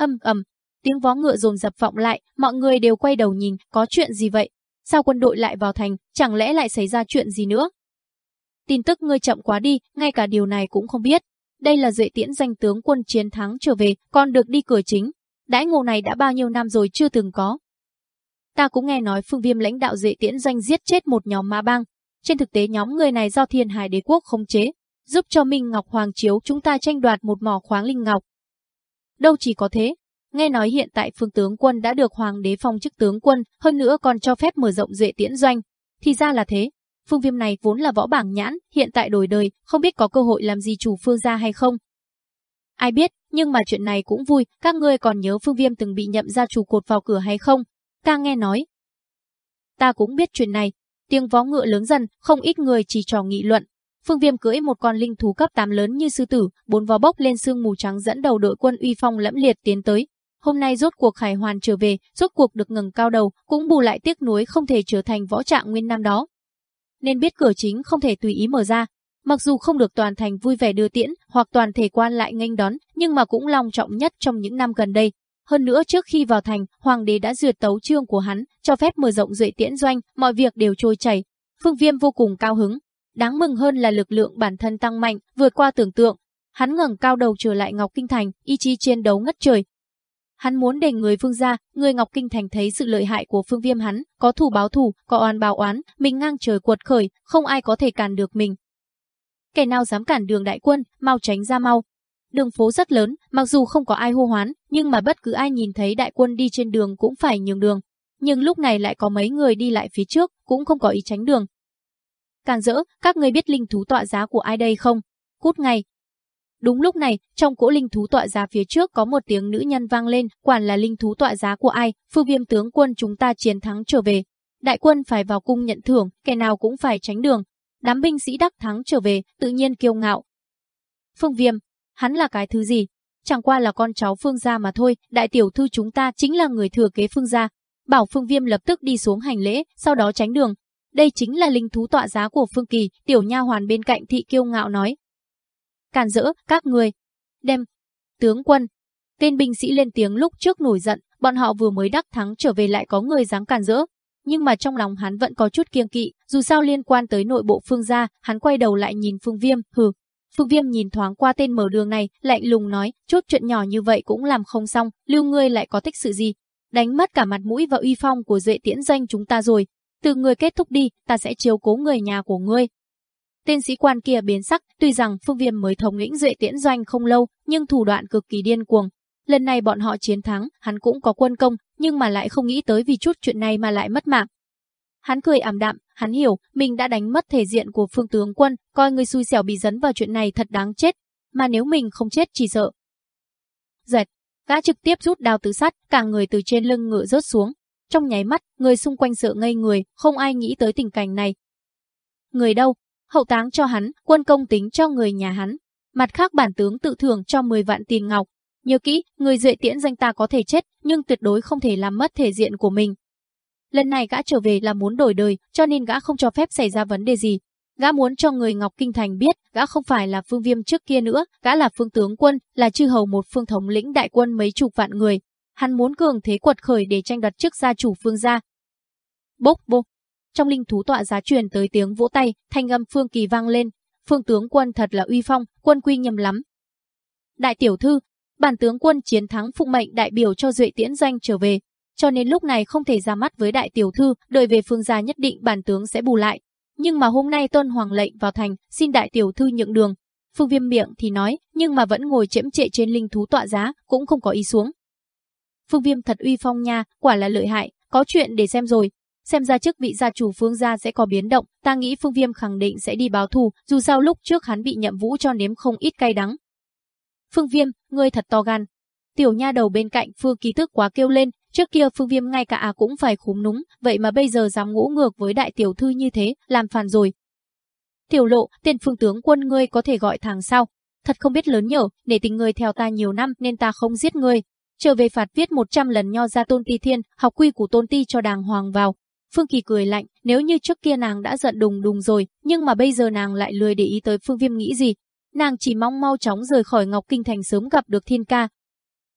Âm ầm, tiếng vó ngựa dồn dập vọng lại, mọi người đều quay đầu nhìn, có chuyện gì vậy? Sao quân đội lại vào thành, chẳng lẽ lại xảy ra chuyện gì nữa? Tin tức ngươi chậm quá đi, ngay cả điều này cũng không biết. Đây là duệ tiễn danh tướng quân chiến thắng trở về, còn được đi cửa chính. Đãi ngộ này đã bao nhiêu năm rồi chưa từng có. Ta cũng nghe nói phương viêm lãnh đạo duệ tiễn danh giết chết một nhóm ma bang. Trên thực tế nhóm người này do thiên hải đế quốc khống chế, giúp cho Minh Ngọc Hoàng Chiếu chúng ta tranh đoạt một mỏ khoáng linh ngọc. Đâu chỉ có thế, nghe nói hiện tại phương tướng quân đã được hoàng đế phong chức tướng quân, hơn nữa còn cho phép mở rộng duệ tiễn doanh. Thì ra là thế, phương viêm này vốn là võ bảng nhãn, hiện tại đổi đời, không biết có cơ hội làm gì chủ phương gia hay không. Ai biết, nhưng mà chuyện này cũng vui, các ngươi còn nhớ phương viêm từng bị nhậm gia chủ cột vào cửa hay không? Ta nghe nói. Ta cũng biết chuyện này, tiếng vó ngựa lớn dần, không ít người chỉ trò nghị luận, Phương Viêm cưỡi một con linh thú cấp 8 lớn như sư tử, bốn vó bốc lên sương mù trắng dẫn đầu đội quân uy phong lẫm liệt tiến tới. Hôm nay rốt cuộc Khải Hoàn trở về, rốt cuộc được ngẩng cao đầu, cũng bù lại tiếc nuối không thể trở thành võ trạng nguyên năm đó. Nên biết cửa chính không thể tùy ý mở ra. Mặc dù không được toàn thành vui vẻ đưa tiễn, hoặc toàn thể quan lại nghênh đón, nhưng mà cũng long trọng nhất trong những năm gần đây. Hơn nữa trước khi vào thành, hoàng đế đã duyệt tấu chương của hắn, cho phép mở rộng duệ tiễn doanh, mọi việc đều trôi chảy. Phương Viêm vô cùng cao hứng, Đáng mừng hơn là lực lượng bản thân tăng mạnh, vượt qua tưởng tượng. Hắn ngẩng cao đầu trở lại Ngọc Kinh Thành, ý chí chiến đấu ngất trời. Hắn muốn để người phương gia, người Ngọc Kinh Thành thấy sự lợi hại của phương viêm hắn, có thủ báo thủ, có oan báo oán, mình ngang trời cuột khởi, không ai có thể cản được mình. Kẻ nào dám cản đường đại quân, mau tránh ra mau. Đường phố rất lớn, mặc dù không có ai hô hoán, nhưng mà bất cứ ai nhìn thấy đại quân đi trên đường cũng phải nhường đường. Nhưng lúc này lại có mấy người đi lại phía trước, cũng không có ý tránh đường, Càng rỡ, các ngươi biết linh thú tọa giá của ai đây không? Cút ngay. Đúng lúc này, trong cỗ linh thú tọa giá phía trước có một tiếng nữ nhân vang lên, quản là linh thú tọa giá của ai, phương viêm tướng quân chúng ta chiến thắng trở về. Đại quân phải vào cung nhận thưởng, kẻ nào cũng phải tránh đường. Đám binh sĩ đắc thắng trở về, tự nhiên kiêu ngạo. Phương viêm, hắn là cái thứ gì? Chẳng qua là con cháu phương gia mà thôi, đại tiểu thư chúng ta chính là người thừa kế phương gia. Bảo phương viêm lập tức đi xuống hành lễ, sau đó tránh đường, đây chính là linh thú tọa giá của Phương Kỳ, tiểu nha hoàn bên cạnh thị kiêu ngạo nói. Càn rỡ, các người. Đem. Tướng quân. Tên binh sĩ lên tiếng lúc trước nổi giận, bọn họ vừa mới đắc thắng trở về lại có người dám càn rỡ. Nhưng mà trong lòng hắn vẫn có chút kiêng kỵ, dù sao liên quan tới nội bộ Phương gia, hắn quay đầu lại nhìn Phương Viêm, hừ. Phương Viêm nhìn thoáng qua tên mở đường này, lạnh lùng nói, chút chuyện nhỏ như vậy cũng làm không xong, lưu ngươi lại có thích sự gì. Đánh mất cả mặt mũi và uy phong của duệ tiễn danh chúng ta rồi, từ người kết thúc đi, ta sẽ chiếu cố người nhà của ngươi. Tên sĩ quan kia biến sắc, tuy rằng Phương Viêm mới thống lĩnh duệ tiễn doanh không lâu, nhưng thủ đoạn cực kỳ điên cuồng. Lần này bọn họ chiến thắng, hắn cũng có quân công, nhưng mà lại không nghĩ tới vì chút chuyện này mà lại mất mạng. Hắn cười ảm đạm, hắn hiểu, mình đã đánh mất thể diện của phương tướng quân, coi người xui xẻo bị dấn vào chuyện này thật đáng chết, mà nếu mình không chết chỉ sợ. Giật, gã trực tiếp rút đao tứ sát, cả người từ trên lưng ngựa rớt xuống, trong nháy mắt, người xung quanh sợ ngây người, không ai nghĩ tới tình cảnh này. Người đâu? Hậu táng cho hắn, quân công tính cho người nhà hắn. Mặt khác bản tướng tự thưởng cho 10 vạn tiền ngọc. Nhớ kỹ, người duệ tiễn danh ta có thể chết, nhưng tuyệt đối không thể làm mất thể diện của mình. Lần này gã trở về là muốn đổi đời, cho nên gã không cho phép xảy ra vấn đề gì. Gã muốn cho người Ngọc Kinh Thành biết, gã không phải là phương viêm trước kia nữa, gã là phương tướng quân, là chư hầu một phương thống lĩnh đại quân mấy chục vạn người, hắn muốn cường thế quật khởi để tranh đoạt chức gia chủ phương gia. Bốc bốc. Trong linh thú tọa giá truyền tới tiếng vỗ tay, thanh âm phương kỳ vang lên. Phương tướng quân thật là uy phong, quân quy nhầm lắm. Đại tiểu thư, bản tướng quân chiến thắng phụng mệnh đại biểu cho duệ tiễn danh trở về. Cho nên lúc này không thể ra mắt với đại tiểu thư, đợi về phương gia nhất định bản tướng sẽ bù lại. Nhưng mà hôm nay tôn hoàng lệnh vào thành, xin đại tiểu thư nhượng đường. Phương viêm miệng thì nói, nhưng mà vẫn ngồi chễm trệ trên linh thú tọa giá, cũng không có ý xuống. Phương Viêm thật uy phong nha, quả là lợi hại, có chuyện để xem rồi. Xem ra chức vị gia chủ Phương gia sẽ có biến động, ta nghĩ Phương Viêm khẳng định sẽ đi báo thù, dù sao lúc trước hắn bị nhậm vũ cho nếm không ít cay đắng. Phương Viêm, ngươi thật to gan. Tiểu nha đầu bên cạnh Phương Kỳ Thức quá kêu lên, trước kia Phương Viêm ngay cả à cũng phải khúm núng, vậy mà bây giờ dám ngũ ngược với đại tiểu thư như thế, làm phản rồi. Tiểu lộ, tên phương tướng quân ngươi có thể gọi thằng sao? Thật không biết lớn nhở, để tình ngươi theo ta nhiều năm nên ta không giết ngươi, trở về phạt viết 100 lần nho ra tôn ti thiên, học quy của tôn ti cho đàng hoàng vào. Phương Kỳ cười lạnh, nếu như trước kia nàng đã giận đùng đùng rồi, nhưng mà bây giờ nàng lại lười để ý tới Phương Viêm nghĩ gì. Nàng chỉ mong mau chóng rời khỏi Ngọc Kinh Thành sớm gặp được thiên ca.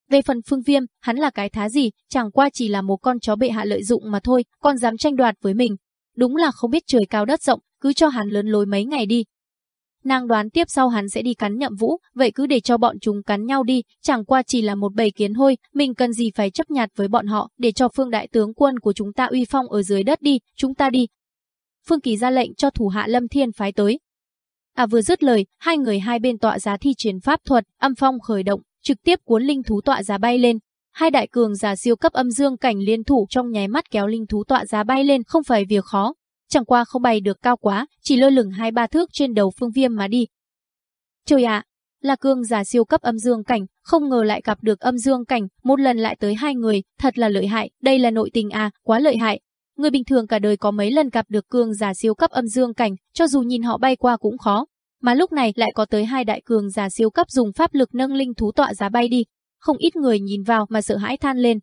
Về phần Phương Viêm, hắn là cái thá gì, chẳng qua chỉ là một con chó bệ hạ lợi dụng mà thôi, còn dám tranh đoạt với mình. Đúng là không biết trời cao đất rộng, cứ cho hắn lớn lối mấy ngày đi. Nàng đoán tiếp sau hắn sẽ đi cắn nhậm vũ, vậy cứ để cho bọn chúng cắn nhau đi, chẳng qua chỉ là một bầy kiến hôi, mình cần gì phải chấp nhặt với bọn họ, để cho phương đại tướng quân của chúng ta uy phong ở dưới đất đi, chúng ta đi. Phương Kỳ ra lệnh cho thủ hạ Lâm Thiên phái tới. À vừa dứt lời, hai người hai bên tọa giá thi triển pháp thuật, âm phong khởi động, trực tiếp cuốn linh thú tọa giá bay lên. Hai đại cường giả siêu cấp âm dương cảnh liên thủ trong nháy mắt kéo linh thú tọa giá bay lên không phải việc khó, chẳng qua không bay được cao quá, chỉ lơ lửng hai ba thước trên đầu phương viêm mà đi. Trời ạ, là cương giả siêu cấp âm dương cảnh, không ngờ lại gặp được âm dương cảnh, một lần lại tới hai người, thật là lợi hại, đây là nội tình à, quá lợi hại. Người bình thường cả đời có mấy lần gặp được cương giả siêu cấp âm dương cảnh, cho dù nhìn họ bay qua cũng khó. Mà lúc này lại có tới hai đại cường giả siêu cấp dùng pháp lực nâng linh thú tọa giá bay đi. Không ít người nhìn vào mà sợ hãi than lên.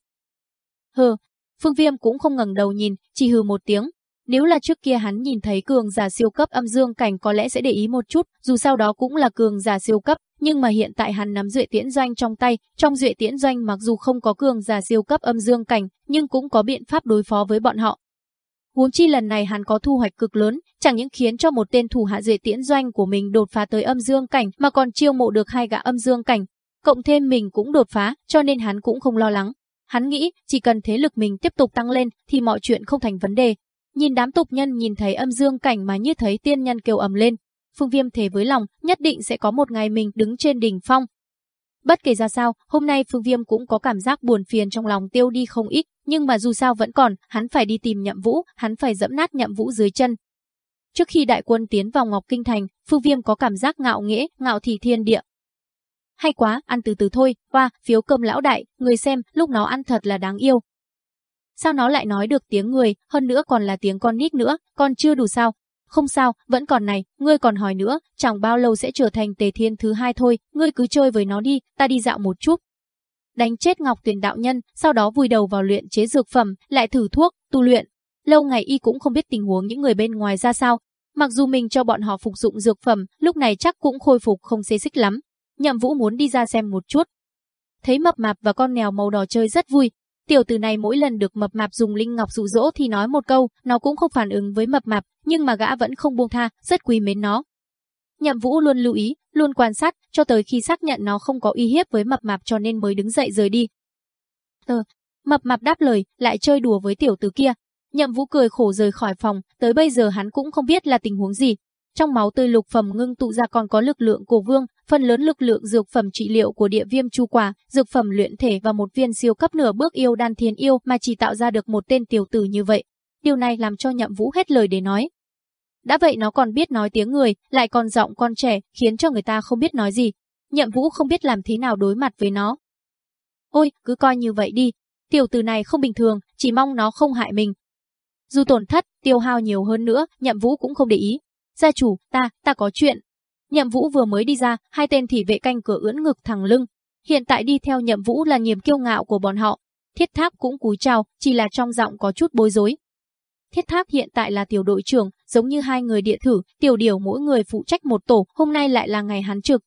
Hừ, Phương Viêm cũng không ngẩng đầu nhìn, chỉ hừ một tiếng, nếu là trước kia hắn nhìn thấy cường giả siêu cấp âm dương cảnh có lẽ sẽ để ý một chút, dù sau đó cũng là cường giả siêu cấp, nhưng mà hiện tại hắn nắm duệ tiễn doanh trong tay, trong duệ tiễn doanh mặc dù không có cường giả siêu cấp âm dương cảnh, nhưng cũng có biện pháp đối phó với bọn họ. Huống chi lần này hắn có thu hoạch cực lớn, chẳng những khiến cho một tên thủ hạ duệ tiễn doanh của mình đột phá tới âm dương cảnh mà còn chiêu mộ được hai gã âm dương cảnh, cộng thêm mình cũng đột phá, cho nên hắn cũng không lo lắng. Hắn nghĩ, chỉ cần thế lực mình tiếp tục tăng lên thì mọi chuyện không thành vấn đề, Nhìn đám tục nhân nhìn thấy âm dương cảnh mà như thấy tiên nhân kêu ầm lên. Phương Viêm thề với lòng, nhất định sẽ có một ngày mình đứng trên đỉnh phong. Bất kể ra sao, hôm nay Phương Viêm cũng có cảm giác buồn phiền trong lòng tiêu đi không ít, nhưng mà dù sao vẫn còn, hắn phải đi tìm nhậm vũ, hắn phải dẫm nát nhậm vũ dưới chân. Trước khi đại quân tiến vào Ngọc Kinh Thành, Phương Viêm có cảm giác ngạo nghễ, ngạo thị thiên địa. Hay quá, ăn từ từ thôi, qua, phiếu cơm lão đại, người xem, lúc nó ăn thật là đáng yêu, Sao nó lại nói được tiếng người, hơn nữa còn là tiếng con nít nữa, còn chưa đủ sao? Không sao, vẫn còn này, ngươi còn hỏi nữa, chẳng bao lâu sẽ trở thành tề thiên thứ hai thôi, ngươi cứ chơi với nó đi, ta đi dạo một chút. Đánh chết Ngọc Tuyền đạo nhân, sau đó vùi đầu vào luyện chế dược phẩm, lại thử thuốc, tu luyện. Lâu ngày y cũng không biết tình huống những người bên ngoài ra sao. Mặc dù mình cho bọn họ phục dụng dược phẩm, lúc này chắc cũng khôi phục không xê xích lắm. Nhậm Vũ muốn đi ra xem một chút. Thấy mập mạp và con mèo màu đỏ chơi rất vui, Tiểu tử này mỗi lần được mập mạp dùng linh ngọc dụ dỗ thì nói một câu, nó cũng không phản ứng với mập mạp, nhưng mà gã vẫn không buông tha, rất quý mến nó. Nhậm Vũ luôn lưu ý, luôn quan sát, cho tới khi xác nhận nó không có uy hiếp với mập mạp cho nên mới đứng dậy rời đi. Ờ, mập mạp đáp lời, lại chơi đùa với tiểu tử kia. Nhậm Vũ cười khổ rời khỏi phòng, tới bây giờ hắn cũng không biết là tình huống gì. Trong máu tươi lục phẩm ngưng tụ ra còn có lực lượng của vương, phần lớn lực lượng dược phẩm trị liệu của địa viêm chu quả, dược phẩm luyện thể và một viên siêu cấp nửa bước yêu đan thiên yêu mà chỉ tạo ra được một tên tiểu tử như vậy. Điều này làm cho nhậm vũ hết lời để nói. Đã vậy nó còn biết nói tiếng người, lại còn giọng con trẻ, khiến cho người ta không biết nói gì. Nhậm vũ không biết làm thế nào đối mặt với nó. Ôi, cứ coi như vậy đi. Tiểu tử này không bình thường, chỉ mong nó không hại mình. Dù tổn thất, tiêu hao nhiều hơn nữa, nhậm vũ cũng không để ý. Gia chủ, ta, ta có chuyện, Nhậm Vũ vừa mới đi ra, hai tên thị vệ canh cửa ưỡn ngực thẳng lưng. Hiện tại đi theo Nhậm Vũ là niềm kiêu ngạo của bọn họ. Thiết Tháp cũng cúi chào, chỉ là trong giọng có chút bối rối. Thiết Tháp hiện tại là tiểu đội trưởng, giống như hai người địa thử, tiểu điều mỗi người phụ trách một tổ, hôm nay lại là ngày hắn trực.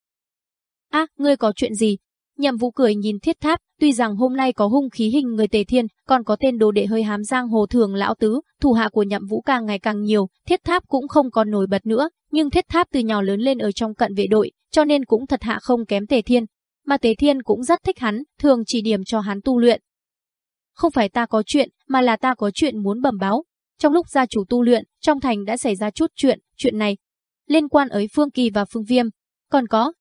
A, à, ngươi có chuyện gì? Nhậm Vũ cười nhìn Thiết Tháp, tuy rằng hôm nay có hung khí hình người Tề Thiên, còn có tên đồ đệ hơi hám giang hồ thường lão tứ, thủ hạ của Nhậm Vũ càng ngày càng nhiều, Thiết Tháp cũng không còn nổi bật nữa, nhưng Thiết Tháp từ nhỏ lớn lên ở trong cận vệ đội, cho nên cũng thật hạ không kém Tề Thiên, mà Tề Thiên cũng rất thích hắn, thường chỉ điểm cho hắn tu luyện. Không phải ta có chuyện, mà là ta có chuyện muốn bẩm báo. Trong lúc gia chủ tu luyện, trong thành đã xảy ra chút chuyện, chuyện này liên quan ấy Phương Kỳ và Phương Viêm, còn có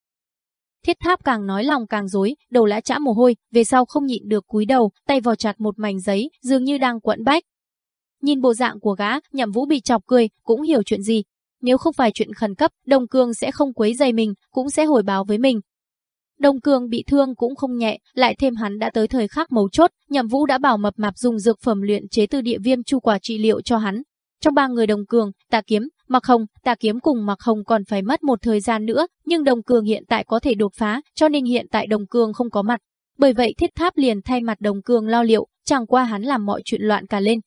Thiết tháp càng nói lòng càng dối, đầu lã chã mồ hôi, về sau không nhịn được cúi đầu, tay vò chặt một mảnh giấy, dường như đang quẫn bách. Nhìn bộ dạng của gã, nhậm vũ bị chọc cười, cũng hiểu chuyện gì. Nếu không phải chuyện khẩn cấp, Đồng Cương sẽ không quấy dày mình, cũng sẽ hồi báo với mình. Đồng Cương bị thương cũng không nhẹ, lại thêm hắn đã tới thời khắc mấu chốt, nhậm vũ đã bảo mập mạp dùng dược phẩm luyện chế từ địa viêm chu quả trị liệu cho hắn. Trong ba người đồng cường, tà kiếm, mặc hồng, tà kiếm cùng mặc hồng còn phải mất một thời gian nữa, nhưng đồng cường hiện tại có thể đột phá, cho nên hiện tại đồng cường không có mặt. Bởi vậy thiết tháp liền thay mặt đồng cường lo liệu, chẳng qua hắn làm mọi chuyện loạn cả lên.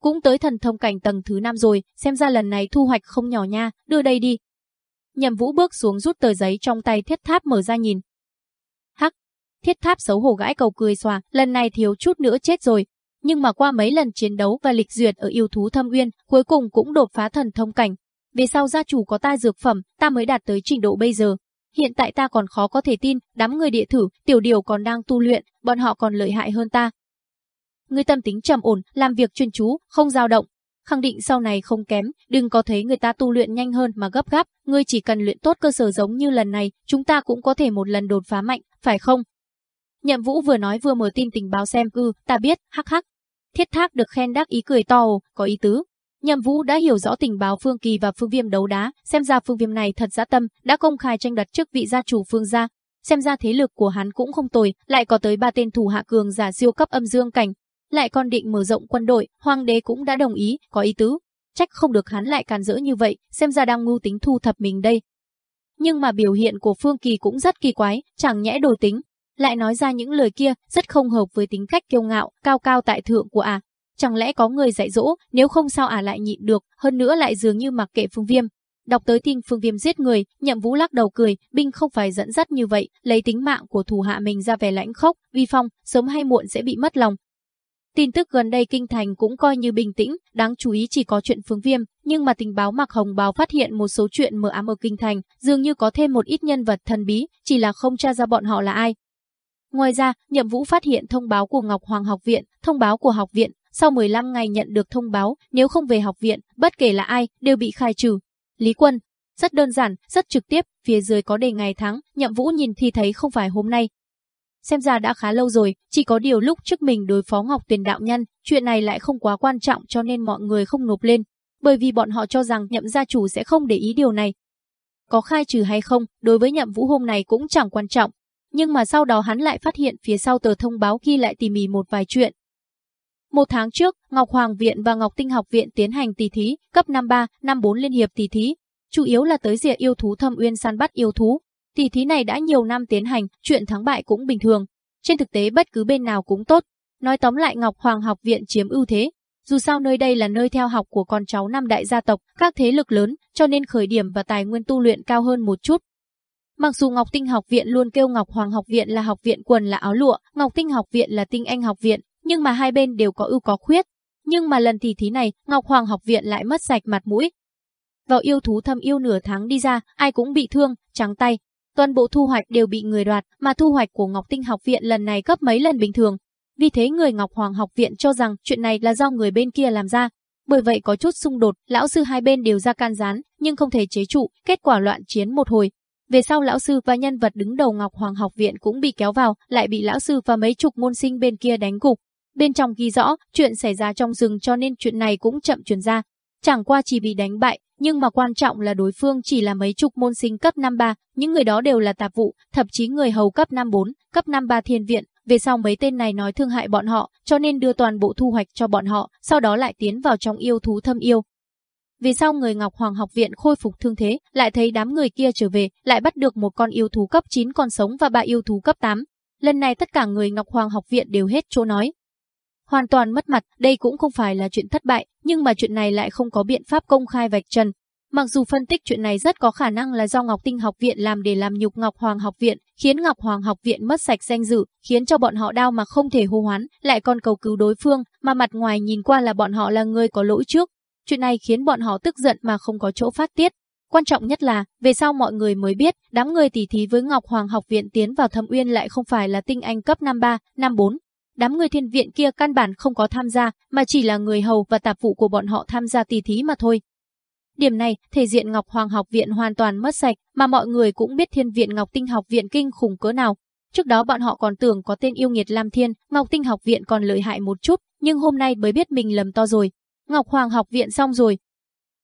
Cũng tới thần thông cảnh tầng thứ 5 rồi, xem ra lần này thu hoạch không nhỏ nha, đưa đây đi. nhầm vũ bước xuống rút tờ giấy trong tay thiết tháp mở ra nhìn. Hắc, Thiết tháp xấu hổ gãi cầu cười xòa, lần này thiếu chút nữa chết rồi. Nhưng mà qua mấy lần chiến đấu và lịch duyệt ở yêu thú thâm uyên, cuối cùng cũng đột phá thần thông cảnh. Về sau gia chủ có tai dược phẩm, ta mới đạt tới trình độ bây giờ. Hiện tại ta còn khó có thể tin, đám người địa thử, tiểu điều còn đang tu luyện, bọn họ còn lợi hại hơn ta. Người tâm tính trầm ổn, làm việc chuyên chú, không dao động, khẳng định sau này không kém, đừng có thấy người ta tu luyện nhanh hơn mà gấp gáp, ngươi chỉ cần luyện tốt cơ sở giống như lần này, chúng ta cũng có thể một lần đột phá mạnh, phải không? Nhậm Vũ vừa nói vừa mở tin tình báo xem, ư, ta biết, hắc hắc. Thiết Thác được khen đắc ý cười to, có ý tứ. Nhậm Vũ đã hiểu rõ tình báo Phương Kỳ và Phương Viêm đấu đá, xem ra Phương Viêm này thật dã tâm, đã công khai tranh đoạt chức vị gia chủ Phương gia. Xem ra thế lực của hắn cũng không tồi, lại có tới ba tên thủ hạ cường giả siêu cấp âm dương cảnh, lại còn định mở rộng quân đội, hoàng đế cũng đã đồng ý, có ý tứ. Trách không được hắn lại càn rỡ như vậy, xem ra đang ngu tính thu thập mình đây. Nhưng mà biểu hiện của Phương Kỳ cũng rất kỳ quái, chẳng nhẽ đồ tính. Lại nói ra những lời kia, rất không hợp với tính cách kiêu ngạo, cao cao tại thượng của à. Chẳng lẽ có người dạy dỗ, nếu không sao à lại nhịn được, hơn nữa lại dường như mặc kệ Phương Viêm. Đọc tới tin Phương Viêm giết người, Nhậm Vũ lắc đầu cười, binh không phải dẫn dắt như vậy, lấy tính mạng của thủ hạ mình ra vẻ lãnh khốc, vi phong, sớm hay muộn sẽ bị mất lòng, Tin tức gần đây kinh thành cũng coi như bình tĩnh, đáng chú ý chỉ có chuyện Phương Viêm, nhưng mà tình báo Mạc Hồng báo phát hiện một số chuyện mờ ám ở kinh thành, dường như có thêm một ít nhân vật thần bí, chỉ là không tra ra bọn họ là ai. Ngoài ra, Nhậm Vũ phát hiện thông báo của Ngọc Hoàng học viện, thông báo của học viện, sau 15 ngày nhận được thông báo, nếu không về học viện, bất kể là ai, đều bị khai trừ. Lý Quân, rất đơn giản, rất trực tiếp, phía dưới có đề ngày tháng, Nhậm Vũ nhìn thì thấy không phải hôm nay, xem ra đã khá lâu rồi, chỉ có điều lúc trước mình đối phó Ngọc Tuyền đạo nhân, chuyện này lại không quá quan trọng cho nên mọi người không nộp lên, bởi vì bọn họ cho rằng nhậm gia chủ sẽ không để ý điều này. Có khai trừ hay không, đối với nhậm vũ hôm này cũng chẳng quan trọng, nhưng mà sau đó hắn lại phát hiện phía sau tờ thông báo ghi lại tỉ mỉ một vài chuyện. Một tháng trước, Ngọc Hoàng Viện và Ngọc Tinh Học Viện tiến hành tỷ thí, cấp 53, 54 liên hiệp tỷ thí, chủ yếu là tới rìa yêu thú thâm uyên săn bắt yêu thú, Tỷ thí này đã nhiều năm tiến hành, chuyện thắng bại cũng bình thường. Trên thực tế bất cứ bên nào cũng tốt. Nói tóm lại Ngọc Hoàng học viện chiếm ưu thế. Dù sao nơi đây là nơi theo học của con cháu năm đại gia tộc, các thế lực lớn, cho nên khởi điểm và tài nguyên tu luyện cao hơn một chút. Mặc dù Ngọc Tinh học viện luôn kêu Ngọc Hoàng học viện là học viện quần là áo lụa, Ngọc Tinh học viện là tinh anh học viện, nhưng mà hai bên đều có ưu có khuyết. Nhưng mà lần thì thí này, Ngọc Hoàng học viện lại mất sạch mặt mũi. Vào yêu thú thâm yêu nửa tháng đi ra, ai cũng bị thương, trắng tay, toàn bộ thu hoạch đều bị người đoạt, mà thu hoạch của Ngọc Tinh học viện lần này gấp mấy lần bình thường. Vì thế người Ngọc Hoàng học viện cho rằng chuyện này là do người bên kia làm ra. Bởi vậy có chút xung đột, lão sư hai bên đều ra can gián, nhưng không thể chế trụ, kết quả loạn chiến một hồi. Về sau lão sư và nhân vật đứng đầu Ngọc Hoàng học viện cũng bị kéo vào, lại bị lão sư và mấy chục môn sinh bên kia đánh gục. Bên trong ghi rõ, chuyện xảy ra trong rừng cho nên chuyện này cũng chậm truyền ra. Chẳng qua chỉ bị đánh bại, nhưng mà quan trọng là đối phương chỉ là mấy chục môn sinh cấp 53, những người đó đều là tạp vụ, thậm chí người hầu cấp 54, cấp 53 thiên viện. Về sau mấy tên này nói thương hại bọn họ, cho nên đưa toàn bộ thu hoạch cho bọn họ, sau đó lại tiến vào trong yêu thú thâm yêu. Vì sau người Ngọc Hoàng học viện khôi phục thương thế, lại thấy đám người kia trở về, lại bắt được một con yêu thú cấp 9 còn sống và ba yêu thú cấp 8. Lần này tất cả người Ngọc Hoàng học viện đều hết chỗ nói, hoàn toàn mất mặt, đây cũng không phải là chuyện thất bại, nhưng mà chuyện này lại không có biện pháp công khai vạch trần. Mặc dù phân tích chuyện này rất có khả năng là do Ngọc Tinh học viện làm để làm nhục Ngọc Hoàng học viện, khiến Ngọc Hoàng học viện mất sạch danh dự, khiến cho bọn họ đau mà không thể hô hoán, lại còn cầu cứu đối phương, mà mặt ngoài nhìn qua là bọn họ là người có lỗi trước. Chuyện này khiến bọn họ tức giận mà không có chỗ phát tiết. Quan trọng nhất là, về sau mọi người mới biết, đám người tỉ thí với Ngọc Hoàng học viện tiến vào Thâm Uyên lại không phải là tinh anh cấp 53, 54, đám người thiên viện kia căn bản không có tham gia, mà chỉ là người hầu và tạp vụ của bọn họ tham gia tỷ thí mà thôi. Điểm này, thể diện Ngọc Hoàng học viện hoàn toàn mất sạch, mà mọi người cũng biết thiên viện Ngọc Tinh học viện kinh khủng cỡ nào. Trước đó bọn họ còn tưởng có tên yêu nghiệt Lam Thiên, Ngọc Tinh học viện còn lợi hại một chút, nhưng hôm nay mới biết mình lầm to rồi. Ngọc Hoàng học viện xong rồi.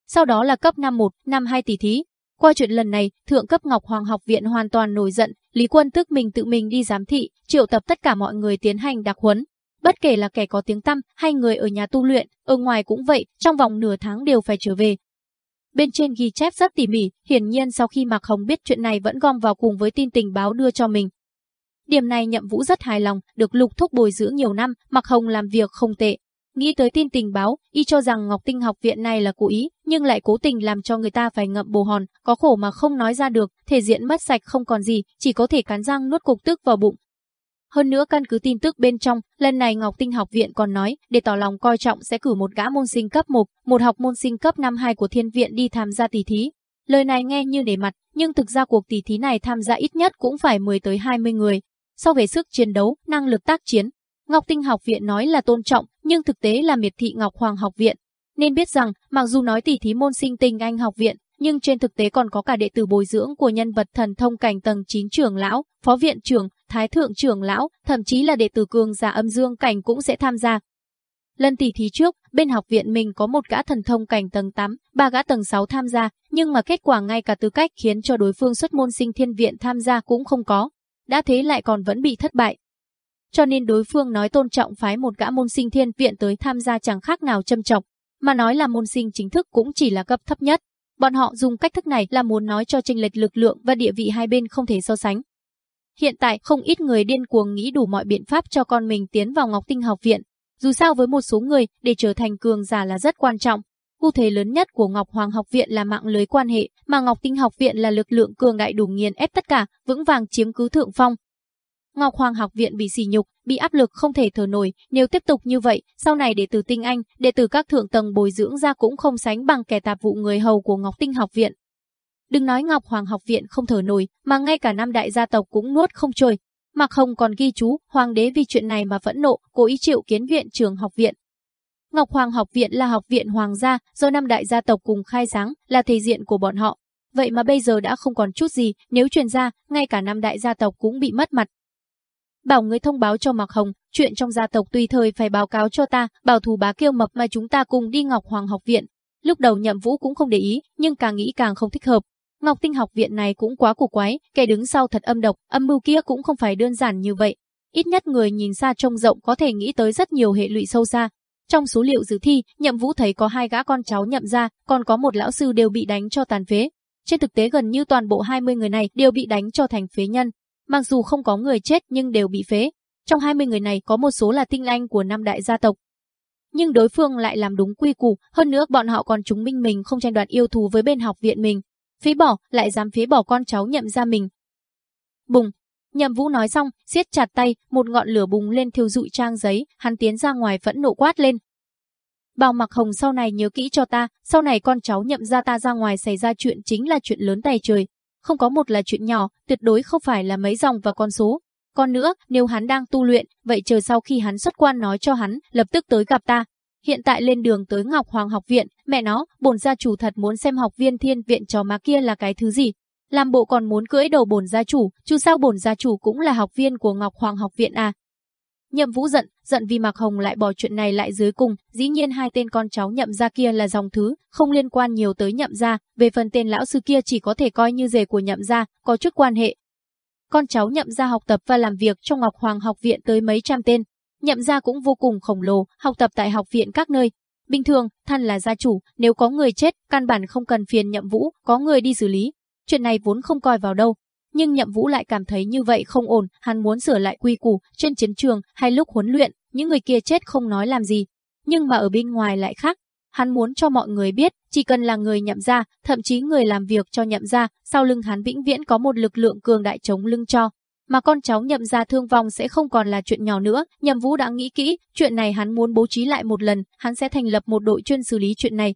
Sau đó là cấp năm 1, năm 2 tỷ thí, qua chuyện lần này, thượng cấp Ngọc Hoàng học viện hoàn toàn nổi giận, Lý Quân tức mình tự mình đi giám thị, triệu tập tất cả mọi người tiến hành đặc huấn. Bất kể là kẻ có tiếng tăm hay người ở nhà tu luyện, ở ngoài cũng vậy, trong vòng nửa tháng đều phải trở về. Bên trên ghi chép rất tỉ mỉ, hiển nhiên sau khi Mạc Hồng biết chuyện này vẫn gom vào cùng với tin tình báo đưa cho mình. Điểm này Nhậm Vũ rất hài lòng, được Lục Thúc bồi dưỡng nhiều năm, Mạc Hồng làm việc không tệ, Nghĩ tới tin tình báo, y cho rằng Ngọc Tinh học viện này là cố ý, nhưng lại cố tình làm cho người ta phải ngậm bồ hòn, có khổ mà không nói ra được, thể diện mất sạch không còn gì, chỉ có thể cắn răng nuốt cục tức vào bụng. Hơn nữa căn cứ tin tức bên trong, lần này Ngọc Tinh học viện còn nói, để tỏ lòng coi trọng sẽ cử một gã môn sinh cấp 1, một học môn sinh cấp năm 2 của thiên viện đi tham gia tỷ thí. Lời này nghe như để mặt, nhưng thực ra cuộc tỷ thí này tham gia ít nhất cũng phải 10 tới 20 người. So về sức chiến đấu, năng lực tác chiến, Ngọc Tinh học viện nói là tôn trọng, nhưng thực tế là miệt thị Ngọc Hoàng học viện. Nên biết rằng, mặc dù nói tỷ thí môn sinh tinh anh học viện, nhưng trên thực tế còn có cả đệ tử bồi dưỡng của nhân vật thần thông cảnh tầng 9 trưởng lão, phó viện trưởng, thái thượng trưởng lão, thậm chí là đệ tử cường giả âm dương cảnh cũng sẽ tham gia. Lần tỷ thí trước, bên học viện mình có một gã thần thông cảnh tầng 8, ba gã tầng 6 tham gia, nhưng mà kết quả ngay cả tư cách khiến cho đối phương xuất môn sinh thiên viện tham gia cũng không có. Đã thế lại còn vẫn bị thất bại. Cho nên đối phương nói tôn trọng phái một gã môn sinh thiên viện tới tham gia chẳng khác nào châm trọng, mà nói là môn sinh chính thức cũng chỉ là cấp thấp nhất. Bọn họ dùng cách thức này là muốn nói cho chênh lệch lực lượng và địa vị hai bên không thể so sánh. Hiện tại không ít người điên cuồng nghĩ đủ mọi biện pháp cho con mình tiến vào Ngọc Tinh học viện. Dù sao với một số người, để trở thành cường giả là rất quan trọng. Ưu thế lớn nhất của Ngọc Hoàng học viện là mạng lưới quan hệ, mà Ngọc Tinh học viện là lực lượng cường đại đủ nghiền ép tất cả, vững vàng chiếm cứ thượng phong. Ngọc Hoàng học viện bị sỉ nhục, bị áp lực không thể thở nổi, nếu tiếp tục như vậy, sau này đệ tử tinh anh, đệ tử các thượng tầng bồi dưỡng ra cũng không sánh bằng kẻ tạp vụ người hầu của Ngọc Tinh học viện. Đừng nói Ngọc Hoàng học viện không thở nổi, mà ngay cả năm đại gia tộc cũng nuốt không trôi. Mạc Hồng còn ghi chú, hoàng đế vì chuyện này mà phẫn nộ, cố ý chịu kiến viện trường học viện. Ngọc Hoàng học viện là học viện hoàng gia, do năm đại gia tộc cùng khai sáng, là thể diện của bọn họ. Vậy mà bây giờ đã không còn chút gì, nếu truyền ra, ngay cả năm đại gia tộc cũng bị mất mặt, bảo người thông báo cho Mạc Hồng, chuyện trong gia tộc tùy thời phải báo cáo cho ta, bảo thù bá kiêu mập mà chúng ta cùng đi Ngọc Hoàng học viện. Lúc đầu Nhậm Vũ cũng không để ý, nhưng càng nghĩ càng không thích hợp. Ngọc Tinh học viện này cũng quá cổ quái, kẻ đứng sau thật âm độc, âm mưu kia cũng không phải đơn giản như vậy. Ít nhất người nhìn xa trông rộng có thể nghĩ tới rất nhiều hệ lụy sâu xa. Trong số liệu dự thi, Nhậm Vũ thấy có hai gã con cháu nhậm ra, còn có một lão sư đều bị đánh cho tàn phế. Trên thực tế gần như toàn bộ 20 người này đều bị đánh cho thành phế nhân. Mặc dù không có người chết nhưng đều bị phế. Trong 20 người này có một số là tinh anh của năm đại gia tộc. Nhưng đối phương lại làm đúng quy củ, hơn nữa bọn họ còn chứng minh mình không tranh đoạt yêu thú với bên học viện mình. Phế bỏ, lại dám phế bỏ con cháu nhậm ra mình. Bùng, Nhậm Vũ nói xong, siết chặt tay, một ngọn lửa bùng lên thiêu dụi trang giấy, hắn tiến ra ngoài phẫn nộ quát lên. Bảo Mặc Hồng sau này nhớ kỹ cho ta, sau này con cháu nhậm ra ta ra ngoài xảy ra chuyện chính là chuyện lớn tay trời, không có một là chuyện nhỏ, tuyệt đối không phải là mấy dòng và con số. Còn nữa, nếu hắn đang tu luyện, vậy chờ sau khi hắn xuất quan nói cho hắn, lập tức tới gặp ta. Hiện tại lên đường tới Ngọc Hoàng học viện, mẹ nó, bổn gia chủ thật muốn xem học viên thiên viện chó má kia là cái thứ gì. Làm bộ còn muốn cưỡi đầu bổn gia chủ, chứ sao bổn gia chủ cũng là học viên của Ngọc Hoàng học viện à. Nhậm Vũ giận, giận vì Mạc Hồng lại bỏ chuyện này lại dưới cùng, dĩ nhiên hai tên con cháu Nhậm gia kia là dòng thứ, không liên quan nhiều tới Nhậm gia, về phần tên lão sư kia chỉ có thể coi như rể của Nhậm gia, có chút quan hệ. Con cháu Nhậm gia học tập và làm việc trong Ngọc Hoàng học viện tới mấy trăm tên, Nhậm gia cũng vô cùng khổng lồ, học tập tại học viện các nơi. Bình thường, thân là gia chủ, nếu có người chết, căn bản không cần phiền Nhậm Vũ, có người đi xử lý. Chuyện này vốn không coi vào đâu, nhưng Nhậm Vũ lại cảm thấy như vậy không ổn, hắn muốn sửa lại quy củ, trên chiến trường hay lúc huấn luyện, những người kia chết không nói làm gì, nhưng mà ở bên ngoài lại khác. Hắn muốn cho mọi người biết, chỉ cần là người nhậm ra, thậm chí người làm việc cho nhậm ra, sau lưng hắn vĩnh viễn có một lực lượng cường đại chống lưng cho. Mà con cháu nhậm ra thương vong sẽ không còn là chuyện nhỏ nữa, nhậm vũ đã nghĩ kỹ, chuyện này hắn muốn bố trí lại một lần, hắn sẽ thành lập một đội chuyên xử lý chuyện này.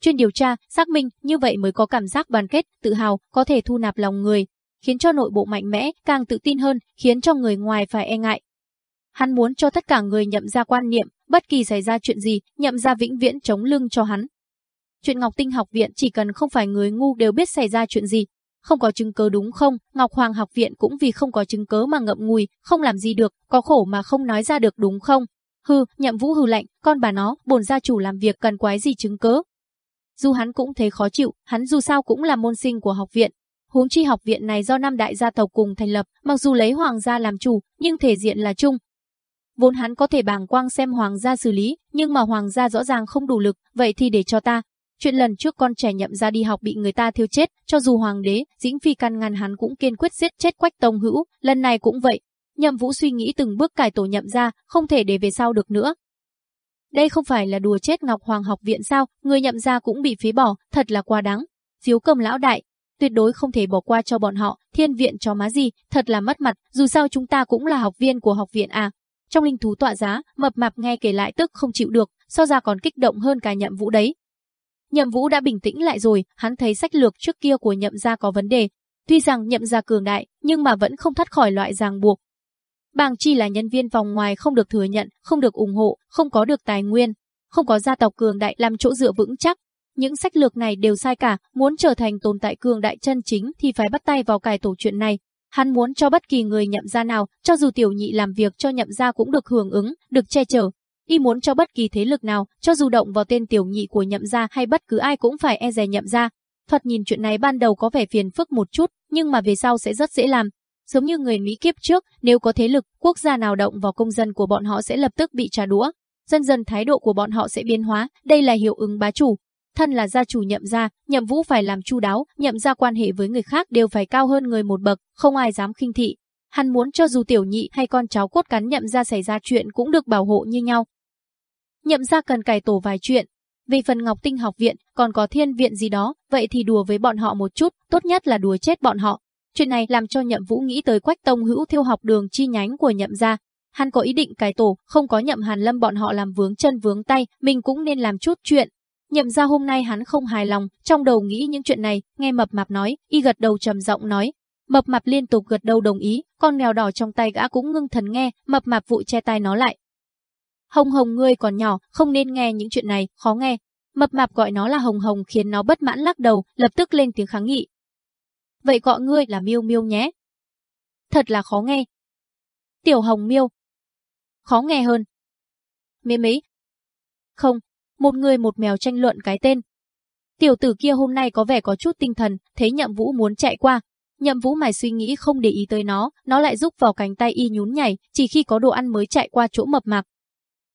Chuyên điều tra, xác minh, như vậy mới có cảm giác đoàn kết, tự hào, có thể thu nạp lòng người, khiến cho nội bộ mạnh mẽ, càng tự tin hơn, khiến cho người ngoài phải e ngại. Hắn muốn cho tất cả người nhậm ra quan niệm, bất kỳ xảy ra chuyện gì, nhậm ra vĩnh viễn chống lưng cho hắn. Chuyện Ngọc Tinh học viện chỉ cần không phải người ngu đều biết xảy ra chuyện gì. Không có chứng cứ đúng không, Ngọc Hoàng học viện cũng vì không có chứng cứ mà ngậm ngùi, không làm gì được, có khổ mà không nói ra được đúng không? Hừ, nhậm vũ hừ lạnh, con bà nó, bổn gia chủ làm việc cần quái gì chứng cớ. Dù hắn cũng thấy khó chịu, hắn dù sao cũng là môn sinh của học viện, Huống chi học viện này do năm đại gia tộc cùng thành lập, mặc dù lấy hoàng gia làm chủ, nhưng thể diện là chung. Vốn hắn có thể bàng quang xem hoàng gia xử lý, nhưng mà hoàng gia rõ ràng không đủ lực, vậy thì để cho ta. Chuyện lần trước con trẻ nhậm ra đi học bị người ta thiêu chết, cho dù hoàng đế, dĩnh phi căn ngăn hắn cũng kiên quyết giết chết quách tông hữu, lần này cũng vậy. Nhậm vũ suy nghĩ từng bước cải tổ nhậm ra, không thể để về sau được nữa. Đây không phải là đùa chết Ngọc Hoàng học viện sao, người nhậm ra cũng bị phế bỏ, thật là quá đáng. Phiếu cầm lão đại, tuyệt đối không thể bỏ qua cho bọn họ, thiên viện cho má gì, thật là mất mặt, dù sao chúng ta cũng là học viên của học viện à. Trong linh thú tọa giá, mập mạp nghe kể lại tức không chịu được, so ra còn kích động hơn cả nhậm vũ đấy. Nhậm vũ đã bình tĩnh lại rồi, hắn thấy sách lược trước kia của nhậm gia có vấn đề. Tuy rằng nhậm gia cường đại, nhưng mà vẫn không thoát khỏi loại ràng buộc. Bàng chi là nhân viên vòng ngoài không được thừa nhận, không được ủng hộ, không có được tài nguyên, không có gia tộc cường đại làm chỗ dựa vững chắc, những sách lược này đều sai cả, muốn trở thành tồn tại cường đại chân chính thì phải bắt tay vào cải tổ chuyện này. Hắn muốn cho bất kỳ người nhậm gia nào, cho dù tiểu nhị làm việc cho nhậm gia cũng được hưởng ứng, được che chở. Y muốn cho bất kỳ thế lực nào, cho dù động vào tên tiểu nhị của nhậm gia hay bất cứ ai cũng phải e dè nhậm gia. Thoạt nhìn chuyện này ban đầu có vẻ phiền phức một chút, nhưng mà về sau sẽ rất dễ làm. Giống như người Mỹ kiếp trước, nếu có thế lực, quốc gia nào động vào công dân của bọn họ sẽ lập tức bị trả đũa. Dần dần thái độ của bọn họ sẽ biến hóa, đây là hiệu ứng bá chủ, thân là gia chủ nhậm gia, nhậm vũ phải làm chu đáo, nhậm gia quan hệ với người khác đều phải cao hơn người một bậc, không ai dám khinh thị. Hắn muốn cho dù tiểu nhị hay con cháu cốt cắn nhậm gia xảy ra chuyện cũng được bảo hộ như nhau. Nhậm gia cần cải tổ vài chuyện. Về phần Ngọc Tinh học viện, còn có thiên viện gì đó, vậy thì đùa với bọn họ một chút, tốt nhất là đùa chết bọn họ. Chuyện này làm cho nhậm vũ nghĩ tới quách tông hữu thiêu học đường chi nhánh của nhậm gia. Hắn có ý định cải tổ, không có nhậm hàn lâm bọn họ làm vướng chân vướng tay, mình cũng nên làm chút chuyện, Nhậm ra hôm nay hắn không hài lòng, trong đầu nghĩ những chuyện này, nghe mập mạp nói, y gật đầu trầm giọng nói. Mập mạp liên tục gật đầu đồng ý, con mèo đỏ trong tay gã cũng ngưng thần nghe, mập mạp vội che tay nó lại. Hồng hồng ngươi còn nhỏ, không nên nghe những chuyện này, khó nghe. Mập mạp gọi nó là hồng hồng khiến nó bất mãn lắc đầu, lập tức lên tiếng kháng nghị. Vậy gọi ngươi là miêu miêu nhé. Thật là khó nghe. Tiểu hồng miêu. Khó nghe hơn. Mê mấy. Không, một người một mèo tranh luận cái tên. Tiểu tử kia hôm nay có vẻ có chút tinh thần, thấy nhậm vũ muốn chạy qua. Nhậm vũ mải suy nghĩ không để ý tới nó, nó lại rúc vào cánh tay y nhún nhảy, chỉ khi có đồ ăn mới chạy qua chỗ mập mạp.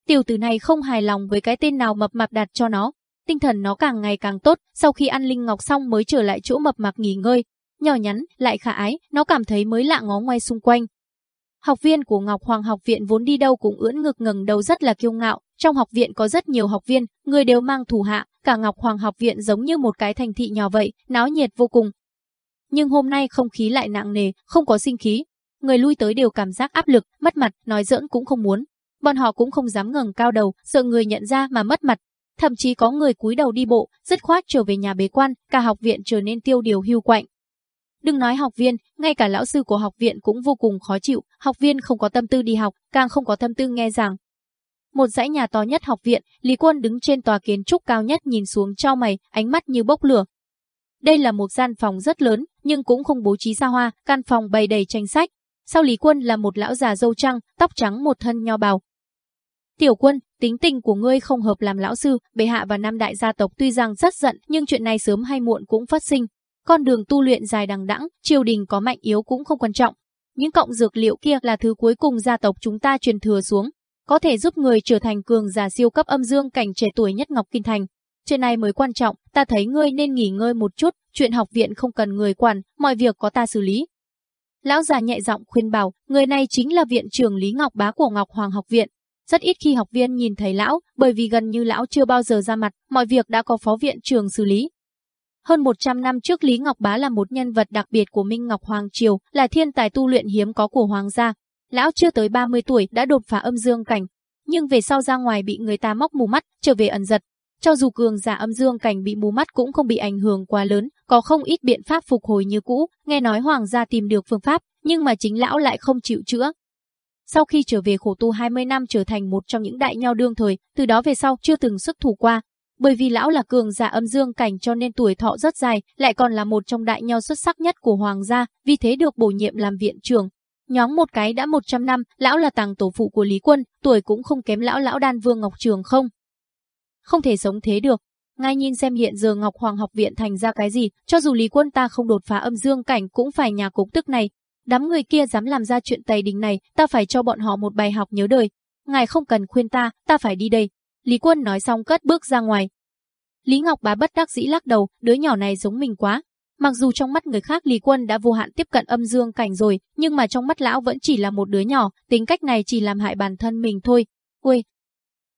Tiểu tử này không hài lòng với cái tên nào mập mạp đặt cho nó. Tinh thần nó càng ngày càng tốt, sau khi ăn linh ngọc xong mới trở lại chỗ mập mạp nghỉ ngơi. Nhỏ nhắn, lại khả ái, nó cảm thấy mới lạ ngó ngoay xung quanh. Học viên của Ngọc Hoàng học viện vốn đi đâu cũng ưỡn ngực ngẩng đầu rất là kiêu ngạo, trong học viện có rất nhiều học viên, người đều mang thủ hạ, cả Ngọc Hoàng học viện giống như một cái thành thị nhỏ vậy, náo nhiệt vô cùng. Nhưng hôm nay không khí lại nặng nề, không có sinh khí. Người lui tới đều cảm giác áp lực, mất mặt, nói giỡn cũng không muốn. Bọn họ cũng không dám ngẩng cao đầu, sợ người nhận ra mà mất mặt. Thậm chí có người cúi đầu đi bộ, dứt khoát trở về nhà bế quan, cả học viện trở nên tiêu điều hưu quạnh. Đừng nói học viên, ngay cả lão sư của học viện cũng vô cùng khó chịu, học viên không có tâm tư đi học, càng không có tâm tư nghe giảng, một dãy nhà to nhất học viện, Lý Quân đứng trên tòa kiến trúc cao nhất nhìn xuống cho mày, ánh mắt như bốc lửa. Đây là một gian phòng rất lớn, nhưng cũng không bố trí xa hoa, căn phòng bày đầy tranh sách. Sau Lý Quân là một lão già dâu trăng, tóc trắng một thân nho bào. Tiểu quân, tính tình của ngươi không hợp làm lão sư, bệ hạ và Nam đại gia tộc tuy rằng rất giận, nhưng chuyện này sớm hay muộn cũng phát sinh. Con đường tu luyện dài đằng đẵng, triều đình có mạnh yếu cũng không quan trọng. Những cộng dược liệu kia là thứ cuối cùng gia tộc chúng ta truyền thừa xuống, có thể giúp người trở thành cường giả siêu cấp âm dương cảnh trẻ tuổi nhất Ngọc Kinh Thành. Chuyện này mới quan trọng, ta thấy ngươi nên nghỉ ngơi một chút, chuyện học viện không cần người quản, mọi việc có ta xử lý. Lão già nhẹ giọng khuyên bảo, người này chính là viện trưởng Lý Ngọc Bá của Ngọc Hoàng học viện. Rất ít khi học viên nhìn thấy lão, bởi vì gần như lão chưa bao giờ ra mặt, mọi việc đã có phó viện trưởng xử lý. Hơn 100 năm trước Lý Ngọc Bá là một nhân vật đặc biệt của Minh Ngọc Hoàng Triều, là thiên tài tu luyện hiếm có của Hoàng gia, Lão chưa tới 30 tuổi đã đột phá âm dương cảnh, nhưng về sau ra ngoài bị người ta móc mù mắt, trở về ẩn giật. Cho dù cường giả âm dương cảnh bị mù mắt cũng không bị ảnh hưởng quá lớn, có không ít biện pháp phục hồi như cũ, nghe nói hoàng gia tìm được phương pháp, nhưng mà chính lão lại không chịu chữa. Sau khi trở về khổ tu 20 năm trở thành một trong những đại nho đương thời, từ đó về sau chưa từng xuất thủ qua. Bởi vì lão là cường giả âm dương cảnh cho nên tuổi thọ rất dài, lại còn là một trong đại nho xuất sắc nhất của hoàng gia, vì thế được bổ nhiệm làm viện trưởng, Nhóm một cái đã 100 năm, lão là tàng tổ phụ của Lý Quân, tuổi cũng không kém lão lão đan vương Ngọc Trường không. Không thể sống thế được. Ngay nhìn xem hiện giờ Ngọc Hoàng học viện thành ra cái gì, cho dù Lý Quân ta không đột phá âm dương cảnh cũng phải nhà cục tức này. Đám người kia dám làm ra chuyện tày đình này, ta phải cho bọn họ một bài học nhớ đời. Ngài không cần khuyên ta, ta phải đi đây. Lý Quân nói xong cất bước ra ngoài. Lý Ngọc bá bất đắc dĩ lắc đầu, đứa nhỏ này giống mình quá, Mặc dù trong mắt người khác Lý Quân đã vô hạn tiếp cận âm dương cảnh rồi, nhưng mà trong mắt lão vẫn chỉ là một đứa nhỏ, tính cách này chỉ làm hại bản thân mình thôi. Ui!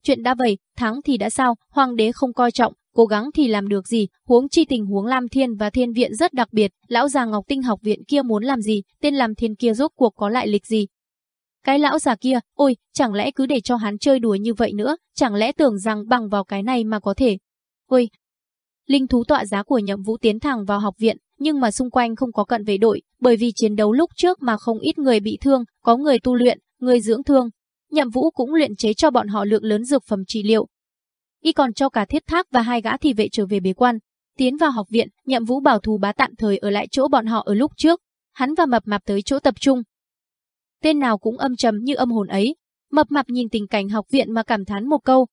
Chuyện đã vậy, thắng thì đã sao, hoàng đế không coi trọng, cố gắng thì làm được gì, huống chi tình huống Lam Thiên và Thiên Viện rất đặc biệt, lão già Ngọc Tinh học viện kia muốn làm gì, tên làm Thiên kia rốt cuộc có lại lịch gì. Cái lão già kia, ôi, chẳng lẽ cứ để cho hắn chơi đùa như vậy nữa, chẳng lẽ tưởng rằng bằng vào cái này mà có thể. Ôi, linh thú tọa giá của nhậm vũ tiến thẳng vào học viện, nhưng mà xung quanh không có cận vệ đội, bởi vì chiến đấu lúc trước mà không ít người bị thương, có người tu luyện, người dưỡng thương. Nhậm vũ cũng luyện chế cho bọn họ lượng lớn dược phẩm trị liệu, y còn cho cả thiết thác và hai gã thị vệ trở về bế quan. Tiến vào học viện, nhậm vũ bảo thù bá tạm thời ở lại chỗ bọn họ ở lúc trước. Hắn và mập mạp tới chỗ tập trung. Tên nào cũng âm trầm như âm hồn ấy. Mập mạp nhìn tình cảnh học viện mà cảm thán một câu.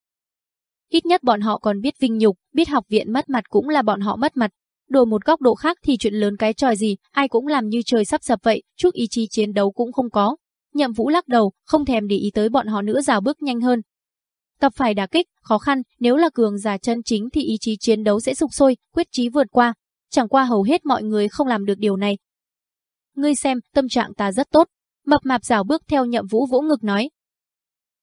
Ít nhất bọn họ còn biết vinh nhục, biết học viện mất mặt cũng là bọn họ mất mặt. Đổi một góc độ khác thì chuyện lớn cái tròi gì, ai cũng làm như trời sắp sập vậy, chút ý chí chiến đấu cũng không có. Nhậm Vũ lắc đầu, không thèm để ý tới bọn họ nữa rào bước nhanh hơn, Tập phải đả kích, khó khăn, nếu là cường giả chân chính thì ý chí chiến đấu sẽ sục sôi, quyết chí vượt qua. Chẳng qua hầu hết mọi người không làm được điều này. Ngươi xem, tâm trạng ta rất tốt. Mập mạp rào bước theo nhậm vũ vỗ ngực nói.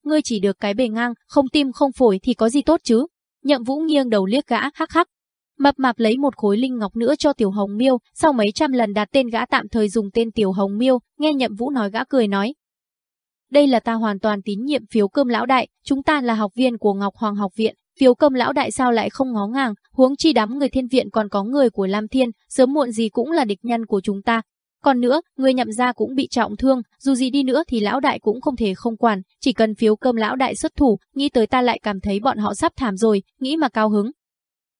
Ngươi chỉ được cái bề ngang, không tim không phổi thì có gì tốt chứ. Nhậm vũ nghiêng đầu liếc gã, hắc hắc. Mập mạp lấy một khối linh ngọc nữa cho Tiểu Hồng Miêu, sau mấy trăm lần đặt tên gã tạm thời dùng tên Tiểu Hồng Miêu, nghe Nhậm Vũ nói gã cười nói, đây là ta hoàn toàn tín nhiệm phiếu cơm lão đại, chúng ta là học viên của Ngọc Hoàng học viện, phiếu cơm lão đại sao lại không ngó ngàng, huống chi đám người thiên viện còn có người của Lam Thiên, sớm muộn gì cũng là địch nhân của chúng ta. Còn nữa, người nhậm gia cũng bị trọng thương, dù gì đi nữa thì lão đại cũng không thể không quản, chỉ cần phiếu cơm lão đại xuất thủ, nghĩ tới ta lại cảm thấy bọn họ sắp thảm rồi, nghĩ mà cao hứng.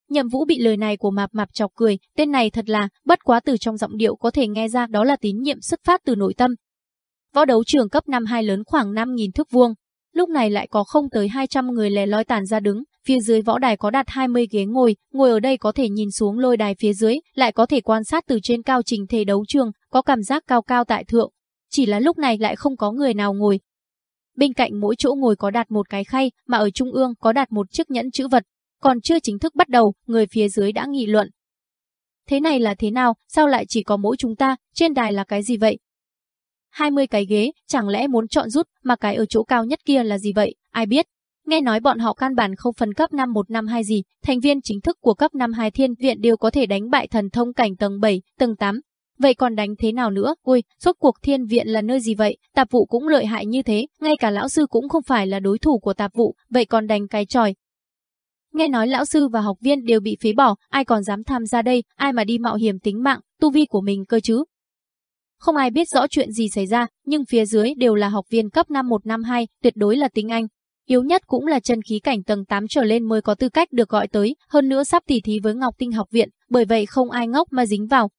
Nhậm Vũ bị lời này của Mạp Mạp chọc cười, tên này thật là, bất quá từ trong giọng điệu có thể nghe ra đó là tín nhiệm xuất phát từ nội tâm, Võ đấu trường cấp năm hai lớn khoảng 5.000 thước vuông. Lúc này lại có không tới 200 người lè loi tản ra đứng, phía dưới võ đài có đặt 20 ghế ngồi, ngồi ở đây có thể nhìn xuống lôi đài phía dưới, lại có thể quan sát từ trên cao trình thể đấu trường, có cảm giác cao cao tại thượng. Chỉ là lúc này lại không có người nào ngồi. Bên cạnh mỗi chỗ ngồi có đặt một cái khay, mà ở trung ương có đặt một chiếc nhẫn chữ vật. Còn chưa chính thức bắt đầu, người phía dưới đã nghị luận. Thế này là thế nào, sao lại chỉ có mỗi chúng ta, trên đài là cái gì vậy, 20 cái ghế, chẳng lẽ muốn chọn rút, mà cái ở chỗ cao nhất kia là gì vậy, ai biết. Nghe nói bọn họ căn bản không phân cấp 5 1 năm 2 gì, thành viên chính thức của cấp 5 2 thiên viện đều có thể đánh bại thần thông cảnh tầng 7, tầng 8. Vậy còn đánh thế nào nữa? Ui, suốt cuộc thiên viện là nơi gì vậy? Tạp vụ cũng lợi hại như thế, ngay cả lão sư cũng không phải là đối thủ của tạp vụ, vậy còn đánh cái tròi. Nghe nói lão sư và học viên đều bị phế bỏ, ai còn dám tham gia đây, ai mà đi mạo hiểm tính mạng, tu vi của mình cơ chứ. Không ai biết rõ chuyện gì xảy ra, nhưng phía dưới đều là học viên cấp 5152, tuyệt đối là tính Anh. Yếu nhất cũng là chân khí cảnh tầng 8 trở lên mới có tư cách được gọi tới, hơn nữa sắp tỉ thí với Ngọc Tinh học viện, bởi vậy không ai ngốc mà dính vào.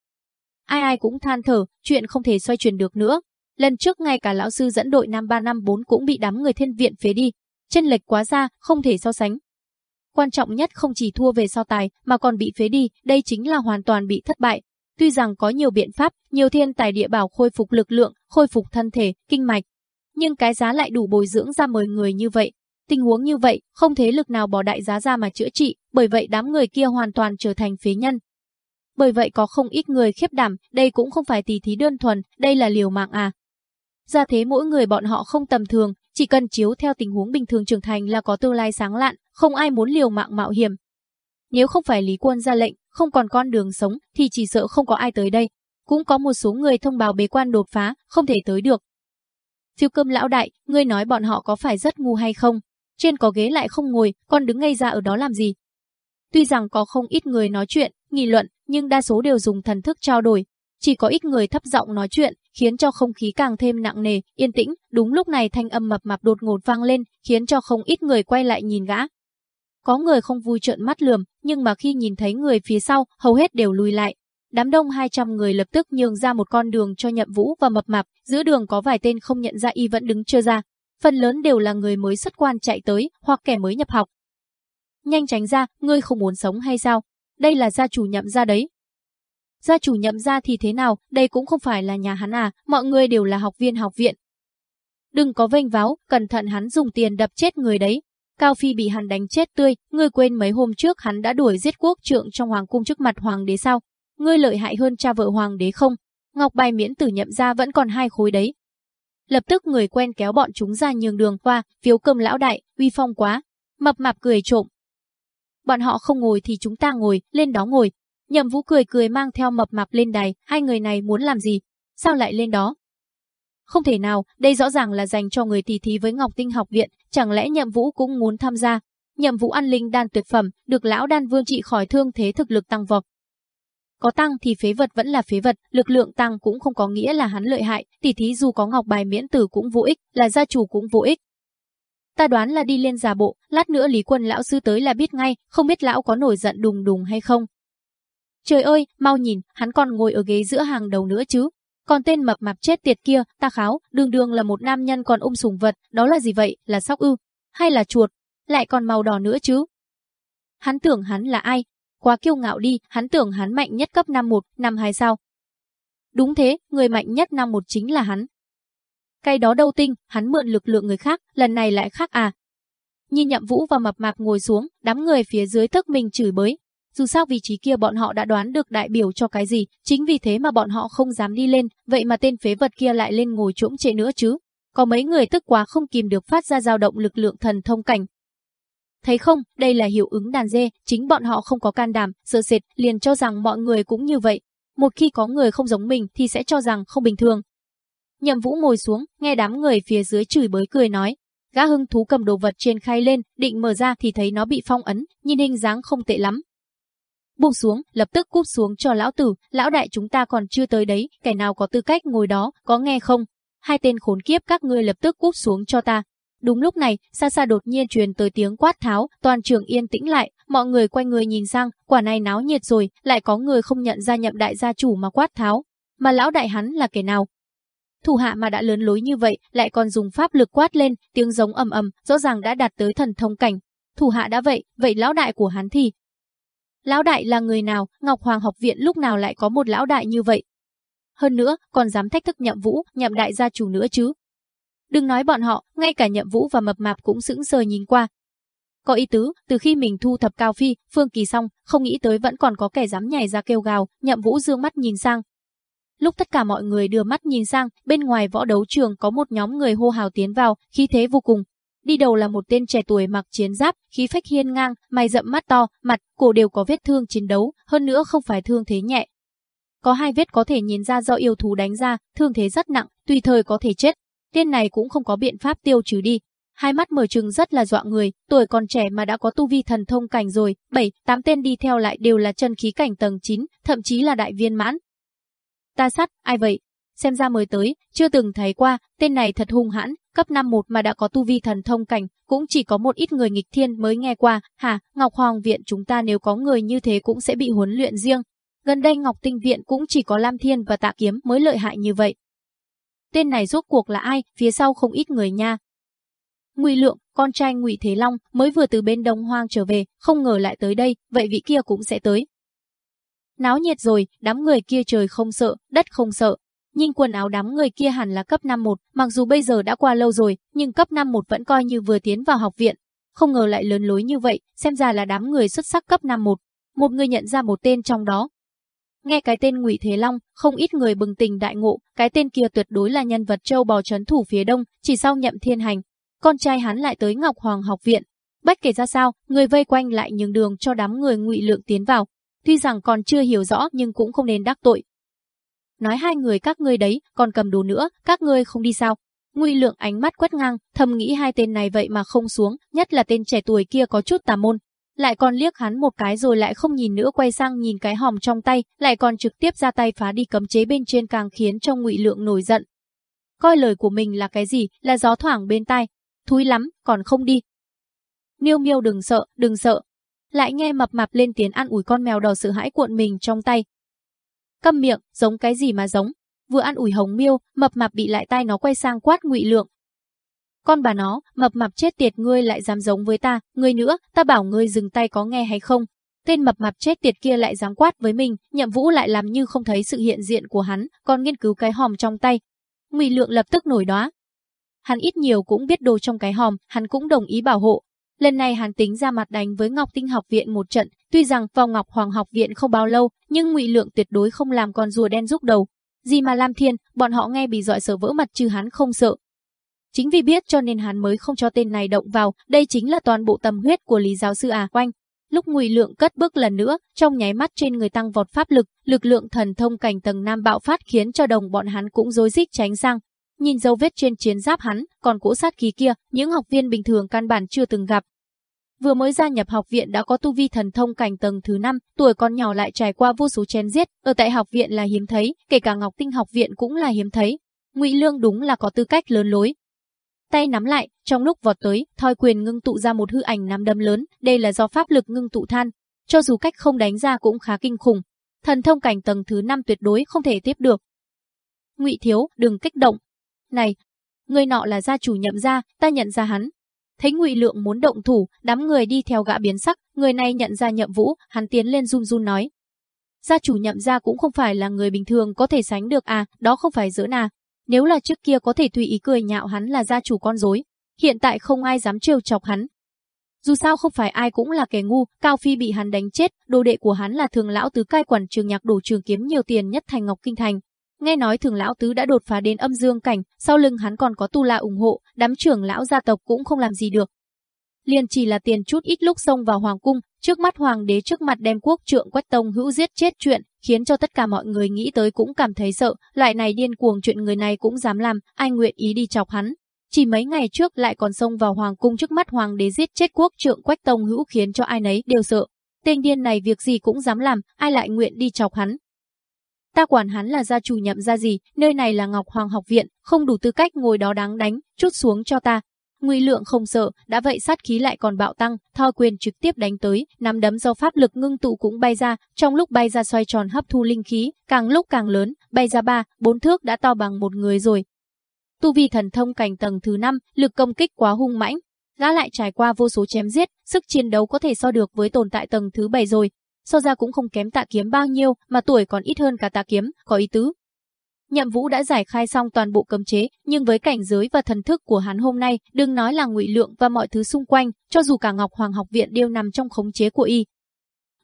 Ai ai cũng than thở, chuyện không thể xoay chuyển được nữa. Lần trước ngay cả lão sư dẫn đội năm 354 cũng bị đám người thiên viện phế đi. Chân lệch quá xa, không thể so sánh. Quan trọng nhất không chỉ thua về so tài, mà còn bị phế đi, đây chính là hoàn toàn bị thất bại, Tuy rằng có nhiều biện pháp, nhiều thiên tài địa bảo khôi phục lực lượng, khôi phục thân thể, kinh mạch, nhưng cái giá lại đủ bồi dưỡng ra mời người như vậy. Tình huống như vậy, không thế lực nào bỏ đại giá ra mà chữa trị, bởi vậy đám người kia hoàn toàn trở thành phế nhân. Bởi vậy có không ít người khiếp đảm, đây cũng không phải tỷ thí đơn thuần, đây là liều mạng à. Ra thế mỗi người bọn họ không tầm thường, chỉ cần chiếu theo tình huống bình thường trưởng thành là có tương lai sáng lạn, không ai muốn liều mạng mạo hiểm. Nếu không phải Lý Quân ra lệnh, không còn con đường sống thì chỉ sợ không có ai tới đây. Cũng có một số người thông báo bế quan đột phá, không thể tới được. Phiêu cơm lão đại, ngươi nói bọn họ có phải rất ngu hay không? Trên có ghế lại không ngồi, con đứng ngay ra ở đó làm gì? Tuy rằng có không ít người nói chuyện, nghị luận, nhưng đa số đều dùng thần thức trao đổi. Chỉ có ít người thấp giọng nói chuyện, khiến cho không khí càng thêm nặng nề, yên tĩnh. Đúng lúc này thanh âm mập mạp đột ngột vang lên, khiến cho không ít người quay lại nhìn gã, có người không vui trợn mắt lườm, nhưng mà khi nhìn thấy người phía sau, hầu hết đều lùi lại. Đám đông 200 người lập tức nhường ra một con đường cho Nhậm Vũ và Mập Mạp, giữa đường có vài tên không nhận ra y vẫn đứng chưa ra. Phần lớn đều là người mới xuất quan chạy tới, hoặc kẻ mới nhập học. Nhanh tránh ra, ngươi không muốn sống hay sao? Đây là gia chủ nhậm ra đấy. Gia chủ nhậm ra thì thế nào, đây cũng không phải là nhà hắn à, mọi người đều là học viên học viện. Đừng có vênh váo, cẩn thận hắn dùng tiền đập chết người đấy, Cao Phi bị hắn đánh chết tươi, ngươi quên mấy hôm trước hắn đã đuổi giết quốc trượng trong hoàng cung trước mặt hoàng đế sao? Ngươi lợi hại hơn cha vợ hoàng đế không? Ngọc bài miễn tử nhậm ra vẫn còn hai khối đấy. Lập tức người quen kéo bọn chúng ra nhường đường qua, phiếu cơm lão đại, uy phong quá. Mập mạp cười trộm. bọn họ không ngồi thì chúng ta ngồi, lên đó ngồi. Nhậm Vũ cười cười mang theo mập mạp lên đài, hai người này muốn làm gì? Sao lại lên đó? Không thể nào, đây rõ ràng là dành cho người tỷ thí với Ngọc Tinh học viện, chẳng lẽ Nhậm Vũ cũng muốn tham gia? Nhậm Vũ ăn linh đan tuyệt phẩm, được lão đan vương trị khỏi thương thế thực lực tăng vọt. Có tăng thì phế vật vẫn là phế vật, lực lượng tăng cũng không có nghĩa là hắn lợi hại, tỷ thí dù có ngọc bài miễn tử cũng vô ích, là gia chủ cũng vô ích. Ta đoán là đi lên giả bộ, lát nữa Lý Quân lão sư tới là biết ngay, không biết lão có nổi giận đùng đùng hay không. Trời ơi, mau nhìn, hắn còn ngồi ở ghế giữa hàng đầu nữa chứ. Còn tên mập mạp chết tiệt kia, ta kháo, đường đường là một nam nhân còn ôm sùng vật, đó là gì vậy, là sóc ư, hay là chuột, lại còn màu đỏ nữa chứ. Hắn tưởng hắn là ai? Quá kiêu ngạo đi, hắn tưởng hắn mạnh nhất cấp 51, 52 sao? Đúng thế, người mạnh nhất năm một chính là hắn. Cái đó đâu tinh, hắn mượn lực lượng người khác, lần này lại khác à. Nhìn nhậm vũ và mập mạp ngồi xuống, đám người phía dưới thức mình chửi bới. Dù sao vị trí kia bọn họ đã đoán được đại biểu cho cái gì, chính vì thế mà bọn họ không dám đi lên, vậy mà tên phế vật kia lại lên ngồi trỗng trệ nữa chứ. Có mấy người tức quá không kìm được phát ra dao động lực lượng thần thông cảnh. Thấy không, đây là hiệu ứng đàn dê, chính bọn họ không có can đảm, sợ sệt, liền cho rằng mọi người cũng như vậy. Một khi có người không giống mình thì sẽ cho rằng không bình thường, Nhậm Vũ ngồi xuống, nghe đám người phía dưới chửi bới cười nói. Gã hưng thú cầm đồ vật trên khay lên, định mở ra thì thấy nó bị phong ấn, nhìn hình dáng không tệ lắm. Buông xuống, lập tức cúp xuống cho lão tử, lão đại chúng ta còn chưa tới đấy, kẻ nào có tư cách ngồi đó, có nghe không? Hai tên khốn kiếp các ngươi lập tức cúp xuống cho ta. Đúng lúc này, xa xa đột nhiên truyền tới tiếng quát tháo, toàn trường yên tĩnh lại, mọi người quay người nhìn sang, quả này náo nhiệt rồi, lại có người không nhận ra nhậm đại gia chủ mà quát tháo. Mà lão đại hắn là kẻ nào, Thủ hạ mà đã lớn lối như vậy, lại còn dùng pháp lực quát lên, tiếng giống ầm ầm, rõ ràng đã đạt tới thần thông cảnh. Thủ hạ đã vậy, vậy lão đại của hắn thì? Lão đại là người nào, Ngọc Hoàng học viện lúc nào lại có một lão đại như vậy? Hơn nữa, còn dám thách thức nhậm vũ, nhậm đại gia chủ nữa chứ. Đừng nói bọn họ, ngay cả nhậm vũ và mập mạp cũng sững sờ nhìn qua. Có ý tứ, từ khi mình thu thập cao phi, phương kỳ xong, không nghĩ tới vẫn còn có kẻ dám nhảy ra kêu gào, nhậm vũ dương mắt nhìn sang, Lúc tất cả mọi người đưa mắt nhìn sang, bên ngoài võ đấu trường có một nhóm người hô hào tiến vào, khí thế vô cùng. Đi đầu là một tên trẻ tuổi mặc chiến giáp, khí phách hiên ngang, mày rậm mắt to, mặt, cổ đều có vết thương chiến đấu, hơn nữa không phải thương thế nhẹ. Có hai vết có thể nhìn ra do yêu thú đánh ra, thương thế rất nặng, tùy thời có thể chết. Tên này cũng không có biện pháp tiêu trừ đi. Hai mắt mở trừng rất là dọa người, tuổi còn trẻ mà đã có tu vi thần thông cảnh rồi, bảy, tám tên đi theo lại đều là chân khí cảnh tầng 9, thậm chí là đại viên mãn, Ta sát, ai vậy? Xem ra mới tới, chưa từng thấy qua, tên này thật hung hãn, cấp 51 mà đã có tu vi thần thông cảnh, cũng chỉ có một ít người nghịch thiên mới nghe qua, hả, Ngọc Hoàng Viện chúng ta nếu có người như thế cũng sẽ bị huấn luyện riêng. Gần đây Ngọc Tinh Viện cũng chỉ có Lam Thiên và Tạ Kiếm mới lợi hại như vậy. Tên này rốt cuộc là ai, phía sau không ít người nha. Ngụy Lượng, con trai Ngụy Thế Long, mới vừa từ bên Đông Hoang trở về, không ngờ lại tới đây, vậy vị kia cũng sẽ tới. Náo nhiệt rồi, đám người kia trời không sợ, đất không sợ. Nhưng quần áo đám người kia hẳn là cấp 51, mặc dù bây giờ đã qua lâu rồi, nhưng cấp 51 vẫn coi như vừa tiến vào học viện. Không ngờ lại lớn lối như vậy, xem ra là đám người xuất sắc cấp 51. Một người nhận ra một tên trong đó. Nghe cái tên Ngụy Thế Long, không ít người bừng tỉnh đại ngộ, cái tên kia tuyệt đối là nhân vật châu bò trấn thủ phía đông, chỉ sau nhậm thiên hành. Con trai hắn lại tới Ngọc Hoàng học viện. Bất kể ra sao, người vây quanh lại nhường đường cho đám người Ngụy Lượng tiến vào, Tuy rằng còn chưa hiểu rõ nhưng cũng không nên đắc tội. Nói hai người các ngươi đấy, còn cầm đồ nữa, các ngươi không đi sao? Ngụy lượng ánh mắt quét ngang, thầm nghĩ hai tên này vậy mà không xuống, nhất là tên trẻ tuổi kia có chút tà môn. Lại còn liếc hắn một cái rồi lại không nhìn nữa quay sang nhìn cái hòm trong tay, lại còn trực tiếp ra tay phá đi cấm chế bên trên càng khiến cho ngụy lượng nổi giận. Coi lời của mình là cái gì, là gió thoảng bên tai. Thúi lắm, còn không đi. Miêu miêu đừng sợ, đừng sợ, lại nghe mập mạp lên tiếng ăn ủi con mèo đỏ sợ hãi cuộn mình trong tay. Câm miệng, giống cái gì mà giống? Vừa ăn ủi hồng miêu, mập mạp bị lại tai nó quay sang quát ngụy lượng. Con bà nó, mập mạp chết tiệt ngươi lại dám giống với ta, ngươi nữa, ta bảo ngươi dừng tay có nghe hay không? Tên mập mạp chết tiệt kia lại dám quát với mình, nhậm vũ lại làm như không thấy sự hiện diện của hắn, còn nghiên cứu cái hòm trong tay. Ngụy lượng lập tức nổi đóa. Hắn ít nhiều cũng biết đồ trong cái hòm, hắn cũng đồng ý bảo hộ, Lần này hắn tính ra mặt đánh với Ngọc Tinh học viện một trận, tuy rằng vào Ngọc Hoàng học viện không bao lâu, nhưng Ngụy Lượng tuyệt đối không làm con rùa đen rúc đầu. Gì mà Lam Thiên, bọn họ nghe bị dọa sợ vỡ mặt chứ hắn không sợ. Chính vì biết cho nên hắn mới không cho tên này động vào, đây chính là toàn bộ tâm huyết của Lý giáo sư à quanh. Lúc Ngụy Lượng cất bước lần nữa, trong nháy mắt trên người tăng vọt pháp lực, lực lượng thần thông cảnh tầng nam bạo phát khiến cho đồng bọn hắn cũng rối rít tránh sang. Nhìn dấu vết trên chiến giáp hắn, còn cỗ sát khí kia, những học viên bình thường căn bản chưa từng gặp. Vừa mới gia nhập học viện đã có tu vi thần thông cảnh tầng thứ 5, tuổi còn nhỏ lại trải qua vô số chém giết, ở tại học viện là hiếm thấy, kể cả Ngọc Tinh học viện cũng là hiếm thấy. Ngụy Lương đúng là có tư cách lớn lối, tay nắm lại, trong lúc vọt tới, thoi quyền ngưng tụ ra một hư ảnh nắm đấm lớn, đây là do pháp lực ngưng tụ than, cho dù cách không đánh ra cũng khá kinh khủng. Thần thông cảnh tầng thứ 5 tuyệt đối không thể tiếp được. Ngụy Thiếu, đừng kích động. Này, người nọ là gia chủ nhậm gia, ta nhận ra hắn. Thấy Ngụy Lượng muốn động thủ, đám người đi theo gã biến sắc, người này nhận ra Nhậm Vũ, hắn tiến lên run run nói: "Gia chủ Nhậm gia cũng không phải là người bình thường có thể sánh được à, đó không phải giỡn à, nếu là trước kia có thể tùy ý cười nhạo hắn là gia chủ con rối, hiện tại không ai dám trêu chọc hắn. Dù sao không phải ai cũng là kẻ ngu, Cao Phi bị hắn đánh chết, đồ đệ của hắn là thường lão tứ cai quản trường nhạc đổ trường kiếm nhiều tiền nhất thành Ngọc Kinh Thành. Nghe nói thường lão tứ đã đột phá đến âm dương cảnh, sau lưng hắn còn có tu la ủng hộ, đám trưởng lão gia tộc cũng không làm gì được. Liền chỉ là tiền chút ít lúc xông vào hoàng cung, trước mắt hoàng đế trước mặt đem quốc trượng quách tông hữu giết chết chuyện, khiến cho tất cả mọi người nghĩ tới cũng cảm thấy sợ, loại này điên cuồng chuyện người này cũng dám làm, ai nguyện ý đi chọc hắn. Chỉ mấy ngày trước lại còn xông vào hoàng cung trước mắt hoàng đế giết chết quốc trượng quách tông hữu khiến cho ai nấy đều sợ. Tên điên này việc gì cũng dám làm, ai lại nguyện đi chọc hắn. Ta quản hắn là gia chủ nhậm ra gì, nơi này là Ngọc Hoàng học viện, không đủ tư cách ngồi đó đáng đánh, chút xuống cho ta, Ngụy lượng không sợ, đã vậy sát khí lại còn bạo tăng, thao quyền trực tiếp đánh tới, nắm đấm do pháp lực ngưng tụ cũng bay ra, trong lúc bay ra xoay tròn hấp thu linh khí, càng lúc càng lớn, bay ra ba, bốn thước đã to bằng một người rồi. Tu vi thần thông cảnh tầng thứ 5, lực công kích quá hung mãnh, gã lại trải qua vô số chém giết, sức chiến đấu có thể so được với tồn tại tầng thứ 7 rồi. So ra cũng không kém tạ kiếm bao nhiêu, mà tuổi còn ít hơn cả tạ kiếm, có ý tứ. Nhậm Vũ đã giải khai xong toàn bộ cấm chế, nhưng với cảnh giới và thần thức của hắn hôm nay, đừng nói là Ngụy Lượng và mọi thứ xung quanh, cho dù cả Ngọc Hoàng học viện đều nằm trong khống chế của y.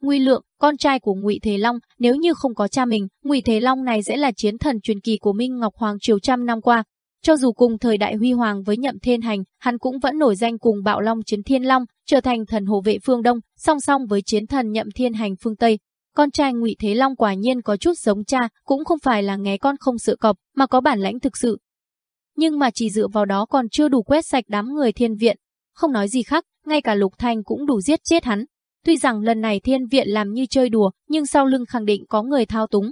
Ngụy Lượng, con trai của Ngụy Thế Long, nếu như không có cha mình, Ngụy Thế Long này sẽ là chiến thần truyền kỳ của Minh Ngọc Hoàng triều trăm năm qua. Cho dù cùng thời đại huy hoàng với Nhậm Thiên Hành, hắn cũng vẫn nổi danh cùng Bạo Long chiến Thiên Long, trở thành thần hộ vệ phương Đông, song song với chiến thần Nhậm Thiên Hành phương Tây. Con trai Ngụy Thế Long quả nhiên có chút giống cha, cũng không phải là nghe con không sợ cọp, mà có bản lãnh thực sự. Nhưng mà chỉ dựa vào đó còn chưa đủ quét sạch đám người thiên viện. Không nói gì khác, ngay cả Lục Thanh cũng đủ giết chết hắn. Tuy rằng lần này thiên viện làm như chơi đùa, nhưng sau lưng khẳng định có người thao túng.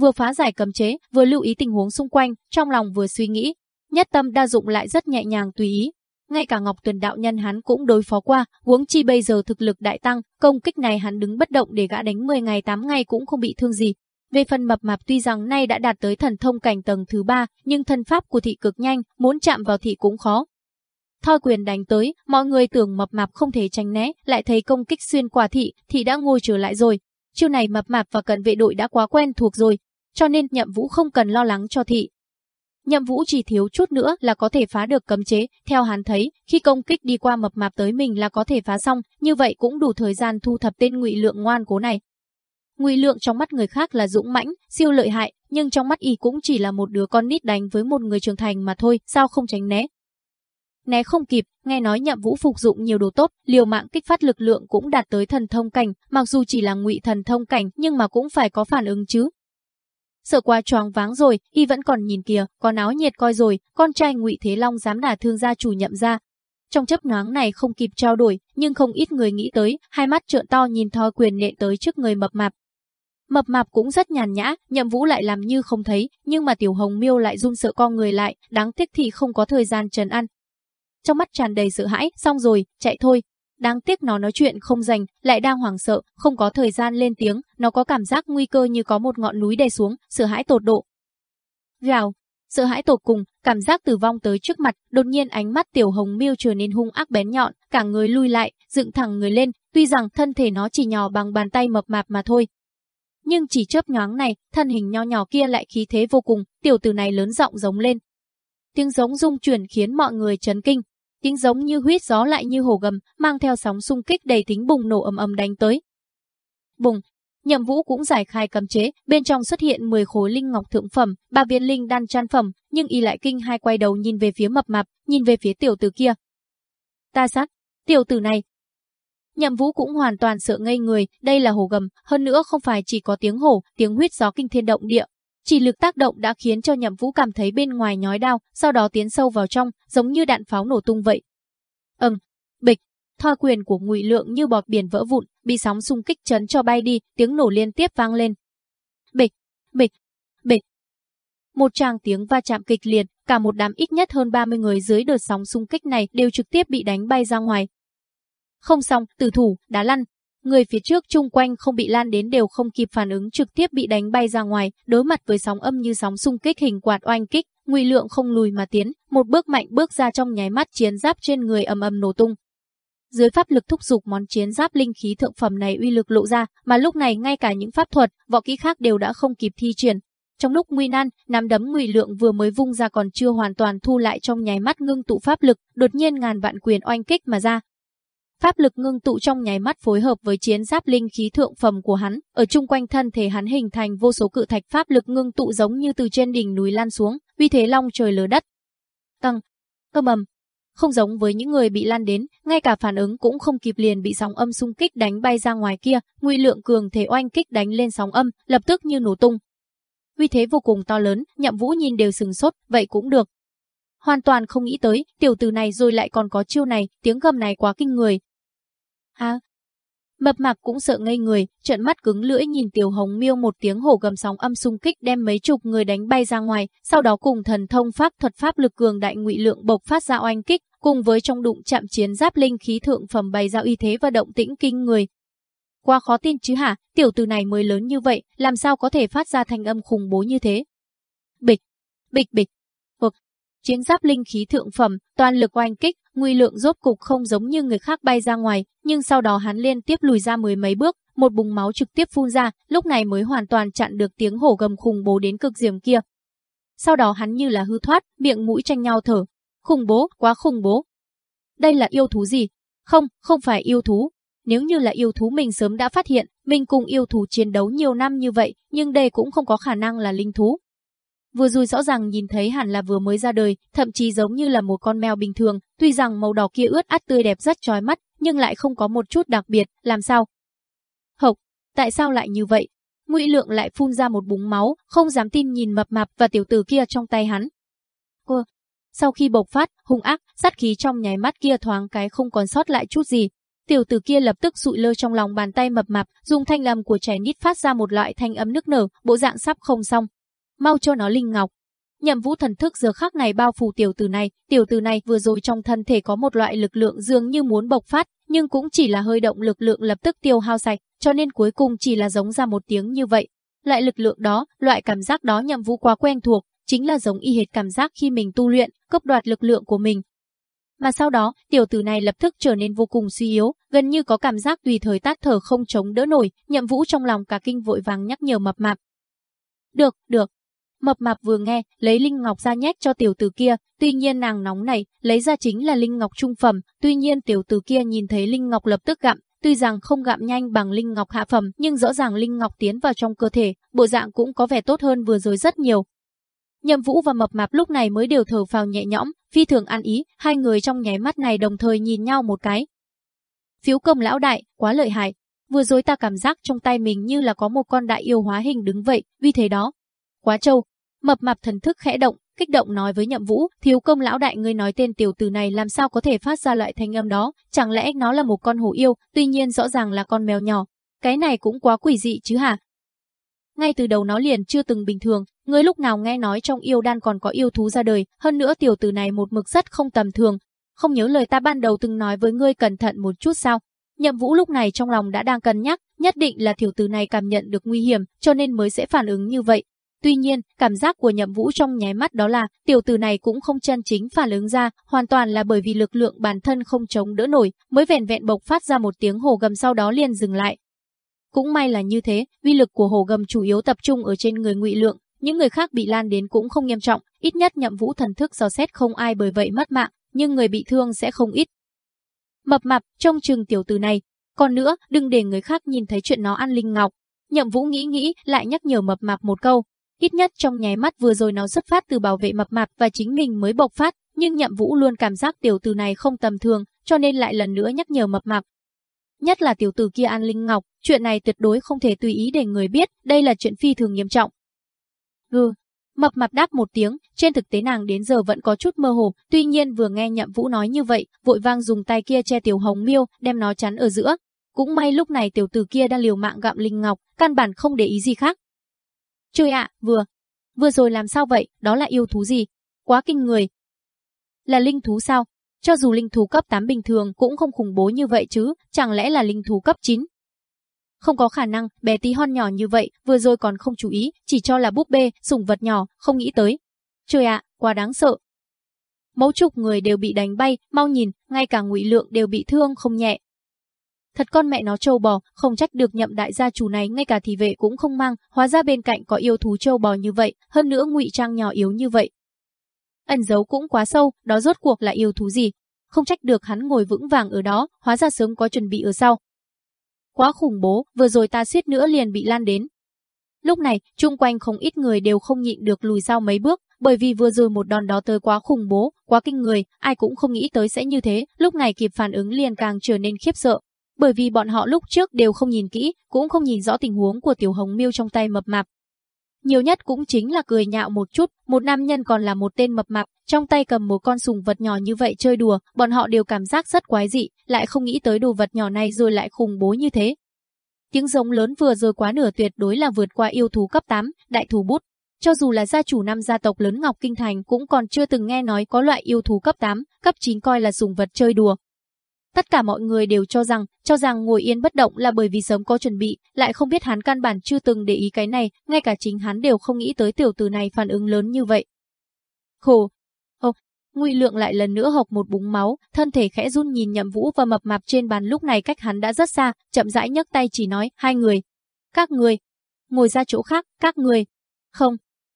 Vừa phá giải cấm chế, vừa lưu ý tình huống xung quanh, trong lòng vừa suy nghĩ. Nhất tâm đa dụng lại rất nhẹ nhàng tùy ý, ngay cả Ngọc Tuyền đạo nhân hắn cũng đối phó qua, huống chi bây giờ thực lực đại tăng, công kích này hắn đứng bất động để gã đánh 10 ngày 8 ngày cũng không bị thương gì. Về phần mập mạp tuy rằng nay đã đạt tới thần thông cảnh tầng thứ 3, nhưng thân pháp của thị cực nhanh, muốn chạm vào thị cũng khó. Thoi quyền đánh tới, mọi người tưởng mập mạp không thể tránh né, lại thấy công kích xuyên qua thị, thị đã ngồi trở lại rồi. Chiêu này mập mạp và cận vệ đội đã quá quen thuộc rồi, cho nên nhậm vũ không cần lo lắng cho thị. Nhậm Vũ chỉ thiếu chút nữa là có thể phá được cấm chế, theo hắn thấy, khi công kích đi qua mập mạp tới mình là có thể phá xong, như vậy cũng đủ thời gian thu thập tên Ngụy Lượng ngoan cố này. Ngụy Lượng trong mắt người khác là dũng mãnh, siêu lợi hại, nhưng trong mắt y cũng chỉ là một đứa con nít đánh với một người trưởng thành mà thôi, sao không tránh né. Né không kịp, nghe nói Nhậm Vũ phục dụng nhiều đồ tốt, liều mạng kích phát lực lượng cũng đạt tới thần thông cảnh, mặc dù chỉ là ngụy thần thông cảnh nhưng mà cũng phải có phản ứng chứ, sợ qua choáng váng rồi, y vẫn còn nhìn kìa, có áo nhiệt coi rồi, con trai Ngụy Thế Long dám đả thương gia chủ nhậm ra. Trong chấp nhoáng này không kịp trao đổi, nhưng không ít người nghĩ tới, hai mắt trợn to nhìn thoi quyền nện tới trước người mập mạp. Mập mạp cũng rất nhàn nhã, nhậm vũ lại làm như không thấy, nhưng mà tiểu hồng miêu lại run sợ con người lại, đáng tiếc thì không có thời gian trần ăn. Trong mắt tràn đầy sợ hãi, xong rồi, chạy thôi, Đáng tiếc nó nói chuyện không dành, lại đang hoảng sợ, không có thời gian lên tiếng, nó có cảm giác nguy cơ như có một ngọn núi đè xuống, sợ hãi tột độ. Gào, sợ hãi tột cùng, cảm giác tử vong tới trước mặt, đột nhiên ánh mắt tiểu hồng miêu trở nên hung ác bén nhọn, cả người lui lại, dựng thẳng người lên, tuy rằng thân thể nó chỉ nhỏ bằng bàn tay mập mạp mà thôi. Nhưng chỉ chớp nhoáng này, thân hình nho nhỏ kia lại khí thế vô cùng, tiểu tử này lớn giọng giống lên. Tiếng giống rung chuyển khiến mọi người chấn kinh, tiếng giống như huyết gió lại như hồ gầm, mang theo sóng xung kích đầy tính bùng nổ ầm ầm đánh tới. Bùng, Nhậm Vũ cũng giải khai cấm chế, bên trong xuất hiện 10 khối linh ngọc thượng phẩm, ba viên linh đan trăn phẩm, nhưng y lại kinh hai quay đầu nhìn về phía mập mạp, nhìn về phía tiểu tử kia. Ta sát, tiểu tử này. Nhậm Vũ cũng hoàn toàn sợ ngây người, đây là hồ gầm, hơn nữa không phải chỉ có tiếng hổ, tiếng huyết gió kinh thiên động địa. Chỉ lực tác động đã khiến cho Nhậm Vũ cảm thấy bên ngoài nhói đau, sau đó tiến sâu vào trong, giống như đạn pháo nổ tung vậy. Ầm, bịch, thoi quyền của Ngụy Lượng như bọt biển vỡ vụn, bị sóng xung kích chấn cho bay đi, tiếng nổ liên tiếp vang lên. Bịch, bịch, bịch. Một tràng tiếng va chạm kịch liệt, cả một đám ít nhất hơn 30 người dưới đợt sóng xung kích này đều trực tiếp bị đánh bay ra ngoài. Không xong, tử thủ, đá lăn. Người phía trước chung quanh không bị lan đến đều không kịp phản ứng trực tiếp bị đánh bay ra ngoài, đối mặt với sóng âm như sóng xung kích hình quạt oanh kích, Ngụy Lượng không lùi mà tiến, một bước mạnh bước ra trong nháy mắt chiến giáp trên người ầm ầm nổ tung. Dưới pháp lực thúc dục món chiến giáp linh khí thượng phẩm này uy lực lộ ra, mà lúc này ngay cả những pháp thuật, võ kỹ khác đều đã không kịp thi triển, trong lúc nguy nan, nắm đấm Ngụy Lượng vừa mới vung ra còn chưa hoàn toàn thu lại trong nháy mắt ngưng tụ pháp lực, đột nhiên ngàn vạn quyền oanh kích mà ra. Pháp lực ngưng tụ trong nháy mắt phối hợp với chiến giáp linh khí thượng phẩm của hắn, ở chung quanh thân thể hắn hình thành vô số cự thạch pháp lực ngưng tụ giống như từ trên đỉnh núi lan xuống, uy thế long trời lở đất. Tăng, âm ầm, không giống với những người bị lan đến, ngay cả phản ứng cũng không kịp liền bị sóng âm xung kích đánh bay ra ngoài kia, Ngụy Lượng cường thể oanh kích đánh lên sóng âm, lập tức như nổ tung, uy thế vô cùng to lớn, nhậm vũ nhìn đều sừng sốt, vậy cũng được. Hoàn toàn không nghĩ tới, tiểu tử này rồi lại còn có chiêu này, tiếng gầm này quá kinh người. À, Mập mạc cũng sợ ngây người, trợn mắt cứng lưỡi nhìn Tiểu Hồng Miêu một tiếng hổ gầm sóng âm xung kích đem mấy chục người đánh bay ra ngoài, sau đó cùng thần thông pháp thuật pháp lực cường đại ngụy lượng bộc phát ra oanh kích, cùng với trong đụng chạm chiến giáp linh khí thượng phẩm bày ra uy thế và động tĩnh kinh người, Qua khó tin chứ hả, tiểu tử này mới lớn như vậy, làm sao có thể phát ra thanh âm khủng bố như thế? Bịch, bịch bịch. Chiến giáp linh khí thượng phẩm, toàn lực oanh kích, nguy lượng rốt cục không giống như người khác bay ra ngoài, nhưng sau đó hắn liên tiếp lùi ra mười mấy bước, một bùng máu trực tiếp phun ra, lúc này mới hoàn toàn chặn được tiếng hổ gầm khủng bố đến cực diềm kia. Sau đó hắn như là hư thoát, miệng mũi tranh nhau thở. Khủng bố, quá khủng bố. Đây là yêu thú gì? Không, không phải yêu thú, nếu như là yêu thú mình sớm đã phát hiện, mình cùng yêu thú chiến đấu nhiều năm như vậy, nhưng đây cũng không có khả năng là linh thú. Vừa rồi rõ ràng nhìn thấy hẳn là vừa mới ra đời, thậm chí giống như là một con mèo bình thường, tuy rằng màu đỏ kia ướt át tươi đẹp rất chói mắt, nhưng lại không có một chút đặc biệt, làm sao? Hộc, tại sao lại như vậy? Ngụy Lượng lại phun ra một búng máu, không dám tin nhìn mập mạp và tiểu tử kia trong tay hắn. Cô, sau khi bộc phát, hung ác, sát khí trong nháy mắt kia thoáng cái không còn sót lại chút gì, Tiểu tử kia lập tức sụi lơ trong lòng bàn tay mập mạp, dùng thanh âm của trẻ nít phát ra một loại thanh âm nức nở, bộ dạng sắp không xong. Mau cho nó linh ngọc. Nhậm Vũ thần thức giờ khắc này bao phủ tiểu tử này, tiểu tử này vừa rồi trong thân thể có một loại lực lượng dường như muốn bộc phát, nhưng cũng chỉ là hơi động lực lượng lập tức tiêu hao sạch, cho nên cuối cùng chỉ là giống ra một tiếng như vậy. Loại lực lượng đó, loại cảm giác đó Nhậm Vũ quá quen thuộc, chính là giống y hệt cảm giác khi mình tu luyện, cấp đoạt lực lượng của mình, mà sau đó, tiểu tử này lập tức trở nên vô cùng suy yếu, gần như có cảm giác tùy thời tát thở không chống đỡ nổi, nhậm vũ trong lòng cả kinh vội vàng nhắc nhở mập mạp. Được, được. Mập mạp vừa nghe, lấy linh ngọc ra nhét cho tiểu tử kia, tuy nhiên nàng nóng này, lấy ra chính là linh ngọc trung phẩm, tuy nhiên tiểu tử kia nhìn thấy linh ngọc lập tức gặm, tuy rằng không gặm nhanh bằng linh ngọc hạ phẩm, nhưng rõ ràng linh ngọc tiến vào trong cơ thể, bộ dạng cũng có vẻ tốt hơn vừa rồi rất nhiều, Nhậm Vũ và Mập Mạp lúc này mới đều thở phào nhẹ nhõm, phi thường ăn ý, hai người trong nháy mắt này đồng thời nhìn nhau một cái. Phiếu công lão đại, quá lợi hại. Vừa rồi ta cảm giác trong tay mình như là có một con đại yêu hóa hình đứng vậy, vì thế đó. Quá trâu. Mập Mạp thần thức khẽ động, kích động nói với Nhậm Vũ, thiếu công lão đại ngươi nói tên tiểu tử này làm sao có thể phát ra loại thanh âm đó, chẳng lẽ nó là một con hổ yêu, tuy nhiên rõ ràng là con mèo nhỏ. Cái này cũng quá quỷ dị chứ hả? Ngay từ đầu nó liền chưa từng bình thường, Ngươi lúc nào nghe nói trong yêu đan còn có yêu thú ra đời, hơn nữa tiểu tử này một mực rất không tầm thường. Không nhớ lời ta ban đầu từng nói với ngươi cẩn thận một chút sao? Nhậm Vũ lúc này trong lòng đã đang cân nhắc, nhất định là tiểu tử này cảm nhận được nguy hiểm, cho nên mới sẽ phản ứng như vậy. Tuy nhiên, cảm giác của Nhậm Vũ trong nháy mắt đó là, tiểu tử này cũng không chân chính phản ứng ra, hoàn toàn là bởi vì lực lượng bản thân không chống đỡ nổi, mới vẹn vẹn bộc phát ra một tiếng hồ gầm sau đó liền dừng lại. Cũng may là như thế, uy lực của hồ gầm chủ yếu tập trung ở trên người Ngụy Lượng, những người khác bị lan đến cũng không nghiêm trọng, ít nhất nhậm vũ thần thức do xét không ai bởi vậy mất mạng, nhưng người bị thương sẽ không ít. Mập mạp, trông chừng tiểu tử này. Còn nữa, đừng để người khác nhìn thấy chuyện nó ăn linh ngọc. Nhậm vũ nghĩ nghĩ, lại nhắc nhở mập mạp một câu. Ít nhất trong nháy mắt vừa rồi nó xuất phát từ bảo vệ mập mạp và chính mình mới bộc phát, nhưng nhậm vũ luôn cảm giác tiểu tử này không tầm thường, cho nên lại lần nữa nhắc nhở mập mạp. nhất là tiểu tử kia An Linh Ngọc, chuyện này tuyệt đối không thể tùy ý để người biết, đây là chuyện phi thường nghiêm trọng. Gừ, mập mạp đáp một tiếng, trên thực tế nàng đến giờ vẫn có chút mơ hồ, tuy nhiên vừa nghe Nhậm Vũ nói như vậy, vội vang dùng tay kia che tiểu hồng miêu, đem nó chắn ở giữa. Cũng may lúc này tiểu tử kia đang liều mạng gặm Linh Ngọc, căn bản không để ý gì khác. Chơi ạ, vừa, vừa rồi làm sao vậy, đó là yêu thú gì? Quá kinh người. Là linh thú sao? Cho dù linh thú cấp 8 bình thường cũng không khủng bố như vậy chứ, chẳng lẽ là linh thú cấp 9? Không có khả năng, bé tí hon nhỏ như vậy, vừa rồi còn không chú ý, chỉ cho là búp bê, sủng vật nhỏ, không nghĩ tới. Trời ạ, quá đáng sợ. Mẫu chục người đều bị đánh bay, mau nhìn, ngay cả ngụy lượng đều bị thương không nhẹ. Thật con mẹ nó trâu bò, không trách được nhậm đại gia chủ này ngay cả thị vệ cũng không mang, hóa ra bên cạnh có yêu thú trâu bò như vậy, hơn nữa ngụy trang nhỏ yếu như vậy, ẩn giấu cũng quá sâu, đó rốt cuộc là yêu thú gì? Không trách được hắn ngồi vững vàng ở đó, hóa ra sớm có chuẩn bị ở sau. Quá khủng bố, vừa rồi ta suýt nữa liền bị lan đến. Lúc này, chung quanh không ít người đều không nhịn được lùi sau mấy bước, bởi vì vừa rồi một đòn đó tới quá khủng bố, quá kinh người, ai cũng không nghĩ tới sẽ như thế, lúc này kịp phản ứng liền càng trở nên khiếp sợ. Bởi vì bọn họ lúc trước đều không nhìn kỹ, cũng không nhìn rõ tình huống của tiểu hồng miêu trong tay mập mạp, nhiều nhất cũng chính là cười nhạo một chút, một nam nhân còn là một tên mập mạp, trong tay cầm một con sùng vật nhỏ như vậy chơi đùa, bọn họ đều cảm giác rất quái dị, lại không nghĩ tới đồ vật nhỏ này rồi lại khủng bố như thế. Tiếng giống lớn vừa rồi quá nửa tuyệt đối là vượt qua yêu thú cấp 8, đại thú bút. Cho dù là gia chủ năm gia tộc lớn Ngọc Kinh Thành cũng còn chưa từng nghe nói có loại yêu thú cấp 8, cấp 9 coi là sùng vật chơi đùa, Tất cả mọi người đều cho rằng, cho rằng ngồi yên bất động là bởi vì sớm có chuẩn bị, lại không biết hắn căn bản chưa từng để ý cái này, ngay cả chính hắn đều không nghĩ tới tiểu tử này phản ứng lớn như vậy. Khổ. Ô, Ngụy Lượng lại lần nữa hộc một búng máu, thân thể khẽ run nhìn Nhậm Vũ và mập mạp trên bàn lúc này cách hắn đã rất xa, chậm rãi nhấc tay chỉ nói, hai người. Các người. Ngồi ra chỗ khác, các người. Không.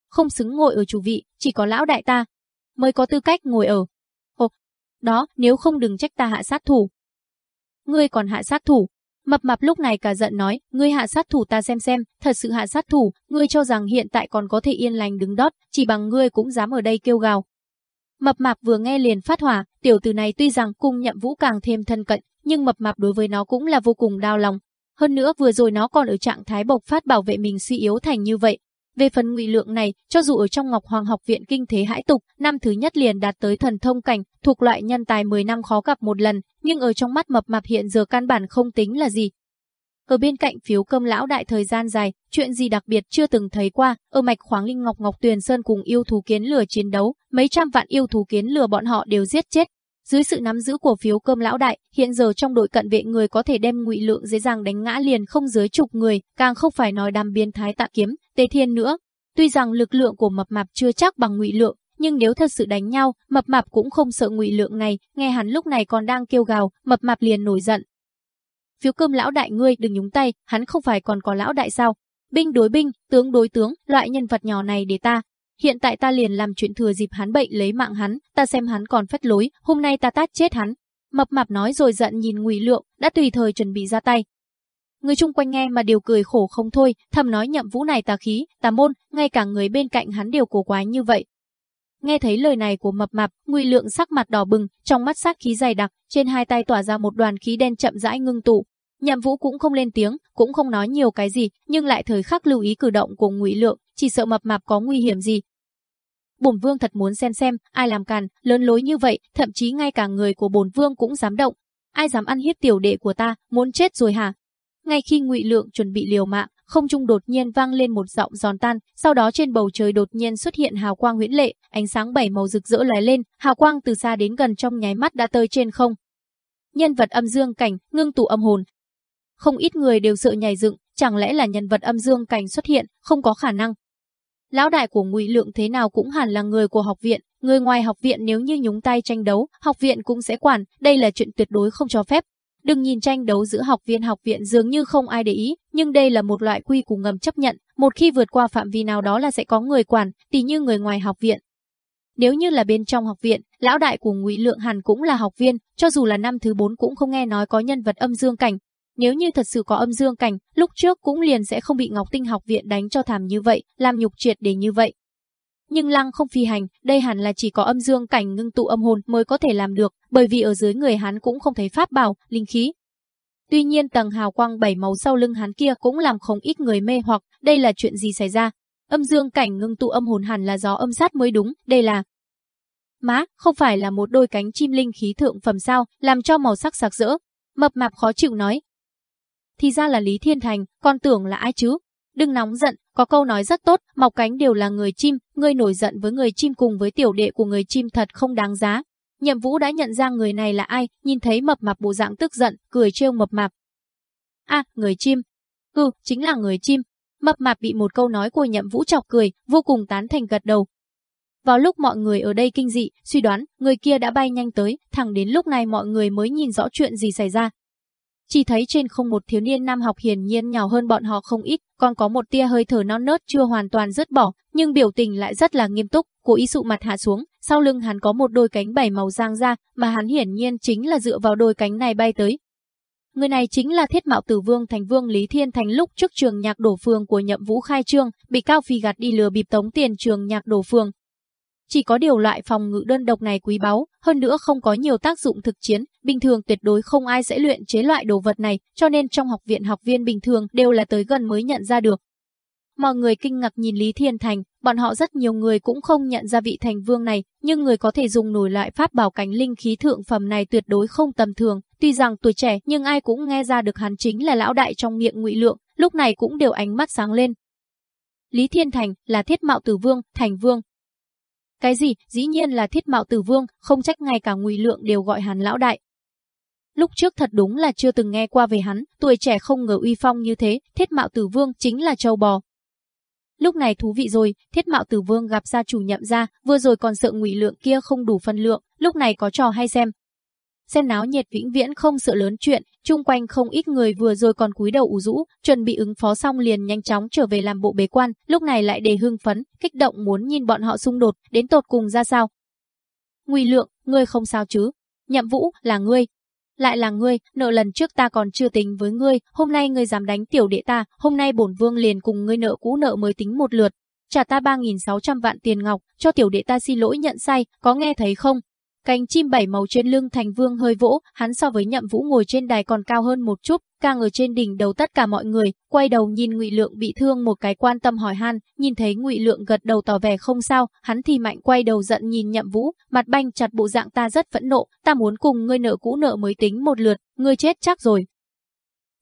Không xứng ngồi ở chủ vị, chỉ có lão đại ta. Mới có tư cách ngồi ở. Đó, nếu không đừng trách ta hạ sát thủ. Ngươi còn hạ sát thủ. Mập mập lúc này cả giận nói, ngươi hạ sát thủ ta xem xem, thật sự hạ sát thủ, ngươi cho rằng hiện tại còn có thể yên lành đứng đót, chỉ bằng ngươi cũng dám ở đây kêu gào. Mập mạp vừa nghe liền phát hỏa, tiểu tử này tuy rằng cung nhậm vũ càng thêm thân cận, nhưng mập mạp đối với nó cũng là vô cùng đau lòng. Hơn nữa vừa rồi nó còn ở trạng thái bộc phát bảo vệ mình suy yếu thành như vậy, về phần ngụy lượng này, cho dù ở trong Ngọc Hoàng học viện kinh thế hãi tục, năm thứ nhất liền đạt tới thần thông cảnh, thuộc loại nhân tài 10 năm khó gặp một lần, nhưng ở trong mắt mập mạp hiện giờ căn bản không tính là gì. Ở bên cạnh phiếu cơm lão đại thời gian dài, chuyện gì đặc biệt chưa từng thấy qua, ở mạch khoáng linh ngọc ngọc tuyền sơn cùng yêu thú kiến lửa chiến đấu, mấy trăm vạn yêu thú kiến lửa bọn họ đều giết chết, dưới sự nắm giữ của phiếu cơm lão đại, hiện giờ trong đội cận vệ người có thể đem ngụy lượng dễ dàng đánh ngã liền không dưới chục người, càng không phải nói đam biến thái tạ kiếm, tề thiên nữa. Tuy rằng lực lượng của mập mạp chưa chắc bằng ngụy lượng, nhưng nếu thật sự đánh nhau, mập mạp cũng không sợ ngụy lượng này, nghe hắn lúc này còn đang kêu gào, mập mạp liền nổi giận. Phiếu cơm lão đại ngươi đừng nhúng tay, hắn không phải còn có lão đại sao? Binh đối binh, tướng đối tướng, loại nhân vật nhỏ này để ta, Hiện tại ta liền làm chuyện thừa dịp hắn bệnh lấy mạng hắn, ta xem hắn còn phách lối, hôm nay ta tát chết hắn. Mập mạp nói rồi giận nhìn Ngụy Lượng, đã tùy thời chuẩn bị ra tay. Người chung quanh nghe mà đều cười khổ không thôi, thầm nói nhậm vũ này tà khí, tà môn, ngay cả người bên cạnh hắn đều cổ quái như vậy. Nghe thấy lời này của mập mạp, Ngụy Lượng sắc mặt đỏ bừng, trong mắt sát khí dày đặc, trên hai tay tỏa ra một đoàn khí đen chậm rãi ngưng tụ. Nhậm Vũ cũng không lên tiếng, cũng không nói nhiều cái gì, nhưng lại thời khắc lưu ý cử động của Ngụy Lượng, chỉ sợ mập mạp có nguy hiểm gì, bổn vương thật muốn xem xem ai làm càn, lớn lối như vậy, thậm chí ngay cả người của bổn vương cũng dám động. Ai dám ăn hiếp tiểu đệ của ta, muốn chết rồi hả? Ngay khi Ngụy Lượng chuẩn bị liều mạng, không trung đột nhiên vang lên một giọng giòn tan, sau đó trên bầu trời đột nhiên xuất hiện hào quang huyễn lệ, ánh sáng bảy màu rực rỡ lóe lên, hào quang từ xa đến gần trong nháy mắt đã tới trên không. Nhân vật âm dương cảnh, ngưng tụ âm hồn. Không ít người đều sợ nhảy dựng, chẳng lẽ là nhân vật âm dương cảnh xuất hiện, không có khả năng, Lão đại của Ngụy Lượng thế nào cũng hẳn là người của học viện, người ngoài học viện nếu như nhúng tay tranh đấu, học viện cũng sẽ quản, đây là chuyện tuyệt đối không cho phép. Đừng nhìn tranh đấu giữa học viên học viện dường như không ai để ý, nhưng đây là một loại quy củ ngầm chấp nhận, một khi vượt qua phạm vi nào đó là sẽ có người quản, tỉ như người ngoài học viện. Nếu như là bên trong học viện, lão đại của Ngụy Lượng hẳn cũng là học viên, cho dù là năm thứ 4 cũng không nghe nói có nhân vật âm dương cảnh, nếu như thật sự có âm dương cảnh, lúc trước cũng liền sẽ không bị Ngọc Tinh học viện đánh cho thảm như vậy, làm nhục triệt để như vậy. Nhưng lăng không phi hành, đây hẳn là chỉ có âm dương cảnh ngưng tụ âm hồn mới có thể làm được, bởi vì ở dưới người hắn cũng không thấy pháp bảo, linh khí. Tuy nhiên tầng hào quang bảy màu sau lưng hắn kia cũng làm không ít người mê hoặc, đây là chuyện gì xảy ra? Âm dương cảnh ngưng tụ âm hồn hẳn là gió âm sát mới đúng, đây là Má, không phải là một đôi cánh chim linh khí thượng phẩm sao, làm cho màu sắc sặc sỡ. Mập mạp khó chịu nói. Thì ra là Lý Thiên Thành, con tưởng là ai chứ? Đừng nóng giận, có câu nói rất tốt, mọc cánh đều là người chim, ngươi nổi giận với người chim cùng với tiểu đệ của người chim thật không đáng giá. Nhậm Vũ đã nhận ra người này là ai, nhìn thấy mập mạp bộ dạng tức giận, cười trêu mập mạp. À, người chim. Ừ, chính là người chim. Mập mạp bị một câu nói của Nhậm Vũ chọc cười, vô cùng tán thành gật đầu. Vào lúc mọi người ở đây kinh dị, suy đoán, người kia đã bay nhanh tới, thẳng đến lúc này mọi người mới nhìn rõ chuyện gì xảy ra. Chỉ thấy trên không một thiếu niên nam học hiển nhiên nhỏ hơn bọn họ không ít, còn có một tia hơi thở non nớt chưa hoàn toàn dứt bỏ, nhưng biểu tình lại rất là nghiêm túc, cố ý sụ mặt hạ xuống, sau lưng hắn có một đôi cánh bảy màu giang ra, mà hắn hiển nhiên chính là dựa vào đôi cánh này bay tới. Người này chính là thiết mạo tử vương thành vương Lý Thiên Thành lúc trước trường nhạc đổ phường của nhậm vũ khai trương, bị Cao Phi gạt đi lừa bịp tống tiền trường nhạc đổ phường, chỉ có điều loại phòng ngự đơn độc này quý báu, hơn nữa không có nhiều tác dụng thực chiến, bình thường tuyệt đối không ai sẽ luyện chế loại đồ vật này, cho nên trong học viện học viên bình thường đều là tới gần mới nhận ra được. Mọi người kinh ngạc nhìn Lý Thiên Thành, bọn họ rất nhiều người cũng không nhận ra vị thành vương này, nhưng người có thể dùng nổi loại pháp bảo cánh linh khí thượng phẩm này tuyệt đối không tầm thường, tuy rằng tuổi trẻ nhưng ai cũng nghe ra được hắn chính là lão đại trong miệng ngụy lượng, lúc này cũng đều ánh mắt sáng lên. Lý Thiên Thành là thiết mạo tử vương, thành vương, cái gì, dĩ nhiên là thiết mạo tử vương, không trách ngay cả ngụy lượng đều gọi hắn lão đại. Lúc trước thật đúng là chưa từng nghe qua về hắn, tuổi trẻ không ngờ uy phong như thế, thiết mạo tử vương chính là châu bò. Lúc này thú vị rồi, thiết mạo tử vương gặp gia chủ nhậm ra, vừa rồi còn sợ ngụy lượng kia không đủ phân lượng, lúc này có trò hay xem, xem náo nhiệt vĩnh viễn không sợ lớn chuyện, chung quanh không ít người vừa rồi còn cúi đầu ủ rũ, chuẩn bị ứng phó xong liền nhanh chóng trở về làm bộ bế quan, lúc này lại đề hưng phấn, kích động muốn nhìn bọn họ xung đột, đến tột cùng ra sao. Ngụy Lượng, ngươi không sao chứ? Nhậm Vũ, là ngươi. Lại là ngươi, nợ lần trước ta còn chưa tính với ngươi, hôm nay ngươi dám đánh tiểu đệ ta, hôm nay bổn vương liền cùng ngươi nợ cũ nợ mới tính một lượt. Trả ta 3.600 vạn tiền ngọc, cho tiểu đệ ta xin lỗi nhận sai, có nghe thấy không? Cánh chim bảy màu trên lưng Thành Vương hơi vỗ, hắn so với Nhậm Vũ ngồi trên đài còn cao hơn một chút, càng ở trên đỉnh đầu tất cả mọi người, quay đầu nhìn Ngụy Lượng bị thương một cái quan tâm hỏi han, nhìn thấy Ngụy Lượng gật đầu tỏ vẻ không sao, hắn thì mạnh quay đầu giận nhìn Nhậm Vũ, mặt banh chặt bộ dạng ta rất phẫn nộ, ta muốn cùng ngươi nợ cũ nợ mới tính một lượt, ngươi chết chắc rồi.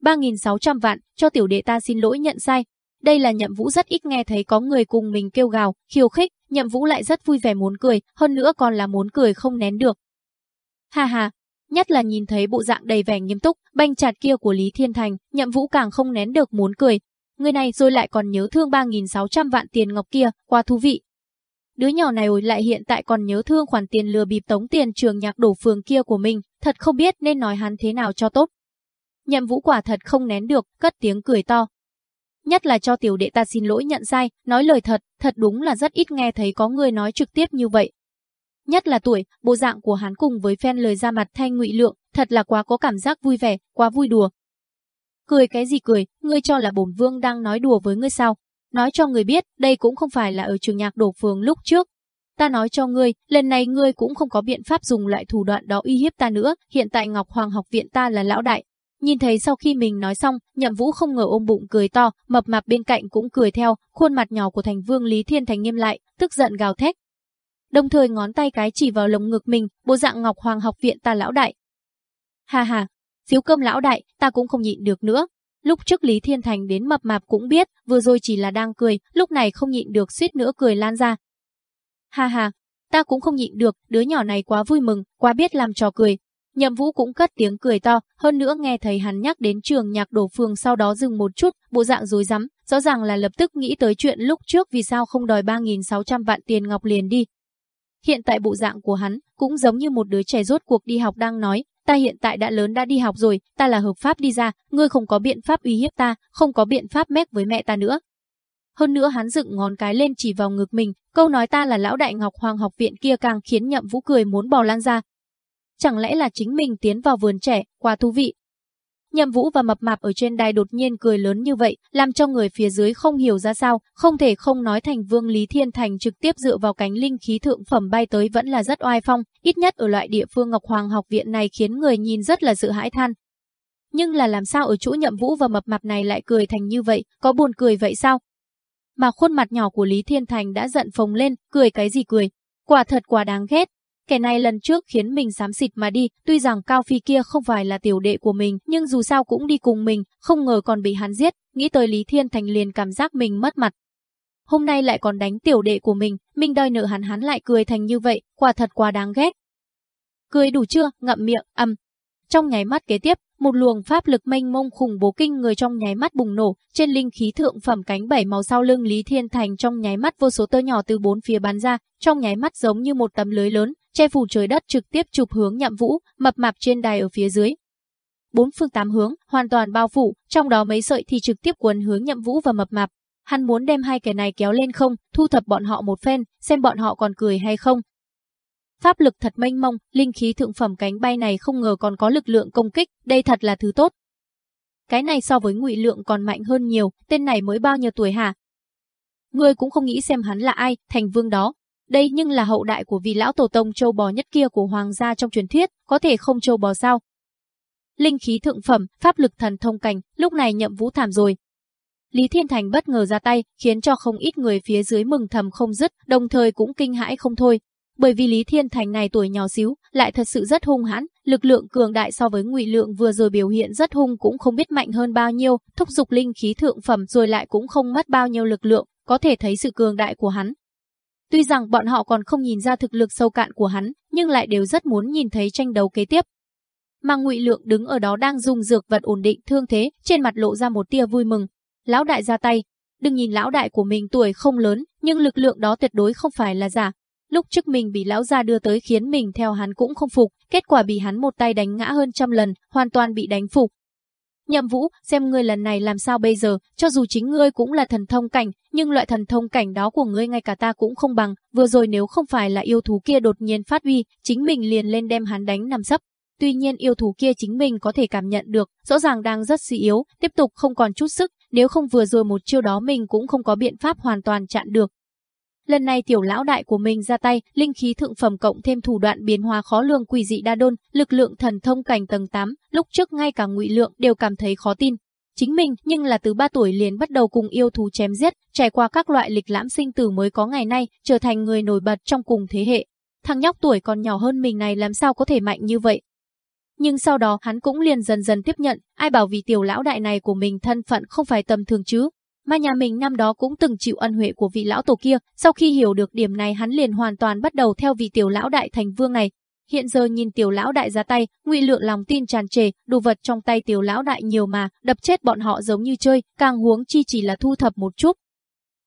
3.600 vạn, cho tiểu đệ ta xin lỗi nhận sai, đây là nhậm vũ rất ít nghe thấy có người cùng mình kêu gào, khiêu khích, nhậm vũ lại rất vui vẻ muốn cười, hơn nữa còn là muốn cười không nén được. Ha ha, nhất là nhìn thấy bộ dạng đầy vẻ nghiêm túc, banh chặt kia của Lý Thiên Thành, nhậm vũ càng không nén được muốn cười. Người này rồi lại còn nhớ thương 3.600 vạn tiền ngọc kia, quá thú vị. Đứa nhỏ này ôi lại hiện tại còn nhớ thương khoản tiền lừa bịp tống tiền trường nhạc đổ phường kia của mình, thật không biết nên nói hắn thế nào cho tốt. Nhậm vũ quả thật không nén được, cất tiếng cười to, Nhất là cho tiểu đệ ta xin lỗi nhận sai, nói lời thật, thật đúng là rất ít nghe thấy có người nói trực tiếp như vậy. Nhất là tuổi, bộ dạng của hắn cùng với phen lời ra mặt thanh ngụy lượng, thật là quá có cảm giác vui vẻ, quá vui đùa. Cười cái gì cười, ngươi cho là bổn vương đang nói đùa với ngươi sao? Nói cho người biết, đây cũng không phải là ở trường nhạc đổ phường lúc trước. Ta nói cho ngươi, lần này ngươi cũng không có biện pháp dùng lại thủ đoạn đó uy hiếp ta nữa, hiện tại Ngọc Hoàng học viện ta là lão đại, Nhìn thấy sau khi mình nói xong, nhậm vũ không ngờ ôm bụng cười to, mập mạp bên cạnh cũng cười theo, khuôn mặt nhỏ của thành vương Lý Thiên Thành nghiêm lại, tức giận gào thét. Đồng thời ngón tay cái chỉ vào lồng ngực mình, bộ dạng Ngọc Hoàng học viện ta lão đại. Hà hà, xíu cơm lão đại, ta cũng không nhịn được nữa. Lúc trước Lý Thiên Thành đến mập mạp cũng biết, vừa rồi chỉ là đang cười, lúc này không nhịn được suýt nữa cười lan ra. Hà hà, ta cũng không nhịn được, đứa nhỏ này quá vui mừng, quá biết làm trò cười, Nhậm Vũ cũng cất tiếng cười to, hơn nữa nghe thấy hắn nhắc đến trường nhạc đổ phường sau đó dừng một chút, bộ dạng rối rắm, rõ ràng là lập tức nghĩ tới chuyện lúc trước vì sao không đòi 3.600 vạn tiền ngọc liền đi. Hiện tại bộ dạng của hắn cũng giống như một đứa trẻ rốt cuộc đi học đang nói, ta hiện tại đã lớn đã đi học rồi, ta là hợp pháp đi ra, ngươi không có biện pháp uy hiếp ta, không có biện pháp mép với mẹ ta nữa. Hơn nữa hắn dựng ngón cái lên chỉ vào ngực mình, câu nói ta là lão đại ngọc hoàng học viện kia càng khiến nhậm vũ cười muốn bò lan ra, Chẳng lẽ là chính mình tiến vào vườn trẻ, quá thú vị. Nhậm Vũ và Mập Mạp ở trên đài đột nhiên cười lớn như vậy, làm cho người phía dưới không hiểu ra sao, không thể không nói thành Vương Lý Thiên Thành trực tiếp dựa vào cánh linh khí thượng phẩm bay tới vẫn là rất oai phong, ít nhất ở loại địa phương Ngọc Hoàng học viện này khiến người nhìn rất là sự hãi than. nhưng là làm sao ở chỗ nhậm vũ và mập mạp này lại cười thành như vậy, có buồn cười vậy sao? Mà khuôn mặt nhỏ của Lý Thiên Thành đã giận phồng lên, cười cái gì cười, quả thật quá đáng ghét. Kẻ này lần trước khiến mình xám xịt mà đi, tuy rằng Cao Phi kia không phải là tiểu đệ của mình, nhưng dù sao cũng đi cùng mình, không ngờ còn bị hắn giết, nghĩ tới Lý Thiên Thành liền cảm giác mình mất mặt. Hôm nay lại còn đánh tiểu đệ của mình, mình đòi nợ hắn hắn lại cười thành như vậy, quả thật quá đáng ghét. Cười đủ chưa, ngậm miệng, âm. Trong nháy mắt kế tiếp, một luồng pháp lực mênh mông khủng bố kinh người trong nháy mắt bùng nổ, trên linh khí thượng phẩm cánh bảy màu sau lưng Lý Thiên Thành trong nháy mắt vô số tơ nhỏ từ bốn phía bắn ra, trong nháy mắt giống như một tấm lưới lớn, che phủ trời đất trực tiếp chụp hướng Nhậm Vũ, mập mạp trên đài ở phía dưới. Bốn phương tám hướng, hoàn toàn bao phủ, trong đó mấy sợi thì trực tiếp cuốn hướng Nhậm Vũ và mập mạp. Hắn muốn đem hai kẻ này kéo lên không, thu thập bọn họ một phen, xem bọn họ còn cười hay không. Pháp lực thật mênh mông, linh khí thượng phẩm cánh bay này không ngờ còn có lực lượng công kích, đây thật là thứ tốt. Cái này so với ngụy lượng còn mạnh hơn nhiều, tên này mới bao nhiêu tuổi hả? Ngươi cũng không nghĩ xem hắn là ai, thành vương đó. Đây nhưng là hậu đại của vị lão tổ tông châu bò nhất kia của hoàng gia trong truyền thuyết, có thể không châu bò sao? Linh khí thượng phẩm, pháp lực thần thông cảnh, lúc này nhậm vũ thảm rồi. Lý Thiên Thành bất ngờ ra tay, khiến cho không ít người phía dưới mừng thầm không dứt, đồng thời cũng kinh hãi không thôi bởi vì Lý Thiên Thành này tuổi nhỏ xíu, lại thật sự rất hung hãn, lực lượng cường đại so với Ngụy Lượng vừa rồi biểu hiện rất hung cũng không biết mạnh hơn bao nhiêu, thúc dục linh khí thượng phẩm rồi lại cũng không mất bao nhiêu lực lượng, có thể thấy sự cường đại của hắn. Tuy rằng bọn họ còn không nhìn ra thực lực sâu cạn của hắn, nhưng lại đều rất muốn nhìn thấy tranh đấu kế tiếp. Mà Ngụy Lượng đứng ở đó đang dùng dược vật ổn định thương thế, trên mặt lộ ra một tia vui mừng. Lão đại ra tay, đừng nhìn lão đại của mình tuổi không lớn, nhưng lực lượng đó tuyệt đối không phải là giả, Lúc trước mình bị lão gia đưa tới khiến mình theo hắn cũng không phục, kết quả bị hắn một tay đánh ngã hơn trăm lần, hoàn toàn bị đánh phục. Nhậm Vũ, xem ngươi lần này làm sao bây giờ, cho dù chính ngươi cũng là thần thông cảnh, nhưng loại thần thông cảnh đó của ngươi ngay cả ta cũng không bằng, vừa rồi nếu không phải là yêu thú kia đột nhiên phát uy, chính mình liền lên đem hắn đánh nằm sấp. Tuy nhiên yêu thú kia chính mình có thể cảm nhận được, rõ ràng đang rất suy yếu, tiếp tục không còn chút sức, nếu không vừa rồi một chiêu đó mình cũng không có biện pháp hoàn toàn chặn được, Lần này tiểu lão đại của mình ra tay, linh khí thượng phẩm cộng thêm thủ đoạn biến hóa khó lường quỷ dị đa đôn, lực lượng thần thông cảnh tầng 8, lúc trước ngay cả ngụy lượng đều cảm thấy khó tin. Chính mình nhưng là từ 3 tuổi liền bắt đầu cùng yêu thú chém giết, trải qua các loại lịch lãm sinh tử mới có ngày nay, trở thành người nổi bật trong cùng thế hệ. Thằng nhóc tuổi còn nhỏ hơn mình này làm sao có thể mạnh như vậy? Nhưng sau đó hắn cũng liền dần dần tiếp nhận, ai bảo vì tiểu lão đại này của mình thân phận không phải tầm thường chứ, mà nhà mình năm đó cũng từng chịu ân huệ của vị lão tổ kia, sau khi hiểu được điểm này hắn liền hoàn toàn bắt đầu theo vị tiểu lão đại thành vương này. Hiện giờ nhìn tiểu lão đại ra tay, ngụy lượng lòng tin tràn trề, đồ vật trong tay tiểu lão đại nhiều mà, đập chết bọn họ giống như chơi, càng huống chi chỉ là thu thập một chút,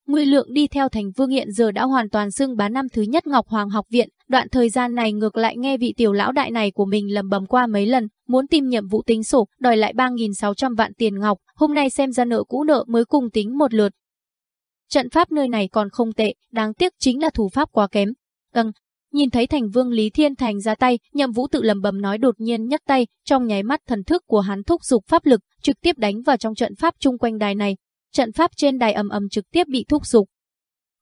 Ngụy Lượng đi theo thành vương hiện giờ đã hoàn toàn xưng bá năm thứ nhất Ngọc Hoàng học viện, đoạn thời gian này ngược lại nghe vị tiểu lão đại này của mình lầm bầm qua mấy lần, muốn tìm nhiệm vụ tính sổ, đòi lại 3.600 vạn tiền ngọc, hôm nay xem ra nợ cũ nợ mới cùng tính một lượt. Trận pháp nơi này còn không tệ, đáng tiếc chính là thủ pháp quá kém. Ừm, nhìn thấy thành vương Lý Thiên Thành ra tay, nhậm vũ tự lầm bầm nói đột nhiên nhấc tay, trong nháy mắt thần thức của hắn thúc dục pháp lực, trực tiếp đánh vào trong trận pháp chung quanh đài này, trận pháp trên đài ầm ầm trực tiếp bị thúc dục.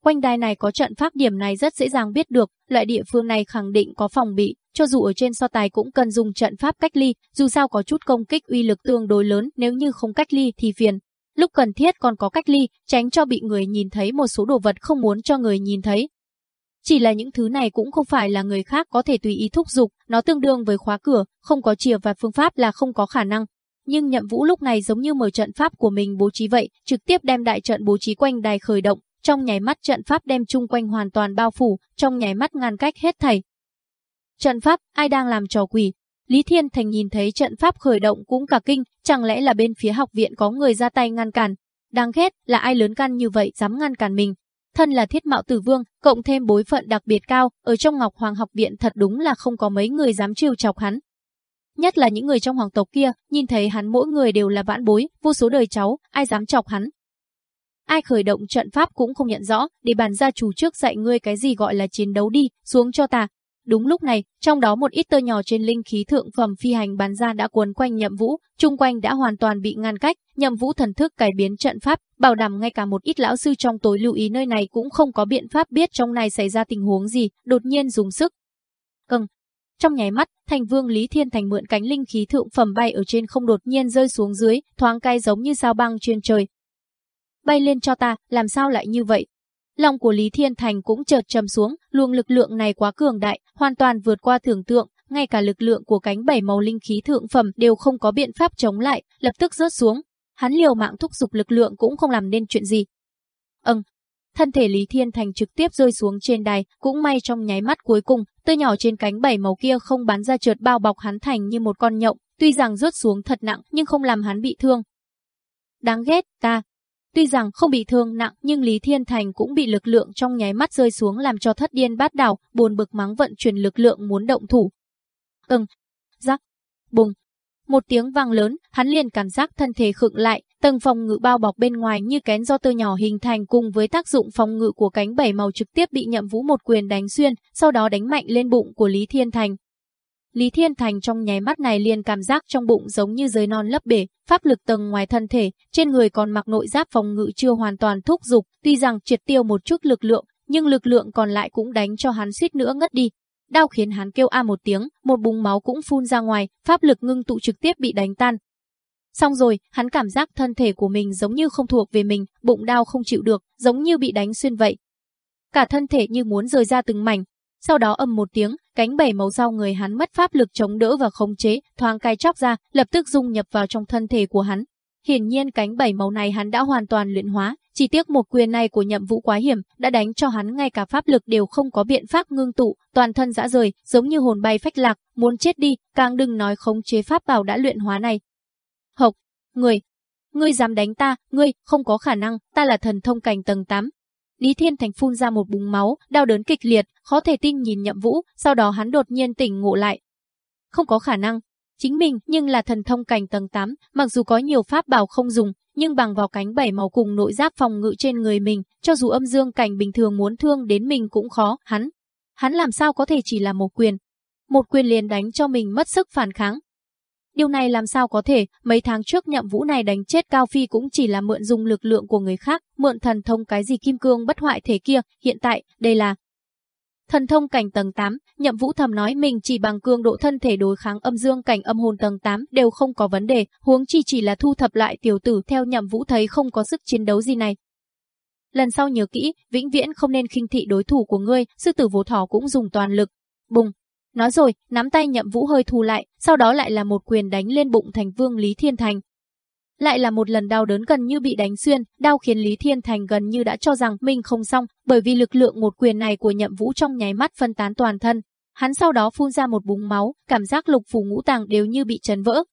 Quanh đài này có trận pháp điểm này rất dễ dàng biết được, loại địa phương này khẳng định có phòng bị, cho dù ở trên so tài cũng cần dùng trận pháp cách ly, dù sao có chút công kích uy lực tương đối lớn, nếu như không cách ly thì phiền. Lúc cần thiết còn có cách ly, tránh cho bị người nhìn thấy một số đồ vật không muốn cho người nhìn thấy. Chỉ là những thứ này cũng không phải là người khác có thể tùy ý thúc dục, nó tương đương với khóa cửa, không có chìa và phương pháp là không có khả năng, nhưng nhậm vũ lúc này giống như mở trận pháp của mình bố trí vậy, trực tiếp đem đại trận bố trí quanh đài khởi động, trong nháy mắt trận pháp đem chung quanh hoàn toàn bao phủ, trong nháy mắt ngăn cách hết thảy. Trận pháp, ai đang làm trò quỷ? Lý Thiên Thành nhìn thấy trận pháp khởi động cũng cả kinh, chẳng lẽ là bên phía học viện có người ra tay ngăn cản? Đáng ghét, là ai lớn can như vậy dám ngăn cản mình? Thân là thiết mạo tử vương, cộng thêm bối phận đặc biệt cao, ở trong Ngọc Hoàng học viện thật đúng là không có mấy người dám trêu chọc hắn. Nhất là những người trong hoàng tộc kia, nhìn thấy hắn mỗi người đều là vãn bối, vô số đời cháu, ai dám chọc hắn. Ai khởi động trận pháp cũng không nhận rõ, để bàn gia chủ trước dạy ngươi cái gì gọi là chiến đấu đi, xuống cho ta. Đúng lúc này, trong đó một ít tơ nhỏ trên linh khí thượng phẩm phi hành bán ra đã cuốn quanh nhậm vũ, chung quanh đã hoàn toàn bị ngăn cách, nhậm vũ thần thức cải biến trận pháp, bảo đảm ngay cả một ít lão sư trong tối lưu ý nơi này cũng không có biện pháp biết trong này xảy ra tình huống gì, đột nhiên dùng sức. Câng, Trong nháy mắt, thành vương Lý Thiên Thành mượn cánh linh khí thượng phẩm bay ở trên không đột nhiên rơi xuống dưới, thoáng cay giống như sao băng trên trời. Bay lên cho ta, làm sao lại như vậy? Lòng của Lý Thiên Thành cũng chợt trầm xuống, luồng lực lượng này quá cường đại, hoàn toàn vượt qua tưởng tượng, ngay cả lực lượng của cánh bảy màu linh khí thượng phẩm đều không có biện pháp chống lại, lập tức rớt xuống. Hắn liều mạng thúc giục lực lượng cũng không làm nên chuyện gì. Ừm, thân thể Lý Thiên Thành trực tiếp rơi xuống trên đài, cũng may trong nháy mắt cuối cùng, tơ nhỏ trên cánh bảy màu kia không bắn ra trượt bao bọc hắn thành như một con nhộng, tuy rằng rớt xuống thật nặng nhưng không làm hắn bị thương. Đáng ghét, ta. Tuy rằng không bị thương nặng nhưng Lý Thiên Thành cũng bị lực lượng trong nháy mắt rơi xuống làm cho thất điên bát đảo, buồn bực mắng vận chuyển lực lượng muốn động thủ. Ừm, rắc, bùng. Một tiếng vang lớn, hắn liền cảm giác thân thể khựng lại, Tầng phòng ngự bao bọc bên ngoài như kén do tơ nhỏ hình thành cùng với tác dụng phòng ngự của cánh bảy màu trực tiếp bị nhậm vũ một quyền đánh xuyên, sau đó đánh mạnh lên bụng của Lý Thiên Thành. Lý Thiên Thành trong nháy mắt này liền cảm giác trong bụng giống như giới non lấp bể, pháp lực tầng ngoài thân thể, trên người còn mặc nội giáp phòng ngự chưa hoàn toàn thúc dục, tuy rằng triệt tiêu một chút lực lượng, nhưng lực lượng còn lại cũng đánh cho hắn suýt nữa ngất đi. Đau khiến hắn kêu a một tiếng, một bùng máu cũng phun ra ngoài, pháp lực ngưng tụ trực tiếp bị đánh tan, Xong rồi, hắn cảm giác thân thể của mình giống như không thuộc về mình, bụng đau không chịu được, giống như bị đánh xuyên vậy. Cả thân thể như muốn rời ra từng mảnh. Sau đó ầm một tiếng, cánh bảy màu sau người hắn mất pháp lực chống đỡ và khống chế, thoáng cai chóc ra, lập tức dung nhập vào trong thân thể của hắn. Hiển nhiên cánh bảy màu này hắn đã hoàn toàn luyện hóa, chỉ tiếc một quyền này của nhậm vũ quá hiểm, đã đánh cho hắn ngay cả pháp lực đều không có biện pháp ngưng tụ, toàn thân dã rời, giống như hồn bay phách lạc, muốn chết đi, càng đừng nói khống chế pháp bảo đã luyện hóa này, Hộc, người, ngươi dám đánh ta, ngươi, không có khả năng, ta là thần thông cảnh tầng 8. Lý Thiên Thành phun ra một búng máu, đau đớn kịch liệt, khó thể tin nhìn nhậm vũ, sau đó hắn đột nhiên tỉnh ngộ lại. Không có khả năng, chính mình nhưng là thần thông cảnh tầng 8, mặc dù có nhiều pháp bảo không dùng, nhưng bằng vào cánh bảy màu cùng nội giáp phòng ngự trên người mình, cho dù âm dương cảnh bình thường muốn thương đến mình cũng khó, hắn. Hắn làm sao có thể chỉ là một quyền. Một quyền liền đánh cho mình mất sức phản kháng, Điều này làm sao có thể, mấy tháng trước nhậm vũ này đánh chết Cao Phi cũng chỉ là mượn dùng lực lượng của người khác, mượn thần thông cái gì kim cương bất hoại thế kia, hiện tại, đây là Thần thông cảnh tầng 8, nhậm vũ thầm nói mình chỉ bằng cương độ thân thể đối kháng âm dương cảnh âm hồn tầng 8 đều không có vấn đề, huống chi chỉ là thu thập lại tiểu tử. Theo nhậm vũ thấy không có sức chiến đấu gì này. Lần sau nhớ kỹ, vĩnh viễn không nên khinh thị đối thủ của ngươi, sư tử vô thỏ cũng dùng toàn lực. Bùng, Nói rồi, nắm tay nhậm vũ hơi thu lại, sau đó lại là một quyền đánh lên bụng thành vương Lý Thiên Thành. Lại là một lần đau đớn gần như bị đánh xuyên, đau khiến Lý Thiên Thành gần như đã cho rằng mình không xong, bởi vì lực lượng một quyền này của nhậm vũ trong nháy mắt phân tán toàn thân. Hắn sau đó phun ra một búng máu, cảm giác lục phủ ngũ tàng đều như bị chấn vỡ.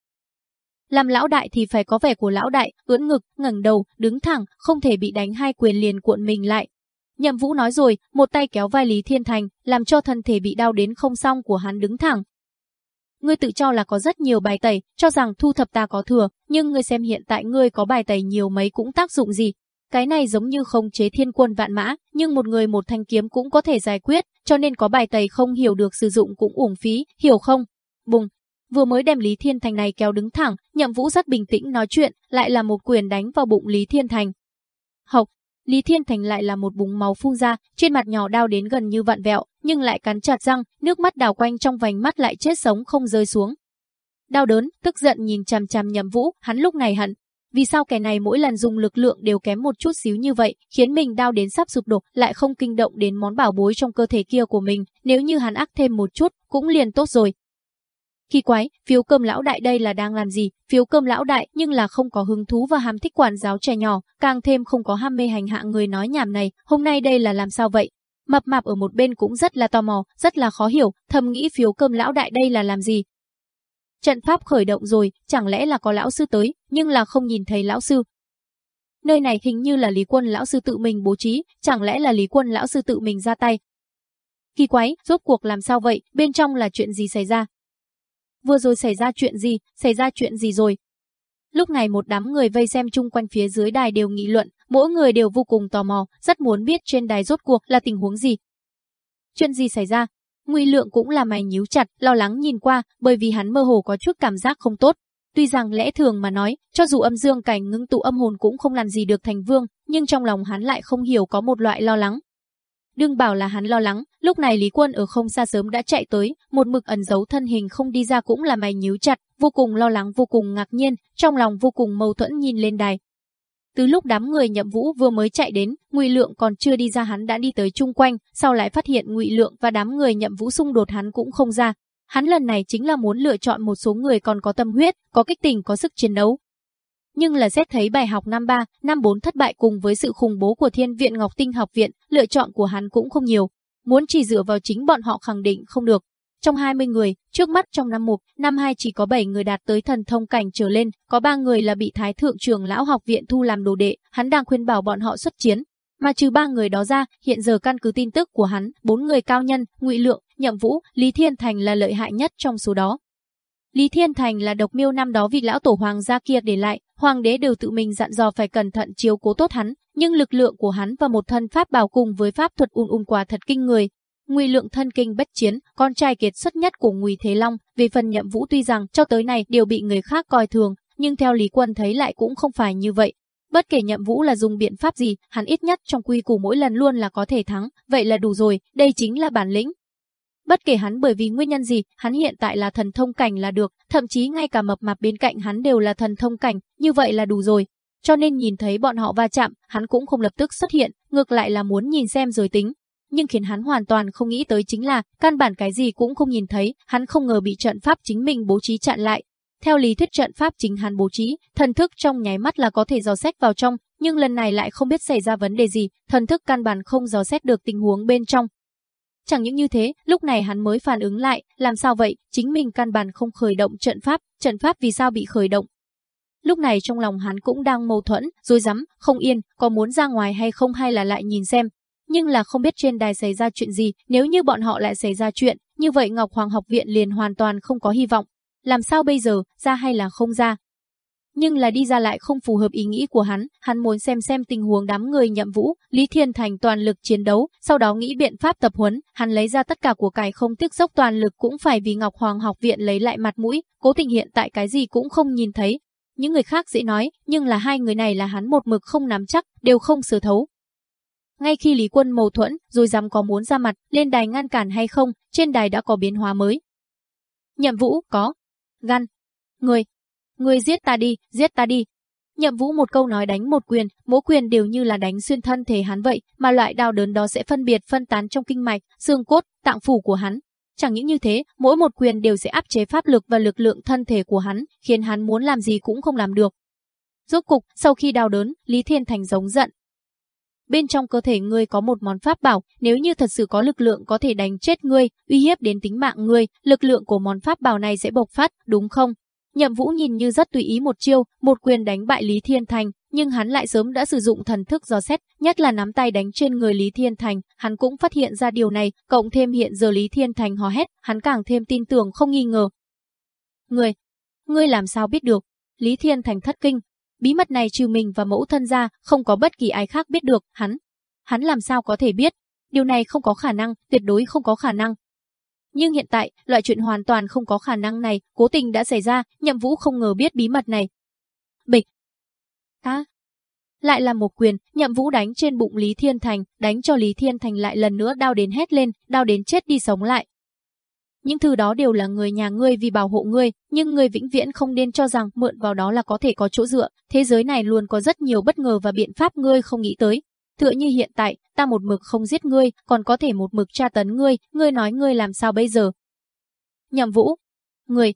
Làm lão đại thì phải có vẻ của lão đại, ưỡn ngực, ngẩng đầu, đứng thẳng, không thể bị đánh hai quyền liền cuộn mình lại, Nhậm Vũ nói rồi, một tay kéo vai Lý Thiên Thành, làm cho thân thể bị đau đến không xong của hắn đứng thẳng. Ngươi tự cho là có rất nhiều bài tẩy, cho rằng thu thập ta có thừa, nhưng ngươi xem hiện tại ngươi có bài tẩy nhiều mấy cũng tác dụng gì. Cái này giống như không chế thiên quân vạn mã, nhưng một người một thanh kiếm cũng có thể giải quyết, cho nên có bài tẩy không hiểu được sử dụng cũng uổng phí, hiểu không? Bùng, vừa mới đem Lý Thiên Thành này kéo đứng thẳng, Nhậm Vũ rất bình tĩnh nói chuyện, lại là một quyền đánh vào bụng Lý Thiên Thành. Học. Lý Thiên Thành lại là một búng máu phun ra, trên mặt nhỏ đau đến gần như vặn vẹo, nhưng lại cắn chặt răng, nước mắt đào quanh trong vành mắt lại chết sống không rơi xuống. Đau đớn, tức giận nhìn chằm chằm Nhậm Vũ, hắn lúc này hận, vì sao kẻ này mỗi lần dùng lực lượng đều kém một chút xíu như vậy, khiến mình đau đến sắp sụp đổ, lại không kinh động đến món bảo bối trong cơ thể kia của mình, nếu như hắn ác thêm một chút, cũng liền tốt rồi, Kỳ quái, phiếu cơm lão đại đây là đang làm gì? Phiếu cơm lão đại nhưng là không có hứng thú và ham thích quản giáo trẻ nhỏ, càng thêm không có ham mê hành hạ người nói nhảm này, hôm nay đây là làm sao vậy? Mập mạp ở một bên cũng rất là tò mò, rất là khó hiểu, thầm nghĩ phiếu cơm lão đại đây là làm gì? Trận pháp khởi động rồi, chẳng lẽ là có lão sư tới, nhưng là không nhìn thấy lão sư. Nơi này hình như là Lý Quân lão sư tự mình bố trí, chẳng lẽ là Lý Quân lão sư tự mình ra tay? Kỳ quái, rốt cuộc làm sao vậy, bên trong là chuyện gì xảy ra? Vừa rồi xảy ra chuyện gì, xảy ra chuyện gì rồi? Lúc này một đám người vây xem chung quanh phía dưới đài đều nghị luận, mỗi người đều vô cùng tò mò, rất muốn biết trên đài rốt cuộc là tình huống gì. Chuyện gì xảy ra? Nguy lượng cũng là mày nhíu chặt, lo lắng nhìn qua, bởi vì hắn mơ hồ có chút cảm giác không tốt. Tuy rằng lẽ thường mà nói, cho dù âm dương cảnh ngưng tụ âm hồn cũng không làm gì được thành vương, nhưng trong lòng hắn lại không hiểu có một loại lo lắng đương bảo là hắn lo lắng, lúc này Lý Quân ở không xa sớm đã chạy tới, một mực ẩn giấu thân hình không đi ra cũng là mày nhíu chặt, vô cùng lo lắng vô cùng ngạc nhiên, trong lòng vô cùng mâu thuẫn nhìn lên đài. Từ lúc đám người Nhậm Vũ vừa mới chạy đến, Ngụy Lượng còn chưa đi ra hắn đã đi tới chung quanh, sau lại phát hiện Ngụy Lượng và đám người Nhậm Vũ xung đột hắn cũng không ra. Hắn lần này chính là muốn lựa chọn một số người còn có tâm huyết, có kích tình, có sức chiến đấu, nhưng là xét thấy bài học năm 3, năm 4 thất bại cùng với sự khủng bố của Thiên viện Ngọc Tinh học viện, lựa chọn của hắn cũng không nhiều. Muốn chỉ dựa vào chính bọn họ khẳng định không được. Trong 20 người, trước mắt trong năm 1, năm 2 chỉ có 7 người đạt tới thần thông cảnh trở lên, có 3 người là bị Thái Thượng trưởng lão học viện thu làm đồ đệ, hắn đang khuyên bảo bọn họ xuất chiến. Mà trừ ba người đó ra, hiện giờ căn cứ tin tức của hắn, bốn người cao nhân, Ngụy Lượng, Nhậm Vũ, Lý Thiên Thành là lợi hại nhất trong số đó. Lý Thiên Thành là độc miêu năm đó vị lão tổ hoàng gia kia để lại, hoàng đế đều tự mình dặn dò phải cẩn thận chiếu cố tốt hắn, nhưng lực lượng của hắn và một thân pháp bảo cùng với pháp thuật un un quả thật kinh người. Ngụy Lượng thân kinh bất chiến, con trai kiệt xuất nhất của Ngụy Thế Long, về phần Nhậm Vũ tuy rằng cho tới này đều bị người khác coi thường, nhưng theo Lý Quân thấy lại cũng không phải như vậy. Bất kể Nhậm Vũ là dùng biện pháp gì, hắn ít nhất trong quy củ mỗi lần luôn là có thể thắng, vậy là đủ rồi, đây chính là bản lĩnh, Bất kể hắn bởi vì nguyên nhân gì, hắn hiện tại là thần thông cảnh là được, thậm chí ngay cả mập mạp bên cạnh hắn đều là thần thông cảnh, như vậy là đủ rồi. Cho nên nhìn thấy bọn họ va chạm, hắn cũng không lập tức xuất hiện, ngược lại là muốn nhìn xem rồi tính. Nhưng khiến hắn hoàn toàn không nghĩ tới chính là, căn bản cái gì cũng không nhìn thấy, hắn không ngờ bị trận pháp chính mình bố trí chặn lại. Theo lý thuyết trận pháp chính hắn bố trí, thần thức trong nháy mắt là có thể dò xét vào trong, nhưng lần này lại không biết xảy ra vấn đề gì, thần thức căn bản không dò xét được tình huống bên trong, Chẳng những như thế, lúc này hắn mới phản ứng lại, làm sao vậy, chính mình căn bản không khởi động trận pháp, trận pháp vì sao bị khởi động. Lúc này trong lòng hắn cũng đang mâu thuẫn, rồi rắm, không yên, có muốn ra ngoài hay không hay là lại nhìn xem. Nhưng là không biết trên đài xảy ra chuyện gì, nếu như bọn họ lại xảy ra chuyện, như vậy Ngọc Hoàng học viện liền hoàn toàn không có hy vọng. Làm sao bây giờ, ra hay là không ra? Nhưng là đi ra lại không phù hợp ý nghĩ của hắn, hắn muốn xem xem tình huống đám người nhậm vũ, Lý Thiên Thành toàn lực chiến đấu, sau đó nghĩ biện pháp tập huấn, hắn lấy ra tất cả của cải không tiếc dốc toàn lực cũng phải vì Ngọc Hoàng học viện lấy lại mặt mũi, cố tình hiện tại cái gì cũng không nhìn thấy. Những người khác dễ nói, nhưng là hai người này là hắn một mực không nắm chắc, đều không sửa thấu. Ngay khi Lý Quân mâu thuẫn, rồi dám có muốn ra mặt, lên đài ngăn cản hay không, trên đài đã có biến hóa mới. Nhậm Vũ, có. Gan. Người, Ngươi giết ta đi, giết ta đi. Nhậm Vũ một câu nói đánh một quyền, mỗi quyền đều như là đánh xuyên thân thể hắn vậy, mà loại đau đớn đó sẽ phân biệt phân tán trong kinh mạch, xương cốt, tạng phủ của hắn. Chẳng những như thế, mỗi một quyền đều sẽ áp chế pháp lực và lực lượng thân thể của hắn, khiến hắn muốn làm gì cũng không làm được. Rốt cục, sau khi đau đớn, Lý Thiên Thành giống giận. Bên trong cơ thể ngươi có một món pháp bảo, nếu như thật sự có lực lượng có thể đánh chết ngươi, uy hiếp đến tính mạng ngươi, lực lượng của món pháp bảo này sẽ bộc phát, đúng không? Nhậm Vũ nhìn như rất tùy ý một chiêu, một quyền đánh bại Lý Thiên Thành, nhưng hắn lại sớm đã sử dụng thần thức dò xét, nhất là nắm tay đánh trên người Lý Thiên Thành, hắn cũng phát hiện ra điều này, cộng thêm hiện giờ Lý Thiên Thành hò hét, hắn càng thêm tin tưởng không nghi ngờ. Người, ngươi làm sao biết được? Lý Thiên Thành thất kinh, bí mật này trừ mình và mẫu thân ra, không có bất kỳ ai khác biết được, hắn. Hắn làm sao có thể biết? Điều này không có khả năng, tuyệt đối không có khả năng, nhưng hiện tại, loại chuyện hoàn toàn không có khả năng này, cố tình đã xảy ra, nhậm vũ không ngờ biết bí mật này. Bịch. À. Lại là một quyền, nhậm vũ đánh trên bụng Lý Thiên Thành, đánh cho Lý Thiên Thành lại lần nữa đau đến hét lên, đau đến chết đi sống lại. Những thứ đó đều là người nhà ngươi vì bảo hộ ngươi, nhưng ngươi vĩnh viễn không nên cho rằng mượn vào đó là có thể có chỗ dựa. Thế giới này luôn có rất nhiều bất ngờ và biện pháp ngươi không nghĩ tới. Tựa như hiện tại, ta một mực không giết ngươi, còn có thể một mực tra tấn ngươi, ngươi nói ngươi làm sao bây giờ? Nhậm Vũ, ngươi,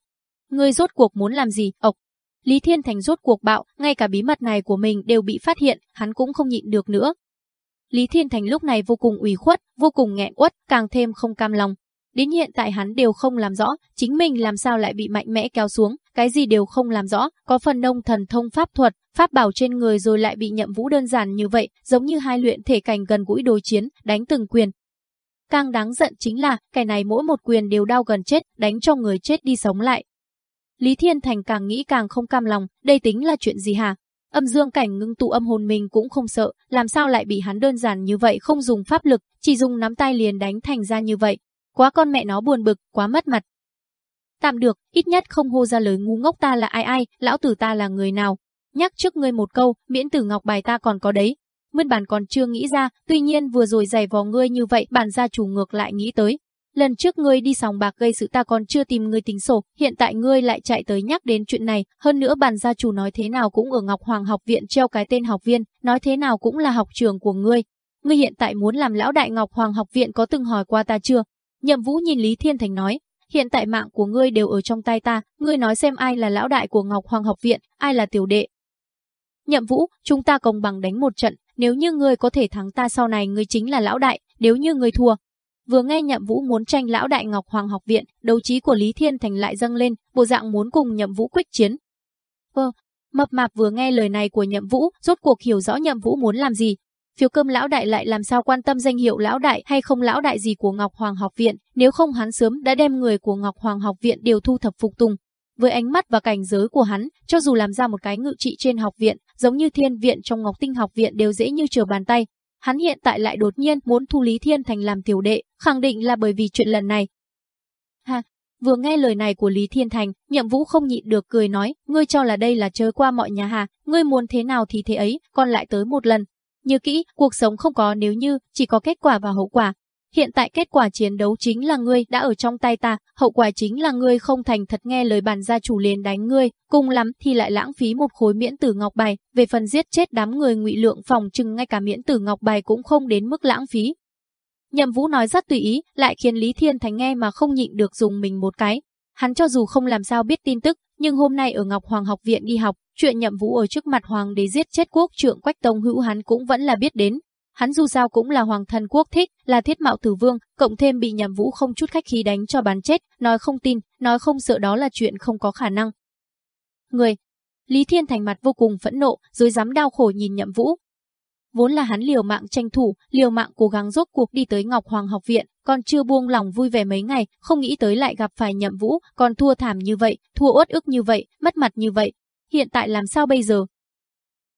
ngươi rốt cuộc muốn làm gì? Ộc. Lý Thiên Thành rốt cuộc bạo, ngay cả bí mật này của mình đều bị phát hiện, hắn cũng không nhịn được nữa. Lý Thiên Thành lúc này vô cùng ủy khuất, vô cùng nghẹn uất, càng thêm không cam lòng. Đến hiện tại hắn đều không làm rõ, chính mình làm sao lại bị mạnh mẽ kéo xuống, cái gì đều không làm rõ, có phần nông thần thông pháp thuật, pháp bảo trên người rồi lại bị nhậm vũ đơn giản như vậy, giống như hai luyện thể cảnh gần gũi đối chiến, đánh từng quyền. Càng đáng giận chính là, cái này mỗi một quyền đều đau gần chết, đánh cho người chết đi sống lại. Lý Thiên Thành càng nghĩ càng không cam lòng, đây tính là chuyện gì hả? Âm dương cảnh ngưng tụ âm hồn mình cũng không sợ, làm sao lại bị hắn đơn giản như vậy không dùng pháp lực, chỉ dùng nắm tay liền đánh thành ra như vậy. Quá con mẹ nó buồn bực, quá mất mặt. Tạm được, ít nhất không hô ra lời ngu ngốc ta là ai ai, lão tử ta là người nào. Nhắc trước ngươi một câu, miễn tử ngọc bài ta còn có đấy. nguyên bản còn chưa nghĩ ra, tuy nhiên vừa rồi giày vò ngươi như vậy, bản gia chủ ngược lại nghĩ tới. Lần trước ngươi đi sòng bạc gây sự ta còn chưa tìm ngươi tính sổ, hiện tại ngươi lại chạy tới nhắc đến chuyện này, hơn nữa bản gia chủ nói thế nào cũng ở Ngọc Hoàng học viện treo cái tên học viên, nói thế nào cũng là học trường của ngươi. Ngươi hiện tại muốn làm lão đại Ngọc Hoàng học viện có từng hỏi qua ta chưa? Nhậm Vũ nhìn Lý Thiên Thành nói, hiện tại mạng của ngươi đều ở trong tay ta, ngươi nói xem ai là lão đại của Ngọc Hoàng học viện, ai là tiểu đệ. Nhậm Vũ, chúng ta công bằng đánh một trận, nếu như ngươi có thể thắng ta sau này ngươi chính là lão đại, nếu như ngươi thua. Vừa nghe Nhậm Vũ muốn tranh lão đại Ngọc Hoàng học viện, đấu trí của Lý Thiên Thành lại dâng lên, bộ dạng muốn cùng Nhậm Vũ quyết chiến. Vâng, mập mạp vừa nghe lời này của Nhậm Vũ, rốt cuộc hiểu rõ Nhậm Vũ muốn làm gì, Phiếu cơm lão đại lại làm sao quan tâm danh hiệu lão đại hay không lão đại gì của Ngọc Hoàng học viện, nếu không hắn sớm đã đem người của Ngọc Hoàng học viện đều thu thập phục tùng. Với ánh mắt và cảnh giới của hắn, cho dù làm ra một cái ngự trị trên học viện, giống như thiên viện trong Ngọc Tinh học viện đều dễ như trở bàn tay. Hắn hiện tại lại đột nhiên muốn thu Lý Thiên Thành làm tiểu đệ, khẳng định là bởi vì chuyện lần này. Ha, vừa nghe lời này của Lý Thiên Thành, nhậm vũ không nhịn được cười nói, ngươi cho là đây là chơi qua mọi nhà hà, ngươi muốn thế nào thì thế ấy, còn lại tới một lần, như kỹ, cuộc sống không có nếu như, chỉ có kết quả và hậu quả. Hiện tại kết quả chiến đấu chính là ngươi đã ở trong tay ta, hậu quả chính là ngươi không thành thật nghe lời bàn gia chủ liền đánh ngươi, cùng lắm thì lại lãng phí một khối miễn tử ngọc bài, về phần giết chết đám người ngụy lượng phòng chừng ngay cả miễn tử ngọc bài cũng không đến mức lãng phí. Nhậm Vũ nói rất tùy ý, lại khiến Lý Thiên Thành nghe mà không nhịn được dùng mình một cái. Hắn cho dù không làm sao biết tin tức, nhưng hôm nay ở Ngọc Hoàng học viện đi học, chuyện nhậm vũ ở trước mặt hoàng đế giết chết quốc trượng Quách Tông Hữu hắn cũng vẫn là biết đến. Hắn dù sao cũng là hoàng thân quốc thích, là thiết mạo tử vương, cộng thêm bị nhậm vũ không chút khách khí đánh cho bán chết, nói không tin, nói không sợ đó là chuyện không có khả năng. Người, Lý Thiên Thành mặt vô cùng phẫn nộ, rồi dám đau khổ nhìn nhậm vũ. Vốn là hắn liều mạng tranh thủ, liều mạng cố gắng rốt cuộc đi tới Ngọc Hoàng học viện, còn chưa buông lòng vui vẻ mấy ngày, không nghĩ tới lại gặp phải nhậm vũ, còn thua thảm như vậy, thua uất ức như vậy, mất mặt như vậy, hiện tại làm sao bây giờ?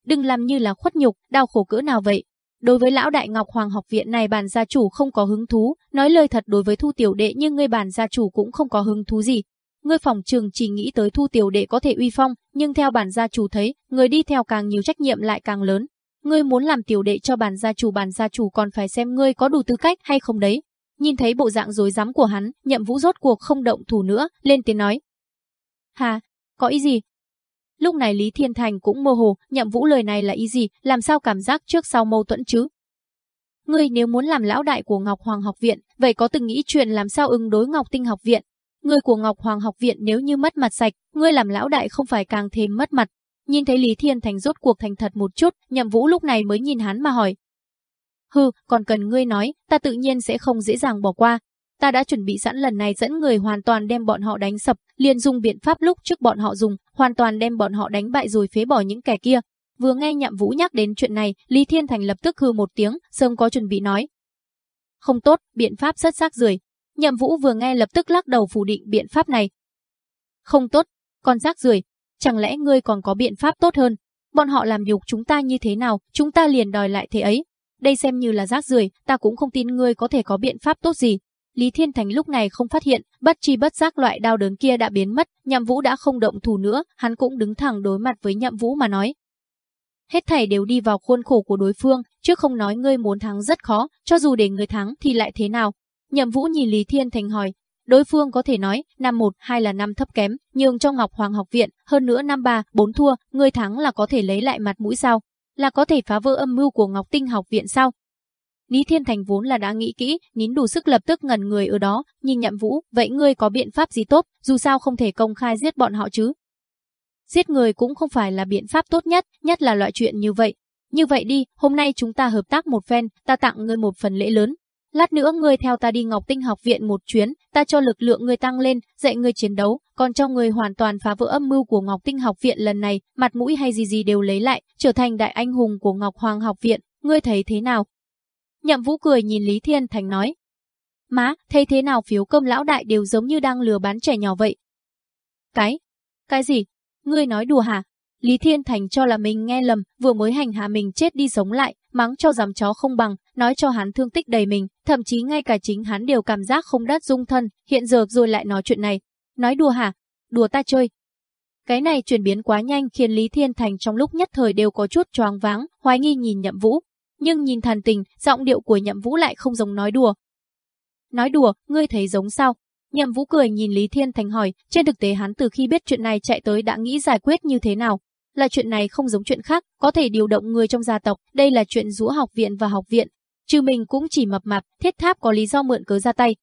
Đừng làm như là khuất nhục, đau khổ cỡ nào vậy. Đối với lão đại Ngọc Hoàng học viện này bản gia chủ không có hứng thú, nói lời thật đối với thu tiểu đệ nhưng người bản gia chủ cũng không có hứng thú gì. Người phòng trường chỉ nghĩ tới thu tiểu đệ có thể uy phong, nhưng theo bản gia chủ thấy, người đi theo càng nhiều trách nhiệm lại càng lớn. Ngươi muốn làm tiểu đệ cho bản gia chủ bản gia chủ còn phải xem ngươi có đủ tư cách hay không đấy. Nhìn thấy bộ dạng dối rắm của hắn, nhậm vũ rốt cuộc không động thủ nữa, lên tiếng nói. Hà, có ý gì, Lúc này Lý Thiên Thành cũng mơ hồ, nhậm vũ lời này là ý gì, làm sao cảm giác trước sau mâu thuẫn chứ? Ngươi nếu muốn làm lão đại của Ngọc Hoàng học viện, vậy có từng nghĩ chuyện làm sao ứng đối Ngọc Tinh học viện? Người của Ngọc Hoàng học viện nếu như mất mặt sạch, ngươi làm lão đại không phải càng thêm mất mặt. Nhìn thấy Lý Thiên Thành rốt cuộc thành thật một chút, nhậm vũ lúc này mới nhìn hắn mà hỏi. Hừ, còn cần ngươi nói, ta tự nhiên sẽ không dễ dàng bỏ qua, Ta đã chuẩn bị sẵn lần này dẫn người hoàn toàn đem bọn họ đánh sập, liền dùng biện pháp lúc trước bọn họ dùng, hoàn toàn đem bọn họ đánh bại rồi phế bỏ những kẻ kia. Vừa nghe Nhậm Vũ nhắc đến chuyện này, Lý Thiên Thành lập tức hư một tiếng, sớm có chuẩn bị nói. Không tốt, biện pháp rất rác rưởi. Nhậm Vũ vừa nghe lập tức lắc đầu phủ định biện pháp này. Không tốt, còn rác rưởi, chẳng lẽ ngươi còn có biện pháp tốt hơn? Bọn họ làm nhục chúng ta như thế nào, chúng ta liền đòi lại thế ấy. Đây xem như là rác rưởi, ta cũng không tin ngươi có thể có biện pháp tốt gì. Lý Thiên Thành lúc này không phát hiện, bất chi bất giác loại đau đớn kia đã biến mất, Nhậm Vũ đã không động thủ nữa, hắn cũng đứng thẳng đối mặt với Nhậm Vũ mà nói. Hết thảy đều đi vào khuôn khổ của đối phương, chứ không nói ngươi muốn thắng rất khó, cho dù để người thắng thì lại thế nào. Nhậm Vũ nhìn Lý Thiên Thành hỏi, đối phương có thể nói, năm 1 hay là năm thấp kém, nhưng trong Ngọc Hoàng học viện, hơn nữa năm 3, 4 thua, ngươi thắng là có thể lấy lại mặt mũi sao? Là có thể phá vỡ âm mưu của Ngọc Tinh học viện sao? Lý Thiên Thành vốn là đã nghĩ kỹ, nín đủ sức lập tức ngẩn người ở đó, nhìn nhậm vũ, vậy ngươi có biện pháp gì tốt, dù sao không thể công khai giết bọn họ chứ. Giết người cũng không phải là biện pháp tốt nhất, nhất là loại chuyện như vậy. Như vậy đi, hôm nay chúng ta hợp tác một phen, ta tặng ngươi một phần lễ lớn. Lát nữa ngươi theo ta đi Ngọc Tinh học viện một chuyến, ta cho lực lượng ngươi tăng lên, dạy ngươi chiến đấu, còn cho ngươi hoàn toàn phá vỡ âm mưu của Ngọc Tinh học viện lần này, mặt mũi hay gì gì đều lấy lại, trở thành đại anh hùng của Ngọc Hoàng học viện, ngươi thấy thế nào? Nhậm Vũ cười nhìn Lý Thiên Thành nói. Má, thấy thế nào phiếu cơm lão đại đều giống như đang lừa bán trẻ nhỏ vậy? Cái? Cái gì? Ngươi nói đùa hả? Lý Thiên Thành cho là mình nghe lầm, vừa mới hành hạ mình chết đi sống lại, mắng cho dám chó không bằng, nói cho hắn thương tích đầy mình, thậm chí ngay cả chính hắn đều cảm giác không đắt dung thân, hiện giờ rồi lại nói chuyện này. Nói đùa hả? Đùa ta chơi. Cái này chuyển biến quá nhanh khiến Lý Thiên Thành trong lúc nhất thời đều có chút choáng váng, hoài nghi nhìn Nhậm Vũ, nhưng nhìn thần tình, giọng điệu của Nhậm Vũ lại không giống nói đùa. Nói đùa, ngươi thấy giống sao? Nhậm Vũ cười nhìn Lý Thiên Thành hỏi, trên thực tế hắn từ khi biết chuyện này chạy tới đã nghĩ giải quyết như thế nào. Là chuyện này không giống chuyện khác, có thể điều động người trong gia tộc, đây là chuyện giữa học viện và học viện. Trừ mình cũng chỉ mập mạp, thiết tháp có lý do mượn cớ ra tay.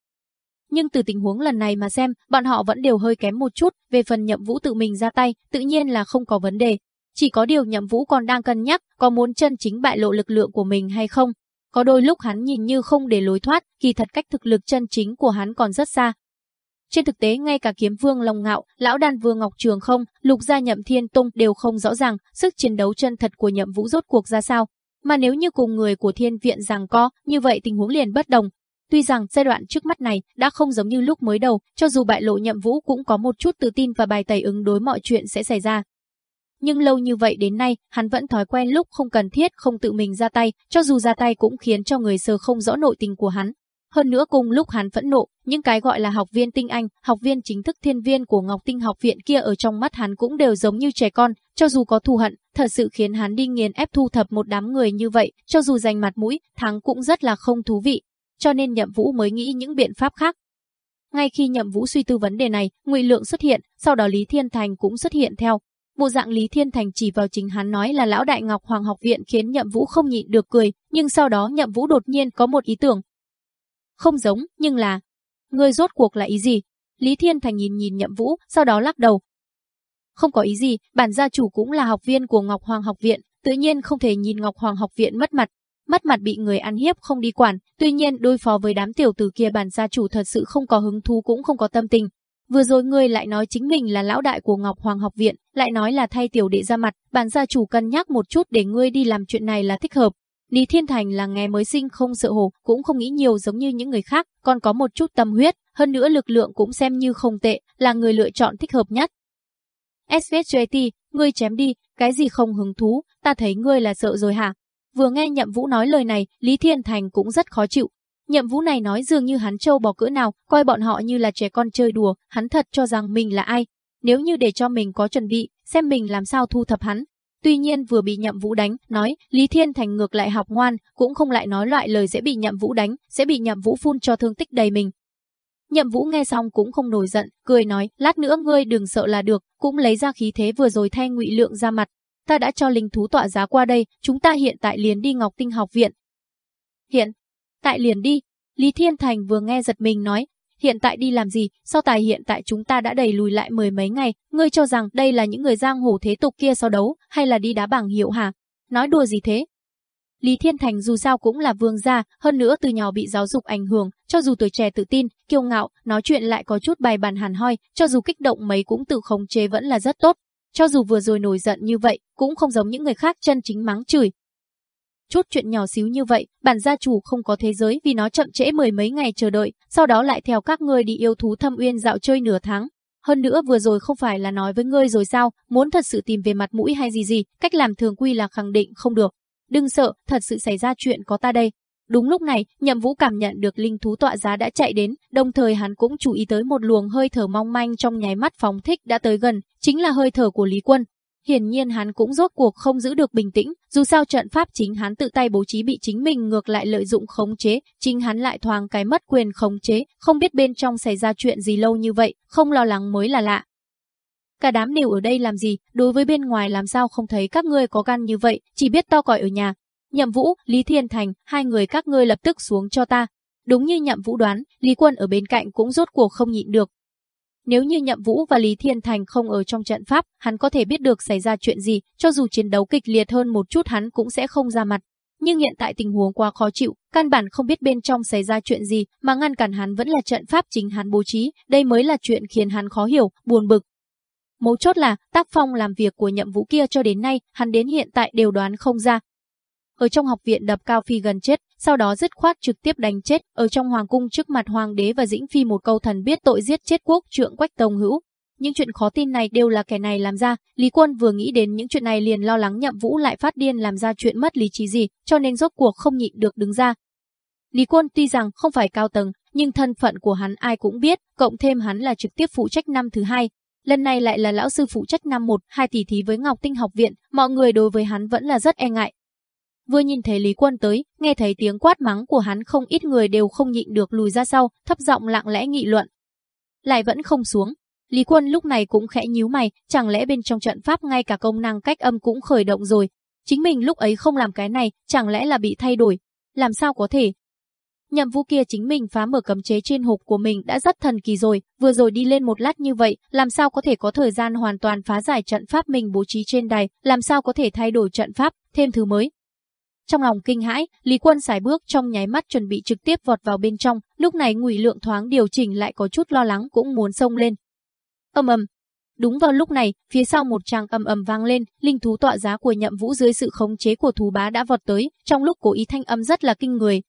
Nhưng từ tình huống lần này mà xem, bọn họ vẫn đều hơi kém một chút, về phần nhậm vũ tự mình ra tay, tự nhiên là không có vấn đề. Chỉ có điều nhậm vũ còn đang cân nhắc có muốn chân chính bại lộ lực lượng của mình hay không. Có đôi lúc hắn nhìn như không để lối thoát, kỳ thật cách thực lực chân chính của hắn còn rất xa. Trên thực tế ngay cả kiếm vương Long Ngạo, lão đan vương Ngọc Trường không, lục gia nhậm thiên tung đều không rõ ràng sức chiến đấu chân thật của nhậm vũ rốt cuộc ra sao. Mà nếu như cùng người của thiên viện rằng có, như vậy tình huống liền bất đồng. Tuy rằng giai đoạn trước mắt này đã không giống như lúc mới đầu, cho dù bại lộ nhậm vũ cũng có một chút tự tin và bài tẩy ứng đối mọi chuyện sẽ xảy ra. Nhưng lâu như vậy đến nay, hắn vẫn thói quen lúc không cần thiết không tự mình ra tay, cho dù ra tay cũng khiến cho người sờ không rõ nội tình của hắn. Hơn nữa cùng lúc hắn phẫn nộ, những cái gọi là học viên tinh anh, học viên chính thức thiên viên của Ngọc Tinh học viện kia ở trong mắt hắn cũng đều giống như trẻ con, cho dù có thù hận, thật sự khiến hắn đi nghiền ép thu thập một đám người như vậy, cho dù giành mặt mũi, thắng cũng rất là không thú vị. Cho nên Nhậm Vũ mới nghĩ những biện pháp khác. Ngay khi Nhậm Vũ suy tư vấn đề này, Ngụy Lượng xuất hiện, sau đó Lý Thiên Thành cũng xuất hiện theo. Bộ dạng Lý Thiên Thành chỉ vào chính hắn nói là lão đại Ngọc Hoàng học viện khiến Nhậm Vũ không nhịn được cười, nhưng sau đó Nhậm Vũ đột nhiên có một ý tưởng, không giống, nhưng là... Ngươi rốt cuộc là ý gì? Lý Thiên Thành nhìn nhìn Nhậm Vũ, sau đó lắc đầu. Không có ý gì, bản gia chủ cũng là học viên của Ngọc Hoàng học viện, tự nhiên không thể nhìn Ngọc Hoàng học viện mất mặt. Mất mặt bị người ăn hiếp không đi quản, tuy nhiên đối phó với đám tiểu tử kia bản gia chủ thật sự không có hứng thú cũng không có tâm tình. Vừa rồi ngươi lại nói chính mình là lão đại của Ngọc Hoàng học viện, lại nói là thay tiểu đệ ra mặt, bản gia chủ cân nhắc một chút để ngươi đi làm chuyện này là thích hợp. Lý Thiên Thành là nghe mới sinh không sợ hổ, cũng không nghĩ nhiều giống như những người khác, còn có một chút tâm huyết, hơn nữa lực lượng cũng xem như không tệ, là người lựa chọn thích hợp nhất. SVJT, ngươi chém đi, cái gì không hứng thú, ta thấy ngươi là sợ rồi hả? Vừa nghe Nhậm Vũ nói lời này, Lý Thiên Thành cũng rất khó chịu. Nhậm Vũ này nói dường như hắn trâu bò cỡ nào, coi bọn họ như là trẻ con chơi đùa, hắn thật cho rằng mình là ai. Nếu như để cho mình có chuẩn bị, xem mình làm sao thu thập hắn, Tuy nhiên vừa bị Nhậm Vũ đánh, nói, Lý Thiên Thành ngược lại học ngoan, cũng không lại nói loại lời sẽ bị Nhậm Vũ đánh, sẽ bị Nhậm Vũ phun cho thương tích đầy mình. Nhậm Vũ nghe xong cũng không nổi giận, cười nói, lát nữa ngươi đừng sợ là được, cũng lấy ra khí thế vừa rồi thay Ngụy Lượng ra mặt. Ta đã cho linh thú tọa giá qua đây, chúng ta hiện tại liền đi Ngọc Tinh học viện. Hiện, tại liền đi. Lý Thiên Thành vừa nghe giật mình nói, hiện tại đi làm gì, so tài hiện tại chúng ta đã đầy lùi lại mười mấy ngày, ngươi cho rằng đây là những người giang hồ thế tục kia so đấu, hay là đi đá bảng hiệu hả? Nói đùa gì thế? Lý Thiên Thành dù sao cũng là vương gia, hơn nữa từ nhỏ bị giáo dục ảnh hưởng, cho dù tuổi trẻ tự tin, kiêu ngạo, nói chuyện lại có chút bài bàn hàn hoi, cho dù kích động mấy cũng tự khống chế vẫn là rất tốt. Cho dù vừa rồi nổi giận như vậy, cũng không giống những người khác chân chính mắng chửi, Chút chuyện nhỏ xíu như vậy, bản gia chủ không có thế giới vì nó chậm trễ mười mấy ngày chờ đợi, sau đó lại theo các ngươi đi yêu thú thâm uyên dạo chơi nửa tháng. Hơn nữa vừa rồi không phải là nói với ngươi rồi sao, muốn thật sự tìm về mặt mũi hay gì gì, cách làm thường quy là khẳng định không được. Đừng sợ, thật sự xảy ra chuyện có ta đây. Đúng lúc này, Nhậm Vũ cảm nhận được linh thú tọa giá đã chạy đến, đồng thời hắn cũng chú ý tới một luồng hơi thở mong manh trong nháy mắt phóng thích đã tới gần, chính là hơi thở của Lý Quân. Hiển nhiên hắn cũng rốt cuộc không giữ được bình tĩnh, dù sao trận pháp chính hắn tự tay bố trí bị chính mình ngược lại lợi dụng khống chế, chính hắn lại thoáng cái mất quyền khống chế, không biết bên trong xảy ra chuyện gì lâu như vậy, không lo lắng mới là lạ. Cả đám đều ở đây làm gì, đối với bên ngoài làm sao không thấy các ngươi có gan như vậy, chỉ biết to còi ở nhà. Nhậm Vũ, Lý Thiên Thành, hai người các ngươi lập tức xuống cho ta. Đúng như Nhậm Vũ đoán, Lý Quân ở bên cạnh cũng rốt cuộc không nhịn được, nếu như Nhậm Vũ và Lý Thiên Thành không ở trong trận pháp, hắn có thể biết được xảy ra chuyện gì, cho dù chiến đấu kịch liệt hơn một chút hắn cũng sẽ không ra mặt. Nhưng hiện tại tình huống quá khó chịu, căn bản không biết bên trong xảy ra chuyện gì, mà ngăn cản hắn vẫn là trận pháp chính hắn bố trí, đây mới là chuyện khiến hắn khó hiểu, buồn bực. Mấu chốt là, tác phong làm việc của nhậm vũ kia cho đến nay, hắn đến hiện tại đều đoán không ra, ở trong học viện đập Cao Phi gần chết, sau đó dứt khoát trực tiếp đánh chết, ở trong hoàng cung trước mặt hoàng đế và dĩnh phi một câu thần biết tội giết chết quốc trượng Quách Tông Hữu. Những chuyện khó tin này đều là kẻ này làm ra, Lý Quân vừa nghĩ đến những chuyện này liền lo lắng Nhậm Vũ lại phát điên làm ra chuyện mất lý trí gì, cho nên rốt cuộc không nhịn được đứng ra. Lý Quân tuy rằng không phải cao tầng, nhưng thân phận của hắn ai cũng biết, cộng thêm hắn là trực tiếp phụ trách năm thứ hai, lần này lại là lão sư phụ trách năm một, hai tỷ thí với Ngọc Tinh học viện, mọi người đối với hắn vẫn là rất e ngại, Vừa nhìn thấy Lý Quân tới, nghe thấy tiếng quát mắng của hắn không ít người đều không nhịn được lùi ra sau, thấp giọng lặng lẽ nghị luận. Lại vẫn không xuống. Lý Quân lúc này cũng khẽ nhíu mày, chẳng lẽ bên trong trận pháp ngay cả công năng cách âm cũng khởi động rồi. Chính mình lúc ấy không làm cái này, chẳng lẽ là bị thay đổi. Làm sao có thể, Nhậm vũ kia chính mình phá mở cấm chế trên hộp của mình đã rất thần kỳ rồi, vừa rồi đi lên một lát như vậy, làm sao có thể có thời gian hoàn toàn phá giải trận pháp mình bố trí trên đài, làm sao có thể thay đổi trận pháp, thêm thứ mới. Trong lòng kinh hãi, Lý Quân xài bước trong nháy mắt chuẩn bị trực tiếp vọt vào bên trong, lúc này Ngụy Lượng thoáng điều chỉnh lại có chút lo lắng cũng muốn xông lên. Ầm ầm, Đúng vào lúc này, phía sau một tràng ầm ầm vang lên, linh thú tọa giá của Nhậm Vũ dưới sự khống chế của thú bá đã vọt tới, trong lúc cố ý thanh âm rất là kinh người,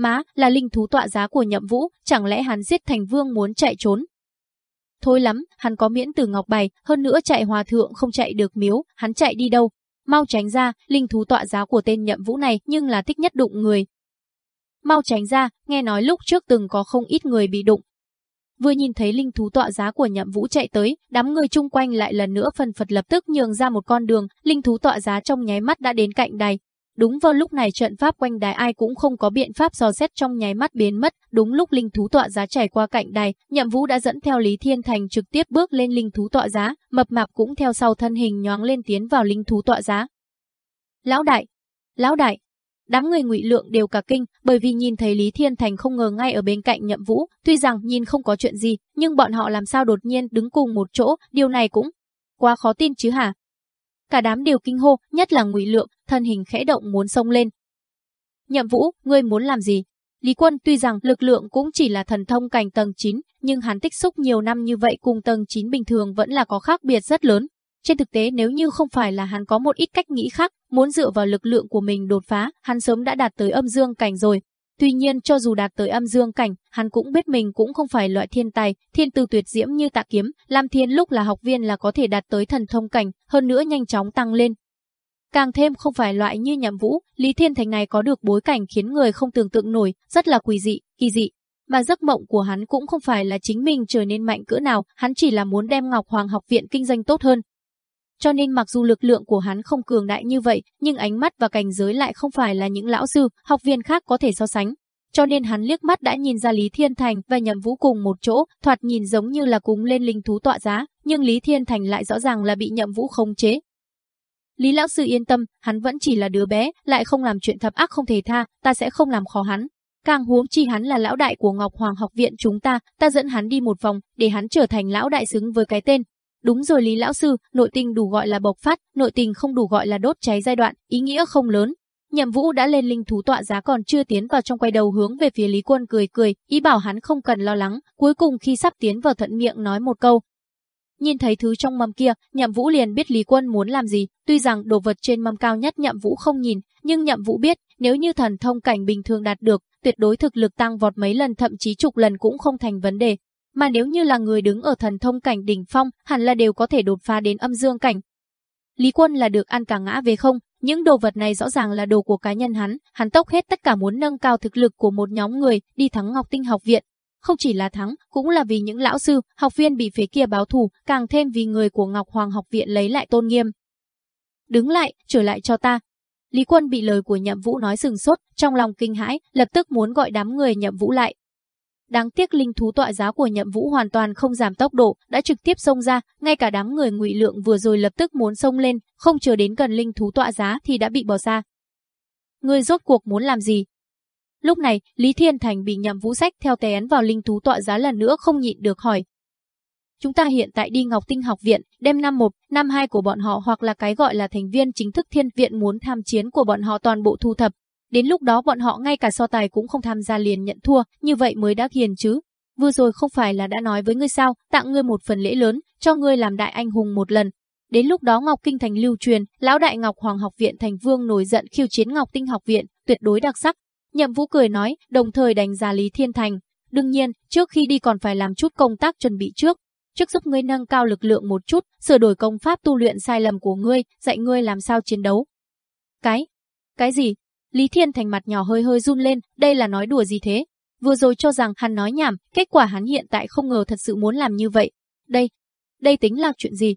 Má, là linh thú tọa giá của nhậm vũ, chẳng lẽ hắn giết thành vương muốn chạy trốn? Thôi lắm, hắn có miễn từ ngọc bài, hơn nữa chạy hòa thượng không chạy được miếu, hắn chạy đi đâu? Mau tránh ra, linh thú tọa giá của tên nhậm vũ này nhưng là thích nhất đụng người. Mau tránh ra, nghe nói lúc trước từng có không ít người bị đụng. Vừa nhìn thấy linh thú tọa giá của nhậm vũ chạy tới, đám người chung quanh lại lần nữa phần phật lập tức nhường ra một con đường, linh thú tọa giá trong nháy mắt đã đến cạnh đài, Đúng vào lúc này trận pháp quanh đài ai cũng không có biện pháp dò xét trong nháy mắt biến mất, đúng lúc linh thú tọa giá trải qua cạnh đài, Nhậm Vũ đã dẫn theo Lý Thiên Thành trực tiếp bước lên linh thú tọa giá, mập mạp cũng theo sau thân hình nhoáng lên tiến vào linh thú tọa giá. Lão đại, lão đại, đám người Ngụy Lượng đều cả kinh, bởi vì nhìn thấy Lý Thiên Thành không ngờ ngay ở bên cạnh Nhậm Vũ, tuy rằng nhìn không có chuyện gì, nhưng bọn họ làm sao đột nhiên đứng cùng một chỗ, điều này cũng quá khó tin chứ hả? Cả đám đều kinh hô, nhất là Ngụy Lượng, thân hình khẽ động muốn xông lên. Nhậm Vũ, ngươi muốn làm gì? Lý Quân tuy rằng lực lượng cũng chỉ là thần thông cảnh tầng 9, nhưng hắn tích xúc nhiều năm như vậy cùng tầng 9 bình thường vẫn là có khác biệt rất lớn. Trên thực tế nếu như không phải là hắn có một ít cách nghĩ khác, muốn dựa vào lực lượng của mình đột phá, hắn sớm đã đạt tới âm dương cảnh rồi. Tuy nhiên cho dù đạt tới âm dương cảnh, hắn cũng biết mình cũng không phải loại thiên tài, thiên tư tuyệt diễm như tạ kiếm, Lam Thiên lúc là học viên là có thể đạt tới thần thông cảnh, hơn nữa nhanh chóng tăng lên, Càng thêm không phải loại như nhậm vũ, Lý Thiên Thành này có được bối cảnh khiến người không tưởng tượng nổi, rất là quỷ dị, kỳ dị. Mà giấc mộng của hắn cũng không phải là chính mình trở nên mạnh cỡ nào, hắn chỉ là muốn đem Ngọc Hoàng học viện kinh doanh tốt hơn. Cho nên mặc dù lực lượng của hắn không cường đại như vậy, nhưng ánh mắt và cảnh giới lại không phải là những lão sư, học viên khác có thể so sánh. Cho nên hắn liếc mắt đã nhìn ra Lý Thiên Thành và Nhậm Vũ cùng một chỗ, thoạt nhìn giống như là cúng lên linh thú tọa giá, nhưng Lý Thiên Thành lại rõ ràng là bị Nhậm Vũ khống chế, Lý lão sư yên tâm, hắn vẫn chỉ là đứa bé, lại không làm chuyện thập ác không thể tha, ta sẽ không làm khó hắn. Càng huống chi hắn là lão đại của Ngọc Hoàng học viện chúng ta, ta dẫn hắn đi một vòng, để hắn trở thành lão đại xứng với cái tên. Đúng rồi Lý lão sư, nội tình đủ gọi là bộc phát, nội tình không đủ gọi là đốt cháy giai đoạn, ý nghĩa không lớn. Nhậm Vũ đã lên linh thú tọa giá còn chưa tiến vào trong quay đầu hướng về phía Lý Quân cười cười, ý bảo hắn không cần lo lắng, cuối cùng khi sắp tiến vào thuận miệng nói một câu, Nhìn thấy thứ trong mâm kia, Nhậm Vũ liền biết Lý Quân muốn làm gì, tuy rằng đồ vật trên mâm cao nhất Nhậm Vũ không nhìn, nhưng Nhậm Vũ biết, nếu như thần thông cảnh bình thường đạt được, tuyệt đối thực lực tăng vọt mấy lần thậm chí chục lần cũng không thành vấn đề. Mà nếu như là người đứng ở thần thông cảnh đỉnh phong, hẳn là đều có thể đột phá đến âm dương cảnh. Lý Quân là được ăn cả ngã về không, những đồ vật này rõ ràng là đồ của cá nhân hắn, hắn tốc hết tất cả muốn nâng cao thực lực của một nhóm người, đi thắng Ngọc Tinh học viện, không chỉ là thắng, cũng là vì những lão sư, học viên bị phía kia báo thù, càng thêm vì người của Ngọc Hoàng học viện lấy lại tôn nghiêm. Đứng lại, trở lại cho ta. Lý Quân bị lời của Nhậm Vũ nói sừng sốt, trong lòng kinh hãi, lập tức muốn gọi đám người Nhậm Vũ lại. Đáng tiếc linh thú tọa giá của Nhậm Vũ hoàn toàn không giảm tốc độ, đã trực tiếp xông ra, ngay cả đám người Ngụy Lượng vừa rồi lập tức muốn xông lên, không chờ đến gần linh thú tọa giá thì đã bị bỏ ra. Ngươi rốt cuộc muốn làm gì? Lúc này, Lý Thiên Thành bị nhậm vũ sách theo té vào linh thú tọa giá lần nữa không nhịn được hỏi. Chúng ta hiện tại đi Ngọc Tinh học viện, đem năm 1, năm 2 của bọn họ hoặc là cái gọi là thành viên chính thức thiên viện muốn tham chiến của bọn họ toàn bộ thu thập. Đến lúc đó bọn họ ngay cả so tài cũng không tham gia liền nhận thua, như vậy mới đã hiền chứ. Vừa rồi không phải là đã nói với ngươi sao, tặng ngươi một phần lễ lớn, cho ngươi làm đại anh hùng một lần. Đến lúc đó Ngọc Kinh thành lưu truyền, lão đại Ngọc Hoàng học viện thành vương nổi giận khiêu chiến Ngọc Tinh học viện, tuyệt đối đặc sắc, Nhậm Vũ cười nói, đồng thời đánh giá Lý Thiên Thành. Đương nhiên, trước khi đi còn phải làm chút công tác chuẩn bị trước. Trước giúp ngươi nâng cao lực lượng một chút, sửa đổi công pháp tu luyện sai lầm của ngươi, dạy ngươi làm sao chiến đấu. Cái? Cái gì? Lý Thiên Thành mặt nhỏ hơi hơi run lên, đây là nói đùa gì thế? Vừa rồi cho rằng hắn nói nhảm, kết quả hắn hiện tại không ngờ thật sự muốn làm như vậy. Đây, đây tính là chuyện gì?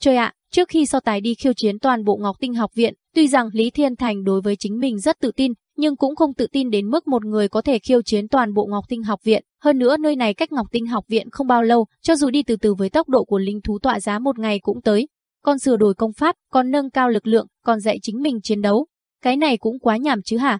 Trời ạ, trước khi so tài đi khiêu chiến toàn bộ Ngọc Tinh học viện, Tuy rằng Lý Thiên Thành đối với chính mình rất tự tin, nhưng cũng không tự tin đến mức một người có thể khiêu chiến toàn bộ Ngọc Tinh học viện. Hơn nữa nơi này cách Ngọc Tinh học viện không bao lâu, cho dù đi từ từ với tốc độ của linh thú tọa giá một ngày cũng tới. Còn sửa đổi công pháp, còn nâng cao lực lượng, còn dạy chính mình chiến đấu. Cái này cũng quá nhảm chứ hả?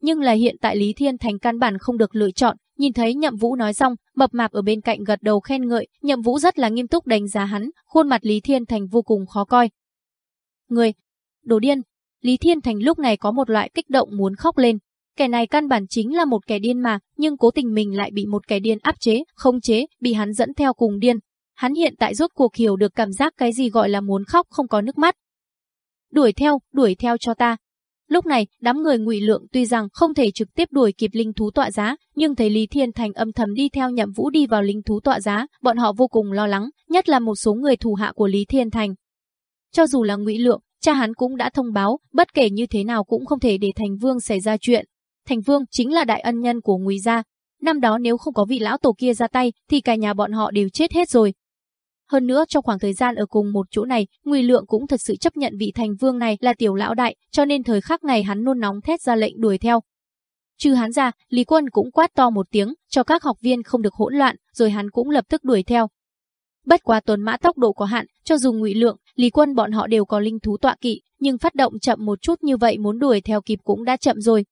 Nhưng là hiện tại Lý Thiên Thành căn bản không được lựa chọn, nhìn thấy Nhậm Vũ nói xong, mập mạp ở bên cạnh gật đầu khen ngợi, Nhậm Vũ rất là nghiêm túc đánh giá hắn, khuôn mặt Lý Thiên Thành vô cùng khó coi. Người, đồ điên, Lý Thiên Thành lúc này có một loại kích động muốn khóc lên. Kẻ này căn bản chính là một kẻ điên mà, nhưng cố tình mình lại bị một kẻ điên áp chế, không chế, bị hắn dẫn theo cùng điên. Hắn hiện tại rốt cuộc hiểu được cảm giác cái gì gọi là muốn khóc không có nước mắt. Đuổi theo, đuổi theo cho ta. Lúc này, đám người ngụy lượng tuy rằng không thể trực tiếp đuổi kịp linh thú tọa giá, nhưng thấy Lý Thiên Thành âm thầm đi theo nhậm vũ đi vào linh thú tọa giá, bọn họ vô cùng lo lắng, nhất là một số người thủ hạ của Lý Thiên Thành. Cho dù là ngụy lượng, cha hắn cũng đã thông báo, bất kể như thế nào cũng không thể để Thành Vương xảy ra chuyện. Thành Vương chính là đại ân nhân của Ngụy gia. Năm đó nếu không có vị lão tổ kia ra tay, thì cả nhà bọn họ đều chết hết rồi. Hơn nữa trong khoảng thời gian ở cùng một chỗ này, Ngụy Lượng cũng thật sự chấp nhận vị Thành Vương này là tiểu lão đại, cho nên thời khắc này hắn nôn nóng thét ra lệnh đuổi theo. Trừ hắn ra, Lý Quân cũng quát to một tiếng, cho các học viên không được hỗn loạn, rồi hắn cũng lập tức đuổi theo. Bất quá tuần mã tốc độ có hạn, cho dù ngụy lượng, Lý Quân bọn họ đều có linh thú tọa kỵ, nhưng phát động chậm một chút như vậy muốn đuổi theo kịp cũng đã chậm rồi.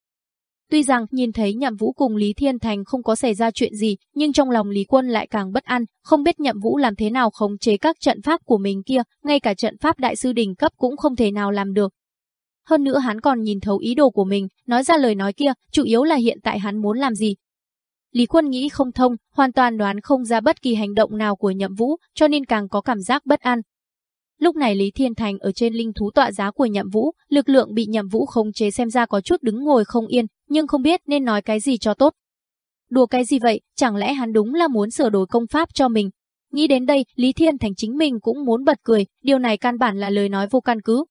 Tuy rằng nhìn thấy Nhậm Vũ cùng Lý Thiên Thành không có xảy ra chuyện gì, nhưng trong lòng Lý Quân lại càng bất an, không biết Nhậm Vũ làm thế nào khống chế các trận pháp của mình kia, ngay cả trận pháp đại sư đỉnh cấp cũng không thể nào làm được. Hơn nữa hắn còn nhìn thấu ý đồ của mình, nói ra lời nói kia, chủ yếu là hiện tại hắn muốn làm gì, Lý Quân nghĩ không thông, hoàn toàn đoán không ra bất kỳ hành động nào của Nhậm Vũ, cho nên càng có cảm giác bất an. Lúc này Lý Thiên Thành ở trên linh thú tọa giá của Nhậm Vũ, lực lượng bị Nhậm Vũ khống chế xem ra có chút đứng ngồi không yên, nhưng không biết nên nói cái gì cho tốt. Đùa cái gì vậy, chẳng lẽ hắn đúng là muốn sửa đổi công pháp cho mình? Nghĩ đến đây, Lý Thiên Thành chính mình cũng muốn bật cười, điều này căn bản là lời nói vô căn cứ,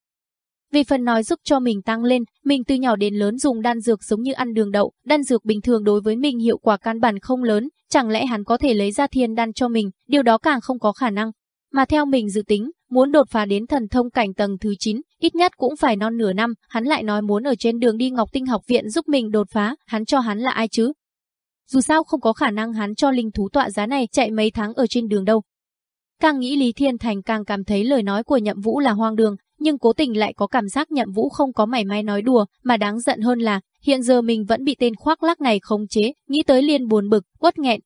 vì phần nói giúp cho mình tăng lên, mình từ nhỏ đến lớn dùng đan dược giống như ăn đường đậu, đan dược bình thường đối với mình hiệu quả căn bản không lớn, chẳng lẽ hắn có thể lấy ra thiên đan cho mình, điều đó càng không có khả năng. Mà theo mình dự tính, muốn đột phá đến thần thông cảnh tầng thứ 9, ít nhất cũng phải non nửa năm, hắn lại nói muốn ở trên đường đi Ngọc Tinh học viện giúp mình đột phá, hắn cho hắn là ai chứ? Dù sao không có khả năng hắn cho linh thú tọa giá này chạy mấy tháng ở trên đường đâu. Càng nghĩ Lý Thiên Thành càng cảm thấy lời nói của Nhậm Vũ là hoang đường, nhưng cố tình lại có cảm giác nhậm vũ không có mảy may nói đùa, mà đáng giận hơn là, hiện giờ mình vẫn bị tên khoác lác này khống chế, nghĩ tới liền buồn bực, quất nghẹn.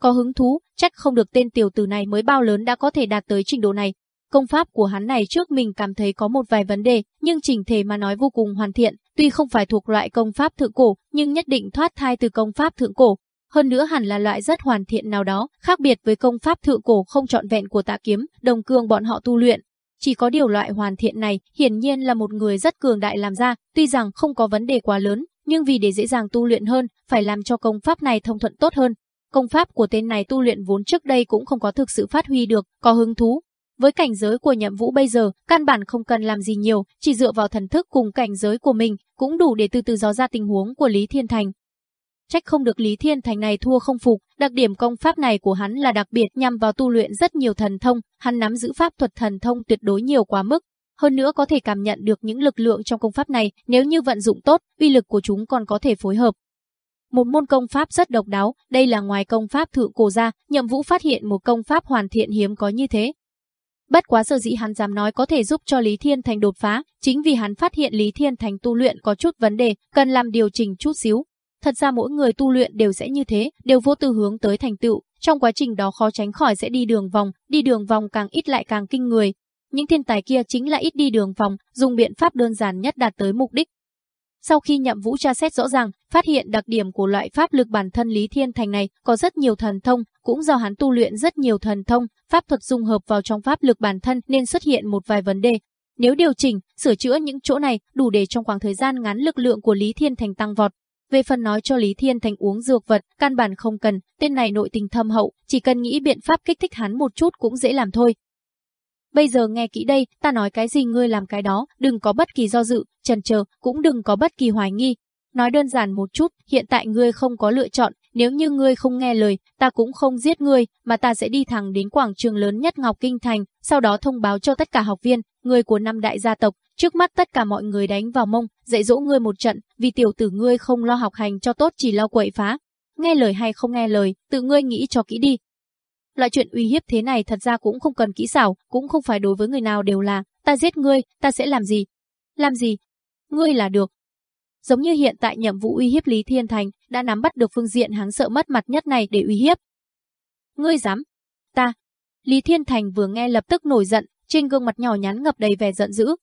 Có hứng thú, chắc không được tên tiểu tử này mới bao lớn đã có thể đạt tới trình độ này. Công pháp của hắn này trước mình cảm thấy có một vài vấn đề, nhưng chỉnh thể mà nói vô cùng hoàn thiện, tuy không phải thuộc loại công pháp thượng cổ, nhưng nhất định thoát thai từ công pháp thượng cổ. Hơn nữa hẳn là loại rất hoàn thiện nào đó, khác biệt với công pháp thượng cổ không trọn vẹn của tạ kiếm, đồng cương bọn họ tu luyện, chỉ có điều loại hoàn thiện này hiển nhiên là một người rất cường đại làm ra, tuy rằng không có vấn đề quá lớn, nhưng vì để dễ dàng tu luyện hơn, phải làm cho công pháp này thông thuận tốt hơn. Công pháp của tên này tu luyện vốn trước đây cũng không có thực sự phát huy được, có hứng thú. Với cảnh giới của nhậm vũ bây giờ, căn bản không cần làm gì nhiều, chỉ dựa vào thần thức cùng cảnh giới của mình, cũng đủ để từ từ dò ra tình huống của Lý Thiên Thành. Trách không được Lý Thiên Thành này thua không phục, đặc điểm công pháp này của hắn là đặc biệt nhằm vào tu luyện rất nhiều thần thông, hắn nắm giữ pháp thuật thần thông tuyệt đối nhiều quá mức. Hơn nữa có thể cảm nhận được những lực lượng trong công pháp này, nếu như vận dụng tốt, uy lực của chúng còn có thể phối hợp. Một môn công pháp rất độc đáo, đây là ngoài công pháp thượng cổ ra, Nhậm Vũ phát hiện một công pháp hoàn thiện hiếm có như thế. Bất quá sở dĩ hắn dám nói có thể giúp cho Lý Thiên Thành đột phá, chính vì hắn phát hiện Lý Thiên Thành tu luyện có chút vấn đề, cần làm điều chỉnh chút xíu, Thật ra mỗi người tu luyện đều sẽ như thế, đều vô tư hướng tới thành tựu, trong quá trình đó khó tránh khỏi sẽ đi đường vòng, đi đường vòng càng ít lại càng kinh người. Những thiên tài kia chính là ít đi đường vòng, dùng biện pháp đơn giản nhất đạt tới mục đích. Sau khi nhậm vũ tra xét rõ ràng, phát hiện đặc điểm của loại pháp lực bản thân Lý Thiên Thành này có rất nhiều thần thông, cũng do hắn tu luyện rất nhiều thần thông, pháp thuật dung hợp vào trong pháp lực bản thân nên xuất hiện một vài vấn đề. Nếu điều chỉnh, sửa chữa những chỗ này, đủ để trong khoảng thời gian ngắn lực lượng của Lý Thiên Thành tăng vọt, về phần nói cho Lý Thiên Thành uống dược vật, căn bản không cần, tên này nội tình thâm hậu, chỉ cần nghĩ biện pháp kích thích hắn một chút cũng dễ làm thôi. Bây giờ nghe kỹ đây, ta nói cái gì ngươi làm cái đó, đừng có bất kỳ do dự, chần chờ, cũng đừng có bất kỳ hoài nghi. Nói đơn giản một chút, hiện tại ngươi không có lựa chọn, nếu như ngươi không nghe lời, ta cũng không giết ngươi, mà ta sẽ đi thẳng đến quảng trường lớn nhất Ngọc Kinh Thành, sau đó thông báo cho tất cả học viên, người của năm đại gia tộc, trước mắt tất cả mọi người đánh vào mông, dạy dỗ ngươi một trận, vì tiểu tử ngươi không lo học hành cho tốt chỉ lo quậy phá. Nghe lời hay không nghe lời, tự ngươi nghĩ cho kỹ đi. Loại chuyện uy hiếp thế này thật ra cũng không cần kỹ xảo, cũng không phải đối với người nào đều là, ta giết ngươi, ta sẽ làm gì? Làm gì? Ngươi là được, Giống như hiện tại nhiệm vụ uy hiếp Lý Thiên Thành, đã nắm bắt được phương diện hắn sợ mất mặt nhất này để uy hiếp. Ngươi dám? Ta. Lý Thiên Thành vừa nghe lập tức nổi giận, trên gương mặt nhỏ nhắn ngập đầy vẻ giận dữ.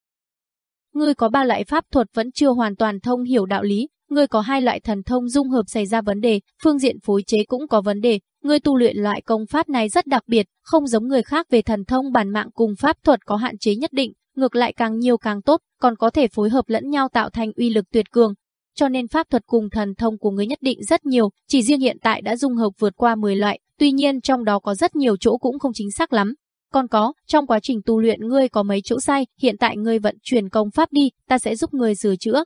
Ngươi có ba loại pháp thuật vẫn chưa hoàn toàn thông hiểu đạo lý, ngươi có hai loại thần thông dung hợp xảy ra vấn đề, phương diện phối chế cũng có vấn đề, ngươi tu luyện loại công pháp này rất đặc biệt, không giống người khác về thần thông bản mạng cùng pháp thuật có hạn chế nhất định, ngược lại càng nhiều càng tốt, còn có thể phối hợp lẫn nhau tạo thành uy lực tuyệt cường. Cho nên pháp thuật cùng thần thông của người nhất định rất nhiều, chỉ riêng hiện tại đã dung hợp vượt qua 10 loại, tuy nhiên trong đó có rất nhiều chỗ cũng không chính xác lắm. Còn có, trong quá trình tu luyện ngươi có mấy chỗ sai, hiện tại ngươi vận chuyển công pháp đi, ta sẽ giúp ngươi sửa chữa.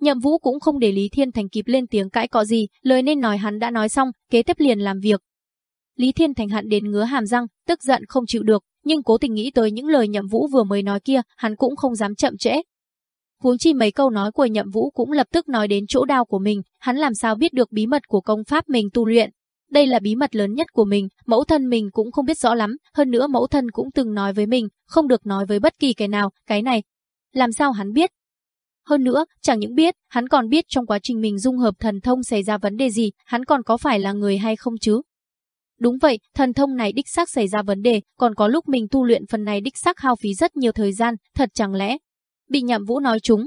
Nhậm Vũ cũng không để Lý Thiên Thành kịp lên tiếng cãi cọ gì, lời nên nói hắn đã nói xong, kế tiếp liền làm việc. Lý Thiên Thành hận đến ngứa hàm răng, tức giận không chịu được, nhưng cố tình nghĩ tới những lời Nhậm Vũ vừa mới nói kia, hắn cũng không dám chậm trễ. Huống chi mấy câu nói của Nhậm Vũ cũng lập tức nói đến chỗ đau của mình, hắn làm sao biết được bí mật của công pháp mình tu luyện. Đây là bí mật lớn nhất của mình, mẫu thân mình cũng không biết rõ lắm, hơn nữa mẫu thân cũng từng nói với mình, không được nói với bất kỳ kẻ nào, cái này. Làm sao hắn biết? Hơn nữa, chẳng những biết, hắn còn biết trong quá trình mình dung hợp thần thông xảy ra vấn đề gì, hắn còn có phải là người hay không chứ? Đúng vậy, thần thông này đích xác xảy ra vấn đề, còn có lúc mình tu luyện phần này đích xác hao phí rất nhiều thời gian, thật chẳng lẽ. Bị nhậm vũ nói chúng.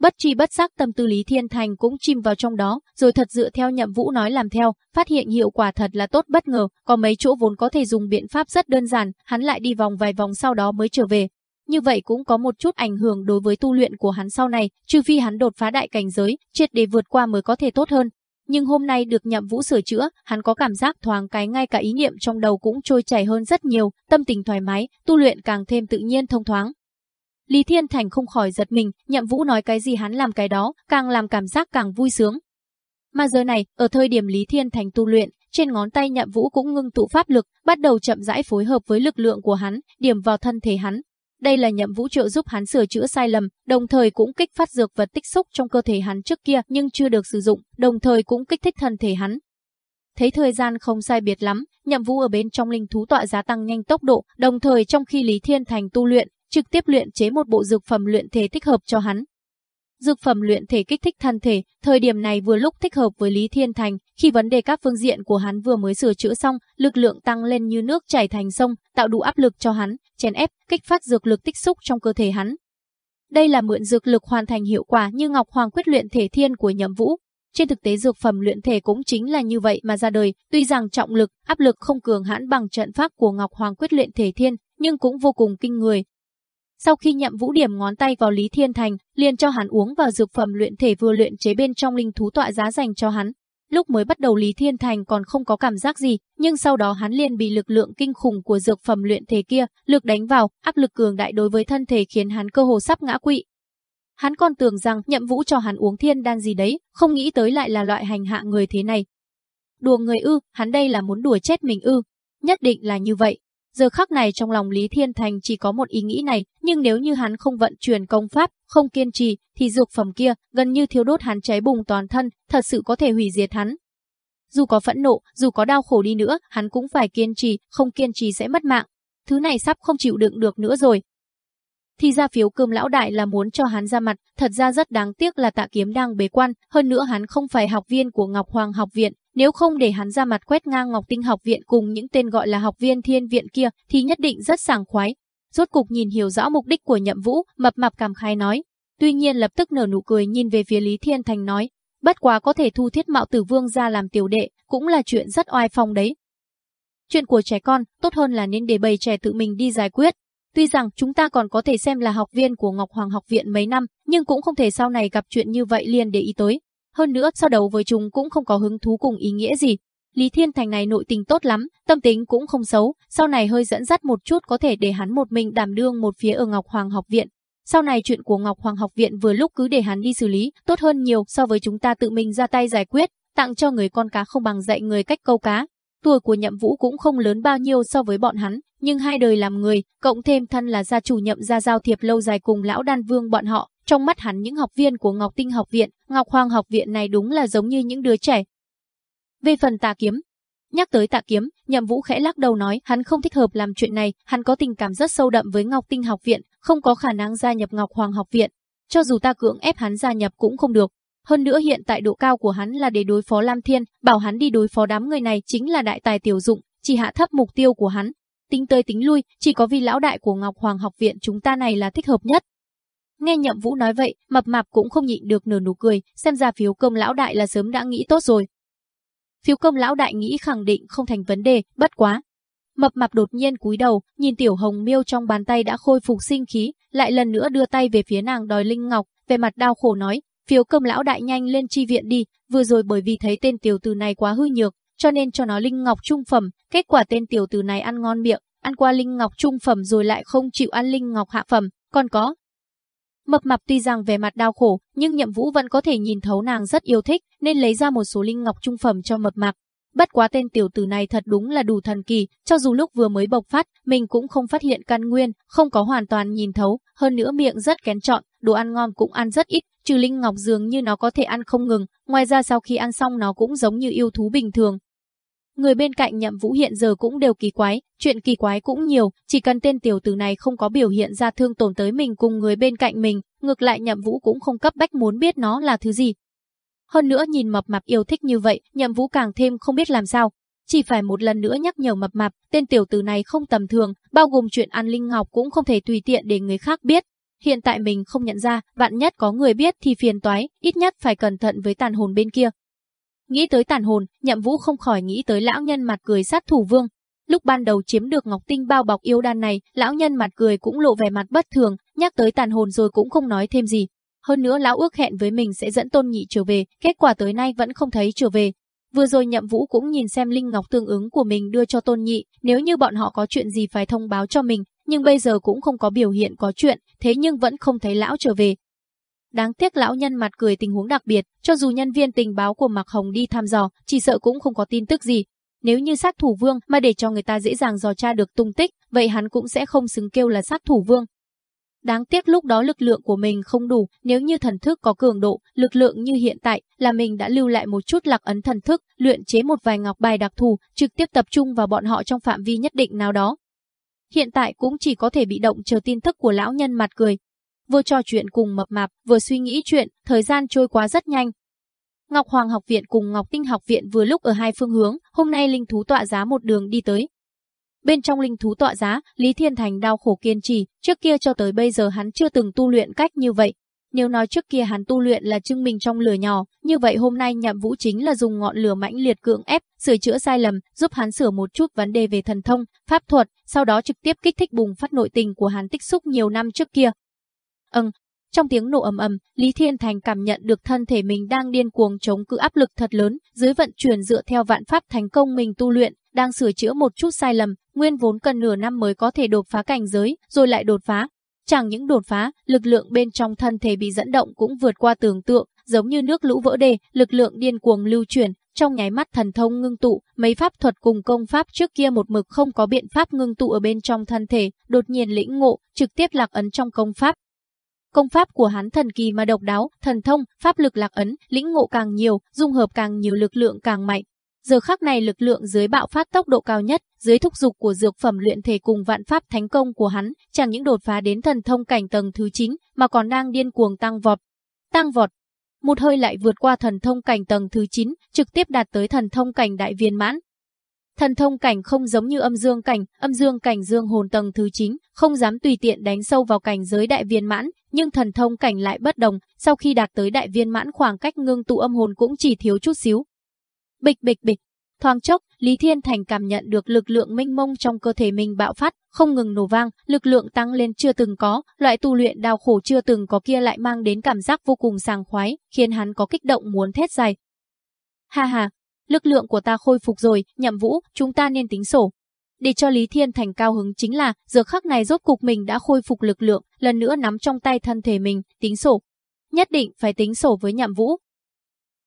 Bất chi bất giác tâm tư Lý Thiên Thành cũng chìm vào trong đó, rồi thật dựa theo nhậm vũ nói làm theo, phát hiện hiệu quả thật là tốt bất ngờ, có mấy chỗ vốn có thể dùng biện pháp rất đơn giản, hắn lại đi vòng vài vòng sau đó mới trở về. Như vậy cũng có một chút ảnh hưởng đối với tu luyện của hắn sau này, trừ phi hắn đột phá đại cảnh giới, triệt để vượt qua mới có thể tốt hơn, nhưng hôm nay được nhậm vũ sửa chữa, hắn có cảm giác thoáng cái ngay cả ý niệm trong đầu cũng trôi chảy hơn rất nhiều, tâm tình thoải mái, tu luyện càng thêm tự nhiên thông thoáng. Lý Thiên Thành không khỏi giật mình, nhậm vũ nói cái gì hắn làm cái đó, càng làm cảm giác càng vui sướng. Mà giờ này, ở thời điểm Lý Thiên Thành tu luyện, trên ngón tay nhậm vũ cũng ngưng tụ pháp lực, bắt đầu chậm rãi phối hợp với lực lượng của hắn, điểm vào thân thể hắn, đây là nhậm vũ trợ giúp hắn sửa chữa sai lầm, đồng thời cũng kích phát dược vật tích xúc trong cơ thể hắn trước kia nhưng chưa được sử dụng, đồng thời cũng kích thích thân thể hắn. Thấy thời gian không sai biệt lắm, nhậm vũ ở bên trong linh thú tọa giá tăng nhanh tốc độ, đồng thời trong khi Lý Thiên Thành tu luyện, trực tiếp luyện chế một bộ dược phẩm luyện thể thích hợp cho hắn. Dược phẩm luyện thể kích thích thân thể, thời điểm này vừa lúc thích hợp với Lý Thiên Thành, khi vấn đề các phương diện của hắn vừa mới sửa chữa xong, lực lượng tăng lên như nước chảy thành sông, tạo đủ áp lực cho hắn, chèn ép, kích phát dược lực tích xúc trong cơ thể hắn. Đây là mượn dược lực hoàn thành hiệu quả như Ngọc Hoàng quyết luyện thể thiên của Nhậm Vũ. Trên thực tế dược phẩm luyện thể cũng chính là như vậy mà ra đời, tuy rằng trọng lực, áp lực không cường hãn bằng trận pháp của Ngọc Hoàng quyết luyện thể thiên, nhưng cũng vô cùng kinh người, sau khi nhậm vũ điểm ngón tay vào Lý Thiên Thành, liền cho hắn uống vào dược phẩm luyện thể vừa luyện chế bên trong linh thú tọa giá dành cho hắn. Lúc mới bắt đầu Lý Thiên Thành còn không có cảm giác gì, nhưng sau đó hắn liền bị lực lượng kinh khủng của dược phẩm luyện thể kia, lực đánh vào, áp lực cường đại đối với thân thể khiến hắn cơ hồ sắp ngã quỵ. Hắn còn tưởng rằng nhậm vũ cho hắn uống thiên đan gì đấy, không nghĩ tới lại là loại hành hạ người thế này. Đùa người ư, hắn đây là muốn đùa chết mình ư. Nhất định là như vậy. Giờ khắc này trong lòng Lý Thiên Thành chỉ có một ý nghĩ này, nhưng nếu như hắn không vận chuyển công pháp, không kiên trì, thì dược phẩm kia gần như thiếu đốt hắn cháy bùng toàn thân, thật sự có thể hủy diệt hắn. Dù có phẫn nộ, dù có đau khổ đi nữa, hắn cũng phải kiên trì, không kiên trì sẽ mất mạng. Thứ này sắp không chịu đựng được nữa rồi. Thì ra phiếu cơm lão đại là muốn cho hắn ra mặt, thật ra rất đáng tiếc là tạ kiếm đang bế quan, hơn nữa hắn không phải học viên của Ngọc Hoàng học viện, nếu không để hắn ra mặt quét ngang Ngọc Tinh học viện cùng những tên gọi là học viên thiên viện kia thì nhất định rất sảng khoái. Rốt cục nhìn hiểu rõ mục đích của nhậm vũ, mập mạp cảm khai nói. Tuy nhiên lập tức nở nụ cười nhìn về phía Lý Thiên Thành nói. Bất quá có thể thu thiết mạo tử vương ra làm tiểu đệ, cũng là chuyện rất oai phong đấy. Chuyện của trẻ con, tốt hơn là nên để bầy trẻ tự mình đi giải quyết. Tuy rằng chúng ta còn có thể xem là học viên của Ngọc Hoàng học viện mấy năm, nhưng cũng không thể sau này gặp chuyện như vậy liền để ý tới. Hơn nữa, sau đấu với chúng cũng không có hứng thú cùng ý nghĩa gì. Lý Thiên Thành này nội tình tốt lắm, tâm tính cũng không xấu, sau này hơi dẫn dắt một chút có thể để hắn một mình đảm đương một phía ở Ngọc Hoàng học viện. Sau này chuyện của Ngọc Hoàng học viện vừa lúc cứ để hắn đi xử lý, tốt hơn nhiều so với chúng ta tự mình ra tay giải quyết, tặng cho người con cá không bằng dạy người cách câu cá. Tuổi của nhậm vũ cũng không lớn bao nhiêu so với bọn hắn, nhưng hai đời làm người, cộng thêm thân là gia chủ nhậm gia giao thiệp lâu dài cùng lão đan vương bọn họ, trong mắt hắn những học viên của Ngọc Tinh học viện, Ngọc Hoàng học viện này đúng là giống như những đứa trẻ. Về phần tà kiếm, Nhắc tới tạ kiếm, nhậm vũ khẽ lắc đầu nói hắn không thích hợp làm chuyện này, hắn có tình cảm rất sâu đậm với Ngọc Tinh học viện, không có khả năng gia nhập Ngọc Hoàng học viện. Cho dù ta cưỡng ép hắn gia nhập cũng không được. Hơn nữa hiện tại độ cao của hắn là để đối phó Lam Thiên, bảo hắn đi đối phó đám người này chính là đại tài tiểu dụng, chỉ hạ thấp mục tiêu của hắn. Tính tới tính lui, chỉ có vì lão đại của Ngọc Hoàng học viện chúng ta này là thích hợp nhất. Nghe Nhậm Vũ nói vậy, mập mạp cũng không nhịn được nở nụ cười, xem ra phiếu công lão đại là sớm đã nghĩ tốt rồi. Phiếu công lão đại nghĩ khẳng định không thành vấn đề, bất quá. Mập mạp đột nhiên cúi đầu, nhìn tiểu hồng miêu trong bàn tay đã khôi phục sinh khí, lại lần nữa đưa tay về phía nàng đòi linh ngọc, về mặt đau khổ nói, phiếu cơm lão đại nhanh lên chi viện đi, vừa rồi bởi vì thấy tên tiểu tử này quá hư nhược, cho nên cho nó linh ngọc trung phẩm, kết quả tên tiểu tử này ăn ngon miệng, ăn qua linh ngọc trung phẩm rồi lại không chịu ăn linh ngọc hạ phẩm, còn có, Mập mạp tuy rằng về mặt đau khổ, nhưng Nhậm Vũ vẫn có thể nhìn thấu nàng rất yêu thích, nên lấy ra một số linh ngọc trung phẩm cho mập mạp. Bất quá tên tiểu tử này thật đúng là đủ thần kỳ, cho dù lúc vừa mới bộc phát, mình cũng không phát hiện căn nguyên, không có hoàn toàn nhìn thấu, hơn nữa miệng rất kén chọn, đồ ăn ngon cũng ăn rất ít, trừ linh ngọc dường như nó có thể ăn không ngừng, ngoài ra sau khi ăn xong nó cũng giống như yêu thú bình thường, Người bên cạnh nhậm vũ hiện giờ cũng đều kỳ quái, chuyện kỳ quái cũng nhiều, chỉ cần tên tiểu tử này không có biểu hiện ra thương tổn tới mình cùng người bên cạnh mình, ngược lại nhậm vũ cũng không cấp bách muốn biết nó là thứ gì. Hơn nữa nhìn mập mạp yêu thích như vậy, nhậm vũ càng thêm không biết làm sao. Chỉ phải một lần nữa nhắc nhở mập mạp, tên tiểu tử này không tầm thường, bao gồm chuyện ăn linh ngọc cũng không thể tùy tiện để người khác biết. Hiện tại mình không nhận ra, vạn nhất có người biết thì phiền toái, ít nhất phải cẩn thận với tàn hồn bên kia. Nghĩ tới tàn hồn, nhậm vũ không khỏi nghĩ tới lão nhân mặt cười sát thủ vương. Lúc ban đầu chiếm được ngọc tinh bao bọc yêu đan này, lão nhân mặt cười cũng lộ vẻ mặt bất thường, nhắc tới tàn hồn rồi cũng không nói thêm gì. Hơn nữa lão ước hẹn với mình sẽ dẫn tôn nhị trở về, kết quả tới nay vẫn không thấy trở về. Vừa rồi nhậm vũ cũng nhìn xem linh ngọc tương ứng của mình đưa cho tôn nhị, nếu như bọn họ có chuyện gì phải thông báo cho mình, nhưng bây giờ cũng không có biểu hiện có chuyện, thế nhưng vẫn không thấy lão trở về, Đáng tiếc lão nhân mặt cười tình huống đặc biệt, cho dù nhân viên tình báo của Mạc Hồng đi thăm dò, chỉ sợ cũng không có tin tức gì. Nếu như sát thủ vương mà để cho người ta dễ dàng dò tra được tung tích, vậy hắn cũng sẽ không xứng kêu là sát thủ vương. Đáng tiếc lúc đó lực lượng của mình không đủ, nếu như thần thức có cường độ, lực lượng như hiện tại là mình đã lưu lại một chút lạc ấn thần thức, luyện chế một vài ngọc bài đặc thù, trực tiếp tập trung vào bọn họ trong phạm vi nhất định nào đó. Hiện tại cũng chỉ có thể bị động chờ tin tức của lão nhân mặt cười, vừa trò chuyện cùng mập mạp, vừa suy nghĩ chuyện, thời gian trôi qua rất nhanh. Ngọc Hoàng học viện cùng Ngọc Tinh học viện vừa lúc ở hai phương hướng, hôm nay linh thú tọa giá một đường đi tới. Bên trong linh thú tọa giá, Lý Thiên Thành đau khổ kiên trì, trước kia cho tới bây giờ hắn chưa từng tu luyện cách như vậy. Nếu nói trước kia hắn tu luyện là trưng mình trong lửa nhỏ, như vậy hôm nay nhậm vũ chính là dùng ngọn lửa mãnh liệt cưỡng ép, sửa chữa sai lầm, giúp hắn sửa một chút vấn đề về thần thông, pháp thuật, sau đó trực tiếp kích thích bùng phát nội tình của hắn tích xúc nhiều năm trước kia, Ừm, trong tiếng nổ ầm ầm, Lý Thiên Thành cảm nhận được thân thể mình đang điên cuồng chống cự áp lực thật lớn, dưới vận chuyển dựa theo vạn pháp thành công mình tu luyện, đang sửa chữa một chút sai lầm, nguyên vốn cần nửa năm mới có thể đột phá cảnh giới, rồi lại đột phá. Chẳng những đột phá, lực lượng bên trong thân thể bị dẫn động cũng vượt qua tưởng tượng, giống như nước lũ vỡ đê, lực lượng điên cuồng lưu chuyển, trong nháy mắt thần thông ngưng tụ, mấy pháp thuật cùng công pháp trước kia một mực không có biện pháp ngưng tụ ở bên trong thân thể, đột nhiên lĩnh ngộ, trực tiếp lạc ấn trong công pháp, Công pháp của hắn thần kỳ mà độc đáo, thần thông, pháp lực lạc ấn, lĩnh ngộ càng nhiều, dung hợp càng nhiều lực lượng càng mạnh. Giờ khắc này lực lượng dưới bạo phát tốc độ cao nhất, dưới thúc dục của dược phẩm luyện thể cùng vạn pháp thánh công của hắn, chẳng những đột phá đến thần thông cảnh tầng thứ 9, mà còn đang điên cuồng tăng vọt. Tăng vọt. Một hơi lại vượt qua thần thông cảnh tầng thứ 9, trực tiếp đạt tới thần thông cảnh đại viên mãn, Thần thông cảnh không giống như âm dương cảnh, âm dương cảnh dương hồn tầng thứ 9, không dám tùy tiện đánh sâu vào cảnh giới đại viên mãn, nhưng thần thông cảnh lại bất đồng, sau khi đạt tới đại viên mãn khoảng cách ngưng tụ âm hồn cũng chỉ thiếu chút xíu. Bịch bịch bịch, thoáng chốc, Lý Thiên Thành cảm nhận được lực lượng minh mông trong cơ thể mình bạo phát, không ngừng nổ vang, lực lượng tăng lên chưa từng có, loại tu luyện đau khổ chưa từng có kia lại mang đến cảm giác vô cùng sảng khoái, khiến hắn có kích động muốn thét dài. Ha ha, lực lượng của ta khôi phục rồi, nhậm vũ, chúng ta nên tính sổ. Để cho Lý Thiên Thành cao hứng chính là, giờ khắc này rốt cục mình đã khôi phục lực lượng, lần nữa nắm trong tay thân thể mình, tính sổ. Nhất định phải tính sổ với nhậm vũ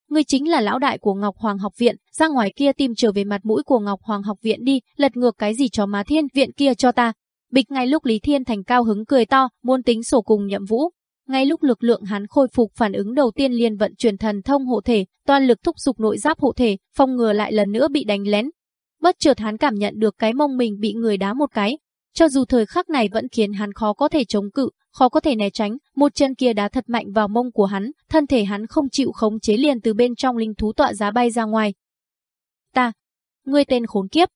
ngươi chính là lão đại của Ngọc Hoàng học viện, ra ngoài kia tìm trở về mặt mũi của Ngọc Hoàng học viện đi, lật ngược cái gì cho má thiên viện kia cho ta. Bịch ngay lúc Lý Thiên Thành cao hứng cười to, muốn tính sổ cùng nhậm vũ. Ngay lúc lực lượng hắn khôi phục phản ứng đầu tiên liền vận chuyển thần thông hộ thể, toàn lực thúc giục nội giáp hộ thể, phòng ngừa lại lần nữa bị đánh lén. Bất chợt hắn cảm nhận được cái mông mình bị người đá một cái, cho dù thời khắc này vẫn khiến hắn khó có thể chống cự, khó có thể né tránh, một chân kia đá thật mạnh vào mông của hắn, thân thể hắn không chịu khống chế liền từ bên trong linh thú tọa giá bay ra ngoài. Ta, ngươi tên khốn kiếp.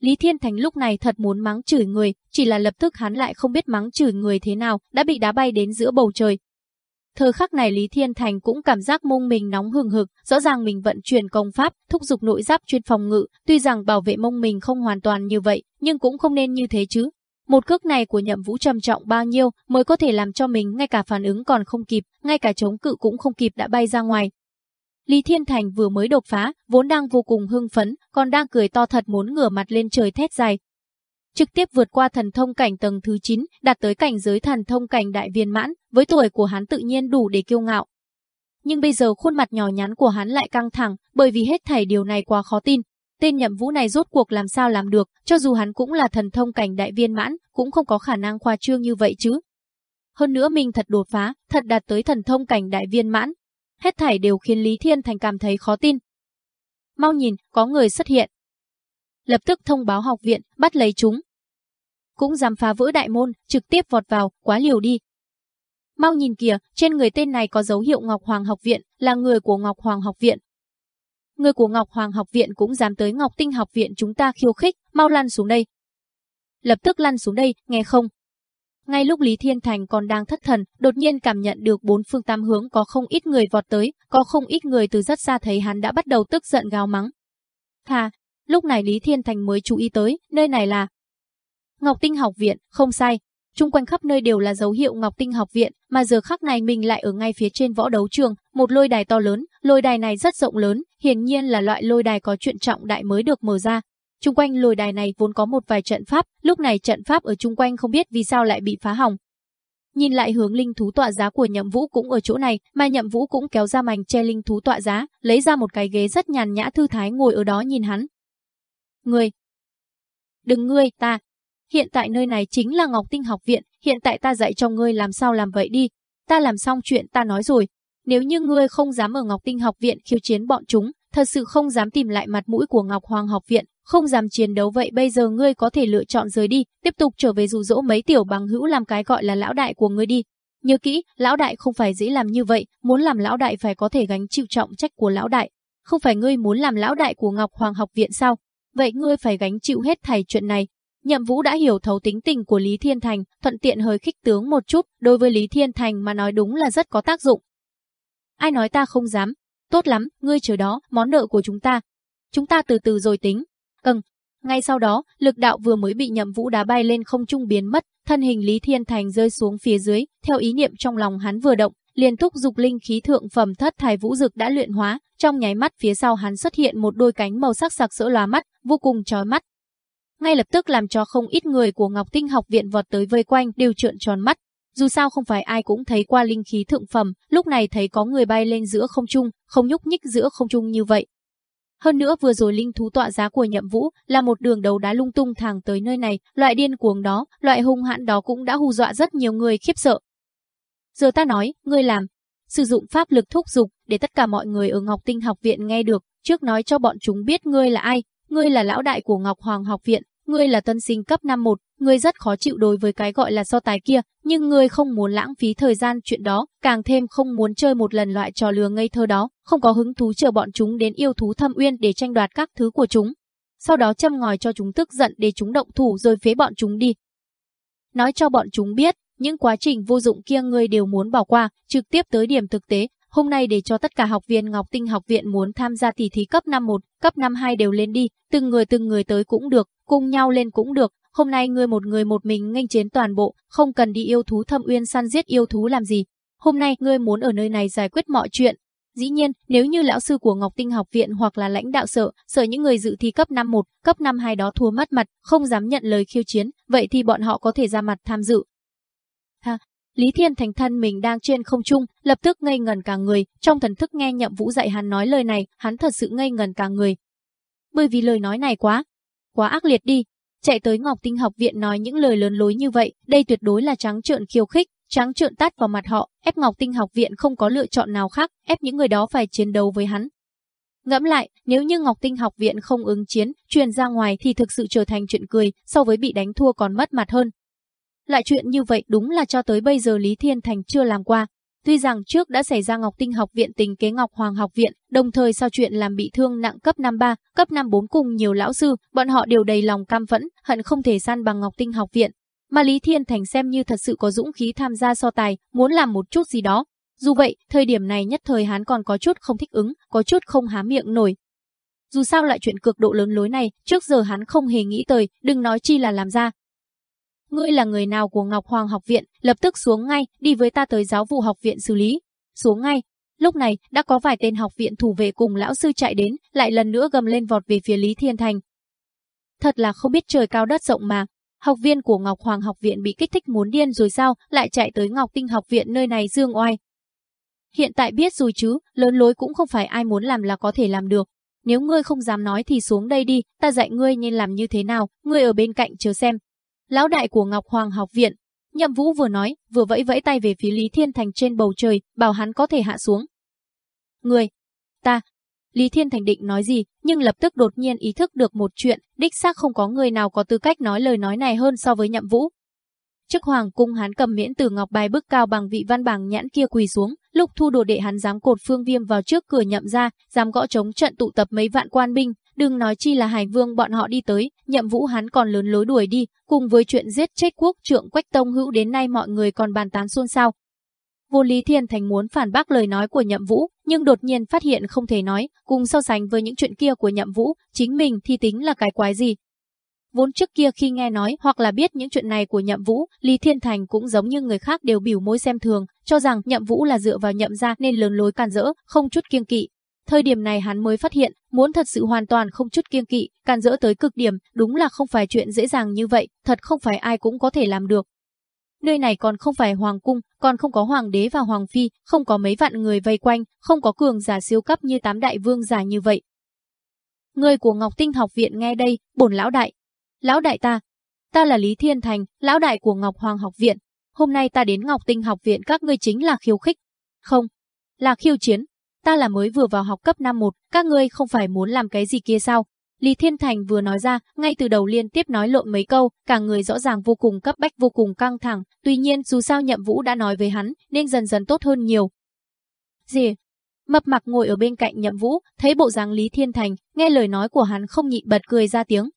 Lý Thiên Thành lúc này thật muốn mắng chửi người, chỉ là lập tức hắn lại không biết mắng chửi người thế nào, đã bị đá bay đến giữa bầu trời. Thời khắc này Lý Thiên Thành cũng cảm giác mông mình nóng hừng hực, rõ ràng mình vận chuyển công pháp, thúc giục nội giáp chuyên phòng ngự, tuy rằng bảo vệ mông mình không hoàn toàn như vậy, nhưng cũng không nên như thế chứ. Một cước này của nhậm vũ trầm trọng bao nhiêu mới có thể làm cho mình ngay cả phản ứng còn không kịp, ngay cả chống cự cũng không kịp đã bay ra ngoài. Lý Thiên Thành vừa mới đột phá, vốn đang vô cùng hưng phấn, còn đang cười to thật muốn ngửa mặt lên trời thét dài. Trực tiếp vượt qua thần thông cảnh tầng thứ 9, đạt tới cảnh giới thần thông cảnh đại viên mãn, với tuổi của hắn tự nhiên đủ để kiêu ngạo. Nhưng bây giờ khuôn mặt nhỏ nhắn của hắn lại căng thẳng, bởi vì hết thảy điều này quá khó tin, Tên nhậm vũ này rốt cuộc làm sao làm được, cho dù hắn cũng là thần thông cảnh đại viên mãn, cũng không có khả năng khoa trương như vậy chứ. Hơn nữa mình thật đột phá, thật đạt tới thần thông cảnh đại viên mãn. Hết thảy đều khiến Lý Thiên Thành cảm thấy khó tin. Mau nhìn, có người xuất hiện. Lập tức thông báo học viện, bắt lấy chúng. Cũng dám phá vỡ đại môn, trực tiếp vọt vào, quá liều đi. Mau nhìn kìa, trên người tên này có dấu hiệu Ngọc Hoàng học viện, là người của Ngọc Hoàng học viện, người của Ngọc Hoàng học viện cũng dám tới Ngọc Tinh học viện chúng ta khiêu khích, mau lăn xuống đây. Lập tức lăn xuống đây, nghe không? Ngay lúc Lý Thiên Thành còn đang thất thần, đột nhiên cảm nhận được bốn phương tám hướng có không ít người vọt tới, có không ít người từ rất xa thấy hắn đã bắt đầu tức giận gào mắng. Thà, lúc này Lý Thiên Thành mới chú ý tới, nơi này là Ngọc Tinh học viện, không sai, Trung quanh khắp nơi đều là dấu hiệu Ngọc Tinh học viện, mà giờ khắc này mình lại ở ngay phía trên võ đấu trường, một lôi đài to lớn, lôi đài này rất rộng lớn, hiển nhiên là loại lôi đài có chuyện trọng đại mới được mở ra. Trung quanh lôi đài này vốn có một vài trận pháp, lúc này trận pháp ở trung quanh không biết vì sao lại bị phá hỏng. Nhìn lại hướng linh thú tọa giá của Nhậm Vũ cũng ở chỗ này, mà Nhậm Vũ cũng kéo ra mảnh che linh thú tọa giá, lấy ra một cái ghế rất nhàn nhã thư thái ngồi ở đó nhìn hắn. Ngươi, đừng ngươi, ta, hiện tại nơi này chính là Ngọc Tinh học viện, hiện tại ta dạy cho ngươi làm sao làm vậy đi. Ta làm xong chuyện ta nói rồi, nếu như ngươi không dám ở Ngọc Tinh học viện khiêu chiến bọn chúng, thật sự không dám tìm lại mặt mũi của Ngọc Hoàng học viện, không dám chiến đấu vậy bây giờ ngươi có thể lựa chọn rời đi, tiếp tục trở về dụ dỗ mấy tiểu bằng hữu làm cái gọi là lão đại của ngươi đi. Nhớ kỹ, lão đại không phải dễ làm như vậy, muốn làm lão đại phải có thể gánh chịu trọng trách của lão đại. Không phải ngươi muốn làm lão đại của Ngọc Hoàng học viện sao? Vậy ngươi phải gánh chịu hết thảy chuyện này, Nhậm Vũ đã hiểu thấu tính tình của Lý Thiên Thành, thuận tiện hơi khích tướng một chút, đối với Lý Thiên Thành mà nói đúng là rất có tác dụng. Ai nói ta không dám? Tốt lắm, ngươi chờ đó, món nợ của chúng ta. Chúng ta từ từ rồi tính. Ừm. Ngay sau đó, lực đạo vừa mới bị Nhậm Vũ đá bay lên không trung biến mất, thân hình Lý Thiên Thành rơi xuống phía dưới, theo ý niệm trong lòng hắn vừa động, liền thúc dục linh khí thượng phẩm thất thải vũ dực đã luyện hóa, trong nháy mắt phía sau hắn xuất hiện một đôi cánh màu sắc sặc sỡ lóa mắt, vô cùng chói mắt, ngay lập tức làm cho không ít người của Ngọc Tinh học viện vọt tới vây quanh đều trợn tròn mắt. Dù sao không phải ai cũng thấy qua linh khí thượng phẩm, lúc này thấy có người bay lên giữa không trung, không nhúc nhích giữa không trung như vậy. Hơn nữa vừa rồi linh thú tọa giá của nhậm vũ là một đường đấu đá lung tung thẳng tới nơi này, loại điên cuồng đó, loại hung hãn đó cũng đã hù dọa rất nhiều người khiếp sợ. Giờ ta nói, ngươi làm, sử dụng pháp lực thúc dục để tất cả mọi người ở Ngọc Tinh học viện nghe được, trước nói cho bọn chúng biết ngươi là ai, ngươi là lão đại của Ngọc Hoàng học viện, Ngươi là tân sinh cấp 51, ngươi rất khó chịu đối với cái gọi là so tài kia, nhưng ngươi không muốn lãng phí thời gian chuyện đó, càng thêm không muốn chơi một lần loại trò lừa ngây thơ đó, không có hứng thú chờ bọn chúng đến yêu thú thâm uyên để tranh đoạt các thứ của chúng. Sau đó châm ngòi cho chúng tức giận để chúng động thủ rồi phế bọn chúng đi. Nói cho bọn chúng biết, những quá trình vô dụng kia ngươi đều muốn bỏ qua, trực tiếp tới điểm thực tế, Hôm nay để cho tất cả học viên Ngọc Tinh học viện muốn tham gia tỷ thí cấp 51, cấp 52 đều lên đi, từng người từng người tới cũng được, cùng nhau lên cũng được. Hôm nay ngươi một người một mình nghênh chiến toàn bộ, không cần đi yêu thú thâm uyên săn giết yêu thú làm gì. Hôm nay ngươi muốn ở nơi này giải quyết mọi chuyện. Dĩ nhiên, nếu như lão sư của Ngọc Tinh học viện hoặc là lãnh đạo sợ, sợ những người dự thi cấp 51, cấp 52 đó thua mất mặt, không dám nhận lời khiêu chiến, vậy thì bọn họ có thể ra mặt tham dự. Ha, Lý Thiên Thành thân mình đang trên không trung, lập tức ngây ngần cả người, trong thần thức nghe Nhậm Vũ dạy hắn nói lời này, hắn thật sự ngây ngần cả người. Bởi vì lời nói này quá, quá ác liệt đi. Chạy tới Ngọc Tinh học viện nói những lời lớn lối như vậy, đây tuyệt đối là trắng trợn khiêu khích, trắng trợn tát vào mặt họ, ép Ngọc Tinh học viện không có lựa chọn nào khác, ép những người đó phải chiến đấu với hắn. Ngẫm lại, nếu như Ngọc Tinh học viện không ứng chiến, truyền ra ngoài thì thực sự trở thành chuyện cười, so với bị đánh thua còn mất mặt hơn. Lại chuyện như vậy đúng là cho tới bây giờ Lý Thiên Thành chưa làm qua. Tuy rằng trước đã xảy ra Ngọc Tinh học viện tình kế Ngọc Hoàng học viện, đồng thời sau chuyện làm bị thương nặng cấp 53, cấp 54 cùng nhiều lão sư, bọn họ đều đầy lòng cam phẫn, hận không thể san bằng Ngọc Tinh học viện. Mà Lý Thiên Thành xem như thật sự có dũng khí tham gia so tài, muốn làm một chút gì đó. Dù vậy, thời điểm này nhất thời hắn còn có chút không thích ứng, có chút không há miệng nổi. Dù sao lại chuyện cực độ lớn lối này, trước giờ hắn không hề nghĩ tới, đừng nói chi là làm ra, Ngươi là người nào của Ngọc Hoàng học viện, lập tức xuống ngay, đi với ta tới giáo vụ học viện xử lý. Xuống ngay. Lúc này, đã có vài tên học viện thủ vệ cùng lão sư chạy đến, lại lần nữa gầm lên vọt về phía Lý Thiên Thành. Thật là không biết trời cao đất rộng mà. Học viên của Ngọc Hoàng học viện bị kích thích muốn điên rồi sao, lại chạy tới Ngọc Tinh học viện nơi này dương oai. Hiện tại biết rồi chứ, lớn lối cũng không phải ai muốn làm là có thể làm được. Nếu ngươi không dám nói thì xuống đây đi, ta dạy ngươi nên làm như thế nào, ngươi ở bên cạnh chờ xem lão đại của Ngọc Hoàng học viện. Nhậm Vũ vừa nói, vừa vẫy vẫy tay về phía Lý Thiên Thành trên bầu trời, bảo hắn có thể hạ xuống. Người, ta, Lý Thiên Thành định nói gì, nhưng lập tức đột nhiên ý thức được một chuyện, đích xác không có người nào có tư cách nói lời nói này hơn so với Nhậm Vũ. Trước hoàng cung hắn cầm miễn tử ngọc bài bức cao bằng vị văn bằng nhãn kia quỳ xuống, lúc thu đồ đệ hắn dám cột phương viêm vào trước cửa nhậm ra, dám gõ chống trận tụ tập mấy vạn quan binh, Đừng nói chi là Hải Vương bọn họ đi tới, nhậm vũ hắn còn lớn lối đuổi đi, cùng với chuyện giết chết quốc trưởng Quách Tông Hữu đến nay mọi người còn bàn tán xôn xao. Vô Lý Thiên Thành muốn phản bác lời nói của Nhậm Vũ, nhưng đột nhiên phát hiện không thể nói, cùng so sánh với những chuyện kia của Nhậm Vũ, chính mình thì tính là cái quái gì. Vốn trước kia khi nghe nói hoặc là biết những chuyện này của Nhậm Vũ, Lý Thiên Thành cũng giống như người khác đều biểu mối xem thường, cho rằng Nhậm Vũ là dựa vào Nhậm gia nên lớn lối càn rỡ, không chút kiêng kỵ, Thời điểm này hắn mới phát hiện, muốn thật sự hoàn toàn không chút kiêng kỵ, càn dỡ tới cực điểm, đúng là không phải chuyện dễ dàng như vậy, thật không phải ai cũng có thể làm được. Nơi này còn không phải hoàng cung, còn không có hoàng đế và hoàng phi, không có mấy vạn người vây quanh, không có cường giả siêu cấp như tám đại vương giả như vậy. Người của Ngọc Tinh học viện nghe đây, bổn lão đại. Lão đại ta, ta là Lý Thiên Thành, lão đại của Ngọc Hoàng học viện. Hôm nay ta đến Ngọc Tinh học viện các ngươi chính là khiêu khích. Không, là khiêu chiến, ta là mới vừa vào học cấp năm một, các ngươi không phải muốn làm cái gì kia sao? Lý Thiên Thành vừa nói ra, ngay từ đầu liên tiếp nói lộn mấy câu, cả người rõ ràng vô cùng cấp bách vô cùng căng thẳng, tuy nhiên dù sao Nhậm Vũ đã nói với hắn, nên dần dần tốt hơn nhiều. Gì? Mập mặc ngồi ở bên cạnh Nhậm Vũ, thấy bộ dáng Lý Thiên Thành, nghe lời nói của hắn không nhịn bật cười ra tiếng.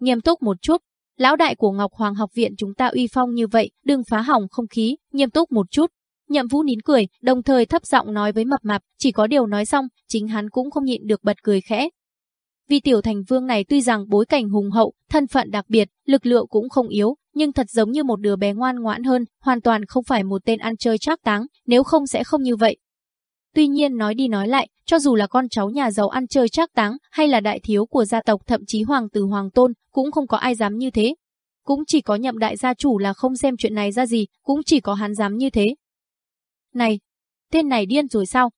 Nghiêm túc một chút, lão đại của Ngọc Hoàng học viện chúng ta uy phong như vậy, đừng phá hỏng không khí, nghiêm túc một chút. Nhậm Vũ nín cười, đồng thời thấp giọng nói với mập mạp, chỉ có điều nói xong, chính hắn cũng không nhịn được bật cười khẽ. Vì tiểu thành vương này tuy rằng bối cảnh hùng hậu, thân phận đặc biệt, lực lượng cũng không yếu, nhưng thật giống như một đứa bé ngoan ngoãn hơn, hoàn toàn không phải một tên ăn chơi trác táng, nếu không sẽ không như vậy. Tuy nhiên nói đi nói lại, cho dù là con cháu nhà giàu ăn chơi trác táng hay là đại thiếu của gia tộc thậm chí hoàng tử hoàng tôn, cũng không có ai dám như thế. Cũng chỉ có nhậm đại gia chủ là không xem chuyện này ra gì, cũng chỉ có hắn dám như thế. Này, tên này điên rồi sao?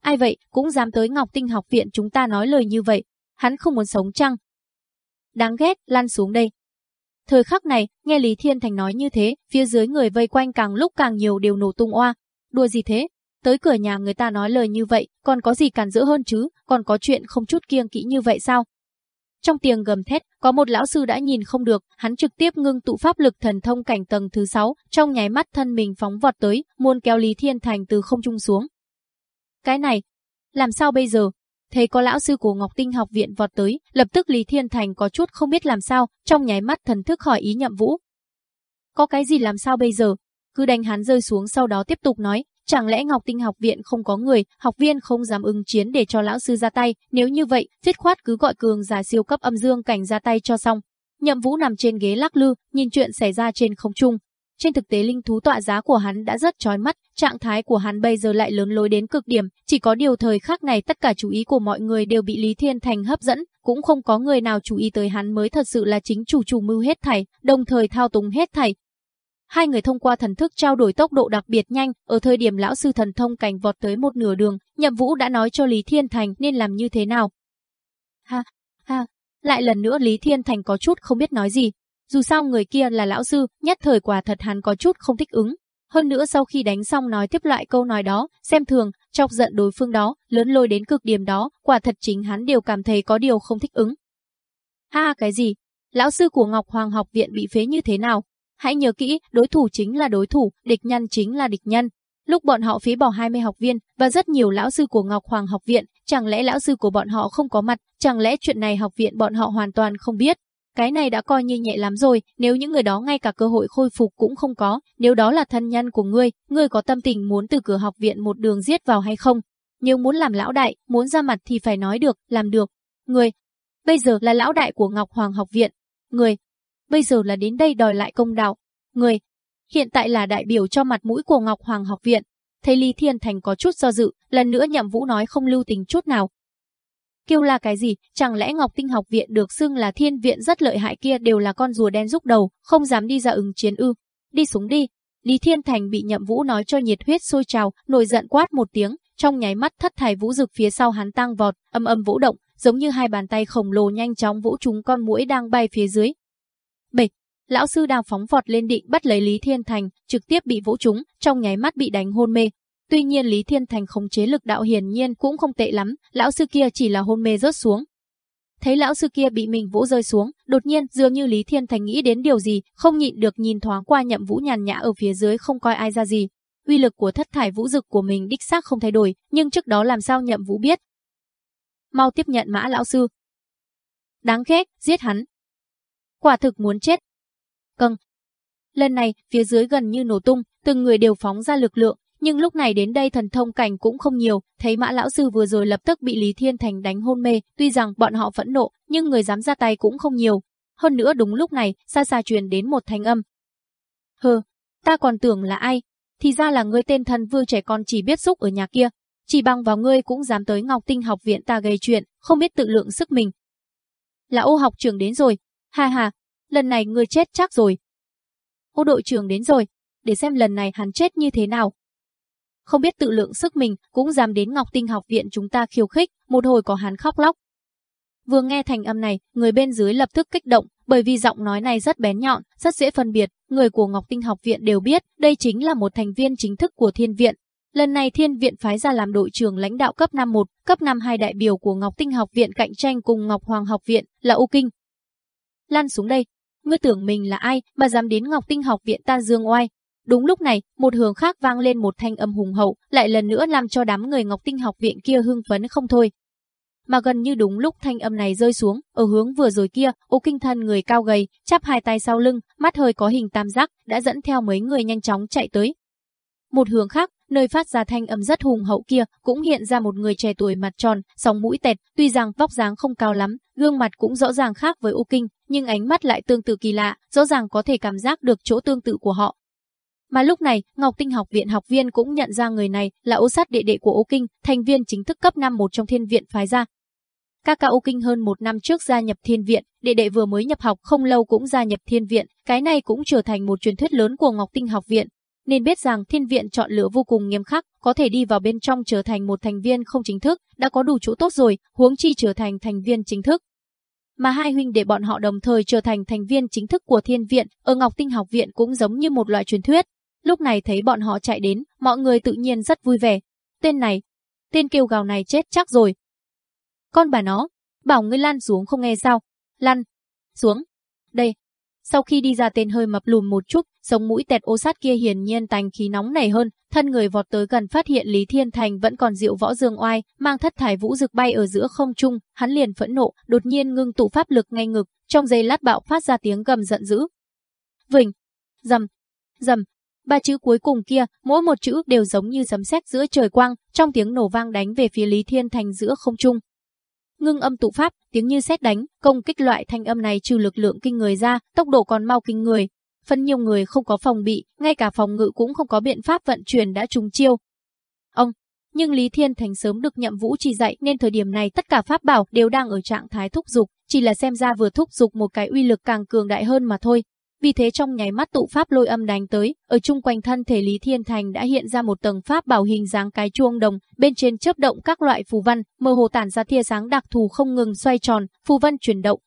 Ai vậy, cũng dám tới Ngọc Tinh học viện chúng ta nói lời như vậy, hắn không muốn sống chăng? Đáng ghét, lăn xuống đây. Thời khắc này, nghe Lý Thiên Thành nói như thế, phía dưới người vây quanh càng lúc càng nhiều đều nổ tung oa. Đùa gì thế? Tới cửa nhà người ta nói lời như vậy, còn có gì cản dỡ hơn chứ, còn có chuyện không chút kiêng kỹ như vậy sao? Trong tiếng gầm thét, có một lão sư đã nhìn không được, hắn trực tiếp ngưng tụ pháp lực thần thông cảnh tầng thứ 6, trong nháy mắt thân mình phóng vọt tới, muốn kéo Lý Thiên Thành từ không trung xuống. Cái này, làm sao bây giờ? Thấy có lão sư của Ngọc Tinh học viện vọt tới, lập tức Lý Thiên Thành có chút không biết làm sao, trong nháy mắt thần thức hỏi ý nhậm vũ. Có cái gì làm sao bây giờ? Cứ đánh hắn rơi xuống sau đó tiếp tục nói, Chẳng lẽ Ngọc Tinh học viện không có người, học viên không dám ứng chiến để cho lão sư ra tay, nếu như vậy, thiết khoát cứ gọi cường giả siêu cấp âm dương cảnh ra tay cho xong. Nhậm Vũ nằm trên ghế lắc lư, nhìn chuyện xảy ra trên không trung. Trên thực tế linh thú tọa giá của hắn đã rất chói mắt, trạng thái của hắn bây giờ lại lớn lối đến cực điểm, chỉ có điều thời khắc này tất cả chú ý của mọi người đều bị Lý Thiên Thành hấp dẫn, cũng không có người nào chú ý tới hắn mới thật sự là chính chủ chủ mưu hết thảy, đồng thời thao túng hết thảy. Hai người thông qua thần thức trao đổi tốc độ đặc biệt nhanh, ở thời điểm lão sư thần thông cảnh vọt tới một nửa đường, Nhậm Vũ đã nói cho Lý Thiên Thành nên làm như thế nào. Ha, ha, lại lần nữa Lý Thiên Thành có chút không biết nói gì. Dù sao người kia là lão sư, nhất thời quả thật hắn có chút không thích ứng. Hơn nữa sau khi đánh xong nói tiếp lại câu nói đó, xem thường, chọc giận đối phương đó, lớn lôi đến cực điểm đó, quả thật chính hắn đều cảm thấy có điều không thích ứng. Ha cái gì? Lão sư của Ngọc Hoàng học viện bị phế như thế nào? Hãy nhớ kỹ, đối thủ chính là đối thủ, địch nhân chính là địch nhân. Lúc bọn họ phí bỏ 20 học viên và rất nhiều lão sư của Ngọc Hoàng học viện, chẳng lẽ lão sư của bọn họ không có mặt, chẳng lẽ chuyện này học viện bọn họ hoàn toàn không biết? Cái này đã coi như nhẹ lắm rồi, nếu những người đó ngay cả cơ hội khôi phục cũng không có, nếu đó là thân nhân của ngươi, ngươi có tâm tình muốn từ cửa học viện một đường giết vào hay không? Nhưng muốn làm lão đại, muốn ra mặt thì phải nói được, làm được. Ngươi, bây giờ là lão đại của Ngọc Hoàng học viện. Ngươi, bây giờ là đến đây đòi lại công đạo. người hiện tại là đại biểu cho mặt mũi của Ngọc Hoàng học viện. Thấy Lý Thiên Thành có chút do dự, lần nữa nhậm vũ nói không lưu tình chút nào, Kêu là cái gì, chẳng lẽ Ngọc Tinh học viện được xưng là thiên viện rất lợi hại kia đều là con rùa đen rúc đầu, không dám đi ra ứng chiến ư. Đi xuống đi. Lý Thiên Thành bị nhậm vũ nói cho nhiệt huyết sôi trào, nổi giận quát một tiếng, trong nháy mắt thất thải vũ rực phía sau hắn tăng vọt, âm âm vũ động, giống như hai bàn tay khổng lồ nhanh chóng vũ trúng con muỗi đang bay phía dưới. Lão sư đang phóng vọt lên định bắt lấy Lý Thiên Thành, trực tiếp bị vũ trúng, trong nháy mắt bị đánh hôn mê, Tuy nhiên Lý Thiên Thành khống chế lực đạo hiển nhiên cũng không tệ lắm, lão sư kia chỉ là hôn mê rớt xuống. Thấy lão sư kia bị mình vũ rơi xuống, đột nhiên dường như Lý Thiên Thành nghĩ đến điều gì, không nhịn được nhìn thoáng qua nhậm vũ nhàn nhã ở phía dưới không coi ai ra gì. Uy lực của thất thải vũ dực của mình đích xác không thay đổi, nhưng trước đó làm sao nhậm vũ biết. Mau tiếp nhận mã lão sư. Đáng ghét, giết hắn. Quả thực muốn chết. Câng. Lần này, phía dưới gần như nổ tung, từng người đều phóng ra lực lượng, nhưng lúc này đến đây thần thông cảnh cũng không nhiều, thấy mã lão sư vừa rồi lập tức bị Lý Thiên Thành đánh hôn mê, tuy rằng bọn họ phẫn nộ, nhưng người dám ra tay cũng không nhiều. Hơn nữa đúng lúc này, xa xa truyền đến một thanh âm. Hừ, ta còn tưởng là ai, thì ra là ngươi tên thần vương trẻ con chỉ biết xúc ở nhà kia. Chỉ bằng vào ngươi cũng dám tới Ngọc Tinh học viện ta gây chuyện, không biết tự lượng sức mình. Là ô học trưởng đến rồi, ha ha, lần này ngươi chết chắc rồi. Ô đội trưởng đến rồi, để xem lần này hắn chết như thế nào không biết tự lượng sức mình, cũng dám đến Ngọc Tinh học viện chúng ta khiêu khích, một hồi có hắn khóc lóc. Vừa nghe thành âm này, người bên dưới lập tức kích động, bởi vì giọng nói này rất bén nhọn, rất dễ phân biệt, người của Ngọc Tinh học viện đều biết, đây chính là một thành viên chính thức của Thiên viện. Lần này Thiên viện phái ra làm đội trưởng lãnh đạo cấp 5 1, cấp 5 2 đại biểu của Ngọc Tinh học viện cạnh tranh cùng Ngọc Hoàng học viện là U Kinh. Lan xuống đây, ngươi tưởng mình là ai mà dám đến Ngọc Tinh học viện ta dương oai, Đúng lúc này, một hướng khác vang lên một thanh âm hùng hậu, lại lần nữa làm cho đám người Ngọc Tinh học viện kia hưng phấn không thôi. Mà gần như đúng lúc thanh âm này rơi xuống, ở hướng vừa rồi kia, ô kinh thân người cao gầy, chắp hai tay sau lưng, mắt hơi có hình tam giác, đã dẫn theo mấy người nhanh chóng chạy tới. Một hướng khác, nơi phát ra thanh âm rất hùng hậu kia, cũng hiện ra một người trẻ tuổi mặt tròn, sóng mũi tẹt, tuy rằng vóc dáng không cao lắm, gương mặt cũng rõ ràng khác với ô kinh, nhưng ánh mắt lại tương tự kỳ lạ, rõ ràng có thể cảm giác được chỗ tương tự của họ, mà lúc này, Ngọc Tinh học viện học viên cũng nhận ra người này là ô sát đệ đệ của Ô Kinh, thành viên chính thức cấp 5 một trong thiên viện phái ra. Các ca Ô Kinh hơn một năm trước gia nhập thiên viện, đệ đệ vừa mới nhập học không lâu cũng gia nhập thiên viện, cái này cũng trở thành một truyền thuyết lớn của Ngọc Tinh học viện. Nên biết rằng thiên viện chọn lựa vô cùng nghiêm khắc, có thể đi vào bên trong trở thành một thành viên không chính thức, đã có đủ chỗ tốt rồi, huống chi trở thành thành viên chính thức mà hai huynh đệ bọn họ đồng thời trở thành thành viên chính thức của thiên viện, ở Ngọc Tinh học viện cũng giống như một loại truyền thuyết. Lúc này thấy bọn họ chạy đến, mọi người tự nhiên rất vui vẻ. Tên này, tên kêu gào này chết chắc rồi. Con bà nó, bảo ngươi lăn xuống không nghe sao? Lăn, xuống, đây. Sau khi đi ra tên hơi mập lùm một chút, sống mũi tẹt ô sát kia hiển nhiên tành khí nóng này hơn, thân người vọt tới gần phát hiện Lý Thiên Thành vẫn còn diệu võ dương oai, mang thất thải vũ rực bay ở giữa không trung, hắn liền phẫn nộ, đột nhiên ngưng tụ pháp lực ngay ngực, trong giây lát bạo phát ra tiếng gầm giận dữ. Vình, dầm, dầm, Ba chữ cuối cùng kia, mỗi một chữ đều giống như sấm sét giữa trời quang, trong tiếng nổ vang đánh về phía Lý Thiên Thành giữa không trung. Ngưng âm tụ pháp, tiếng như xét đánh, công kích loại thanh âm này trừ lực lượng kinh người ra, tốc độ còn mau kinh người. phần nhiều người không có phòng bị, ngay cả phòng ngự cũng không có biện pháp vận chuyển đã trúng chiêu. Ông, nhưng Lý Thiên Thành sớm được nhậm vũ chỉ dạy nên thời điểm này tất cả pháp bảo đều đang ở trạng thái thúc dục, chỉ là xem ra vừa thúc dục một cái uy lực càng cường đại hơn mà thôi vì thế trong nháy mắt tụ pháp lôi âm đánh tới, ở chung quanh thân thể Lý Thiên Thành đã hiện ra một tầng pháp bảo hình dáng cái chuông đồng, bên trên chớp động các loại phù văn, mơ hồ tản ra tia sáng đặc thù không ngừng xoay tròn, phù văn chuyển động.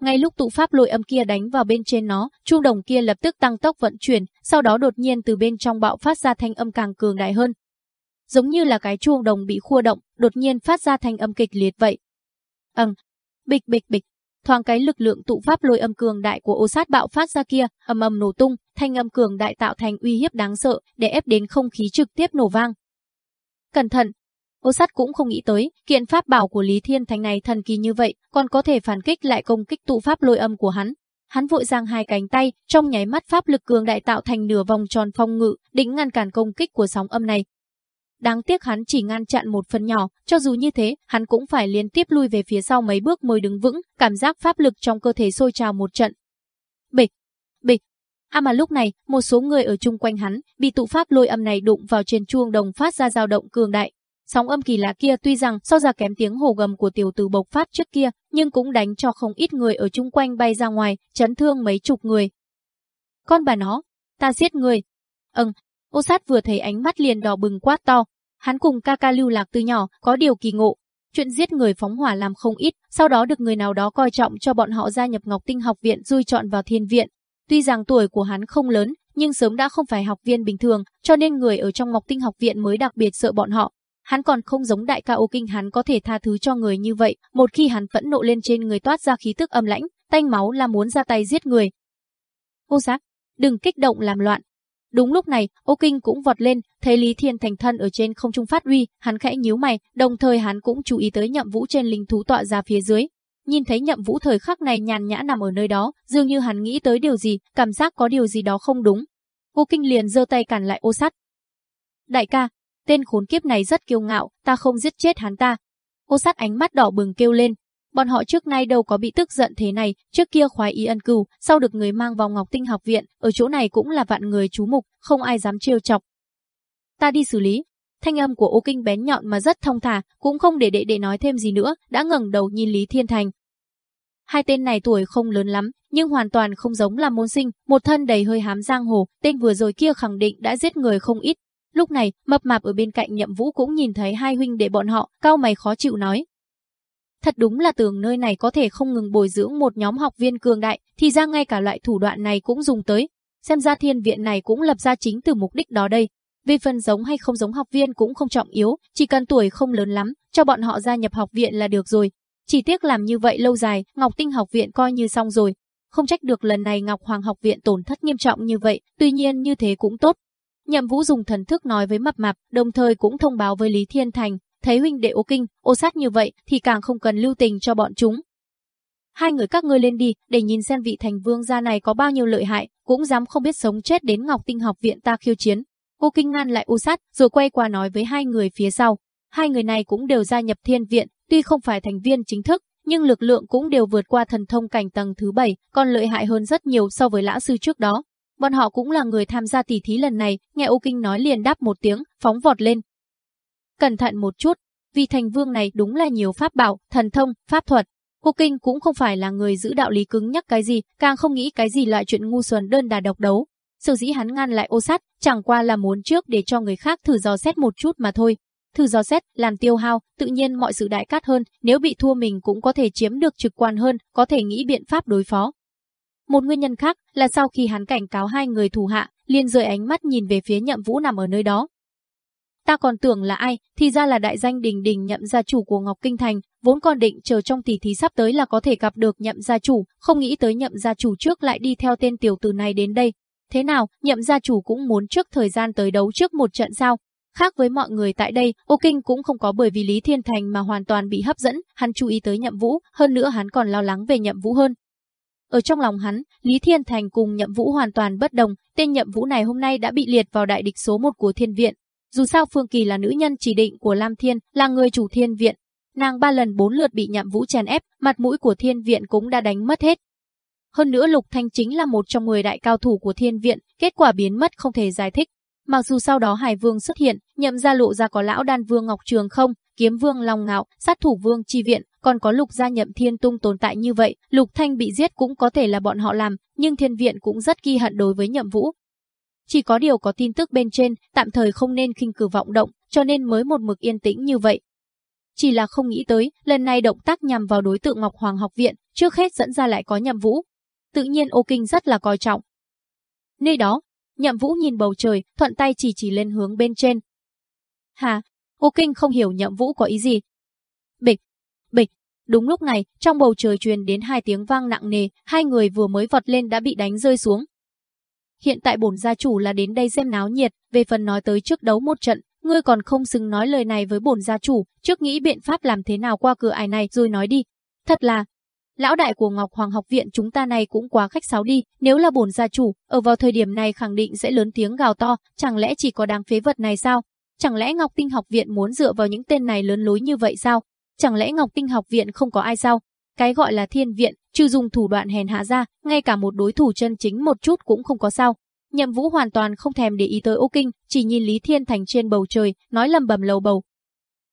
Ngay lúc tụ pháp lôi âm kia đánh vào bên trên nó, chuông đồng kia lập tức tăng tốc vận chuyển, sau đó đột nhiên từ bên trong bạo phát ra thanh âm càng cường đại hơn. Giống như là cái chuông đồng bị khua động, đột nhiên phát ra thanh âm kịch liệt vậy. Ầm, bịch bịch bịch, thoáng cái lực lượng tụ pháp lôi âm cường đại của ô sát bạo phát ra kia, ầm ầm nổ tung, thanh âm cường đại tạo thành uy hiếp đáng sợ, để ép đến không khí trực tiếp nổ vang. Cẩn thận! Ô sát cũng không nghĩ tới, kiện pháp bảo của Lý Thiên Thành này thần kỳ như vậy, còn có thể phản kích lại công kích tụ pháp lôi âm của hắn. Hắn vội giang hai cánh tay, trong nháy mắt pháp lực cường đại tạo thành nửa vòng tròn phong ngự, định ngăn cản công kích của sóng âm này. Đáng tiếc hắn chỉ ngăn chặn một phần nhỏ, cho dù như thế, hắn cũng phải liên tiếp lui về phía sau mấy bước mới đứng vững, cảm giác pháp lực trong cơ thể sôi trào một trận. Bịch, bịch. À mà lúc này, một số người ở chung quanh hắn, bị tụ pháp lôi âm này đụng vào trên chuông đồng phát ra dao động cường đại. Sóng âm kỳ lạ kia tuy rằng so ra kém tiếng hồ gầm của tiểu tử bộc phát trước kia, nhưng cũng đánh cho không ít người ở chung quanh bay ra ngoài, chấn thương mấy chục người. Con bà nó, ta giết người. Ừm, Ô sát vừa thấy ánh mắt liền đỏ bừng quát to. Hắn cùng ca ca lưu lạc từ nhỏ, có điều kỳ ngộ. Chuyện giết người phóng hỏa làm không ít, sau đó được người nào đó coi trọng cho bọn họ gia nhập Ngọc Tinh học viện rui chọn vào thiên viện. Tuy rằng tuổi của hắn không lớn, nhưng sớm đã không phải học viên bình thường, cho nên người ở trong Ngọc Tinh học viện mới đặc biệt sợ bọn họ. Hắn còn không giống đại ca ô kinh hắn có thể tha thứ cho người như vậy, một khi hắn phẫn nộ lên trên người toát ra khí tức âm lãnh, tanh máu là muốn ra tay giết người. Ô giác, đừng kích động làm loạn, Đúng lúc này, Ô Kinh cũng vọt lên, thấy Lý Thiên Thành thân ở trên không trung phát uy, hắn khẽ nhíu mày, đồng thời hắn cũng chú ý tới nhậm vũ trên linh thú tọa ra phía dưới. Nhìn thấy nhậm vũ thời khắc này nhàn nhã nằm ở nơi đó, dường như hắn nghĩ tới điều gì, cảm giác có điều gì đó không đúng. Ô Kinh liền giơ tay cản lại ô sắt. Đại ca, tên khốn kiếp này rất kiêu ngạo, ta không giết chết hắn ta. Ô sắt ánh mắt đỏ bừng kêu lên, Bọn họ trước nay đâu có bị tức giận thế này, trước kia khoái ý ân cừu, sau được người mang vào Ngọc Tinh học viện, ở chỗ này cũng là vạn người chú mục, không ai dám trêu chọc. Ta đi xử lý. Thanh âm của Ô Kinh bén nhọn mà rất thông thả, cũng không để đệ đệ nói thêm gì nữa, đã ngẩng đầu nhìn Lý Thiên Thành. Hai tên này tuổi không lớn lắm, nhưng hoàn toàn không giống là môn sinh, một thân đầy hơi hám giang hồ, tên vừa rồi kia khẳng định đã giết người không ít. Lúc này, mập mạp ở bên cạnh nhậm vũ cũng nhìn thấy hai huynh đệ bọn họ, cao mày khó chịu nói, Thật đúng là tưởng nơi này có thể không ngừng bồi dưỡng một nhóm học viên cường đại, thì ra ngay cả loại thủ đoạn này cũng dùng tới. Xem ra thiên viện này cũng lập ra chính từ mục đích đó đây. Vì phần giống hay không giống học viên cũng không trọng yếu, chỉ cần tuổi không lớn lắm, cho bọn họ gia nhập học viện là được rồi. Chỉ tiếc làm như vậy lâu dài, Ngọc Tinh học viện coi như xong rồi. Không trách được lần này Ngọc Hoàng học viện tổn thất nghiêm trọng như vậy, tuy nhiên như thế cũng tốt. Nhậm Vũ dùng thần thức nói với Mập Mạp, đồng thời cũng thông báo với Lý Thiên Thành, thấy huynh đệ ô kinh, ô sát như vậy thì càng không cần lưu tình cho bọn chúng. Hai người các ngươi lên đi, để nhìn xem vị thành vương gia này có bao nhiêu lợi hại, cũng dám không biết sống chết đến Ngọc Tinh học viện ta khiêu chiến. Ô kinh ngăn lại ô sát, rồi quay qua nói với hai người phía sau. Hai người này cũng đều gia nhập thiên viện, tuy không phải thành viên chính thức, nhưng lực lượng cũng đều vượt qua thần thông cảnh tầng thứ bảy, còn lợi hại hơn rất nhiều so với lão sư trước đó. Bọn họ cũng là người tham gia tỷ thí lần này, nghe Ô Kinh nói liền đáp một tiếng, phóng vọt lên, Cẩn thận một chút, vì thành vương này đúng là nhiều pháp bảo, thần thông, pháp thuật. Cô Kinh cũng không phải là người giữ đạo lý cứng nhắc cái gì, càng không nghĩ cái gì loại chuyện ngu xuẩn đơn đà độc đấu. Sở dĩ hắn ngăn lại ô sát, chẳng qua là muốn trước để cho người khác thử dò xét một chút mà thôi. Thử dò xét, làm tiêu hao, tự nhiên mọi sự đại cát hơn, nếu bị thua mình cũng có thể chiếm được trực quan hơn, có thể nghĩ biện pháp đối phó. Một nguyên nhân khác là sau khi hắn cảnh cáo hai người thủ hạ, liền rời ánh mắt nhìn về phía nhậm vũ nằm ở nơi đó, Ta còn tưởng là ai, thì ra là đại danh đình đình nhậm gia chủ của Ngọc Kinh Thành, vốn còn định chờ trong tỷ thí sắp tới là có thể gặp được nhậm gia chủ, không nghĩ tới nhậm gia chủ trước lại đi theo tên tiểu tử này đến đây. Thế nào, nhậm gia chủ cũng muốn trước thời gian tới đấu trước một trận sao? Khác với mọi người tại đây, Ô Kinh cũng không có bởi vì Lý Thiên Thành mà hoàn toàn bị hấp dẫn, hắn chú ý tới nhậm vũ, hơn nữa hắn còn lo lắng về nhậm vũ hơn. Ở trong lòng hắn, Lý Thiên Thành cùng nhậm vũ hoàn toàn bất đồng, tên nhậm vũ này hôm nay đã bị liệt vào đại địch số một của thiên viện, dù sao Phương Kỳ là nữ nhân chỉ định của Lam Thiên, là người chủ thiên viện. Nàng ba lần bốn lượt bị nhậm vũ chèn ép, mặt mũi của thiên viện cũng đã đánh mất hết. Hơn nữa Lục Thanh chính là một trong 10 đại cao thủ của thiên viện, kết quả biến mất không thể giải thích. Mặc dù sau đó Hải Vương xuất hiện, nhậm ra lộ ra có lão đan vương Ngọc Trường không, kiếm vương long ngạo, sát thủ vương chi viện, còn có lục gia nhậm thiên tung tồn tại như vậy, lục thanh bị giết cũng có thể là bọn họ làm, nhưng thiên viện cũng rất ghi hận đối với nhậm vũ. Chỉ có điều có tin tức bên trên, tạm thời không nên khinh cử vọng động, cho nên mới một mực yên tĩnh như vậy. Chỉ là không nghĩ tới, lần này động tác nhằm vào đối tượng Ngọc Hoàng học viện, trước hết dẫn ra lại có nhậm vũ. Tự nhiên ô kinh rất là coi trọng. Nơi đó, nhậm vũ nhìn bầu trời, thuận tay chỉ chỉ lên hướng bên trên. Hà, ô kinh không hiểu nhậm vũ có ý gì. Bịch, bịch, đúng lúc này, trong bầu trời truyền đến hai tiếng vang nặng nề, hai người vừa mới vọt lên đã bị đánh rơi xuống. Hiện tại bổn gia chủ là đến đây xem náo nhiệt, về phần nói tới trước đấu một trận, ngươi còn không xứng nói lời này với bổn gia chủ, trước nghĩ biện pháp làm thế nào qua cửa ải này rồi nói đi. Thật là, lão đại của Ngọc Hoàng học viện chúng ta này cũng quá khách sáo đi, nếu là bổn gia chủ, ở vào thời điểm này khẳng định sẽ lớn tiếng gào to, chẳng lẽ chỉ có đáng phế vật này sao? Chẳng lẽ Ngọc Tinh học viện muốn dựa vào những tên này lớn lối như vậy sao? Chẳng lẽ Ngọc Tinh học viện không có ai sao? Cái gọi là thiên viện, trừ dùng thủ đoạn hèn hạ ra, ngay cả một đối thủ chân chính một chút cũng không có sao. Nhậm Vũ hoàn toàn không thèm để ý tới Ô Kinh, chỉ nhìn Lý Thiên Thành trên bầu trời, nói lầm bầm lầu bầu.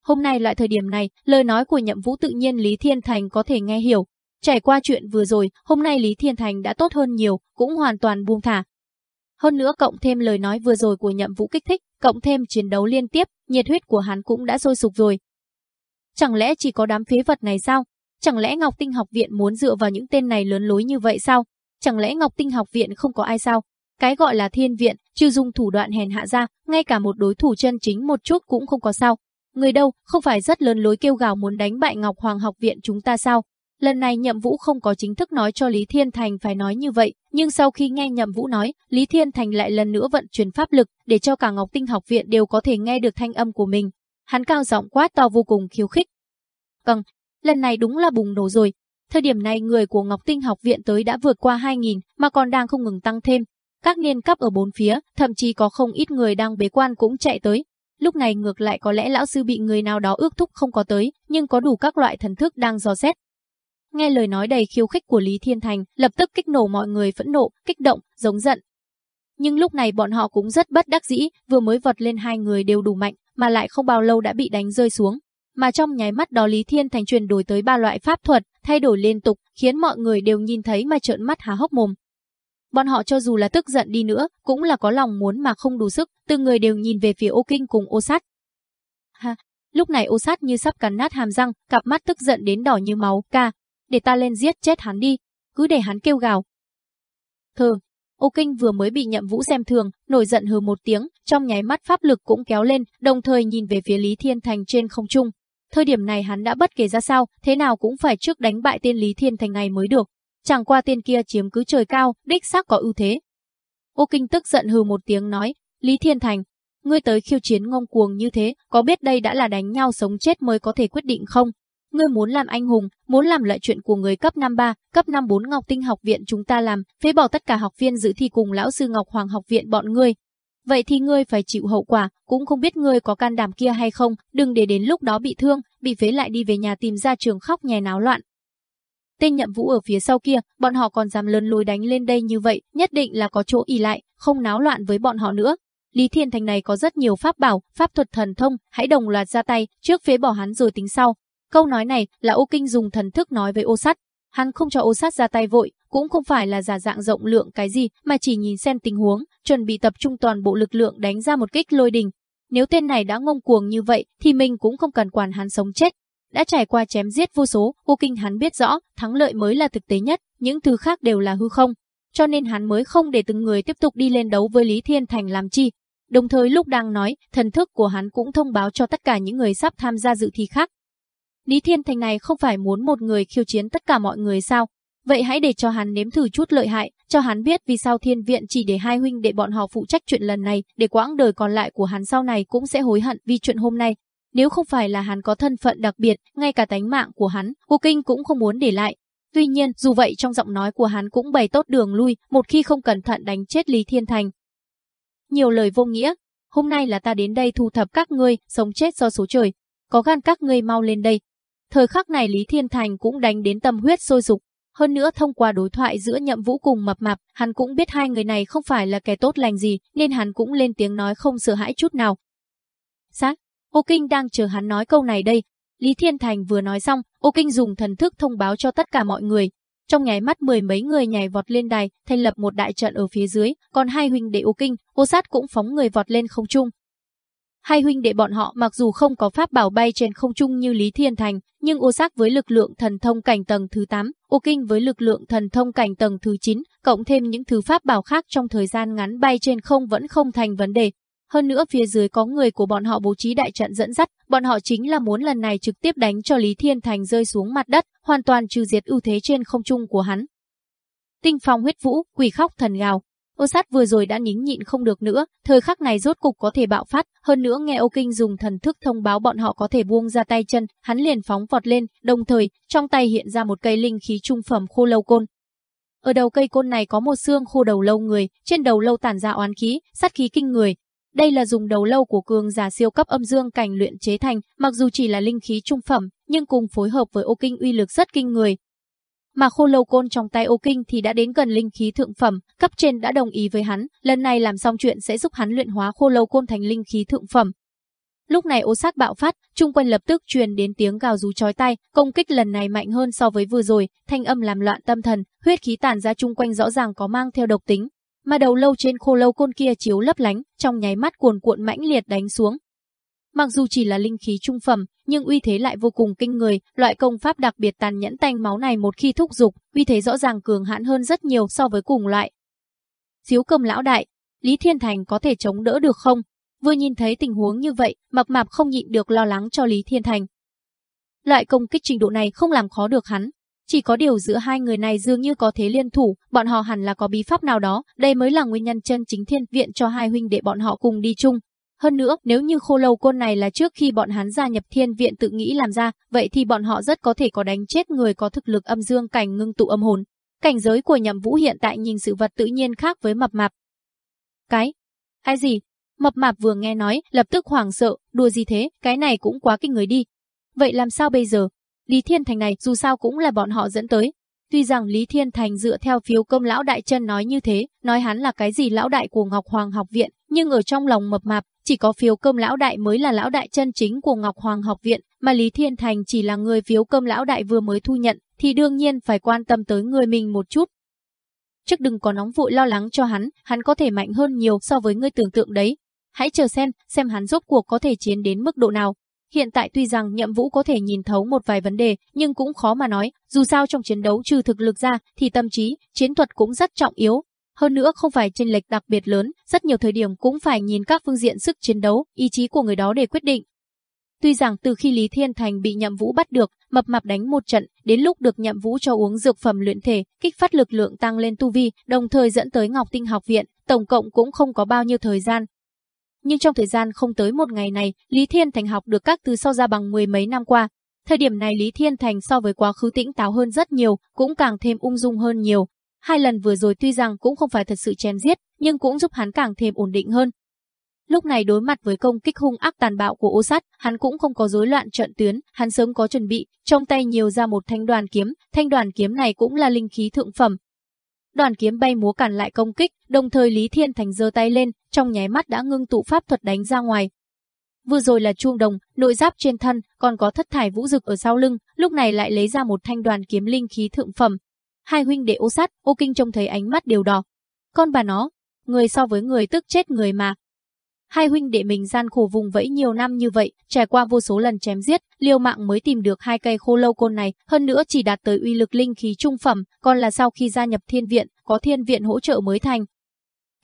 Hôm nay loại thời điểm này, lời nói của Nhậm Vũ tự nhiên Lý Thiên Thành có thể nghe hiểu. Trải qua chuyện vừa rồi, hôm nay Lý Thiên Thành đã tốt hơn nhiều, cũng hoàn toàn buông thả. Hơn nữa cộng thêm lời nói vừa rồi của Nhậm Vũ kích thích, cộng thêm chiến đấu liên tiếp, nhiệt huyết của hắn cũng đã sôi sục rồi. Chẳng lẽ chỉ có đám phế vật này sao? Chẳng lẽ Ngọc Tinh học viện muốn dựa vào những tên này lớn lối như vậy sao? Chẳng lẽ Ngọc Tinh học viện không có ai sao? Cái gọi là thiên viện, chưa dùng thủ đoạn hèn hạ ra, ngay cả một đối thủ chân chính một chút cũng không có sao. Người đâu, không phải rất lớn lối kêu gào muốn đánh bại Ngọc Hoàng học viện chúng ta sao? Lần này Nhậm Vũ không có chính thức nói cho Lý Thiên Thành phải nói như vậy, nhưng sau khi nghe Nhậm Vũ nói, Lý Thiên Thành lại lần nữa vận chuyển pháp lực để cho cả Ngọc Tinh học viện đều có thể nghe được thanh âm của mình. Hắn cao giọng quát to vô cùng khiêu khích. Cần, lần này đúng là bùng nổ rồi. Thời điểm này người của Ngọc Tinh học viện tới đã vượt qua 2.000 mà còn đang không ngừng tăng thêm. Các niên cấp ở bốn phía, thậm chí có không ít người đang bế quan cũng chạy tới. Lúc này ngược lại có lẽ lão sư bị người nào đó ước thúc không có tới, nhưng có đủ các loại thần thức đang dò xét. Nghe lời nói đầy khiêu khích của Lý Thiên Thành, lập tức kích nổ mọi người phẫn nộ, kích động, giống giận. Nhưng lúc này bọn họ cũng rất bất đắc dĩ, vừa mới vọt lên hai người đều đủ mạnh, mà lại không bao lâu đã bị đánh rơi xuống. Mà trong nháy mắt đó Lý Thiên Thành truyền đổi tới ba loại pháp thuật, thay đổi liên tục, khiến mọi người đều nhìn thấy mà trợn mắt há hốc mồm. Bọn họ cho dù là tức giận đi nữa, cũng là có lòng muốn mà không đủ sức, từng người đều nhìn về phía ô kinh cùng ô sát. Ha, lúc này ô sát như sắp cắn nát hàm răng, cặp mắt tức giận đến đỏ như máu, ca, để ta lên giết chết hắn đi, cứ để hắn kêu gào. Thơ, ô kinh vừa mới bị nhậm vũ xem thường, nổi giận hừ một tiếng, trong nháy mắt pháp lực cũng kéo lên, đồng thời nhìn về phía Lý Thiên Thành trên không trung. Thời điểm này hắn đã bất kể ra sao, thế nào cũng phải trước đánh bại tên Lý Thiên Thành ngày mới được. Chẳng qua tên kia chiếm cứ trời cao, đích xác có ưu thế. Ô Kinh tức giận hừ một tiếng nói, Lý Thiên Thành, ngươi tới khiêu chiến ngông cuồng như thế, có biết đây đã là đánh nhau sống chết mới có thể quyết định không? Ngươi muốn làm anh hùng, muốn làm lợi chuyện của người cấp 53, cấp 54 Ngọc Tinh học viện chúng ta làm, phế bỏ tất cả học viên dự thi cùng lão sư Ngọc Hoàng học viện bọn ngươi. Vậy thì ngươi phải chịu hậu quả, cũng không biết ngươi có can đảm kia hay không, đừng để đến lúc đó bị thương, bị phế lại đi về nhà tìm ra trường khóc nhè náo loạn. Tên nhậm vũ ở phía sau kia, bọn họ còn dám lớn lối đánh lên đây như vậy, nhất định là có chỗ ỉ lại, không náo loạn với bọn họ nữa. Lý Thiên Thành này có rất nhiều pháp bảo, pháp thuật thần thông, hãy đồng loạt ra tay, trước phế bỏ hắn rồi tính sau. Câu nói này là ô kinh dùng thần thức nói với ô sắt. Hắn không cho ô sát ra tay vội, cũng không phải là giả dạng rộng lượng cái gì, mà chỉ nhìn xem tình huống, chuẩn bị tập trung toàn bộ lực lượng đánh ra một kích lôi đình. Nếu tên này đã ngông cuồng như vậy, thì mình cũng không cần quản hắn sống chết. Đã trải qua chém giết vô số, vô kinh hắn biết rõ, thắng lợi mới là thực tế nhất, những thứ khác đều là hư không. Cho nên hắn mới không để từng người tiếp tục đi lên đấu với Lý Thiên Thành làm chi. Đồng thời lúc đang nói, thần thức của hắn cũng thông báo cho tất cả những người sắp tham gia dự thi khác, Lý Thiên Thành này không phải muốn một người khiêu chiến tất cả mọi người sao? Vậy hãy để cho hắn nếm thử chút lợi hại, cho hắn biết vì sao thiên viện chỉ để hai huynh để bọn họ phụ trách chuyện lần này, để quãng đời còn lại của hắn sau này cũng sẽ hối hận vì chuyện hôm nay. Nếu không phải là hắn có thân phận đặc biệt, ngay cả tánh mạng của hắn, cô Kinh cũng không muốn để lại. Tuy nhiên, dù vậy trong giọng nói của hắn cũng bày tốt đường lui, một khi không cẩn thận đánh chết Lý Thiên Thành. Nhiều lời vô nghĩa, hôm nay là ta đến đây thu thập các ngươi, sống chết do số trời. Có gan các ngươi mau lên đây, Thời khắc này Lý Thiên Thành cũng đánh đến tâm huyết sôi dục. Hơn nữa thông qua đối thoại giữa nhậm vũ cùng mập mạp, hắn cũng biết hai người này không phải là kẻ tốt lành gì, nên hắn cũng lên tiếng nói không sợ hãi chút nào. Sát, Ô Kinh đang chờ hắn nói câu này đây. Lý Thiên Thành vừa nói xong, Ô Kinh dùng thần thức thông báo cho tất cả mọi người. Trong nháy mắt mười mấy người nhảy vọt lên đài, thành lập một đại trận ở phía dưới, còn hai huynh đệ Ô Kinh, Ô Sát cũng phóng người vọt lên không trung, Hai huynh đệ bọn họ mặc dù không có pháp bảo bay trên không trung như Lý Thiên Thành, nhưng ô sắc với lực lượng thần thông cảnh tầng thứ 8, ô kinh với lực lượng thần thông cảnh tầng thứ 9, cộng thêm những thứ pháp bảo khác trong thời gian ngắn bay trên không vẫn không thành vấn đề. Hơn nữa phía dưới có người của bọn họ bố trí đại trận dẫn dắt, bọn họ chính là muốn lần này trực tiếp đánh cho Lý Thiên Thành rơi xuống mặt đất, hoàn toàn trừ diệt ưu thế trên không trung của hắn. Tinh phong huyết vũ, quỷ khóc thần gào, Ô sát vừa rồi đã nín nhịn không được nữa, thời khắc này rốt cục có thể bạo phát, hơn nữa nghe Âu kinh dùng thần thức thông báo bọn họ có thể buông ra tay chân, hắn liền phóng vọt lên, đồng thời, trong tay hiện ra một cây linh khí trung phẩm khô lâu côn. Ở đầu cây côn này có một xương khô đầu lâu người, trên đầu lâu tản ra oán khí, sát khí kinh người. Đây là dùng đầu lâu của cường giả siêu cấp âm dương cảnh luyện chế thành, mặc dù chỉ là linh khí trung phẩm, nhưng cùng phối hợp với ô kinh uy lực rất kinh người, mà khô lâu côn trong tay ô kinh thì đã đến gần linh khí thượng phẩm, cấp trên đã đồng ý với hắn, lần này làm xong chuyện sẽ giúp hắn luyện hóa khô lâu côn thành linh khí thượng phẩm. Lúc này ô sát bạo phát, trung quanh lập tức truyền đến tiếng gào rú chói tai, công kích lần này mạnh hơn so với vừa rồi, thanh âm làm loạn tâm thần, huyết khí tản ra chung quanh rõ ràng có mang theo độc tính, mà đầu lâu trên khô lâu côn kia chiếu lấp lánh, trong nháy mắt cuồn cuộn mãnh liệt đánh xuống, Mặc dù chỉ là linh khí trung phẩm, nhưng uy thế lại vô cùng kinh người, loại công pháp đặc biệt tàn nhẫn tanh máu này một khi thúc dục, uy thế rõ ràng cường hãn hơn rất nhiều so với cùng loại. Xíu cầm lão đại, Lý Thiên Thành có thể chống đỡ được không? Vừa nhìn thấy tình huống như vậy, mập mạp không nhịn được lo lắng cho Lý Thiên Thành. Loại công kích trình độ này không làm khó được hắn. Chỉ có điều giữa hai người này dường như có thế liên thủ, bọn họ hẳn là có bí pháp nào đó, đây mới là nguyên nhân chân chính thiên viện cho hai huynh đệ bọn họ cùng đi chung, hơn nữa, nếu như khô lâu côn này là trước khi bọn hắn gia nhập thiên viện tự nghĩ làm ra, vậy thì bọn họ rất có thể có đánh chết người có thực lực âm dương cảnh ngưng tụ âm hồn. Cảnh giới của nhậm vũ hiện tại nhìn sự vật tự nhiên khác với mập mạp. Cái? Ai gì? Mập mạp vừa nghe nói, lập tức hoảng sợ, đùa gì thế, cái này cũng quá kinh người đi. Vậy làm sao bây giờ? Lý Thiên Thành này dù sao cũng là bọn họ dẫn tới. Tuy rằng Lý Thiên Thành dựa theo phiếu công lão đại chân nói như thế, nói hắn là cái gì lão đại của Ngọc Hoàng học viện, nhưng ở trong lòng mập mạp, chỉ có phiếu cơm lão đại mới là lão đại chân chính của Ngọc Hoàng học viện, mà Lý Thiên Thành chỉ là người phiếu cơm lão đại vừa mới thu nhận, thì đương nhiên phải quan tâm tới người mình một chút. Trước đừng có nóng vội lo lắng cho hắn, hắn có thể mạnh hơn nhiều so với ngươi tưởng tượng đấy. Hãy chờ xem, xem hắn rốt cuộc có thể chiến đến mức độ nào. Hiện tại tuy rằng nhậm vũ có thể nhìn thấu một vài vấn đề, nhưng cũng khó mà nói, dù sao trong chiến đấu trừ thực lực ra, thì tâm trí, chiến thuật cũng rất trọng yếu, hơn nữa không phải chênh lệch đặc biệt lớn, rất nhiều thời điểm cũng phải nhìn các phương diện sức chiến đấu, ý chí của người đó để quyết định. Tuy rằng từ khi Lý Thiên Thành bị Nhậm Vũ bắt được, mập mạp đánh một trận, đến lúc được Nhậm Vũ cho uống dược phẩm luyện thể, kích phát lực lượng tăng lên tu vi, đồng thời dẫn tới Ngọc Tinh học viện, tổng cộng cũng không có bao nhiêu thời gian. Nhưng trong thời gian không tới một ngày này, Lý Thiên Thành học được các từ so ra bằng mười mấy năm qua. Thời điểm này Lý Thiên Thành so với quá khứ tĩnh táo hơn rất nhiều, cũng càng thêm ung dung hơn nhiều, Hai lần vừa rồi tuy rằng cũng không phải thật sự chém giết, nhưng cũng giúp hắn càng thêm ổn định hơn. Lúc này đối mặt với công kích hung ác tàn bạo của ô sát, hắn cũng không có rối loạn trận tuyến, hắn sớm có chuẩn bị, trong tay nhiều ra một thanh đoàn kiếm, thanh đoàn kiếm này cũng là linh khí thượng phẩm. Đoàn kiếm bay múa cản lại công kích, đồng thời Lý Thiên Thành giơ tay lên, trong nháy mắt đã ngưng tụ pháp thuật đánh ra ngoài. Vừa rồi là chuông đồng, nội giáp trên thân, còn có thất thải vũ dực ở sau lưng, lúc này lại lấy ra một thanh đoàn kiếm linh khí thượng phẩm, Hai huynh đệ ô sát, ô kinh trông thấy ánh mắt đều đỏ. Con bà nó, người so với người tức chết người mà. Hai huynh đệ mình gian khổ vùng vẫy nhiều năm như vậy, trải qua vô số lần chém giết, liều mạng mới tìm được hai cây khô lâu côn này, hơn nữa chỉ đạt tới uy lực linh khí trung phẩm, còn là sau khi gia nhập thiên viện, có thiên viện hỗ trợ mới thành.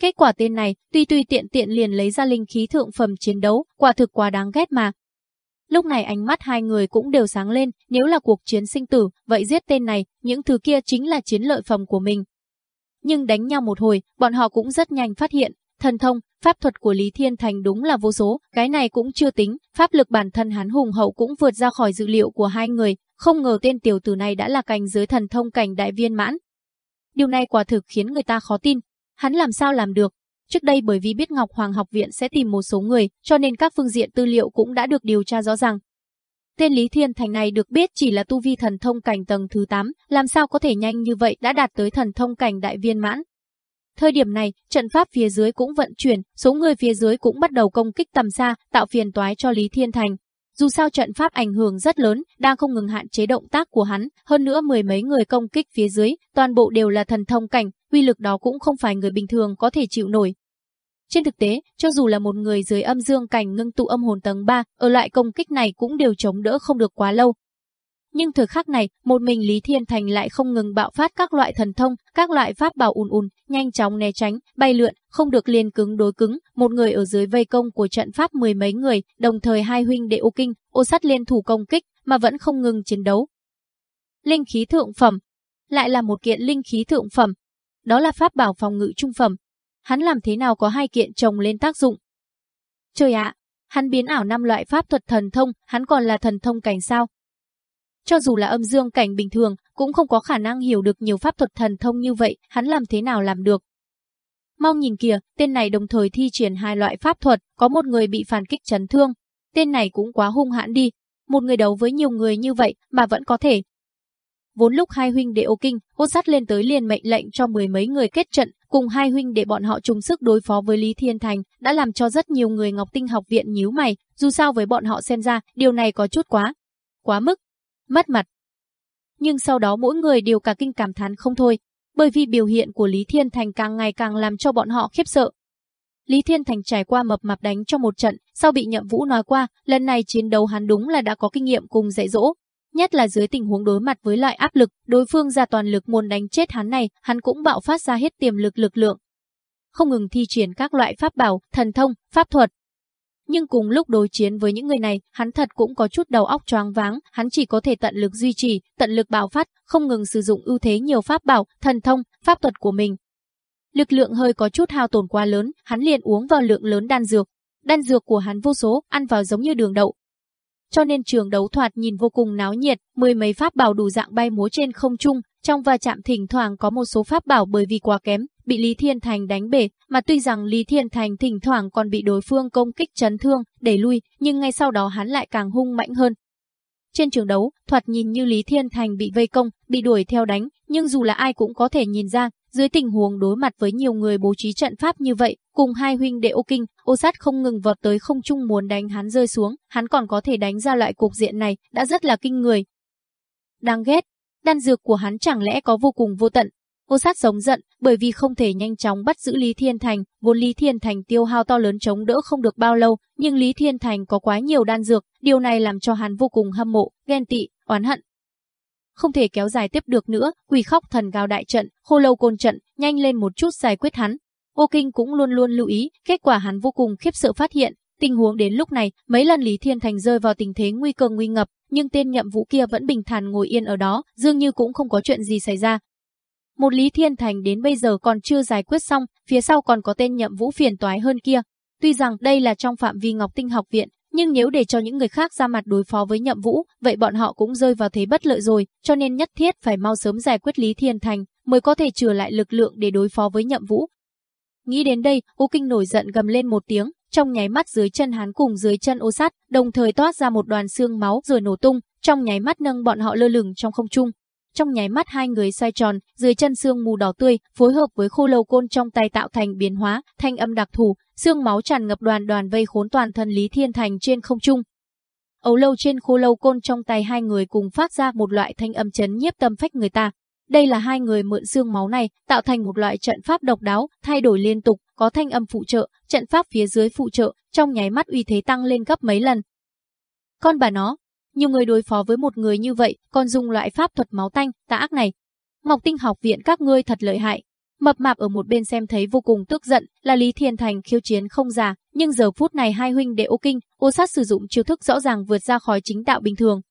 Kết quả tên này, tuy tuy tiện tiện liền lấy ra linh khí thượng phẩm chiến đấu, quả thực quá đáng ghét mà. Lúc này ánh mắt hai người cũng đều sáng lên, nếu là cuộc chiến sinh tử, vậy giết tên này, những thứ kia chính là chiến lợi phẩm của mình. Nhưng đánh nhau một hồi, bọn họ cũng rất nhanh phát hiện, thần thông, pháp thuật của Lý Thiên Thành đúng là vô số, cái này cũng chưa tính, pháp lực bản thân hắn hùng hậu cũng vượt ra khỏi dự liệu của hai người, không ngờ tên tiểu tử này đã là cảnh giới thần thông cảnh đại viên mãn. Điều này quả thực khiến người ta khó tin, hắn làm sao làm được, Trước đây bởi vì biết Ngọc Hoàng học viện sẽ tìm một số người, cho nên các phương diện tư liệu cũng đã được điều tra rõ ràng. Tên Lý Thiên Thành này được biết chỉ là tu vi thần thông cảnh tầng thứ 8, làm sao có thể nhanh như vậy đã đạt tới thần thông cảnh đại viên mãn. Thời điểm này, trận pháp phía dưới cũng vận chuyển, số người phía dưới cũng bắt đầu công kích tầm xa, tạo phiền toái cho Lý Thiên Thành. Dù sao trận pháp ảnh hưởng rất lớn, đang không ngừng hạn chế động tác của hắn, hơn nữa mười mấy người công kích phía dưới, toàn bộ đều là thần thông cảnh, uy lực đó cũng không phải người bình thường có thể chịu nổi. Trên thực tế, cho dù là một người dưới âm dương cảnh ngưng tụ âm hồn tầng 3, ở loại công kích này cũng đều chống đỡ không được quá lâu. Nhưng thời khắc này, một mình Lý Thiên Thành lại không ngừng bạo phát các loại thần thông, các loại pháp bảo ùn ùn, nhanh chóng né tránh, bay lượn, không được liền cứng đối cứng, một người ở dưới vây công của trận pháp mười mấy người, đồng thời hai huynh đệ ô kinh, ô sắt liên thủ công kích, mà vẫn không ngừng chiến đấu. Linh khí thượng phẩm, lại là một kiện linh khí thượng phẩm. Đó là pháp bảo phòng ngự trung phẩm. Hắn làm thế nào có hai kiện chồng lên tác dụng? Trời ạ, hắn biến ảo năm loại pháp thuật thần thông, hắn còn là thần thông cảnh sao? Cho dù là âm dương cảnh bình thường, cũng không có khả năng hiểu được nhiều pháp thuật thần thông như vậy, hắn làm thế nào làm được. Mau nhìn kìa, tên này đồng thời thi triển hai loại pháp thuật, có một người bị phản kích chấn thương. Tên này cũng quá hung hãn đi, một người đấu với nhiều người như vậy mà vẫn có thể. Vốn lúc hai huynh đệ ô kinh, hốt sát lên tới liền mệnh lệnh cho mười mấy người kết trận, cùng hai huynh để bọn họ chung sức đối phó với Lý Thiên Thành, đã làm cho rất nhiều người Ngọc Tinh học viện nhíu mày, dù sao với bọn họ xem ra, điều này có chút quá. Quá mức mất mặt. Nhưng sau đó mỗi người đều cả kinh cảm thán không thôi, bởi vì biểu hiện của Lý Thiên Thành càng ngày càng làm cho bọn họ khiếp sợ. Lý Thiên Thành trải qua mập mạp đánh cho một trận, sau bị Nhậm Vũ nói qua, lần này chiến đấu hắn đúng là đã có kinh nghiệm cùng dạy dỗ. Nhất là dưới tình huống đối mặt với loại áp lực, đối phương ra toàn lực muốn đánh chết hắn này, hắn cũng bạo phát ra hết tiềm lực lực lượng. Không ngừng thi triển các loại pháp bảo, thần thông, pháp thuật, nhưng cùng lúc đối chiến với những người này, hắn thật cũng có chút đầu óc choáng váng, hắn chỉ có thể tận lực duy trì, tận lực bạo phát, không ngừng sử dụng ưu thế nhiều pháp bảo, thần thông, pháp thuật của mình. Lực lượng hơi có chút hao tổn quá lớn, hắn liền uống vào lượng lớn đan dược. Đan dược của hắn vô số, ăn vào giống như đường đậu. Cho nên trường đấu thoạt nhìn vô cùng náo nhiệt, mười mấy pháp bảo đủ dạng bay múa trên không trung, trong va chạm thỉnh thoảng có một số pháp bảo bởi vì quá kém, bị Lý Thiên Thành đánh bể, mà tuy rằng Lý Thiên Thành thỉnh thoảng còn bị đối phương công kích chấn thương, đẩy lui, nhưng ngay sau đó hắn lại càng hung mạnh hơn. Trên trường đấu, thoạt nhìn như Lý Thiên Thành bị vây công, bị đuổi theo đánh, nhưng dù là ai cũng có thể nhìn ra, dưới tình huống đối mặt với nhiều người bố trí trận pháp như vậy, cùng hai huynh đệ ô kinh, ô sát không ngừng vọt tới không chung muốn đánh hắn rơi xuống, hắn còn có thể đánh ra loại cục diện này, đã rất là kinh người. Đáng ghét, đan dược của hắn chẳng lẽ có vô cùng vô tận, Ô sát giống giận, bởi vì không thể nhanh chóng bắt giữ Lý Thiên Thành, vốn Lý Thiên Thành tiêu hao to lớn chống đỡ không được bao lâu, nhưng Lý Thiên Thành có quá nhiều đan dược, điều này làm cho hắn vô cùng hâm mộ, ghen tị, oán hận. Không thể kéo dài tiếp được nữa, quỷ khóc thần gào đại trận, khô lâu côn trận, nhanh lên một chút giải quyết hắn. Ô Kinh cũng luôn luôn lưu ý, kết quả hắn vô cùng khiếp sợ phát hiện, tình huống đến lúc này, mấy lần Lý Thiên Thành rơi vào tình thế nguy cơ nguy ngập, nhưng tên nhậm vũ kia vẫn bình thản ngồi yên ở đó, dường như cũng không có chuyện gì xảy ra, một Lý Thiên Thành đến bây giờ còn chưa giải quyết xong, phía sau còn có tên nhậm vũ phiền toái hơn kia. Tuy rằng đây là trong phạm vi Ngọc Tinh học viện, nhưng nếu để cho những người khác ra mặt đối phó với nhậm vũ, vậy bọn họ cũng rơi vào thế bất lợi rồi, cho nên nhất thiết phải mau sớm giải quyết Lý Thiên Thành, mới có thể trừ lại lực lượng để đối phó với nhậm vũ. Nghĩ đến đây, U Kinh nổi giận gầm lên một tiếng, trong nháy mắt dưới chân hắn cùng dưới chân ô sát, đồng thời toát ra một đoàn xương máu rồi nổ tung, trong nháy mắt nâng bọn họ lơ lửng trong không trung. Trong nháy mắt hai người xoay tròn, dưới chân xương mù đỏ tươi, phối hợp với khô lâu côn trong tay tạo thành biến hóa, thanh âm đặc thù, xương máu tràn ngập đoàn đoàn vây khốn toàn thân Lý Thiên Thành trên không trung. Ấu lâu trên khô lâu côn trong tay hai người cùng phát ra một loại thanh âm chấn nhiếp tâm phách người ta. Đây là hai người mượn xương máu này, tạo thành một loại trận pháp độc đáo, thay đổi liên tục, có thanh âm phụ trợ, trận pháp phía dưới phụ trợ, trong nháy mắt uy thế tăng lên gấp mấy lần. Con bà nó, nhiều người đối phó với một người như vậy, còn dùng loại pháp thuật máu tanh, tà ác này. Ngọc Tinh học viện các ngươi thật lợi hại. Mập mạp ở một bên xem thấy vô cùng tức giận, là Lý Thiên Thành khiêu chiến không già, nhưng giờ phút này hai huynh đệ ô kinh, ô sát sử dụng chiêu thức rõ ràng vượt ra khỏi chính đạo bình thường.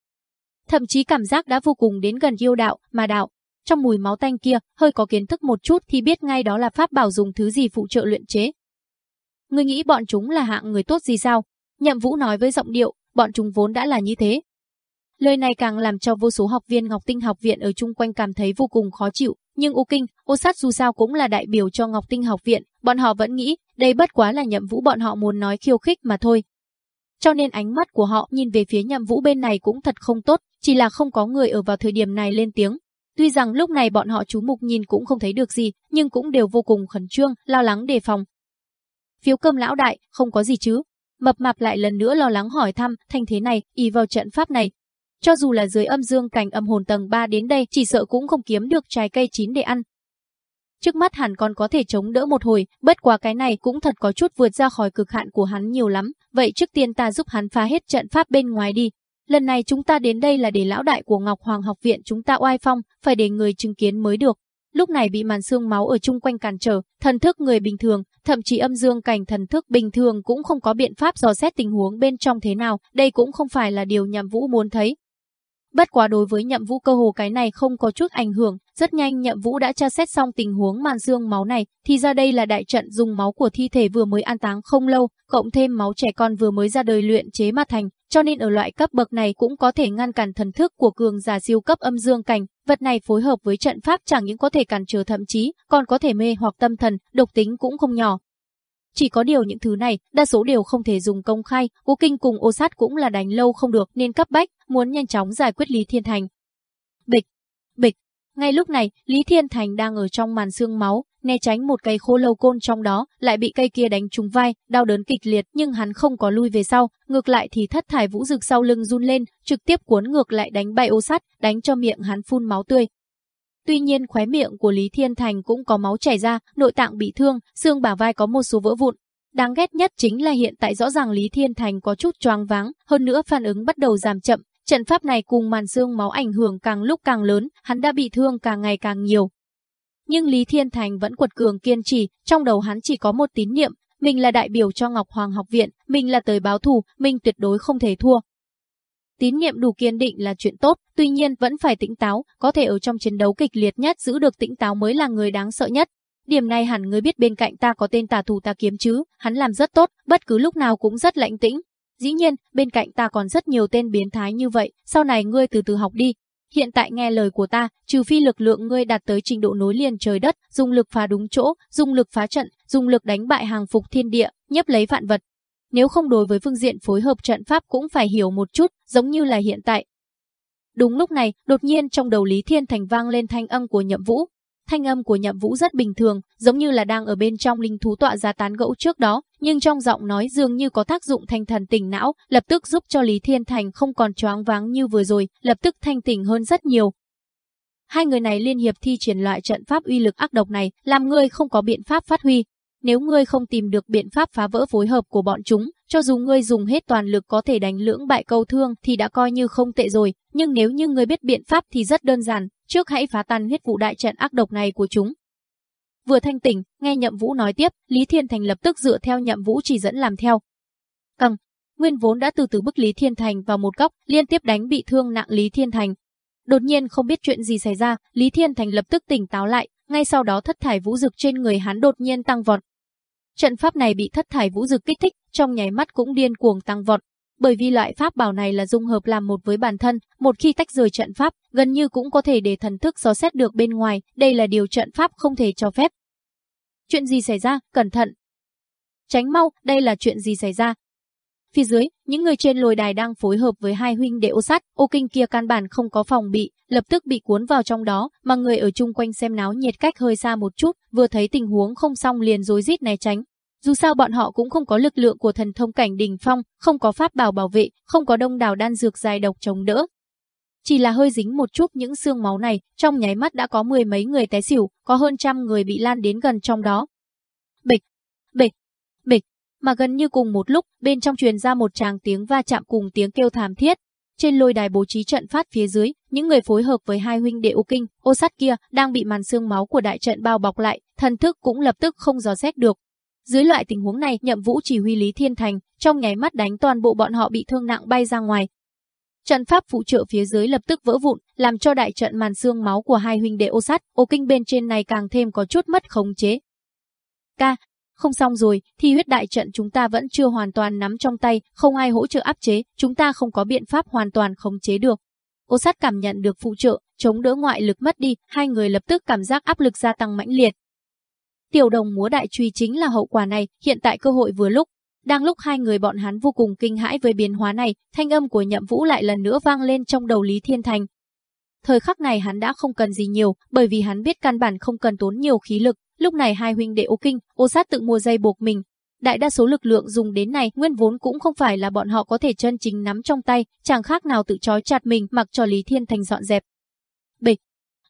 Thậm chí cảm giác đã vô cùng đến gần yêu đạo, mà đạo. Trong mùi máu tanh kia, hơi có kiến thức một chút thì biết ngay đó là pháp bảo dùng thứ gì phụ trợ luyện chế. Ngươi nghĩ bọn chúng là hạng người tốt gì sao? Nhậm Vũ nói với giọng điệu, bọn chúng vốn đã là như thế, Lời này càng làm cho vô số học viên Ngọc Tinh học viện ở chung quanh cảm thấy vô cùng khó chịu, nhưng U Kinh, Ô Sát dù sao cũng là đại biểu cho Ngọc Tinh học viện, bọn họ vẫn nghĩ đây bất quá là nhậm vũ bọn họ muốn nói khiêu khích mà thôi. Cho nên ánh mắt của họ nhìn về phía nhậm vũ bên này cũng thật không tốt, chỉ là không có người ở vào thời điểm này lên tiếng. Tuy rằng lúc này bọn họ chú mục nhìn cũng không thấy được gì, nhưng cũng đều vô cùng khẩn trương, lo lắng đề phòng. Phiếu cơm lão đại, không có gì chứ? Mập mạp lại lần nữa lo lắng hỏi thăm, thành thế này, y vào trận pháp này. Cho dù là dưới âm dương cảnh âm hồn tầng 3 đến đây, chỉ sợ cũng không kiếm được trái cây chín để ăn. Trước mắt hẳn còn có thể chống đỡ một hồi, bất quá cái này cũng thật có chút vượt ra khỏi cực hạn của hắn nhiều lắm, vậy trước tiên ta giúp hắn phá hết trận pháp bên ngoài đi. Lần này chúng ta đến đây là để lão đại của Ngọc Hoàng học viện chúng ta oai phong, phải để người chứng kiến mới được. Lúc này bị màn xương máu ở chung quanh cản trở, thần thức người bình thường, thậm chí âm dương cảnh thần thức bình thường cũng không có biện pháp dò xét tình huống bên trong thế nào, đây cũng không phải là điều nhằm vũ muốn thấy. Bất quá đối với nhậm vũ cơ hồ cái này không có chút ảnh hưởng, rất nhanh nhậm vũ đã tra xét xong tình huống màn dương máu này, thì ra đây là đại trận dùng máu của thi thể vừa mới an táng không lâu, cộng thêm máu trẻ con vừa mới ra đời luyện chế mà thành, cho nên ở loại cấp bậc này cũng có thể ngăn cản thần thức của cường giả siêu cấp âm dương cảnh, vật này phối hợp với trận pháp chẳng những có thể cản trở thậm chí còn có thể mê hoặc tâm thần, độc tính cũng không nhỏ. Chỉ có điều những thứ này, đa số đều không thể dùng công khai, Cố Kinh cùng ô sát cũng là đánh lâu không được nên cấp bách, muốn nhanh chóng giải quyết Lý Thiên Thành. Bịch, bịch, ngay lúc này, Lý Thiên Thành đang ở trong màn xương máu, né tránh một cây khô lâu côn trong đó, lại bị cây kia đánh trúng vai, đau đớn kịch liệt nhưng hắn không có lui về sau, ngược lại thì thất thải vũ rực sau lưng run lên, trực tiếp cuốn ngược lại đánh bay ô sắt, đánh cho miệng hắn phun máu tươi. Tuy nhiên khóe miệng của Lý Thiên Thành cũng có máu chảy ra, nội tạng bị thương, xương bả vai có một số vỡ vụn. Đáng ghét nhất chính là hiện tại rõ ràng Lý Thiên Thành có chút choáng váng, hơn nữa phản ứng bắt đầu giảm chậm, Trận pháp này cùng màn xương máu ảnh hưởng càng lúc càng lớn, hắn đã bị thương càng ngày càng nhiều. Nhưng Lý Thiên Thành vẫn quật cường kiên trì, trong đầu hắn chỉ có một tín niệm, mình là đại biểu cho Ngọc Hoàng học viện, mình là tới báo thù, mình tuyệt đối không thể thua. Tín nhiệm đủ kiên định là chuyện tốt, tuy nhiên vẫn phải tỉnh táo, có thể ở trong chiến đấu kịch liệt nhất giữ được tỉnh táo mới là người đáng sợ nhất. Điểm này hẳn người biết bên cạnh ta có tên tà thủ ta kiếm chứ, hắn làm rất tốt, bất cứ lúc nào cũng rất lạnh tĩnh, Dĩ nhiên, bên cạnh ta còn rất nhiều tên biến thái như vậy, sau này ngươi từ từ học đi. Hiện tại nghe lời của ta, trừ phi lực lượng ngươi đạt tới trình độ nối liền trời đất, dùng lực phá đúng chỗ, dùng lực phá trận, dùng lực đánh bại hàng phục thiên địa, nhấp lấy vạn vật. Nếu không đối với phương diện phối hợp trận pháp cũng phải hiểu một chút, giống như là hiện tại. Đúng lúc này, đột nhiên trong đầu Lý Thiên Thành vang lên thanh âm của Nhậm Vũ, Thanh âm của Nhậm Vũ rất bình thường, giống như là đang ở bên trong linh thú tọa ra tán gẫu trước đó, nhưng trong giọng nói dường như có tác dụng thanh thần tỉnh não, lập tức giúp cho Lý Thiên Thành không còn choáng váng như vừa rồi, lập tức thanh tỉnh hơn rất nhiều. Hai người này liên hiệp thi triển loại trận pháp uy lực ác độc này, làm người không có biện pháp phát huy. Nếu ngươi không tìm được biện pháp phá vỡ phối hợp của bọn chúng, cho dù ngươi dùng hết toàn lực có thể đánh lưỡng bại câu thương thì đã coi như không tệ rồi, nhưng nếu như ngươi biết biện pháp thì rất đơn giản, trước hãy phá tan huyết vụ đại trận ác độc này của chúng. Vừa thanh tỉnh, nghe Nhậm Vũ nói tiếp, Lý Thiên Thành lập tức dựa theo Nhậm Vũ chỉ dẫn làm theo. Căng, Nguyên vốn đã từ từ bức Lý Thiên Thành vào một góc, liên tiếp đánh bị thương nặng Lý Thiên Thành. Đột nhiên không biết chuyện gì xảy ra, Lý Thiên Thành lập tức tỉnh táo lại, ngay sau đó thất thải vũ dực trên người hắn đột nhiên tăng vọt. Trận pháp này bị thất thải vũ dực kích thích, trong nháy mắt cũng điên cuồng tăng vọt, bởi vì loại pháp bảo này là dung hợp làm một với bản thân, một khi tách rời trận pháp, gần như cũng có thể để thần thức dò xét được bên ngoài, đây là điều trận pháp không thể cho phép. Chuyện gì xảy ra? Cẩn thận! Tránh mau, đây là chuyện gì xảy ra? Phía dưới, những người trên lồi đài đang phối hợp với hai huynh đệ ô sát, ô kinh kia căn bản không có phòng bị, lập tức bị cuốn vào trong đó, mà người ở chung quanh xem náo nhiệt cách hơi xa một chút, vừa thấy tình huống không xong liền rối rít né tránh, dù sao bọn họ cũng không có lực lượng của thần thông cảnh đỉnh phong, không có pháp bảo bảo vệ, không có đông đảo đan dược dài độc chống đỡ. Chỉ là hơi dính một chút những xương máu này, trong nháy mắt đã có mười mấy người té xỉu, có hơn trăm người bị lan đến gần trong đó. Bịch, bịch, bịch, mà gần như cùng một lúc, bên trong truyền ra một tràng tiếng va chạm cùng tiếng kêu thảm thiết. Trên lôi đài bố trí trận phát phía dưới, những người phối hợp với hai huynh đệ U kinh, ô sát kia đang bị màn xương máu của đại trận bao bọc lại, thần thức cũng lập tức không dò xét được, dưới loại tình huống này, Nhậm Vũ chỉ huy Lý Thiên Thành, trong nháy mắt đánh toàn bộ bọn họ bị thương nặng bay ra ngoài. Trận pháp phụ trợ phía dưới lập tức vỡ vụn, làm cho đại trận màn xương máu của hai huynh đệ ô sát, ô kinh bên trên này càng thêm có chút mất khống chế. Ca, không xong rồi, thi huyết đại trận chúng ta vẫn chưa hoàn toàn nắm trong tay, không ai hỗ trợ áp chế, chúng ta không có biện pháp hoàn toàn khống chế được. Ô sát cảm nhận được phụ trợ, chống đỡ ngoại lực mất đi, hai người lập tức cảm giác áp lực gia tăng mãnh liệt, Tiểu đồng múa đại truy chính là hậu quả này, hiện tại cơ hội vừa lúc. Đang lúc hai người bọn hắn vô cùng kinh hãi với biến hóa này, thanh âm của nhậm vũ lại lần nữa vang lên trong đầu Lý Thiên Thành. Thời khắc này hắn đã không cần gì nhiều, bởi vì hắn biết căn bản không cần tốn nhiều khí lực. Lúc này hai huynh đệ ô kinh, ô sát tự mua dây buộc mình. Đại đa số lực lượng dùng đến này nguyên vốn cũng không phải là bọn họ có thể chân chính nắm trong tay, chẳng khác nào tự trói chặt mình mặc cho Lý Thiên Thành dọn dẹp. Bịch,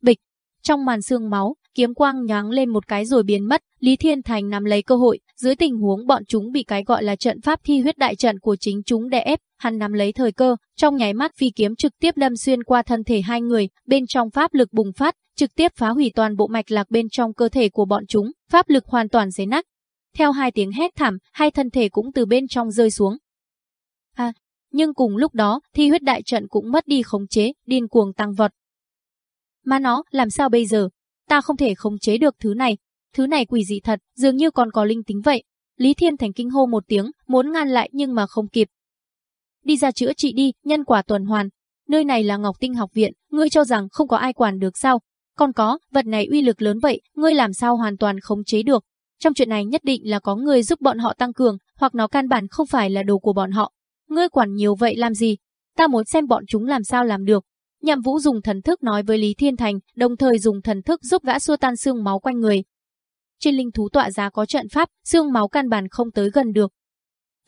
bịch, trong màn xương máu, kiếm quang nhoáng lên một cái rồi biến mất, Lý Thiên Thành nắm lấy cơ hội, dưới tình huống bọn chúng bị cái gọi là trận pháp thi huyết đại trận của chính chúng đè ép, hắn nắm lấy thời cơ, trong nháy mắt phi kiếm trực tiếp đâm xuyên qua thân thể hai người, bên trong pháp lực bùng phát, trực tiếp phá hủy toàn bộ mạch lạc bên trong cơ thể của bọn chúng, pháp lực hoàn toàn xé nát. Theo hai tiếng hét thảm, hai thân thể cũng từ bên trong rơi xuống. À, nhưng cùng lúc đó, thi huyết đại trận cũng mất đi khống chế, điên cuồng tăng vọt. Mà nó, làm sao bây giờ? Ta không thể khống chế được thứ này. Thứ này quỷ dị thật, dường như còn có linh tính vậy. Lý Thiên Thành kinh hô một tiếng, muốn ngăn lại nhưng mà không kịp. Đi ra chữa trị đi, nhân quả tuần hoàn. Nơi này là Ngọc Tinh học viện, ngươi cho rằng không có ai quản được sao? Còn có, vật này uy lực lớn vậy, ngươi làm sao hoàn toàn khống chế được? Trong chuyện này nhất định là có người giúp bọn họ tăng cường, hoặc nó căn bản không phải là đồ của bọn họ. Ngươi quản nhiều vậy làm gì? Ta muốn xem bọn chúng làm sao làm được. Nhậm Vũ dùng thần thức nói với Lý Thiên Thành, đồng thời dùng thần thức giúp gã xua tan xương máu quanh người. Trên linh thú tọa giá có trận pháp, xương máu căn bản không tới gần được.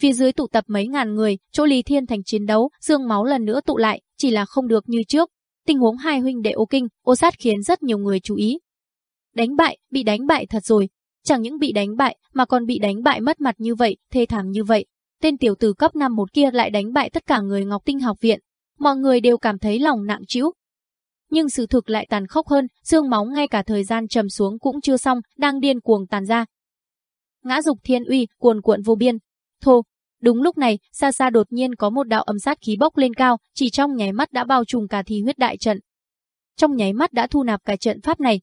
Phía dưới tụ tập mấy ngàn người, chỗ Lý Thiên Thành chiến đấu, xương máu lần nữa tụ lại, chỉ là không được như trước. Tình huống hai huynh đệ ô kinh, ô sát khiến rất nhiều người chú ý. Đánh bại, bị đánh bại thật rồi. Chẳng những bị đánh bại, mà còn bị đánh bại mất mặt như vậy, thê thảm như vậy. Tên tiểu tử cấp năm một kia lại đánh bại tất cả người Ngọc Tinh học viện, mọi người đều cảm thấy lòng nặng trĩu. Nhưng sự thực lại tàn khốc hơn, xương máu ngay cả thời gian trầm xuống cũng chưa xong, đang điên cuồng tàn ra. Ngã dục thiên uy, cuồn cuộn vô biên. Thô, đúng lúc này, xa xa đột nhiên có một đạo âm sát khí bốc lên cao, chỉ trong nháy mắt đã bao trùm cả thi huyết đại trận. Trong nháy mắt đã thu nạp cả trận pháp này.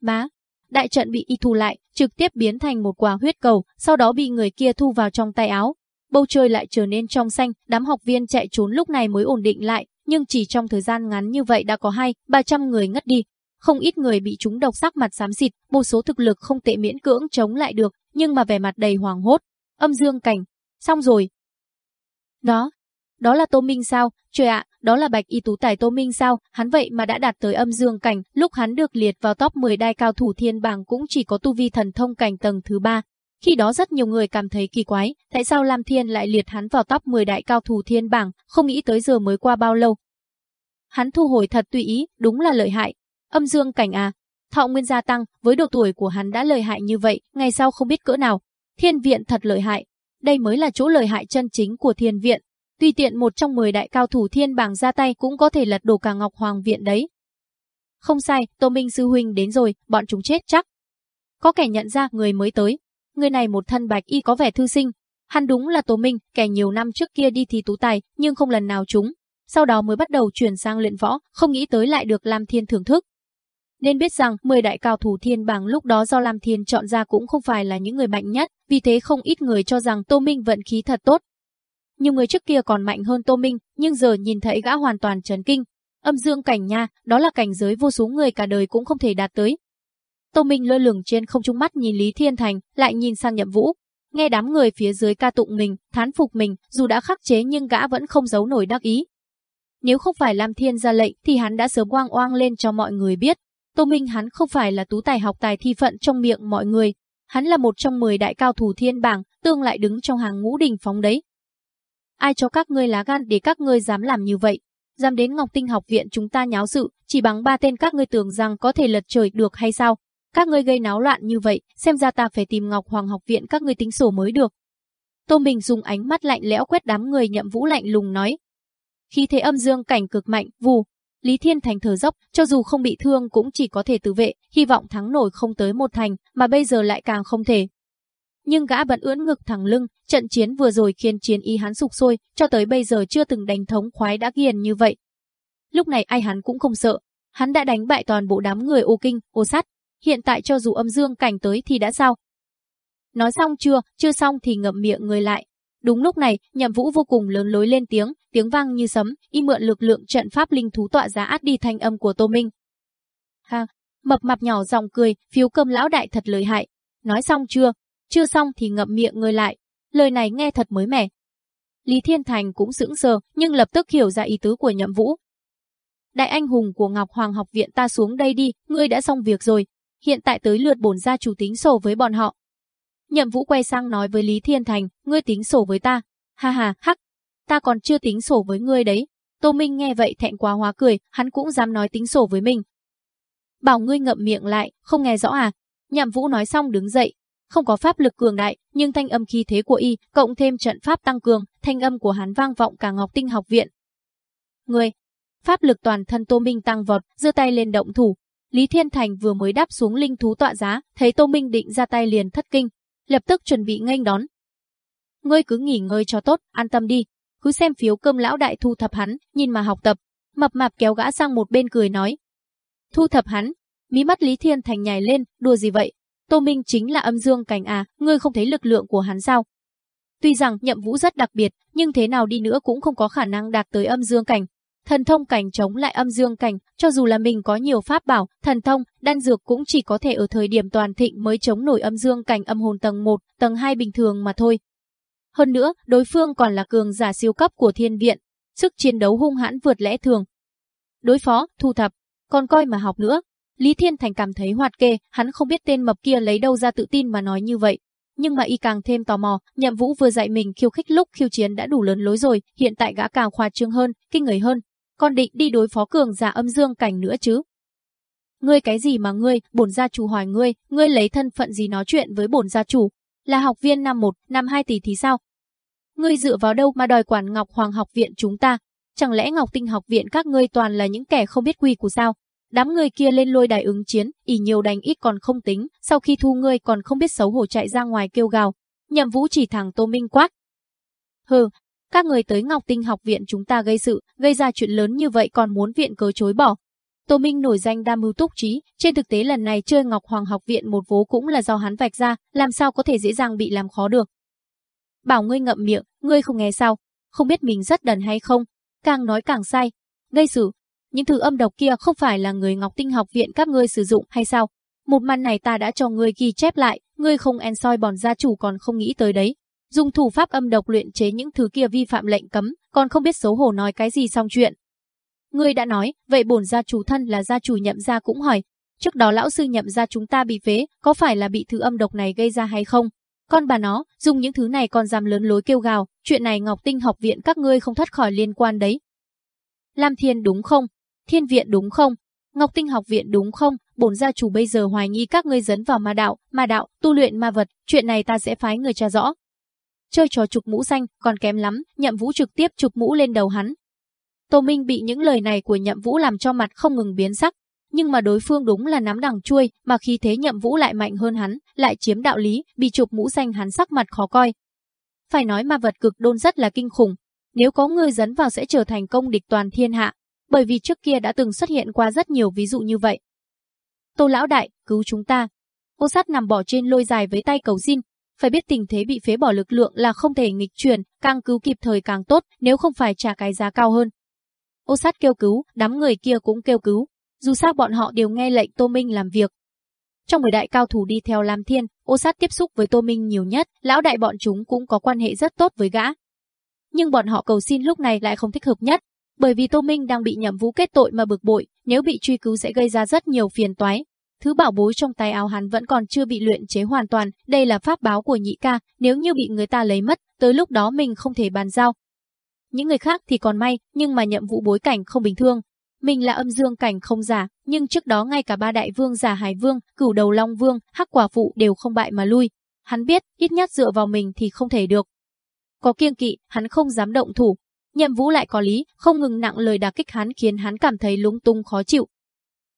Má, đại trận bị y thu lại, trực tiếp biến thành một quả huyết cầu, sau đó bị người kia thu vào trong tay áo, bầu trời lại trở nên trong xanh, đám học viên chạy trốn lúc này mới ổn định lại, nhưng chỉ trong thời gian ngắn như vậy đã có hai, ba trăm người ngất đi. Không ít người bị chúng độc sắc mặt xám xịt, một số thực lực không tệ miễn cưỡng chống lại được, nhưng mà vẻ mặt đầy hoàng hốt. Âm dương cảnh, xong rồi. Đó, đó là Tô Minh sao? Trời ạ, đó là Bạch Y Tú Tài Tô Minh sao? Hắn vậy mà đã đạt tới âm dương cảnh, lúc hắn được liệt vào top 10 đai cao thủ thiên bảng cũng chỉ có tu vi thần thông cảnh tầng thứ ba, khi đó rất nhiều người cảm thấy kỳ quái, tại sao Lam Thiên lại liệt hắn vào top 10 đại cao thủ thiên bảng, không nghĩ tới giờ mới qua bao lâu. Hắn thu hồi thật tùy ý, đúng là lợi hại. Âm dương cảnh à, thọ nguyên gia tăng, với độ tuổi của hắn đã lợi hại như vậy, ngày sau không biết cỡ nào. Thiên viện thật lợi hại. Đây mới là chỗ lợi hại chân chính của thiên viện. tuy tiện một trong 10 đại cao thủ thiên bảng ra tay cũng có thể lật đổ cả Ngọc Hoàng viện đấy. Không sai, Tô Minh Sư Huynh đến rồi, bọn chúng chết chắc. Có kẻ nhận ra người mới tới, Người này một thân bạch y có vẻ thư sinh. Hắn đúng là Tô Minh, kẻ nhiều năm trước kia đi thi tú tài, nhưng không lần nào trúng. Sau đó mới bắt đầu chuyển sang luyện võ, không nghĩ tới lại được làm Thiên thưởng thức. Nên biết rằng 10 đại cao thủ thiên bảng lúc đó do Lam Thiên chọn ra cũng không phải là những người mạnh nhất, vì thế không ít người cho rằng Tô Minh vận khí thật tốt. Nhiều người trước kia còn mạnh hơn Tô Minh, nhưng giờ nhìn thấy gã hoàn toàn chấn kinh. Âm dương cảnh nha, đó là cảnh giới vô số người cả đời cũng không thể đạt tới, Tô Minh lơ lửng trên không trung mắt nhìn Lý Thiên Thành, lại nhìn sang Nhậm Vũ. Nghe đám người phía dưới ca tụng mình, thán phục mình, dù đã khắc chế nhưng gã vẫn không giấu nổi đắc ý. Nếu không phải Lam Thiên ra lệnh thì hắn đã sớm oang oang lên cho mọi người biết. Tô Minh hắn không phải là tú tài học tài thi phận trong miệng mọi người. Hắn là một trong 10 đại cao thủ thiên bảng, tương lại đứng trong hàng ngũ đỉnh phóng đấy. Ai cho các ngươi lá gan để các ngươi dám làm như vậy? Dám đến Ngọc Tinh học viện chúng ta nháo sự, chỉ bằng ba tên các ngươi tưởng rằng có thể lật trời được hay sao? Các ngươi gây náo loạn như vậy, xem ra ta phải tìm Ngọc Hoàng học viện các ngươi tính sổ mới được. Tô Minh dùng ánh mắt lạnh lẽo quét đám người nhậm vũ lạnh lùng nói. Khi thế âm dương cảnh cực mạnh, vù, Lý Thiên Thành thở dốc, cho dù không bị thương cũng chỉ có thể tự vệ, hy vọng thắng nổi không tới một thành, mà bây giờ lại càng không thể. Nhưng gã vẫn ưỡn ngực thẳng lưng, trận chiến vừa rồi khiến chiến ý hắn sụp sôi, cho tới bây giờ chưa từng đánh thống khoái đã ghiền như vậy. Lúc này ai hắn cũng không sợ, hắn đã đánh bại toàn bộ đám người ô kinh, ô sát, hiện tại cho dù âm dương cảnh tới thì đã sao? Nói xong chưa, chưa xong thì ngậm miệng người lại. Đúng lúc này, nhậm vũ vô cùng lớn lối lên tiếng, tiếng vang như sấm, y mượn lực lượng trận pháp linh thú tọa giá át đi thanh âm của Tô Minh. Ha, mập mạp nhỏ giọng cười, phiếu cơm lão đại thật lợi hại. Nói xong chưa? Chưa xong thì ngậm miệng người lại. Lời này nghe thật mới mẻ. Lý Thiên Thành cũng sững sờ, nhưng lập tức hiểu ra ý tứ của nhậm vũ. đại anh hùng của Ngọc Hoàng học viện ta xuống đây đi, ngươi đã xong việc rồi. Hiện tại tới lượt bổn gia chủ tính sổ với bọn họ. Nhậm Vũ quay sang nói với Lý Thiên Thành, ngươi tính sổ với ta. Ha ha, hắc, ta còn chưa tính sổ với ngươi đấy. Tô Minh nghe vậy thẹn quá hóa cười, hắn cũng dám nói tính sổ với mình. Bảo ngươi ngậm miệng lại, không nghe rõ à? Nhậm Vũ nói xong đứng dậy, không có pháp lực cường đại, nhưng thanh âm khí thế của y, cộng thêm trận pháp tăng cường, thanh âm của hắn vang vọng cả Ngọc Tinh học viện. Ngươi, pháp lực toàn thân Tô Minh tăng vọt, giơ tay lên động thủ. Lý Thiên Thành vừa mới đáp xuống linh thú tọa giá, thấy Tô Minh định ra tay liền thất kinh, lập tức chuẩn bị nghênh đón. Ngươi cứ nghỉ ngơi cho tốt, an tâm đi, cứ xem phiếu cơm lão đại thu thập hắn, nhìn mà học tập. Mập mạp kéo gã sang một bên cười nói. Thu thập hắn, mí mắt Lý Thiên Thành nhảy lên, đùa gì vậy? Tô Minh chính là âm dương cảnh à, ngươi không thấy lực lượng của hắn sao? Tuy rằng nhậm vũ rất đặc biệt, nhưng thế nào đi nữa cũng không có khả năng đạt tới âm dương cảnh. Thần thông cảnh chống lại âm dương cảnh, cho dù là mình có nhiều pháp bảo, thần thông, đan dược cũng chỉ có thể ở thời điểm toàn thịnh mới chống nổi âm dương cảnh âm hồn tầng 1, tầng 2 bình thường mà thôi. Hơn nữa, đối phương còn là cường giả siêu cấp của thiên viện, sức chiến đấu hung hãn vượt lẽ thường. Đối phó, thu thập, còn coi mà học nữa. Lý Thiên Thành cảm thấy hoạt kê, hắn không biết tên mập kia lấy đâu ra tự tin mà nói như vậy. Nhưng mà y càng thêm tò mò, nhậm vũ vừa dạy mình khiêu khích lúc khiêu chiến đã đủ lớn lối rồi, hiện tại gã càng khoa trương hơn, kinh người hơn con định đi đối phó cường giả âm dương cảnh nữa chứ. Ngươi cái gì mà ngươi, bổn gia chủ hỏi ngươi, ngươi lấy thân phận gì nói chuyện với bổn gia chủ, là học viên năm 1, năm 2 tỷ thì sao? Ngươi dựa vào đâu mà đòi quản Ngọc Hoàng học viện chúng ta? Chẳng lẽ Ngọc Tinh học viện các ngươi toàn là những kẻ không biết quy của sao? Đám người kia lên lôi đài ứng chiến, ỉ nhiều đánh ít còn không tính, sau khi thu ngươi còn không biết xấu hổ chạy ra ngoài kêu gào. Nhậm Vũ chỉ thẳng Tô Minh quát. Hừ, các người tới Ngọc Tinh học viện chúng ta gây sự, gây ra chuyện lớn như vậy còn muốn viện cớ chối bỏ, Tô Minh nổi danh đa mưu túc trí, trên thực tế lần này chơi Ngọc Hoàng học viện một vố cũng là do hắn vạch ra, làm sao có thể dễ dàng bị làm khó được. Bảo ngươi ngậm miệng, ngươi không nghe sao, không biết mình rất đần hay không, càng nói càng sai. Gây sự, những thứ âm độc kia không phải là người Ngọc Tinh học viện các ngươi sử dụng hay sao? Một màn này ta đã cho ngươi ghi chép lại, ngươi không en soi bòn gia chủ còn không nghĩ tới đấy. Dùng thủ pháp âm độc luyện chế những thứ kia vi phạm lệnh cấm, còn không biết xấu hổ nói cái gì xong chuyện. Ngươi đã nói, vậy bổn gia chủ thân là gia chủ nhậm gia cũng hỏi. Trước đó lão sư nhậm gia chúng ta bị phế, có phải là bị thứ âm độc này gây ra hay không? Con bà nó, dùng những thứ này còn dám lớn lối kêu gào, chuyện này Ngọc Tinh học viện các ngươi không thoát khỏi liên quan đấy. Lam Thiên đúng không? Thiên viện đúng không? Ngọc Tinh học viện đúng không? Bổn gia chủ bây giờ hoài nghi các ngươi dấn vào ma đạo, ma đạo, tu luyện ma vật, chuyện này ta sẽ phái người tra rõ. Chơi trò trục mũ xanh, còn kém lắm, nhậm vũ trực tiếp chụp mũ lên đầu hắn, Tô Minh bị những lời này của Nhậm Vũ làm cho mặt không ngừng biến sắc, nhưng mà đối phương đúng là nắm đằng chuôi, mà khi thế Nhậm Vũ lại mạnh hơn hắn, lại chiếm đạo lý, bị chụp mũ xanh hắn sắc mặt khó coi. Phải nói ma vật cực đôn rất là kinh khủng, nếu có người dấn vào sẽ trở thành công địch toàn thiên hạ, bởi vì trước kia đã từng xuất hiện qua rất nhiều ví dụ như vậy. Tô lão đại, cứu chúng ta. Ô sát nằm bỏ trên lôi dài với tay cầu xin, phải biết tình thế bị phế bỏ lực lượng là không thể nghịch chuyển, càng cứu kịp thời càng tốt, nếu không phải trả cái giá cao hơn. Ô sát kêu cứu, đám người kia cũng kêu cứu. Dù sao bọn họ đều nghe lệnh Tô Minh làm việc. Trong 10 đại cao thủ đi theo Lam Thiên, ô sát tiếp xúc với Tô Minh nhiều nhất, lão đại bọn chúng cũng có quan hệ rất tốt với gã. Nhưng bọn họ cầu xin lúc này lại không thích hợp nhất, bởi vì Tô Minh đang bị nhậm vũ kết tội mà bực bội, nếu bị truy cứu sẽ gây ra rất nhiều phiền toái. Thứ bảo bối trong tay áo hắn vẫn còn chưa bị luyện chế hoàn toàn, đây là pháp báo của nhị ca, nếu như bị người ta lấy mất, tới lúc đó mình không thể bàn giao, những người khác thì còn may, nhưng mà nhậm vụ bối cảnh không bình thường. Mình là âm dương cảnh không giả, nhưng trước đó ngay cả ba đại vương giả Hải Vương, cửu đầu Long Vương, hắc quả phụ đều không bại mà lui. Hắn biết, ít nhất dựa vào mình thì không thể được. Có kiêng kỵ, hắn không dám động thủ. Nhậm vũ lại có lý, không ngừng nặng lời đả kích hắn khiến hắn cảm thấy lúng tung khó chịu.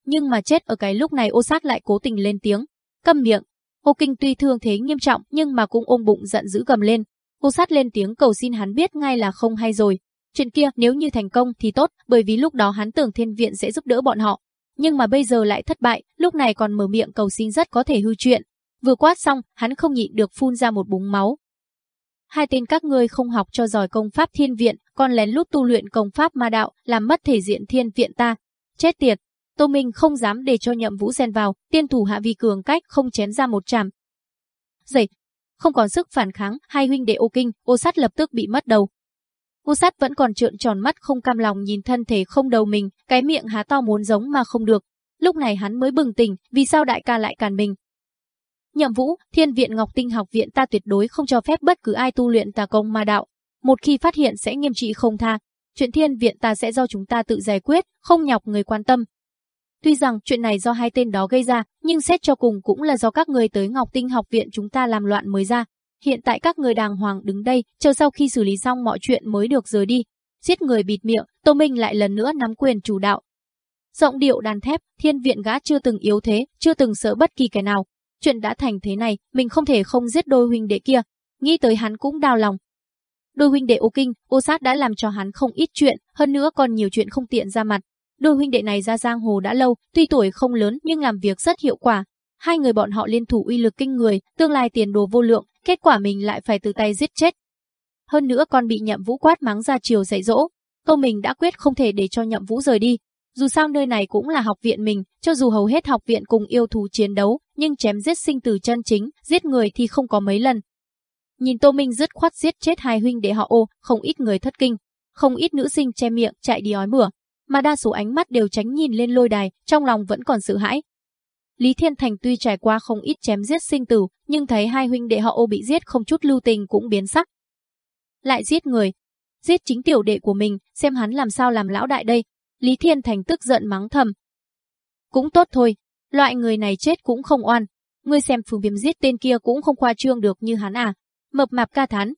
Nhưng mà chết ở cái lúc này ô sát lại cố tình lên tiếng. Câm miệng. Ô kinh tuy thương thế nghiêm trọng nhưng mà cũng ôm bụng giận dữ gầm lên. ô sát lên tiếng cầu xin hắn biết ngay là không hay rồi. Chuyện kia nếu như thành công thì tốt, bởi vì lúc đó hắn tưởng thiên viện sẽ giúp đỡ bọn họ. Nhưng mà bây giờ lại thất bại, lúc này còn mở miệng cầu xin rất có thể hư chuyện. Vừa quát xong, hắn không nhịn được phun ra một búng máu. Hai tên các ngươi không học cho giỏi công pháp thiên viện, còn lén lút tu luyện công pháp ma đạo, làm mất thể diện thiên viện ta. Chết tiệt! Tô Minh không dám để cho nhậm vũ xen vào, tiên thủ hạ vi cường cách không chém ra một chạm Dậy, không còn sức phản kháng, hai huynh đệ ô kinh, ô sát lập tức bị mất đầu. ô sát vẫn còn trợn tròn mắt không cam lòng nhìn thân thể không đầu mình, cái miệng há to muốn giống mà không được. Lúc này hắn mới bừng tỉnh, vì sao đại ca lại cản mình. Nhậm Vũ, Thiên viện Ngọc Tinh học viện ta tuyệt đối không cho phép bất cứ ai tu luyện tà công ma đạo. Một khi phát hiện sẽ nghiêm trị không tha. Chuyện Thiên viện ta sẽ do chúng ta tự giải quyết, không nhọc người quan tâm. Tuy rằng chuyện này do hai tên đó gây ra, nhưng xét cho cùng cũng là do các người tới Ngọc Tinh học viện chúng ta làm loạn mới ra. Hiện tại các người đàng hoàng đứng đây, chờ sau khi xử lý xong mọi chuyện mới được rời đi. Giết người bịt miệng, Tô Minh lại lần nữa nắm quyền chủ đạo. Giọng điệu đàn thép, thiên viện gã chưa từng yếu thế, chưa từng sợ bất kỳ kẻ nào. Chuyện đã thành thế này, mình không thể không giết đôi huynh đệ kia. Nghĩ tới hắn cũng đau lòng. Đôi huynh đệ ô kinh, ô sát đã làm cho hắn không ít chuyện, hơn nữa còn nhiều chuyện không tiện ra mặt. Đôi huynh đệ này ra giang hồ đã lâu, tuy tuổi không lớn nhưng làm việc rất hiệu quả. Hai người bọn họ liên thủ uy lực kinh người, tương lai tiền đồ vô lượng, kết quả mình lại phải từ tay giết chết. Hơn nữa còn bị nhậm vũ quát mắng ra chiều dạy dỗ. Câu mình đã quyết không thể để cho nhậm vũ rời đi. Dù sao nơi này cũng là học viện mình, cho dù hầu hết học viện cùng yêu thú chiến đấu, nhưng chém giết sinh từ chân chính, giết người thì không có mấy lần. Nhìn Tô Minh dứt khoát giết chết hai huynh đệ họ ô, không ít người thất kinh. Không ít nữ sinh che miệng chạy đi ói mửa, mà đa số ánh mắt đều tránh nhìn lên lôi đài, trong lòng vẫn còn sợ hãi. Lý Thiên Thành tuy trải qua không ít chém giết sinh tử, nhưng thấy hai huynh đệ họ ô bị giết không chút lưu tình cũng biến sắc. Lại giết người, giết chính tiểu đệ của mình, xem hắn làm sao làm lão đại đây. Lý Thiên Thành tức giận mắng thầm. Cũng tốt thôi, loại người này chết cũng không oan. Ngươi xem Phương Viêm giết tên kia cũng không khoa trương được như hắn à. Mập mạp ca thán.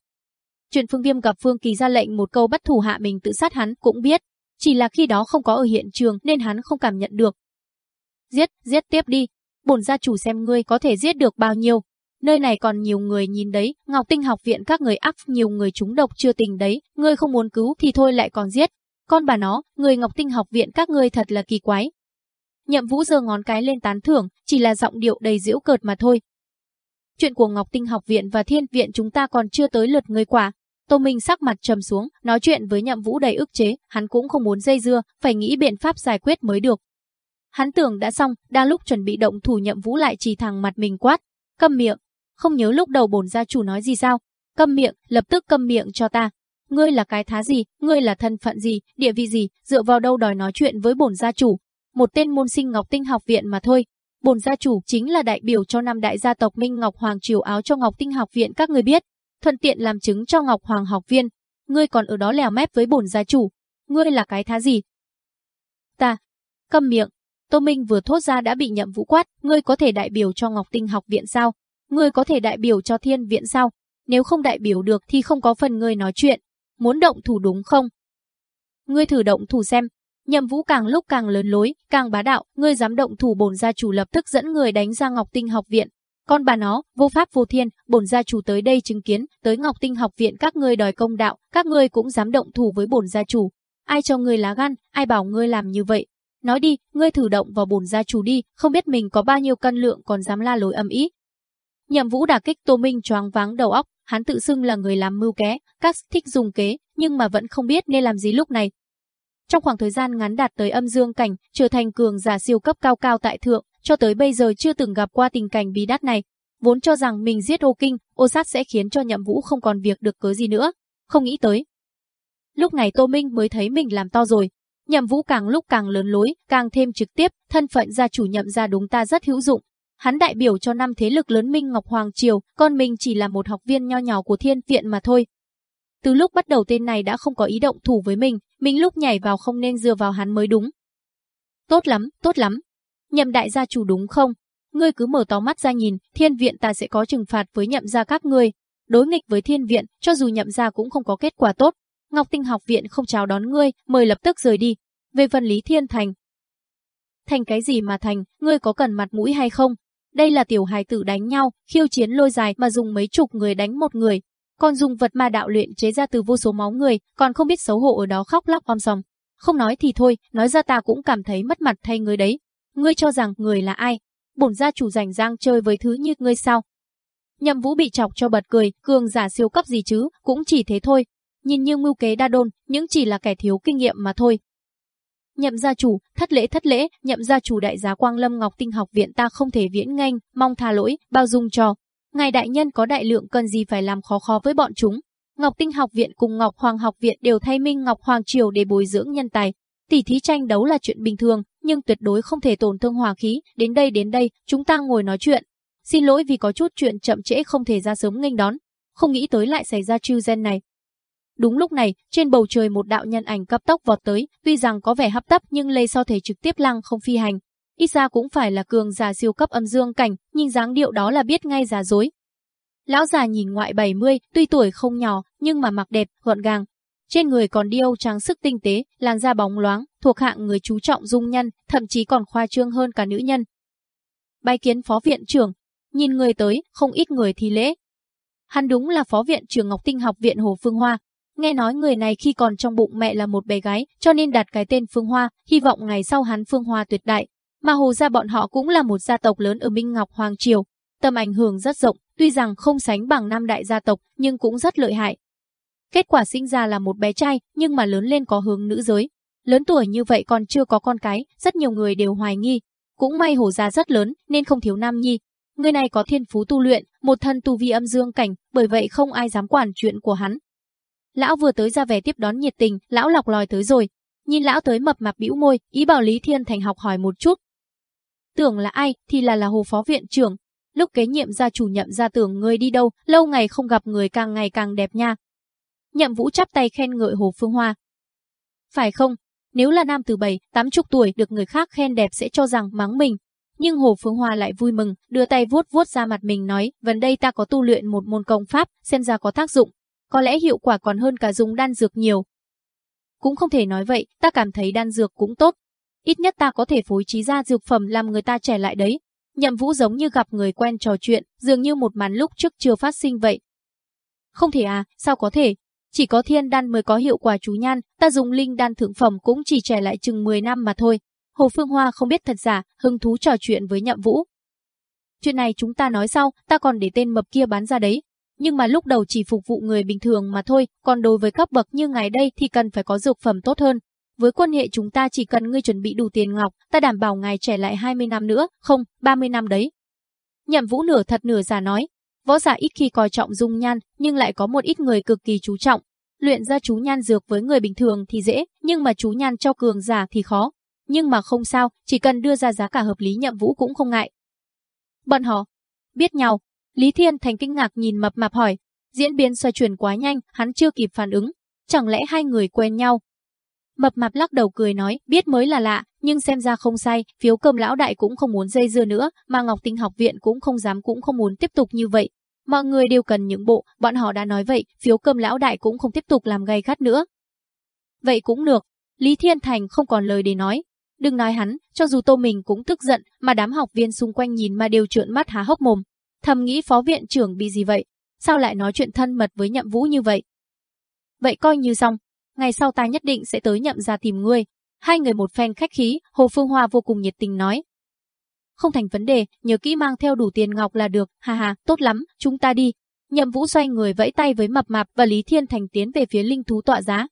Chuyện Phương Viêm gặp Phương Kỳ ra lệnh một câu bắt thủ hạ mình tự sát hắn cũng biết, chỉ là khi đó không có ở hiện trường nên hắn không cảm nhận được. Giết, giết tiếp đi. Bổn gia chủ xem ngươi có thể giết được bao nhiêu. Nơi này còn nhiều người nhìn đấy, Ngọc Tinh học viện các người ác nhiều người trúng độc chưa tình đấy, ngươi không muốn cứu thì thôi lại còn giết. Con bà nó, người Ngọc Tinh học viện các ngươi thật là kỳ quái. Nhậm Vũ giơ ngón cái lên tán thưởng, chỉ là giọng điệu đầy giễu cợt mà thôi. Chuyện của Ngọc Tinh học viện và Thiên viện chúng ta còn chưa tới lượt ngươi quả, Tô Minh sắc mặt trầm xuống, nói chuyện với Nhậm Vũ đầy ức chế, hắn cũng không muốn dây dưa, phải nghĩ biện pháp giải quyết mới được. Hắn tưởng đã xong, đang lúc chuẩn bị động thủ Nhậm Vũ lại chỉ thẳng mặt mình quát, câm miệng. Không nhớ lúc đầu bổn gia chủ nói gì sao? Câm miệng, lập tức câm miệng cho ta. Ngươi là cái thá gì, ngươi là thân phận gì, địa vị gì, dựa vào đâu đòi nói chuyện với bổn gia chủ? Một tên môn sinh Ngọc Tinh học viện mà thôi. Bổn gia chủ chính là đại biểu cho năm đại gia tộc Minh Ngọc Hoàng triều áo cho Ngọc Tinh học viện các người biết, thuận tiện làm chứng cho Ngọc Hoàng học viên. Ngươi còn ở đó lèo mép với bổn gia chủ. Ngươi là cái thá gì? Ta. Câm miệng. Tô Minh vừa thốt ra đã bị nhậm vũ quát. Ngươi có thể đại biểu cho Ngọc Tinh học viện sao? Ngươi có thể đại biểu cho thiên viện sao? Nếu không đại biểu được thì không có phần ngươi nói chuyện. Muốn động thủ đúng không? Ngươi thử động thủ xem. Nhậm Vũ càng lúc càng lớn lối, càng bá đạo, ngươi dám động thủ bổn gia chủ lập tức dẫn người đánh ra Ngọc Tinh học viện. Con bà nó, vô pháp vô thiên, bổn gia chủ tới đây chứng kiến, tới Ngọc Tinh học viện các ngươi đòi công đạo, các ngươi cũng dám động thủ với bổn gia chủ. Ai cho ngươi lá gan, ai bảo ngươi làm như vậy? Nói đi, ngươi thử động vào bổn gia chủ đi, không biết mình có bao nhiêu cân lượng còn dám la lối âm ý. Nhậm Vũ đả kích Tô Minh choáng váng đầu óc, hắn tự xưng là người làm mưu kế, các thích dùng kế, nhưng mà vẫn không biết nên làm gì lúc này. Trong khoảng thời gian ngắn đạt tới âm dương cảnh, trở thành cường giả siêu cấp cao cao tại thượng, cho tới bây giờ chưa từng gặp qua tình cảnh bí đát này. Vốn cho rằng mình giết ô kinh, ô sát sẽ khiến cho nhậm vũ không còn việc được cớ gì nữa. Không nghĩ tới. Lúc này Tô Minh mới thấy mình làm to rồi. Nhậm vũ càng lúc càng lớn lối, càng thêm trực tiếp, thân phận gia chủ nhậm ra đúng ta rất hữu dụng. Hắn đại biểu cho năm thế lực lớn Minh Ngọc Hoàng Triều, còn mình chỉ là một học viên nho nhỏ của thiên viện mà thôi. Từ lúc bắt đầu tên này đã không có ý động thủ với mình, mình lúc nhảy vào không nên dựa vào hắn mới đúng. Tốt lắm, tốt lắm, Nhậm đại gia chủ đúng không? Ngươi cứ mở to mắt ra nhìn, thiên viện ta sẽ có trừng phạt với nhậm gia các ngươi. Đối nghịch với thiên viện, cho dù nhậm gia cũng không có kết quả tốt. Ngọc Tinh học viện không chào đón ngươi, mời lập tức rời đi. Về phần Lý Thiên Thành. Thành cái gì mà thành, ngươi có cần mặt mũi hay không? Đây là tiểu hài tử đánh nhau, khiêu chiến lôi dài mà dùng mấy chục người đánh một người. Còn dùng vật ma đạo luyện chế ra từ vô số máu người, còn không biết xấu hổ ở đó khóc lóc om sòm. Không nói thì thôi, nói ra ta cũng cảm thấy mất mặt thay người đấy. Ngươi cho rằng người là ai? Bổn gia chủ rảnh rang chơi với thứ như ngươi sao? Nhậm Vũ bị chọc cho bật cười, cường giả siêu cấp gì chứ, cũng chỉ thế thôi. Nhìn như mưu kế đa đôn, những chỉ là kẻ thiếu kinh nghiệm mà thôi. Nhậm gia chủ, thất lễ thất lễ, nhậm gia chủ đại giá Quang Lâm Ngọc Tinh học viện ta không thể viễn nghênh, mong tha lỗi, bao dung cho. Ngài đại nhân có đại lượng cần gì phải làm khó khó với bọn chúng. Ngọc Tinh học viện cùng Ngọc Hoàng học viện đều thay Minh Ngọc Hoàng triều để bồi dưỡng nhân tài. Tỷ thí tranh đấu là chuyện bình thường, nhưng tuyệt đối không thể tổn thương hòa khí. Đến đây đến đây, chúng ta ngồi nói chuyện. Xin lỗi vì có chút chuyện chậm trễ không thể ra sớm nghênh đón. Không nghĩ tới lại xảy ra chiêu gen này. Đúng lúc này, trên bầu trời một đạo nhân ảnh cấp tốc vọt tới, tuy rằng có vẻ hấp tấp nhưng Lê so thể trực tiếp lăng không phi hành. Ít ra cũng phải là cường giả siêu cấp âm dương cảnh, nhưng dáng điệu đó là biết ngay giả dối. Lão già nhìn ngoại 70, tuy tuổi không nhỏ, nhưng mà mặc đẹp, gọn gàng. Trên người còn điêu trang sức tinh tế, làn da bóng loáng, thuộc hạng người chú trọng dung nhân, thậm chí còn khoa trương hơn cả nữ nhân. Bài kiến phó viện trưởng, nhìn người tới, không ít người thi lễ. Hắn đúng là phó viện trưởng Ngọc Tinh học viện Hồ Phương Hoa, Nghe nói người này khi còn trong bụng mẹ là một bé gái, cho nên đặt cái tên Phương Hoa, hy vọng ngày sau hắn Phương Hoa tuyệt đại. Mà Hồ gia bọn họ cũng là một gia tộc lớn ở Minh Ngọc Hoàng Triều, tầm ảnh hưởng rất rộng, tuy rằng không sánh bằng năm đại gia tộc, nhưng cũng rất lợi hại. Kết quả sinh ra là một bé trai, nhưng mà lớn lên có hướng nữ giới. Lớn tuổi như vậy còn chưa có con cái, rất nhiều người đều hoài nghi. Cũng may Hồ gia rất lớn, nên không thiếu nam nhi. Người này có thiên phú tu luyện, một thân tu vi âm dương cảnh, bởi vậy không ai dám quản chuyện của hắn. Lão vừa tới ra về tiếp đón nhiệt tình, lão lọc lòi tới rồi. Nhìn lão tới mập mạp bĩu môi, ý bảo Lý Thiên Thành học hỏi một chút. Tưởng là ai, thì là là hồ phó viện trưởng. Lúc kế nhiệm gia chủ nhậm ra tưởng người đi đâu, lâu ngày không gặp người càng ngày càng đẹp nha. Nhậm vũ chắp tay khen ngợi hồ phương hoa. Phải không, nếu là nam từ bảy, tám chục tuổi được người khác khen đẹp sẽ cho rằng mắng mình. Nhưng Hồ Phương Hoa lại vui mừng, đưa tay vuốt vuốt ra mặt mình nói, gần đây ta có tu luyện một môn công pháp, xem ra có tác dụng, có lẽ hiệu quả còn hơn cả dùng đan dược nhiều. Cũng không thể nói vậy, ta cảm thấy đan dược cũng tốt. Ít nhất ta có thể phối trí ra dược phẩm làm người ta trẻ lại đấy. Nhậm vũ giống như gặp người quen trò chuyện, dường như một màn lúc trước chưa phát sinh vậy. Không thể à, sao có thể? Chỉ có thiên đan mới có hiệu quả chú nhan, ta dùng linh đan thượng phẩm cũng chỉ trẻ lại chừng 10 năm mà thôi. Hồ Phương Hoa không biết thật giả, hứng thú trò chuyện với nhậm vũ. Chuyện này chúng ta nói sau, ta còn để tên mập kia bán ra đấy, nhưng mà lúc đầu chỉ phục vụ người bình thường mà thôi, còn đối với cấp bậc như ngài đây thì cần phải có dược phẩm tốt hơn. Với quân hệ chúng ta chỉ cần ngươi chuẩn bị đủ tiền ngọc, ta đảm bảo ngài trẻ lại 20 năm nữa, không, 30 năm đấy. Nhậm vũ nửa thật nửa giả nói, võ giả ít khi coi trọng dung nhan, nhưng lại có một ít người cực kỳ chú trọng. Luyện ra chú nhan dược với người bình thường thì dễ, nhưng mà chú nhan cho cường giả thì khó. Nhưng mà không sao, chỉ cần đưa ra giá cả hợp lý nhậm vũ cũng không ngại. Bọn họ biết nhau, Lý Thiên Thành kinh ngạc nhìn mập mạp hỏi, diễn biến xoay chuyển quá nhanh, hắn chưa kịp phản ứng, chẳng lẽ hai người quen nhau? Mập mạp lắc đầu cười nói, biết mới là lạ, nhưng xem ra không sai, phiếu cơm lão đại cũng không muốn dây dưa nữa, mà Ngọc Tinh học viện cũng không dám cũng không muốn tiếp tục như vậy. Mọi người đều cần những bộ, bọn họ đã nói vậy, phiếu cơm lão đại cũng không tiếp tục làm gay gắt nữa. Vậy cũng được, Lý Thiên Thành không còn lời để nói. Đừng nói hắn, cho dù tô mình cũng tức giận, mà đám học viên xung quanh nhìn mà đều trợn mắt há hốc mồm, Thầm nghĩ phó viện trưởng bị gì vậy? Sao lại nói chuyện thân mật với nhậm vũ như vậy? Vậy coi như xong. Ngày sau ta nhất định sẽ tới nhậm ra tìm ngươi. Hai người một phen khách khí, Hồ Phương Hoa vô cùng nhiệt tình nói. Không thành vấn đề, nhớ kỹ mang theo đủ tiền ngọc là được, hà hà, tốt lắm, chúng ta đi. Nhậm Vũ xoay người vẫy tay với Mập Mạp và Lý Thiên Thành tiến về phía linh thú tọa giá.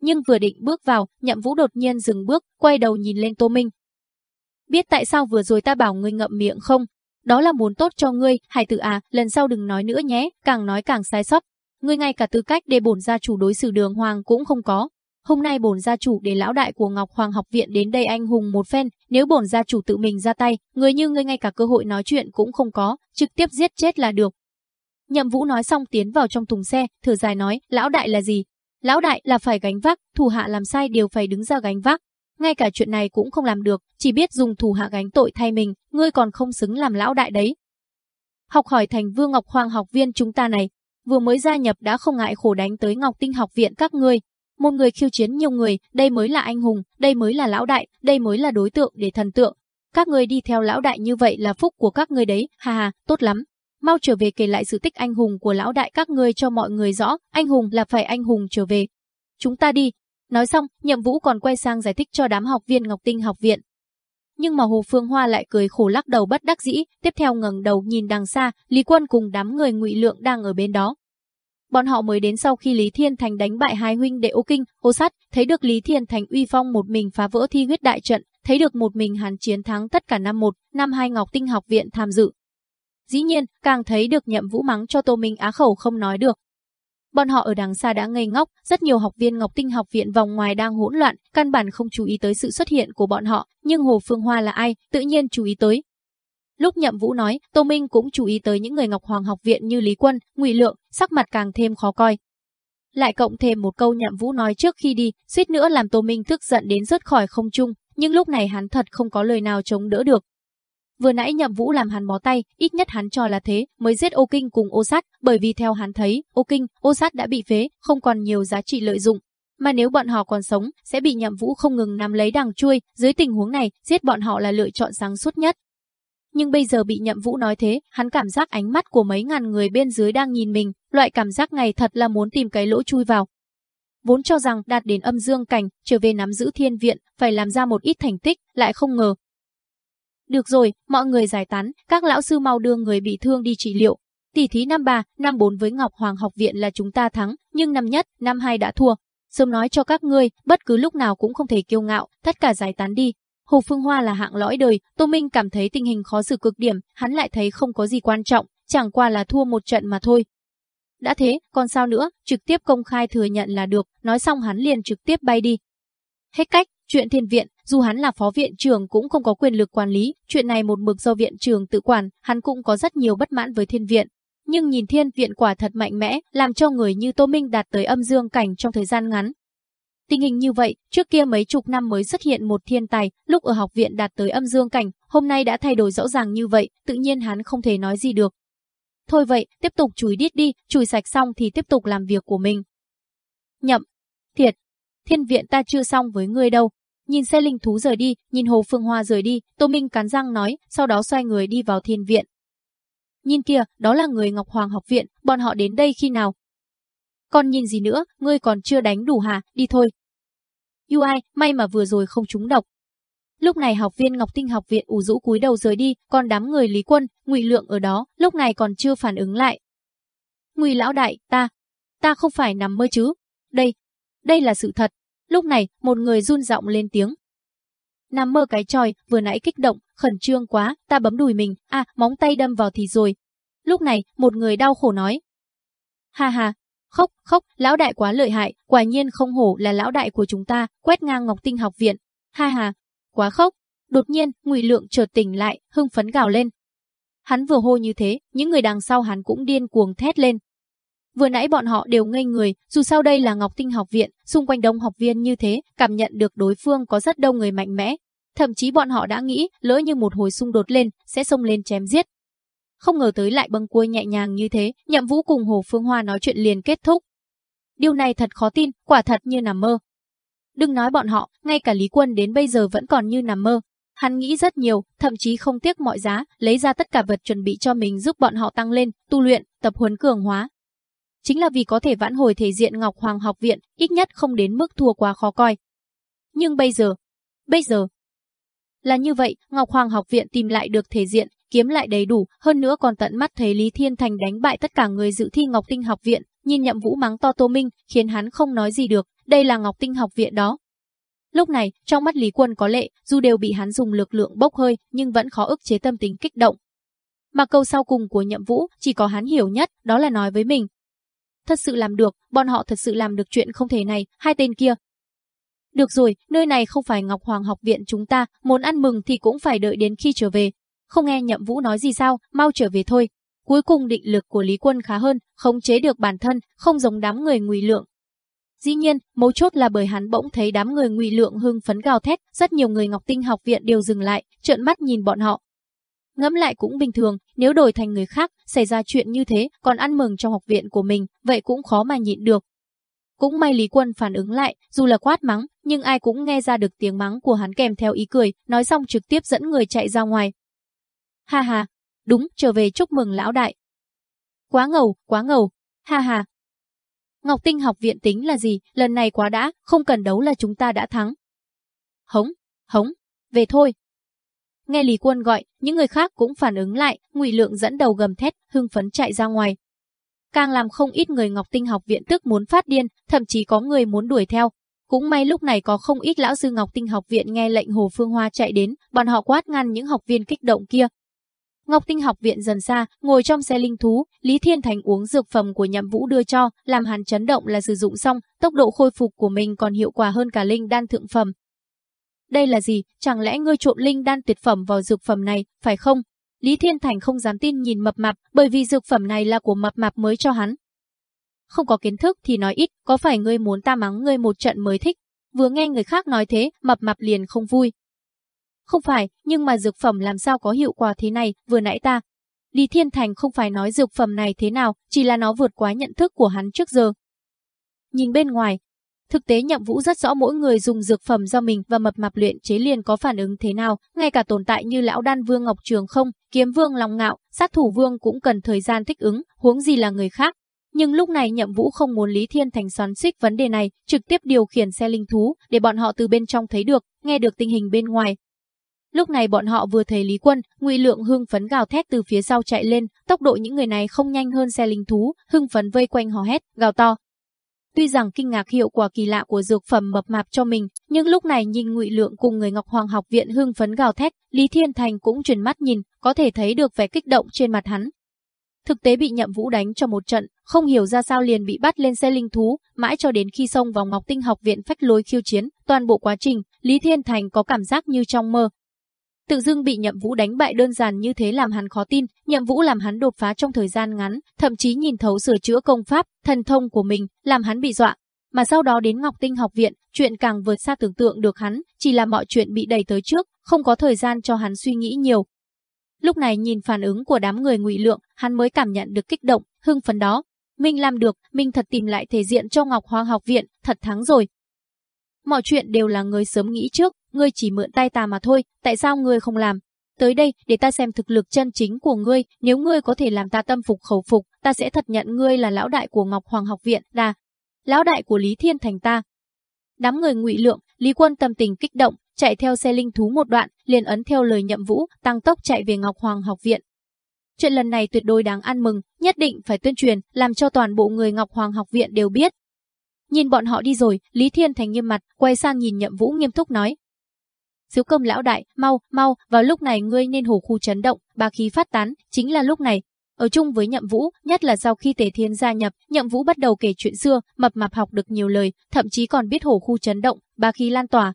Nhưng vừa định bước vào, Nhậm Vũ đột nhiên dừng bước, quay đầu nhìn lên Tô Minh. Biết tại sao vừa rồi ta bảo ngươi ngậm miệng không? đó là muốn tốt cho ngươi, hải tử à, lần sau đừng nói nữa nhé, càng nói càng sai sót. Ngươi ngay cả tư cách để bổn gia chủ đối xử đường hoàng cũng không có. Hôm nay bổn gia chủ để lão đại của Ngọc Hoàng học viện đến đây anh hùng một phen, nếu bổn gia chủ tự mình ra tay, người như ngươi ngay cả cơ hội nói chuyện cũng không có, trực tiếp giết chết là được. Nhậm Vũ nói xong tiến vào trong thùng xe, thở dài nói, lão đại là gì? Lão đại là phải gánh vác, thủ hạ làm sai đều phải đứng ra gánh vác, ngay cả chuyện này cũng không làm được, chỉ biết dùng thủ hạ gánh tội thay mình, ngươi còn không xứng làm lão đại đấy. Học hỏi thành Vương Ngọc Hoàng học viên chúng ta này, vừa mới gia nhập đã không ngại khổ đánh tới Ngọc Tinh học viện các ngươi. Một người khiêu chiến nhiều người, đây mới là anh hùng, đây mới là lão đại, đây mới là đối tượng để thần tượng. Các người đi theo lão đại như vậy là phúc của các người đấy, ha ha, tốt lắm. Mau trở về kể lại sự tích anh hùng của lão đại các ngươi cho mọi người rõ, anh hùng là phải anh hùng trở về. Chúng ta đi, Nói xong, Nhậm Vũ còn quay sang giải thích cho đám học viên Ngọc Tinh học viện. Nhưng mà Hồ Phương Hoa lại cười khổ lắc đầu bất đắc dĩ, tiếp theo ngẩng đầu nhìn đằng xa, Lý Quân cùng đám người Ngụy Lượng đang ở bên đó. Bọn họ mới đến sau khi Lý Thiên Thành đánh bại hai huynh đệ Ô Kinh, Ô Sắt, thấy được Lý Thiên Thành uy phong một mình phá vỡ thi huyết đại trận, thấy được một mình hắn chiến thắng tất cả năm một, năm hai Ngọc Tinh học viện tham dự. Dĩ nhiên, càng thấy được Nhậm Vũ mắng cho Tô Minh Á khẩu không nói được. Bọn họ ở đằng xa đã ngây ngốc, rất nhiều học viên Ngọc Tinh học viện vòng ngoài đang hỗn loạn, căn bản không chú ý tới sự xuất hiện của bọn họ, nhưng Hồ Phương Hoa là ai, tự nhiên chú ý tới. Lúc Nhậm Vũ nói, Tô Minh cũng chú ý tới những người Ngọc Hoàng học viện như Lý Quân, Ngụy Lượng, sắc mặt càng thêm khó coi. Lại cộng thêm một câu Nhậm Vũ nói trước khi đi, suýt nữa làm Tô Minh tức giận đến rớt khỏi không trung, nhưng lúc này hắn thật không có lời nào chống đỡ được. Vừa nãy Nhậm Vũ làm hắn bó tay, ít nhất hắn cho là thế, mới giết Ô Kinh cùng Ô Sát, bởi vì theo hắn thấy, Ô Kinh, Ô Sát đã bị phế, không còn nhiều giá trị lợi dụng. Mà nếu bọn họ còn sống, sẽ bị Nhậm Vũ không ngừng nắm lấy đằng chui, dưới tình huống này, giết bọn họ là lựa chọn sáng suốt nhất. Nhưng bây giờ bị Nhậm Vũ nói thế, hắn cảm giác ánh mắt của mấy ngàn người bên dưới đang nhìn mình, loại cảm giác này thật là muốn tìm cái lỗ chui vào. Vốn cho rằng đạt đến âm dương cảnh, trở về nắm giữ thiên viện, phải làm ra một ít thành tích, lại không ngờ, được rồi, mọi người giải tán, các lão sư mau đưa người bị thương đi trị liệu. Tỷ thí năm 3, năm 4 với Ngọc Hoàng học viện là chúng ta thắng, nhưng năm nhất, năm 2 đã thua. Sớm nói cho các ngươi, bất cứ lúc nào cũng không thể kiêu ngạo, tất cả giải tán đi. Hồ Phương Hoa là hạng lõi đời, Tô Minh cảm thấy tình hình khó xử cực điểm, hắn lại thấy không có gì quan trọng, chẳng qua là thua một trận mà thôi. Đã thế, còn sao nữa, trực tiếp công khai thừa nhận là được, nói xong hắn liền trực tiếp bay đi. Hết cách, chuyện thiên viện, dù hắn là phó viện trưởng cũng không có quyền lực quản lý, chuyện này một mực do viện trưởng tự quản, hắn cũng có rất nhiều bất mãn với thiên viện. Nhưng nhìn thiên viện quả thật mạnh mẽ, làm cho người như Tô Minh đạt tới âm dương cảnh trong thời gian ngắn. Tình hình như vậy, trước kia mấy chục năm mới xuất hiện một thiên tài, lúc ở học viện đạt tới âm dương cảnh, hôm nay đã thay đổi rõ ràng như vậy, tự nhiên hắn không thể nói gì được. Thôi vậy, tiếp tục chùi đít đi, chùi sạch xong thì tiếp tục làm việc của mình. Nhậm, thiệt, thiên viện ta chưa xong với ngươi đâu, Nhìn xe linh thú rời đi, nhìn Hồ Phương Hoa rời đi, Tô Minh cắn răng nói, sau đó xoay người đi vào thiên viện. Nhìn kia, đó là người Ngọc Hoàng học viện, bọn họ đến đây khi nào? Còn nhìn gì nữa, ngươi còn chưa đánh đủ hả, đi thôi. UI, may mà vừa rồi không trúng độc. Lúc này học viên Ngọc Tinh học viện ủ rũ cúi đầu rời đi, còn đám người Lý Quân, Ngụy Lượng ở đó, lúc này còn chưa phản ứng lại. Ngụy lão đại, ta, ta không phải nằm mơ chứ? Đây, đây là sự thật, Lúc này, một người run giọng lên tiếng. Nằm mơ cái tròi, vừa nãy kích động, khẩn trương quá, ta bấm đùi mình, à, móng tay đâm vào thì rồi. Lúc này, một người đau khổ nói. Ha ha, khóc, khóc, lão đại quá lợi hại, quả nhiên không hổ là lão đại của chúng ta, quét ngang Ngọc Tinh học viện. Ha ha, quá khóc. Đột nhiên, Ngụy Lượng chợt tỉnh lại, hưng phấn gào lên. Hắn vừa hô như thế, những người đằng sau hắn cũng điên cuồng thét lên, Vừa nãy bọn họ đều ngây người, dù sao đây là Ngọc Tinh học viện, xung quanh đông học viên như thế, cảm nhận được đối phương có rất đông người mạnh mẽ. Thậm chí bọn họ đã nghĩ, lỡ như một hồi xung đột lên, sẽ xông lên chém giết. Không ngờ tới lại bâng cua nhẹ nhàng như thế, Nhậm Vũ cùng Hồ Phương Hoa nói chuyện liền kết thúc. Điều này thật khó tin, quả thật như nằm mơ. Đừng nói bọn họ, ngay cả Lý Quân đến bây giờ vẫn còn như nằm mơ. Hắn nghĩ rất nhiều, thậm chí không tiếc mọi giá, lấy ra tất cả vật chuẩn bị cho mình giúp bọn họ tăng lên, tu luyện, tập huấn cường hóa, chính là vì có thể vãn hồi thể diện Ngọc Hoàng học viện, ít nhất không đến mức thua quá khó coi. Nhưng bây giờ, bây giờ, là như vậy, Ngọc Hoàng học viện tìm lại được thể diện, kiếm lại đầy đủ, hơn nữa còn tận mắt thấy Lý Thiên Thành đánh bại tất cả người dự thi Ngọc Tinh học viện, nhìn nhậm vũ mắng to Tô Minh, khiến hắn không nói gì được, đây là Ngọc Tinh học viện đó. Lúc này, trong mắt Lý Quân có lệ, dù đều bị hắn dùng lực lượng bốc hơi, nhưng vẫn khó ức chế tâm tính kích động. Mà câu sau cùng của nhậm vũ, chỉ có hắn hiểu nhất, đó là nói với mình, thật sự làm được, bọn họ thật sự làm được chuyện không thể này, hai tên kia. Được rồi, nơi này không phải Ngọc Hoàng học viện chúng ta, muốn ăn mừng thì cũng phải đợi đến khi trở về. Không nghe Nhậm Vũ nói gì sao, mau trở về thôi. Cuối cùng định lực của Lý Quân khá hơn, khống chế được bản thân, không giống đám người ngụy lượng. Dĩ nhiên, mấu chốt là bởi hắn bỗng thấy đám người ngụy lượng hưng phấn gào thét, rất nhiều người Ngọc Tinh học viện đều dừng lại, trợn mắt nhìn bọn họ, Ngẫm lại cũng bình thường, nếu đổi thành người khác, xảy ra chuyện như thế, còn ăn mừng trong học viện của mình, vậy cũng khó mà nhịn được. Cũng may Lý Quân phản ứng lại, dù là quát mắng, nhưng ai cũng nghe ra được tiếng mắng của hắn kèm theo ý cười, nói xong trực tiếp dẫn người chạy ra ngoài. Ha ha, đúng, trở về chúc mừng lão đại. Quá ngầu, quá ngầu, ha ha. Ngọc Tinh học viện tính là gì, lần này quá đã, không cần đấu là chúng ta đã thắng. Hống, hống, về thôi, Nghe Lý Quân gọi, những người khác cũng phản ứng lại, Ngụy Lượng dẫn đầu gầm thét, hưng phấn chạy ra ngoài. Càng làm không ít người Ngọc Tinh học viện tức muốn phát điên, thậm chí có người muốn đuổi theo. Cũng may lúc này có không ít lão sư Ngọc Tinh học viện nghe lệnh Hồ Phương Hoa chạy đến, bọn họ quát ngăn những học viên kích động kia. Ngọc Tinh học viện dần xa, ngồi trong xe linh thú, Lý Thiên Thành uống dược phẩm của Nhậm Vũ đưa cho, làm hắn chấn động là sử dụng xong, tốc độ khôi phục của mình còn hiệu quả hơn cả linh đan thượng phẩm. Đây là gì? Chẳng lẽ ngươi trộn linh đan tuyệt phẩm vào dược phẩm này, phải không? Lý Thiên Thành không dám tin nhìn mập mạp, bởi vì dược phẩm này là của mập mạp mới cho hắn. Không có kiến thức thì nói ít, có phải ngươi muốn ta mắng ngươi một trận mới thích? Vừa nghe người khác nói thế, mập mạp liền không vui, không phải, nhưng mà dược phẩm làm sao có hiệu quả thế này, vừa nãy ta. Lý Thiên Thành không phải nói dược phẩm này thế nào, chỉ là nó vượt quá nhận thức của hắn trước giờ. Nhìn bên ngoài, thực tế nhậm vũ rất rõ mỗi người dùng dược phẩm do mình và mập mạp luyện chế liền có phản ứng thế nào, ngay cả tồn tại như lão đan vương Ngọc Trường không, kiếm vương Long Ngạo, sát thủ vương cũng cần thời gian thích ứng, huống gì là người khác. Nhưng lúc này Nhậm Vũ không muốn Lý Thiên Thành xoắn xích vấn đề này, trực tiếp điều khiển xe linh thú để bọn họ từ bên trong thấy được, nghe được tình hình bên ngoài, Lúc này bọn họ vừa thấy Lý Quân, Ngụy Lượng hưng phấn gào thét từ phía sau chạy lên, tốc độ những người này không nhanh hơn xe linh thú, hưng phấn vây quanh hò hét, gào to. Tuy rằng kinh ngạc hiệu quả kỳ lạ của dược phẩm mập mạp cho mình, nhưng lúc này nhìn Ngụy Lượng cùng người Ngọc Hoàng học viện hưng phấn gào thét, Lý Thiên Thành cũng chuyển mắt nhìn, có thể thấy được vẻ kích động trên mặt hắn. Thực tế bị Nhậm Vũ đánh cho một trận, không hiểu ra sao liền bị bắt lên xe linh thú, mãi cho đến khi xông vào Ngọc Tinh học viện phách lối khiêu chiến, toàn bộ quá trình, Lý Thiên Thành có cảm giác như trong mơ, Tự dưng bị Nhậm Vũ đánh bại đơn giản như thế làm hắn khó tin, Nhậm Vũ làm hắn đột phá trong thời gian ngắn, thậm chí nhìn thấu sửa chữa công pháp, thần thông của mình, làm hắn bị dọa. Mà sau đó đến Ngọc Tinh học viện, chuyện càng vượt xa tưởng tượng được hắn, chỉ là mọi chuyện bị đẩy tới trước, không có thời gian cho hắn suy nghĩ nhiều. Lúc này nhìn phản ứng của đám người ngụy lượng, hắn mới cảm nhận được kích động, hưng phấn đó. Mình làm được, mình thật tìm lại thể diện cho Ngọc Hoàng học viện, thật thắng rồi. Mọi chuyện đều là người sớm nghĩ trước, ngươi chỉ mượn tay ta mà thôi, tại sao ngươi không làm? Tới đây, để ta xem thực lực chân chính của ngươi, nếu ngươi có thể làm ta tâm phục khẩu phục, ta sẽ thật nhận ngươi là lão đại của Ngọc Hoàng học viện, là Lão đại của Lý Thiên Thành ta. Đám người ngụy lượng, Lý Quân tâm tình kích động, chạy theo xe linh thú một đoạn, liền ấn theo lời nhậm vũ, tăng tốc chạy về Ngọc Hoàng học viện. Chuyện lần này tuyệt đối đáng ăn mừng, nhất định phải tuyên truyền, làm cho toàn bộ người Ngọc Hoàng học viện đều biết. Nhìn bọn họ đi rồi, Lý Thiên Thành nghiêm mặt, quay sang nhìn Nhậm Vũ nghiêm túc nói, Diếu công lão đại, mau, mau, vào lúc này ngươi nên hổ khu chấn động, ba khí phát tán, chính là lúc này. Ở chung với Nhậm Vũ, nhất là sau khi Tề Thiên gia nhập, Nhậm Vũ bắt đầu kể chuyện xưa, mập mạp học được nhiều lời, thậm chí còn biết hổ khu chấn động, ba khí lan tỏa.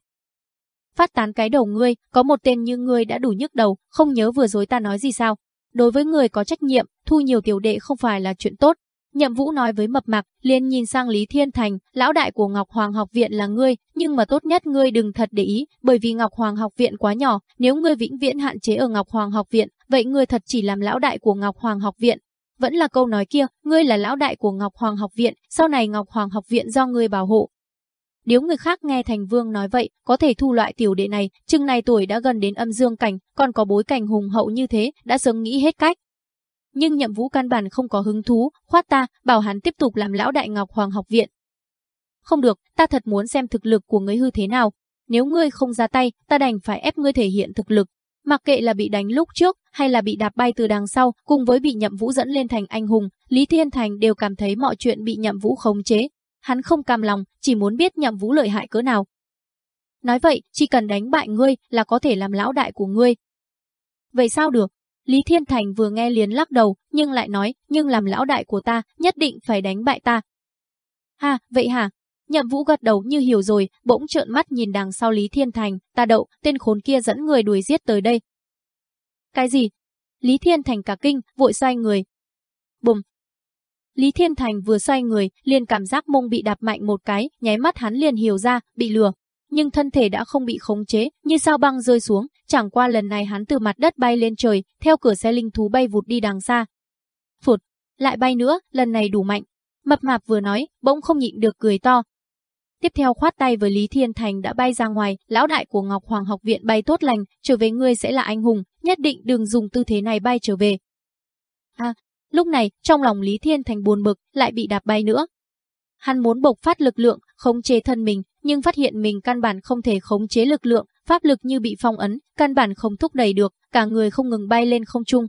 Phát tán cái đầu ngươi, có một tên như ngươi đã đủ nhức đầu, không nhớ vừa rồi ta nói gì sao? Đối với người có trách nhiệm, thu nhiều tiểu đệ không phải là chuyện tốt, Nhậm Vũ nói với mập mạc, liền nhìn sang Lý Thiên Thành, lão đại của Ngọc Hoàng học viện là ngươi, nhưng mà tốt nhất ngươi đừng thật để ý, bởi vì Ngọc Hoàng học viện quá nhỏ, nếu ngươi vĩnh viễn hạn chế ở Ngọc Hoàng học viện, vậy ngươi thật chỉ làm lão đại của Ngọc Hoàng học viện. Vẫn là câu nói kia, ngươi là lão đại của Ngọc Hoàng học viện, sau này Ngọc Hoàng học viện do ngươi bảo hộ. Nếu người khác nghe Thành Vương nói vậy, có thể thu loại tiểu đệ này, chừng này tuổi đã gần đến âm dương cảnh, còn có bối cảnh hùng hậu như thế, đã sớm nghĩ hết cách nhưng nhậm vũ căn bản không có hứng thú, khoát ta, bảo hắn tiếp tục làm lão đại ngọc hoàng học viện. Không được, ta thật muốn xem thực lực của ngươi hư thế nào. Nếu ngươi không ra tay, ta đành phải ép ngươi thể hiện thực lực. Mặc kệ là bị đánh lúc trước hay là bị đạp bay từ đằng sau, cùng với bị nhậm vũ dẫn lên thành anh hùng, Lý Thiên Thành đều cảm thấy mọi chuyện bị nhậm vũ khống chế. Hắn không cam lòng, chỉ muốn biết nhậm vũ lợi hại cỡ nào. Nói vậy, chỉ cần đánh bại ngươi là có thể làm lão đại của ngươi. Vậy sao được? Lý Thiên Thành vừa nghe liền lắc đầu, nhưng lại nói, nhưng làm lão đại của ta, nhất định phải đánh bại ta. Ha, vậy hả? Nhậm Vũ gật đầu như hiểu rồi, bỗng trợn mắt nhìn đằng sau Lý Thiên Thành, ta đậu, tên khốn kia dẫn người đuổi giết tới đây. Cái gì? Lý Thiên Thành cả kinh, vội xoay người. Bùm! Lý Thiên Thành vừa xoay người, liền cảm giác mông bị đạp mạnh một cái, nháy mắt hắn liền hiểu ra, bị lừa nhưng thân thể đã không bị khống chế, như sao băng rơi xuống, chẳng qua lần này hắn từ mặt đất bay lên trời, theo cửa xe linh thú bay vụt đi đằng xa. Phụt, lại bay nữa, lần này đủ mạnh. Mập mạp vừa nói, bỗng không nhịn được cười to. Tiếp theo khoát tay với Lý Thiên Thành đã bay ra ngoài, lão đại của Ngọc Hoàng học viện bay tốt lành, trở về ngươi sẽ là anh hùng, nhất định đừng dùng tư thế này bay trở về. À, lúc này, trong lòng Lý Thiên Thành buồn bực, lại bị đạp bay nữa. Hắn muốn bộc phát lực lượng, khống chế thân mình, nhưng phát hiện mình căn bản không thể khống chế lực lượng, pháp lực như bị phong ấn, căn bản không thúc đẩy được, cả người không ngừng bay lên không trung.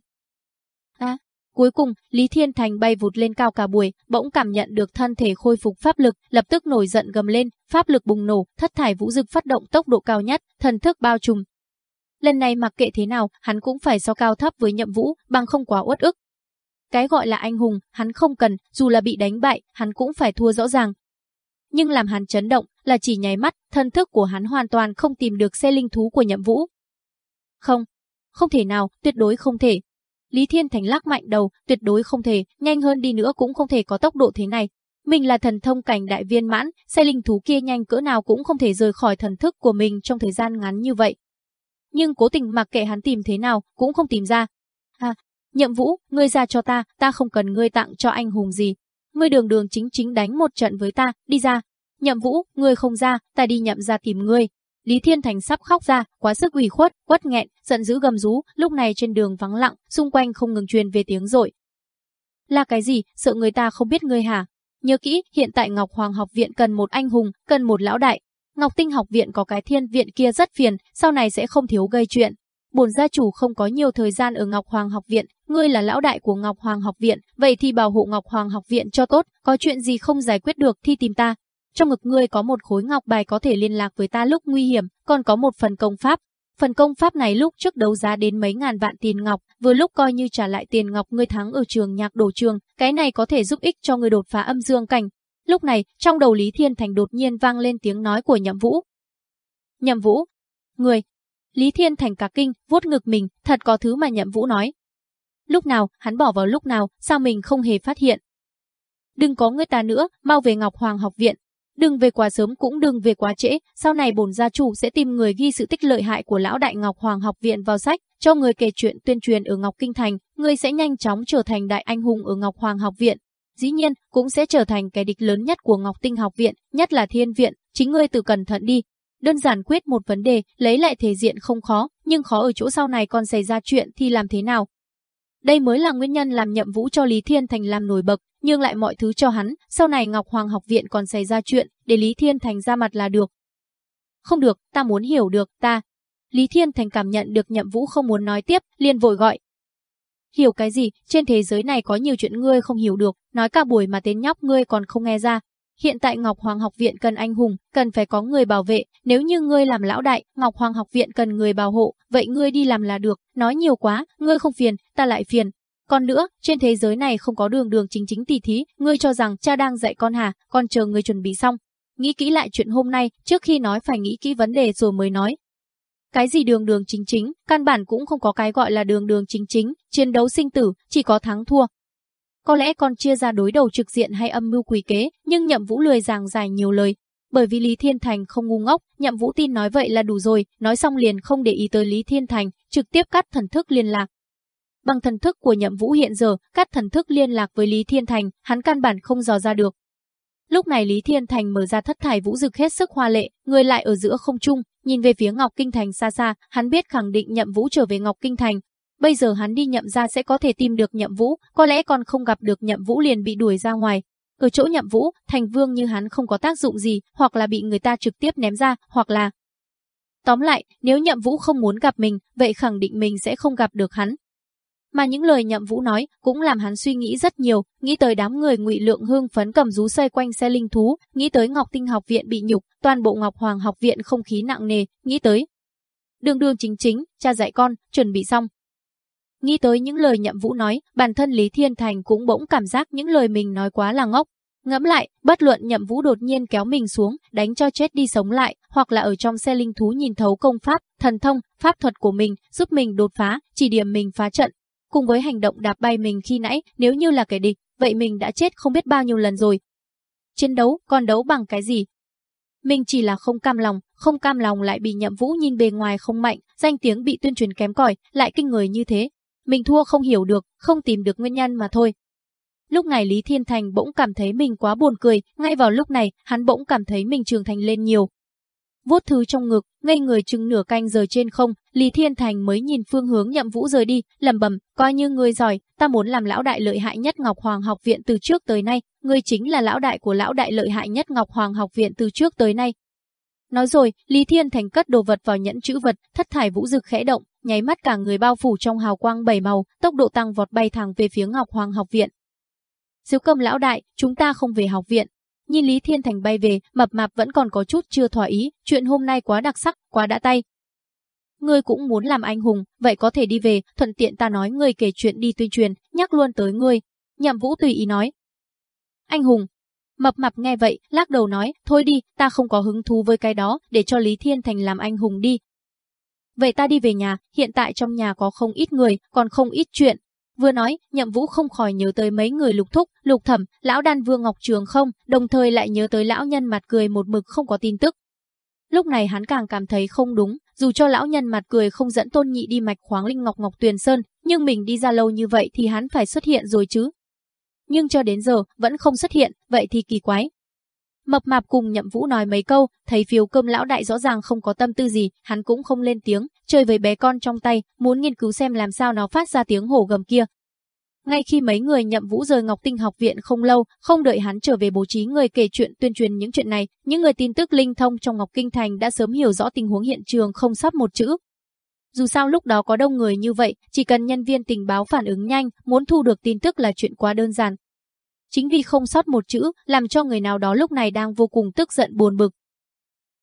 À, cuối cùng, Lý Thiên Thành bay vụt lên cao cả buổi, bỗng cảm nhận được thân thể khôi phục pháp lực, lập tức nổi giận gầm lên, pháp lực bùng nổ, thất thải vũ dực phát động tốc độ cao nhất, thần thức bao trùm. Lần này mặc kệ thế nào, hắn cũng phải so cao thấp với nhậm vũ, bằng không quá uất ức. Cái gọi là anh hùng, hắn không cần, dù là bị đánh bại, hắn cũng phải thua rõ ràng. Nhưng làm hắn chấn động là chỉ nháy mắt, thân thức của hắn hoàn toàn không tìm được xe linh thú của nhậm vũ. Không, không thể nào, tuyệt đối không thể. Lý Thiên Thành lắc mạnh đầu, tuyệt đối không thể, nhanh hơn đi nữa cũng không thể có tốc độ thế này. Mình là thần thông cảnh đại viên mãn, xe linh thú kia nhanh cỡ nào cũng không thể rời khỏi thần thức của mình trong thời gian ngắn như vậy. Nhưng cố tình mặc kệ hắn tìm thế nào, cũng không tìm ra. À, nhậm vũ, ngươi ra cho ta, ta không cần ngươi tặng cho anh hùng gì. Ngươi đường đường chính chính đánh một trận với ta, đi ra. Nhậm vũ, ngươi không ra, ta đi nhậm ra tìm ngươi. Lý Thiên Thành sắp khóc ra, quá sức ủy khuất, quất nghẹn, giận dữ gầm rú, lúc này trên đường vắng lặng, xung quanh không ngừng truyền về tiếng rội. Là cái gì, sợ người ta không biết ngươi hả? Nhớ kỹ, hiện tại Ngọc Hoàng học viện cần một anh hùng, cần một lão đại. Ngọc Tinh học viện có cái thiên viện kia rất phiền, sau này sẽ không thiếu gây chuyện. Bổn gia chủ không có nhiều thời gian ở Ngọc Hoàng học viện, ngươi là lão đại của Ngọc Hoàng học viện, vậy thì bảo hộ Ngọc Hoàng học viện cho tốt, có chuyện gì không giải quyết được thì tìm ta. Trong ngực ngươi có một khối ngọc bài có thể liên lạc với ta lúc nguy hiểm, còn có một phần công pháp, Phần công pháp này lúc trước đấu giá đến mấy ngàn vạn tiền ngọc, vừa lúc coi như trả lại tiền ngọc ngươi thắng ở trường nhạc đổ trường, cái này có thể giúp ích cho ngươi đột phá âm dương cảnh. Lúc này, trong đầu Lý Thiên Thành đột nhiên vang lên tiếng nói của Nhậm Vũ. Nhậm Vũ, người. Lý Thiên Thành cả kinh, vuốt ngực mình, thật có thứ mà Nhậm Vũ nói. Lúc nào, hắn bỏ vào lúc nào, sao mình không hề phát hiện. Đừng có người ta nữa, mau về Ngọc Hoàng học viện, Đừng về quá sớm cũng đừng về quá trễ, sau này bổn gia chủ sẽ tìm người ghi sự tích lợi hại của lão đại Ngọc Hoàng học viện vào sách, cho người kể chuyện tuyên truyền ở Ngọc Kinh Thành, người sẽ nhanh chóng trở thành đại anh hùng ở Ngọc Hoàng học viện. Dĩ nhiên, cũng sẽ trở thành kẻ địch lớn nhất của Ngọc Tinh học viện, nhất là Thiên viện, chính ngươi tự cẩn thận đi. Đơn giản quyết một vấn đề, lấy lại thể diện không khó, nhưng khó ở chỗ sau này còn xảy ra chuyện thì làm thế nào? Đây mới là nguyên nhân làm nhậm vũ cho Lý Thiên Thành làm nổi bậc nhưng lại mọi thứ cho hắn, sau này Ngọc Hoàng học viện còn xảy ra chuyện, để Lý Thiên Thành ra mặt là được. Không được, ta muốn hiểu được, ta. Lý Thiên Thành cảm nhận được nhậm vũ không muốn nói tiếp, liền vội gọi. Hiểu cái gì, trên thế giới này có nhiều chuyện ngươi không hiểu được, nói cả buổi mà tên nhóc ngươi còn không nghe ra. Hiện tại Ngọc Hoàng học viện cần anh hùng, cần phải có người bảo vệ, nếu như ngươi làm lão đại, Ngọc Hoàng học viện cần người bảo hộ, vậy ngươi đi làm là được, nói nhiều quá, ngươi không phiền, ta lại phiền, còn nữa, trên thế giới này không có đường đường chính chính tỷ thí, ngươi cho rằng cha đang dạy con hả, con chờ ngươi chuẩn bị xong. Nghĩ kỹ lại chuyện hôm nay, trước khi nói phải nghĩ kỹ vấn đề rồi mới nói. Cái gì đường đường chính chính, căn bản cũng không có cái gọi là đường đường chính chính, chiến đấu sinh tử, chỉ có thắng thua. Có lẽ còn chia ra đối đầu trực diện hay âm mưu quỷ kế, nhưng nhậm vũ lười giảng dài nhiều lời. Bởi vì Lý Thiên Thành không ngu ngốc, nhậm vũ tin nói vậy là đủ rồi, nói xong liền không để ý tới Lý Thiên Thành, trực tiếp cắt thần thức liên lạc. Bằng thần thức của nhậm vũ hiện giờ, cắt thần thức liên lạc với Lý Thiên Thành, hắn căn bản không dò ra được. Lúc này Lý Thiên Thành mở ra thất thải vũ dực hết sức hoa lệ, người lại ở giữa không trung, nhìn về phía Ngọc Kinh Thành xa xa, hắn biết khẳng định nhậm vũ trở về Ngọc Kinh Thành. Bây giờ hắn đi nhậm ra sẽ có thể tìm được nhậm vũ, có lẽ còn không gặp được nhậm vũ liền bị đuổi ra ngoài. Ở chỗ nhậm vũ, thành vương như hắn không có tác dụng gì, hoặc là bị người ta trực tiếp ném ra, hoặc là... Tóm lại, nếu nhậm vũ không muốn gặp mình, vậy khẳng định mình sẽ không gặp được hắn, mà những lời Nhậm Vũ nói cũng làm hắn suy nghĩ rất nhiều, nghĩ tới đám người Ngụy Lượng hương phấn cầm rú xoay quanh xe linh thú, nghĩ tới Ngọc Tinh học viện bị nhục, toàn bộ Ngọc Hoàng học viện không khí nặng nề, nghĩ tới Đường đường chính chính, cha dạy con, chuẩn bị xong. Nghĩ tới những lời Nhậm Vũ nói, bản thân Lý Thiên Thành cũng bỗng cảm giác những lời mình nói quá là ngốc, Ngẫm lại, bất luận Nhậm Vũ đột nhiên kéo mình xuống, đánh cho chết đi sống lại, hoặc là ở trong xe linh thú nhìn thấu công pháp, thần thông, pháp thuật của mình, giúp mình đột phá, chỉ điểm mình phá trận, cùng với hành động đạp bay mình khi nãy, nếu như là kẻ địch, vậy mình đã chết không biết bao nhiêu lần rồi. Chiến đấu, còn đấu bằng cái gì? Mình chỉ là không cam lòng, không cam lòng lại bị nhậm vũ nhìn bề ngoài không mạnh, danh tiếng bị tuyên truyền kém cỏi, lại kinh người như thế. Mình thua không hiểu được, không tìm được nguyên nhân mà thôi. Lúc này Lý Thiên Thành bỗng cảm thấy mình quá buồn cười, ngay vào lúc này, hắn bỗng cảm thấy mình trưởng thành lên nhiều, vuốt thứ trong ngực, ngây người chừng nửa canh giờ trên không, Lý Thiên Thành mới nhìn phương hướng nhậm vũ rời đi, lầm bầm, coi như người giỏi, ta muốn làm lão đại lợi hại nhất Ngọc Hoàng học viện từ trước tới nay, người chính là lão đại của lão đại lợi hại nhất Ngọc Hoàng học viện từ trước tới nay. Nói rồi, Lý Thiên Thành cất đồ vật vào nhẫn chữ vật, thất thải vũ dực khẽ động, nháy mắt cả người bao phủ trong hào quang bảy màu, tốc độ tăng vọt bay thẳng về phía Ngọc Hoàng học viện. Diếu cầm lão đại, chúng ta không về học viện, Nhìn Lý Thiên Thành bay về, mập mạp vẫn còn có chút chưa thỏa ý, chuyện hôm nay quá đặc sắc, quá đã tay. ngươi cũng muốn làm anh hùng, vậy có thể đi về, thuận tiện ta nói ngươi kể chuyện đi tuyên truyền, nhắc luôn tới ngươi. Nhậm Vũ tùy ý nói. Anh hùng. Mập mạp nghe vậy, lắc đầu nói, thôi đi, ta không có hứng thú với cái đó, để cho Lý Thiên Thành làm anh hùng đi. Vậy ta đi về nhà, hiện tại trong nhà có không ít người, còn không ít chuyện, Vừa nói, Nhậm Vũ không khỏi nhớ tới mấy người lục thúc, lục thẩm, lão đan vương Ngọc Trường không, đồng thời lại nhớ tới lão nhân mặt cười một mực không có tin tức. Lúc này hắn càng cảm thấy không đúng, dù cho lão nhân mặt cười không dẫn tôn nhị đi mạch khoáng linh ngọc ngọc tuyền sơn, nhưng mình đi ra lâu như vậy thì hắn phải xuất hiện rồi chứ. Nhưng cho đến giờ, vẫn không xuất hiện, vậy thì kỳ quái. Mập mạp cùng nhậm vũ nói mấy câu, thấy phiếu cơm lão đại rõ ràng không có tâm tư gì, hắn cũng không lên tiếng, chơi với bé con trong tay, muốn nghiên cứu xem làm sao nó phát ra tiếng hổ gầm kia. Ngay khi mấy người nhậm vũ rời Ngọc Tinh học viện không lâu, không đợi hắn trở về bố trí người kể chuyện tuyên truyền những chuyện này, những người tin tức linh thông trong Ngọc Kinh Thành đã sớm hiểu rõ tình huống hiện trường không sắp một chữ. Dù sao lúc đó có đông người như vậy, chỉ cần nhân viên tình báo phản ứng nhanh, muốn thu được tin tức là chuyện quá đơn giản. Chính vì không sót một chữ, làm cho người nào đó lúc này đang vô cùng tức giận buồn bực.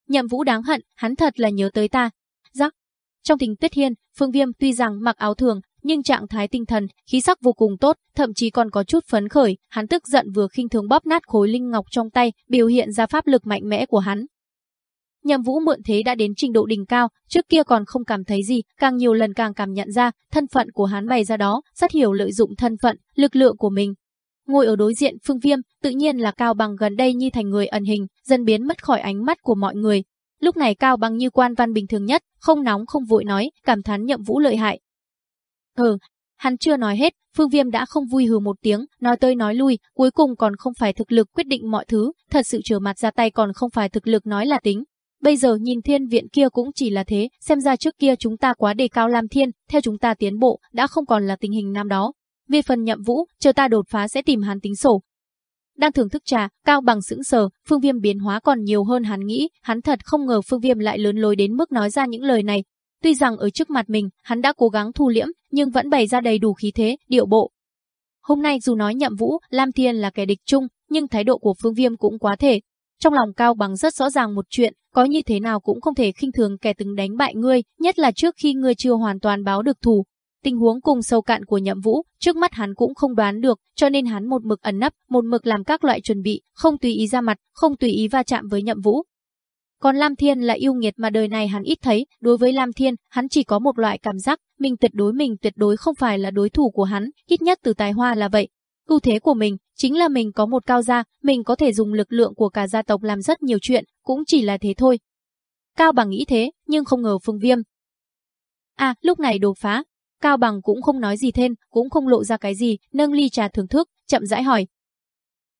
Nhậm Vũ đáng hận, hắn thật là nhớ tới ta. Rắc. Trong tình Tuyết Hiên, Phương Viêm tuy rằng mặc áo thường, nhưng trạng thái tinh thần, khí sắc vô cùng tốt, thậm chí còn có chút phấn khởi, hắn tức giận vừa khinh thường bóp nát khối linh ngọc trong tay, biểu hiện ra pháp lực mạnh mẽ của hắn. Nhậm Vũ mượn thế đã đến trình độ đỉnh cao, trước kia còn không cảm thấy gì, càng nhiều lần càng cảm nhận ra, thân phận của hắn bày ra đó, rất hiểu lợi dụng thân phận, lực lượng của mình, Ngồi ở đối diện Phương Viêm, tự nhiên là Cao Bằng gần đây như thành người ẩn hình, dần biến mất khỏi ánh mắt của mọi người. Lúc này Cao Bằng như quan văn bình thường nhất, không nóng không vội nói, cảm thán nhậm vũ lợi hại. Ừ, hắn chưa nói hết, Phương Viêm đã không vui hừ một tiếng, nói tới nói lui, cuối cùng còn không phải thực lực quyết định mọi thứ, thật sự trở mặt ra tay còn không phải thực lực nói là tính. Bây giờ nhìn thiên viện kia cũng chỉ là thế, xem ra trước kia chúng ta quá đề cao Lam Thiên, theo chúng ta tiến bộ, đã không còn là tình hình năm đó. Về phần nhậm vũ, chờ ta đột phá sẽ tìm hắn tính sổ. Đang thưởng thức trà, cao bằng sững sờ, phương viêm biến hóa còn nhiều hơn hắn nghĩ, hắn thật không ngờ phương viêm lại lớn lối đến mức nói ra những lời này. Tuy rằng ở trước mặt mình, hắn đã cố gắng thu liễm, nhưng vẫn bày ra đầy đủ khí thế, điệu bộ. Hôm nay dù nói nhậm vũ, Lam Thiên là kẻ địch chung, nhưng thái độ của phương viêm cũng quá thể. Trong lòng cao bằng rất rõ ràng một chuyện, có như thế nào cũng không thể khinh thường kẻ từng đánh bại ngươi, nhất là trước khi ngươi chưa hoàn toàn báo được thù, Tình huống cùng sâu cạn của nhậm vũ, trước mắt hắn cũng không đoán được, cho nên hắn một mực ẩn nấp, một mực làm các loại chuẩn bị, không tùy ý ra mặt, không tùy ý va chạm với nhậm vũ. Còn Lam Thiên là yêu nghiệt mà đời này hắn ít thấy, đối với Lam Thiên, hắn chỉ có một loại cảm giác, mình tuyệt đối mình tuyệt đối không phải là đối thủ của hắn, ít nhất từ tài hoa là vậy. Ưu thế của mình, chính là mình có một cao gia, mình có thể dùng lực lượng của cả gia tộc làm rất nhiều chuyện, cũng chỉ là thế thôi. Cao bằng nghĩ thế, nhưng không ngờ Phương Viêm. À, lúc này đột phá, Cao Bằng cũng không nói gì thêm, cũng không lộ ra cái gì, nâng ly trà thưởng thức, chậm rãi hỏi.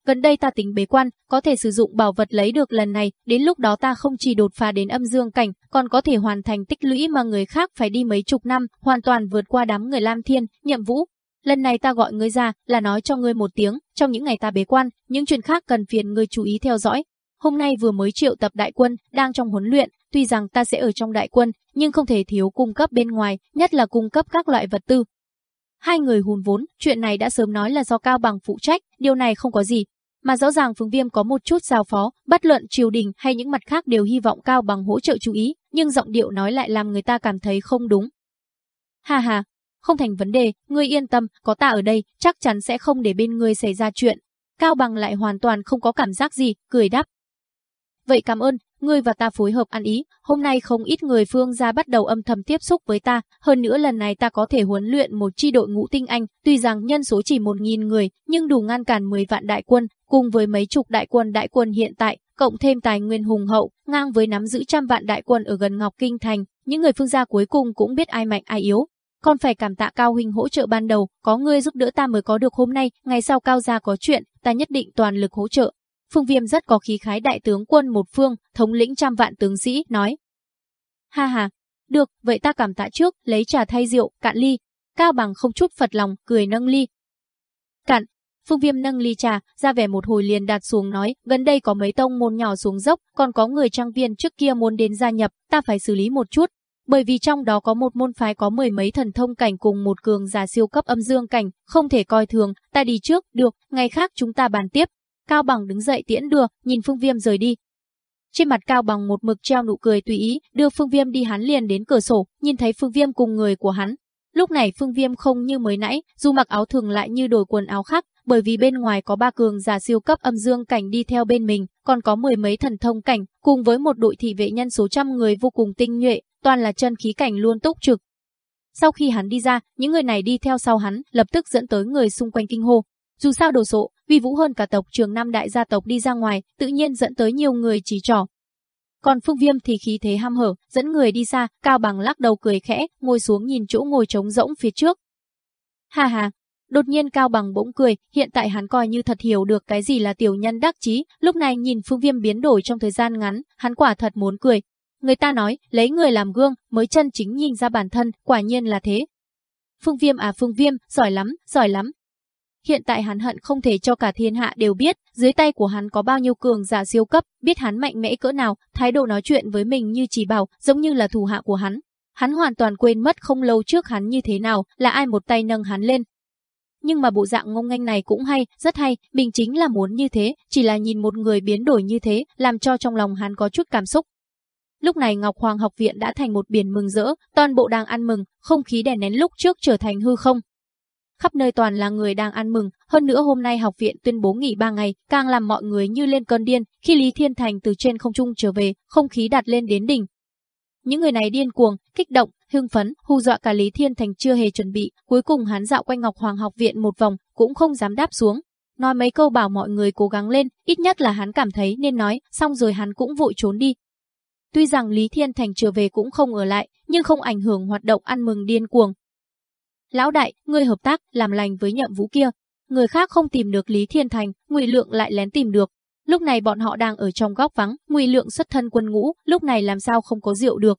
Gần đây ta tính bế quan, có thể sử dụng bảo vật lấy được lần này, đến lúc đó ta không chỉ đột phá đến âm dương cảnh, còn có thể hoàn thành tích lũy mà người khác phải đi mấy chục năm, hoàn toàn vượt qua đám người Lam Thiên, Nhậm Vũ. Lần này ta gọi ngươi ra, là nói cho ngươi một tiếng, trong những ngày ta bế quan, những chuyện khác cần phiền ngươi chú ý theo dõi. Hôm nay vừa mới triệu tập đại quân, đang trong huấn luyện, Tuy rằng ta sẽ ở trong đại quân, nhưng không thể thiếu cung cấp bên ngoài, nhất là cung cấp các loại vật tư. Hai người hùn vốn, chuyện này đã sớm nói là do Cao Bằng phụ trách, điều này không có gì. Mà rõ ràng Phương Viêm có một chút giao phó, bất luận triều đình hay những mặt khác đều hy vọng Cao Bằng hỗ trợ chú ý, nhưng giọng điệu nói lại làm người ta cảm thấy không đúng. Hà hà, không thành vấn đề, ngươi yên tâm, có ta ở đây, chắc chắn sẽ không để bên ngươi xảy ra chuyện. Cao Bằng lại hoàn toàn không có cảm giác gì, cười đáp. Vậy cảm ơn, ngươi và ta phối hợp ăn ý, hôm nay không ít người phương gia bắt đầu âm thầm tiếp xúc với ta, hơn nữa lần này ta có thể huấn luyện một chi đội ngũ tinh anh, tuy rằng nhân số chỉ một nghìn người, nhưng đủ ngăn cản 10 vạn đại quân, cùng với mấy chục đại quân đại quân hiện tại, cộng thêm tài nguyên hùng hậu, ngang với nắm giữ trăm vạn đại quân ở gần Ngọc Kinh Thành, những người phương gia cuối cùng cũng biết ai mạnh ai yếu con phải cảm tạ Cao Huynh hỗ trợ ban đầu, có ngươi giúp đỡ ta mới có được hôm nay, ngày sau Cao gia có chuyện, ta nhất định toàn lực hỗ trợ. Phương Viêm rất có khí khái đại tướng quân một phương, thống lĩnh trăm vạn tướng sĩ, nói. Ha ha, được, vậy ta cảm tạ trước, lấy trà thay rượu, cạn ly. Cao bằng không chút phật lòng, cười nâng ly. Cạn, Phương Viêm nâng ly trà, ra vẻ một hồi liền đặt xuống nói, gần đây có mấy tông môn nhỏ xuống dốc, còn có người trang viên trước kia muốn đến gia nhập, ta phải xử lý một chút. Bởi vì trong đó có một môn phái có mười mấy thần thông cảnh cùng một cường giả siêu cấp âm dương cảnh, không thể coi thường, ta đi trước, được, ngày khác chúng ta bàn tiếp. Cao Bằng đứng dậy tiễn đưa, nhìn Phương Viêm rời đi. Trên mặt Cao Bằng một mực treo nụ cười tùy ý, đưa Phương Viêm đi hắn liền đến cửa sổ, nhìn thấy Phương Viêm cùng người của hắn. Lúc này Phương Viêm không như mới nãy, dù mặc áo thường lại như đổi quần áo khác, bởi vì bên ngoài có ba cường giả siêu cấp âm dương cảnh đi theo bên mình, còn có mười mấy thần thông cảnh, cùng với một đội thị vệ nhân số trăm người vô cùng tinh nhuệ, toàn là chân khí cảnh luôn túc trực. Sau khi hắn đi ra, những người này đi theo sau hắn, lập tức dẫn tới người xung quanh kinh hô. Dù sao đồ sộ, vì vũ hơn cả tộc trường năm đại gia tộc đi ra ngoài, tự nhiên dẫn tới nhiều người chỉ trỏ. Còn Phương Viêm thì khí thế ham hở, dẫn người đi xa, Cao Bằng lắc đầu cười khẽ, ngồi xuống nhìn chỗ ngồi trống rỗng phía trước. Ha ha, Đột nhiên Cao Bằng bỗng cười, hiện tại hắn coi như thật hiểu được cái gì là tiểu nhân đắc chí, lúc này nhìn Phương Viêm biến đổi trong thời gian ngắn, hắn quả thật muốn cười. Người ta nói, lấy người làm gương, mới chân chính nhìn ra bản thân, quả nhiên là thế. Phương Viêm à Phương Viêm, giỏi lắm, giỏi lắm. Hiện tại hắn hận không thể cho cả thiên hạ đều biết, dưới tay của hắn có bao nhiêu cường giả siêu cấp, biết hắn mạnh mẽ cỡ nào, thái độ nói chuyện với mình như chỉ bảo, giống như là thủ hạ của hắn. Hắn hoàn toàn quên mất không lâu trước hắn như thế nào, là ai một tay nâng hắn lên, nhưng mà bộ dạng ngông nghênh này cũng hay, rất hay, mình chính là muốn như thế, chỉ là nhìn một người biến đổi như thế, làm cho trong lòng hắn có chút cảm xúc. Lúc này Ngọc Hoàng học viện đã thành một biển mừng rỡ, toàn bộ đang ăn mừng, không khí đè nén lúc trước trở thành hư không. Khắp nơi toàn là người đang ăn mừng, hơn nữa hôm nay học viện tuyên bố nghỉ 3 ngày, càng làm mọi người như lên cơn điên, khi Lý Thiên Thành từ trên không trung trở về, không khí đặt lên đến đỉnh. Những người này điên cuồng, kích động, hưng phấn, hù dọa cả Lý Thiên Thành chưa hề chuẩn bị, cuối cùng hắn dạo quanh Ngọc Hoàng học viện một vòng, cũng không dám đáp xuống. Nói mấy câu bảo mọi người cố gắng lên, ít nhất là hắn cảm thấy nên nói, xong rồi hắn cũng vội trốn đi. Tuy rằng Lý Thiên Thành trở về cũng không ở lại, nhưng không ảnh hưởng hoạt động ăn mừng điên cuồng. Lão đại, người hợp tác, làm lành với nhậm vũ kia. Người khác không tìm được Lý Thiên Thành, Ngụy Lượng lại lén tìm được. Lúc này bọn họ đang ở trong góc vắng, Ngụy Lượng xuất thân quân ngũ, lúc này làm sao không có rượu được.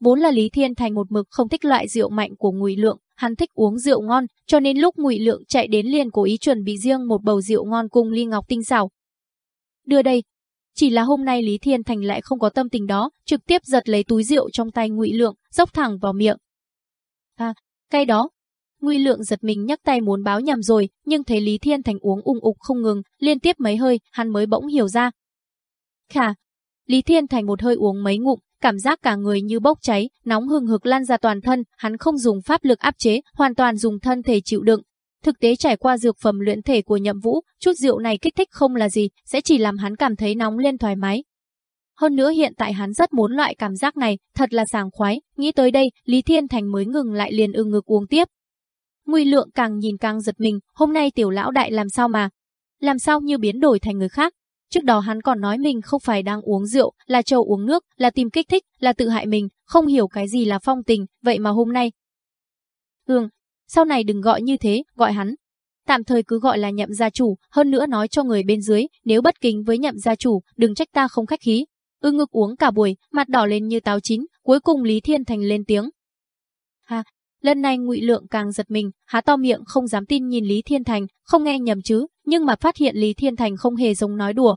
Vốn là Lý Thiên Thành một mực không thích loại rượu mạnh của Ngụy Lượng, hắn thích uống rượu ngon, cho nên lúc Ngụy Lượng chạy đến liền cố ý chuẩn bị riêng một bầu rượu ngon cùng ly ngọc tinh xảo. Đưa đây. Chỉ là hôm nay Lý Thiên Thành lại không có tâm tình đó, trực tiếp giật lấy túi rượu trong tay Ngụy Lượng, dốc thẳng vào miệng. À, cái đó. Ngụy Lượng giật mình nhắc tay muốn báo nhầm rồi, nhưng thấy Lý Thiên Thành uống ung ục không ngừng, liên tiếp mấy hơi, hắn mới bỗng hiểu ra. Khả, Lý Thiên Thành một hơi uống mấy ngụm, cảm giác cả người như bốc cháy, nóng hừng hực lan ra toàn thân, hắn không dùng pháp lực áp chế, hoàn toàn dùng thân thể chịu đựng. Thực tế trải qua dược phẩm luyện thể của Nhậm Vũ, chút rượu này kích thích không là gì, sẽ chỉ làm hắn cảm thấy nóng lên thoải mái. Hơn nữa hiện tại hắn rất muốn loại cảm giác này, thật là sảng khoái, nghĩ tới đây, Lý Thiên Thành mới ngừng lại liền ưng ngực uống tiếp. Nguy lượng càng nhìn càng giật mình, hôm nay tiểu lão đại làm sao mà? Làm sao như biến đổi thành người khác? Trước đó hắn còn nói mình không phải đang uống rượu, là trâu uống nước, là tìm kích thích, là tự hại mình, không hiểu cái gì là phong tình, vậy mà hôm nay... Hương, sau này đừng gọi như thế, gọi hắn. Tạm thời cứ gọi là nhậm gia chủ, hơn nữa nói cho người bên dưới, nếu bất kính với nhậm gia chủ, đừng trách ta không khách khí. Ư ngực uống cả buổi, mặt đỏ lên như táo chín, cuối cùng Lý Thiên Thành lên tiếng. Ha, lần này ngụy Lượng càng giật mình, há to miệng không dám tin nhìn Lý Thiên Thành, không nghe nhầm chứ, nhưng mà phát hiện Lý Thiên Thành không hề giống nói đùa,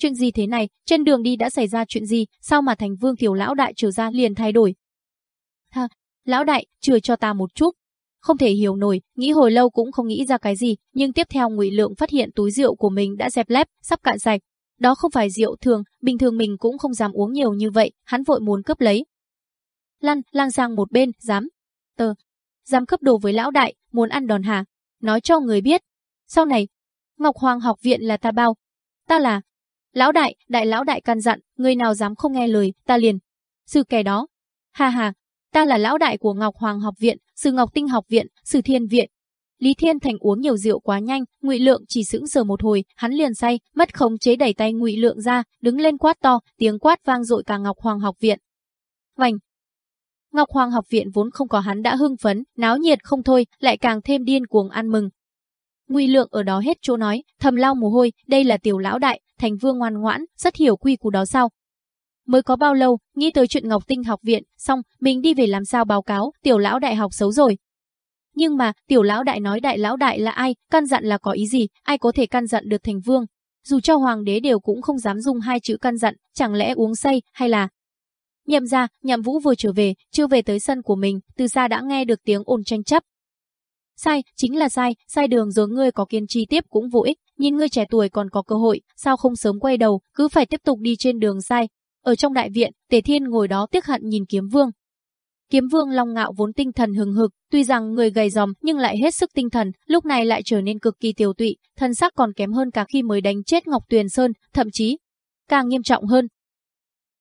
Chuyện gì thế này, trên đường đi đã xảy ra chuyện gì, sao mà thành vương tiểu lão đại trở ra liền thay đổi. Ha, lão đại, chừa cho ta một chút. Không thể hiểu nổi, nghĩ hồi lâu cũng không nghĩ ra cái gì, nhưng tiếp theo ngụy Lượng phát hiện túi rượu của mình đã dẹp lép, sắp cạn sạch. Đó không phải rượu thường, bình thường mình cũng không dám uống nhiều như vậy, hắn vội muốn cướp lấy. Lăn, lang sang một bên, dám. Tờ, dám cướp đồ với lão đại, muốn ăn đòn hà. Nói cho người biết. Sau này, Ngọc Hoàng học viện là ta bao. Ta là, Lão đại, đại lão đại căn dặn, người nào dám không nghe lời, ta liền. Sư kẻ đó. Ha ha, ta là lão đại của Ngọc Hoàng học viện, Sư Ngọc Tinh học viện, Sư Thiên viện. Lý Thiên Thành uống nhiều rượu quá nhanh, Ngụy Lượng chỉ sững sờ một hồi, hắn liền say, mất khống chế đẩy tay Ngụy Lượng ra, đứng lên quát to, tiếng quát vang dội cả Ngọc Hoàng học viện. Vành. Ngọc Hoàng học viện vốn không có hắn đã hưng phấn, náo nhiệt không thôi, lại càng thêm điên cuồng ăn mừng. Ngụy Lượng ở đó hết chỗ nói, thầm lau mồ hôi, đây là tiểu lão đại, thành vương ngoan ngoãn, rất hiểu quy củ đó sao. Mới có bao lâu, nghĩ tới chuyện Ngọc Tinh học viện, xong, mình đi về làm sao báo cáo, tiểu lão đại học xấu rồi. Nhưng mà, tiểu lão đại nói đại lão đại là ai, căn dặn là có ý gì, ai có thể căn dặn được thành vương. Dù cho hoàng đế đều cũng không dám dùng hai chữ căn dặn, chẳng lẽ uống say, hay là... Nhậm ra, nhậm vũ vừa trở về, chưa về tới sân của mình, từ xa đã nghe được tiếng ồn tranh chấp. Sai, chính là sai, sai đường rồi ngươi có kiên trì tiếp cũng vô ích, nhìn ngươi trẻ tuổi còn có cơ hội, sao không sớm quay đầu, cứ phải tiếp tục đi trên đường sai. Ở trong đại viện, Tề Thiên ngồi đó tiếc hận nhìn Kiếm Vương. Kiếm Vương Long Ngạo vốn tinh thần hừng hực, tuy rằng người gầy dòm nhưng lại hết sức tinh thần, lúc này lại trở nên cực kỳ tiêu tụy, thân xác còn kém hơn cả khi mới đánh chết Ngọc Tuyền Sơn, thậm chí càng nghiêm trọng hơn.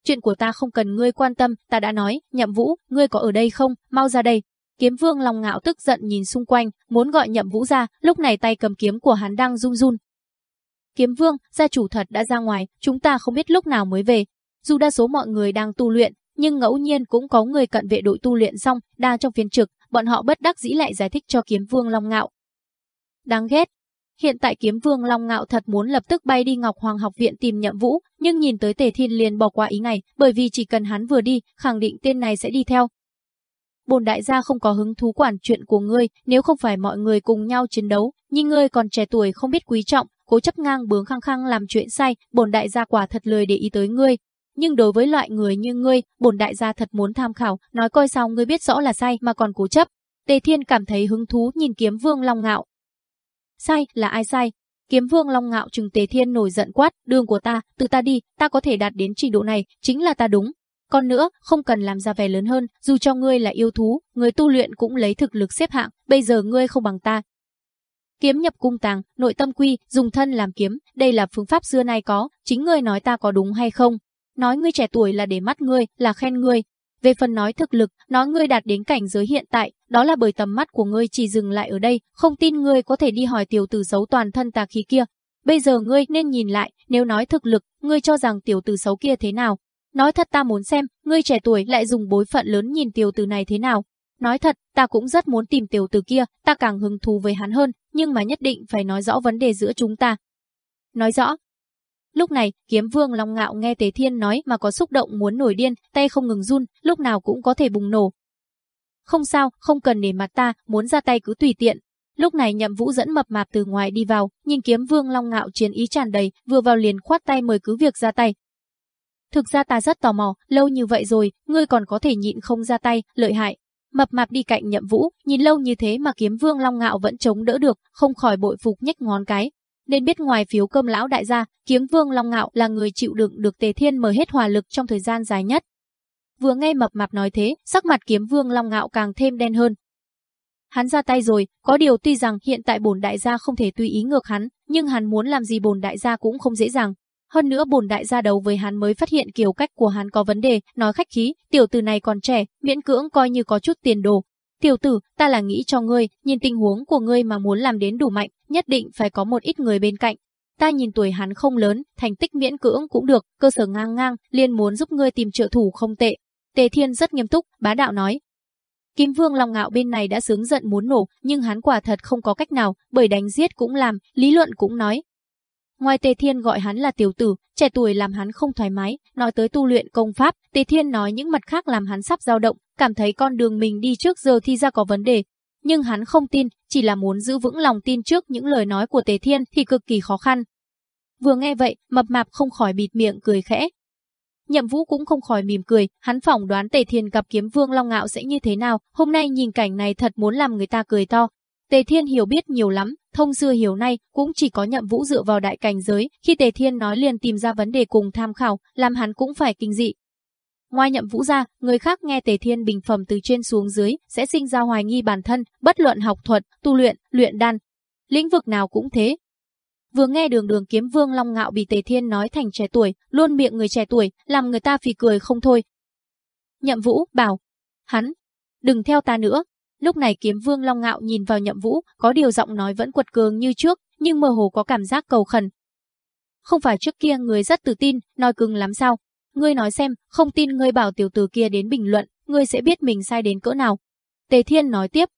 Chuyện của ta không cần ngươi quan tâm, ta đã nói, Nhậm Vũ, ngươi có ở đây không, mau ra đây. Kiếm Vương Long Ngạo tức giận nhìn xung quanh, muốn gọi Nhậm Vũ ra, lúc này tay cầm kiếm của hắn đang run run. Kiếm Vương, gia chủ thật đã ra ngoài, chúng ta không biết lúc nào mới về. Dù đa số mọi người đang tu luyện, nhưng ngẫu nhiên cũng có người cận vệ đội tu luyện xong, đa trong phiên trực, bọn họ bất đắc dĩ lại giải thích cho kiếm vương Long Ngạo. Đáng ghét. Hiện tại kiếm vương Long Ngạo thật muốn lập tức bay đi Ngọc Hoàng học viện tìm nhậm vũ, nhưng nhìn tới Tề Thiên liền bỏ qua ý này, bởi vì chỉ cần hắn vừa đi, khẳng định tên này sẽ đi theo. Bồn đại gia không có hứng thú quản chuyện của ngươi, nếu không phải mọi người cùng nhau chiến đấu, nhưng ngươi còn trẻ tuổi không biết quý trọng, cố chấp ngang bướng khăng khăng làm chuyện sai, bồn đại gia quả thật lời để ý tới ngươi, nhưng đối với loại người như ngươi, bổn đại gia thật muốn tham khảo, nói coi sao ngươi biết rõ là sai mà còn cố chấp. Tề Thiên cảm thấy hứng thú nhìn Kiếm Vương Long Ngạo. Sai, là ai sai? Kiếm Vương Long Ngạo trừng Tề Thiên nổi giận quát, đường của ta, từ ta đi, ta có thể đạt đến trình độ này, chính là ta đúng. Còn nữa, không cần làm ra vẻ lớn hơn, dù cho ngươi là yêu thú, người tu luyện cũng lấy thực lực xếp hạng, bây giờ ngươi không bằng ta. Kiếm nhập cung tàng, nội tâm quy, dùng thân làm kiếm, đây là phương pháp xưa nay có, chính ngươi nói ta có đúng hay không? Nói ngươi trẻ tuổi là để mắt ngươi, là khen ngươi. Về phần nói thực lực, nói ngươi đạt đến cảnh giới hiện tại, đó là bởi tầm mắt của ngươi chỉ dừng lại ở đây, không tin ngươi có thể đi hỏi tiểu tử xấu toàn thân tà khí kia. Bây giờ ngươi nên nhìn lại, nếu nói thực lực, ngươi cho rằng tiểu tử xấu kia thế nào? Nói thật ta muốn xem, ngươi trẻ tuổi lại dùng bối phận lớn nhìn tiểu tử này thế nào? Nói thật, ta cũng rất muốn tìm tiểu tử kia, ta càng hứng thú với hắn hơn, nhưng mà nhất định phải nói rõ vấn đề giữa chúng ta. Nói rõ, Lúc này, kiếm vương Long Ngạo nghe tế Thiên nói mà có xúc động muốn nổi điên, tay không ngừng run, lúc nào cũng có thể bùng nổ. Không sao, không cần để mặt ta, muốn ra tay cứ tùy tiện. Lúc này nhậm vũ dẫn mập mạp từ ngoài đi vào, nhìn kiếm vương Long Ngạo chiến ý tràn đầy, vừa vào liền khoát tay mời cứ việc ra tay. Thực ra ta rất tò mò, lâu như vậy rồi, ngươi còn có thể nhịn không ra tay, lợi hại. Mập mạp đi cạnh nhậm vũ, nhìn lâu như thế mà kiếm vương Long Ngạo vẫn chống đỡ được, không khỏi bội phục nhếch ngón cái, nên biết ngoài phiếu cơm lão đại gia, kiếm vương Long Ngạo là người chịu đựng được Tề Thiên mở hết hòa lực trong thời gian dài nhất. Vừa nghe mập mạp nói thế, sắc mặt kiếm vương Long Ngạo càng thêm đen hơn. Hắn ra tay rồi, có điều tuy rằng hiện tại bổn đại gia không thể tùy ý ngược hắn, nhưng hắn muốn làm gì bổn đại gia cũng không dễ dàng. Hơn nữa bổn đại gia đấu với hắn mới phát hiện kiểu cách của hắn có vấn đề, nói khách khí, tiểu tử này còn trẻ, miễn cưỡng coi như có chút tiền đồ, Tiểu tử, ta là nghĩ cho ngươi, nhìn tình huống của ngươi mà muốn làm đến đủ mạnh, nhất định phải có một ít người bên cạnh. Ta nhìn tuổi hắn không lớn, thành tích miễn cưỡng cũng được, cơ sở ngang ngang, liền muốn giúp ngươi tìm trợ thủ không tệ. Tề Thiên rất nghiêm túc, bá đạo nói. Kim Vương Long Ngạo bên này đã sướng giận muốn nổ, nhưng hắn quả thật không có cách nào, bởi đánh giết cũng làm, lý luận cũng nói, Ngoài Tề Thiên gọi hắn là tiểu tử, trẻ tuổi làm hắn không thoải mái, nói tới tu luyện công pháp, Tề Thiên nói những mặt khác làm hắn sắp dao động, cảm thấy con đường mình đi trước giờ thì ra có vấn đề. Nhưng hắn không tin, chỉ là muốn giữ vững lòng tin trước những lời nói của Tề Thiên thì cực kỳ khó khăn. Vừa nghe vậy, mập mạp không khỏi bịt miệng cười khẽ. Nhậm Vũ cũng không khỏi mỉm cười, hắn phỏng đoán Tề Thiên gặp kiếm vương Long Ngạo sẽ như thế nào, hôm nay nhìn cảnh này thật muốn làm người ta cười to, Tề Thiên hiểu biết nhiều lắm, thông xưa hiểu nay, cũng chỉ có nhậm vũ dựa vào đại cảnh giới, khi Tề Thiên nói liền tìm ra vấn đề cùng tham khảo, làm hắn cũng phải kinh dị. Ngoài nhậm vũ ra, người khác nghe Tề Thiên bình phẩm từ trên xuống dưới, sẽ sinh ra hoài nghi bản thân, bất luận học thuật, tu luyện, luyện đan. Lĩnh vực nào cũng thế. Vừa nghe đường đường kiếm vương long ngạo bị Tề Thiên nói thành trẻ tuổi, luôn miệng người trẻ tuổi, làm người ta phì cười không thôi. Nhậm vũ, bảo, hắn, đừng theo ta nữa, Lúc này kiếm vương long ngạo nhìn vào nhậm vũ, có điều giọng nói vẫn quật cường như trước, nhưng mơ hồ có cảm giác cầu khẩn. Không phải trước kia người rất tự tin, nói cứng lắm sao? Ngươi nói xem, không tin ngươi bảo tiểu tử kia đến bình luận, ngươi sẽ biết mình sai đến cỡ nào. Tề Thiên nói tiếp.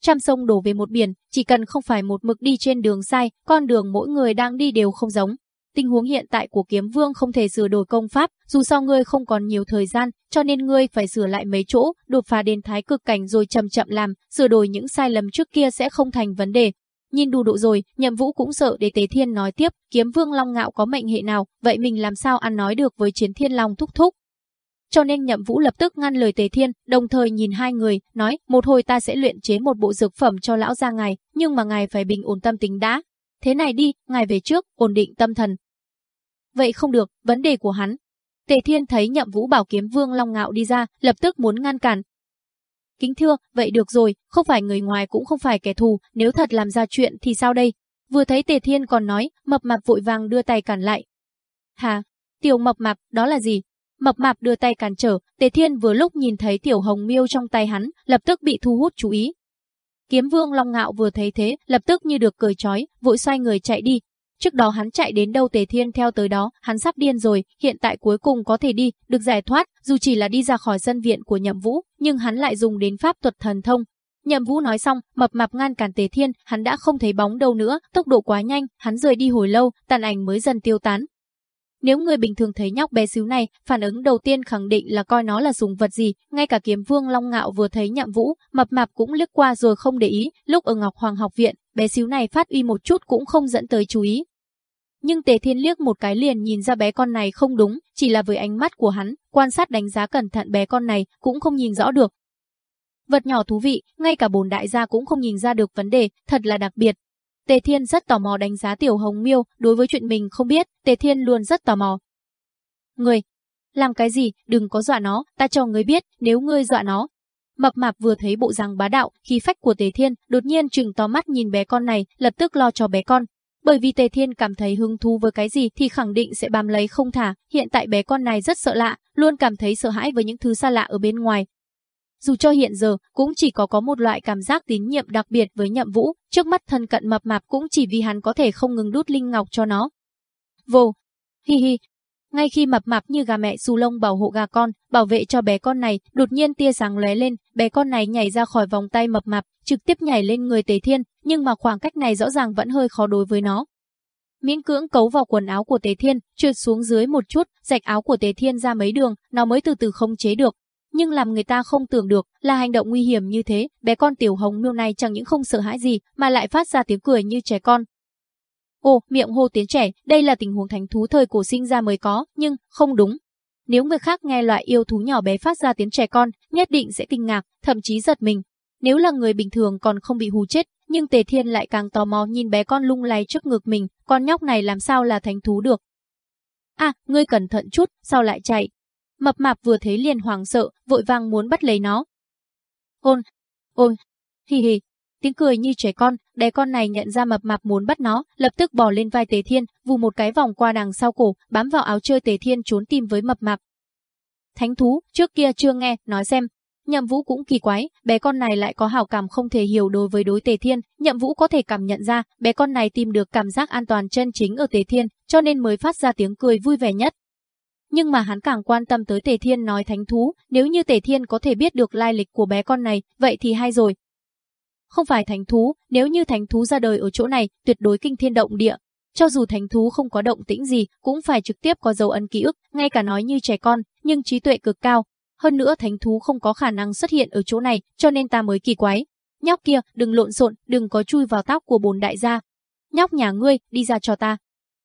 Trăm sông đổ về một biển, chỉ cần không phải một mực đi trên đường sai, con đường mỗi người đang đi đều không giống. Tình huống hiện tại của kiếm vương không thể sửa đổi công pháp, dù sao ngươi không còn nhiều thời gian, cho nên ngươi phải sửa lại mấy chỗ, đột phá đến thái cực cảnh rồi chậm chậm làm, sửa đổi những sai lầm trước kia sẽ không thành vấn đề. Nhìn đủ độ rồi, nhậm vũ cũng sợ để Tế Thiên nói tiếp, kiếm vương long ngạo có mệnh hệ nào, vậy mình làm sao ăn nói được với chiến thiên long thúc thúc. cho nên Nhậm Vũ lập tức ngăn lời Tề Thiên, đồng thời nhìn hai người, nói, một hồi ta sẽ luyện chế một bộ dược phẩm cho lão gia ngài, nhưng mà ngài phải bình ổn tâm tính đã. Thế này đi, ngài về trước, ổn định tâm thần. Vậy không được, vấn đề của hắn. Tề Thiên thấy Nhậm Vũ bảo kiếm Vương Long Ngạo đi ra, lập tức muốn ngăn cản. Kính thưa, vậy được rồi, không phải người ngoài cũng không phải kẻ thù, nếu thật làm ra chuyện thì sao đây? Vừa thấy Tề Thiên còn nói, mập mạp vội vàng đưa tay cản lại. Hà, tiểu mập mạp, đó là gì? Mập mạp đưa tay cản trở, Tề Thiên vừa lúc nhìn thấy tiểu hồng miêu trong tay hắn, lập tức bị thu hút chú ý. Kiếm vương Long Ngạo vừa thấy thế, lập tức như được cười trói, vội xoay người chạy đi. Trước đó hắn chạy đến đâu Tề Thiên theo tới đó, hắn sắp điên rồi, hiện tại cuối cùng có thể đi, được giải thoát, dù chỉ là đi ra khỏi sân viện của Nhậm Vũ, nhưng hắn lại dùng đến pháp thuật thần thông. Nhậm Vũ nói xong, mập mạp ngăn cản Tề Thiên, hắn đã không thấy bóng đâu nữa, tốc độ quá nhanh, hắn rời đi hồi lâu, tàn ảnh mới dần tiêu tán, nếu người bình thường thấy nhóc bé xíu này, phản ứng đầu tiên khẳng định là coi nó là sùng vật gì, ngay cả kiếm vương Long Ngạo vừa thấy nhậm vũ, mập mạp cũng liếc qua rồi không để ý, lúc ở Ngọc Hoàng học viện, bé xíu này phát uy một chút cũng không dẫn tới chú ý. Nhưng Tề Thiên liếc một cái liền nhìn ra bé con này không đúng, chỉ là với ánh mắt của hắn, quan sát đánh giá cẩn thận bé con này, cũng không nhìn rõ được. Vật nhỏ thú vị, ngay cả bồn đại gia cũng không nhìn ra được vấn đề, thật là đặc biệt, Tề Thiên rất tò mò đánh giá Tiểu Hồng Miêu, đối với chuyện mình không biết, Tề Thiên luôn rất tò mò. Người, làm cái gì, đừng có dọa nó, ta cho ngươi biết, nếu ngươi dọa nó. Mập mạp vừa thấy bộ răng bá đạo, khí phách của Tề Thiên, đột nhiên trừng to mắt nhìn bé con này, lập tức lo cho bé con. Bởi vì Tề Thiên cảm thấy hứng thú với cái gì thì khẳng định sẽ bám lấy không thả, hiện tại bé con này rất sợ lạ, luôn cảm thấy sợ hãi với những thứ xa lạ ở bên ngoài, dù cho hiện giờ cũng chỉ có có một loại cảm giác tín nhiệm đặc biệt với nhậm vũ, trước mắt thân cận mập mạp cũng chỉ vì hắn có thể không ngừng đút linh ngọc cho nó. Vô, hi hi, ngay khi mập mạp như gà mẹ xù lông bảo hộ gà con, bảo vệ cho bé con này, đột nhiên tia sáng lóe lên, bé con này nhảy ra khỏi vòng tay mập mạp, trực tiếp nhảy lên người Tề Thiên, nhưng mà khoảng cách này rõ ràng vẫn hơi khó đối với nó. Miễn cưỡng cấu vào quần áo của Tề Thiên, trượt xuống dưới một chút, rạch áo của Tề Thiên ra mấy đường, nó mới từ từ không chế được, nhưng làm người ta không tưởng được là hành động nguy hiểm như thế, bé con tiểu hồng miêu này chẳng những không sợ hãi gì mà lại phát ra tiếng cười như trẻ con. Ồ, miệng hô tiếng trẻ, đây là tình huống thánh thú thời cổ sinh ra mới có, nhưng không đúng. Nếu người khác nghe loại yêu thú nhỏ bé phát ra tiếng trẻ con, nhất định sẽ kinh ngạc, thậm chí giật mình. Nếu là người bình thường còn không bị hù chết, nhưng Tề Thiên lại càng tò mò nhìn bé con lung lay trước ngực mình, con nhóc này làm sao là thánh thú được. À, ngươi cẩn thận chút, sao lại chạy? Mập mạp vừa thấy liền hoảng sợ, vội vàng muốn bắt lấy nó. Ôn, ôn, hi hi, tiếng cười như trẻ con, bé con này nhận ra mập mạp muốn bắt nó, lập tức bò lên vai Tề Thiên, vù một cái vòng qua đằng sau cổ, bám vào áo chơi Tề Thiên trốn tìm với mập mạp. Thánh thú, trước kia chưa nghe, nói xem. Nhậm Vũ cũng kỳ quái, bé con này lại có hảo cảm không thể hiểu đối với đối Tề Thiên, Nhậm Vũ có thể cảm nhận ra, bé con này tìm được cảm giác an toàn chân chính ở Tề Thiên, cho nên mới phát ra tiếng cười vui vẻ nhất nhưng mà hắn càng quan tâm tới Tề Thiên nói thánh thú, nếu như Tề Thiên có thể biết được lai lịch của bé con này, vậy thì hay rồi. Không phải thánh thú, nếu như thánh thú ra đời ở chỗ này, tuyệt đối kinh thiên động địa. Cho dù thánh thú không có động tĩnh gì, cũng phải trực tiếp có dấu ấn ký ức, ngay cả nói như trẻ con, nhưng trí tuệ cực cao. Hơn nữa thánh thú không có khả năng xuất hiện ở chỗ này, cho nên ta mới kỳ quái. Nhóc kia, đừng lộn xộn, đừng có chui vào tóc của bồn đại gia. Nhóc nhà ngươi, đi ra cho ta.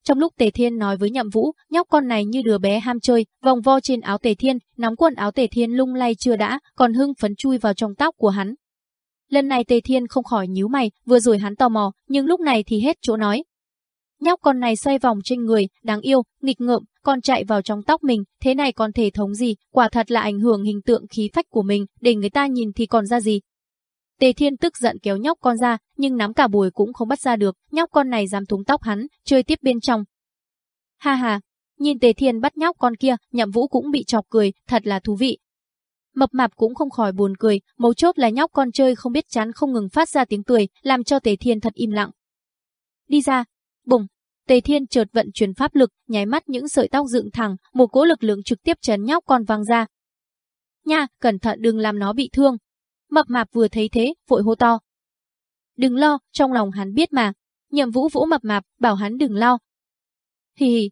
Trong lúc Tề Thiên nói với Nhậm Vũ, nhóc con này như đứa bé ham chơi, vòng vo trên áo Tề Thiên, nắm quần áo Tề Thiên lung lay chưa đã, còn hưng phấn chui vào trong tóc của hắn. Lần này Tề Thiên không khỏi nhíu mày, vừa rồi hắn tò mò, nhưng lúc này thì hết chỗ nói. Nhóc con này xoay vòng trên người, đáng yêu, nghịch ngợm, còn chạy vào trong tóc mình, thế này còn thể thống gì, quả thật là ảnh hưởng hình tượng khí phách của mình, để người ta nhìn thì còn ra gì. Tề Thiên tức giận kéo nhóc con ra, nhưng nắm cả bùi cũng không bắt ra được, nhóc con này dám thúng tóc hắn, chơi tiếp bên trong. Ha ha, nhìn Tề Thiên bắt nhóc con kia, nhậm vũ cũng bị chọc cười, thật là thú vị. Mập mạp cũng không khỏi buồn cười, mấu chốt là nhóc con chơi không biết chán không ngừng phát ra tiếng cười, làm cho Tề Thiên thật im lặng. Đi ra, bùng, Tề Thiên chợt vận chuyển pháp lực, nháy mắt những sợi tóc dựng thẳng, một cỗ lực lượng trực tiếp chấn nhóc con văng ra. Nha, cẩn thận đừng làm nó bị thương, Mập mạp vừa thấy thế, vội hô to. Đừng lo, trong lòng hắn biết mà. Nhậm vũ vũ mập mạp, bảo hắn đừng lo. Hì hì.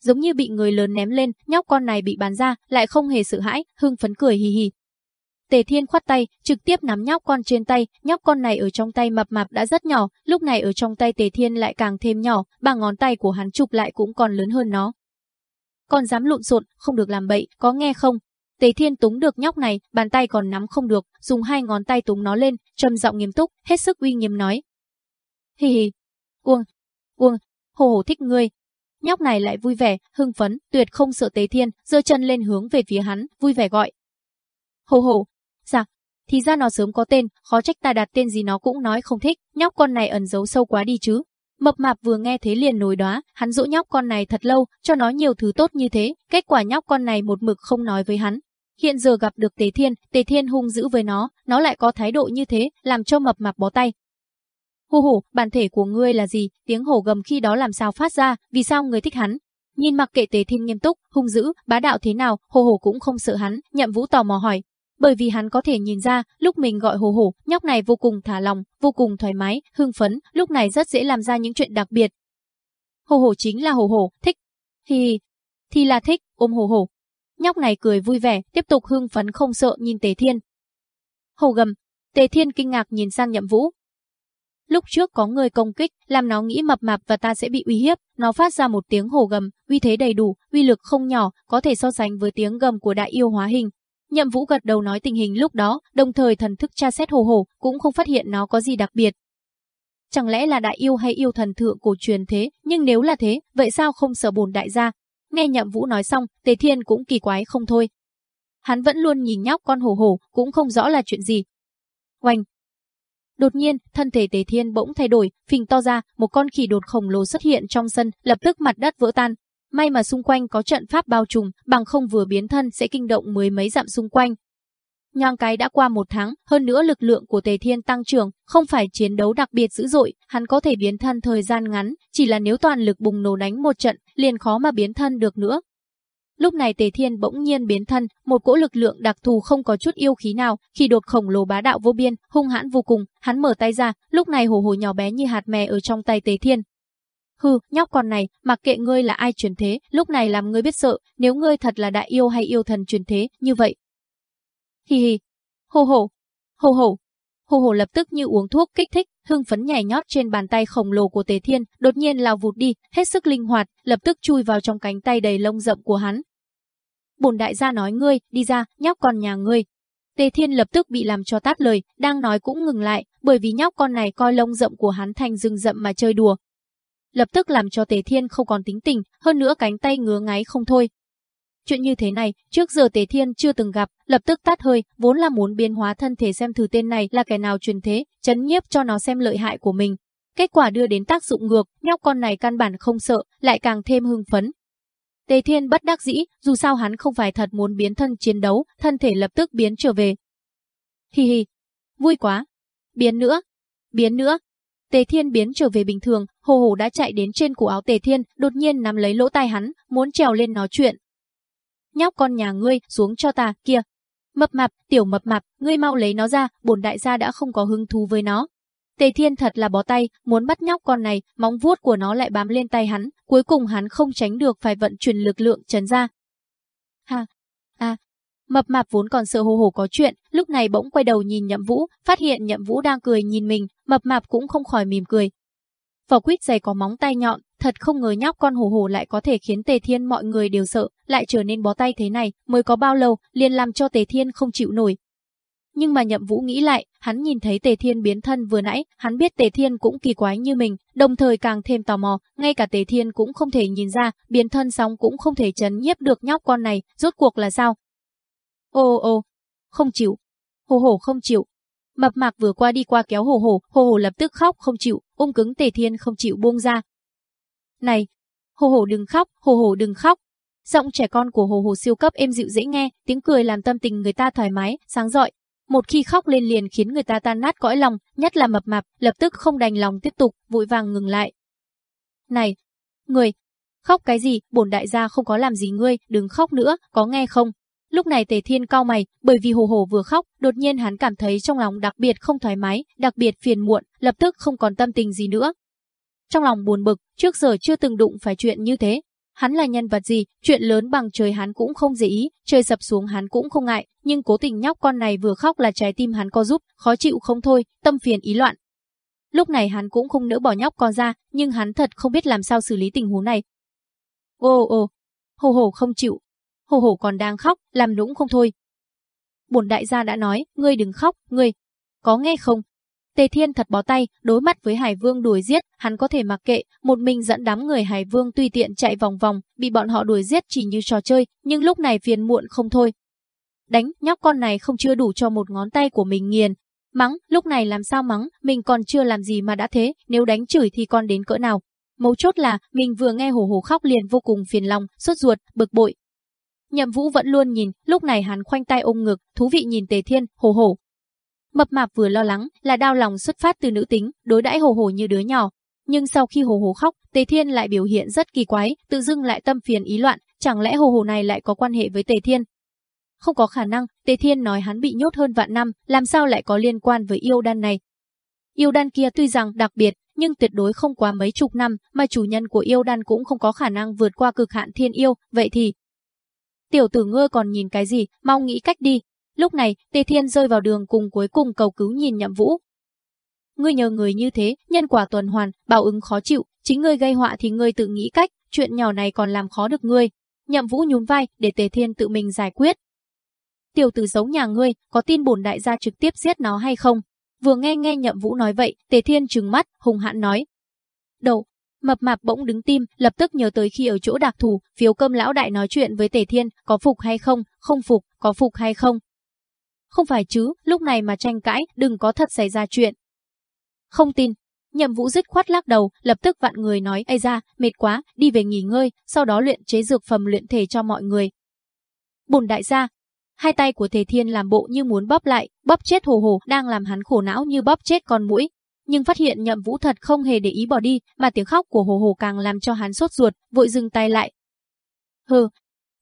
Giống như bị người lớn ném lên, nhóc con này bị bán ra, lại không hề sợ hãi, hưng phấn cười hì hì. Tề Thiên khoát tay, trực tiếp nắm nhóc con trên tay, nhóc con này ở trong tay mập mạp đã rất nhỏ, lúc này ở trong tay Tề Thiên lại càng thêm nhỏ, bằng ngón tay của hắn chụp lại cũng còn lớn hơn nó. Con dám lộn xộn, không được làm bậy, có nghe không? Tề Thiên túng được nhóc này, bàn tay còn nắm không được, dùng hai ngón tay túng nó lên, trầm giọng nghiêm túc, hết sức uy nghiêm nói. Hì hì, uông, uông, hồ hồ thích ngươi. Nhóc này lại vui vẻ, hưng phấn, tuyệt không sợ Tề Thiên, giơ chân lên hướng về phía hắn, vui vẻ gọi. Hồ hồ, dạ, thì ra nó sớm có tên, khó trách ta đặt tên gì nó cũng nói không thích, nhóc con này ẩn giấu sâu quá đi chứ. Mập mạp vừa nghe thế liền nổi đóa, hắn dỗ nhóc con này thật lâu, cho nó nhiều thứ tốt như thế, kết quả nhóc con này một mực không nói với hắn. Hiện giờ gặp được Tề Thiên, Tề Thiên hung dữ với nó, nó lại có thái độ như thế, làm cho mập mạp bó tay. Hù hù, bản thể của ngươi là gì? Tiếng hổ gầm khi đó làm sao phát ra, vì sao ngươi thích hắn? Nhìn mặc kệ Tề Thiên nghiêm túc, hung dữ, bá đạo thế nào, hồ hồ cũng không sợ hắn, nhậm vũ tò mò hỏi, bởi vì hắn có thể nhìn ra, lúc mình gọi hồ hổ, nhóc này vô cùng thả lòng, vô cùng thoải mái, hưng phấn, lúc này rất dễ làm ra những chuyện đặc biệt. Hồ hổ chính là hồ hổ, thích. Hi, thì là thích, ôm hồ hổ. Nhóc này cười vui vẻ, tiếp tục hưng phấn không sợ nhìn Tề Thiên. Hồ gầm, Tề Thiên kinh ngạc nhìn sang Nhậm Vũ. Lúc trước có người công kích, làm nó nghĩ mập mạp và ta sẽ bị uy hiếp, nó phát ra một tiếng hổ gầm, uy thế đầy đủ, uy lực không nhỏ, có thể so sánh với tiếng gầm của đại yêu hóa hình, Nhậm Vũ gật đầu nói tình hình lúc đó, đồng thời thần thức tra xét hồ hồ, cũng không phát hiện nó có gì đặc biệt. Chẳng lẽ là đại yêu hay yêu thần thượng cổ truyền thế, nhưng nếu là thế, vậy sao không sợ bồn đại gia? Nghe Nhậm Vũ nói xong, Tề Thiên cũng kỳ quái không thôi. Hắn vẫn luôn nhìn nhóc con hồ hồ, cũng không rõ là chuyện gì. Oanh! Đột nhiên, thân thể Tề Thiên bỗng thay đổi, phình to ra, một con khỉ đột khổng lồ xuất hiện trong sân, lập tức mặt đất vỡ tan, May mà xung quanh có trận pháp bao trùm, bằng không vừa biến thân sẽ kinh động mười mấy dặm xung quanh. Nhang cái đã qua một tháng, hơn nữa lực lượng của Tề Thiên tăng trưởng, không phải chiến đấu đặc biệt dữ dội, hắn có thể biến thân thời gian ngắn, chỉ là nếu toàn lực bùng nổ đánh một trận, liền khó mà biến thân được nữa. Lúc này Tề Thiên bỗng nhiên biến thân, một cỗ lực lượng đặc thù không có chút yêu khí nào, khi đột khổng lồ bá đạo vô biên, hung hãn vô cùng, hắn mở tay ra, lúc này hồ hồ nhỏ bé như hạt mè ở trong tay Tề Thiên, Hừ, nhóc con này, mặc kệ ngươi là ai truyền thế, lúc này làm ngươi biết sợ, nếu ngươi thật là đại yêu hay yêu thần truyền thế, như vậy. Hi hi. Hồ hồ. Hồ hồ. Hồ hồ lập tức như uống thuốc kích thích, hưng phấn nhảy nhót trên bàn tay khổng lồ của Tề Thiên, đột nhiên lao vụt đi, hết sức linh hoạt, lập tức chui vào trong cánh tay đầy lông rậm của hắn. Bổn đại gia nói ngươi, đi ra, nhóc con nhà ngươi. Tề Thiên lập tức bị làm cho tát lời, đang nói cũng ngừng lại, bởi vì nhóc con này coi lông rậm của hắn thành rừng rậm mà chơi đùa, lập tức làm cho Tề Thiên không còn tính tình, hơn nữa cánh tay ngứa ngáy không thôi. Chuyện như thế này, trước giờ Tề Thiên chưa từng gặp, lập tức tát hơi, vốn là muốn biến hóa thân thể xem thử tên này là kẻ nào truyền thế, chấn nhiếp cho nó xem lợi hại của mình. Kết quả đưa đến tác dụng ngược, nhóc con này căn bản không sợ, lại càng thêm hưng phấn. Tề Thiên bất đắc dĩ, dù sao hắn không phải thật muốn biến thân chiến đấu, thân thể lập tức biến trở về. Hi hi, vui quá. Biến nữa, biến nữa, Tề Thiên biến trở về bình thường, Hồ Hồ đã chạy đến trên cổ áo Tề Thiên, đột nhiên nắm lấy lỗ tai hắn, muốn trèo lên nói chuyện. Nhóc con nhà ngươi, xuống cho ta, kia. Mập mạp, tiểu mập mạp, ngươi mau lấy nó ra, bổn đại gia đã không có hứng thú với nó. Tề Thiên thật là bó tay, muốn bắt nhóc con này, móng vuốt của nó lại bám lên tay hắn, cuối cùng hắn không tránh được phải vận chuyển lực lượng trấn ra. Ha, à, Mập mạp vốn còn sợ hồ hồ có chuyện, lúc này bỗng quay đầu nhìn Nhậm Vũ, phát hiện Nhậm Vũ đang cười nhìn mình, mập mạp cũng không khỏi mỉm cười. Vỏ quýt dày có móng tay nhọn, thật không ngờ nhóc con hồ hồ lại có thể khiến Tề Thiên mọi người đều sợ, lại trở nên bó tay thế này, mới có bao lâu, liền làm cho Tề Thiên không chịu nổi. Nhưng mà Nhậm Vũ nghĩ lại, hắn nhìn thấy Tề Thiên biến thân vừa nãy, hắn biết Tề Thiên cũng kỳ quái như mình, đồng thời càng thêm tò mò, ngay cả Tề Thiên cũng không thể nhìn ra, biến thân xong cũng không thể chấn nhiếp được nhóc con này, rốt cuộc là sao, Ô ô, không chịu. Hồ hổ không chịu. Mập mạc vừa qua đi qua kéo hồ hổ, hồ hổ lập tức khóc không chịu, ôm cứng tề thiên không chịu buông ra. Này, hồ hổ đừng khóc, hồ hổ đừng khóc. Giọng trẻ con của hồ hồ siêu cấp êm dịu dễ nghe, tiếng cười làm tâm tình người ta thoải mái, sáng rọi. Một khi khóc lên liền khiến người ta tan nát cõi lòng, nhất là mập mạp, lập tức không đành lòng tiếp tục, vội vàng ngừng lại. Này, người, khóc cái gì, bổn đại gia không có làm gì ngươi, đừng khóc nữa, có nghe không? Lúc này Tề Thiên cao mày, bởi vì Hồ Hồ vừa khóc, đột nhiên hắn cảm thấy trong lòng đặc biệt không thoải mái, đặc biệt phiền muộn, lập tức không còn tâm tình gì nữa. Trong lòng buồn bực, trước giờ chưa từng đụng phải chuyện như thế. Hắn là nhân vật gì, chuyện lớn bằng trời hắn cũng không dễ ý, trời sập xuống hắn cũng không ngại, nhưng cố tình nhóc con này vừa khóc là trái tim hắn co giúp, khó chịu không thôi, tâm phiền ý loạn. Lúc này hắn cũng không nỡ bỏ nhóc con ra, nhưng hắn thật không biết làm sao xử lý tình huống này. Ô ô, hồ hồ không chịu, hồ hồ còn đang khóc, làm nũng không thôi. Bổn đại gia đã nói, ngươi đừng khóc, ngươi. Có nghe không? Tề Thiên thật bó tay, đối mặt với Hải Vương đuổi giết, hắn có thể mặc kệ, một mình dẫn đám người Hải Vương tùy tiện chạy vòng vòng, bị bọn họ đuổi giết chỉ như trò chơi, nhưng lúc này phiền muộn không thôi. Đánh, nhóc con này không chưa đủ cho một ngón tay của mình nghiền. Mắng, lúc này làm sao mắng, mình còn chưa làm gì mà đã thế, nếu đánh chửi thì con đến cỡ nào. Mấu chốt là, mình vừa nghe hổ hổ khóc liền vô cùng phiền lòng, sốt ruột, bực bội. Nhậm Vũ vẫn luôn nhìn, lúc này hắn khoanh tay ôm ngực, thú vị nhìn Tề Thiên, hổ hổ, Mập mạp vừa lo lắng là đau lòng xuất phát từ nữ tính, đối đãi hồ hồ như đứa nhỏ. Nhưng sau khi hồ hồ khóc, Tề Thiên lại biểu hiện rất kỳ quái, tự dưng lại tâm phiền ý loạn, chẳng lẽ hồ hồ này lại có quan hệ với Tề Thiên? Không có khả năng, Tề Thiên nói hắn bị nhốt hơn vạn năm, làm sao lại có liên quan với yêu đan này? Yêu đan kia tuy rằng đặc biệt, nhưng tuyệt đối không quá mấy chục năm, mà chủ nhân của yêu đan cũng không có khả năng vượt qua cực hạn thiên yêu, vậy thì... Tiểu tử ngươi còn nhìn cái gì, mau nghĩ cách đi, Lúc này, Tề Thiên rơi vào đường cùng cuối cùng cầu cứu nhìn Nhậm Vũ. Ngươi nhờ người như thế, nhân quả tuần hoàn, báo ứng khó chịu, chính ngươi gây họa thì ngươi tự nghĩ cách, chuyện nhỏ này còn làm khó được ngươi. Nhậm Vũ nhún vai, để Tề Thiên tự mình giải quyết. Tiểu tử giấu nhà ngươi, có tin bổn đại gia trực tiếp giết nó hay không? Vừa nghe nghe Nhậm Vũ nói vậy, Tề Thiên trừng mắt, hùng hãn nói. Đầu, mập mạp bỗng đứng tim, lập tức nhớ tới khi ở chỗ đặc thù, phiếu cơm lão đại nói chuyện với Tề Thiên, có phục hay không, không phục, có phục hay không, không phải chứ, lúc này mà tranh cãi, đừng có thật xảy ra chuyện. Không tin. Nhậm Vũ dứt khoát lắc đầu, lập tức vạn người nói, ây ra, mệt quá, đi về nghỉ ngơi, sau đó luyện chế dược phẩm luyện thể cho mọi người. Bùn đại gia, hai tay của Tề Thiên làm bộ như muốn bóp lại, bóp chết hồ hồ, đang làm hắn khổ não như bóp chết con mũi. Nhưng phát hiện nhậm vũ thật không hề để ý bỏ đi, mà tiếng khóc của hồ hồ càng làm cho hắn sốt ruột, vội dừng tay lại. Hừ,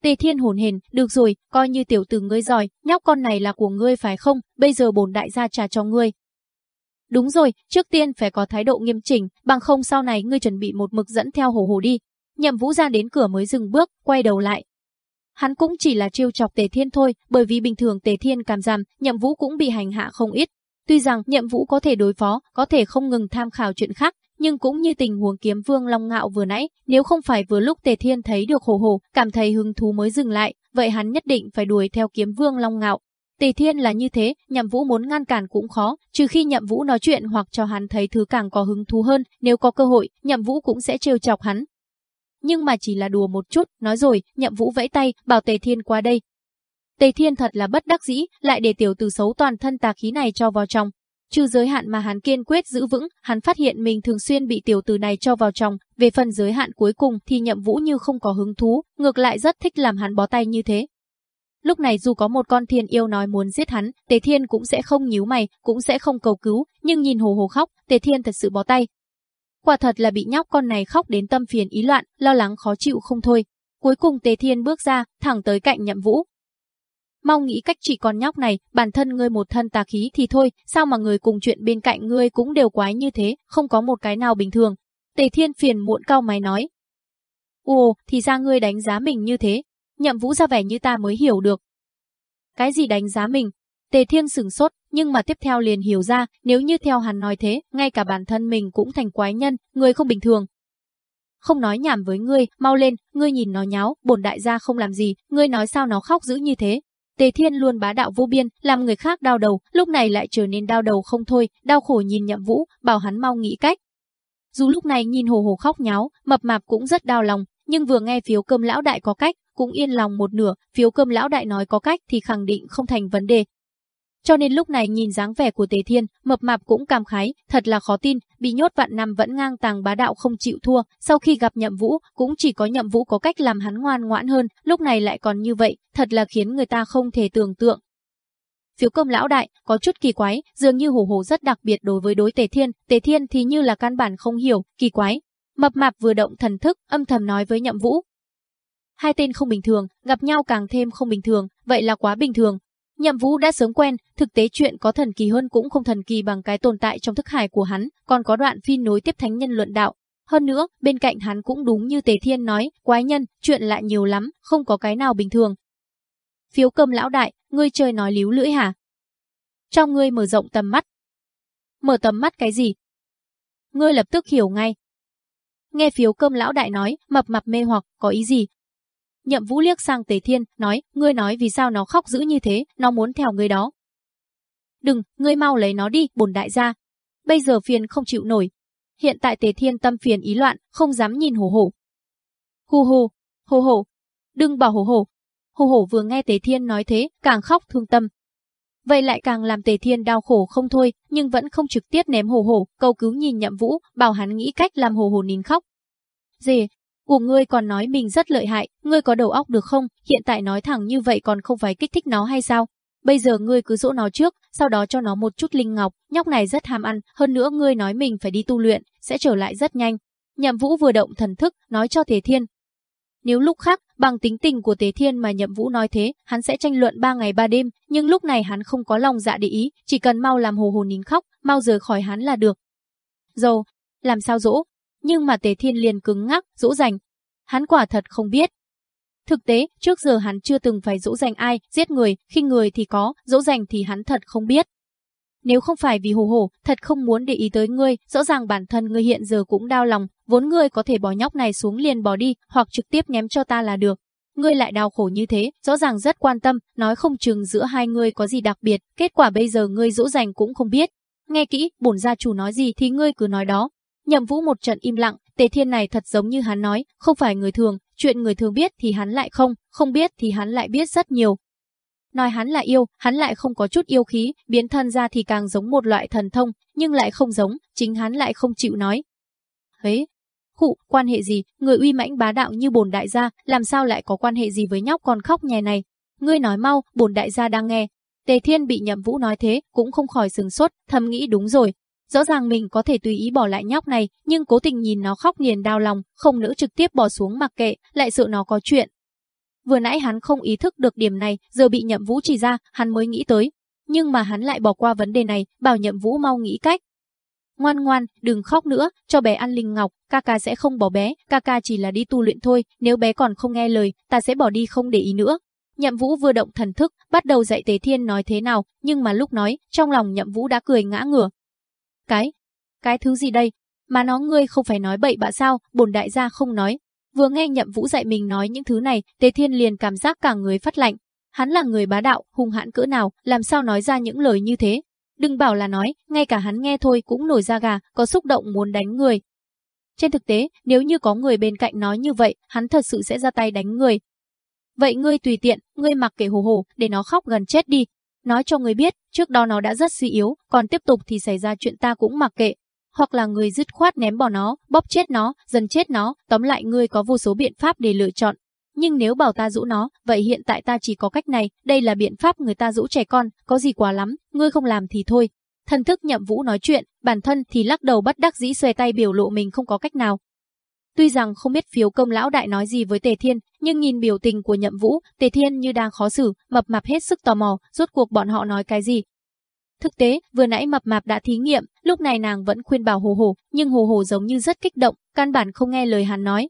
Tề Thiên hồn hền, được rồi, coi như tiểu tử ngươi giỏi, nhóc con này là của ngươi phải không, bây giờ bổn đại gia trả cho ngươi. Đúng rồi, trước tiên phải có thái độ nghiêm chỉnh, bằng không sau này ngươi chuẩn bị một mực dẫn theo hồ hồ đi. Nhậm Vũ ra đến cửa mới dừng bước, quay đầu lại. Hắn cũng chỉ là trêu chọc Tề Thiên thôi, bởi vì bình thường Tề Thiên cảm giảm, Nhậm Vũ cũng bị hành hạ không ít. Tuy rằng Nhậm Vũ có thể đối phó, có thể không ngừng tham khảo chuyện khác, nhưng cũng như tình huống kiếm vương long ngạo vừa nãy, nếu không phải vừa lúc Tề Thiên thấy được hồ hồ, cảm thấy hứng thú mới dừng lại, vậy hắn nhất định phải đuổi theo kiếm vương long ngạo. Tề Thiên là như thế, nhậm vũ muốn ngăn cản cũng khó, trừ khi nhậm vũ nói chuyện hoặc cho hắn thấy thứ càng có hứng thú hơn, nếu có cơ hội, nhậm vũ cũng sẽ trêu chọc hắn. Nhưng mà chỉ là đùa một chút, nói rồi, nhậm vũ vẫy tay, bảo Tề Thiên qua đây. Tề Thiên thật là bất đắc dĩ, lại để tiểu tử xấu toàn thân tà khí này cho vào trong. Trừ giới hạn mà hắn kiên quyết giữ vững, hắn phát hiện mình thường xuyên bị tiểu tử này cho vào trong, về phần giới hạn cuối cùng thì nhậm vũ như không có hứng thú, ngược lại rất thích làm hắn bó tay như thế. Lúc này dù có một con thiên yêu nói muốn giết hắn, Tề Thiên cũng sẽ không nhíu mày, cũng sẽ không cầu cứu, nhưng nhìn hồ hồ khóc, Tề Thiên thật sự bó tay. Quả thật là bị nhóc con này khóc đến tâm phiền ý loạn, lo lắng khó chịu không thôi. Cuối cùng Tề Thiên bước ra, thẳng tới cạnh nhậm vũ, Mau nghĩ cách chỉ con nhóc này, bản thân ngươi một thân tà khí thì thôi, sao mà người cùng chuyện bên cạnh ngươi cũng đều quái như thế, không có một cái nào bình thường. Tề Thiên phiền muộn cao mày nói. Ồ, thì ra ngươi đánh giá mình như thế. Nhậm vũ ra vẻ như ta mới hiểu được. Cái gì đánh giá mình? Tề Thiên sửng sốt, nhưng mà tiếp theo liền hiểu ra, nếu như theo hắn nói thế, ngay cả bản thân mình cũng thành quái nhân, người không bình thường. Không nói nhảm với ngươi, mau lên, ngươi nhìn nó nháo, bổn đại gia không làm gì, ngươi nói sao nó khóc dữ như thế, Tề Thiên luôn bá đạo vô biên, làm người khác đau đầu, lúc này lại trở nên đau đầu không thôi, đau khổ nhìn Nhậm Vũ, bảo hắn mau nghĩ cách. Dù lúc này nhìn hồ hồ khóc nháo, mập mạp cũng rất đau lòng, nhưng vừa nghe phiếu cơm lão đại có cách, cũng yên lòng một nửa, phiếu cơm lão đại nói có cách thì khẳng định không thành vấn đề, cho nên lúc này nhìn dáng vẻ của Tề Thiên, mập mạp cũng cảm khái, thật là khó tin, bị nhốt vạn năm vẫn ngang tàng bá đạo không chịu thua, sau khi gặp Nhậm Vũ, cũng chỉ có Nhậm Vũ có cách làm hắn ngoan ngoãn hơn, lúc này lại còn như vậy, thật là khiến người ta không thể tưởng tượng. Phiếu Công lão đại, có chút kỳ quái, dường như hồ hồ rất đặc biệt đối với đối Tề Thiên, Tề Thiên thì như là căn bản không hiểu, kỳ quái. Mập mạp vừa động thần thức, âm thầm nói với Nhậm Vũ. Hai tên không bình thường, gặp nhau càng thêm không bình thường, vậy là quá bình thường, Nhậm Vũ đã sớm quen, thực tế chuyện có thần kỳ hơn cũng không thần kỳ bằng cái tồn tại trong thức hải của hắn, còn có đoạn phi nối tiếp thánh nhân luận đạo. Hơn nữa, bên cạnh hắn cũng đúng như Tề Thiên nói, quái nhân, chuyện lại nhiều lắm, không có cái nào bình thường. Phiếu cơm lão đại, ngươi chơi nói líu lưỡi hả? Trong ngươi mở rộng tầm mắt. Mở tầm mắt cái gì? Ngươi lập tức hiểu ngay. Nghe phiếu cơm lão đại nói, mập mập mê hoặc, có ý gì? Nhậm Vũ liếc sang Tề Thiên, nói, ngươi nói vì sao nó khóc dữ như thế, nó muốn theo ngươi đó. Đừng, ngươi mau lấy nó đi, bổn đại gia. Bây giờ phiền không chịu nổi. Hiện tại Tề Thiên tâm phiền ý loạn, không dám nhìn hổ hổ. Hù hù, hổ hổ, đừng bảo hổ hổ. Hổ hổ vừa nghe Tề Thiên nói thế, càng khóc thương tâm. Vậy lại càng làm Tề Thiên đau khổ không thôi, nhưng vẫn không trực tiếp ném hổ hổ, cầu cứu nhìn nhậm vũ, bảo hắn nghĩ cách làm hổ hổ nín khóc. Dề, của ngươi còn nói mình rất lợi hại, ngươi có đầu óc được không, hiện tại nói thẳng như vậy còn không phải kích thích nó hay sao? Bây giờ ngươi cứ dỗ nó trước, sau đó cho nó một chút linh ngọc, nhóc này rất ham ăn, hơn nữa ngươi nói mình phải đi tu luyện, sẽ trở lại rất nhanh. Nhậm Vũ vừa động thần thức, nói cho Tề Thiên. Nếu lúc khác, bằng tính tình của Tề Thiên mà Nhậm Vũ nói thế, hắn sẽ tranh luận ba ngày ba đêm, nhưng lúc này hắn không có lòng dạ để ý, chỉ cần mau làm hồ hồ nín khóc, mau rời khỏi hắn là được. Dầu, làm sao dỗ? Nhưng mà Tề Thiên liền cứng ngắc, dỗ dành. Hắn quả thật không biết, Thực tế, trước giờ hắn chưa từng phải dỗ dành ai, giết người, khi người thì có, dỗ dành thì hắn thật không biết. Nếu không phải vì hồ hổ, thật không muốn để ý tới ngươi, rõ ràng bản thân ngươi hiện giờ cũng đau lòng, vốn ngươi có thể bỏ nhóc này xuống liền bỏ đi, hoặc trực tiếp ném cho ta là được. Ngươi lại đau khổ như thế, rõ ràng rất quan tâm, nói không chừng giữa hai ngươi có gì đặc biệt, kết quả bây giờ ngươi dỗ dành cũng không biết. Nghe kỹ, bổn gia chủ nói gì thì ngươi cứ nói đó. Nhậm Vũ một trận im lặng, Tề Thiên này thật giống như hắn nói, không phải người thường, chuyện người thường biết thì hắn lại không, không biết thì hắn lại biết rất nhiều. Nói hắn là yêu, hắn lại không có chút yêu khí, biến thân ra thì càng giống một loại thần thông, nhưng lại không giống, chính hắn lại không chịu nói. Hế, khụ, quan hệ gì, người uy mãnh bá đạo như bồn đại gia, làm sao lại có quan hệ gì với nhóc con khóc nhè này? Ngươi nói mau, bồn đại gia đang nghe. Tề Thiên bị Nhậm Vũ nói thế, cũng không khỏi sừng sốt, thầm nghĩ đúng rồi, Rõ ràng mình có thể tùy ý bỏ lại nhóc này, nhưng cố tình nhìn nó khóc nghiền đau lòng, không nữ trực tiếp bỏ xuống mặc kệ, lại sợ nó có chuyện. Vừa nãy hắn không ý thức được điểm này, giờ bị Nhậm Vũ chỉ ra, hắn mới nghĩ tới. Nhưng mà hắn lại bỏ qua vấn đề này, bảo Nhậm Vũ mau nghĩ cách. Ngoan ngoan, đừng khóc nữa, cho bé ăn linh ngọc, ca ca sẽ không bỏ bé, ca ca chỉ là đi tu luyện thôi, nếu bé còn không nghe lời, ta sẽ bỏ đi không để ý nữa. Nhậm Vũ vừa động thần thức, bắt đầu dạy Tế Thiên nói thế nào, nhưng mà lúc nói, trong lòng Nhậm Vũ đã cười ngã ngửa, cái, cái thứ gì đây? Mà nó ngươi không phải nói bậy bạ sao, bổn đại gia không nói. Vừa nghe nhậm vũ dạy mình nói những thứ này, Tề Thiên liền cảm giác cả người phát lạnh. Hắn là người bá đạo, hung hãn cỡ nào, làm sao nói ra những lời như thế. Đừng bảo là nói, ngay cả hắn nghe thôi cũng nổi da gà, có xúc động muốn đánh người. Trên thực tế, nếu như có người bên cạnh nói như vậy, hắn thật sự sẽ ra tay đánh người. Vậy ngươi tùy tiện, ngươi mặc kệ hồ hồ, để nó khóc gần chết đi, Nói cho người biết, trước đó nó đã rất suy yếu, còn tiếp tục thì xảy ra chuyện ta cũng mặc kệ. Hoặc là người dứt khoát ném bỏ nó, bóp chết nó, dần chết nó, tóm lại ngươi có vô số biện pháp để lựa chọn. Nhưng nếu bảo ta rũ nó, vậy hiện tại ta chỉ có cách này, đây là biện pháp người ta rũ trẻ con, có gì quá lắm, ngươi không làm thì thôi. Thần thức nhậm vũ nói chuyện, bản thân thì lắc đầu bất đắc dĩ xòe tay biểu lộ mình không có cách nào. Tuy rằng không biết phiếu công lão đại nói gì với Tề Thiên, nhưng nhìn biểu tình của nhậm vũ, Tề Thiên như đang khó xử, mập mạp hết sức tò mò, rốt cuộc bọn họ nói cái gì. Thực tế, vừa nãy mập mạp đã thí nghiệm, lúc này nàng vẫn khuyên bảo hồ hồ, nhưng hồ hồ giống như rất kích động, căn bản không nghe lời hắn nói.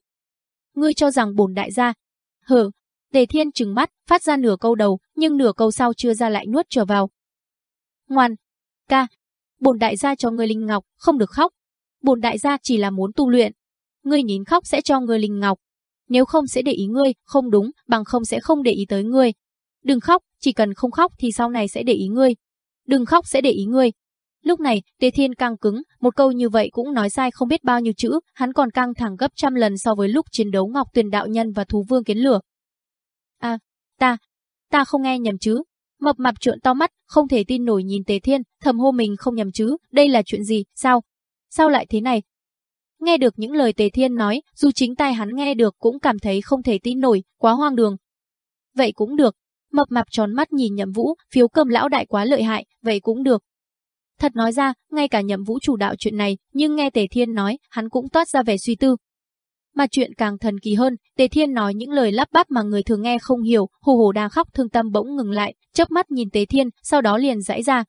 Ngươi cho rằng bổn đại gia. Hừ, Tề Thiên trừng mắt, phát ra nửa câu đầu, nhưng nửa câu sau chưa ra lại nuốt trở vào. Ngoan, ca, bổn đại gia cho ngươi linh ngọc, không được khóc. Bổn đại gia chỉ là muốn tu luyện, ngươi nín khóc sẽ cho ngươi linh ngọc. Nếu không sẽ để ý ngươi, không đúng, bằng không sẽ không để ý tới ngươi. Đừng khóc, chỉ cần không khóc thì sau này sẽ để ý ngươi. Đừng khóc sẽ để ý ngươi. Lúc này, tề Thiên căng cứng, một câu như vậy cũng nói sai không biết bao nhiêu chữ, hắn còn căng thẳng gấp trăm lần so với lúc chiến đấu Ngọc Tuyền đạo nhân và thú vương kiến lửa. À, ta, ta không nghe nhầm chứ. Mập mạp trợn to mắt, không thể tin nổi nhìn tề Thiên, thầm hô mình không nhầm chứ, đây là chuyện gì, sao? Sao lại thế này, Nghe được những lời Tề Thiên nói, dù chính tai hắn nghe được cũng cảm thấy không thể tin nổi, quá hoang đường. Vậy cũng được. Mập mạp tròn mắt nhìn Nhậm Vũ, phiếu cơm lão đại quá lợi hại, vậy cũng được. Thật nói ra, ngay cả Nhậm Vũ chủ đạo chuyện này, nhưng nghe Tề Thiên nói, hắn cũng toát ra vẻ suy tư. Mà chuyện càng thần kỳ hơn, Tề Thiên nói những lời lắp bắp mà người thường nghe không hiểu, hồ hồ đang khóc thương tâm bỗng ngừng lại, chớp mắt nhìn Tề Thiên, sau đó liền giãy ra.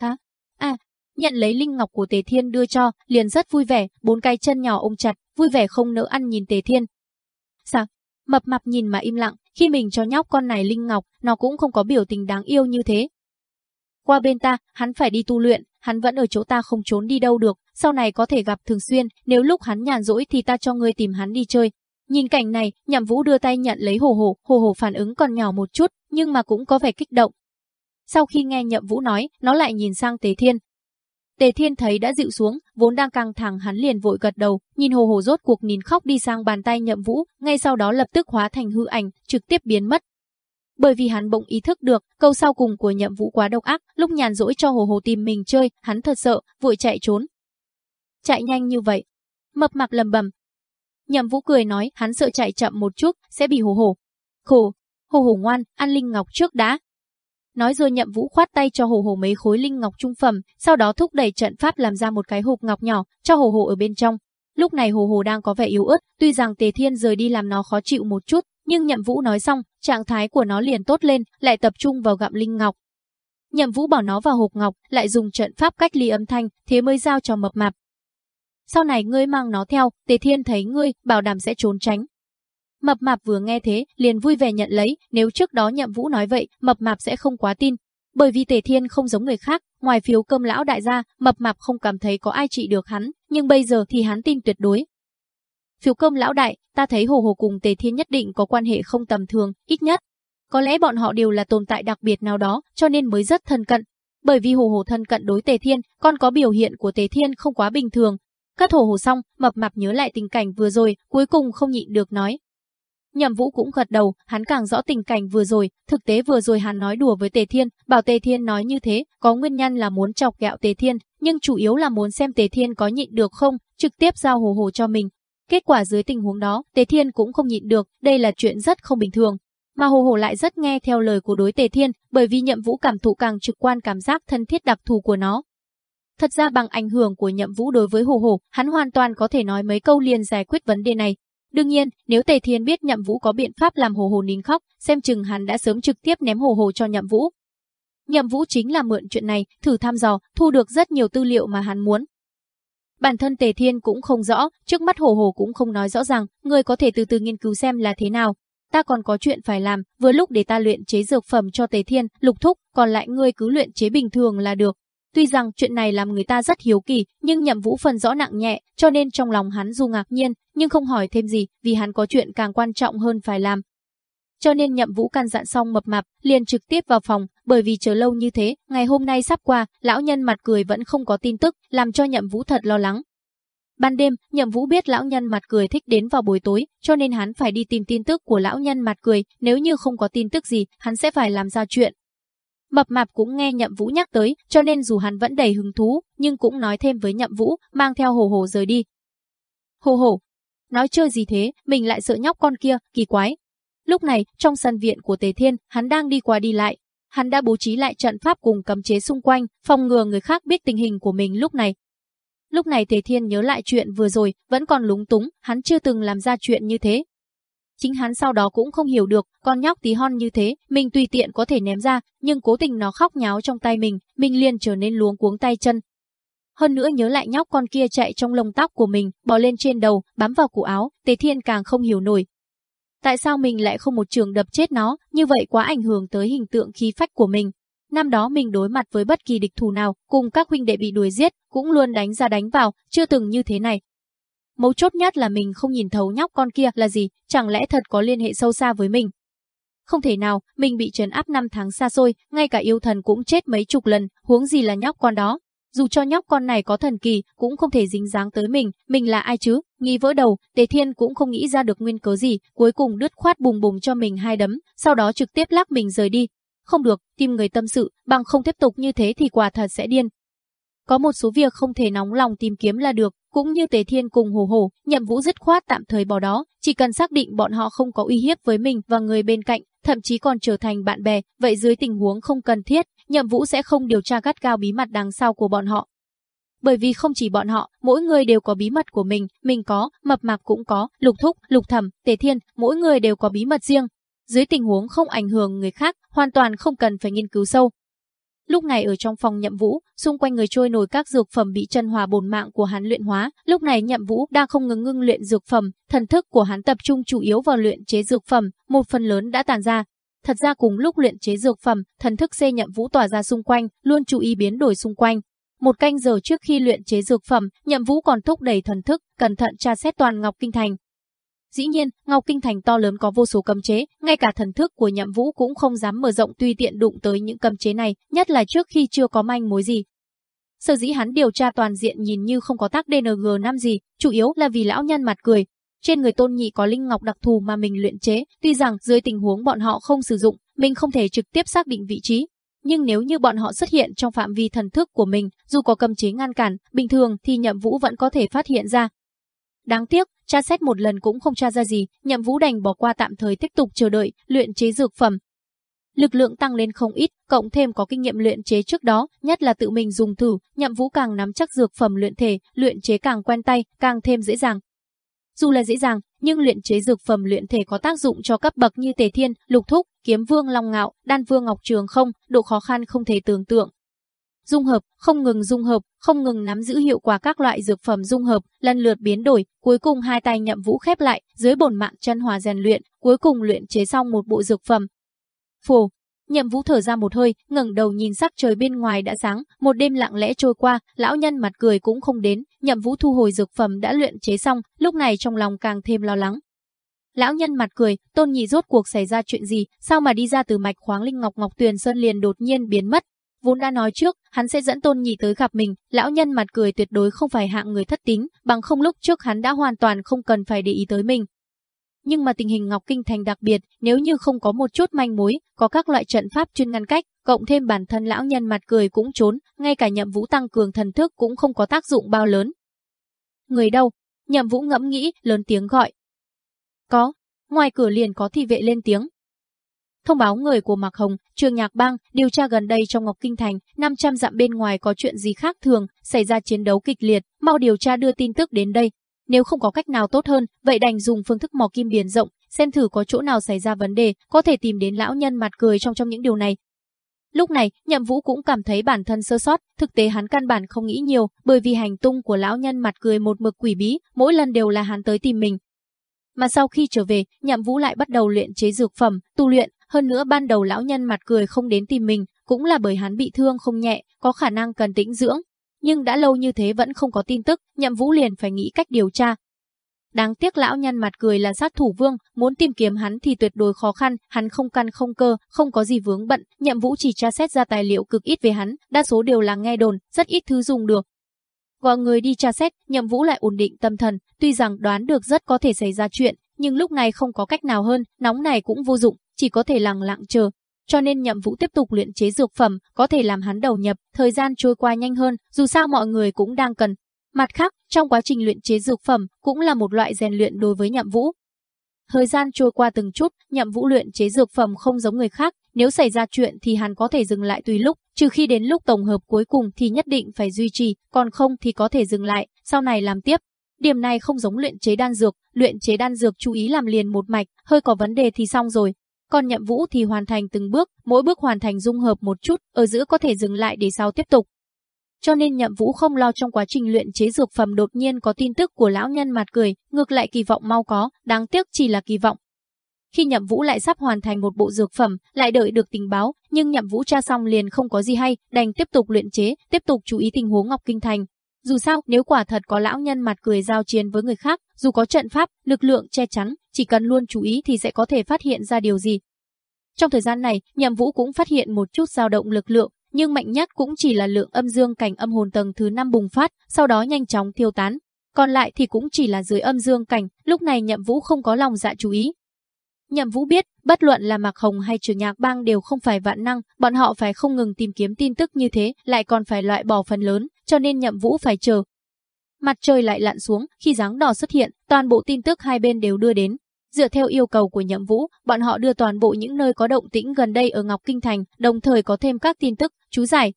Hả? À, nhận lấy linh ngọc của Tề Thiên đưa cho, liền rất vui vẻ, bốn cái chân nhỏ ôm chặt, vui vẻ không nỡ ăn nhìn Tề Thiên. Sao? Mập mập nhìn mà im lặng, khi mình cho nhóc con này linh ngọc, nó cũng không có biểu tình đáng yêu như thế. Qua bên ta, hắn phải đi tu luyện, hắn vẫn ở chỗ ta không trốn đi đâu được, sau này có thể gặp thường xuyên, nếu lúc hắn nhàn rỗi thì ta cho ngươi tìm hắn đi chơi. Nhìn cảnh này, Nhậm Vũ đưa tay nhận lấy Hồ Hồ, Hồ Hồ phản ứng còn nhỏ một chút, nhưng mà cũng có vẻ kích động. Sau khi nghe Nhậm Vũ nói, nó lại nhìn sang tế Thiên. Tề Thiên thấy đã dịu xuống, vốn đang căng thẳng hắn liền vội gật đầu, nhìn Hồ Hồ rốt cuộc nín khóc đi sang bàn tay Nhậm Vũ, ngay sau đó lập tức hóa thành hư ảnh, trực tiếp biến mất. Bởi vì hắn bỗng ý thức được, câu sau cùng của Nhậm Vũ quá độc ác, lúc nhàn rỗi cho Hồ Hồ tìm mình chơi, hắn thật sợ, vội chạy trốn. Chạy nhanh như vậy, Mập mạp lầm bầm. Nhậm Vũ cười nói hắn sợ chạy chậm một chút sẽ bị hồ hồ. Khổ, hồ hồ ngoan, ăn linh ngọc trước đã. Nói rồi Nhậm Vũ khoát tay cho hồ hồ mấy khối linh ngọc trung phẩm, sau đó thúc đẩy trận pháp làm ra một cái hộp ngọc nhỏ, cho hồ hồ ở bên trong. Lúc này hồ hồ đang có vẻ yếu ớt, tuy rằng Tề Thiên rời đi làm nó khó chịu một chút, nhưng Nhậm Vũ nói xong, trạng thái của nó liền tốt lên, lại tập trung vào gặm linh ngọc. Nhậm Vũ bỏ nó vào hộp ngọc, lại dùng trận pháp cách ly âm thanh, thế mới giao cho mập mạp sau này ngươi mang nó theo, Tề Thiên thấy ngươi, bảo đảm sẽ trốn tránh. Mập mạp vừa nghe thế, liền vui vẻ nhận lấy, nếu trước đó nhậm vũ nói vậy, mập mạp sẽ không quá tin. Bởi vì Tề Thiên không giống người khác, ngoài phiếu cơm lão đại gia, mập mạp không cảm thấy có ai trị được hắn, nhưng bây giờ thì hắn tin tuyệt đối. Phiếu cơm lão đại, ta thấy Hồ Hồ cùng Tề Thiên nhất định có quan hệ không tầm thường, ít nhất. Có lẽ bọn họ đều là tồn tại đặc biệt nào đó, cho nên mới rất thân cận. Bởi vì Hồ Hồ thân cận đối Tề Thiên, còn có biểu hiện của Tề Thiên không quá bình thường, cắt hồ hồ xong, mập mạp nhớ lại tình cảnh vừa rồi, cuối cùng không nhịn được nói. Nhậm Vũ cũng gật đầu, hắn càng rõ tình cảnh vừa rồi, thực tế vừa rồi hắn nói đùa với Tề Thiên, bảo Tề Thiên nói như thế, có nguyên nhân là muốn chọc ghẹo Tề Thiên, nhưng chủ yếu là muốn xem Tề Thiên có nhịn được không, trực tiếp giao hồ hồ cho mình. Kết quả dưới tình huống đó, Tề Thiên cũng không nhịn được, đây là chuyện rất không bình thường. Mà hồ hồ lại rất nghe theo lời của đối Tề Thiên, bởi vì Nhậm Vũ cảm thụ càng trực quan cảm giác thân thiết đặc thù của nó, Thật ra bằng ảnh hưởng của nhậm vũ đối với Hồ Hồ, hắn hoàn toàn có thể nói mấy câu liền giải quyết vấn đề này. Đương nhiên, nếu Tề Thiên biết nhậm vũ có biện pháp làm Hồ Hồ nín khóc, xem chừng hắn đã sớm trực tiếp ném Hồ Hồ cho nhậm vũ. Nhậm vũ chính là mượn chuyện này, thử thăm dò, thu được rất nhiều tư liệu mà hắn muốn. Bản thân Tề Thiên cũng không rõ, trước mắt Hồ Hồ cũng không nói rõ ràng, người có thể từ từ nghiên cứu xem là thế nào. Ta còn có chuyện phải làm, vừa lúc để ta luyện chế dược phẩm cho Tề Thiên, lục thúc, còn lại ngươi cứ luyện chế bình thường là được. Tuy rằng chuyện này làm người ta rất hiếu kỳ, nhưng nhậm vũ phần rõ nặng nhẹ, cho nên trong lòng hắn dù ngạc nhiên, nhưng không hỏi thêm gì, vì hắn có chuyện càng quan trọng hơn phải làm. Cho nên nhậm vũ căn dặn xong mập mạp, liền trực tiếp vào phòng, bởi vì chờ lâu như thế, ngày hôm nay sắp qua, lão nhân mặt cười vẫn không có tin tức, làm cho nhậm vũ thật lo lắng. Ban đêm, Nhậm Vũ biết lão nhân mặt cười thích đến vào buổi tối, cho nên hắn phải đi tìm tin tức của lão nhân mặt cười, nếu như không có tin tức gì, hắn sẽ phải làm ra chuyện. Mập mạp cũng nghe Nhậm Vũ nhắc tới, cho nên dù hắn vẫn đầy hứng thú, nhưng cũng nói thêm với Nhậm Vũ, mang theo Hồ Hồ rời đi. Hồ Hồ, nói chơi gì thế, mình lại sợ nhóc con kia, kỳ quái. Lúc này, trong sân viện của Tề Thiên, hắn đang đi qua đi lại. Hắn đã bố trí lại trận pháp cùng cấm chế xung quanh, phòng ngừa người khác biết tình hình của mình lúc này. Lúc này Tề Thiên nhớ lại chuyện vừa rồi, vẫn còn lúng túng, hắn chưa từng làm ra chuyện như thế, Chính hắn sau đó cũng không hiểu được, con nhóc tí hon như thế, mình tùy tiện có thể ném ra, nhưng cố tình nó khóc nháo trong tay mình, mình liền trở nên luống cuống tay chân. Hơn nữa nhớ lại nhóc con kia chạy trong lông tóc của mình, bò lên trên đầu, bám vào cổ áo, Tề Thiên càng không hiểu nổi. Tại sao mình lại không một trường đập chết nó, như vậy quá ảnh hưởng tới hình tượng khí phách của mình. Năm đó mình đối mặt với bất kỳ địch thù nào, cùng các huynh đệ bị đuổi giết, cũng luôn đánh ra đánh vào, chưa từng như thế này, Mấu chốt nhất là mình không nhìn thấu nhóc con kia là gì, chẳng lẽ thật có liên hệ sâu xa với mình. Không thể nào, mình bị trấn áp năm tháng xa xôi, ngay cả yêu thần cũng chết mấy chục lần, huống gì là nhóc con đó. Dù cho nhóc con này có thần kỳ, cũng không thể dính dáng tới mình, mình là ai chứ, nghi vỡ đầu, Tề Thiên cũng không nghĩ ra được nguyên cớ gì, cuối cùng đứt khoát bùng bùng cho mình hai đấm, sau đó trực tiếp lắc mình rời đi. Không được, tìm người tâm sự, bằng không tiếp tục như thế thì quả thật sẽ điên. Có một số việc không thể nóng lòng tìm kiếm là được, cũng như Tề Thiên cùng Hồ Hồ, Nhậm Vũ dứt khoát tạm thời bỏ đó, chỉ cần xác định bọn họ không có uy hiếp với mình và người bên cạnh, thậm chí còn trở thành bạn bè, vậy dưới tình huống không cần thiết, Nhậm Vũ sẽ không điều tra gắt gao bí mật đằng sau của bọn họ. Bởi vì không chỉ bọn họ, mỗi người đều có bí mật của mình, mình có, mập mạp cũng có, lục thúc, lục thẩm, tề thiên, mỗi người đều có bí mật riêng. Dưới tình huống không ảnh hưởng người khác, hoàn toàn không cần phải nghiên cứu sâu, Lúc này ở trong phòng Nhậm Vũ, xung quanh người trôi nổi các dược phẩm bị chân hòa bổn mạng của hắn luyện hóa, lúc này Nhậm Vũ đang không ngừng ngưng luyện dược phẩm, thần thức của hắn tập trung chủ yếu vào luyện chế dược phẩm, một phần lớn đã tàn ra. Thật ra cùng lúc luyện chế dược phẩm, thần thức C Nhậm Vũ tỏa ra xung quanh, luôn chú ý biến đổi xung quanh. Một canh giờ trước khi luyện chế dược phẩm, Nhậm Vũ còn thúc đẩy thần thức, cẩn thận tra xét toàn Ngọc Kinh Thành. Dĩ nhiên, Ngọc Kinh Thành to lớn có vô số cấm chế, ngay cả thần thức của Nhậm Vũ cũng không dám mở rộng tùy tiện đụng tới những cấm chế này, nhất là trước khi chưa có manh mối gì. Sở dĩ hắn điều tra toàn diện nhìn như không có tác DNG năm gì, chủ yếu là vì lão nhân mặt cười. Trên người tôn nhị có linh ngọc đặc thù mà mình luyện chế, tuy rằng dưới tình huống bọn họ không sử dụng, mình không thể trực tiếp xác định vị trí. Nhưng nếu như bọn họ xuất hiện trong phạm vi thần thức của mình, dù có cấm chế ngăn cản, bình thường thì nhậm vũ vẫn có thể phát hiện ra. Đáng tiếc, tra xét một lần cũng không tra ra gì, nhậm vũ đành bỏ qua tạm thời tiếp tục chờ đợi, luyện chế dược phẩm, lực lượng tăng lên không ít, cộng thêm có kinh nghiệm luyện chế trước đó, nhất là tự mình dùng thử, Nhậm Vũ càng nắm chắc dược phẩm luyện thể, luyện chế càng quen tay, càng thêm dễ dàng. Dù là dễ dàng, nhưng luyện chế dược phẩm luyện thể có tác dụng cho cấp bậc như Tề Thiên, Lục Thúc, Kiếm Vương Long Ngạo, Đan Vương Ngọc Trường không, độ khó khăn không thể tưởng tượng. Dung hợp, không ngừng dung hợp, không ngừng nắm giữ hiệu quả các loại dược phẩm dung hợp, lần lượt biến đổi, cuối cùng hai tay Nhậm Vũ khép lại, dưới bổn mạng chân hòa rèn luyện, cuối cùng luyện chế xong một bộ dược phẩm, Phù, Nhậm Vũ thở ra một hơi, ngẩng đầu nhìn sắc trời bên ngoài đã sáng, một đêm lặng lẽ trôi qua, lão nhân mặt cười cũng không đến, Nhậm Vũ thu hồi dược phẩm đã luyện chế xong, lúc này trong lòng càng thêm lo lắng. Lão nhân mặt cười, Tôn Nhị rốt cuộc xảy ra chuyện gì, sao mà đi ra từ mạch khoáng linh ngọc ngọc tuyền sơn liền đột nhiên biến mất. Vốn đã nói trước, hắn sẽ dẫn Tôn Nhị tới gặp mình, lão nhân mặt cười tuyệt đối không phải hạng người thất tính, bằng không lúc trước hắn đã hoàn toàn không cần phải để ý tới mình, nhưng mà tình hình Ngọc Kinh Thành đặc biệt, nếu như không có một chút manh mối, có các loại trận pháp chuyên ngăn cách, cộng thêm bản thân lão nhân mặt cười cũng trốn, ngay cả nhậm vũ tăng cường thần thức cũng không có tác dụng bao lớn. Người đâu? Nhậm vũ ngẫm nghĩ, lớn tiếng gọi. Có, ngoài cửa liền có thị vệ lên tiếng. Thông báo người của Mạc Hồng, trường nhạc bang, điều tra gần đây trong Ngọc Kinh Thành, 500 dặm bên ngoài có chuyện gì khác thường, xảy ra chiến đấu kịch liệt, mau điều tra đưa tin tức đến đây, nếu không có cách nào tốt hơn, vậy đành dùng phương thức mò kim biển rộng, xem thử có chỗ nào xảy ra vấn đề, có thể tìm đến lão nhân mặt cười trong trong những điều này. Lúc này, Nhậm Vũ cũng cảm thấy bản thân sơ sót, thực tế hắn căn bản không nghĩ nhiều, bởi vì hành tung của lão nhân mặt cười một mực quỷ bí, mỗi lần đều là hắn tới tìm mình. Mà sau khi trở về, Nhậm Vũ lại bắt đầu luyện chế dược phẩm, tu luyện, hơn nữa ban đầu lão nhân mặt cười không đến tìm mình, cũng là bởi hắn bị thương không nhẹ, có khả năng cần tĩnh dưỡng, nhưng đã lâu như thế vẫn không có tin tức, Nhậm Vũ liền phải nghĩ cách điều tra. Đáng tiếc lão nhân mặt cười là sát thủ vương, muốn tìm kiếm hắn thì tuyệt đối khó khăn, hắn không căn không cơ, không có gì vướng bận, Nhậm Vũ chỉ tra xét ra tài liệu cực ít về hắn, đa số đều là nghe đồn, rất ít thứ dùng được. Gọi người đi tra xét, Nhậm Vũ lại ổn định tâm thần, tuy rằng đoán được rất có thể xảy ra chuyện, nhưng lúc này không có cách nào hơn, nóng này cũng vô dụng, chỉ có thể lặng lặng chờ, cho nên nhậm vũ tiếp tục luyện chế dược phẩm, có thể làm hắn đầu nhập, thời gian trôi qua nhanh hơn, dù sao mọi người cũng đang cần. Mặt khác, trong quá trình luyện chế dược phẩm cũng là một loại rèn luyện đối với nhậm vũ. Thời gian trôi qua từng chút, nhậm vũ luyện chế dược phẩm không giống người khác, nếu xảy ra chuyện thì hắn có thể dừng lại tùy lúc, trừ khi đến lúc tổng hợp cuối cùng thì nhất định phải duy trì, còn không thì có thể dừng lại, sau này làm tiếp. Điểm này không giống luyện chế đan dược, luyện chế đan dược chú ý làm liền một mạch, hơi có vấn đề thì xong rồi, còn nhậm vũ thì hoàn thành từng bước, mỗi bước hoàn thành dung hợp một chút, ở giữa có thể dừng lại để sau tiếp tục. Cho nên nhậm vũ không lo trong quá trình luyện chế dược phẩm đột nhiên có tin tức của lão nhân mặt cười, ngược lại kỳ vọng mau có, đáng tiếc chỉ là kỳ vọng. Khi nhậm vũ lại sắp hoàn thành một bộ dược phẩm, lại đợi được tình báo, nhưng nhậm vũ tra xong liền không có gì hay, đành tiếp tục luyện chế, tiếp tục chú ý tình huống Ngọc Kinh Thành. Dù sao, nếu quả thật có lão nhân mặt cười giao chiến với người khác, dù có trận pháp, lực lượng che chắn, chỉ cần luôn chú ý thì sẽ có thể phát hiện ra điều gì. Trong thời gian này, Nhậm Vũ cũng phát hiện một chút dao động lực lượng, nhưng mạnh nhất cũng chỉ là lượng âm dương cảnh âm hồn tầng thứ 5 bùng phát, sau đó nhanh chóng tiêu tán. Còn lại thì cũng chỉ là dưới âm dương cảnh, lúc này Nhậm Vũ không có lòng dạ chú ý. Nhậm Vũ biết, bất luận là Mạc Hồng hay Trường Nhạc Bang đều không phải vạn năng, bọn họ phải không ngừng tìm kiếm tin tức như thế, lại còn phải loại bỏ phần lớn, cho nên Nhậm Vũ phải chờ. Mặt trời lại lặn xuống, khi dáng đỏ xuất hiện, toàn bộ tin tức hai bên đều đưa đến, Dựa theo yêu cầu của Nhậm Vũ, bọn họ đưa toàn bộ những nơi có động tĩnh gần đây ở Ngọc Kinh Thành, đồng thời có thêm các tin tức, chú giải.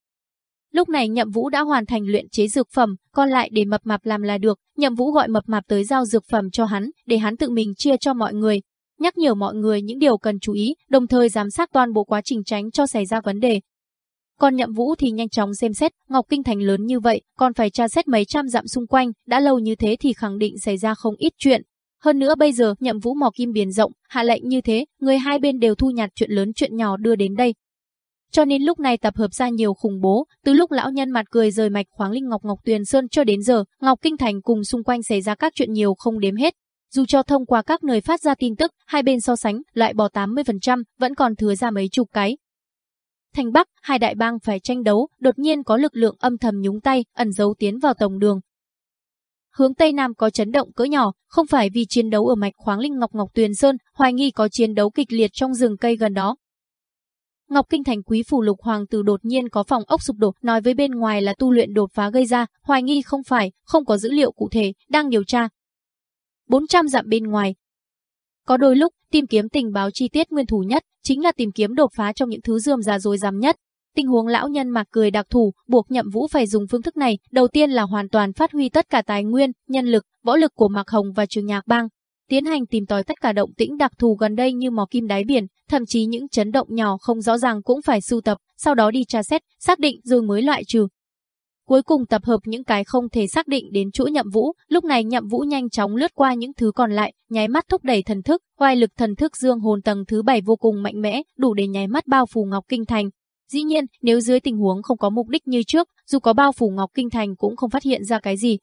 Lúc này Nhậm Vũ đã hoàn thành luyện chế dược phẩm, còn lại để mập mạp làm là được. Nhậm Vũ gọi mập mạp tới giao dược phẩm cho hắn, để hắn tự mình chia cho mọi người, nhắc nhở mọi người những điều cần chú ý, đồng thời giám sát toàn bộ quá trình tránh cho xảy ra vấn đề. Còn Nhậm Vũ thì nhanh chóng xem xét, Ngọc Kinh Thành lớn như vậy, còn phải tra xét mấy trăm dặm xung quanh, đã lâu như thế thì khẳng định xảy ra không ít chuyện, hơn nữa bây giờ nhậm vũ mò kim biển rộng, hạ lệnh như thế, người hai bên đều thu nhặt chuyện lớn chuyện nhỏ đưa đến đây. Cho nên lúc này tập hợp ra nhiều khủng bố, từ lúc lão nhân mặt cười rời mạch khoáng linh ngọc ngọc tuyền sơn cho đến giờ, Ngọc Kinh Thành cùng xung quanh xảy ra các chuyện nhiều không đếm hết. Dù cho thông qua các nơi phát ra tin tức, hai bên so sánh, loại bỏ 80%, vẫn còn thừa ra mấy chục cái. Thành Bắc, hai đại bang phải tranh đấu, đột nhiên có lực lượng âm thầm nhúng tay, ẩn giấu tiến vào tổng đường. Hướng Tây Nam có chấn động cỡ nhỏ, không phải vì chiến đấu ở mạch khoáng linh Ngọc Ngọc Tuyền Sơn, hoài nghi có chiến đấu kịch liệt trong rừng cây gần đó. Ngọc Kinh Thành quý phủ lục hoàng tử đột nhiên có phòng ốc sụp đổ, nói với bên ngoài là tu luyện đột phá gây ra, hoài nghi không phải, không có dữ liệu cụ thể, đang điều tra. 400 dặm bên ngoài. Có đôi lúc, tìm kiếm tình báo chi tiết nguyên thủ nhất, chính là tìm kiếm đột phá trong những thứ dườm già dối dám nhất. Tình huống lão nhân mạc cười đặc thù, buộc nhậm vũ phải dùng phương thức này, đầu tiên là hoàn toàn phát huy tất cả tài nguyên, nhân lực, võ lực của Mạc Hồng và trường nhạc bang, tiến hành tìm tòi tất cả động tĩnh đặc thù gần đây như mò kim đáy biển, thậm chí những chấn động nhỏ không rõ ràng cũng phải sưu tập, sau đó đi tra xét, xác định rồi mới loại trừ. Cuối cùng tập hợp những cái không thể xác định đến chỗ nhậm vũ, lúc này nhậm vũ nhanh chóng lướt qua những thứ còn lại, nháy mắt thúc đẩy thần thức, oai lực thần thức dương hồn tầng thứ bảy vô cùng mạnh mẽ, đủ để nháy mắt bao phủ Ngọc Kinh Thành. Dĩ nhiên, nếu dưới tình huống không có mục đích như trước, dù có bao phủ Ngọc Kinh Thành cũng không phát hiện ra cái gì,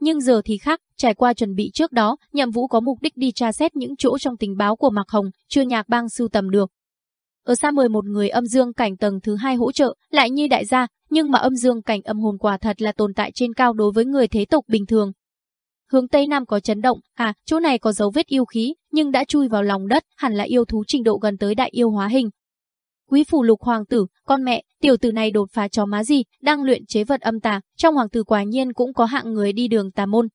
nhưng giờ thì khác, trải qua chuẩn bị trước đó, Nhậm Vũ có mục đích đi tra xét những chỗ trong tình báo của Mạc Hồng, chưa nhạc bang sưu tầm được. Ở xa mời một người âm dương cảnh tầng thứ hai hỗ trợ, lại như đại gia, nhưng mà âm dương cảnh âm hồn quả thật là tồn tại trên cao đối với người thế tục bình thường. Hướng Tây Nam có chấn động, à, chỗ này có dấu vết yêu khí, nhưng đã chui vào lòng đất, hẳn là yêu thú trình độ gần tới đại yêu hóa hình. Quý phủ lục hoàng tử, con mẹ, tiểu tử này đột phá chó má gì, đang luyện chế vật âm tà, trong hoàng tử quả nhiên cũng có hạng người đi đường tà môn.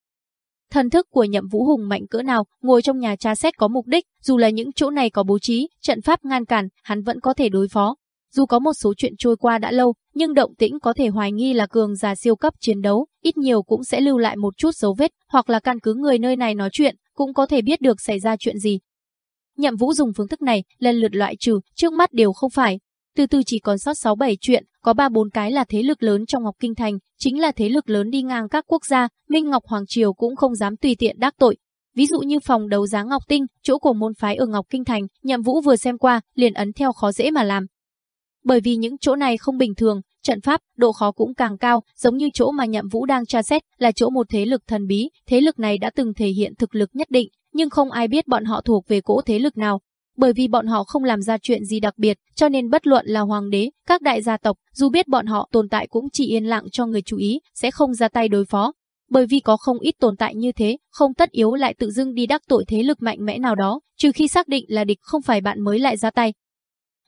Thần thức của nhậm vũ hùng mạnh cỡ nào, ngồi trong nhà tra xét có mục đích, dù là những chỗ này có bố trí, trận pháp ngăn cản, hắn vẫn có thể đối phó. Dù có một số chuyện trôi qua đã lâu, nhưng động tĩnh có thể hoài nghi là cường giả siêu cấp chiến đấu, ít nhiều cũng sẽ lưu lại một chút dấu vết, hoặc là căn cứ người nơi này nói chuyện, cũng có thể biết được xảy ra chuyện gì. Nhậm Vũ dùng phương thức này, lần lượt loại trừ, trước mắt đều không phải. Từ từ chỉ còn sót 6-7 chuyện, có 3-4 cái là thế lực lớn trong Ngọc Kinh Thành, chính là thế lực lớn đi ngang các quốc gia, Minh Ngọc Hoàng Triều cũng không dám tùy tiện đắc tội. Ví dụ như phòng đấu giá Ngọc Tinh, chỗ của môn phái ở Ngọc Kinh Thành, Nhậm Vũ vừa xem qua, liền ấn theo khó dễ mà làm. Bởi vì những chỗ này không bình thường, trận pháp, độ khó cũng càng cao, giống như chỗ mà Nhậm Vũ đang tra xét, là chỗ một thế lực thần bí, thế lực này đã từng thể hiện thực lực nhất định, nhưng không ai biết bọn họ thuộc về cỗ thế lực nào. Bởi vì bọn họ không làm ra chuyện gì đặc biệt, cho nên bất luận là hoàng đế, các đại gia tộc, dù biết bọn họ tồn tại cũng chỉ yên lặng cho người chú ý, sẽ không ra tay đối phó. Bởi vì có không ít tồn tại như thế, không tất yếu lại tự dưng đi đắc tội thế lực mạnh mẽ nào đó, trừ khi xác định là địch không phải bạn mới lại ra tay.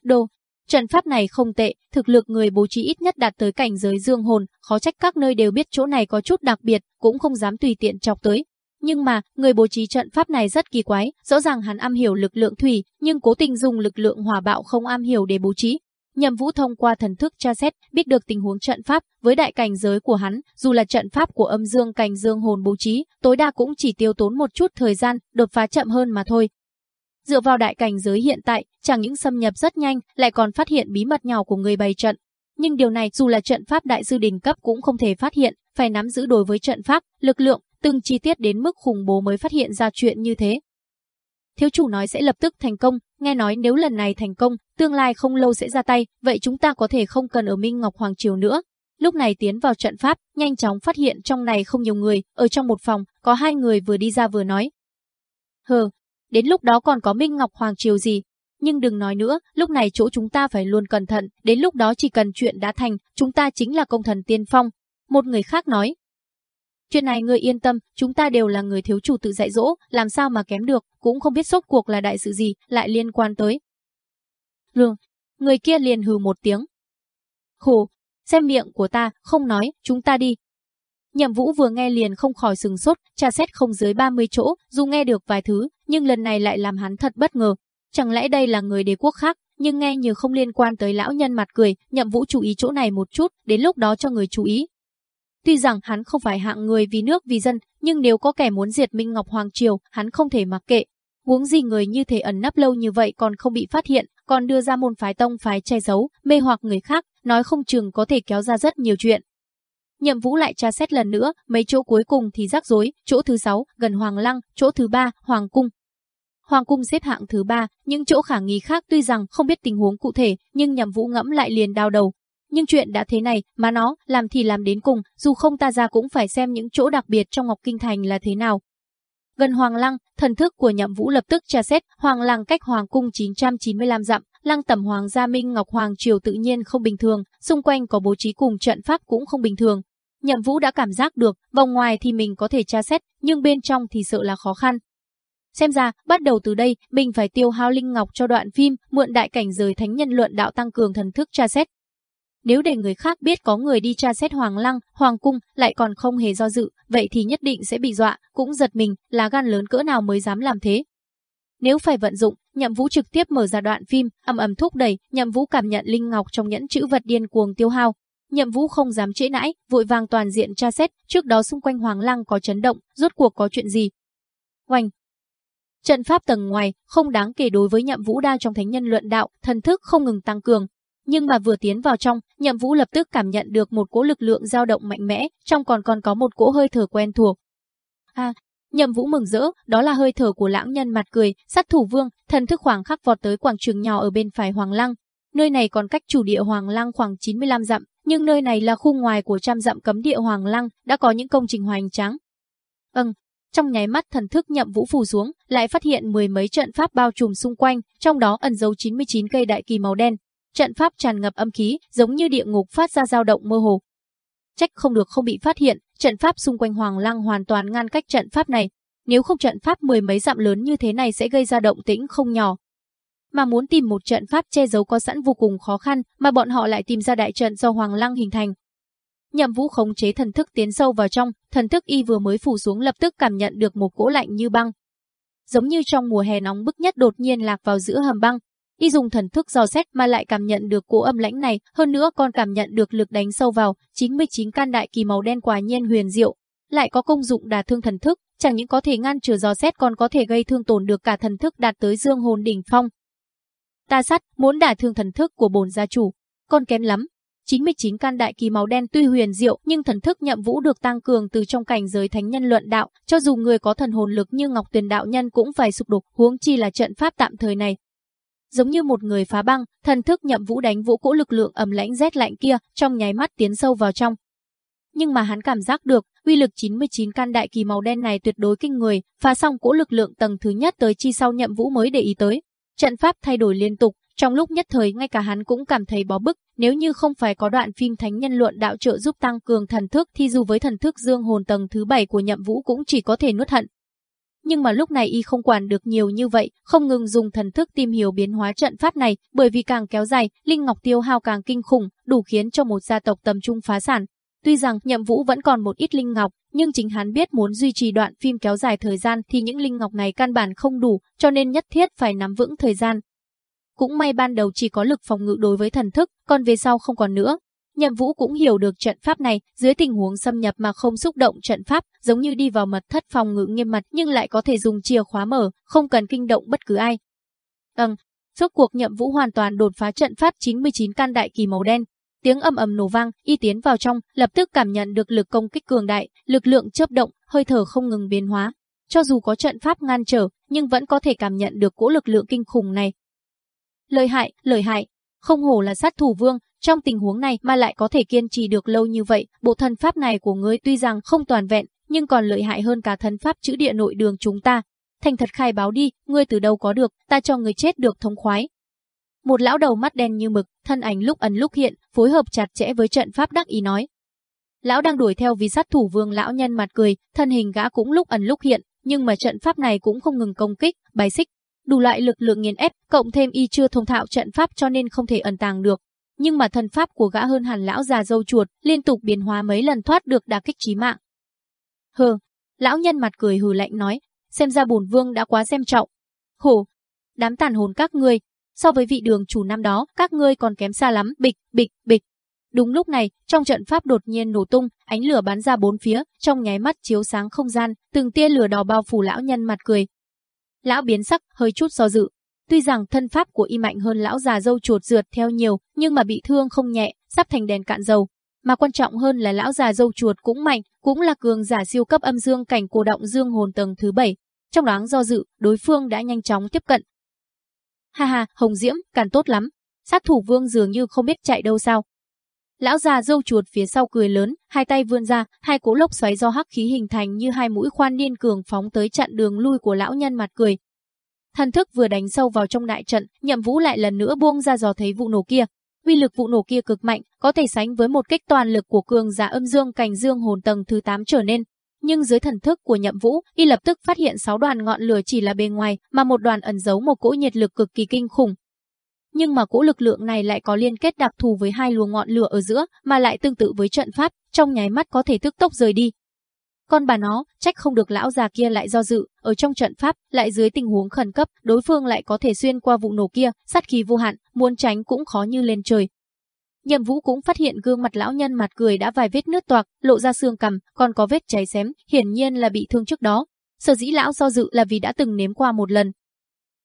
Đồ, Trận pháp này không tệ, thực lực người bố trí ít nhất đạt tới cảnh giới dương hồn, khó trách các nơi đều biết chỗ này có chút đặc biệt, cũng không dám tùy tiện chọc tới. Nhưng mà, người bố trí trận pháp này rất kỳ quái, rõ ràng hắn am hiểu lực lượng thủy, nhưng cố tình dùng lực lượng hỏa bạo không am hiểu để bố trí. Nhậm Vũ thông qua thần thức tra xét, biết được tình huống trận pháp, với đại cảnh giới của hắn, dù là trận pháp của âm dương cảnh dương hồn bố trí, tối đa cũng chỉ tiêu tốn một chút thời gian, đột phá chậm hơn mà thôi. Dựa vào đại cảnh giới hiện tại, chẳng những xâm nhập rất nhanh, lại còn phát hiện bí mật nhỏ của người bày trận. Nhưng điều này dù là trận pháp đại sư đỉnh cấp cũng không thể phát hiện, phải nắm giữ đối với trận pháp, lực lượng, từng chi tiết đến mức khủng bố mới phát hiện ra chuyện như thế. Thiếu chủ nói sẽ lập tức thành công, nghe nói nếu lần này thành công, tương lai không lâu sẽ ra tay, vậy chúng ta có thể không cần ở Minh Ngọc Hoàng Triều nữa. Lúc này tiến vào trận pháp, nhanh chóng phát hiện trong này không nhiều người, ở trong một phòng, có hai người vừa đi ra vừa nói. Hờ, đến lúc đó còn có Minh Ngọc Hoàng Triều gì. Nhưng đừng nói nữa, lúc này chỗ chúng ta phải luôn cẩn thận, đến lúc đó chỉ cần chuyện đã thành, chúng ta chính là công thần tiên phong. Một người khác nói. Chuyện này ngươi yên tâm, chúng ta đều là người thiếu chủ tự dạy dỗ, làm sao mà kém được, cũng không biết sốt cuộc là đại sự gì, lại liên quan tới. Lương, người kia liền hừ một tiếng. Khổ, xem miệng của ta, không nói, chúng ta đi, Nhậm Vũ vừa nghe liền không khỏi sừng sốt, tra xét không dưới 30 chỗ, dù nghe được vài thứ, nhưng lần này lại làm hắn thật bất ngờ. Chẳng lẽ đây là người đế quốc khác, nhưng nghe như không liên quan tới lão nhân mặt cười, Nhậm Vũ chú ý chỗ này một chút, đến lúc đó cho người chú ý. Tuy rằng hắn không phải hạng người vì nước vì dân, nhưng nếu có kẻ muốn diệt Minh Ngọc Hoàng Triều, hắn không thể mặc kệ. Huống gì người như thế ẩn nấp lâu như vậy còn không bị phát hiện, còn đưa ra môn phái tông phái che giấu, mê hoặc người khác, nói không chừng có thể kéo ra rất nhiều chuyện. Nhậm Vũ lại tra xét lần nữa, mấy chỗ cuối cùng thì rắc rối, chỗ thứ 6, gần Hoàng Lăng, chỗ thứ 3, Hoàng Cung. Hoàng Cung xếp hạng thứ 3, những chỗ khả nghi khác tuy rằng không biết tình huống cụ thể, nhưng Nhậm Vũ ngẫm lại liền đau đầu. Nhưng chuyện đã thế này, mà nó, làm thì làm đến cùng, dù không ta ra cũng phải xem những chỗ đặc biệt trong Ngọc Kinh Thành là thế nào. Gần Hoàng Lăng, thần thức của Nhậm Vũ lập tức tra xét, Hoàng Lăng cách Hoàng cung 995 dặm, lăng tẩm Hoàng gia Minh Ngọc Hoàng triều tự nhiên không bình thường, xung quanh có bố trí cùng trận pháp cũng không bình thường. Nhậm Vũ đã cảm giác được, vòng ngoài thì mình có thể tra xét, nhưng bên trong thì sợ là khó khăn. Xem ra, bắt đầu từ đây, mình phải tiêu hao linh ngọc cho đoạn phim, mượn đại cảnh rời thánh nhân luận đạo tăng cường thần thức tra xét. Nếu để người khác biết có người đi tra xét Hoàng Lăng, Hoàng Cung, lại còn không hề do dự, vậy thì nhất định sẽ bị dọa, cũng giật mình, là gan lớn cỡ nào mới dám làm thế. Nếu phải vận dụng, Nhậm Vũ trực tiếp mở ra đoạn phim, ầm ầm thúc đẩy, Nhậm Vũ cảm nhận linh ngọc trong nhẫn chữ vật điên cuồng tiêu hao. Nhậm Vũ không dám trễ nãi, vội vàng toàn diện tra xét, trước đó xung quanh Hoàng Lăng có chấn động, rốt cuộc có chuyện gì. Oanh, Trận pháp tầng ngoài không đáng kể đối với Nhậm Vũ đa trong thánh nhân luận đạo, thần thức không ngừng tăng cường. Nhưng mà vừa tiến vào trong, Nhậm Vũ lập tức cảm nhận được một cỗ lực lượng dao động mạnh mẽ, trong còn còn có một cỗ hơi thở quen thuộc. À, Nhậm Vũ mừng rỡ, đó là hơi thở của lãng nhân mặt cười, sát thủ vương, thần thức khoảng khắc vọt tới quảng trường nhỏ ở bên phải Hoàng Lăng. Nơi này còn cách chủ địa Hoàng Lăng khoảng 95 dặm, nhưng nơi này là khu ngoài của trăm dặm cấm địa Hoàng Lăng, đã có những công trình hoành tráng. Ừm, trong nháy mắt thần thức nhậm vũ phù xuống, lại phát hiện mười mấy trận pháp bao trùm xung quanh, trong đó ẩn giấu 99 cây đại kỳ màu đen. Trận pháp tràn ngập âm khí, giống như địa ngục phát ra dao động mơ hồ. Trách không được không bị phát hiện, trận pháp xung quanh Hoàng Lăng hoàn toàn ngăn cách trận pháp này. Nếu không trận pháp mười mấy dặm lớn như thế này sẽ gây ra động tĩnh không nhỏ. Mà muốn tìm một trận pháp che giấu có sẵn vô cùng khó khăn, mà bọn họ lại tìm ra đại trận do Hoàng Lăng hình thành, Nhậm Vũ khống chế thần thức tiến sâu vào trong, thần thức y vừa mới phủ xuống lập tức cảm nhận được một cỗ lạnh như băng. Giống như trong mùa hè nóng bức nhất đột nhiên lạc vào giữa hầm băng. Y dùng thần thức dò xét mà lại cảm nhận được cỗ âm lãnh này, hơn nữa còn cảm nhận được lực đánh sâu vào, 99 can đại kỳ màu đen quả nhiên huyền diệu, lại có công dụng đả thương thần thức, chẳng những có thể ngăn trở dò xét còn có thể gây thương tổn được cả thần thức đạt tới dương hồn đỉnh phong. Ta sát, muốn đả thương thần thức của bổn gia chủ, còn kém lắm, 99 can đại kỳ màu đen tuy huyền diệu nhưng thần thức nhậm vũ được tăng cường từ trong cảnh giới thánh nhân luận đạo, cho dù người có thần hồn lực như Ngọc Tuyền đạo nhân cũng phải sụp đổ, huống chi là trận pháp tạm thời này. Giống như một người phá băng, thần thức nhậm vũ đánh vũ cỗ lực lượng ẩm lãnh rét lạnh kia, trong nháy mắt tiến sâu vào trong. Nhưng mà hắn cảm giác được, uy lực 99 can đại kỳ màu đen này tuyệt đối kinh người, phá xong cỗ lực lượng tầng thứ nhất tới chi sau nhậm vũ mới để ý tới. Trận pháp thay đổi liên tục, trong lúc nhất thời ngay cả hắn cũng cảm thấy bó bức, nếu như không phải có đoạn phim Thánh Nhân Luận đạo trợ giúp tăng cường thần thức thì dù với thần thức dương hồn tầng thứ bảy của nhậm vũ cũng chỉ có thể nuốt hận. Nhưng mà lúc này y không quản được nhiều như vậy, không ngừng dùng thần thức tìm hiểu biến hóa trận pháp này, bởi vì càng kéo dài, Linh Ngọc tiêu hao càng kinh khủng, đủ khiến cho một gia tộc tầm trung phá sản. Tuy rằng nhậm vũ vẫn còn một ít Linh Ngọc, nhưng chính hắn biết muốn duy trì đoạn phim kéo dài thời gian thì những Linh Ngọc này căn bản không đủ, cho nên nhất thiết phải nắm vững thời gian, cũng may ban đầu chỉ có lực phòng ngự đối với thần thức, còn về sau không còn nữa. Nhậm Vũ cũng hiểu được trận pháp này, dưới tình huống xâm nhập mà không xúc động trận pháp, giống như đi vào mật thất phòng ngự nghiêm mật nhưng lại có thể dùng chìa khóa mở, không cần kinh động bất cứ ai. Ừm, rốt cuộc Nhậm Vũ hoàn toàn đột phá trận pháp 99 can đại kỳ màu đen. Tiếng ầm ầm nổ vang, y tiến vào trong, lập tức cảm nhận được lực công kích cường đại, lực lượng chớp động, hơi thở không ngừng biến hóa. Cho dù có trận pháp ngăn trở, nhưng vẫn có thể cảm nhận được cỗ lực lượng kinh khủng này, Lợi hại, lợi hại. Không hổ là sát thủ vương, trong tình huống này mà lại có thể kiên trì được lâu như vậy, bộ thần pháp này của ngươi tuy rằng không toàn vẹn, nhưng còn lợi hại hơn cả thần pháp chữ địa nội đường chúng ta. Thành thật khai báo đi, ngươi từ đâu có được, ta cho ngươi chết được thống khoái. Một lão đầu mắt đen như mực, thân ảnh lúc ẩn lúc hiện, phối hợp chặt chẽ với trận pháp đắc ý nói. Lão đang đuổi theo vì sát thủ vương lão nhân mặt cười, thân hình gã cũng lúc ẩn lúc hiện, nhưng mà trận pháp này cũng không ngừng công kích, bài xích, đủ loại lực lượng nghiền ép, cộng thêm y chưa thông thạo trận pháp cho nên không thể ẩn tàng được. Nhưng mà thần pháp của gã hơn hẳn lão già dâu chuột, liên tục biến hóa mấy lần thoát được đả kích chí mạng. Hừ, lão nhân mặt cười hừ lạnh nói, xem ra bổn vương đã quá xem trọng. Hổ, đám tàn hồn các ngươi, so với vị đường chủ năm đó, các ngươi còn kém xa lắm, bịch, bịch, bịch. Đúng lúc này, trong trận pháp đột nhiên nổ tung, ánh lửa bắn ra bốn phía, trong nháy mắt chiếu sáng không gian, từng tia lửa đỏ bao phủ lão nhân mặt cười, Lão biến sắc, hơi chút do dự. Tuy rằng thân pháp của y mạnh hơn lão già dâu chuột rượt theo nhiều, nhưng mà bị thương không nhẹ, sắp thành đèn cạn dầu. Mà quan trọng hơn là lão già dâu chuột cũng mạnh, cũng là cường giả siêu cấp âm dương cảnh cổ động dương hồn tầng thứ bảy. Trong đoán do dự, đối phương đã nhanh chóng tiếp cận. Ha ha, Hồng Diễm, càng tốt lắm. Sát thủ vương dường như không biết chạy đâu sao. Lão già dâu chuột phía sau cười lớn, hai tay vươn ra, hai cỗ lốc xoáy do hắc khí hình thành như hai mũi khoan niên cường phóng tới chặn đường lui của lão nhân mặt cười. Thần thức vừa đánh sâu vào trong đại trận, Nhậm Vũ lại lần nữa buông ra dò thấy vụ nổ kia. Uy lực vụ nổ kia cực mạnh, có thể sánh với một kích toàn lực của cường giả âm dương cảnh dương hồn tầng thứ 8 trở nên. Nhưng dưới thần thức của Nhậm Vũ, y lập tức phát hiện sáu đoàn ngọn lửa chỉ là bề ngoài, mà một đoàn ẩn giấu một cỗ nhiệt lực cực kỳ kinh khủng, nhưng mà cỗ lực lượng này lại có liên kết đặc thù với hai luồng ngọn lửa ở giữa, mà lại tương tự với trận pháp, trong nháy mắt có thể tức tốc rời đi. Con bà nó, trách không được lão già kia lại do dự, ở trong trận pháp, lại dưới tình huống khẩn cấp, đối phương lại có thể xuyên qua vụ nổ kia, sát khí vô hạn, muốn tránh cũng khó như lên trời. Nhậm Vũ cũng phát hiện gương mặt lão nhân mặt cười đã vài vết nứt toạc, lộ ra xương cằm, còn có vết cháy xém, hiển nhiên là bị thương trước đó. Sở dĩ lão do dự là vì đã từng nếm qua một lần,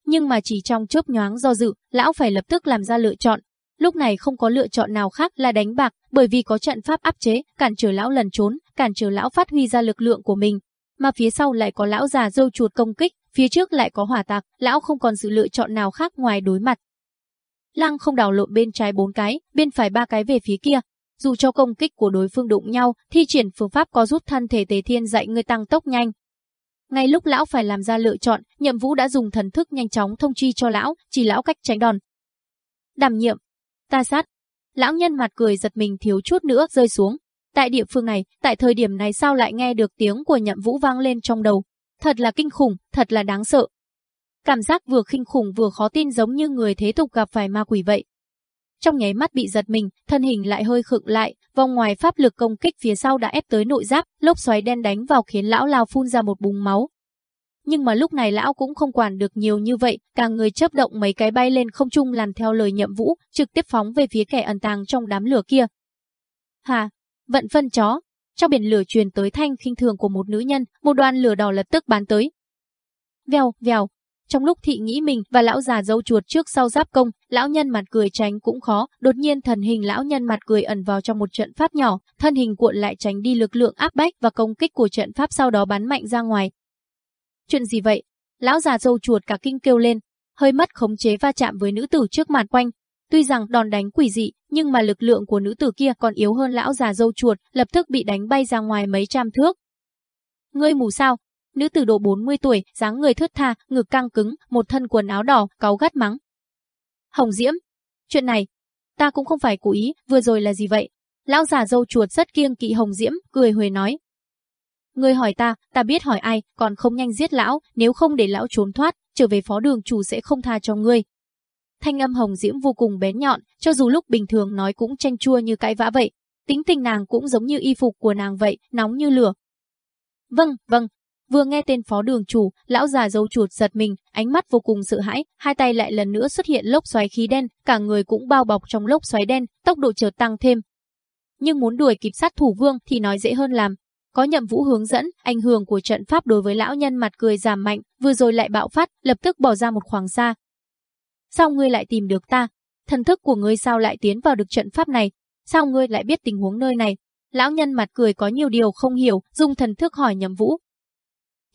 nhưng mà chỉ trong chớp nhoáng do dự, lão phải lập tức làm ra lựa chọn. Lúc này không có lựa chọn nào khác là đánh bạc, bởi vì có trận pháp áp chế, cản trở lão lần trốn, cản trở lão phát huy ra lực lượng của mình. Mà phía sau lại có lão già dâu chuột công kích, phía trước lại có hỏa tạc, lão không còn sự lựa chọn nào khác ngoài đối mặt. Lăng không đảo lộn bên trái bốn cái, bên phải ba cái về phía kia. Dù cho công kích của đối phương đụng nhau, thi triển phương pháp có rút thân thể tế thiên dạy người tăng tốc nhanh, ngay lúc lão phải làm ra lựa chọn, Nhậm Vũ đã dùng thần thức nhanh chóng thông chi cho lão, chỉ lão cách tránh đòn. Đảm nhiệm, ta sát. Lão nhân mặt cười giật mình thiếu chút nữa rơi xuống. Tại địa phương này, tại thời điểm này sao lại nghe được tiếng của Nhậm Vũ vang lên trong đầu? Thật là kinh khủng, thật là đáng sợ. Cảm giác vừa kinh khủng vừa khó tin giống như người thế tục gặp phải ma quỷ vậy. Trong nháy mắt bị giật mình, thân hình lại hơi khựng lại, vòng ngoài pháp lực công kích phía sau đã ép tới nội giáp, lốc xoáy đen đánh vào khiến lão lao phun ra một bùng máu. Nhưng mà lúc này lão cũng không quản được nhiều như vậy, cả người chớp động mấy cái bay lên không trung làm theo lời nhậm vũ, trực tiếp phóng về phía kẻ ẩn tàng trong đám lửa kia. Hà, vận phân chó. Trong biển lửa truyền tới thanh khinh thường của một nữ nhân, một đoàn lửa đỏ lập tức bắn tới. Vèo, vèo, trong lúc thị nghĩ mình và lão già dâu chuột trước sau giáp công, lão nhân mặt cười tránh cũng khó, đột nhiên thần hình lão nhân mặt cười ẩn vào trong một trận pháp nhỏ, thân hình cuộn lại tránh đi lực lượng áp bách và công kích của trận pháp sau đó bắn mạnh ra ngoài. Chuyện gì vậy? Lão già dâu chuột cả kinh kêu lên, hơi mất khống chế va chạm với nữ tử trước mặt quanh. Tuy rằng đòn đánh quỷ dị, nhưng mà lực lượng của nữ tử kia còn yếu hơn lão già dâu chuột, lập tức bị đánh bay ra ngoài mấy trăm thước. Ngươi mù sao? Nữ tử độ 40 tuổi, dáng người thướt tha, ngực căng cứng, một thân quần áo đỏ, cáu gắt mắng. Hồng Diễm, chuyện này, ta cũng không phải cố ý, vừa rồi là gì vậy? Lão già dâu chuột rất kiêng kỵ Hồng Diễm, cười huề nói. Ngươi hỏi ta, ta biết hỏi ai, còn không nhanh giết lão, nếu không để lão trốn thoát, trở về phó đường chủ sẽ không tha cho ngươi. Thanh âm Hồng Diễm vô cùng bén nhọn, cho dù lúc bình thường nói cũng chanh chua như cãi vã vậy. Tính tình nàng cũng giống như y phục của nàng vậy, nóng như lửa. Vâng, vâng, Vừa nghe tên phó đường chủ, lão già dâu chuột giật mình, ánh mắt vô cùng sợ hãi, hai tay lại lần nữa xuất hiện lốc xoáy khí đen, cả người cũng bao bọc trong lốc xoáy đen, tốc độ chợt tăng thêm. Nhưng muốn đuổi kịp sát thủ vương thì nói dễ hơn làm. Có nhậm vũ hướng dẫn, ảnh hưởng của trận pháp đối với lão nhân mặt cười giảm mạnh, vừa rồi lại bạo phát, lập tức bỏ ra một khoảng xa. Sao ngươi lại tìm được ta? Thần thức của ngươi sao lại tiến vào được trận pháp này? Sao ngươi lại biết tình huống nơi này? Lão nhân mặt cười có nhiều điều không hiểu, dùng thần thức hỏi nhậm vũ,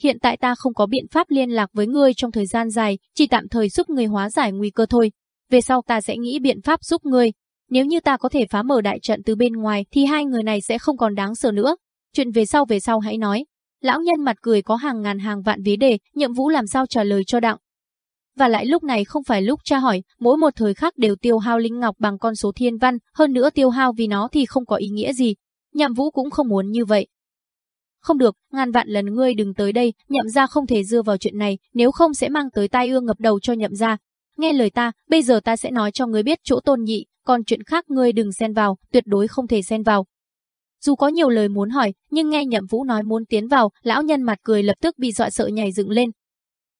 hiện tại ta không có biện pháp liên lạc với ngươi trong thời gian dài, chỉ tạm thời giúp ngươi hóa giải nguy cơ thôi. Về sau ta sẽ nghĩ biện pháp giúp ngươi. Nếu như ta có thể phá mở đại trận từ bên ngoài thì hai người này sẽ không còn đáng sợ nữa. Chuyện về sau về sau hãy nói. Lão nhân mặt cười có hàng ngàn hàng vạn vế đề, nhậm vũ làm sao trả lời cho đặng. Và lại lúc này không phải lúc tra hỏi, mỗi một thời khắc đều tiêu hao linh ngọc bằng con số thiên văn, hơn nữa tiêu hao vì nó thì không có ý nghĩa gì. Nhậm vũ cũng không muốn như vậy, không được, ngàn vạn lần ngươi đừng tới đây, nhậm ra không thể dưa vào chuyện này, nếu không sẽ mang tới tai ương ngập đầu cho nhậm ra. Nghe lời ta, bây giờ ta sẽ nói cho ngươi biết chỗ tôn nhị, còn chuyện khác ngươi đừng xen vào, tuyệt đối không thể xen vào. Dù có nhiều lời muốn hỏi, nhưng nghe nhậm vũ nói muốn tiến vào, lão nhân mặt cười lập tức bị dọa sợ nhảy dựng lên.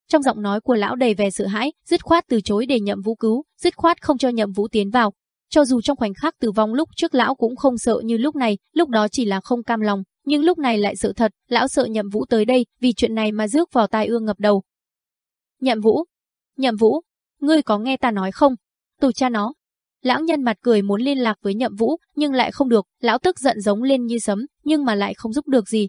Trong giọng nói của lão đầy vẻ sợ hãi, dứt khoát từ chối để nhậm vũ cứu, dứt khoát không cho nhậm vũ tiến vào. Cho dù trong khoảnh khắc tử vong lúc trước lão cũng không sợ như lúc này, lúc đó chỉ là không cam lòng, nhưng lúc này lại sợ thật, lão sợ Nhậm Vũ tới đây, vì chuyện này mà rước vào tai ương ngập đầu. Nhậm Vũ, Nhậm Vũ, ngươi có nghe ta nói không? Tù cha nó. Lão nhân mặt cười muốn liên lạc với Nhậm Vũ, nhưng lại không được, lão tức giận giống lên như sấm, nhưng mà lại không giúp được gì.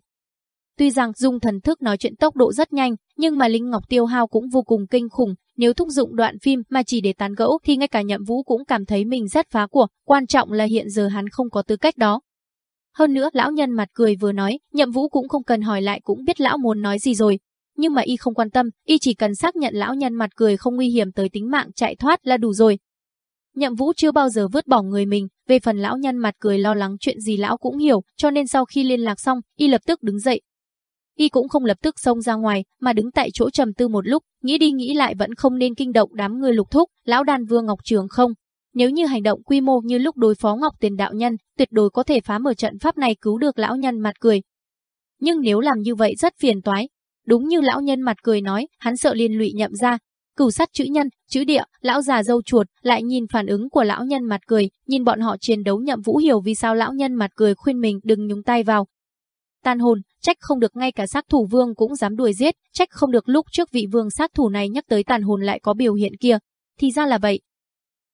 Tuy rằng dùng thần thức nói chuyện tốc độ rất nhanh, nhưng mà Linh Ngọc tiêu hao cũng vô cùng kinh khủng, nếu thúc dụng đoạn phim mà chỉ để tán gẫu thì ngay cả Nhậm Vũ cũng cảm thấy mình rất phá của, quan trọng là hiện giờ hắn không có tư cách đó. Hơn nữa, lão nhân mặt cười vừa nói, Nhậm Vũ cũng không cần hỏi lại cũng biết lão muốn nói gì rồi. Nhưng mà y không quan tâm, y chỉ cần xác nhận lão nhân mặt cười không nguy hiểm tới tính mạng chạy thoát là đủ rồi. Nhậm Vũ chưa bao giờ vứt bỏ người mình, về phần lão nhân mặt cười lo lắng chuyện gì lão cũng hiểu, cho nên sau khi liên lạc xong, y lập tức đứng dậy. Y cũng không lập tức xông ra ngoài, mà đứng tại chỗ trầm tư một lúc, nghĩ đi nghĩ lại vẫn không nên kinh động đám người lục thúc, lão đàn vương Ngọc Trường không. Nếu như hành động quy mô như lúc đối phó Ngọc Tiền đạo nhân, tuyệt đối có thể phá mở trận pháp này cứu được lão nhân mặt cười. Nhưng nếu làm như vậy rất phiền toái. Đúng như lão nhân mặt cười nói, hắn sợ liên lụy nhậm ra, cửu sắt chữ nhân, chữ địa, lão già dâu chuột, lại nhìn phản ứng của lão nhân mặt cười, nhìn bọn họ chiến đấu nhậm vũ hiểu vì sao lão nhân mặt cười khuyên mình đừng nhúng tay vào. Tan hồn, trách không được ngay cả sát thủ vương cũng dám đuổi giết, trách không được lúc trước vị vương sát thủ này nhắc tới tàn hồn lại có biểu hiện kia. Thì ra là vậy,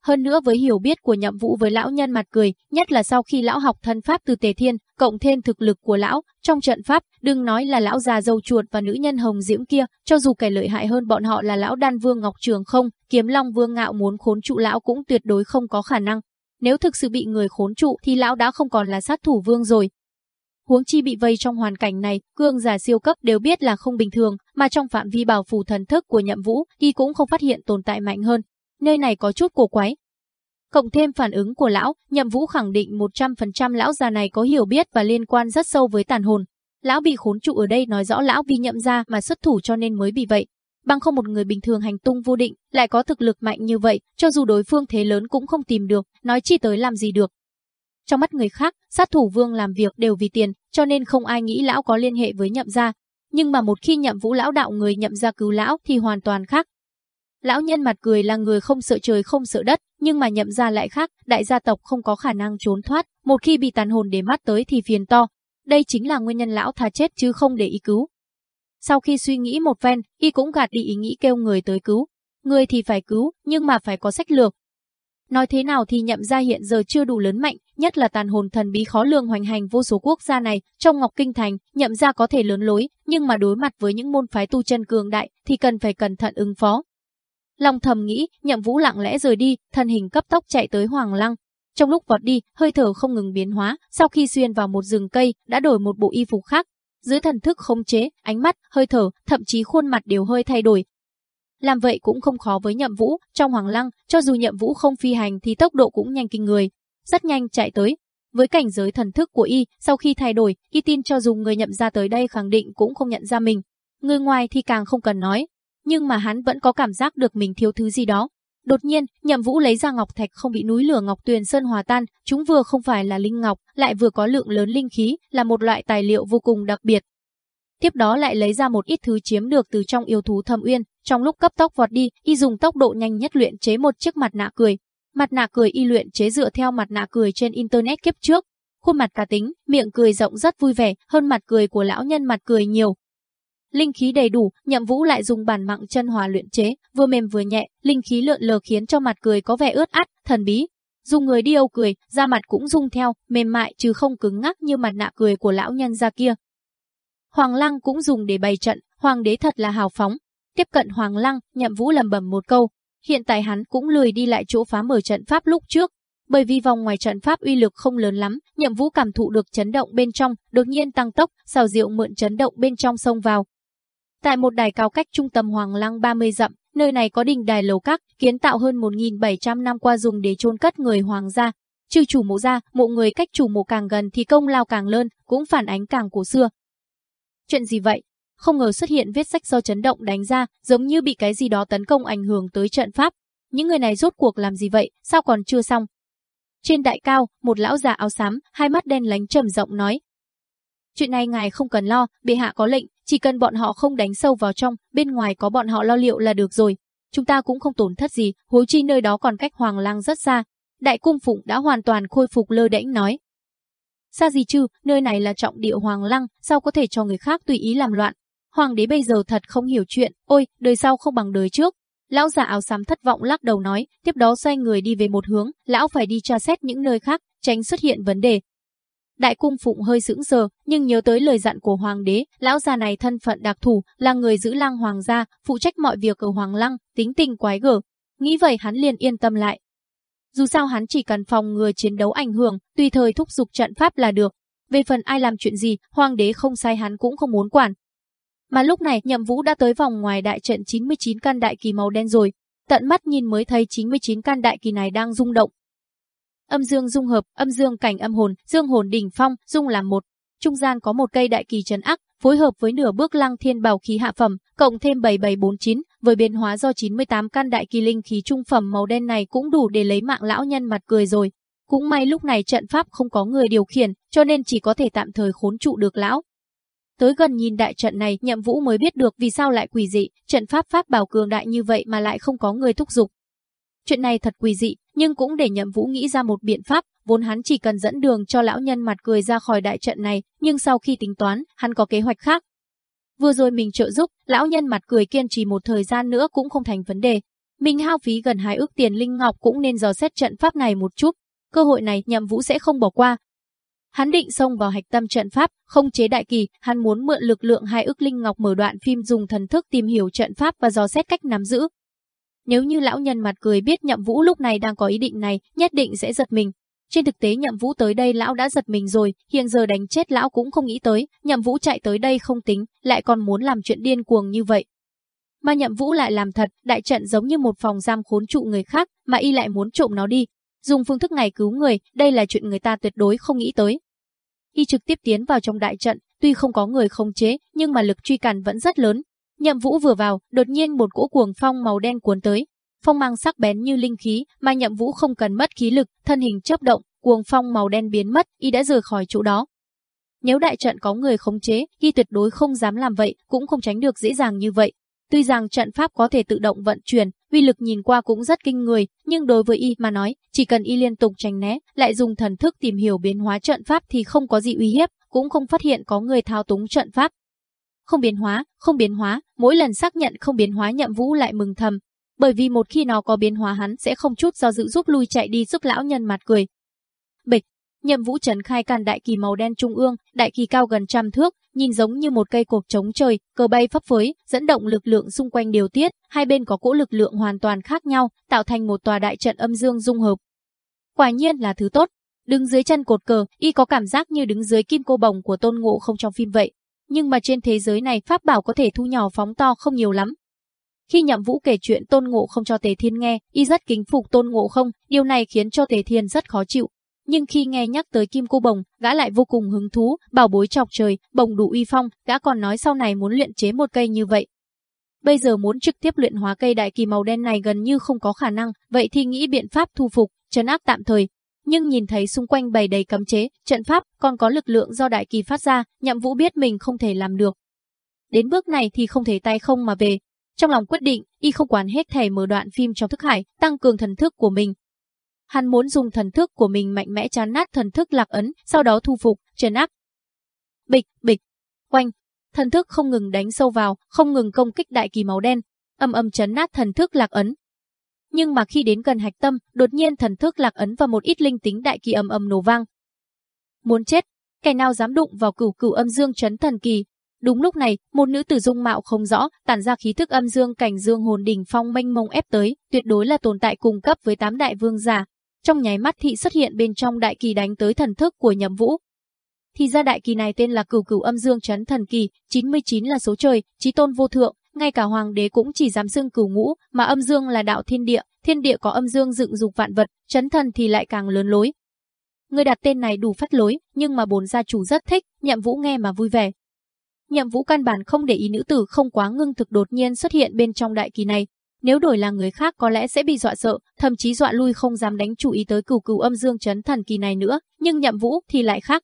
hơn nữa với hiểu biết của nhậm vũ với lão nhân mặt cười, nhất là sau khi lão học thân pháp từ tề thiên, cộng thêm thực lực của lão, trong trận pháp, đừng nói là lão già dâu chuột và nữ nhân hồng diễm kia, cho dù kẻ lợi hại hơn bọn họ là lão đan vương Ngọc Trường không, kiếm long vương ngạo muốn khốn trụ lão cũng tuyệt đối không có khả năng. Nếu thực sự bị người khốn trụ thì lão đã không còn là sát thủ vương rồi. Huống chi bị vây trong hoàn cảnh này, cương giả siêu cấp đều biết là không bình thường, mà trong phạm vi bảo phủ thần thức của nhậm vũ thì cũng không phát hiện tồn tại mạnh hơn, nơi này có chút cổ quái. Cộng thêm phản ứng của lão, Nhậm Vũ khẳng định 100% lão già này có hiểu biết và liên quan rất sâu với tàn hồn. Lão bị khốn trụ ở đây nói rõ lão vì nhậm ra mà xuất thủ cho nên mới bị vậy. Bằng không một người bình thường hành tung vô định, lại có thực lực mạnh như vậy, cho dù đối phương thế lớn cũng không tìm được, nói chi tới làm gì được. Trong mắt người khác, sát thủ vương làm việc đều vì tiền, cho nên không ai nghĩ lão có liên hệ với nhậm gia. Nhưng mà một khi nhậm vũ lão đạo người nhậm gia cứu lão thì hoàn toàn khác, Lão nhân mặt cười là người không sợ trời không sợ đất, nhưng mà nhậm gia lại khác, đại gia tộc không có khả năng trốn thoát, một khi bị tàn hồn để mắt tới thì phiền to. Đây chính là nguyên nhân lão thà chết chứ không để ý cứu. Sau khi suy nghĩ một ven, y cũng gạt đi ý nghĩ kêu người tới cứu. Người thì phải cứu, nhưng mà phải có sách lược. Nói thế nào thì nhậm gia hiện giờ chưa đủ lớn mạnh, nhất là tàn hồn thần bí khó lường hoành hành vô số quốc gia này, trong Ngọc Kinh Thành, nhậm gia có thể lớn lối, nhưng mà đối mặt với những môn phái tu chân cường đại thì cần phải cẩn thận ứng phó. lòng thầm nghĩ, nhậm vũ lặng lẽ rời đi, thân hình cấp tốc chạy tới Hoàng Lăng. Trong lúc vọt đi, hơi thở không ngừng biến hóa, sau khi xuyên vào một rừng cây, đã đổi một bộ y phục khác. Dưới thần thức không chế, ánh mắt, hơi thở, thậm chí khuôn mặt đều hơi thay đổi. Làm vậy cũng không khó với nhậm vũ, trong Hoàng Lăng, cho dù nhậm vũ không phi hành thì tốc độ cũng nhanh kinh người. Rất nhanh chạy tới. Với cảnh giới thần thức của y, sau khi thay đổi, y tin cho dù người nhậm ra tới đây khẳng định cũng không nhận ra mình. Người ngoài thì càng không cần nói, nhưng mà hắn vẫn có cảm giác được mình thiếu thứ gì đó. Đột nhiên, Nhậm Vũ lấy ra ngọc thạch không bị núi lửa ngọc tuyền sơn hòa tan, chúng vừa không phải là linh ngọc, lại vừa có lượng lớn linh khí, là một loại tài liệu vô cùng đặc biệt. Tiếp đó lại lấy ra một ít thứ chiếm được từ trong yêu thú thâm uyên, trong lúc cấp tốc vọt đi, y dùng tốc độ nhanh nhất luyện chế một chiếc mặt nạ cười. Mặt nạ cười y luyện chế dựa theo mặt nạ cười trên internet kiếp trước, khuôn mặt cá tính, miệng cười rộng rất vui vẻ, hơn mặt cười của lão nhân mặt cười nhiều, linh khí đầy đủ, Nhậm Vũ lại dùng bản mạng chân hòa luyện chế, vừa mềm vừa nhẹ, linh khí lượn lờ khiến cho mặt cười có vẻ ướt át, thần bí. Dùng người điêu cười, da mặt cũng rung theo, mềm mại chứ không cứng ngắc như mặt nạ cười của lão nhân ra kia. Hoàng Lăng cũng dùng để bày trận, hoàng đế thật là hào phóng. Tiếp cận Hoàng Lăng, Nhậm Vũ lầm bầm một câu, hiện tại hắn cũng lười đi lại chỗ phá mở trận pháp lúc trước, bởi vì vòng ngoài trận pháp uy lực không lớn lắm, Nhậm Vũ cảm thụ được chấn động bên trong, đột nhiên tăng tốc, xào diệu mượn chấn động bên trong xông vào, Tại một đài cao cách trung tâm Hoàng Lăng 30 dặm, nơi này có đình đài lầu các, kiến tạo hơn 1.700 năm qua dùng để chôn cất người hoàng gia. Trừ chủ mộ ra, mộ người cách chủ mộ càng gần thì công lao càng lớn, cũng phản ánh càng cổ xưa. Chuyện gì vậy? Không ngờ xuất hiện viết sách do chấn động đánh ra, giống như bị cái gì đó tấn công ảnh hưởng tới trận pháp. Những người này rốt cuộc làm gì vậy, sao còn chưa xong? Trên đại cao, một lão già áo xám, hai mắt đen lánh trầm rộng nói. Chuyện này ngài không cần lo, bệ hạ có lệnh, chỉ cần bọn họ không đánh sâu vào trong, bên ngoài có bọn họ lo liệu là được rồi. Chúng ta cũng không tổn thất gì, huống chi nơi đó còn cách Hoàng Lang rất xa. Đại cung phụng đã hoàn toàn khôi phục lơ đễnh nói. Xa gì chứ, nơi này là trọng địa Hoàng Lăng, sao có thể cho người khác tùy ý làm loạn. Hoàng đế bây giờ thật không hiểu chuyện, ôi, đời sau không bằng đời trước. Lão già áo xám thất vọng lắc đầu nói, tiếp đó xoay người đi về một hướng, lão phải đi tra xét những nơi khác, tránh xuất hiện vấn đề. Đại cung phụng hơi sững sờ, nhưng nhớ tới lời dặn của hoàng đế, lão già này thân phận đặc thù, là người giữ lăng hoàng gia, phụ trách mọi việc ở hoàng lăng, tính tình quái gở. Nghĩ vậy hắn liền yên tâm lại. Dù sao hắn chỉ cần phòng ngừa chiến đấu ảnh hưởng, tùy thời thúc giục trận pháp là được. Về phần ai làm chuyện gì, hoàng đế không sai hắn cũng không muốn quản. Mà lúc này nhậm vũ đã tới vòng ngoài đại trận 99 căn đại kỳ màu đen rồi. Tận mắt nhìn mới thấy 99 căn đại kỳ này đang rung động, âm dương dung hợp, âm dương cảnh âm hồn, dương hồn đỉnh phong, dung làm một. Trung gian có một cây đại kỳ trấn ác, phối hợp với nửa bước lăng thiên bảo khí hạ phẩm, cộng thêm 7749, với biến hóa do 98 căn đại kỳ linh khí trung phẩm màu đen này cũng đủ để lấy mạng lão nhân mặt cười rồi. Cũng may lúc này trận pháp không có người điều khiển, cho nên chỉ có thể tạm thời khốn trụ được lão. Tới gần nhìn đại trận này, Nhậm Vũ mới biết được vì sao lại quỷ dị, trận pháp pháp bảo cường đại như vậy mà lại không có người thúc giục. Chuyện này thật quỷ dị, nhưng cũng để Nhậm Vũ nghĩ ra một biện pháp, vốn hắn chỉ cần dẫn đường cho lão nhân mặt cười ra khỏi đại trận này, nhưng sau khi tính toán, hắn có kế hoạch khác. Vừa rồi mình trợ giúp, lão nhân mặt cười kiên trì một thời gian nữa cũng không thành vấn đề. Mình hao phí gần hai ước tiền linh ngọc cũng nên dò xét trận pháp này một chút, cơ hội này Nhậm Vũ sẽ không bỏ qua. Hắn định xông vào hạch tâm trận pháp, không chế đại kỳ, hắn muốn mượn lực lượng hai ước linh ngọc mở đoạn phim dùng thần thức tìm hiểu trận pháp và dò xét cách nắm giữ, nếu như lão nhân mặt cười biết Nhậm Vũ lúc này đang có ý định này, nhất định sẽ giật mình. Trên thực tế Nhậm Vũ tới đây lão đã giật mình rồi, hiện giờ đánh chết lão cũng không nghĩ tới, Nhậm Vũ chạy tới đây không tính, lại còn muốn làm chuyện điên cuồng như vậy. Mà Nhậm Vũ lại làm thật, đại trận giống như một phòng giam khốn trụ người khác, mà y lại muốn trộm nó đi. Dùng phương thức này cứu người, đây là chuyện người ta tuyệt đối không nghĩ tới. Y trực tiếp tiến vào trong đại trận, tuy không có người khống chế, nhưng mà lực truy cản vẫn rất lớn, Nhậm Vũ vừa vào, đột nhiên một cỗ cuồng phong màu đen cuốn tới. Phong mang sắc bén như linh khí, mà Nhậm Vũ không cần mất khí lực, thân hình chớp động, cuồng phong màu đen biến mất, y đã rời khỏi chỗ đó. Nếu đại trận có người khống chế, y tuyệt đối không dám làm vậy, cũng không tránh được dễ dàng như vậy. Tuy rằng trận pháp có thể tự động vận chuyển, uy lực nhìn qua cũng rất kinh người, nhưng đối với y mà nói, chỉ cần y liên tục tránh né, lại dùng thần thức tìm hiểu biến hóa trận pháp thì không có gì uy hiếp, cũng không phát hiện có người thao túng trận pháp, không biến hóa, không biến hóa, mỗi lần xác nhận không biến hóa nhậm vũ lại mừng thầm. Bởi vì một khi nó có biến hóa hắn sẽ không chút do dự giúp lui chạy đi giúp lão nhân mặt cười. Nhậm vũ trấn khai càn đại kỳ màu đen trung ương, đại kỳ cao gần trăm thước, nhìn giống như một cây cột chống trời, cờ bay phấp phới, dẫn động lực lượng xung quanh điều tiết, hai bên có cỗ lực lượng hoàn toàn khác nhau, tạo thành một tòa đại trận âm dương dung hợp. Quả nhiên là thứ tốt. Đứng dưới chân cột cờ, y có cảm giác như đứng dưới kim cô bồng của tôn ngộ không trong phim vậy nhưng mà trên thế giới này pháp bảo có thể thu nhỏ phóng to không nhiều lắm. Khi Nhậm Vũ kể chuyện Tôn Ngộ không cho Tề Thiên nghe, y rất kính phục Tôn Ngộ không, điều này khiến cho Tề Thiên rất khó chịu. Nhưng khi nghe nhắc tới Kim Cô Bồng, gã lại vô cùng hứng thú, bảo bối chọc trời, bồng đủ uy phong, gã còn nói sau này muốn luyện chế một cây như vậy. Bây giờ muốn trực tiếp luyện hóa cây đại kỳ màu đen này gần như không có khả năng, vậy thì nghĩ biện pháp thu phục, trấn áp tạm thời, nhưng nhìn thấy xung quanh bày đầy cấm chế, trận pháp, còn có lực lượng do đại kỳ phát ra, nhậm vũ biết mình không thể làm được. Đến bước này thì không thể tay không mà về. Trong lòng quyết định, y không quán hết thẻ mở đoạn phim trong thức hải, tăng cường thần thức của mình. Hắn muốn dùng thần thức của mình mạnh mẽ chán nát thần thức lạc ấn, sau đó thu phục, trấn áp. Bịch, bịch, quanh, thần thức không ngừng đánh sâu vào, không ngừng công kích đại kỳ máu đen, âm âm chấn nát thần thức lạc ấn, nhưng mà khi đến gần hạch tâm, đột nhiên thần thức lạc ấn và một ít linh tính đại kỳ âm âm nổ vang. Muốn chết, kẻ nào dám đụng vào cửu cửu âm dương chấn thần kỳ. Đúng lúc này, một nữ tử dung mạo không rõ, tản ra khí thức âm dương cảnh dương hồn đỉnh phong mênh mông ép tới, tuyệt đối là tồn tại cùng cấp với tám đại vương giả. Trong nháy mắt thị xuất hiện bên trong đại kỳ đánh tới thần thức của Nhậm Vũ. Thì ra đại kỳ này tên là Cửu Cửu Âm Dương Chấn Thần Kỳ, 99 là số trời, chí tôn vô thượng, ngay cả hoàng đế cũng chỉ dám xưng cửu ngũ, mà âm dương là đạo thiên địa, thiên địa có âm dương dựng dục vạn vật, chấn thần thì lại càng lớn lối. Người đặt tên này đủ phát lối, nhưng mà bốn gia chủ rất thích, nhậm vũ nghe mà vui vẻ. Nhậm vũ căn bản không để ý nữ tử không quá ngưng thực đột nhiên xuất hiện bên trong đại kỳ này. Nếu đổi là người khác có lẽ sẽ bị dọa sợ, thậm chí dọa lui không dám đánh chủ ý tới cửu cửu âm dương chấn thần kỳ này nữa, nhưng nhậm vũ thì lại khác.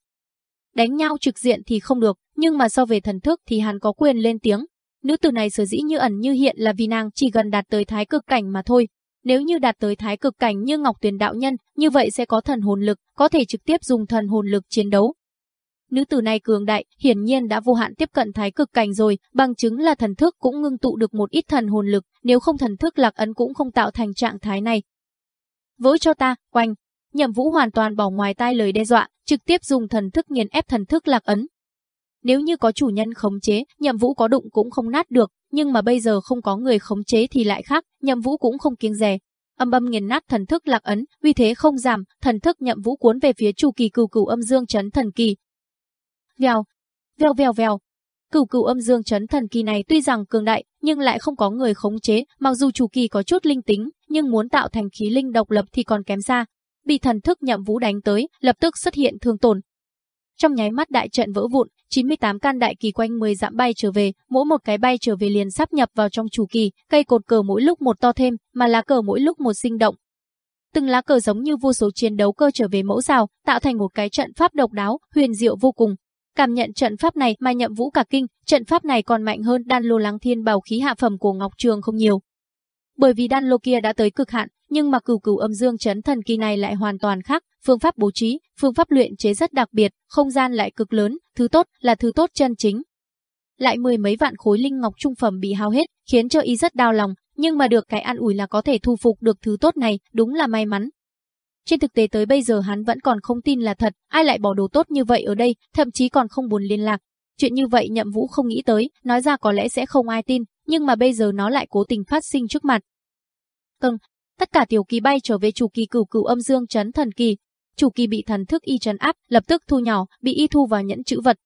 Đánh nhau trực diện thì không được, nhưng mà so về thần thức thì hắn có quyền lên tiếng, Nữ tử này sở dĩ như ẩn như hiện là vì nàng chỉ gần đạt tới thái cực cảnh mà thôi. Nếu như đạt tới thái cực cảnh như Ngọc Tuyền đạo nhân, như vậy sẽ có thần hồn lực, có thể trực tiếp dùng thần hồn lực chiến đấu. Nữ tử này cường đại, hiển nhiên đã vô hạn tiếp cận thái cực cảnh rồi, bằng chứng là thần thức cũng ngưng tụ được một ít thần hồn lực, nếu không thần thức lạc ấn cũng không tạo thành trạng thái này. Vỡ cho ta, quanh. Nhậm Vũ hoàn toàn bỏ ngoài tai lời đe dọa, trực tiếp dùng thần thức nghiền ép thần thức lạc ấn. Nếu như có chủ nhân khống chế, Nhậm Vũ có đụng cũng không nát được, nhưng mà bây giờ không có người khống chế thì lại khác, Nhậm Vũ cũng không kiêng dè. Âm âm nghiền nát thần thức lạc ấn, uy thế không giảm, thần thức Nhậm Vũ cuốn về phía chu kỳ cửu cửu âm dương chấn thần kỳ. Vèo, vèo vèo vèo, Cửu cửu âm dương chấn thần kỳ này tuy rằng cường đại, nhưng lại không có người khống chế, mặc dù chủ kỳ có chút linh tính, nhưng muốn tạo thành khí linh độc lập thì còn kém xa. Bị thần thức nhậm vũ đánh tới, lập tức xuất hiện thương tổn. Trong nháy mắt đại trận vỡ vụn, 98 căn đại kỳ quanh 10 dặm bay trở về, mỗi một cái bay trở về liền sắp nhập vào trong chủ kỳ, cây cột cờ mỗi lúc một to thêm, mà lá cờ mỗi lúc một sinh động. Từng lá cờ giống như vô số chiến đấu cơ trở về mẫu rào, tạo thành một cái trận pháp độc đáo, huyền diệu vô cùng. Cảm nhận trận pháp này mà nhậm vũ cả kinh, trận pháp này còn mạnh hơn đan lô lắng thiên bảo khí hạ phẩm của Ngọc Trường không nhiều. Bởi vì đan lô kia đã tới cực hạn, nhưng mà cửu cửu âm dương chấn thần kỳ này lại hoàn toàn khác, phương pháp bố trí, phương pháp luyện chế rất đặc biệt, không gian lại cực lớn, thứ tốt là thứ tốt chân chính. Lại mười mấy vạn khối linh ngọc trung phẩm bị hao hết, khiến cho y rất đau lòng, nhưng mà được cái an ủi là có thể thu phục được thứ tốt này, đúng là may mắn. Trên thực tế tới bây giờ hắn vẫn còn không tin là thật, ai lại bỏ đồ tốt như vậy ở đây, thậm chí còn không buồn liên lạc. Chuyện như vậy nhậm vũ không nghĩ tới, nói ra có lẽ sẽ không ai tin, nhưng mà bây giờ nó lại cố tình phát sinh trước mặt. Cưng, tất cả tiểu kỳ bay trở về chủ kỳ cửu cửu âm dương chấn thần kỳ. Chủ kỳ bị thần thức y chấn áp, lập tức thu nhỏ, bị y thu vào nhẫn chữ vật.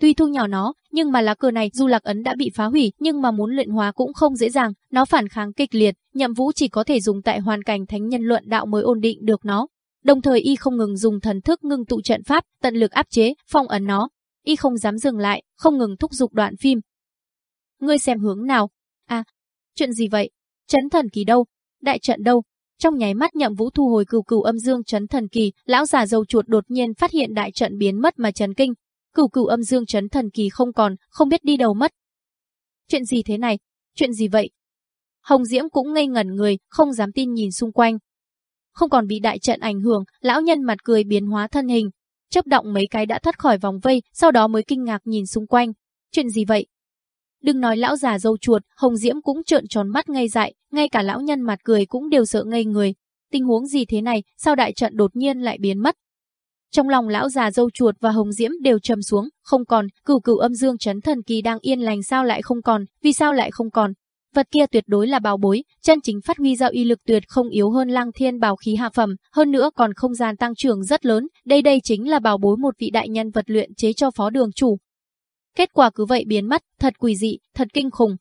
Tuy thu nhỏ nó, nhưng mà lá cờ này dù lạc ấn đã bị phá hủy, nhưng mà muốn luyện hóa cũng không dễ dàng, nó phản kháng kịch liệt, Nhậm Vũ chỉ có thể dùng tại hoàn cảnh thánh nhân luận đạo mới ổn định được nó. Đồng thời y không ngừng dùng thần thức ngưng tụ trận pháp, tận lực áp chế, phong ấn nó. Y không dám dừng lại, không ngừng thúc giục đoạn phim. Ngươi xem hướng nào? À, chuyện gì vậy? Chấn thần kỳ đâu? Đại trận đâu? Trong nháy mắt Nhậm Vũ thu hồi cừu cừu âm dương chấn thần kỳ, lão già dâu chuột đột nhiên phát hiện đại trận biến mất mà chấn kinh. Cửu cửu âm dương chấn thần kỳ không còn, không biết đi đâu mất. Chuyện gì thế này? Chuyện gì vậy? Hồng Diễm cũng ngây ngẩn người, không dám tin nhìn xung quanh. Không còn bị đại trận ảnh hưởng, lão nhân mặt cười biến hóa thân hình. Chấp động mấy cái đã thoát khỏi vòng vây, sau đó mới kinh ngạc nhìn xung quanh. Chuyện gì vậy? Đừng nói lão già dâu chuột, Hồng Diễm cũng trợn tròn mắt ngây dại, ngay cả lão nhân mặt cười cũng đều sợ ngây người. Tình huống gì thế này, sao đại trận đột nhiên lại biến mất? Trong lòng lão già dâu chuột và Hồng Diễm đều trầm xuống, không còn, cửu cửu âm dương chấn thần kỳ đang yên lành sao lại không còn, vì sao lại không còn, Vật kia tuyệt đối là bảo bối, chân chính phát huy ra uy lực tuyệt không yếu hơn Lăng Thiên bảo khí hạ phẩm, hơn nữa còn không gian tăng trưởng rất lớn, đây đây chính là bảo bối một vị đại nhân vật luyện chế cho phó đường chủ. Kết quả cứ vậy biến mất, thật quỷ dị, thật kinh khủng.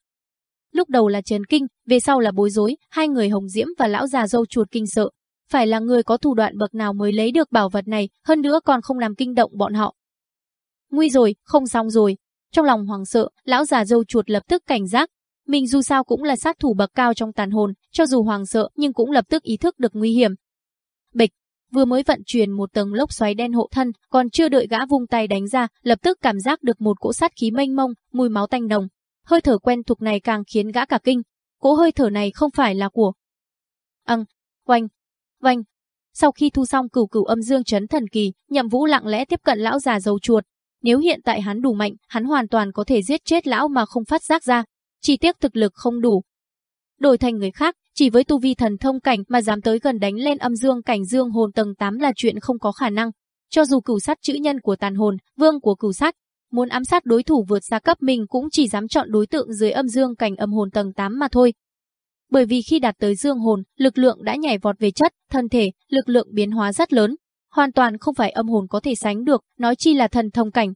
Lúc đầu là chấn kinh, về sau là bối rối, hai người Hồng Diễm và lão già dâu chuột kinh sợ. Phải là người có thủ đoạn bậc nào mới lấy được bảo vật này, hơn nữa còn không làm kinh động bọn họ. Nguy rồi, không xong rồi. Trong lòng hoàng sợ, lão già dâu chuột lập tức cảnh giác, mình dù sao cũng là sát thủ bậc cao trong tàn hồn, cho dù hoàng sợ nhưng cũng lập tức ý thức được nguy hiểm. Bịch, vừa mới vận chuyển một tầng lốc xoáy đen hộ thân, còn chưa đợi gã vung tay đánh ra, lập tức cảm giác được một cỗ sát khí mênh mông, mùi máu tanh nồng. Hơi thở quen thuộc này càng khiến gã cả kinh. Cỗ hơi thở này không phải là của. Ăng, oanh, oanh. Sau khi thu xong cửu cửu âm dương chấn thần kỳ, Nhậm Vũ lặng lẽ tiếp cận lão già dầu chuột. Nếu hiện tại hắn đủ mạnh, hắn hoàn toàn có thể giết chết lão mà không phát giác ra chỉ tiếc thực lực không đủ. Đổi thành người khác, chỉ với tu vi thần thông cảnh mà dám tới gần đánh lên âm dương cảnh dương hồn tầng 8 là chuyện không có khả năng. Cho dù cửu sát chữ nhân của tàn hồn, vương của cửu sát, muốn ám sát đối thủ vượt xa cấp mình cũng chỉ dám chọn đối tượng dưới âm dương cảnh âm hồn tầng 8 mà thôi. Bởi vì khi đạt tới dương hồn, lực lượng đã nhảy vọt về chất, thân thể, lực lượng biến hóa rất lớn, hoàn toàn không phải âm hồn có thể sánh được, nói chi là thần thông cảnh,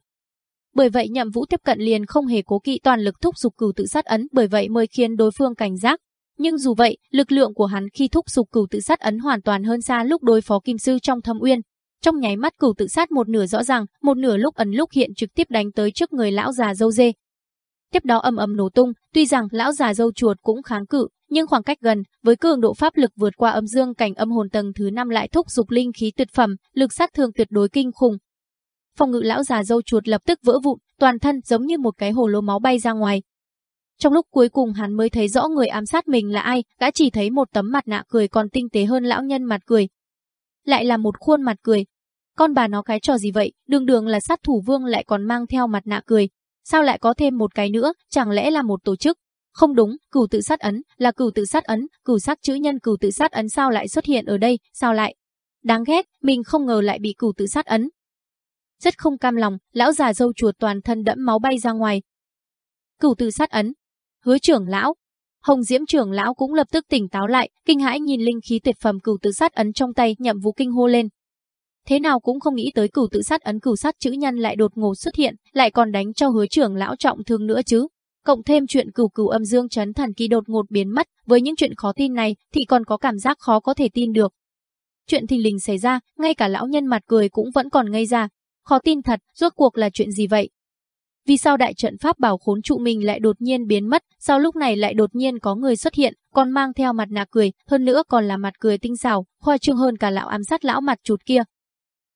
bởi vậy Nhậm Vũ tiếp cận liền không hề cố kỵ toàn lực thúc giục cửu tự sát ấn, bởi vậy mới khiến đối phương cảnh giác. Nhưng dù vậy, lực lượng của hắn khi thúc giục cửu tự sát ấn hoàn toàn hơn xa lúc đối phó kim sư trong thâm uyên. Trong nháy mắt cửu tự sát một nửa rõ ràng, một nửa lúc ẩn lúc hiện trực tiếp đánh tới trước người lão già dâu dê. Tiếp đó âm ầm nổ tung, tuy rằng lão già dâu chuột cũng kháng cự, nhưng khoảng cách gần, với cường độ pháp lực vượt qua âm dương cảnh âm hồn tầng thứ 5 lại thúc giục linh khí tuyệt phẩm, lực sát thương tuyệt đối kinh khủng, phòng ngự lão già dâu chuột lập tức vỡ vụn, toàn thân giống như một cái hồ lô máu bay ra ngoài. Trong lúc cuối cùng hắn mới thấy rõ người ám sát mình là ai, đã chỉ thấy một tấm mặt nạ cười còn tinh tế hơn lão nhân mặt cười. Lại là một khuôn mặt cười. Con bà nó cái trò gì vậy, đường đường là sát thủ vương lại còn mang theo mặt nạ cười. Sao lại có thêm một cái nữa, chẳng lẽ là một tổ chức? Không đúng, cửu tự sát ấn, là cửu tự sát ấn, cửu sát chữ nhân cửu tự sát ấn sao lại xuất hiện ở đây, sao lại? Đáng ghét, mình không ngờ lại bị cửu tự sát ấn. Rất không cam lòng, lão già dâu chuột toàn thân đẫm máu bay ra ngoài. Cửu tự sát ấn. Hứa trưởng lão. Hồng Diễm trưởng lão cũng lập tức tỉnh táo lại, kinh hãi nhìn linh khí tuyệt phẩm cửu tự sát ấn trong tay, nhậm vũ kinh hô lên. Thế nào cũng không nghĩ tới cửu tự sát ấn cửu sát chữ nhân lại đột ngột xuất hiện, lại còn đánh cho hứa trưởng lão trọng thương nữa chứ. Cộng thêm chuyện cửu cửu âm dương chấn thần kỳ đột ngột biến mất, với những chuyện khó tin này thì còn có cảm giác khó có thể tin được. Chuyện thình lình xảy ra, ngay cả lão nhân mặt cười cũng vẫn còn ngây ra. Khó tin thật, rốt cuộc là chuyện gì vậy? Vì sao đại trận pháp bảo khốn trụ mình lại đột nhiên biến mất, sau lúc này lại đột nhiên có người xuất hiện, còn mang theo mặt nạ cười, hơn nữa còn là mặt cười tinh xảo, khoa trương hơn cả lão ám sát lão mặt chuột kia.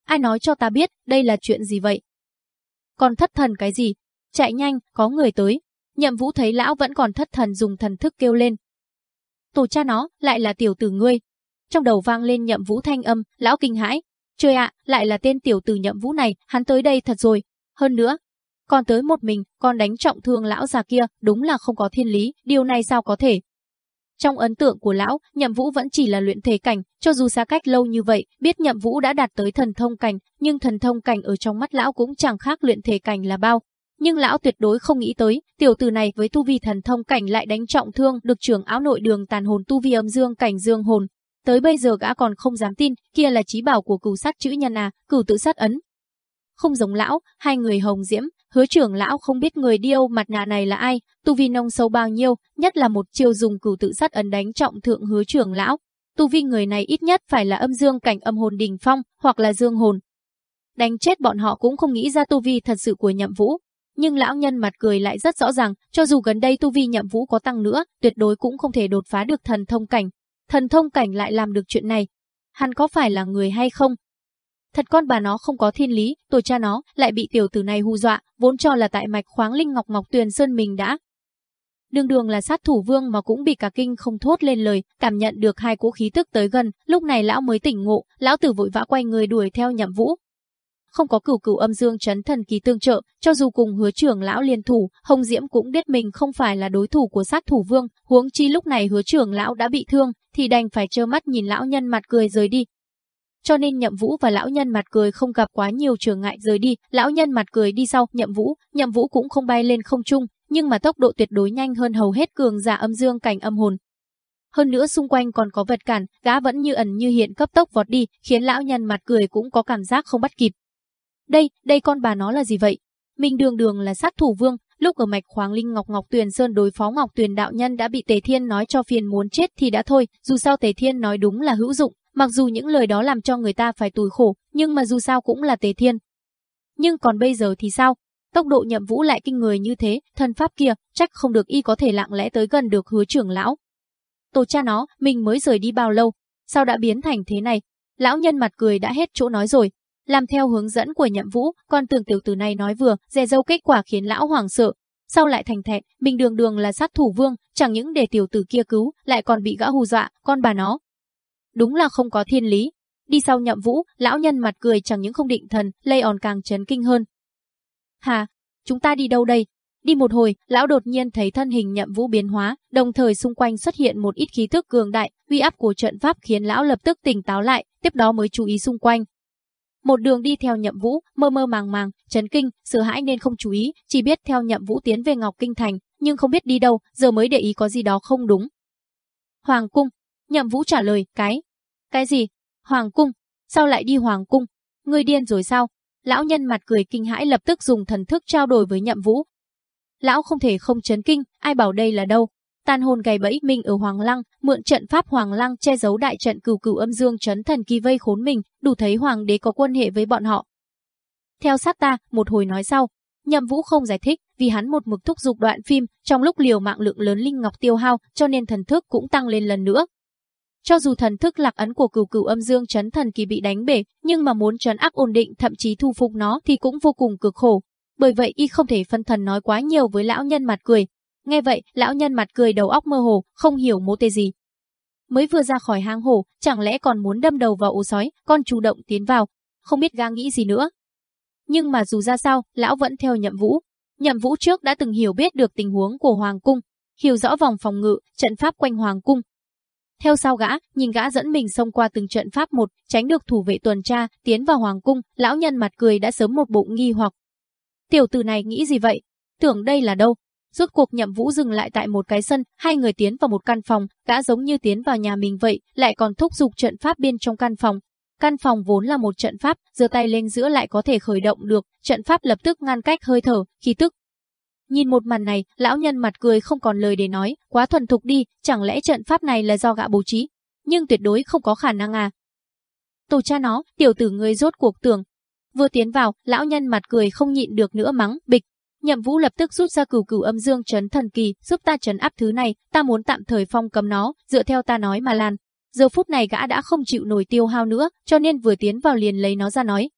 Ai nói cho ta biết, đây là chuyện gì vậy? Còn thất thần cái gì? Chạy nhanh, có người tới. Nhậm vũ thấy lão vẫn còn thất thần dùng thần thức kêu lên. Tổ cha nó, lại là tiểu tử ngươi. Trong đầu vang lên nhậm vũ thanh âm, lão kinh hãi. Trời ạ, lại là tên tiểu tử nhậm vũ này, hắn tới đây thật rồi. Hơn nữa, còn tới một mình, còn đánh trọng thương lão già kia, đúng là không có thiên lý, điều này sao có thể. Trong ấn tượng của lão, Nhậm Vũ vẫn chỉ là luyện thể cảnh, cho dù xa cách lâu như vậy, biết Nhậm Vũ đã đạt tới thần thông cảnh, nhưng thần thông cảnh ở trong mắt lão cũng chẳng khác luyện thể cảnh là bao. Nhưng lão tuyệt đối không nghĩ tới, tiểu tử này với tu vi thần thông cảnh lại đánh trọng thương được trưởng áo nội đường tàn hồn tu vi âm dương cảnh dương hồn. Tới bây giờ gã còn không dám tin, kia là trí bảo của cửu sát chữ nhân à, cửu tự sát ấn. Không giống lão, hai người hồng diễm, Hứa trưởng lão không biết người điêu mặt nạ này là ai, tu vi nông sâu bao nhiêu, nhất là một chiêu dùng cửu tự sát ấn đánh trọng thượng hứa trưởng lão. Tu vi người này ít nhất phải là âm dương cảnh âm hồn đỉnh phong, hoặc là dương hồn. Đánh chết bọn họ cũng không nghĩ ra tu vi thật sự của nhậm vũ. Nhưng lão nhân mặt cười lại rất rõ ràng, cho dù gần đây tu vi nhậm vũ có tăng nữa, tuyệt đối cũng không thể đột phá được thần thông cảnh. Thần thông cảnh lại làm được chuyện này. Hắn có phải là người hay không, Thật con bà nó không có thiên lý, tổ cha nó lại bị tiểu tử này hù dọa, vốn cho là tại mạch khoáng linh ngọc ngọc tuyền sơn mình đã. Đường đường là sát thủ vương mà cũng bị cả kinh không thốt lên lời, cảm nhận được hai cỗ khí tức tới gần, lúc này lão mới tỉnh ngộ, lão tử vội vã quay người đuổi theo nhậm vũ. Không có cửu cửu âm dương chấn thần kỳ tương trợ, cho dù cùng hứa trưởng lão liên thủ, Hồng Diễm cũng biết mình không phải là đối thủ của sát thủ vương, huống chi lúc này hứa trưởng lão đã bị thương, thì đành phải trơ mắt nhìn lão nhân mặt cười rời đi, cho nên Nhậm Vũ và lão nhân mặt cười không gặp quá nhiều trở ngại rời đi, lão nhân mặt cười đi sau, Nhậm Vũ, Nhậm Vũ cũng không bay lên không trung, nhưng mà tốc độ tuyệt đối nhanh hơn hầu hết cường giả âm dương cảnh âm hồn. Hơn nữa xung quanh còn có vật cản, gã vẫn như ẩn như hiện cấp tốc vọt đi, khiến lão nhân mặt cười cũng có cảm giác không bắt kịp. Đây, đây con bà nó là gì vậy? Mình đường đường là sát thủ vương, lúc ở mạch khoáng linh Ngọc Ngọc Tuyền Sơn đối phó Ngọc Tuyền đạo nhân đã bị Tề Thiên nói cho phiền muốn chết thì đã thôi, dù sao Tề Thiên nói đúng là hữu dụng, Mặc dù những lời đó làm cho người ta phải tủi khổ, nhưng mà dù sao cũng là Tề Thiên. Nhưng còn bây giờ thì sao? Tốc độ nhậm vũ lại kinh người như thế, thần pháp kia, chắc không được y có thể lặng lẽ tới gần được hứa trưởng lão. Tổ cha nó, mình mới rời đi bao lâu, sao đã biến thành thế này? Lão nhân mặt cười đã hết chỗ nói rồi, làm theo hướng dẫn của nhậm vũ, con tưởng tiểu tử này nói vừa, dè dâu kết quả khiến lão hoảng sợ. Sau lại thành thẹn, mình đường đường là sát thủ vương, chẳng những để tiểu tử kia cứu, lại còn bị gã hù dọa, con bà nó, đúng là không có thiên lý. Đi sau nhậm vũ, lão nhân mặt cười chẳng những không định thần, lây on càng chấn kinh hơn. Hà, chúng ta đi đâu đây? Đi một hồi, lão đột nhiên thấy thân hình nhậm vũ biến hóa, đồng thời xung quanh xuất hiện một ít khí thức cường đại, uy áp của trận pháp khiến lão lập tức tỉnh táo lại, tiếp đó mới chú ý xung quanh. Một đường đi theo nhậm vũ, mơ mơ màng màng, chấn kinh, sợ hãi nên không chú ý, chỉ biết theo nhậm vũ tiến về Ngọc Kinh Thành, nhưng không biết đi đâu, giờ mới để ý có gì đó không đúng. Hoàng cung, Nhậm Vũ trả lời, cái. Cái gì? Hoàng cung? Sao lại đi Hoàng cung? Ngươi điên rồi sao? Lão nhân mặt cười kinh hãi lập tức dùng thần thức trao đổi với Nhậm Vũ. Lão không thể không chấn kinh, ai bảo đây là đâu? Tàn hồn gầy bẫy mình ở Hoàng Lăng, mượn trận pháp Hoàng Lăng che giấu đại trận cửu cửu âm dương chấn thần kỳ vây khốn mình, đủ thấy Hoàng đế có quan hệ với bọn họ. Theo sát ta, một hồi nói sau, Nhậm Vũ không giải thích, vì hắn một mực thúc giục đoạn phim, trong lúc liều mạng lượng lớn linh ngọc tiêu hao, cho nên thần thức cũng tăng lên lần nữa. Cho dù thần thức lạc ấn của cửu cửu âm dương chấn thần kỳ bị đánh bể, nhưng mà muốn trấn áp ổn định thậm chí thu phục nó thì cũng vô cùng cực khổ. Bởi vậy y không thể phân thần nói quá nhiều với lão nhân mặt cười. Nghe vậy, lão nhân mặt cười đầu óc mơ hồ, không hiểu mô tê gì. Mới vừa ra khỏi hang hổ, chẳng lẽ còn muốn đâm đầu vào ổ sói, con chủ động tiến vào, không biết ga nghĩ gì nữa. Nhưng mà dù ra sao, lão vẫn theo nhậm vũ. Nhậm vũ trước đã từng hiểu biết được tình huống của Hoàng Cung, hiểu rõ vòng phòng ngự, trận pháp quanh Hoàng Cung, theo sau gã, nhìn gã dẫn mình xông qua từng trận pháp một, tránh được thủ vệ tuần tra, tiến vào hoàng cung, lão nhân mặt cười đã sớm một bụng nghi hoặc. Tiểu tử này nghĩ gì vậy? Tưởng đây là đâu? Rốt cuộc nhậm vũ dừng lại tại một cái sân, hai người tiến vào một căn phòng, gã giống như tiến vào nhà mình vậy, lại còn thúc giục trận pháp bên trong căn phòng. Căn phòng vốn là một trận pháp, giơ tay lên giữa lại có thể khởi động được, trận pháp lập tức ngăn cách hơi thở, khí tức, Nhìn một màn này, lão nhân mặt cười không còn lời để nói, quá thuần thục đi, chẳng lẽ trận pháp này là do gã bố trí? Nhưng tuyệt đối không có khả năng à. Tổ cha nó, tiểu tử người rốt cuộc tưởng. Vừa tiến vào, lão nhân mặt cười không nhịn được nữa mắng, bịch. Nhậm Vũ lập tức rút ra cửu cửu âm dương trấn thần kỳ, giúp ta trấn áp thứ này, ta muốn tạm thời phong cấm nó, dựa theo ta nói mà lan Giờ phút này gã đã không chịu nổi tiêu hao nữa, cho nên vừa tiến vào liền lấy nó ra nói,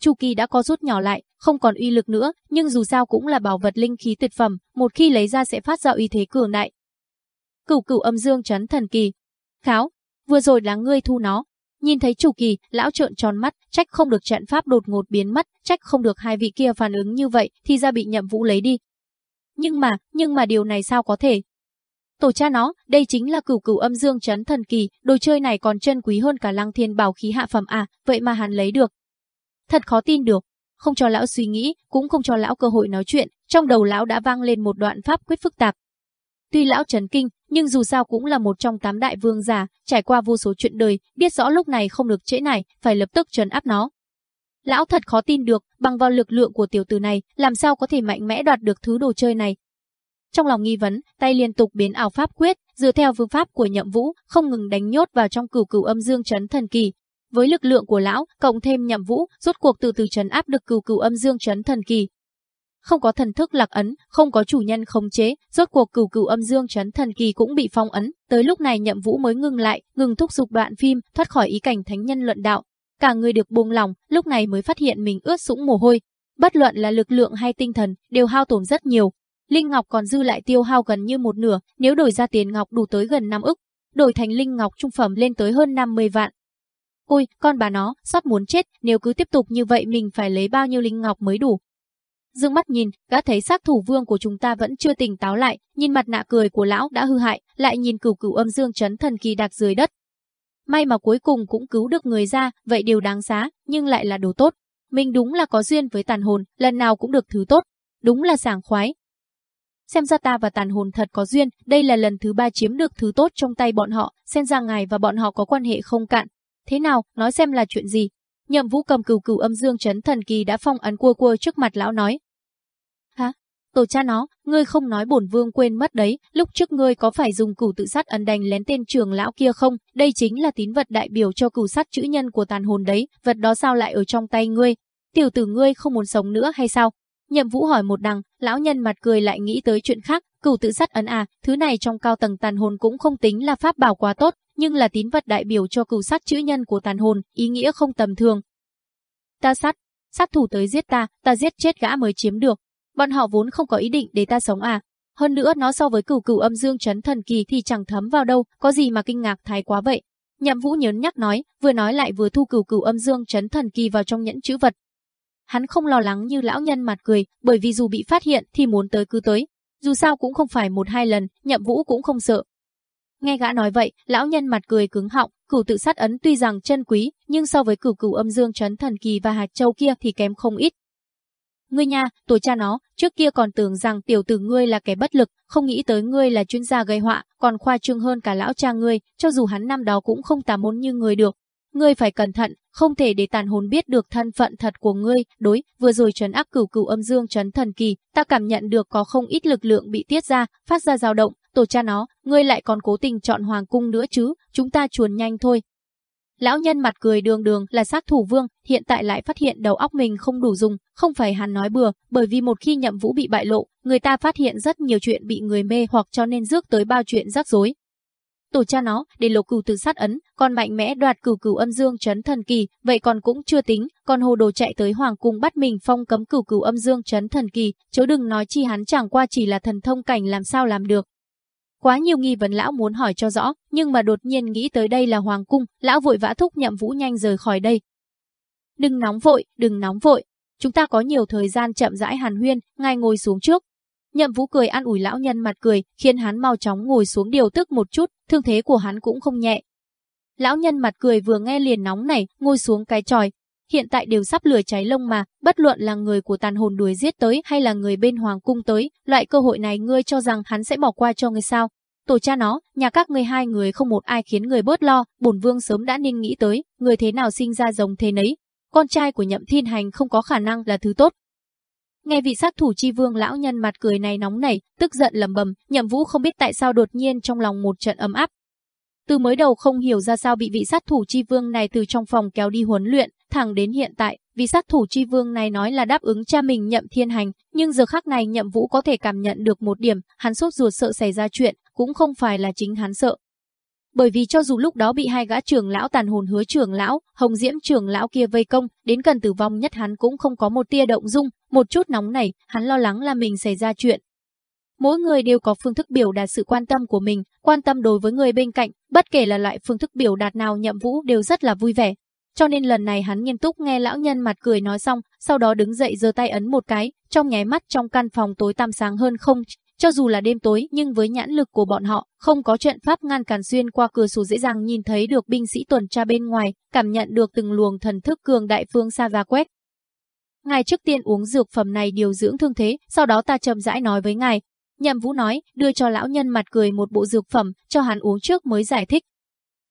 chu kỳ đã có rút nhỏ lại, không còn uy lực nữa, nhưng dù sao cũng là bảo vật linh khí tuyệt phẩm, một khi lấy ra sẽ phát ra uy thế cường đại. Cửu cửu âm dương chấn thần kỳ. Kháo, vừa rồi là ngươi thu nó. Nhìn thấy chủ kỳ, lão trợn tròn mắt, trách không được trận pháp đột ngột biến mất, trách không được hai vị kia phản ứng như vậy, thì ra bị nhậm vũ lấy đi. Nhưng mà, nhưng mà điều này sao có thể? Tổ cha nó, đây chính là cửu cửu âm dương chấn thần kỳ, đồ chơi này còn chân quý hơn cả lăng thiên bảo khí hạ phẩm à, vậy mà hắn lấy được, Thật khó tin được, không cho lão suy nghĩ, cũng không cho lão cơ hội nói chuyện, trong đầu lão đã vang lên một đoạn pháp quyết phức tạp. Tuy lão chấn kinh, nhưng dù sao cũng là một trong tám đại vương giả, trải qua vô số chuyện đời, biết rõ lúc này không được trễ này, phải lập tức trấn áp nó. Lão thật khó tin được, bằng vào lực lượng của tiểu tử này, làm sao có thể mạnh mẽ đoạt được thứ đồ chơi này. Trong lòng nghi vấn, tay liên tục biến ảo pháp quyết, dựa theo phương pháp của nhậm vũ, không ngừng đánh nhốt vào trong cửu cửu âm dương chấn thần kỳ, với lực lượng của lão, cộng thêm nhậm vũ, rốt cuộc từ từ trấn áp được cửu cửu âm dương trấn thần kỳ. Không có thần thức lạc ấn, không có chủ nhân khống chế, rốt cuộc cửu cửu âm dương trấn thần kỳ cũng bị phong ấn. Tới lúc này nhậm vũ mới ngừng lại, ngừng thúc giục đoạn phim, thoát khỏi ý cảnh thánh nhân luận đạo. Cả người được buông lòng, lúc này mới phát hiện mình ướt sũng mồ hôi. Bất luận là lực lượng hay tinh thần, đều hao tổn rất nhiều. Linh Ngọc còn dư lại tiêu hao gần như một nửa, nếu đổi ra tiền ngọc đủ tới gần 5 ức, đổi thành linh ngọc trung phẩm lên tới hơn 50 vạn, Ôi, con bà nó, sắp muốn chết, nếu cứ tiếp tục như vậy mình phải lấy bao nhiêu linh ngọc mới đủ. Dương mắt nhìn, gã thấy sát thủ vương của chúng ta vẫn chưa tỉnh táo lại, nhìn mặt nạ cười của lão đã hư hại, lại nhìn cửu cửu âm dương chấn thần kỳ đặt dưới đất. May mà cuối cùng cũng cứu được người ra, vậy điều đáng giá, nhưng lại là đồ tốt. Mình đúng là có duyên với tàn hồn, lần nào cũng được thứ tốt. Đúng là sảng khoái. Xem ra ta và tàn hồn thật có duyên, đây là lần thứ ba chiếm được thứ tốt trong tay bọn họ, xem ra ngài và bọn họ có quan hệ không cạn, Thế nào, nói xem là chuyện gì? Nhậm vũ cầm cửu cửu âm dương chấn thần kỳ đã phong ấn cua cua trước mặt lão nói. Hả? Tổ cha nó, ngươi không nói bổn vương quên mất đấy, lúc trước ngươi có phải dùng cửu tự sát ấn đành lén tên trường lão kia không? Đây chính là tín vật đại biểu cho cửu sát chữ nhân của tàn hồn đấy, vật đó sao lại ở trong tay ngươi? Tiểu tử ngươi không muốn sống nữa hay sao? Nhậm Vũ hỏi một đằng, lão nhân mặt cười lại nghĩ tới chuyện khác, cửu tự sát ấn à, thứ này trong cao tầng tàn hồn cũng không tính là pháp bảo quá tốt, nhưng là tín vật đại biểu cho cửu sát chữ nhân của tàn hồn, ý nghĩa không tầm thường. Ta sát, sát thủ tới giết ta, ta giết chết gã mới chiếm được. Bọn họ vốn không có ý định để ta sống à. Hơn nữa nó so với cửu cửu âm dương chấn thần kỳ thì chẳng thấm vào đâu, có gì mà kinh ngạc thái quá vậy. Nhậm Vũ nhớn nhắc nói, vừa nói lại vừa thu cửu cửu âm dương chấn thần kỳ vào trong nhẫn chữ vật. Hắn không lo lắng như lão nhân mặt cười, bởi vì dù bị phát hiện thì muốn tới cứ tới. Dù sao cũng không phải một hai lần, Nhậm Vũ cũng không sợ, Nghe gã nói vậy, lão nhân mặt cười cứng họng, cửu tự sát ấn tuy rằng chân quý, nhưng so với cửu cửu âm dương chấn thần kỳ và hạt châu kia thì kém không ít. Ngươi nha, tuổi cha nó, trước kia còn tưởng rằng tiểu tử ngươi là kẻ bất lực, không nghĩ tới ngươi là chuyên gia gây họa, còn khoa trương hơn cả lão cha ngươi, cho dù hắn năm đó cũng không tà môn như người được. Ngươi phải cẩn thận, không thể để tàn hồn biết được thân phận thật của ngươi. Đối, vừa rồi trấn Ác cửu cửu âm dương trấn thần kỳ, ta cảm nhận được có không ít lực lượng bị tiết ra, phát ra dao động, tổ cha nó, ngươi lại còn cố tình chọn hoàng cung nữa chứ, chúng ta chuồn nhanh thôi. Lão nhân mặt cười đường đường là sát thủ vương, hiện tại lại phát hiện đầu óc mình không đủ dùng, không phải hắn nói bừa, bởi vì một khi nhậm vũ bị bại lộ, người ta phát hiện rất nhiều chuyện bị người mê hoặc cho nên rước tới bao chuyện rắc rối. Tổ cha nó, để lộ cửu tự sát ấn, còn mạnh mẽ đoạt cửu cửu âm dương chấn thần kỳ, vậy còn cũng chưa tính, còn hồ đồ chạy tới hoàng cung bắt mình phong cấm cửu cửu âm dương chấn thần kỳ, chớ đừng nói chi hắn chẳng qua chỉ là thần thông cảnh làm sao làm được, Quá nhiều nghi vấn lão muốn hỏi cho rõ, nhưng mà đột nhiên nghĩ tới đây là hoàng cung, lão vội vã thúc nhậm vũ nhanh rời khỏi đây. Đừng nóng vội, đừng nóng vội, chúng ta có nhiều thời gian chậm rãi hàn huyên, ngài ngồi xuống trước. Nhậm Vũ cười an ủi lão nhân mặt cười, khiến hắn mau chóng ngồi xuống điều tức một chút, thương thế của hắn cũng không nhẹ. Lão nhân mặt cười vừa nghe liền nóng này, ngồi xuống cái tròi. Hiện tại đều sắp lửa cháy lông mà, bất luận là người của tàn hồn đuổi giết tới hay là người bên hoàng cung tới, loại cơ hội này ngươi cho rằng hắn sẽ bỏ qua cho ngươi sao? Tổ cha nó, nhà các ngươi hai người không một ai khiến người bớt lo, bổn vương sớm đã nên nghĩ tới, người thế nào sinh ra giống thế nấy. Con trai của nhậm thiên hành không có khả năng là thứ tốt, Nghe vị sát thủ chi vương lão nhân mặt cười này nóng nảy, tức giận lầm bầm, nhậm vũ không biết tại sao đột nhiên trong lòng một trận ấm áp. Từ mới đầu không hiểu ra sao bị vị sát thủ chi vương này từ trong phòng kéo đi huấn luyện, thẳng đến hiện tại, vị sát thủ chi vương này nói là đáp ứng cha mình nhậm thiên hành, nhưng giờ khắc này nhậm vũ có thể cảm nhận được một điểm, hắn sốt ruột sợ xảy ra chuyện, cũng không phải là chính hắn sợ, bởi vì cho dù lúc đó bị hai gã trưởng lão tàn hồn hứa trưởng lão, hồng diễm trưởng lão kia vây công, đến cần tử vong nhất hắn cũng không có một tia động dung, một chút nóng này, hắn lo lắng là mình xảy ra chuyện. Mỗi người đều có phương thức biểu đạt sự quan tâm của mình, quan tâm đối với người bên cạnh, bất kể là loại phương thức biểu đạt nào nhậm vũ đều rất là vui vẻ. Cho nên lần này hắn nghiêm túc nghe lão nhân mặt cười nói xong, sau đó đứng dậy giơ tay ấn một cái, trong nháy mắt trong căn phòng tối tăm sáng hơn không, cho dù là đêm tối nhưng với nhãn lực của bọn họ, không có trận pháp ngăn cản xuyên qua cửa sổ dễ dàng nhìn thấy được binh sĩ tuần tra bên ngoài, cảm nhận được từng luồng thần thức cường đại phương xa và quét. Ngài trước tiên uống dược phẩm này điều dưỡng thương thế, sau đó ta chậm rãi nói với ngài. Nhậm Vũ nói, đưa cho lão nhân mặt cười một bộ dược phẩm, cho hắn uống trước mới giải thích.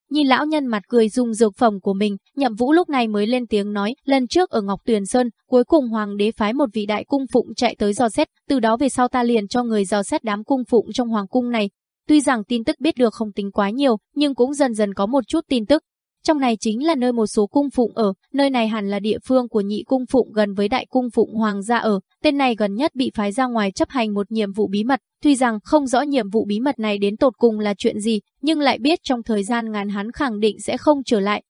Nhìn lão nhân mặt cười dùng dược phẩm của mình, nhậm vũ lúc này mới lên tiếng nói, lần trước ở Ngọc Tuyền Sơn, cuối cùng hoàng đế phái một vị đại cung phụng chạy tới dò xét, từ đó về sau ta liền cho người dò xét đám cung phụng trong hoàng cung này. Tuy rằng tin tức biết được không tính quá nhiều, nhưng cũng dần dần có một chút tin tức. Trong này chính là nơi một số cung phụng ở, nơi này hẳn là địa phương của nhị cung phụng gần với đại cung phụng hoàng gia ở, tên này gần nhất bị phái ra ngoài chấp hành một nhiệm vụ bí mật, tuy rằng không rõ nhiệm vụ bí mật này đến tột cùng là chuyện gì, nhưng lại biết trong thời gian ngắn hắn khẳng định sẽ không trở lại.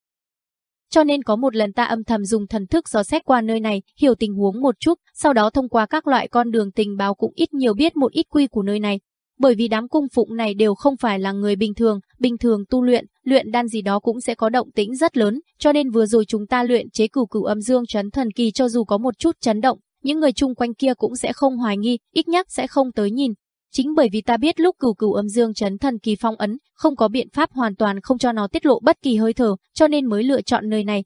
Cho nên có một lần ta âm thầm dùng thần thức dò xét qua nơi này, hiểu tình huống một chút, sau đó thông qua các loại con đường tình báo cũng ít nhiều biết một ít quy của nơi này, bởi vì đám cung phụng này đều không phải là người bình thường, bình thường tu luyện, luyện đan gì đó cũng sẽ có động tĩnh rất lớn, cho nên vừa rồi chúng ta luyện chế cửu cửu âm dương chấn thần kỳ cho dù có một chút chấn động, những người chung quanh kia cũng sẽ không hoài nghi, ít nhất sẽ không tới nhìn. Chính bởi vì ta biết lúc cửu cửu âm dương chấn thần kỳ phong ấn, không có biện pháp hoàn toàn không cho nó tiết lộ bất kỳ hơi thở, cho nên mới lựa chọn nơi này,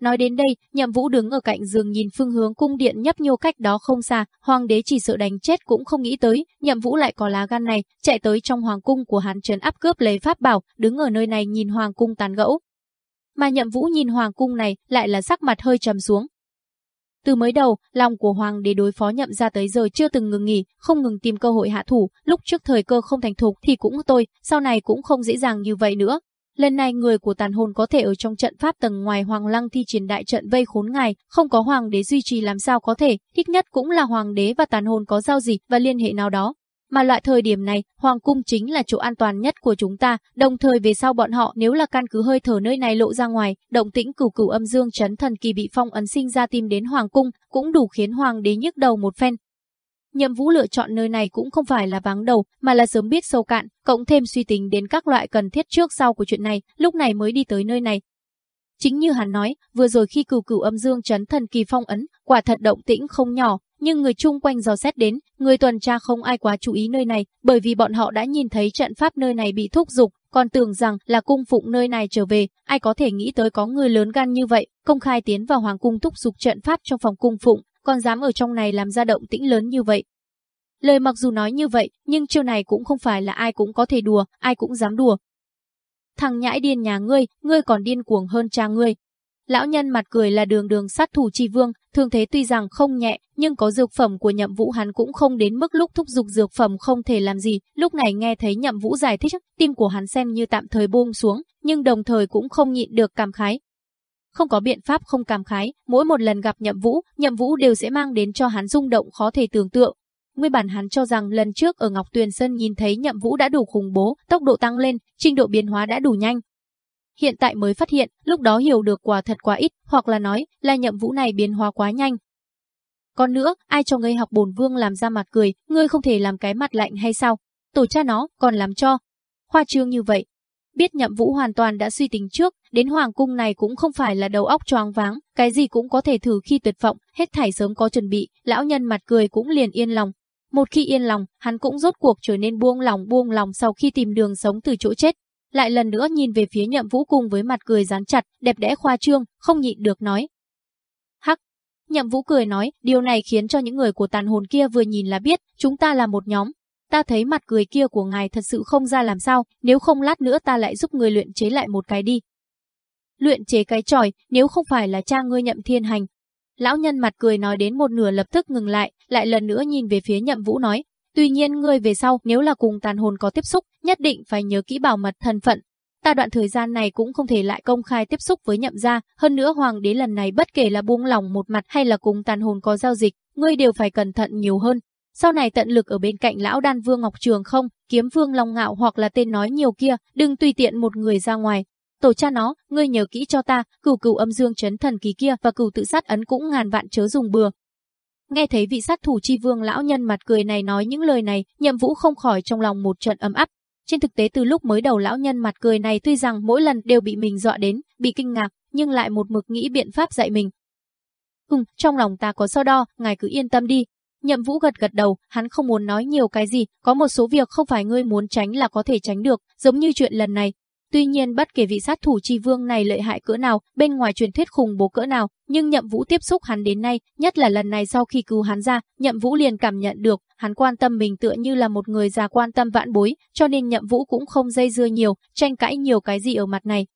Nói đến đây, nhậm vũ đứng ở cạnh giường nhìn phương hướng cung điện nhấp nhô cách đó không xa, hoàng đế chỉ sợ đánh chết cũng không nghĩ tới, nhậm vũ lại có lá gan này, chạy tới trong hoàng cung của hắn trấn áp cướp lấy pháp bảo, đứng ở nơi này nhìn hoàng cung tàn gẫu. Mà nhậm vũ nhìn hoàng cung này lại là sắc mặt hơi trầm xuống. Từ mới đầu, lòng của hoàng đế đối phó nhậm ra tới giờ chưa từng ngừng nghỉ, không ngừng tìm cơ hội hạ thủ, lúc trước thời cơ không thành thục thì cũng tôi, sau này cũng không dễ dàng như vậy nữa, Lần này người của tàn hồn có thể ở trong trận pháp tầng ngoài hoàng lăng thi triển đại trận vây khốn ngài, không có hoàng đế duy trì làm sao có thể, ít nhất cũng là hoàng đế và tàn hồn có giao dịch và liên hệ nào đó. Mà loại thời điểm này, hoàng cung chính là chỗ an toàn nhất của chúng ta, đồng thời về sau bọn họ nếu là căn cứ hơi thở nơi này lộ ra ngoài, động tĩnh cửu cửu âm dương chấn thần kỳ bị phong ấn sinh ra tìm đến hoàng cung, cũng đủ khiến hoàng đế nhức đầu một phen, Nhậm Vũ lựa chọn nơi này cũng không phải là vắng đầu, mà là sớm biết sâu cạn, cộng thêm suy tính đến các loại cần thiết trước sau của chuyện này, lúc này mới đi tới nơi này. Chính như hắn nói, vừa rồi khi cửu cửu âm dương chấn thần kỳ phong ấn, quả thật động tĩnh không nhỏ, nhưng người chung quanh dò xét đến, người tuần tra không ai quá chú ý nơi này, bởi vì bọn họ đã nhìn thấy trận pháp nơi này bị thúc dục, còn tưởng rằng là cung phụng nơi này trở về, ai có thể nghĩ tới có người lớn gan như vậy, công khai tiến vào hoàng cung thúc dục trận pháp trong phòng cung phụng, còn dám ở trong này làm ra động tĩnh lớn như vậy. Lời mặc dù nói như vậy, nhưng chiêu này cũng không phải là ai cũng có thể đùa, ai cũng dám đùa. Thằng nhãi điên nhà ngươi, ngươi còn điên cuồng hơn cha ngươi. Lão nhân mặt cười là đường đường sát thủ chi vương, thương thế tuy rằng không nhẹ, nhưng có dược phẩm của nhậm vũ hắn cũng không đến mức lúc thúc giục dược phẩm không thể làm gì. Lúc này nghe thấy nhậm vũ giải thích, tim của hắn xem như tạm thời buông xuống, nhưng đồng thời cũng không nhịn được cảm khái, không có biện pháp không cảm khái, mỗi một lần gặp Nhậm Vũ, Nhậm Vũ đều sẽ mang đến cho hắn rung động khó thể tưởng tượng. Nguyên bản hắn cho rằng lần trước ở Ngọc Tuyền Sơn nhìn thấy Nhậm Vũ đã đủ khủng bố, tốc độ tăng lên, trình độ biến hóa đã đủ nhanh. Hiện tại mới phát hiện, lúc đó hiểu được quả thật quá ít, hoặc là nói là Nhậm Vũ này biến hóa quá nhanh. Còn nữa, ai cho ngươi học bổn vương làm ra mặt cười, ngươi không thể làm cái mặt lạnh hay sao? Tổ cha nó, còn làm cho. khoa trương như vậy, biết nhậm vũ hoàn toàn đã suy tính trước, đến hoàng cung này cũng không phải là đầu óc choáng váng, cái gì cũng có thể thử khi tuyệt vọng, hết thảy sớm có chuẩn bị, lão nhân mặt cười cũng liền yên lòng. Một khi yên lòng, hắn cũng rốt cuộc trở nên buông lòng buông lòng sau khi tìm đường sống từ chỗ chết. Lại lần nữa nhìn về phía nhậm vũ cùng với mặt cười rắn chặt, đẹp đẽ khoa trương, không nhịn được nói. Hắc! Nhậm vũ cười nói, điều này khiến cho những người của tàn hồn kia vừa nhìn là biết, chúng ta là một nhóm. Ta thấy mặt cười kia của ngài thật sự không ra làm sao, nếu không lát nữa ta lại giúp người luyện chế lại một cái đi. Luyện chế cái tròi, nếu không phải là cha ngươi nhậm thiên hành, Lão nhân mặt cười nói đến một nửa lập tức ngừng lại, lại lần nữa nhìn về phía nhậm vũ nói. Tuy nhiên ngươi về sau nếu là cùng tàn hồn có tiếp xúc, nhất định phải nhớ kỹ bảo mật thân phận. Ta đoạn thời gian này cũng không thể lại công khai tiếp xúc với nhậm gia, hơn nữa hoàng đế lần này bất kể là buông lòng một mặt hay là cùng tàn hồn có giao dịch, ngươi đều phải cẩn thận nhiều hơn. Sau này tận lực ở bên cạnh lão đan vương Ngọc Trường không, kiếm vương Long Ngạo hoặc là tên nói nhiều kia, đừng tùy tiện một người ra ngoài, Tổ cha nó, ngươi nhớ kỹ cho ta, cửu cửu âm dương chấn thần ký kia và cửu tự sát ấn cũng ngàn vạn chớ dùng bừa. Nghe thấy vị sát thủ chi vương lão nhân mặt cười này nói những lời này, nhậm vũ không khỏi trong lòng một trận ấm áp. Trên thực tế từ lúc mới đầu lão nhân mặt cười này tuy rằng mỗi lần đều bị mình dọa đến, bị kinh ngạc, nhưng lại một mực nghĩ biện pháp dạy mình. Hừm, trong lòng ta có so đo, ngài cứ yên tâm đi. Nhậm vũ gật gật đầu, hắn không muốn nói nhiều cái gì, có một số việc không phải ngươi muốn tránh là có thể tránh được, giống như chuyện lần này, Tuy nhiên bất kể vị sát thủ chi vương này lợi hại cỡ nào, bên ngoài truyền thuyết khủng bố cỡ nào, nhưng Nhậm Vũ tiếp xúc hắn đến nay, nhất là lần này sau khi cứu hắn ra, Nhậm Vũ liền cảm nhận được, hắn quan tâm mình tựa như là một người già quan tâm vạn bối, cho nên Nhậm Vũ cũng không dây dưa nhiều, tranh cãi nhiều cái gì ở mặt này.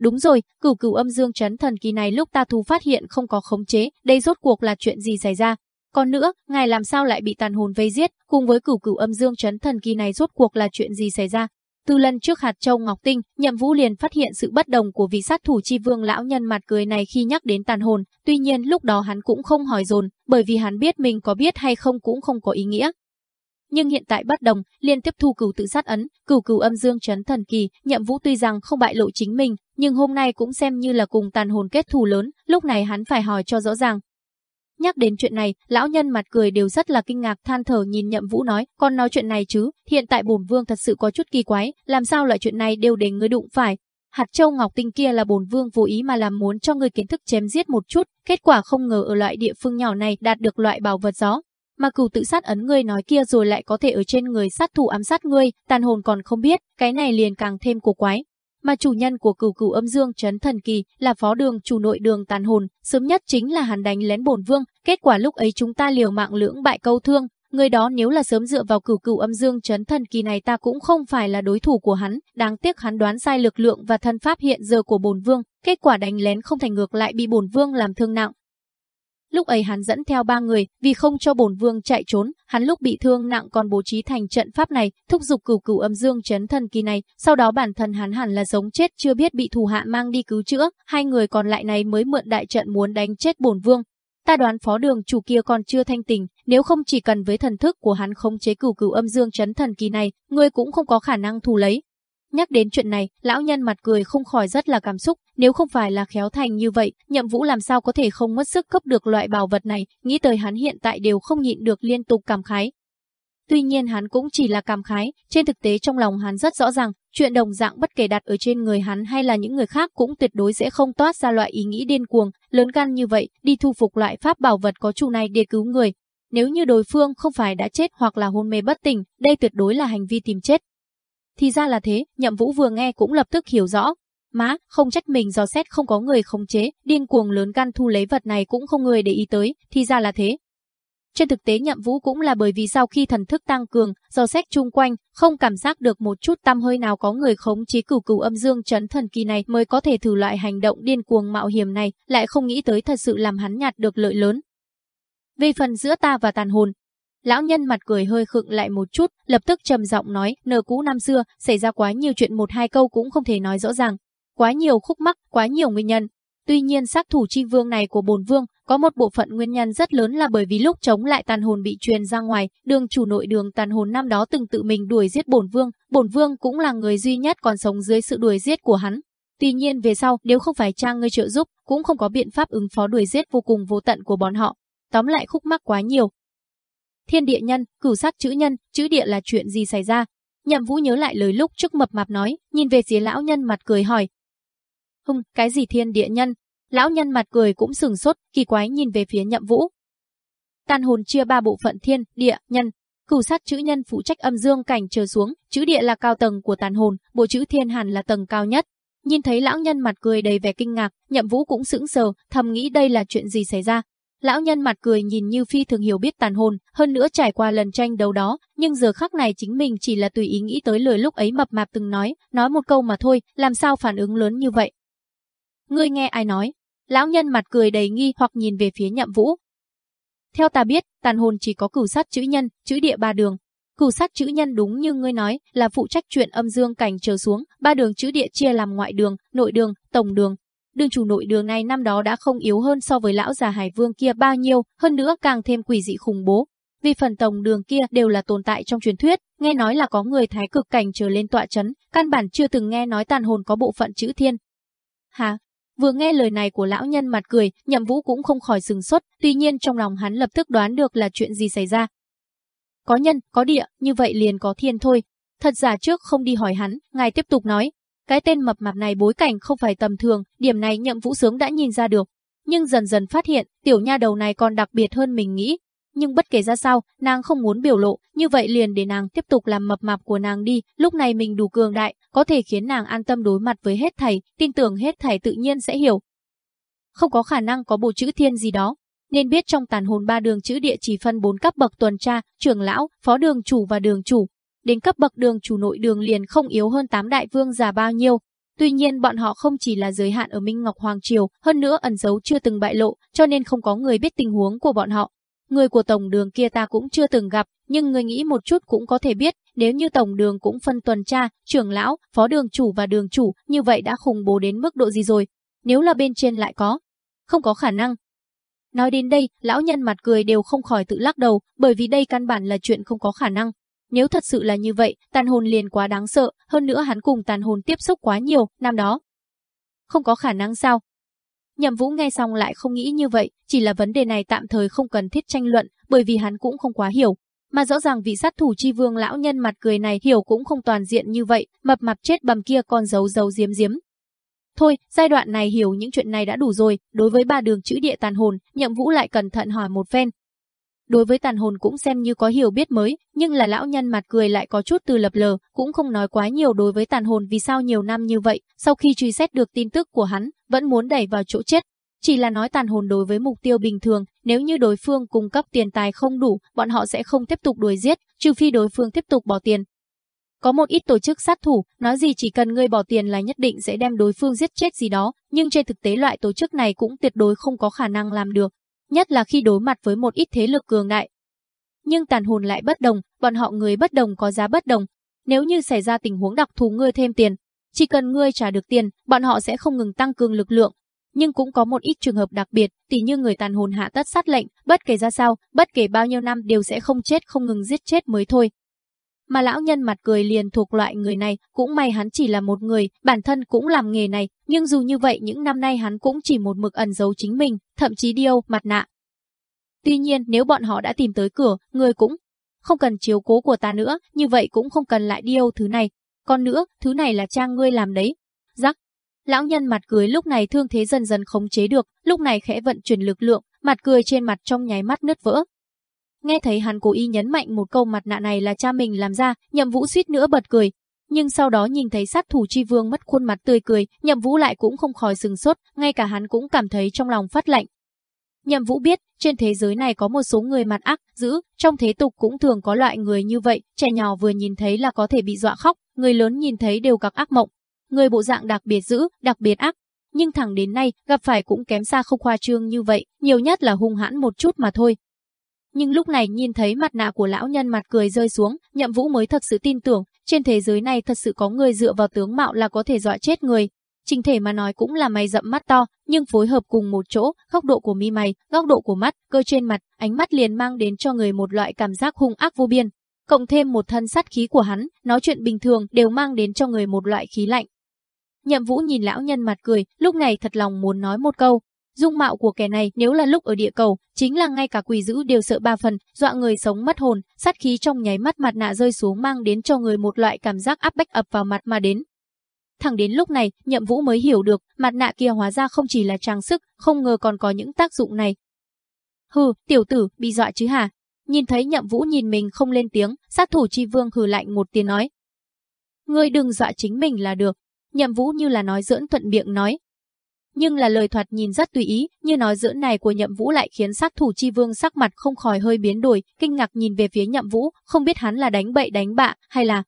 Đúng rồi, cửu cửu âm dương chấn thần kỳ này lúc ta thú phát hiện không có khống chế, đây rốt cuộc là chuyện gì xảy ra? Còn nữa, ngài làm sao lại bị tàn hồn vây giết, cùng với cửu cửu âm dương chấn thần kỳ này rốt cuộc là chuyện gì xảy ra? Từ lần trước hạt châu Ngọc Tinh, Nhậm Vũ liền phát hiện sự bất đồng của vị sát thủ chi vương lão nhân mặt cười này khi nhắc đến tàn hồn, tuy nhiên lúc đó hắn cũng không hỏi dồn, bởi vì hắn biết mình có biết hay không cũng không có ý nghĩa. Nhưng hiện tại bất đồng, liên tiếp thu cửu tự sát ấn, cửu cửu âm dương chấn thần kỳ, Nhậm Vũ tuy rằng không bại lộ chính mình, nhưng hôm nay cũng xem như là cùng tàn hồn kết thù lớn, lúc này hắn phải hỏi cho rõ ràng, Nhắc đến chuyện này, lão nhân mặt cười đều rất là kinh ngạc than thở nhìn Nhậm Vũ nói, con nói chuyện này chứ, hiện tại bổn vương thật sự có chút kỳ quái, làm sao loại chuyện này đều để người đụng phải. Hạt châu ngọc tinh kia là bổn vương vô ý mà làm muốn cho người kiến thức chém giết một chút, kết quả không ngờ ở loại địa phương nhỏ này đạt được loại bảo vật gió. Mà cừu tự sát ấn ngươi nói kia rồi lại có thể ở trên người sát thủ ám sát ngươi, tàn hồn còn không biết, cái này liền càng thêm cổ quái mà chủ nhân của cửu cửu âm dương chấn thần kỳ là phó đường chủ nội đường tàn hồn, sớm nhất chính là hắn đánh lén bổn vương, kết quả lúc ấy chúng ta liều mạng lưỡng bại câu thương, người đó nếu là sớm dựa vào cửu cửu âm dương chấn thần kỳ này ta cũng không phải là đối thủ của hắn, đáng tiếc hắn đoán sai lực lượng và thân pháp hiện giờ của bổn vương, kết quả đánh lén không thành ngược lại bị bổn vương làm thương nặng, Lúc ấy hắn dẫn theo ba người, vì không cho bổn vương chạy trốn, hắn lúc bị thương nặng còn bố trí thành trận pháp này, thúc giục cửu cửu âm dương chấn thần kỳ này, sau đó bản thân hắn hẳn là giống chết chưa biết bị thủ hạ mang đi cứu chữa, hai người còn lại này mới mượn đại trận muốn đánh chết bổn vương. Ta đoán phó đường chủ kia còn chưa thanh tình, nếu không chỉ cần với thần thức của hắn không chế cửu cửu âm dương chấn thần kỳ này, người cũng không có khả năng thù lấy, Nhắc đến chuyện này, lão nhân mặt cười không khỏi rất là cảm xúc, nếu không phải là khéo thành như vậy, nhậm vũ làm sao có thể không mất sức cấp được loại bảo vật này, nghĩ tới hắn hiện tại đều không nhịn được liên tục cảm khái. Tuy nhiên hắn cũng chỉ là cảm khái, trên thực tế trong lòng hắn rất rõ ràng, chuyện đồng dạng bất kể đặt ở trên người hắn hay là những người khác cũng tuyệt đối sẽ không toát ra loại ý nghĩ điên cuồng, lớn gan như vậy, đi thu phục loại pháp bảo vật có chủ này để cứu người. Nếu như đối phương không phải đã chết hoặc là hôn mê bất tỉnh, đây tuyệt đối là hành vi tìm chết. Thì ra là thế, nhậm vũ vừa nghe cũng lập tức hiểu rõ. Má, không trách mình do xét không có người khống chế, điên cuồng lớn gan thu lấy vật này cũng không người để ý tới, thì ra là thế. Trên thực tế nhậm vũ cũng là bởi vì sau khi thần thức tăng cường, do xét chung quanh, không cảm giác được một chút tâm hơi nào có người khống chế cửu cửu âm dương chấn thần kỳ này mới có thể thử loại hành động điên cuồng mạo hiểm này, lại không nghĩ tới thật sự làm hắn nhạt được lợi lớn. Về phần giữa ta và tàn hồn, Lão nhân mặt cười hơi khựng lại một chút, lập tức trầm giọng nói, nợ cũ năm xưa, xảy ra quá nhiều chuyện một hai câu cũng không thể nói rõ ràng. Quá nhiều khúc mắc, quá nhiều nguyên nhân. Tuy nhiên sát thủ chi vương này của bồn vương, có một bộ phận nguyên nhân rất lớn là bởi vì lúc chống lại tàn hồn bị truyền ra ngoài, đường chủ nội đường tàn hồn năm đó từng tự mình đuổi giết bổn vương, bổn vương cũng là người duy nhất còn sống dưới sự đuổi giết của hắn. Tuy nhiên về sau, nếu không phải trang ngươi trợ giúp, cũng không có biện pháp ứng phó đuổi giết vô cùng vô tận của bọn họ. Tóm lại khúc mắc quá nhiều, thiên địa nhân, cửu sắc chữ nhân, chữ địa là chuyện gì xảy ra? Nhậm Vũ nhớ lại lời lúc trước mập mạp nói, nhìn về phía lão nhân mặt cười hỏi. Hưng, cái gì thiên địa nhân? Lão nhân mặt cười cũng sừng sốt, kỳ quái nhìn về phía Nhậm Vũ. tàn hồn chia ba bộ phận thiên, địa, nhân. Cửu sát chữ nhân phụ trách âm dương cảnh trở xuống, chữ địa là cao tầng của tàn hồn, bộ chữ thiên hàn là tầng cao nhất. Nhìn thấy lão nhân mặt cười đầy vẻ kinh ngạc, nhậm vũ cũng sững sờ, thầm nghĩ đây là chuyện gì xảy ra. Lão nhân mặt cười nhìn như phi thường hiểu biết tàn hồn, hơn nữa trải qua lần tranh đấu đó, nhưng giờ khắc này chính mình chỉ là tùy ý nghĩ tới lời lúc ấy mập mạp từng nói, nói một câu mà thôi, làm sao phản ứng lớn như vậy. Ngươi nghe ai nói? Lão nhân mặt cười đầy nghi hoặc nhìn về phía nhậm vũ. Theo ta biết, tàn hồn chỉ có cửu sát chữ nhân, chữ địa ba đường. Cửu sát chữ nhân đúng như ngươi nói, là phụ trách chuyện âm dương cảnh trở xuống, ba đường chữ địa chia làm ngoại đường, nội đường, tổng đường, đường chủ nội đường này năm đó đã không yếu hơn so với lão già Hải Vương kia bao nhiêu, hơn nữa càng thêm quỷ dị khủng bố. Vì phần tổng đường kia đều là tồn tại trong truyền thuyết, nghe nói là có người thái cực cảnh trở lên tọa chấn, căn bản chưa từng nghe nói tàn hồn có bộ phận chữ thiên. Hả? Vừa nghe lời này của lão nhân mặt cười, nhậm vũ cũng không khỏi sừng sốt, tuy nhiên trong lòng hắn lập tức đoán được là chuyện gì xảy ra. Có nhân, có địa, như vậy liền có thiên thôi. Thật giả trước không đi hỏi hắn, ngài tiếp tục nói, cái tên mập mạp này bối cảnh không phải tầm thường, điểm này nhậm vũ sướng đã nhìn ra được. Nhưng dần dần phát hiện, tiểu nha đầu này còn đặc biệt hơn mình nghĩ. Nhưng bất kể ra sao, nàng không muốn biểu lộ, như vậy liền để nàng tiếp tục làm mập mạp của nàng đi, lúc này mình đủ cường đại, có thể khiến nàng an tâm đối mặt với hết thầy, tin tưởng hết thầy tự nhiên sẽ hiểu. Không có khả năng có bộ chữ thiên gì đó, nên biết trong tàn hồn ba đường chữ địa chỉ phân bốn cấp bậc tuần tra, trưởng lão, phó đường chủ và đường chủ, đến cấp bậc đường chủ nội đường liền không yếu hơn tám đại vương già bao nhiêu. Tuy nhiên bọn họ không chỉ là giới hạn ở Minh Ngọc Hoàng Triều, hơn nữa ẩn giấu chưa từng bại lộ, cho nên không có người biết tình huống của bọn họ. Người của tổng đường kia ta cũng chưa từng gặp, nhưng người nghĩ một chút cũng có thể biết, nếu như tổng đường cũng phân tuần tra, trưởng lão, phó đường chủ và đường chủ, như vậy đã khủng bố đến mức độ gì rồi. Nếu là bên trên lại có, không có khả năng. Nói đến đây, lão nhân mặt cười đều không khỏi tự lắc đầu, bởi vì đây căn bản là chuyện không có khả năng. Nếu thật sự là như vậy, tàn hồn liền quá đáng sợ, hơn nữa hắn cùng tàn hồn tiếp xúc quá nhiều, năm đó. Không có khả năng sao? Nhậm Vũ nghe xong lại không nghĩ như vậy, chỉ là vấn đề này tạm thời không cần thiết tranh luận, bởi vì hắn cũng không quá hiểu. Mà rõ ràng vị sát thủ chi vương lão nhân mặt cười này hiểu cũng không toàn diện như vậy, mập mạp chết bầm kia còn giấu giấu diếm diếm. Thôi, giai đoạn này hiểu những chuyện này đã đủ rồi, đối với ba đường chữ địa tàn hồn, nhậm vũ lại cẩn thận hỏi một phen, Đối với tàn hồn cũng xem như có hiểu biết mới, nhưng là lão nhân mặt cười lại có chút từ lập lờ, cũng không nói quá nhiều đối với tàn hồn vì sao nhiều năm như vậy, sau khi truy xét được tin tức của hắn, vẫn muốn đẩy vào chỗ chết. Chỉ là nói tàn hồn đối với mục tiêu bình thường, nếu như đối phương cung cấp tiền tài không đủ, bọn họ sẽ không tiếp tục đuổi giết, trừ phi đối phương tiếp tục bỏ tiền. Có một ít tổ chức sát thủ, nói gì chỉ cần ngươi bỏ tiền là nhất định sẽ đem đối phương giết chết gì đó, nhưng trên thực tế loại tổ chức này cũng tuyệt đối không có khả năng làm được, nhất là khi đối mặt với một ít thế lực cường đại. Nhưng tàn hồn lại bất đồng, bọn họ người bất đồng có giá bất đồng. Nếu như xảy ra tình huống đặc thù ngươi thêm tiền, chỉ cần ngươi trả được tiền, bọn họ sẽ không ngừng tăng cường lực lượng. Nhưng cũng có một ít trường hợp đặc biệt, tỉ như người tàn hồn hạ tất sát lệnh, bất kể ra sao, bất kể bao nhiêu năm đều sẽ không chết không ngừng giết chết mới thôi. Mà lão nhân mặt cười liền thuộc loại người này, cũng may hắn chỉ là một người, bản thân cũng làm nghề này, nhưng dù như vậy những năm nay hắn cũng chỉ một mực ẩn giấu chính mình, thậm chí điêu, mặt nạ. Tuy nhiên nếu bọn họ đã tìm tới cửa, người cũng không cần chiếu cố của ta nữa, như vậy cũng không cần lại điêu thứ này. Còn nữa, thứ này là trang ngươi làm đấy. Rắc. Lão nhân mặt cười lúc này thương thế dần dần khống chế được, lúc này khẽ vận chuyển lực lượng, mặt cười trên mặt trong nháy mắt nứt vỡ, Nghe thấy hắn cố ý nhấn mạnh một câu mặt nạ này là cha mình làm ra, nhậm vũ suýt nữa bật cười. Nhưng sau đó nhìn thấy sát thủ chi vương mất khuôn mặt tươi cười, nhậm vũ lại cũng không khỏi sừng sốt, ngay cả hắn cũng cảm thấy trong lòng phát lạnh. Nhậm vũ biết, trên thế giới này có một số người mặt ác, dữ, trong thế tục cũng thường có loại người như vậy, trẻ nhỏ vừa nhìn thấy là có thể bị dọa khóc, người lớn nhìn thấy đều gặp ác mộng. Người bộ dạng đặc biệt dữ, đặc biệt ác, nhưng thẳng đến nay, gặp phải cũng kém xa không khoa trương như vậy, nhiều nhất là hung hãn một chút mà thôi. Nhưng lúc này nhìn thấy mặt nạ của lão nhân mặt cười rơi xuống, nhậm vũ mới thật sự tin tưởng, trên thế giới này thật sự có người dựa vào tướng mạo là có thể dọa chết người. Trình thể mà nói cũng là mày rậm mắt to, nhưng phối hợp cùng một chỗ, góc độ của mi mày, góc độ của mắt, cơ trên mặt, ánh mắt liền mang đến cho người một loại cảm giác hung ác vô biên. Cộng thêm một thân sát khí của hắn, nói chuyện bình thường đều mang đến cho người một loại khí lạnh. Nhậm Vũ nhìn lão nhân mặt cười, lúc này thật lòng muốn nói một câu, Dung mạo của kẻ này nếu là lúc ở địa cầu, chính là ngay cả quỷ dữ đều sợ ba phần, dọa người sống mất hồn, sát khí trong nháy mắt mặt nạ rơi xuống mang đến cho người một loại cảm giác áp bách ập vào mặt mà đến. Thẳng đến lúc này, nhậm vũ mới hiểu được, mặt nạ kia hóa ra không chỉ là trang sức, không ngờ còn có những tác dụng này. Hừ, tiểu tử, bị dọa chứ hả? Nhìn thấy nhậm vũ nhìn mình không lên tiếng, sát thủ chi vương hừ lạnh một tiếng nói. Ngươi đừng dọa chính mình là được. Nhậm vũ như là nói dưỡng thuận miệng nói. Nhưng là lời thoạt nhìn rất tùy ý, như nói giữa này của nhậm vũ lại khiến sát thủ chi vương sắc mặt không khỏi hơi biến đổi, kinh ngạc nhìn về phía nhậm vũ, không biết hắn là đánh bậy đánh bạ, hay là...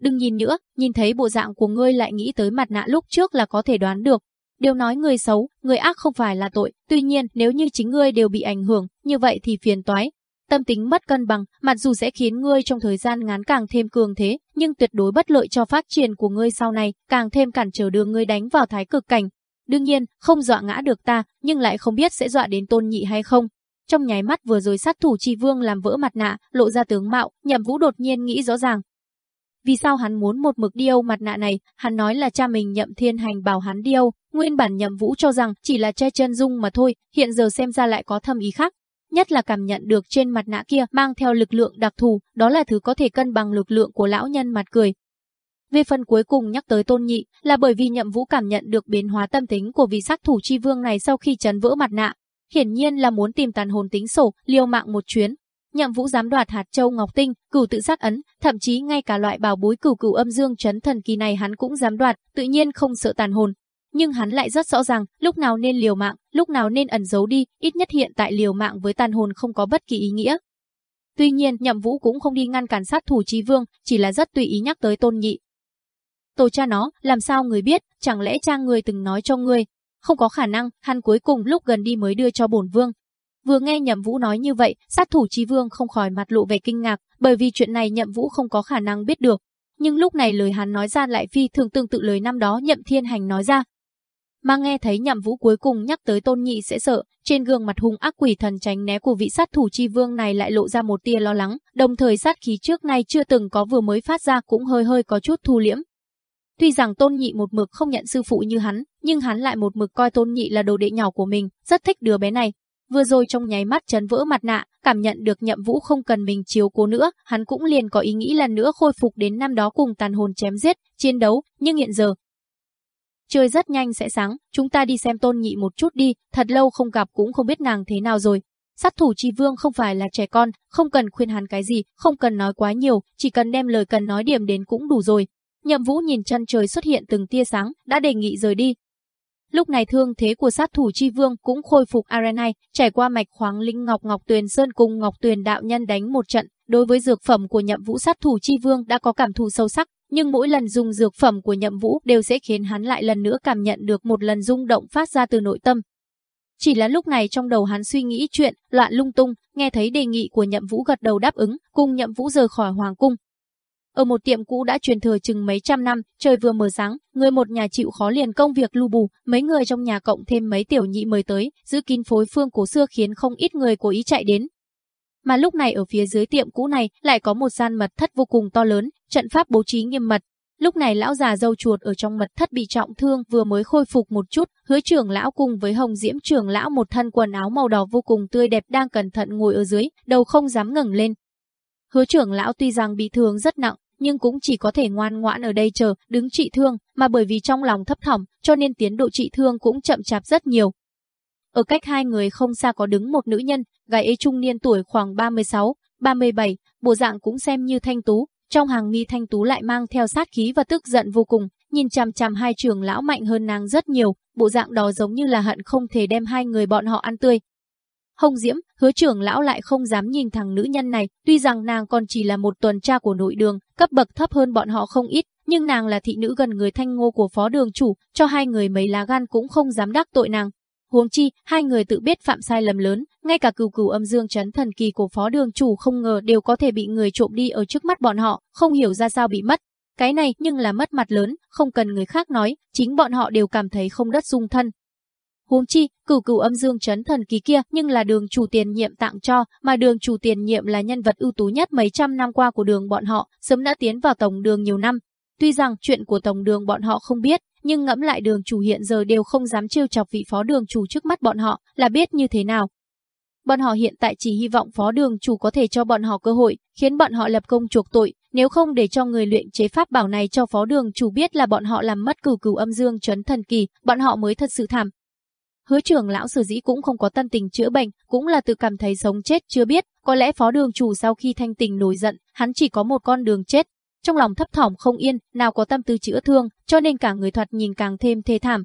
Đừng nhìn nữa, nhìn thấy bộ dạng của ngươi lại nghĩ tới mặt nạ lúc trước là có thể đoán được, Điều nói người xấu, người ác không phải là tội, tuy nhiên nếu như chính ngươi đều bị ảnh hưởng, như vậy thì phiền toái. Tâm tính mất cân bằng, mặc dù sẽ khiến ngươi trong thời gian ngắn càng thêm cường thế, nhưng tuyệt đối bất lợi cho phát triển của ngươi sau này, càng thêm cản trở đường ngươi đánh vào thái cực cảnh. Đương nhiên, không dọa ngã được ta, nhưng lại không biết sẽ dọa đến tôn nhị hay không. Trong nháy mắt vừa rồi sát thủ chi vương làm vỡ mặt nạ, lộ ra tướng mạo, nhậm vũ đột nhiên nghĩ rõ ràng, vì sao hắn muốn một mực điêu mặt nạ này, hắn nói là cha mình nhậm thiên hành bảo hắn điêu, nguyên bản nhậm vũ cho rằng chỉ là che chân dung mà thôi, hiện giờ xem ra lại có thâm ý khác. Nhất là cảm nhận được trên mặt nạ kia mang theo lực lượng đặc thù, đó là thứ có thể cân bằng lực lượng của lão nhân mặt cười. Về phần cuối cùng nhắc tới tôn nhị, là bởi vì nhậm vũ cảm nhận được biến hóa tâm tính của vị sát thủ chi vương này sau khi chấn vỡ mặt nạ. Hiển nhiên là muốn tìm tàn hồn tính sổ, liêu mạng một chuyến, Nhậm Vũ dám đoạt hạt châu ngọc tinh, cửu tự sát ấn, thậm chí ngay cả loại bảo bối cửu cửu âm dương chấn thần kỳ này hắn cũng dám đoạt, tự nhiên không sợ tàn hồn. Nhưng hắn lại rất rõ ràng, lúc nào nên liều mạng, lúc nào nên ẩn giấu đi, ít nhất hiện tại liều mạng với tàn hồn không có bất kỳ ý nghĩa. Tuy nhiên, Nhậm Vũ cũng không đi ngăn cản sát thủ Chí Vương, chỉ là rất tùy ý nhắc tới Tôn Nhị. Tổ cha nó, làm sao người biết, chẳng lẽ cha người từng nói cho người? Không có khả năng, hắn cuối cùng lúc gần đi mới đưa cho bổn vương, Vừa nghe Nhậm Vũ nói như vậy, sát thủ Chí Vương không khỏi mặt lộ vẻ kinh ngạc, bởi vì chuyện này Nhậm Vũ không có khả năng biết được. Nhưng lúc này lời hắn nói ra lại phi thường tương tự lời năm đó Nhậm Thiên Hành nói ra. Mà nghe thấy Nhậm Vũ cuối cùng nhắc tới Tôn Nhị sẽ sợ, trên gương mặt hung ác quỷ thần tránh né của vị sát thủ Chi Vương này lại lộ ra một tia lo lắng, đồng thời sát khí trước nay chưa từng có vừa mới phát ra cũng hơi hơi có chút thu liễm. Tuy rằng Tôn Nhị một mực không nhận sư phụ như hắn, nhưng hắn lại một mực coi Tôn Nhị là đồ đệ nhỏ của mình, rất thích đứa bé này, Vừa rồi trong nháy mắt chấn vỡ mặt nạ, cảm nhận được nhậm vũ không cần mình chiếu cố nữa, hắn cũng liền có ý nghĩ lần nữa khôi phục đến năm đó cùng tàn hồn chém giết, chiến đấu, nhưng hiện giờ. Trời rất nhanh sẽ sáng, chúng ta đi xem tôn nhị một chút đi, thật lâu không gặp cũng không biết nàng thế nào rồi. Sát thủ chi vương không phải là trẻ con, không cần khuyên hắn cái gì, không cần nói quá nhiều, chỉ cần đem lời cần nói điểm đến cũng đủ rồi. Nhậm vũ nhìn chân trời xuất hiện từng tia sáng, đã đề nghị rời đi, Lúc này thương thế của sát thủ chi vương cũng khôi phục Arenai, trải qua mạch khoáng linh Ngọc Ngọc Tuyền Sơn cùng Ngọc Tuyền đạo nhân đánh một trận, đối với dược phẩm của nhậm vũ sát thủ chi vương đã có cảm thụ sâu sắc, nhưng mỗi lần dùng dược phẩm của nhậm vũ đều sẽ khiến hắn lại lần nữa cảm nhận được một lần rung động phát ra từ nội tâm. Chỉ là lúc này trong đầu hắn suy nghĩ chuyện, loạn lung tung, nghe thấy đề nghị của nhậm vũ gật đầu đáp ứng, cùng nhậm vũ rời khỏi hoàng cung, ở một tiệm cũ đã truyền thừa chừng mấy trăm năm, trời vừa mở sáng, người một nhà chịu khó liền công việc lu bù, mấy người trong nhà cộng thêm mấy tiểu nhị mời tới, giữ kín phối phương cổ xưa khiến không ít người cố ý chạy đến. Mà lúc này ở phía dưới tiệm cũ này lại có một gian mật thất vô cùng to lớn, trận pháp bố trí nghiêm mật. Lúc này lão già dâu chuột ở trong mật thất bị trọng thương vừa mới khôi phục một chút, hứa trưởng lão cùng với hồng diễm trưởng lão một thân quần áo màu đỏ vô cùng tươi đẹp đang cẩn thận ngồi ở dưới, đầu không dám ngẩng lên, Hứa trưởng lão tuy rằng bị thương rất nặng, nhưng cũng chỉ có thể ngoan ngoãn ở đây chờ, đứng trị thương, mà bởi vì trong lòng thấp thỏm, cho nên tiến độ trị thương cũng chậm chạp rất nhiều. Ở cách hai người không xa có đứng một nữ nhân, gái ấy trung niên tuổi khoảng 36, 37, bộ dạng cũng xem như thanh tú, trong hàng mi thanh tú lại mang theo sát khí và tức giận vô cùng, nhìn chằm chằm hai trường lão mạnh hơn nàng rất nhiều, bộ dạng đó giống như là hận không thể đem hai người bọn họ ăn tươi, Hồng Diễm, hứa trưởng lão lại không dám nhìn thằng nữ nhân này, tuy rằng nàng còn chỉ là một tuần tra của nội đường, cấp bậc thấp hơn bọn họ không ít, nhưng nàng là thị nữ gần người thanh ngô của phó đường chủ, cho hai người mấy lá gan cũng không dám đắc tội nàng. Huống chi, hai người tự biết phạm sai lầm lớn, ngay cả cừu cừu âm dương chấn thần kỳ của phó đường chủ không ngờ đều có thể bị người trộm đi ở trước mắt bọn họ, không hiểu ra sao bị mất. Cái này nhưng là mất mặt lớn, không cần người khác nói, chính bọn họ đều cảm thấy không đất dung thân, Huống chi, cửu cửu âm dương chấn thần ký kia nhưng là đường chủ tiền nhiệm tặng cho, mà đường chủ tiền nhiệm là nhân vật ưu tú nhất mấy trăm năm qua của đường bọn họ, sớm đã tiến vào tổng đường nhiều năm. Tuy rằng chuyện của tổng đường bọn họ không biết, nhưng ngẫm lại đường chủ hiện giờ đều không dám trêu chọc vị phó đường chủ trước mắt bọn họ, là biết như thế nào. Bọn họ hiện tại chỉ hy vọng phó đường chủ có thể cho bọn họ cơ hội, khiến bọn họ lập công chuộc tội, nếu không để cho người luyện chế pháp bảo này cho phó đường chủ biết là bọn họ làm mất cửu cửu âm dương chấn thần kỳ, bọn họ mới thật sự thảm, Hứa trưởng lão sử dĩ cũng không có tâm tình chữa bệnh, cũng là tự cảm thấy sống chết chưa biết, có lẽ phó đường chủ sau khi thanh tình nổi giận, hắn chỉ có một con đường chết. Trong lòng thấp thỏm không yên, nào có tâm tư chữa thương, cho nên cả người thoạt nhìn càng thêm thê thảm.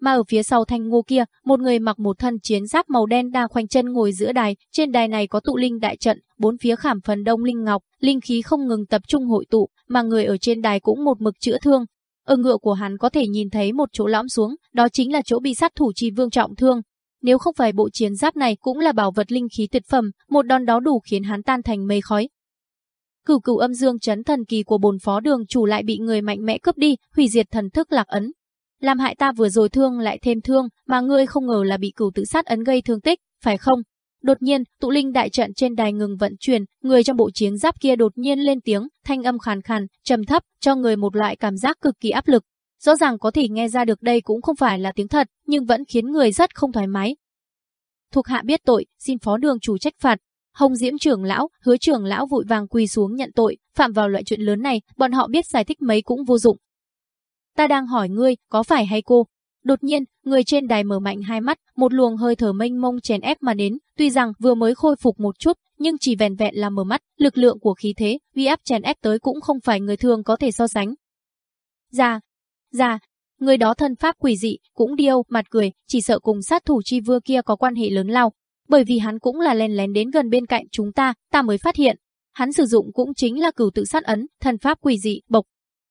Mà ở phía sau thanh ngô kia, một người mặc một thân chiến giáp màu đen đang khoanh chân ngồi giữa đài, trên đài này có tụ linh đại trận, bốn phía khảm phần đông linh ngọc, linh khí không ngừng tập trung hội tụ, mà người ở trên đài cũng một mực chữa thương, ở ngựa của hắn có thể nhìn thấy một chỗ lõm xuống, đó chính là chỗ bị sát thủ trì vương trọng thương. Nếu không phải bộ chiến giáp này cũng là bảo vật linh khí tuyệt phẩm, một đòn đó đủ khiến hắn tan thành mây khói. Cửu cửu âm dương chấn thần kỳ của bồn phó đường chủ lại bị người mạnh mẽ cướp đi, hủy diệt thần thức lạc ấn. Làm hại ta vừa rồi thương lại thêm thương, mà ngươi không ngờ là bị cửu tự sát ấn gây thương tích, phải không? Đột nhiên, tụ linh đại trận trên đài ngừng vận chuyển, người trong bộ chiến giáp kia đột nhiên lên tiếng, thanh âm khàn khàn, trầm thấp, cho người một loại cảm giác cực kỳ áp lực. Rõ ràng có thể nghe ra được đây cũng không phải là tiếng thật, nhưng vẫn khiến người rất không thoải mái. Thuộc hạ biết tội, xin phó đường chủ trách phạt. Hồng Diễm trưởng lão, hứa trưởng lão vội vàng quỳ xuống nhận tội, phạm vào loại chuyện lớn này, bọn họ biết giải thích mấy cũng vô dụng. Ta đang hỏi ngươi, có phải hay cô? Đột nhiên, người trên đài mở mạnh hai mắt, một luồng hơi thở mênh mông chèn ép mà đến, tuy rằng vừa mới khôi phục một chút, nhưng chỉ vẹn vẹn là mở mắt, lực lượng của khí thế, uy áp chèn ép tới cũng không phải người thường có thể so sánh. Ra, ra, người đó thân pháp quỷ dị, cũng điêu, mặt cười, chỉ sợ cùng sát thủ chi vua kia có quan hệ lớn lao, bởi vì hắn cũng là lén lén đến gần bên cạnh chúng ta, ta mới phát hiện. Hắn sử dụng cũng chính là cửu tự sát ấn, thân pháp quỷ dị, bộc.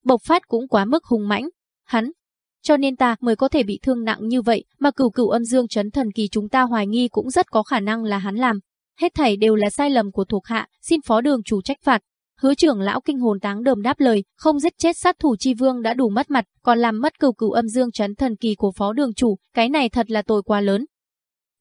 Bộc phát cũng quá mức hùng mãnh. Hắn, cho nên ta mới có thể bị thương nặng như vậy, mà cửu cửu âm dương chấn thần kỳ chúng ta hoài nghi cũng rất có khả năng là hắn làm. Hết thảy đều là sai lầm của thuộc hạ, xin phó đường chủ trách phạt. Hứa trưởng lão kinh hồn táng đờm đáp lời, không giết chết sát thủ chi vương đã đủ mất mặt, còn làm mất cửu cửu âm dương chấn thần kỳ của phó đường chủ, cái này thật là tội quá lớn.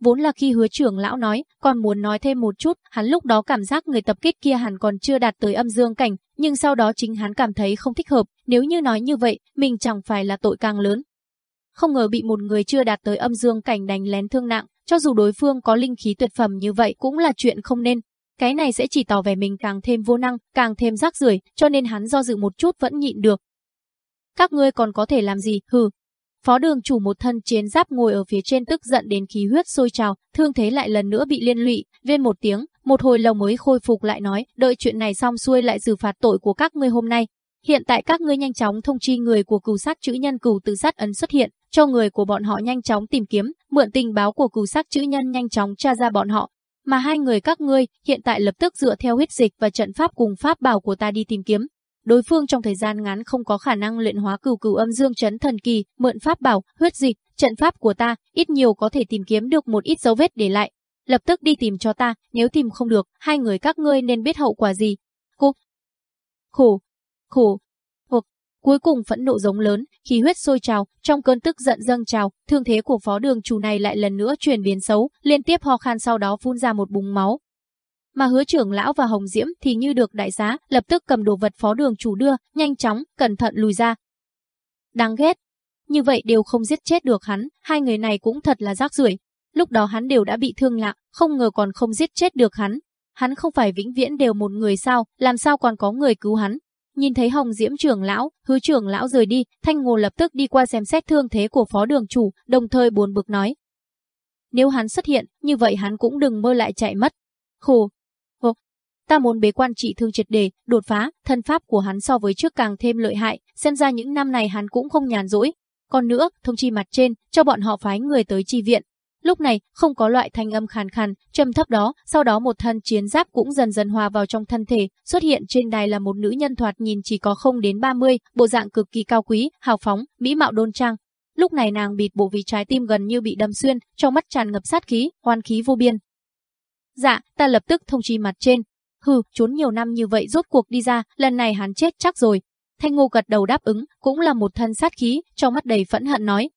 Vốn là khi hứa trưởng lão nói, còn muốn nói thêm một chút, hắn lúc đó cảm giác người tập kích kia hẳn còn chưa đạt tới âm dương cảnh, nhưng sau đó chính hắn cảm thấy không thích hợp, nếu như nói như vậy, mình chẳng phải là tội càng lớn. Không ngờ bị một người chưa đạt tới âm dương cảnh đánh lén thương nặng, cho dù đối phương có linh khí tuyệt phẩm như vậy cũng là chuyện không nên. Cái này sẽ chỉ tỏ vẻ mình càng thêm vô năng, càng thêm rác rưởi, cho nên hắn do dự một chút vẫn nhịn được. Các ngươi còn có thể làm gì, hừ, Phó đường chủ một thân chiến giáp ngồi ở phía trên tức giận đến khí huyết sôi trào, thương thế lại lần nữa bị liên lụy, viên một tiếng, một hồi lâu mới khôi phục lại nói, đợi chuyện này xong xuôi lại xử phạt tội của các ngươi hôm nay. Hiện tại các ngươi nhanh chóng thông chi người của cửu sát chữ nhân cửu tự sát ấn xuất hiện, cho người của bọn họ nhanh chóng tìm kiếm, mượn tình báo của cửu sát chữ nhân nhanh chóng tra ra bọn họ. Mà hai người các ngươi hiện tại lập tức dựa theo huyết dịch và trận pháp cùng pháp bảo của ta đi tìm kiếm, đối phương trong thời gian ngắn không có khả năng luyện hóa cửu cửu âm dương chấn thần kỳ, mượn pháp bảo, huyết dịch, trận pháp của ta, ít nhiều có thể tìm kiếm được một ít dấu vết để lại. Lập tức đi tìm cho ta, nếu tìm không được, hai người các ngươi nên biết hậu quả gì. Cô khổ, khổ, hoặc cuối cùng phẫn nộ giống lớn, khí huyết sôi trào, trong cơn tức giận dâng trào, thương thế của phó đường chủ này lại lần nữa chuyển biến xấu, liên tiếp ho khan sau đó phun ra một bùng máu, mà hứa trưởng lão và Hồng Diễm thì như được đại giá, lập tức cầm đồ vật phó đường chủ đưa, nhanh chóng, cẩn thận lùi ra. Đáng ghét. Như vậy đều không giết chết được hắn, hai người này cũng thật là rác rưởi. Lúc đó hắn đều đã bị thương nặng, không ngờ còn không giết chết được hắn. Hắn không phải vĩnh viễn đều một người sao, làm sao còn có người cứu hắn. Nhìn thấy Hồng Diễm trưởng lão, hứa trưởng lão rời đi, Thanh Ngô lập tức đi qua xem xét thương thế của phó đường chủ, đồng thời buồn bực nói. Nếu hắn xuất hiện, như vậy hắn cũng đừng mơ lại chạy mất. Khổ, Ta muốn bế quan trị thương triệt đề, đột phá, thân pháp của hắn so với trước càng thêm lợi hại, xem ra những năm này hắn cũng không nhàn rỗi. Còn nữa, thông chi mặt trên, cho bọn họ phái người tới chi viện. Lúc này, không có loại thanh âm khàn khàn, trầm thấp đó, sau đó một thân chiến giáp cũng dần dần hòa vào trong thân thể, xuất hiện trên đài là một nữ nhân thoạt nhìn chỉ có không đến 30, bộ dạng cực kỳ cao quý, hào phóng, mỹ mạo đôn trang. Lúc này nàng bịt bộ vị trái tim gần như bị đâm xuyên, trong mắt tràn ngập sát khí, hoan khí vô biên. Dạ, ta lập tức thông chi mặt trên, Hừ, trốn nhiều năm như vậy rốt cuộc đi ra, lần này hắn chết chắc rồi. Thanh Ngô gật đầu đáp ứng, cũng là một thân sát khí, trong mắt đầy phẫn hận nói.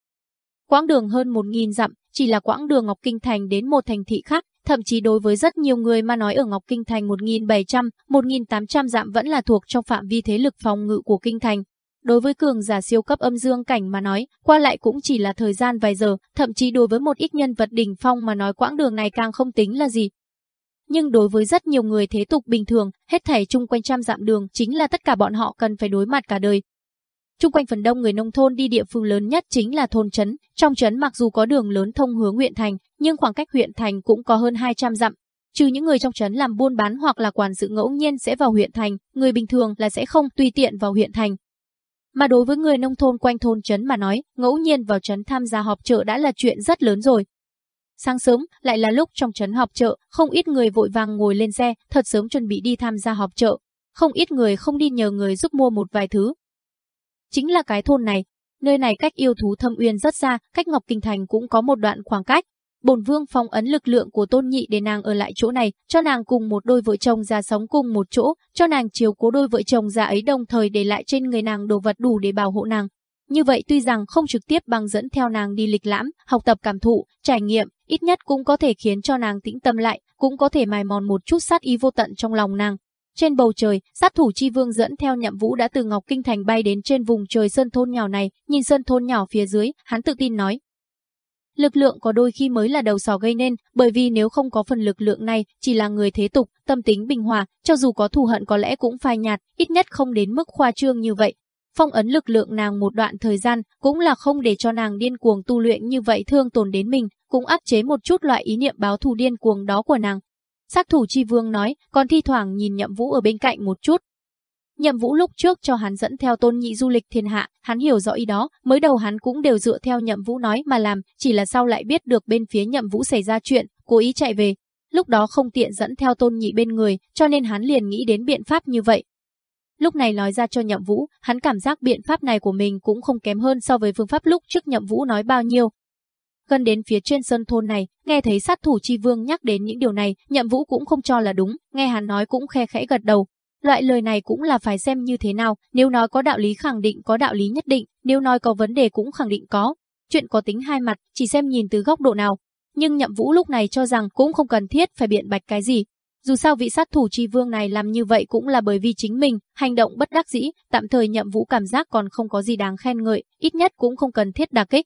Quãng đường hơn một nghìn dặm, chỉ là quãng đường Ngọc Kinh Thành đến một thành thị khác, thậm chí đối với rất nhiều người mà nói ở Ngọc Kinh Thành 1.700, 1.800 dặm vẫn là thuộc trong phạm vi thế lực phòng ngự của Kinh Thành. Đối với cường giả siêu cấp âm dương cảnh mà nói, qua lại cũng chỉ là thời gian vài giờ, thậm chí đối với một ít nhân vật đỉnh phong mà nói quãng đường này càng không tính là gì, nhưng đối với rất nhiều người thế tục bình thường, hết thảy chung quanh trăm dặm đường chính là tất cả bọn họ cần phải đối mặt cả đời. Trung quanh phần đông người nông thôn đi địa phương lớn nhất chính là thôn trấn. Trong trấn mặc dù có đường lớn thông hướng huyện thành, nhưng khoảng cách huyện thành cũng có hơn 200 dặm. Trừ những người trong trấn làm buôn bán hoặc là quản sự ngẫu nhiên sẽ vào huyện thành, người bình thường là sẽ không tùy tiện vào huyện thành. Mà đối với người nông thôn quanh thôn trấn mà nói, ngẫu nhiên vào trấn tham gia họp chợ đã là chuyện rất lớn rồi. Sáng sớm, lại là lúc trong trấn họp chợ, không ít người vội vàng ngồi lên xe, thật sớm chuẩn bị đi tham gia họp chợ. Không ít người không đi nhờ người giúp mua một vài thứ. Chính là cái thôn này, nơi này cách yêu thú thâm uyên rất xa, cách Ngọc Kinh Thành cũng có một đoạn khoảng cách. Bổn vương phong ấn lực lượng của tôn nhị để nàng ở lại chỗ này, cho nàng cùng một đôi vợ chồng già sống cùng một chỗ, cho nàng chiếu cố đôi vợ chồng già ấy đồng thời để lại trên người nàng đồ vật đủ để bảo hộ nàng. Như vậy tuy rằng không trực tiếp bằng dẫn theo nàng đi lịch lãm, học tập cảm thụ, trải nghiệm, ít nhất cũng có thể khiến cho nàng tĩnh tâm lại, cũng có thể mài mòn một chút sát ý vô tận trong lòng nàng. Trên bầu trời, sát thủ chi vương dẫn theo nhậm vũ đã từ Ngọc Kinh Thành bay đến trên vùng trời sơn thôn nhỏ này, nhìn sơn thôn nhỏ phía dưới, hắn tự tin nói. Lực lượng có đôi khi mới là đầu sò gây nên, bởi vì nếu không có phần lực lượng này, chỉ là người thế tục, tâm tính bình hòa, cho dù có thù hận có lẽ cũng phai nhạt, ít nhất không đến mức khoa trương như vậy. Phong ấn lực lượng nàng một đoạn thời gian, cũng là không để cho nàng điên cuồng tu luyện như vậy thương tổn đến mình, cũng áp chế một chút loại ý niệm báo thù điên cuồng đó của nàng. Sát thủ chi vương nói, còn thi thoảng nhìn nhậm vũ ở bên cạnh một chút. Nhậm vũ lúc trước cho hắn dẫn theo tôn nhị du lịch thiên hạ, hắn hiểu rõ ý đó, mới đầu hắn cũng đều dựa theo nhậm vũ nói mà làm, chỉ là sau lại biết được bên phía nhậm vũ xảy ra chuyện, cố ý chạy về. Lúc đó không tiện dẫn theo tôn nhị bên người, cho nên hắn liền nghĩ đến biện pháp như vậy. Lúc này nói ra cho nhậm vũ, hắn cảm giác biện pháp này của mình cũng không kém hơn so với phương pháp lúc trước nhậm vũ nói bao nhiêu, Gần đến phía trên sân thôn này, nghe thấy sát thủ chi vương nhắc đến những điều này, nhậm vũ cũng không cho là đúng, nghe hắn nói cũng khe khẽ gật đầu. Loại lời này cũng là phải xem như thế nào, nếu nói có đạo lý khẳng định có đạo lý nhất định, nếu nói có vấn đề cũng khẳng định có. Chuyện có tính hai mặt, chỉ xem nhìn từ góc độ nào. Nhưng nhậm vũ lúc này cho rằng cũng không cần thiết phải biện bạch cái gì. Dù sao vị sát thủ chi vương này làm như vậy cũng là bởi vì chính mình, hành động bất đắc dĩ, tạm thời nhậm vũ cảm giác còn không có gì đáng khen ngợi, ít nhất cũng không cần thiết đả kích.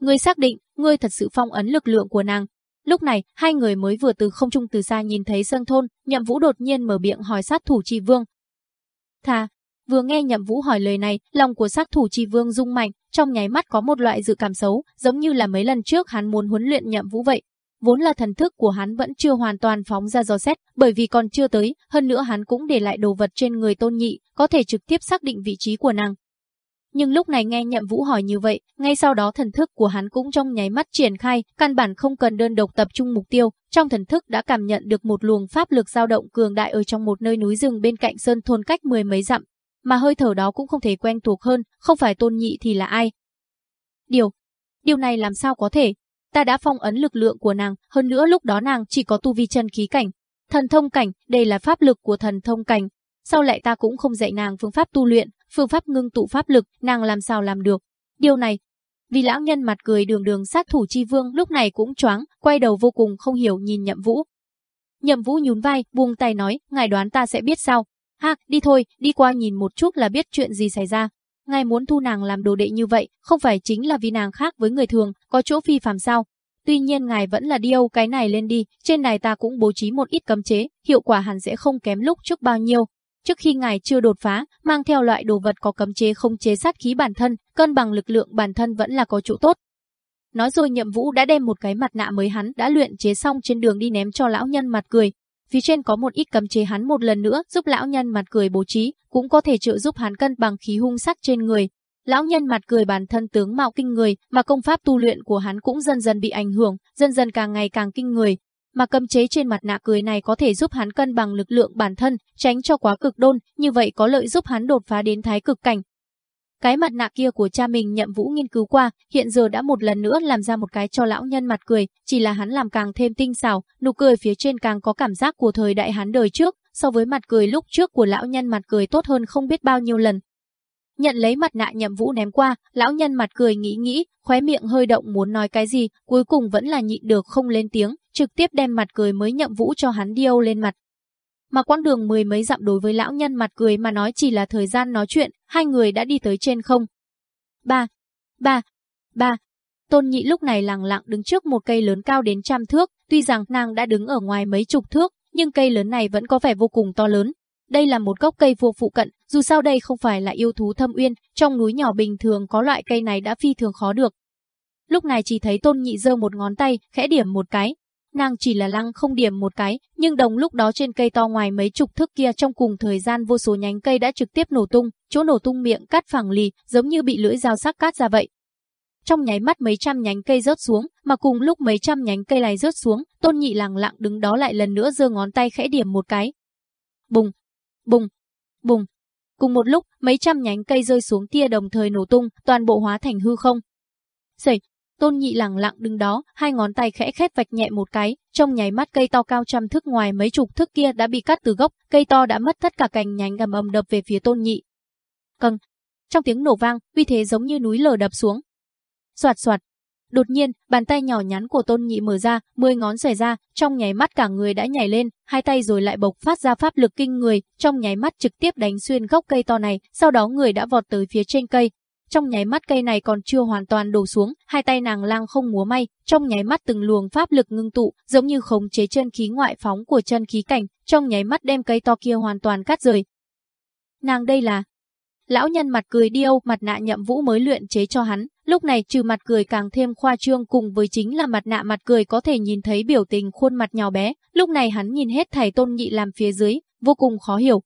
Ngươi xác định, ngươi thật sự phong ấn lực lượng của nàng. Lúc này, hai người mới vừa từ không trung từ xa nhìn thấy sân Thôn, Nhậm Vũ đột nhiên mở miệng hỏi sát thủ Chi Vương. Thà, vừa nghe Nhậm Vũ hỏi lời này, lòng của sát thủ Chi Vương rung mạnh, trong nháy mắt có một loại dự cảm xấu, giống như là mấy lần trước hắn muốn huấn luyện Nhậm Vũ vậy. Vốn là thần thức của hắn vẫn chưa hoàn toàn phóng ra dò xét, bởi vì còn chưa tới, hơn nữa hắn cũng để lại đồ vật trên người tôn nhị, có thể trực tiếp xác định vị trí của nàng. Nhưng lúc này nghe Nhậm Vũ hỏi như vậy, ngay sau đó thần thức của hắn cũng trong nháy mắt triển khai, căn bản không cần đơn độc tập trung mục tiêu, trong thần thức đã cảm nhận được một luồng pháp lực dao động cường đại ở trong một nơi núi rừng bên cạnh sơn thôn cách mười mấy dặm, mà hơi thở đó cũng không thể quen thuộc hơn, không phải Tôn Nhị thì là ai. Điều, điều này làm sao có thể? Ta đã phong ấn lực lượng của nàng, hơn nữa lúc đó nàng chỉ có tu vi chân khí cảnh, thần thông cảnh, đây là pháp lực của thần thông cảnh. Sau lại ta cũng không dạy nàng phương pháp tu luyện, phương pháp ngưng tụ pháp lực, nàng làm sao làm được. Điều này, vì lão nhân mặt cười đường đường sát thủ chi vương lúc này cũng choáng, quay đầu vô cùng không hiểu nhìn nhậm vũ. Nhậm vũ nhún vai, buông tay nói, ngài đoán ta sẽ biết sao. Ha, đi thôi, đi qua nhìn một chút là biết chuyện gì xảy ra. Ngài muốn thu nàng làm đồ đệ như vậy, không phải chính là vì nàng khác với người thường, có chỗ phi phàm sao. Tuy nhiên ngài vẫn là điêu cái này lên đi, trên này ta cũng bố trí một ít cấm chế, hiệu quả hẳn sẽ không kém lúc trước bao nhiêu, Trước khi ngài chưa đột phá, mang theo loại đồ vật có cấm chế không chế sát khí bản thân, cân bằng lực lượng bản thân vẫn là có chỗ tốt. Nói rồi nhậm vũ đã đem một cái mặt nạ mới hắn đã luyện chế xong trên đường đi ném cho lão nhân mặt cười. Phía trên có một ít cấm chế hắn một lần nữa giúp lão nhân mặt cười bố trí, cũng có thể trợ giúp hắn cân bằng khí hung sắc trên người. Lão nhân mặt cười bản thân tướng mạo kinh người, mà công pháp tu luyện của hắn cũng dần dần bị ảnh hưởng, dần dần càng ngày càng kinh người, mà cấm chế trên mặt nạ cười này có thể giúp hắn cân bằng lực lượng bản thân, tránh cho quá cực đôn, như vậy có lợi giúp hắn đột phá đến thái cực cảnh. Cái mặt nạ kia của cha mình nhậm vũ nghiên cứu qua, hiện giờ đã một lần nữa làm ra một cái cho lão nhân mặt cười, chỉ là hắn làm càng thêm tinh xảo, nụ cười phía trên càng có cảm giác của thời đại hắn đời trước, so với mặt cười lúc trước của lão nhân mặt cười tốt hơn không biết bao nhiêu lần. Nhận lấy mặt nạ nhậm vũ ném qua, lão nhân mặt cười nghĩ nghĩ, khóe miệng hơi động muốn nói cái gì, cuối cùng vẫn là nhịn được không lên tiếng, trực tiếp đem mặt cười mới nhậm vũ cho hắn điêu lên mặt. Mà quãng đường mười mấy dặm đối với lão nhân mặt cười mà nói chỉ là thời gian nói chuyện, hai người đã đi tới trên không. Ba, ba, ba. Tôn nhị lúc này lặng lặng đứng trước một cây lớn cao đến trăm thước, tuy rằng nàng đã đứng ở ngoài mấy chục thước, nhưng cây lớn này vẫn có vẻ vô cùng to lớn. Đây là một gốc cây vô phụ cận, dù sao đây không phải là yêu thú thâm uyên, trong núi nhỏ bình thường có loại cây này đã phi thường khó được. Lúc này chỉ thấy tôn nhị giơ một ngón tay, khẽ điểm một cái. Nàng chỉ là lăng không điểm một cái, nhưng đồng lúc đó trên cây to ngoài mấy chục thước kia trong cùng thời gian vô số nhánh cây đã trực tiếp nổ tung, chỗ nổ tung miệng cắt phẳng lì, giống như bị lưỡi dao sắc cắt ra vậy. Trong nháy mắt mấy trăm nhánh cây rớt xuống, mà cùng lúc mấy trăm nhánh cây này rớt xuống, tôn nhị lặng lặng đứng đó lại lần nữa giơ ngón tay khẽ điểm một cái. Bùng, bùng, bùng. Cùng một lúc, mấy trăm nhánh cây rơi xuống kia đồng thời nổ tung, toàn bộ hóa thành hư không. Sẩy, Tôn Nhị lặng lặng đứng đó, hai ngón tay khẽ khét vạch nhẹ một cái, trong nháy mắt cây to cao trăm thước ngoài mấy chục thước kia đã bị cắt từ gốc, cây to đã mất tất cả cành nhánh ầm ầm đập về phía Tôn Nhị. Căng. Trong tiếng nổ vang, uy thế giống như núi lở đập xuống. Soạt soạt, Đột nhiên, bàn tay nhỏ nhắn của Tôn Nhị mở ra, mười ngón xòe ra, trong nháy mắt cả người đã nhảy lên, hai tay rồi lại bộc phát ra pháp lực kinh người, trong nháy mắt trực tiếp đánh xuyên gốc cây to này, sau đó người đã vọt tới phía trên cây. Trong nháy mắt cây này còn chưa hoàn toàn đổ xuống, hai tay nàng lang không múa may, trong nháy mắt từng luồng pháp lực ngưng tụ, giống như khống chế chân khí ngoại phóng của chân khí cảnh, trong nháy mắt đem cây to kia hoàn toàn cắt rời. Nàng đây là Lão nhân mặt cười điêu, mặt nạ nhậm vũ mới luyện chế cho hắn, lúc này trừ mặt cười càng thêm khoa trương cùng với chính là mặt nạ mặt cười có thể nhìn thấy biểu tình khuôn mặt nhỏ bé, lúc này hắn nhìn hết thầy tôn nhị làm phía dưới, vô cùng khó hiểu.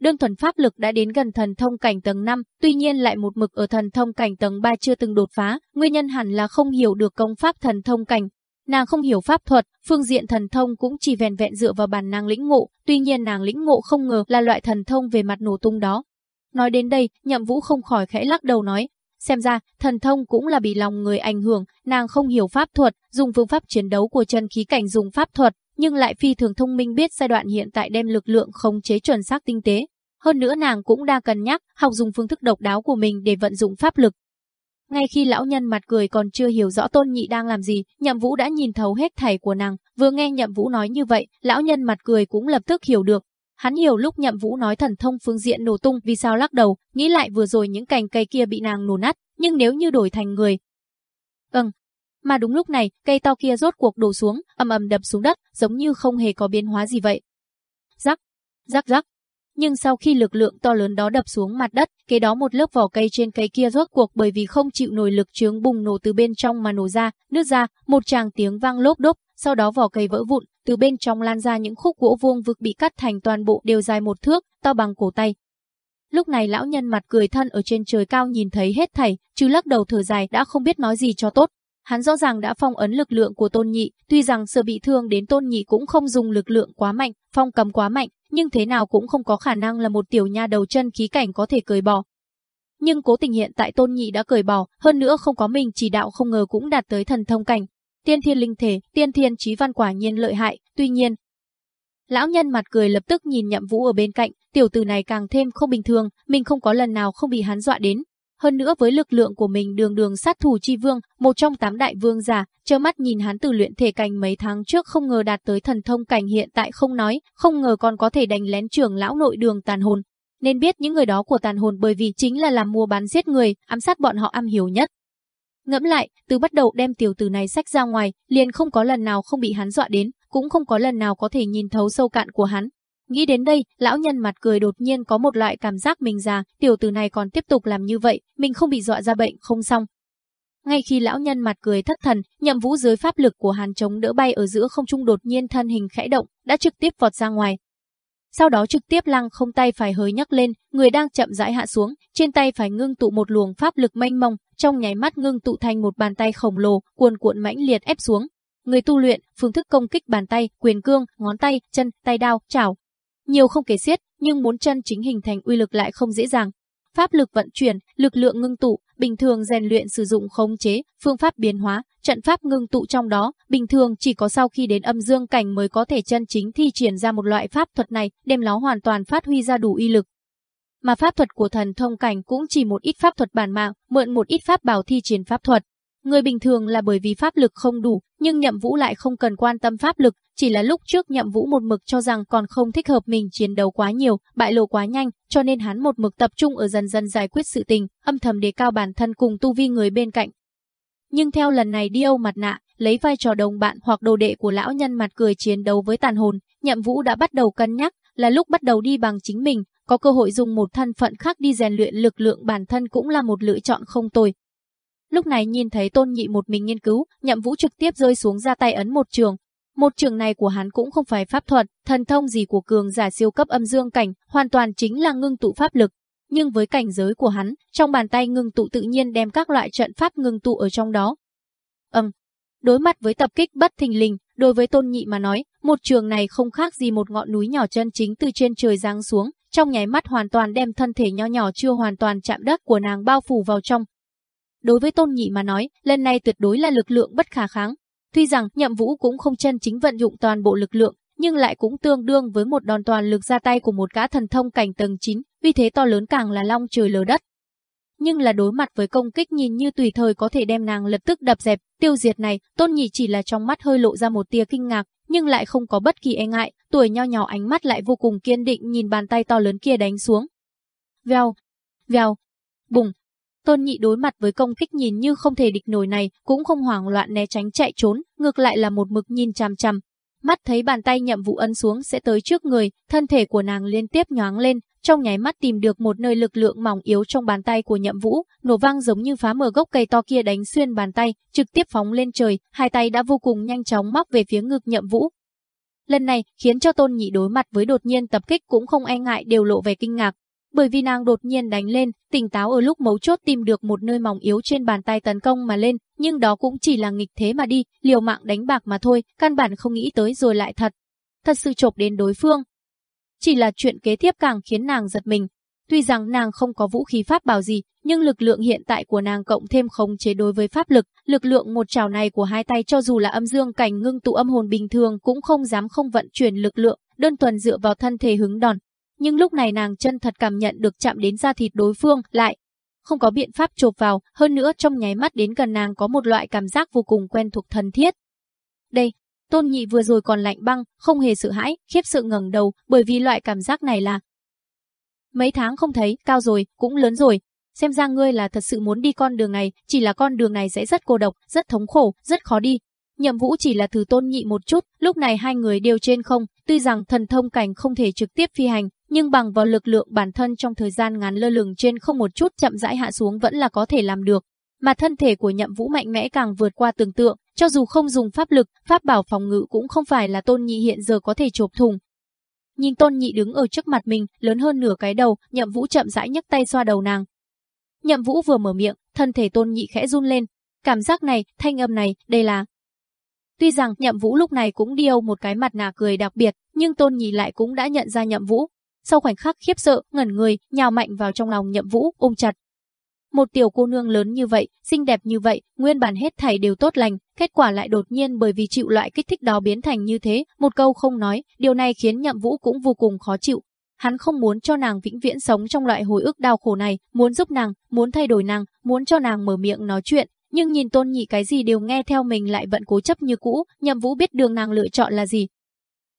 Đơn thuần pháp lực đã đến gần thần thông cảnh tầng 5, tuy nhiên lại một mực ở thần thông cảnh tầng 3 chưa từng đột phá, nguyên nhân hẳn là không hiểu được công pháp thần thông cảnh. Nàng không hiểu pháp thuật, phương diện thần thông cũng chỉ vẹn vẹn dựa vào bản năng lĩnh ngộ, tuy nhiên nàng lĩnh ngộ không ngờ là loại thần thông về mặt nổ tung đó, Nói đến đây, nhậm vũ không khỏi khẽ lắc đầu nói, xem ra, thần thông cũng là bị lòng người ảnh hưởng, nàng không hiểu pháp thuật, dùng phương pháp chiến đấu của chân khí cảnh dùng pháp thuật, nhưng lại phi thường thông minh biết giai đoạn hiện tại đem lực lượng khống chế chuẩn xác tinh tế. Hơn nữa nàng cũng đang cân nhắc, học dùng phương thức độc đáo của mình để vận dụng pháp lực. Ngay khi lão nhân mặt cười còn chưa hiểu rõ tôn nhị đang làm gì, nhậm vũ đã nhìn thấu hết thảy của nàng, vừa nghe nhậm vũ nói như vậy, lão nhân mặt cười cũng lập tức hiểu được, Hắn hiểu lúc Nhậm Vũ nói thần thông phương diện nổ tung vì sao lắc đầu, nghĩ lại vừa rồi những cành cây kia bị nàng nổ nát, nhưng nếu như đổi thành người. Ừ, mà đúng lúc này, cây to kia rốt cuộc đổ xuống, ầm ầm đập xuống đất, giống như không hề có biến hóa gì vậy. Rắc, rắc rắc. Nhưng sau khi lực lượng to lớn đó đập xuống mặt đất, kế đó một lớp vỏ cây trên cây kia rốt cuộc bởi vì không chịu nổi lực chướng bùng nổ từ bên trong mà nổ ra, nứt ra, một tràng tiếng vang lốp đốp, sau đó vỏ cây vỡ vụn, từ bên trong lan ra những khúc gỗ vuông vực bị cắt thành toàn bộ đều dài một thước, to bằng cổ tay. Lúc này lão nhân mặt cười thân ở trên trời cao nhìn thấy hết thảy, chứ lắc đầu thở dài đã không biết nói gì cho tốt. Hắn rõ ràng đã phong ấn lực lượng của tôn nhị, tuy rằng sợ bị thương đến tôn nhị cũng không dùng lực lượng quá mạnh, phong cầm quá mạnh, nhưng thế nào cũng không có khả năng là một tiểu nha đầu chân khí cảnh có thể cởi bỏ. Nhưng cố tình hiện tại tôn nhị đã cởi bỏ, hơn nữa không có mình chỉ đạo không ngờ cũng đạt tới thần thông cảnh, Tiên thiên linh thể, tiên thiên trí văn quả nhiên lợi hại, tuy nhiên. Lão nhân mặt cười lập tức nhìn nhậm vũ ở bên cạnh, tiểu tử này càng thêm không bình thường, mình không có lần nào không bị hắn dọa đến. Hơn nữa với lực lượng của mình đường đường sát thủ chi vương, một trong tám đại vương giả, trơ mắt nhìn hắn từ luyện thể cảnh mấy tháng trước không ngờ đạt tới thần thông cảnh hiện tại không nói, không ngờ còn có thể đánh lén trưởng lão nội đường tàn hồn. Nên biết những người đó của tàn hồn bởi vì chính là làm mua bán giết người, ám sát bọn họ am hiểu nhất. Ngẫm lại, từ bắt đầu đem tiểu tử này sách ra ngoài, liền không có lần nào không bị hắn dọa đến, cũng không có lần nào có thể nhìn thấu sâu cạn của hắn. Nghĩ đến đây, lão nhân mặt cười đột nhiên có một loại cảm giác mình già, tiểu tử này còn tiếp tục làm như vậy, mình không bị dọa ra bệnh, không xong. Ngay khi lão nhân mặt cười thất thần, nhậm vũ dưới pháp lực của hàn chống đỡ bay ở giữa không trung đột nhiên thân hình khẽ động, đã trực tiếp vọt ra ngoài, sau đó trực tiếp lăng không tay phải hơi nhấc lên, người đang chậm rãi hạ xuống, trên tay phải ngưng tụ một luồng pháp lực mênh mông, trong nháy mắt ngưng tụ thành một bàn tay khổng lồ, cuồn cuộn mãnh liệt ép xuống. Người tu luyện, phương thức công kích bàn tay, quyền cương, ngón tay, chân, tay đao, chảo. Nhiều không kể xiết, nhưng muốn chân chính hình thành uy lực lại không dễ dàng. Pháp lực vận chuyển, lực lượng ngưng tụ, bình thường rèn luyện sử dụng khống chế, phương pháp biến hóa, trận pháp ngưng tụ trong đó, bình thường chỉ có sau khi đến âm dương cảnh mới có thể chân chính thi triển ra một loại pháp thuật này, đem nó hoàn toàn phát huy ra đủ uy lực. Mà pháp thuật của thần thông cảnh cũng chỉ một ít pháp thuật bản mạng, mượn một ít pháp bảo thi triển pháp thuật. Người bình thường là bởi vì pháp lực không đủ, nhưng nhậm vũ lại không cần quan tâm pháp lực, chỉ là lúc trước nhậm vũ một mực cho rằng còn không thích hợp mình chiến đấu quá nhiều, bại lộ quá nhanh, cho nên hắn một mực tập trung ở dần dần giải quyết sự tình, âm thầm đề cao bản thân cùng tu vi người bên cạnh. Nhưng theo lần này đi Âu mặt nạ, lấy vai trò đồng bạn hoặc đồ đệ của lão nhân mặt cười chiến đấu với tàn hồn, nhậm vũ đã bắt đầu cân nhắc, là lúc bắt đầu đi bằng chính mình, có cơ hội dùng một thân phận khác đi rèn luyện lực lượng bản thân cũng là một lựa chọn không tồi. Lúc này nhìn thấy tôn nhị một mình nghiên cứu, nhậm vũ trực tiếp rơi xuống ra tay ấn một trường. Một trường này của hắn cũng không phải pháp thuật, thần thông gì của cường giả siêu cấp âm dương cảnh, hoàn toàn chính là ngưng tụ pháp lực. Nhưng với cảnh giới của hắn, trong bàn tay ngưng tụ tự nhiên đem các loại trận pháp ngưng tụ ở trong đó. Ầm, đối mặt với tập kích bất thình lình, đối với tôn nhị mà nói, một trường này không khác gì một ngọn núi nhỏ chân chính từ trên trời giáng xuống, trong nháy mắt hoàn toàn đem thân thể nho nhỏ chưa hoàn toàn chạm đất của nàng bao phủ vào trong. Đối với tôn nhị mà nói, lần này tuyệt đối là lực lượng bất khả kháng. Tuy rằng nhậm vũ cũng không chân chính vận dụng toàn bộ lực lượng, nhưng lại cũng tương đương với một đòn toàn lực ra tay của một gã thần thông cảnh tầng 9, vì thế to lớn càng là long trời lở đất. Nhưng là đối mặt với công kích nhìn như tùy thời có thể đem nàng lập tức đập dẹp, tiêu diệt này, tôn nhị chỉ là trong mắt hơi lộ ra một tia kinh ngạc, nhưng lại không có bất kỳ e ngại, tuổi nho nhỏ ánh mắt lại vô cùng kiên định nhìn bàn tay to lớn kia đánh xuống. Vèo, vèo, bùng. Tôn nhị đối mặt với công kích nhìn như không thể địch nổi này, cũng không hoảng loạn né tránh chạy trốn, ngược lại là một mực nhìn chằm chằm. Mắt thấy bàn tay nhậm vụ ấn xuống sẽ tới trước người, thân thể của nàng liên tiếp nhoáng lên, trong nháy mắt tìm được một nơi lực lượng mỏng yếu trong bàn tay của nhậm vũ, nổ vang giống như phá mở gốc cây to kia đánh xuyên bàn tay, trực tiếp phóng lên trời, hai tay đã vô cùng nhanh chóng móc về phía ngực nhậm vũ. Lần này khiến cho tôn nhị đối mặt với đột nhiên tập kích cũng không e ngại đều lộ về kinh ngạc, bởi vì nàng đột nhiên đánh lên, tỉnh táo ở lúc mấu chốt tìm được một nơi mỏng yếu trên bàn tay tấn công mà lên, nhưng đó cũng chỉ là nghịch thế mà đi, liều mạng đánh bạc mà thôi, căn bản không nghĩ tới rồi lại thật. Thật sự chộp đến đối phương, chỉ là chuyện kế tiếp càng khiến nàng giật mình. Tuy rằng nàng không có vũ khí pháp bảo gì, nhưng lực lượng hiện tại của nàng cộng thêm khống chế đối với pháp lực, lực lượng một trào này của hai tay cho dù là âm dương cảnh ngưng tụ âm hồn bình thường cũng không dám không vận chuyển lực lượng, đơn thuần dựa vào thân thể hứng đòn. Nhưng lúc này nàng chân thật cảm nhận được chạm đến da thịt đối phương lại không có biện pháp chộp vào, hơn nữa trong nháy mắt đến gần nàng có một loại cảm giác vô cùng quen thuộc thân thiết. Đây, Tôn Nhị vừa rồi còn lạnh băng, không hề sợ hãi, khiếp sợ ngẩng đầu, bởi vì loại cảm giác này là mấy tháng không thấy, cao rồi, cũng lớn rồi. Xem ra ngươi là thật sự muốn đi con đường này, chỉ là con đường này sẽ rất cô độc, rất thống khổ, rất khó đi. Nhậm Vũ chỉ là thử Tôn Nhị một chút, lúc này hai người đều trên không, tuy rằng thần thông cảnh không thể trực tiếp phi hành, nhưng bằng vào lực lượng bản thân trong thời gian ngắn lơ lửng trên không một chút chậm rãi hạ xuống vẫn là có thể làm được. Mà thân thể của Nhậm Vũ mạnh mẽ càng vượt qua tưởng tượng, cho dù không dùng pháp lực, pháp bảo phòng ngự cũng không phải là Tôn Nhị hiện giờ có thể chộp thùng. Nhìn Tôn Nhị đứng ở trước mặt mình, lớn hơn nửa cái đầu, Nhậm Vũ chậm rãi nhấc tay xoa đầu nàng. Nhậm Vũ vừa mở miệng, thân thể Tôn Nhị khẽ run lên. Cảm giác này, thanh âm này, đây là... Tuy rằng Nhậm Vũ lúc này cũng điêu một cái mặt nạ cười đặc biệt, nhưng Tôn Nhị lại cũng đã nhận ra Nhậm Vũ. Sau khoảnh khắc khiếp sợ, ngẩn người, nhào mạnh vào trong lòng Nhậm Vũ, ôm chặt. Một tiểu cô nương lớn như vậy, xinh đẹp như vậy, nguyên bản hết thảy đều tốt lành, kết quả lại đột nhiên bởi vì chịu loại kích thích đó biến thành như thế, một câu không nói, điều này khiến Nhậm Vũ cũng vô cùng khó chịu. Hắn không muốn cho nàng vĩnh viễn sống trong loại hồi ức đau khổ này, muốn giúp nàng, muốn thay đổi nàng, muốn cho nàng mở miệng nói chuyện, nhưng nhìn Tôn Nhị cái gì đều nghe theo mình lại vẫn cố chấp như cũ, Nhậm Vũ biết đường nàng lựa chọn là gì.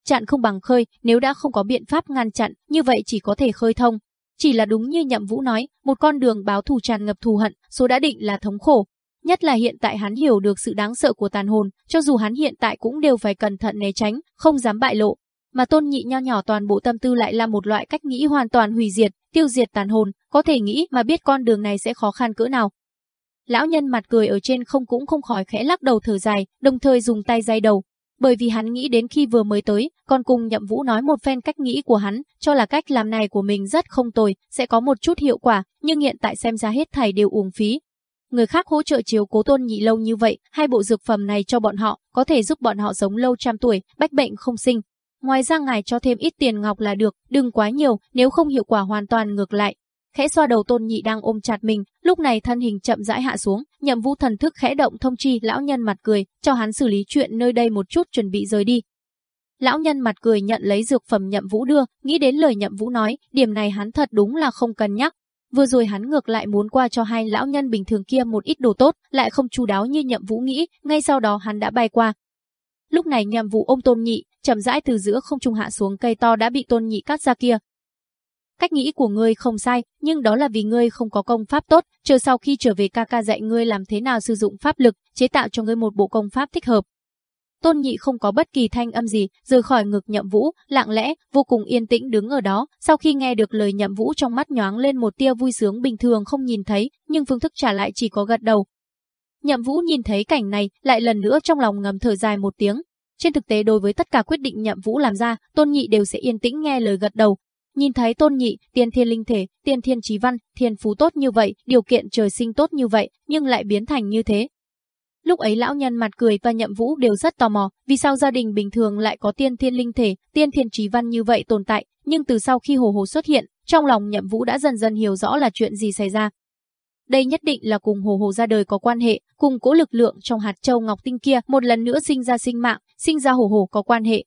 Chặn không bằng khơi, nếu đã không có biện pháp ngăn chặn, như vậy chỉ có thể khơi thông, chỉ là đúng như Nhậm Vũ nói, một con đường báo thù tràn ngập thù hận, số đã định là thống khổ. Nhất là hiện tại hắn hiểu được sự đáng sợ của tàn hồn, cho dù hắn hiện tại cũng đều phải cẩn thận né tránh, không dám bại lộ. Mà tôn nhị nho nhỏ toàn bộ tâm tư lại là một loại cách nghĩ hoàn toàn hủy diệt, tiêu diệt tàn hồn, có thể nghĩ mà biết con đường này sẽ khó khăn cỡ nào. Lão nhân mặt cười ở trên không cũng không khỏi khẽ lắc đầu thở dài, đồng thời dùng tay day đầu, bởi vì hắn nghĩ đến khi vừa mới tới, còn cùng Nhậm Vũ nói một phen cách nghĩ của hắn, cho là cách làm này của mình rất không tồi, sẽ có một chút hiệu quả, nhưng hiện tại xem ra hết thảy đều uổng phí. Người khác hỗ trợ chiếu cố tôn nhị lâu như vậy, hai bộ dược phẩm này cho bọn họ, có thể giúp bọn họ sống lâu trăm tuổi, bách bệnh không sinh. Ngoài ra ngài cho thêm ít tiền ngọc là được, đừng quá nhiều, nếu không hiệu quả hoàn toàn ngược lại, khẽ xoa đầu tôn nhị đang ôm chặt mình, lúc này thân hình chậm rãi hạ xuống, nhậm vũ thần thức khẽ động thông chi lão nhân mặt cười, cho hắn xử lý chuyện nơi đây một chút chuẩn bị rời đi. Lão nhân mặt cười nhận lấy dược phẩm nhậm vũ đưa, nghĩ đến lời nhậm vũ nói, điểm này hắn thật đúng là không cần nhắc. Vừa rồi hắn ngược lại muốn qua cho hai lão nhân bình thường kia một ít đồ tốt, lại không chú đáo như nhậm vũ nghĩ, ngay sau đó hắn đã bay qua. Lúc này nhậm vũ ôm tôn nhị, chậm rãi từ giữa không trung hạ xuống cây to đã bị tôn nhị cắt ra kia, Cách nghĩ của ngươi không sai, nhưng đó là vì ngươi không có công pháp tốt, chờ sau khi trở về ca ca dạy ngươi làm thế nào sử dụng pháp lực, chế tạo cho ngươi một bộ công pháp thích hợp. Tôn Nhị không có bất kỳ thanh âm gì, rời khỏi ngực Nhậm Vũ, lặng lẽ, vô cùng yên tĩnh đứng ở đó, sau khi nghe được lời Nhậm Vũ trong mắt nhoáng lên một tia vui sướng bình thường không nhìn thấy, nhưng phương thức trả lại chỉ có gật đầu. Nhậm Vũ nhìn thấy cảnh này, lại lần nữa trong lòng ngầm thở dài một tiếng. Trên thực tế đối với tất cả quyết định Nhậm Vũ làm ra, Tôn Nhị đều sẽ yên tĩnh nghe lời gật đầu, Nhìn thấy tôn nhị, tiên thiên linh thể, tiên thiên trí văn, thiên phú tốt như vậy, điều kiện trời sinh tốt như vậy, nhưng lại biến thành như thế. Lúc ấy lão nhân mặt cười và nhậm vũ đều rất tò mò, vì sao gia đình bình thường lại có tiên thiên linh thể, tiên thiên trí văn như vậy tồn tại, nhưng từ sau khi hồ hồ xuất hiện, trong lòng nhậm vũ đã dần dần hiểu rõ là chuyện gì xảy ra. Đây nhất định là cùng hồ hồ ra đời có quan hệ, cùng cỗ lực lượng trong hạt châu ngọc tinh kia một lần nữa sinh ra sinh mạng, sinh ra hồ hồ có quan hệ,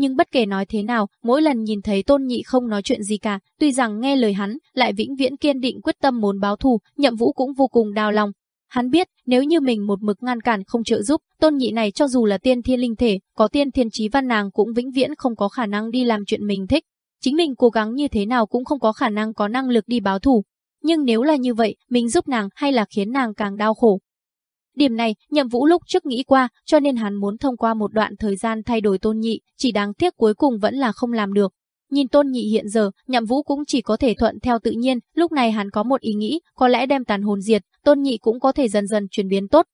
nhưng bất kể nói thế nào, mỗi lần nhìn thấy Tôn Nhị không nói chuyện gì cả, tuy rằng nghe lời hắn, lại vĩnh viễn kiên định quyết tâm muốn báo thù, Nhậm Vũ cũng vô cùng đau lòng. Hắn biết, nếu như mình một mực ngăn cản không trợ giúp, Tôn Nhị này cho dù là tiên thiên linh thể, có tiên thiên trí văn nàng cũng vĩnh viễn không có khả năng đi làm chuyện mình thích. Chính mình cố gắng như thế nào cũng không có khả năng có năng lực đi báo thù. Nhưng nếu là như vậy, mình giúp nàng hay là khiến nàng càng đau khổ, Điểm này, nhậm vũ lúc trước nghĩ qua, cho nên hắn muốn thông qua một đoạn thời gian thay đổi tôn nhị, chỉ đáng tiếc cuối cùng vẫn là không làm được. Nhìn tôn nhị hiện giờ, nhậm vũ cũng chỉ có thể thuận theo tự nhiên, lúc này hắn có một ý nghĩ, có lẽ đem tàn hồn diệt, tôn nhị cũng có thể dần dần chuyển biến tốt.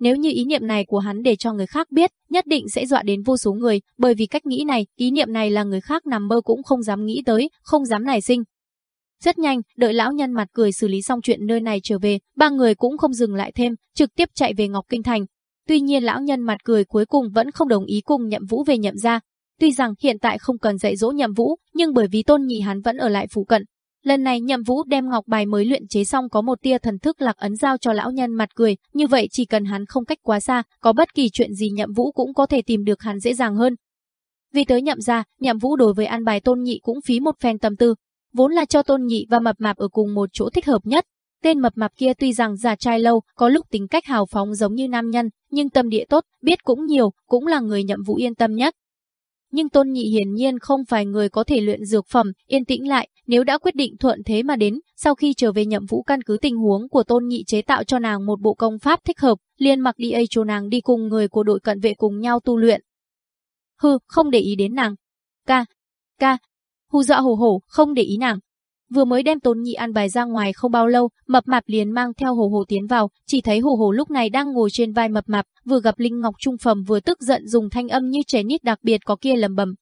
Nếu như ý niệm này của hắn để cho người khác biết, nhất định sẽ dọa đến vô số người, bởi vì cách nghĩ này, ý niệm này là người khác nằm mơ cũng không dám nghĩ tới, không dám nảy sinh, rất nhanh, đợi lão nhân mặt cười xử lý xong chuyện nơi này trở về, ba người cũng không dừng lại thêm, trực tiếp chạy về Ngọc Kinh Thành. Tuy nhiên lão nhân mặt cười cuối cùng vẫn không đồng ý cùng Nhậm Vũ về Nhậm gia. Tuy rằng hiện tại không cần dạy dỗ Nhậm Vũ, nhưng bởi vì Tôn Nhị hắn vẫn ở lại phụ cận. Lần này Nhậm Vũ đem ngọc bài mới luyện chế xong có một tia thần thức lạc ấn giao cho lão nhân mặt cười, như vậy chỉ cần hắn không cách quá xa, có bất kỳ chuyện gì Nhậm Vũ cũng có thể tìm được hắn dễ dàng hơn. Vì tới Nhậm gia, Nhậm Vũ đối với an bài Tôn Nhị cũng phí một phen tâm tư, vốn là cho Tôn Nhị và Mập Mạp ở cùng một chỗ thích hợp nhất. Tên Mập Mạp kia tuy rằng già trai lâu, có lúc tính cách hào phóng giống như nam nhân, nhưng tâm địa tốt, biết cũng nhiều, cũng là người nhậm vụ yên tâm nhất. Nhưng Tôn Nhị hiển nhiên không phải người có thể luyện dược phẩm, yên tĩnh lại, nếu đã quyết định thuận thế mà đến, sau khi trở về nhậm vũ căn cứ tình huống của Tôn Nhị chế tạo cho nàng một bộ công pháp thích hợp, liền mặc đi ấy cho nàng đi cùng người của đội cận vệ cùng nhau tu luyện. Hừ, không để ý đến nàng. Ca, ca, hù dọa hổ hổ, không để ý nàng. Vừa mới đem Tôn Nhị ăn bài ra ngoài không bao lâu, mập mạp liền mang theo hồ hồ tiến vào, chỉ thấy hồ hồ lúc này đang ngồi trên vai mập mạp, vừa gặp Linh Ngọc Trung Phẩm vừa tức giận dùng thanh âm như trẻ nít đặc biệt có kia lầm bầm.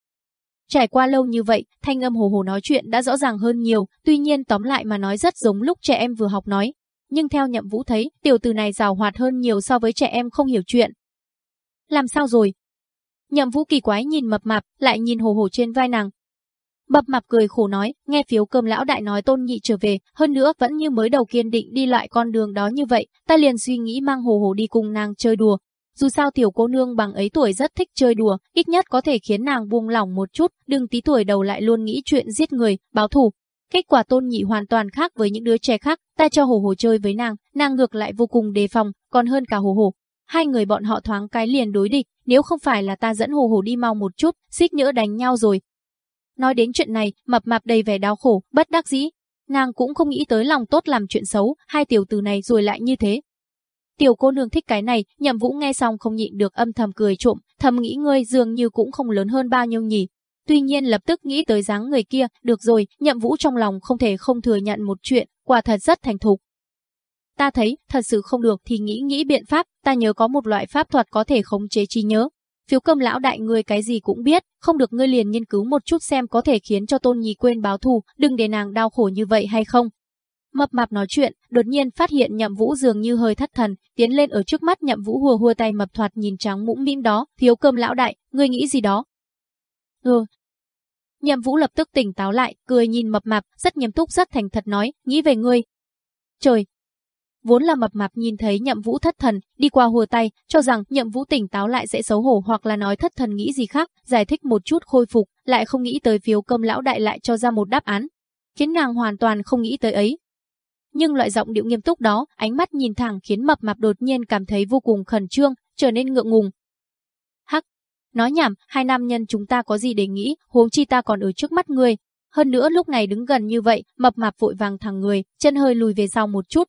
Trải qua lâu như vậy, thanh âm hồ hồ nói chuyện đã rõ ràng hơn nhiều, tuy nhiên tóm lại mà nói rất giống lúc trẻ em vừa học nói. Nhưng theo nhậm vũ thấy, tiểu từ này rào hoạt hơn nhiều so với trẻ em không hiểu chuyện. Làm sao rồi? Nhậm vũ kỳ quái nhìn mập mạp, lại nhìn hồ hồ trên vai nàng, Bập mạp cười khổ nói, nghe phiếu cơm lão đại nói tôn nhị trở về, hơn nữa vẫn như mới đầu kiên định đi lại con đường đó như vậy, ta liền suy nghĩ mang hồ hồ đi cùng nàng chơi đùa. Dù sao tiểu cô nương bằng ấy tuổi rất thích chơi đùa, ít nhất có thể khiến nàng buông lỏng một chút, đừng tí tuổi đầu lại luôn nghĩ chuyện giết người, báo thù. Kết quả tôn nhị hoàn toàn khác với những đứa trẻ khác, ta cho hồ hồ chơi với nàng, nàng ngược lại vô cùng đề phòng, còn hơn cả hồ hồ. Hai người bọn họ thoáng cái liền đối địch, nếu không phải là ta dẫn hồ hồ đi mau một chút, xích nhỡ đánh nhau rồi, Nói đến chuyện này, mập mạp đầy vẻ đau khổ, bất đắc dĩ. Nàng cũng không nghĩ tới lòng tốt làm chuyện xấu, hai tiểu từ này rồi lại như thế. Tiểu cô nương thích cái này, nhậm vũ nghe xong không nhịn được âm thầm cười trộm, thầm nghĩ ngươi dường như cũng không lớn hơn bao nhiêu nhỉ. Tuy nhiên lập tức nghĩ tới dáng người kia, được rồi, nhậm vũ trong lòng không thể không thừa nhận một chuyện, quả thật rất thành thục. Ta thấy, thật sự không được thì nghĩ nghĩ biện pháp, ta nhớ có một loại pháp thuật có thể khống chế trí nhớ, Phiếu cơm lão đại ngươi cái gì cũng biết, không được ngươi liền nghiên cứu một chút xem có thể khiến cho tôn nhi quên báo thù, đừng để nàng đau khổ như vậy hay không. Mập mạp nói chuyện, đột nhiên phát hiện nhậm vũ dường như hơi thất thần, tiến lên ở trước mắt nhậm vũ hùa hùa tay mập thoạt nhìn trắng mũm mĩm đó, thiếu cơm lão đại, ngươi nghĩ gì đó? Ừ. Nhậm vũ lập tức tỉnh táo lại, cười nhìn mập mạp, rất nghiêm túc rất thành thật nói, nghĩ về ngươi. Trời, vốn là mập mạp nhìn thấy nhậm vũ thất thần, đi qua hùa tay, cho rằng nhậm vũ tỉnh táo lại sẽ xấu hổ hoặc là nói thất thần nghĩ gì khác, giải thích một chút khôi phục, lại không nghĩ tới phiếu cơm lão đại lại cho ra một đáp án. Khiến nàng hoàn toàn không nghĩ tới ấy. Nhưng loại giọng điệu nghiêm túc đó, ánh mắt nhìn thẳng khiến mập mạp đột nhiên cảm thấy vô cùng khẩn trương, trở nên ngượng ngùng. Hắc, nói nhảm, hai nam nhân chúng ta có gì để nghĩ, huống chi ta còn ở trước mắt người. Hơn nữa lúc này đứng gần như vậy, mập mạp vội vàng thẳng người, chân hơi lùi về sau một chút,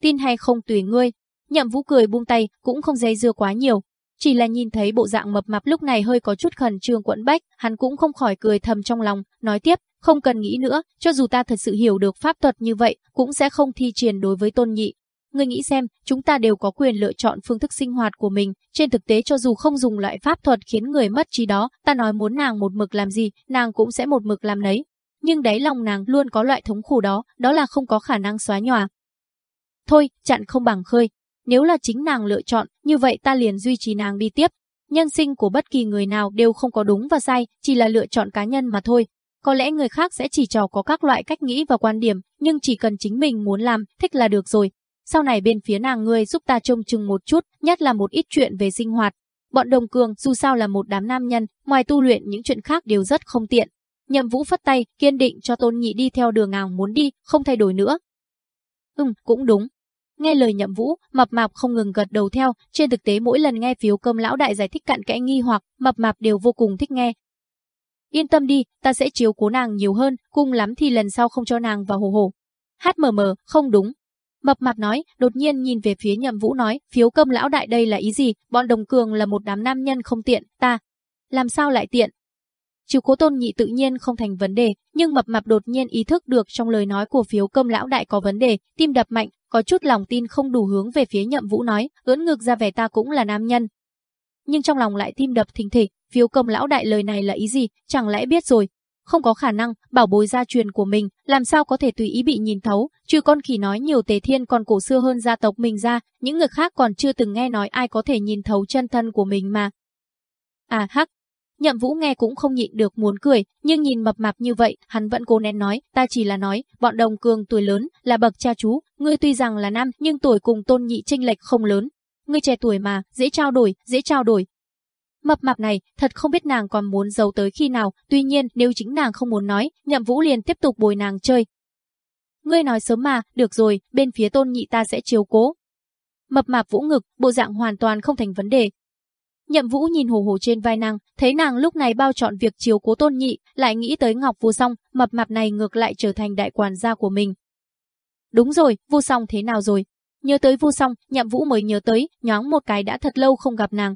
tin hay không tùy ngươi. Nhậm Vũ cười buông tay, cũng không dây dưa quá nhiều. Chỉ là nhìn thấy bộ dạng mập mạp lúc này hơi có chút khẩn trương quẫn bách, hắn cũng không khỏi cười thầm trong lòng, nói tiếp, không cần nghĩ nữa, cho dù ta thật sự hiểu được pháp thuật như vậy, cũng sẽ không thi triển đối với tôn nhị. Ngươi nghĩ xem, chúng ta đều có quyền lựa chọn phương thức sinh hoạt của mình, trên thực tế cho dù không dùng loại pháp thuật khiến người mất trí đó, ta nói muốn nàng một mực làm gì, nàng cũng sẽ một mực làm nấy. Nhưng đáy lòng nàng luôn có loại thống khổ đó, đó là không có khả năng xóa nhòa. Thôi, chặn không bằng khơi, nếu là chính nàng lựa chọn, như vậy ta liền duy trì nàng đi tiếp. Nhân sinh của bất kỳ người nào đều không có đúng và sai, chỉ là lựa chọn cá nhân mà thôi. Có lẽ người khác sẽ chỉ trò có các loại cách nghĩ và quan điểm, nhưng chỉ cần chính mình muốn làm, thích là được rồi. Sau này bên phía nàng ngươi giúp ta trông chừng một chút, nhất là một ít chuyện về sinh hoạt. Bọn đồng cường dù sao là một đám nam nhân, ngoài tu luyện những chuyện khác đều rất không tiện. Nhậm Vũ phất tay, kiên định cho Tôn Nhị đi theo đường nàng muốn đi, không thay đổi nữa. Ừm, cũng đúng, Nghe lời nhậm vũ, mập mạp không ngừng gật đầu theo, trên thực tế mỗi lần nghe phiếu cơm lão đại giải thích cặn kẽ nghi hoặc, mập mạp đều vô cùng thích nghe. Yên tâm đi, ta sẽ chiếu cố nàng nhiều hơn, cung lắm thì lần sau không cho nàng vào hồ hồ. Hát mờ mờ, không đúng. Mập mạp nói, đột nhiên nhìn về phía nhậm vũ nói, phiếu cơm lão đại đây là ý gì, bọn đồng cường là một đám nam nhân không tiện, ta. Làm sao lại tiện? Chiếu cố tôn nhị tự nhiên không thành vấn đề, nhưng mập mạp đột nhiên ý thức được trong lời nói của phiếu cơm lão đại có vấn đề, tim đập mạnh, có chút lòng tin không đủ hướng về phía nhậm vũ nói, ưỡn ngược ra vẻ ta cũng là nam nhân. Nhưng trong lòng lại tim đập thình thịch, phiếu công lão đại lời này là ý gì, chẳng lẽ biết rồi. Không có khả năng, bảo bối gia truyền của mình, làm sao có thể tùy ý bị nhìn thấu, trừ con khỉ nói nhiều tế thiên còn cổ xưa hơn gia tộc mình ra, những người khác còn chưa từng nghe nói ai có thể nhìn thấu chân thân của mình mà. À hắc, Nhậm Vũ nghe cũng không nhịn được muốn cười, nhưng nhìn mập mạp như vậy, hắn vẫn cố nén nói, ta chỉ là nói, bọn đồng cường tuổi lớn, là bậc cha chú, ngươi tuy rằng là nam, nhưng tuổi cùng tôn nhị chênh lệch không lớn. Ngươi trẻ tuổi mà, dễ trao đổi, dễ trao đổi. Mập mạp này, thật không biết nàng còn muốn giấu tới khi nào, tuy nhiên nếu chính nàng không muốn nói, Nhậm Vũ liền tiếp tục bồi nàng chơi. Ngươi nói sớm mà, được rồi, bên phía tôn nhị ta sẽ chiếu cố. Mập mạp vũ ngực, bộ dạng hoàn toàn không thành vấn đề, Nhậm Vũ nhìn hồ hồ trên vai nàng, thấy nàng lúc này bao chọn việc chiếu cố tôn nhị, lại nghĩ tới Ngọc Vô Song, mập mạp này ngược lại trở thành đại quản gia của mình. Đúng rồi, Vô Song thế nào rồi? Nhớ tới Vô Song, Nhậm Vũ mới nhớ tới, nhoáng một cái đã thật lâu không gặp nàng.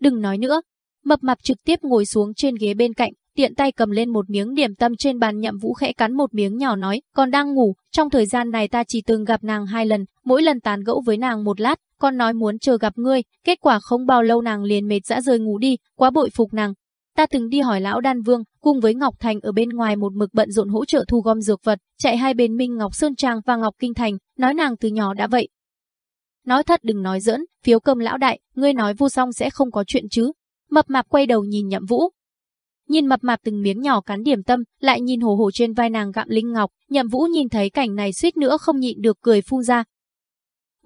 Đừng nói nữa. Mập mạp trực tiếp ngồi xuống trên ghế bên cạnh, tiện tay cầm lên một miếng điểm tâm trên bàn Nhậm Vũ khẽ cắn một miếng nhỏ nói, còn đang ngủ, trong thời gian này ta chỉ từng gặp nàng hai lần, mỗi lần tán gẫu với nàng một lát, con nói muốn chờ gặp ngươi, kết quả không bao lâu nàng liền mệt dã rời ngủ đi, quá bội phục nàng. Ta từng đi hỏi lão Đan Vương, cùng với Ngọc Thành ở bên ngoài một mực bận rộn hỗ trợ thu gom dược vật, chạy hai bên Minh Ngọc Sơn Trang và Ngọc Kinh Thành, nói nàng từ nhỏ đã vậy. Nói thật đừng nói giỡn, phiếu cơm lão đại, ngươi nói vô song sẽ không có chuyện chứ. Mập mạp quay đầu nhìn nhậm vũ. Nhìn mập mạp từng miếng nhỏ cắn điểm tâm, lại nhìn hồ hồ trên vai nàng gặm linh ngọc, nhậm vũ nhìn thấy cảnh này suýt nữa không nhịn được cười phun ra,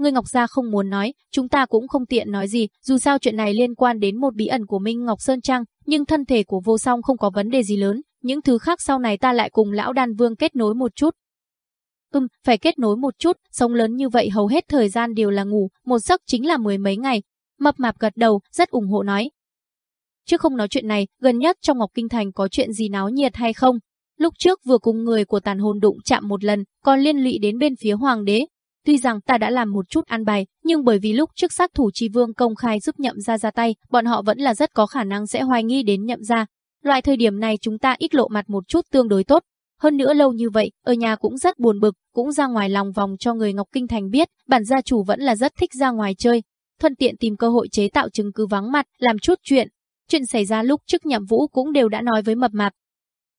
Ngươi Ngọc Gia không muốn nói, chúng ta cũng không tiện nói gì, dù sao chuyện này liên quan đến một bí ẩn của Minh Ngọc Sơn Trang, nhưng thân thể của vô song không có vấn đề gì lớn, những thứ khác sau này ta lại cùng lão đan vương kết nối một chút. Ừm, phải kết nối một chút, sống lớn như vậy hầu hết thời gian đều là ngủ, một giấc chính là mười mấy ngày. Mập mạp gật đầu, rất ủng hộ nói. Chứ không nói chuyện này, gần nhất trong Ngọc Kinh Thành có chuyện gì náo nhiệt hay không? Lúc trước vừa cùng người của tàn hồn đụng chạm một lần, còn liên lụy đến bên phía hoàng đế, Tuy rằng ta đã làm một chút an bài, nhưng bởi vì lúc trước sát thủ chi vương công khai giúp nhậm ra ra tay, bọn họ vẫn là rất có khả năng sẽ hoài nghi đến nhậm ra. Loại thời điểm này chúng ta ít lộ mặt một chút tương đối tốt. Hơn nữa lâu như vậy, ở nhà cũng rất buồn bực, cũng ra ngoài lòng vòng cho người Ngọc Kinh Thành biết, bản gia chủ vẫn là rất thích ra ngoài chơi. Thuận tiện tìm cơ hội chế tạo chứng cứ vắng mặt, làm chút chuyện. Chuyện xảy ra lúc trước nhậm vũ cũng đều đã nói với mập mạp.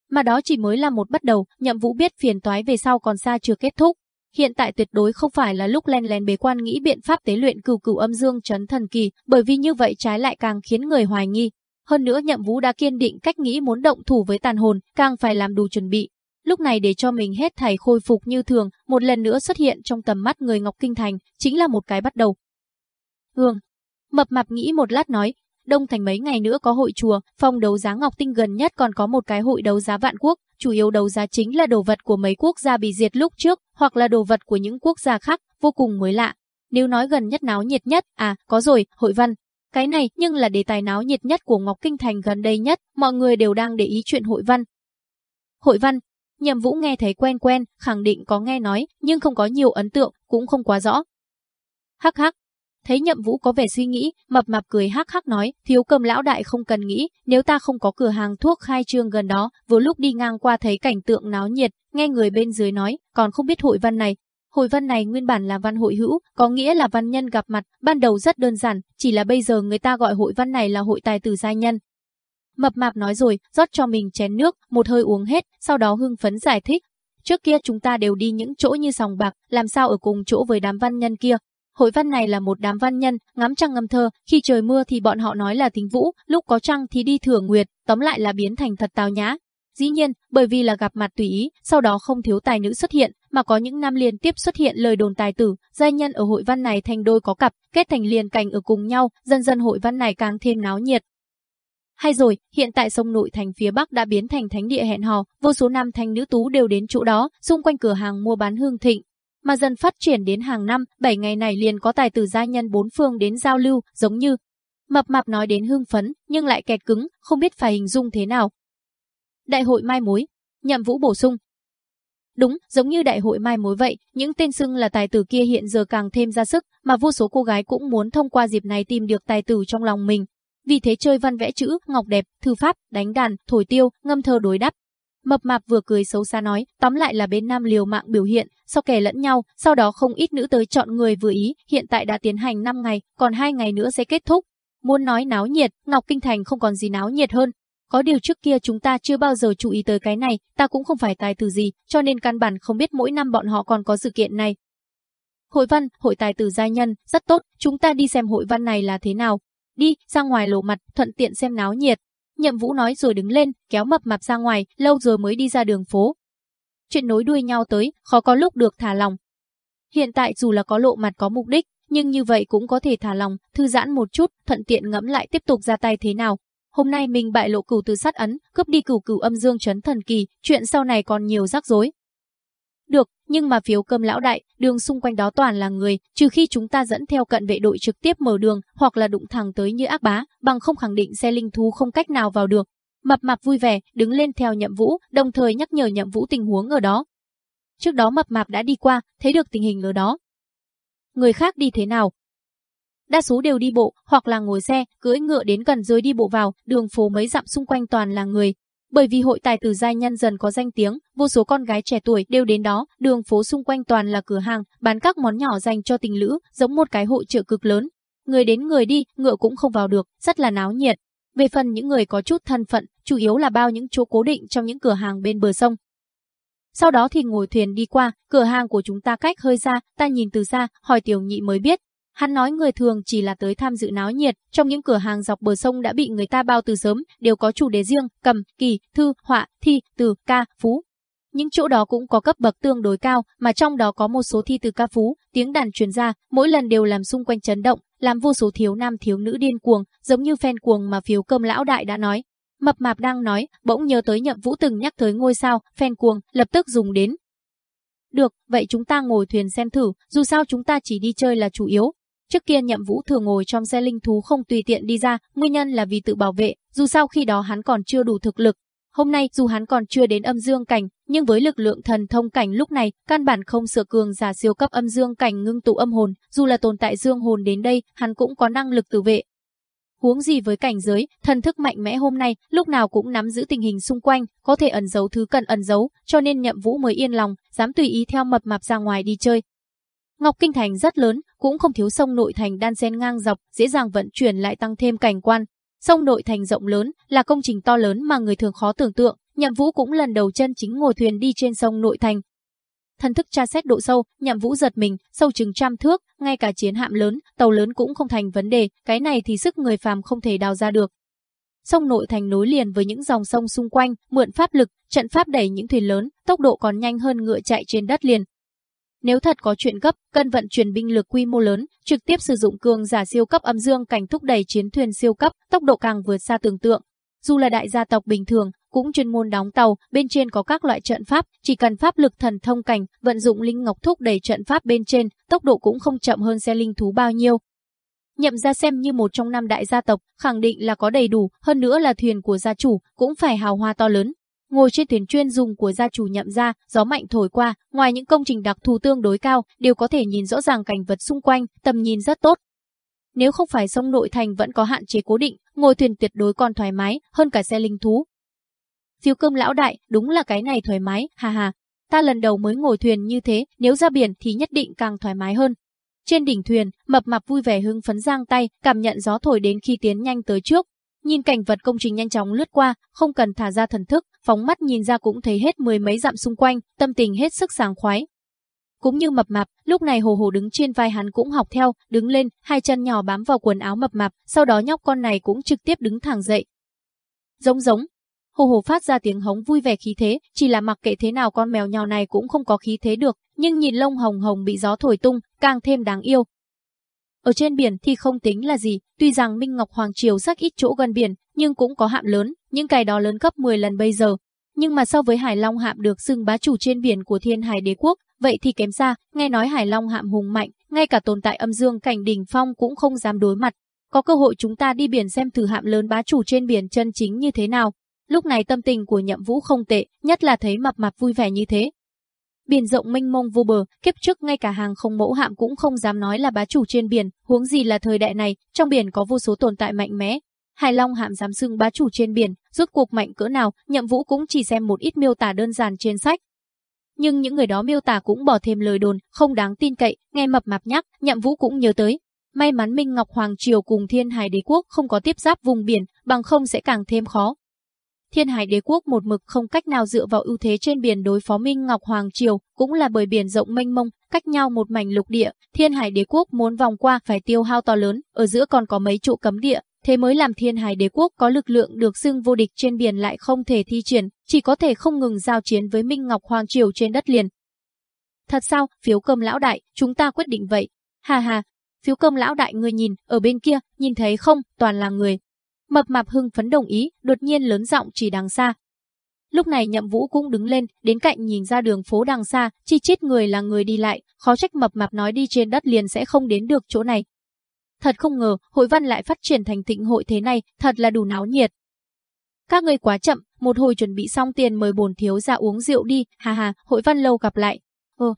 Mà đó chỉ mới là một bắt đầu, nhậm vũ biết phiền toái về sau còn xa chưa kết thúc. Hiện tại tuyệt đối không phải là lúc len lén bế quan nghĩ biện pháp tế luyện cửu cửu âm dương chấn thần kỳ, bởi vì như vậy trái lại càng khiến người hoài nghi. Hơn nữa Nhậm Vũ đã kiên định cách nghĩ muốn động thủ với tàn hồn, càng phải làm đủ chuẩn bị. Lúc này để cho mình hết thảy khôi phục như thường, một lần nữa xuất hiện trong tầm mắt người Ngọc Kinh Thành, chính là một cái bắt đầu. Hương. Mập mạp nghĩ một lát nói, Đông Thành mấy ngày nữa có hội chùa, phòng đấu giá Ngọc Tinh gần nhất còn có một cái hội đấu giá vạn quốc, chủ yếu đấu giá chính là đồ vật của mấy quốc gia bị diệt lúc trước, hoặc là đồ vật của những quốc gia khác, vô cùng mới lạ. Nếu nói gần nhất náo nhiệt nhất, à, có rồi, hội văn. Cái này nhưng là đề tài náo nhiệt nhất của Ngọc Kinh Thành gần đây nhất, mọi người đều đang để ý chuyện hội văn. Hội văn, nhầm Vũ nghe thấy quen quen, khẳng định có nghe nói, nhưng không có nhiều ấn tượng, cũng không quá rõ. Hắc hắc, Thấy Nhậm Vũ có vẻ suy nghĩ, mập mạp cười hắc hắc nói, thiếu cầm lão đại không cần nghĩ, nếu ta không có cửa hàng thuốc khai trương gần đó, vừa lúc đi ngang qua thấy cảnh tượng náo nhiệt, nghe người bên dưới nói, còn không biết hội văn này. Hội văn này nguyên bản là văn hội hữu, có nghĩa là văn nhân gặp mặt, ban đầu rất đơn giản, chỉ là bây giờ người ta gọi hội văn này là hội tài tử giai nhân. Mập mạp nói rồi, rót cho mình chén nước, một hơi uống hết, sau đó hưng phấn giải thích. Trước kia chúng ta đều đi những chỗ như sòng bạc, làm sao ở cùng chỗ với đám văn nhân kia, Hội văn này là một đám văn nhân, ngắm trăng ngâm thơ, khi trời mưa thì bọn họ nói là thính vũ, lúc có trăng thì đi thưởng nguyệt, tóm lại là biến thành thật tào nhã. Dĩ nhiên, bởi vì là gặp mặt tùy ý, sau đó không thiếu tài nữ xuất hiện, mà có những năm liên tiếp xuất hiện lời đồn tài tử, giai nhân ở hội văn này thành đôi có cặp, kết thành liền cành ở cùng nhau, dần dần hội văn này càng thêm náo nhiệt. Hay rồi, hiện tại sông nội thành phía Bắc đã biến thành thánh địa hẹn hò, vô số nam thanh nữ tú đều đến chỗ đó, xung quanh cửa hàng mua bán hương thịnh, mà dần phát triển đến hàng năm, 7 ngày này liền có tài tử gia nhân bốn phương đến giao lưu, giống như Mập mạp nói đến hưng phấn, nhưng lại kẹt cứng, không biết phải hình dung thế nào. Đại hội mai mối, nhậm vũ bổ sung. Đúng, giống như đại hội mai mối vậy, những tên xưng là tài tử kia hiện giờ càng thêm ra sức, mà vô số cô gái cũng muốn thông qua dịp này tìm được tài tử trong lòng mình. Vì thế chơi văn vẽ chữ, ngọc đẹp, thư pháp, đánh đàn, thổi tiêu, ngâm thơ đối đáp, Mập mạp vừa cười xấu xa nói, tóm lại là bên nam liều mạng biểu hiện, sau kẻ lẫn nhau, sau đó không ít nữ tới chọn người vừa ý, hiện tại đã tiến hành 5 ngày, còn 2 ngày nữa sẽ kết thúc. Muốn nói náo nhiệt, Ngọc Kinh Thành không còn gì náo nhiệt hơn. Có điều trước kia chúng ta chưa bao giờ chú ý tới cái này, ta cũng không phải tài tử gì, cho nên căn bản không biết mỗi năm bọn họ còn có sự kiện này. Hội văn, hội tài tử gia nhân, rất tốt, chúng ta đi xem hội văn này là thế nào. Đi, ra ngoài lộ mặt, thuận tiện xem náo nhiệt. Nhậm Vũ nói rồi đứng lên, kéo mập mạp ra ngoài, lâu rồi mới đi ra đường phố. Chuyện nối đuôi nhau tới, khó có lúc được thả lòng. Hiện tại dù là có lộ mặt có mục đích, nhưng như vậy cũng có thể thả lòng, thư giãn một chút, thuận tiện ngẫm lại tiếp tục ra tay thế nào. Hôm nay mình bại lộ cửu từ sát ấn, cướp đi cửu cửu âm dương chấn thần kỳ, chuyện sau này còn nhiều rắc rối. Nhưng mà phiếu cơm lão đại, đường xung quanh đó toàn là người, trừ khi chúng ta dẫn theo cận vệ đội trực tiếp mở đường, hoặc là đụng thẳng tới như ác bá, bằng không khẳng định xe linh thú không cách nào vào được. Mập mạp vui vẻ, đứng lên theo nhậm vũ, đồng thời nhắc nhở nhậm vũ tình huống ở đó. Trước đó mập mạp đã đi qua, thấy được tình hình ở đó. Người khác đi thế nào? Đa số đều đi bộ, hoặc là ngồi xe, cưỡi ngựa đến gần rồi đi bộ vào, đường phố mấy dặm xung quanh toàn là người, bởi vì hội tài tử giai nhân dần có danh tiếng, vô số con gái trẻ tuổi đều đến đó, đường phố xung quanh toàn là cửa hàng, bán các món nhỏ dành cho tình lữ, giống một cái hội chợ cực lớn. Người đến người đi, ngựa cũng không vào được, rất là náo nhiệt. Về phần những người có chút thân phận, chủ yếu là bao những chỗ cố định trong những cửa hàng bên bờ sông. Sau đó thì ngồi thuyền đi qua, cửa hàng của chúng ta cách hơi xa, ta nhìn từ xa, hỏi tiểu nhị mới biết, Hắn nói người thường chỉ là tới tham dự náo nhiệt, trong những cửa hàng dọc bờ sông đã bị người ta bao từ sớm, đều có chủ đề riêng, cầm, kỳ, thư, họa, thi, từ, ca, phú. Những chỗ đó cũng có cấp bậc tương đối cao, mà trong đó có một số thi từ ca phú, tiếng đàn truyền ra, mỗi lần đều làm xung quanh chấn động, làm vô số thiếu nam thiếu nữ điên cuồng, giống như fan cuồng mà phiếu cơm lão đại đã nói. Mập mạp đang nói, bỗng nhớ tới nhậm vũ từng nhắc tới ngôi sao, fan cuồng, lập tức dùng đến. Được, vậy chúng ta ngồi thuyền xem thử, dù sao chúng ta chỉ đi chơi là chủ yếu, Trước kia Nhậm Vũ thường ngồi trong xe linh thú không tùy tiện đi ra, nguyên nhân là vì tự bảo vệ, dù sao khi đó hắn còn chưa đủ thực lực. Hôm nay dù hắn còn chưa đến âm dương cảnh, nhưng với lực lượng thần thông cảnh lúc này, căn bản không sửa cường giả siêu cấp âm dương cảnh ngưng tụ âm hồn, dù là tồn tại dương hồn đến đây, hắn cũng có năng lực tự vệ. Huống gì với cảnh giới, thần thức mạnh mẽ hôm nay, lúc nào cũng nắm giữ tình hình xung quanh, có thể ẩn giấu thứ cần ẩn giấu, cho nên Nhậm Vũ mới yên lòng, dám tùy ý theo mập mạp ra ngoài đi chơi. Ngọc Kinh Thành rất lớn, cũng không thiếu sông nội thành đan xen ngang dọc, dễ dàng vận chuyển lại tăng thêm cảnh quan. Sông nội thành rộng lớn là công trình to lớn mà người thường khó tưởng tượng, Nhậm Vũ cũng lần đầu chân chính ngồi thuyền đi trên sông nội thành. Thần thức tra xét độ sâu, Nhậm Vũ giật mình, sâu chừng trăm thước, ngay cả chiến hạm lớn, tàu lớn cũng không thành vấn đề, cái này thì sức người phàm không thể đào ra được. Sông nội thành nối liền với những dòng sông xung quanh, mượn pháp lực, trận pháp đẩy những thuyền lớn, tốc độ còn nhanh hơn ngựa chạy trên đất liền, nếu thật có chuyện gấp, cần vận chuyển binh lực quy mô lớn, trực tiếp sử dụng cường giả siêu cấp âm dương cảnh thúc đẩy chiến thuyền siêu cấp, tốc độ càng vượt xa tưởng tượng. Dù là đại gia tộc bình thường, cũng chuyên môn đóng tàu, bên trên có các loại trận pháp, chỉ cần pháp lực thần thông cảnh, vận dụng linh ngọc thúc đẩy trận pháp bên trên, tốc độ cũng không chậm hơn xe linh thú bao nhiêu. Nhậm ra xem như một trong năm đại gia tộc, khẳng định là có đầy đủ, hơn nữa là thuyền của gia chủ, cũng phải hào hoa to lớn, Ngồi trên thuyền chuyên dùng của gia chủ nhậm ra, gió mạnh thổi qua, ngoài những công trình đặc thù tương đối cao, đều có thể nhìn rõ ràng cảnh vật xung quanh, tầm nhìn rất tốt. Nếu không phải sông nội thành vẫn có hạn chế cố định, ngồi thuyền tuyệt đối còn thoải mái hơn cả xe linh thú. Phiếu cơm lão đại, đúng là cái này thoải mái, hà hà. Ta lần đầu mới ngồi thuyền như thế, nếu ra biển thì nhất định càng thoải mái hơn. Trên đỉnh thuyền, mập mạp vui vẻ hưng phấn giang tay, cảm nhận gió thổi đến khi tiến nhanh tới trước. Nhìn cảnh vật công trình nhanh chóng lướt qua, không cần thả ra thần thức, phóng mắt nhìn ra cũng thấy hết mười mấy dặm xung quanh, tâm tình hết sức sảng khoái. Cũng như mập mạp, lúc này hồ hồ đứng trên vai hắn cũng học theo, đứng lên, hai chân nhỏ bám vào quần áo mập mạp, sau đó nhóc con này cũng trực tiếp đứng thẳng dậy. Giống giống, Hồ hồ phát ra tiếng hống vui vẻ khí thế, chỉ là mặc kệ thế nào con mèo nhỏ này cũng không có khí thế được, nhưng nhìn lông hồng hồng bị gió thổi tung, càng thêm đáng yêu. Ở trên biển thì không tính là gì, tuy rằng Minh Ngọc Hoàng Triều rất ít chỗ gần biển, nhưng cũng có hạm lớn, những cái đó lớn gấp 10 lần bây giờ. Nhưng mà so với Hải Long hạm được xưng bá chủ trên biển của Thiên Hải Đế quốc, vậy thì kém xa, nghe nói Hải Long hạm hùng mạnh, ngay cả tồn tại âm dương cảnh đỉnh phong cũng không dám đối mặt. Có cơ hội chúng ta đi biển xem thử hạm lớn bá chủ trên biển chân chính như thế nào. Lúc này tâm tình của nhậm vũ không tệ, nhất là thấy mập mạp vui vẻ như thế. Biển rộng mênh mông vô bờ, kiếp trước ngay cả hàng không mẫu hạm cũng không dám nói là bá chủ trên biển, huống gì là thời đại này, trong biển có vô số tồn tại mạnh mẽ. Hải Long hạm dám xưng bá chủ trên biển, rốt cuộc mạnh cỡ nào, nhậm vũ cũng chỉ xem một ít miêu tả đơn giản trên sách. Nhưng những người đó miêu tả cũng bỏ thêm lời đồn, không đáng tin cậy, nghe mập mạp nhắc, nhậm vũ cũng nhớ tới. May mắn Minh Ngọc Hoàng Triều cùng Thiên Hải Đế Quốc không có tiếp giáp vùng biển, bằng không sẽ càng thêm khó. Thiên Hải Đế quốc một mực không cách nào dựa vào ưu thế trên biển đối phó Minh Ngọc Hoàng Triều, cũng là bởi biển rộng mênh mông, cách nhau một mảnh lục địa, Thiên Hải Đế quốc muốn vòng qua phải tiêu hao to lớn, ở giữa còn có mấy trụ cấm địa, thế mới làm Thiên Hải Đế quốc có lực lượng được xưng vô địch trên biển lại không thể thi triển, chỉ có thể không ngừng giao chiến với Minh Ngọc Hoàng Triều trên đất liền. Thật sao, phiếu cơm lão đại, chúng ta quyết định vậy. Hà hà, phiếu cơm lão đại người nhìn, ở bên kia, nhìn thấy không, toàn là người, Mập mạp hưng phấn đồng ý, đột nhiên lớn giọng chỉ đằng xa. Lúc này nhậm vũ cũng đứng lên, đến cạnh nhìn ra đường phố đằng xa, chi chít người là người đi lại, khó trách mập mạp nói đi trên đất liền sẽ không đến được chỗ này. Thật không ngờ, hội văn lại phát triển thành thịnh hội thế này, thật là đủ náo nhiệt. Các người quá chậm, một hồi chuẩn bị xong tiền mời bồn thiếu ra uống rượu đi, hà hà, hội văn lâu gặp lại. Ờ,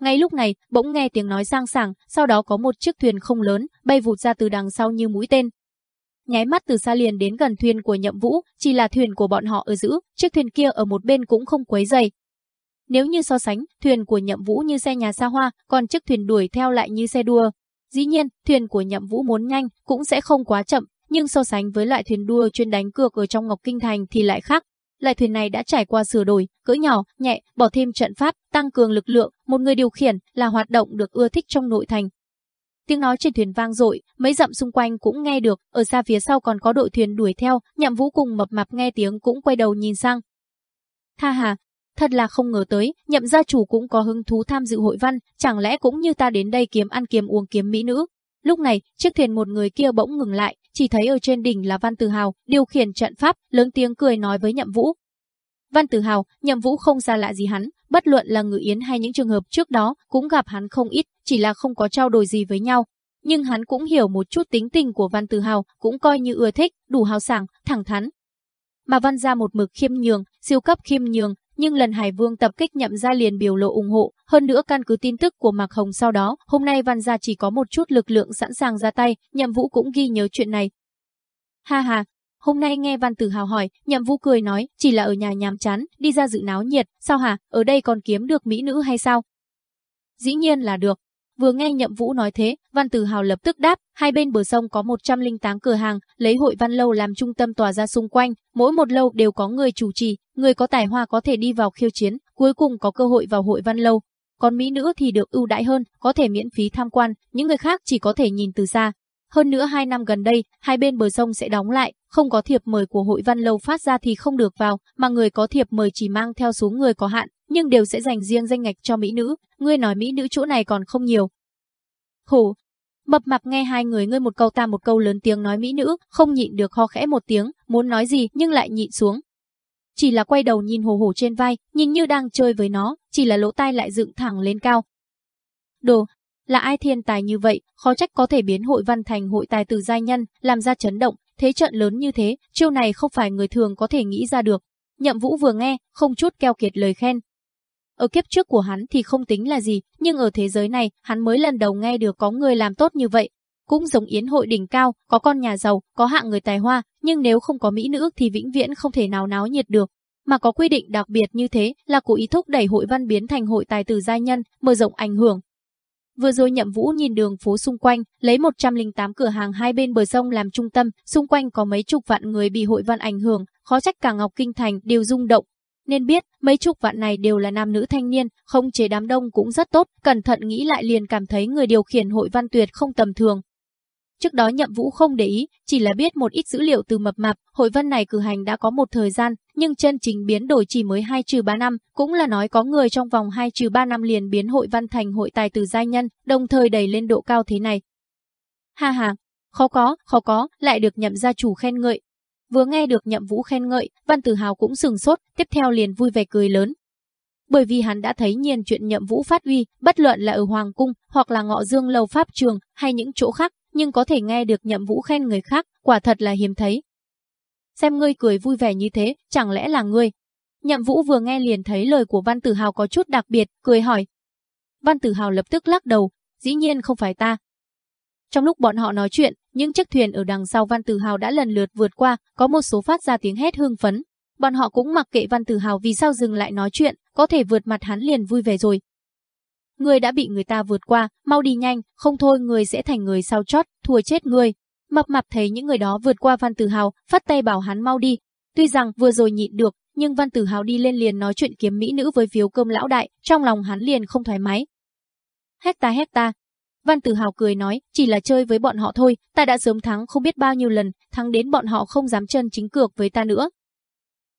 ngay lúc này, bỗng nghe tiếng nói sang sảng, sau đó có một chiếc thuyền không lớn, bay vụt ra từ đằng sau như mũi tên, nháy mắt từ xa liền đến gần thuyền của Nhậm Vũ, chỉ là thuyền của bọn họ ở giữ, chiếc thuyền kia ở một bên cũng không quấy dày. Nếu như so sánh, thuyền của Nhậm Vũ như xe nhà xa hoa, còn chiếc thuyền đuổi theo lại như xe đua. Dĩ nhiên, thuyền của Nhậm Vũ muốn nhanh cũng sẽ không quá chậm, nhưng so sánh với loại thuyền đua chuyên đánh cược ở trong Ngọc Kinh Thành thì lại khác. Loại thuyền này đã trải qua sửa đổi, cỡ nhỏ, nhẹ, bỏ thêm trận pháp, tăng cường lực lượng, một người điều khiển là hoạt động được ưa thích trong nội thành, Tiếng nói trên thuyền vang dội, mấy dặm xung quanh cũng nghe được, ở xa phía sau còn có đội thuyền đuổi theo, Nhậm Vũ cùng mập mạp nghe tiếng cũng quay đầu nhìn sang. Tha hà, thật là không ngờ tới, Nhậm gia chủ cũng có hứng thú tham dự hội văn, chẳng lẽ cũng như ta đến đây kiếm ăn kiếm uống kiếm mỹ nữ. Lúc này, chiếc thuyền một người kia bỗng ngừng lại, chỉ thấy ở trên đỉnh là Văn Tử Hào, điều khiển trận pháp, lớn tiếng cười nói với Nhậm Vũ. Văn Tử Hào, Nhậm Vũ không xa lạ gì hắn, bất luận là Ngự Yến hay những trường hợp trước đó, cũng gặp hắn không ít, chỉ là không có trao đổi gì với nhau. Nhưng hắn cũng hiểu một chút tính tình của Văn Tử Hào, cũng coi như ưa thích, đủ hào sảng, thẳng thắn. Mà Văn gia một mực khiêm nhường, siêu cấp khiêm nhường, nhưng lần Hải Vương tập kích nhậm gia liền biểu lộ ủng hộ, hơn nữa căn cứ tin tức của Mạc Hồng sau đó, hôm nay Văn gia chỉ có một chút lực lượng sẵn sàng ra tay, Nhậm Vũ cũng ghi nhớ chuyện này. Ha ha, Hôm nay nghe Văn Tử Hào hỏi, Nhậm Vũ cười nói, chỉ là ở nhà nhàm chán, đi ra dự náo nhiệt, sao hả, ở đây còn kiếm được mỹ nữ hay sao? Dĩ nhiên là được. Vừa nghe Nhậm Vũ nói thế, Văn Tử Hào lập tức đáp, hai bên bờ sông có 108 cửa hàng, lấy hội văn lâu làm trung tâm tòa ra xung quanh, mỗi một lâu đều có người chủ trì, người có tài hoa có thể đi vào khiêu chiến, cuối cùng có cơ hội vào hội văn lâu. Còn mỹ nữ thì được ưu đãi hơn, có thể miễn phí tham quan, những người khác chỉ có thể nhìn từ xa. Hơn nữa hai năm gần đây, hai bên bờ sông sẽ đóng lại, không có thiệp mời của hội văn lâu phát ra thì không được vào, mà người có thiệp mời chỉ mang theo số người có hạn, nhưng đều sẽ dành riêng danh ngạch cho mỹ nữ, ngươi nói mỹ nữ chỗ này còn không nhiều. Khổ, Mập mạp nghe hai người ngươi một câu ta một câu lớn tiếng nói mỹ nữ, không nhịn được ho khẽ một tiếng, muốn nói gì nhưng lại nhịn xuống. Chỉ là quay đầu nhìn hồ hồ trên vai, nhìn như đang chơi với nó, chỉ là lỗ tai lại dựng thẳng lên cao. Đồ, là ai thiên tài như vậy, khó trách có thể biến hội văn thành hội tài từ giai nhân, làm ra chấn động, thế trận lớn như thế, chiêu này không phải người thường có thể nghĩ ra được. Nhậm Vũ vừa nghe, không chút keo kiệt lời khen. Ở kiếp trước của hắn thì không tính là gì, nhưng ở thế giới này, hắn mới lần đầu nghe được có người làm tốt như vậy. cũng giống yến hội đỉnh cao, có con nhà giàu, có hạng người tài hoa, nhưng nếu không có mỹ nữ thì vĩnh viễn không thể nào náo nhiệt được. Mà có quy định đặc biệt như thế là cố ý thúc đẩy hội văn biến thành hội tài tử gia nhân, mở rộng ảnh hưởng, Vừa rồi Nhậm Vũ nhìn đường phố xung quanh, lấy 108 cửa hàng hai bên bờ sông làm trung tâm, xung quanh có mấy chục vạn người bị hội văn ảnh hưởng, khó trách cả Ngọc Kinh Thành đều rung động. Nên biết, mấy chục vạn này đều là nam nữ thanh niên, không chế đám đông cũng rất tốt, cẩn thận nghĩ lại liền cảm thấy người điều khiển hội văn tuyệt không tầm thường. Trước đó Nhậm Vũ không để ý, chỉ là biết một ít dữ liệu từ mập mạp, hội văn này cử hành đã có một thời gian, nhưng chân chính biến đổi chỉ mới 2 trừ 3 năm, cũng là nói có người trong vòng 2 trừ 3 năm liền biến hội văn thành hội tài từ giai nhân, đồng thời đẩy lên độ cao thế này. Ha ha, khó có, khó có, lại được nhậm gia chủ khen ngợi. Vừa nghe được nhậm vũ khen ngợi, Văn Tử Hào cũng sừng sốt, tiếp theo liền vui vẻ cười lớn. Bởi vì hắn đã thấy nhiên chuyện nhậm vũ phát uy, bất luận là ở Hoàng Cung, hoặc là ngọ dương lâu pháp trường, hay những chỗ khác, nhưng có thể nghe được nhậm vũ khen người khác, quả thật là hiếm thấy. Xem ngươi cười vui vẻ như thế, chẳng lẽ là ngươi? Nhậm vũ vừa nghe liền thấy lời của Văn Tử Hào có chút đặc biệt, cười hỏi. Văn Tử Hào lập tức lắc đầu, dĩ nhiên không phải ta. Trong lúc bọn họ nói chuyện, những chiếc thuyền ở đằng sau Văn Tử Hào đã lần lượt vượt qua, có một số phát ra tiếng hét hưng phấn. Bọn họ cũng mặc kệ Văn Tử Hào vì sao dừng lại nói chuyện, có thể vượt mặt hắn liền vui vẻ rồi, Người đã bị người ta vượt qua, mau đi nhanh, không thôi người sẽ thành người sau chót, thua chết người. Mập mạp thấy những người đó vượt qua Văn Tử Hào, phát tay bảo hắn mau đi. Tuy rằng vừa rồi nhịn được, nhưng Văn Tử Hào đi lên liền nói chuyện kiếm mỹ nữ với phiếu cơm lão đại, trong lòng hắn liền không thoải mái. hét ta hét ta. Văn Tử Hào cười nói, chỉ là chơi với bọn họ thôi, ta đã sớm thắng không biết bao nhiêu lần, thắng đến bọn họ không dám chân chính cược với ta nữa.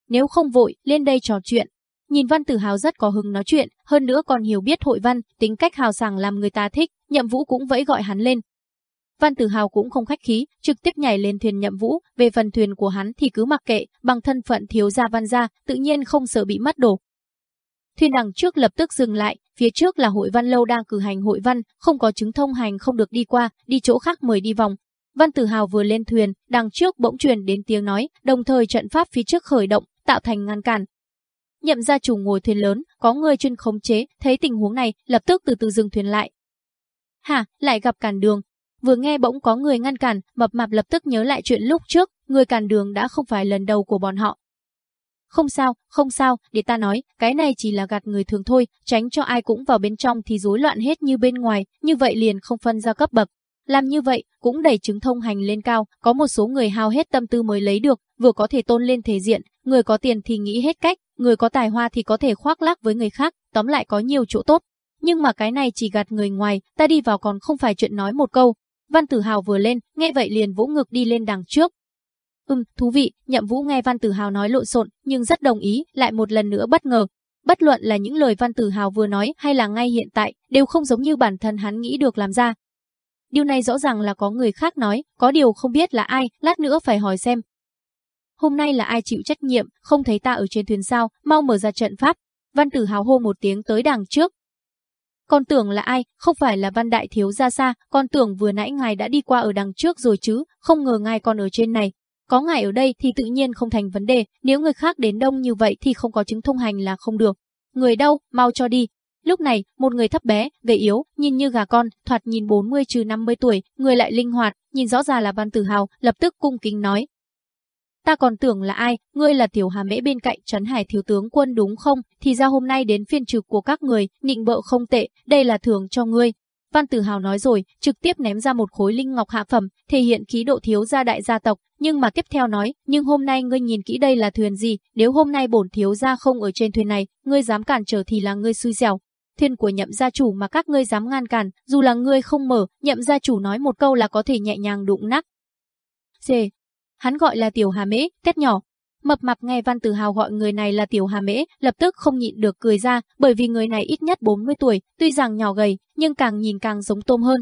Nếu không vội, lên đây trò chuyện, Nhìn Văn Tử Hào rất có hứng nói chuyện, hơn nữa còn hiểu biết hội văn, tính cách hào sảng làm người ta thích, Nhậm Vũ cũng vẫy gọi hắn lên. Văn Tử Hào cũng không khách khí, trực tiếp nhảy lên thuyền Nhậm Vũ, về phần thuyền của hắn thì cứ mặc kệ, bằng thân phận thiếu gia văn gia, tự nhiên không sợ bị mất đổ. Thuyền đằng trước lập tức dừng lại, phía trước là hội văn lâu đang cử hành hội văn, không có chứng thông hành không được đi qua, đi chỗ khác mời đi vòng. Văn Tử Hào vừa lên thuyền, đằng trước bỗng truyền đến tiếng nói, đồng thời trận pháp phía trước khởi động, tạo thành ngăn cản, Nhậm gia chủ ngồi thuyền lớn, có người chuyên khống chế, thấy tình huống này, lập tức từ từ dừng thuyền lại. Hả, lại gặp cản đường. Vừa nghe bỗng có người ngăn cản, mập mạp lập tức nhớ lại chuyện lúc trước, người cản đường đã không phải lần đầu của bọn họ. Không sao, không sao, để ta nói, cái này chỉ là gạt người thường thôi, tránh cho ai cũng vào bên trong thì rối loạn hết như bên ngoài, như vậy liền không phân ra cấp bậc. Làm như vậy, cũng đẩy chứng thông hành lên cao, có một số người hao hết tâm tư mới lấy được, vừa có thể tôn lên thể diện, người có tiền thì nghĩ hết cách, người có tài hoa thì có thể khoác lác với người khác, tóm lại có nhiều chỗ tốt. Nhưng mà cái này chỉ gạt người ngoài, ta đi vào còn không phải chuyện nói một câu. Văn Tử Hào vừa lên, nghe vậy liền vỗ ngực đi lên đằng trước. Ừm, thú vị, Nhậm Vũ nghe Văn Tử Hào nói lộn xộn, nhưng rất đồng ý, lại một lần nữa bất ngờ. Bất luận là những lời Văn Tử Hào vừa nói hay là ngay hiện tại, đều không giống như bản thân hắn nghĩ được làm ra. Điều này rõ ràng là có người khác nói, có điều không biết là ai, lát nữa phải hỏi xem, hôm nay là ai chịu trách nhiệm, không thấy ta ở trên thuyền sao, mau mở ra trận pháp. Văn tử hào hô một tiếng tới đằng trước. Con tưởng là ai, không phải là văn đại thiếu ra xa, con tưởng vừa nãy ngài đã đi qua ở đằng trước rồi chứ, không ngờ ngài còn ở trên này. Có ngài ở đây thì tự nhiên không thành vấn đề, nếu người khác đến đông như vậy thì không có chứng thông hành là không được. Người đâu, mau cho đi. Lúc này, một người thấp bé, gầy yếu, nhìn như gà con, thoạt nhìn 40 trừ 50 tuổi, người lại linh hoạt, nhìn rõ ràng là Văn Tử Hào, lập tức cung kính nói, Ta còn tưởng là ai, ngươi là tiểu hà mễ bên cạnh Trấn Hải thiếu tướng quân đúng không? Thì ra hôm nay đến phiên trực của các người, nịnh bợ không tệ, đây là thưởng cho ngươi. Văn Tử Hào nói rồi, trực tiếp ném ra một khối linh ngọc hạ phẩm, thể hiện khí độ thiếu gia đại gia tộc, nhưng mà tiếp theo nói, nhưng hôm nay ngươi nhìn kỹ đây là thuyền gì, nếu hôm nay bổn thiếu gia không ở trên thuyền này, ngươi dám cản trở thì là ngươi xui xẻo. Thuyền của nhậm gia chủ mà các ngươi dám ngăn cản, dù là ngươi không mở, nhậm gia chủ nói một câu là có thể nhẹ nhàng đụng nát. C hắn gọi là Tiểu Hà Mễ, tét nhỏ. Mập mạp nghe Văn Tử Hào gọi người này là Tiểu Hà Mễ, lập tức không nhịn được cười ra, bởi vì người này ít nhất 40 tuổi, tuy rằng nhỏ gầy, nhưng càng nhìn càng giống tôm hơn.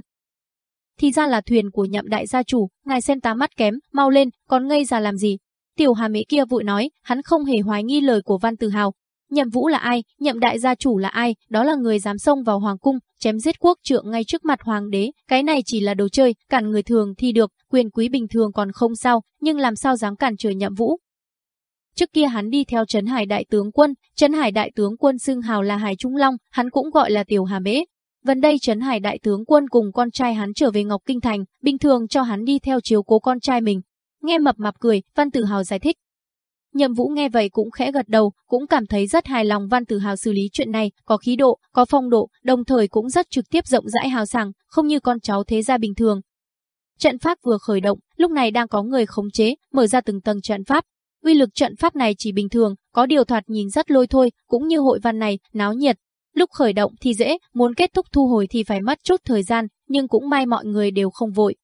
Thì ra là thuyền của nhậm đại gia chủ, ngài xem tá mắt kém, mau lên, còn ngây ra làm gì? Tiểu Hà Mễ kia vội nói, hắn không hề hoài nghi lời của Văn Tử Hào, Nhậm Vũ là ai, nhậm đại gia chủ là ai, đó là người dám xông vào hoàng cung, chém giết quốc trượng ngay trước mặt hoàng đế, cái này chỉ là đồ chơi, cản người thường thì được, quyền quý bình thường còn không sao, nhưng làm sao dám cản trở Nhậm Vũ. Trước kia hắn đi theo Trấn Hải đại tướng quân, Trấn Hải đại tướng quân xưng hào là Hải Trung Long, hắn cũng gọi là Tiểu Hà Mễ. Gần đây Trấn Hải đại tướng quân cùng con trai hắn trở về Ngọc Kinh Thành, bình thường cho hắn đi theo chiếu cố con trai mình. Nghe mập mạp cười, Văn Tử Hào giải thích. Nhậm Vũ nghe vậy cũng khẽ gật đầu, cũng cảm thấy rất hài lòng Văn Tử Hào xử lý chuyện này, có khí độ, có phong độ, đồng thời cũng rất trực tiếp rộng rãi hào sảng, không như con cháu thế gia bình thường. Trận pháp vừa khởi động, lúc này đang có người khống chế, mở ra từng tầng trận pháp. Uy lực trận pháp này chỉ bình thường, có điều thoạt nhìn rất lôi thôi, cũng như hội văn này, náo nhiệt, Lúc khởi động thì dễ, muốn kết thúc thu hồi thì phải mất chút thời gian, nhưng cũng may mọi người đều không vội.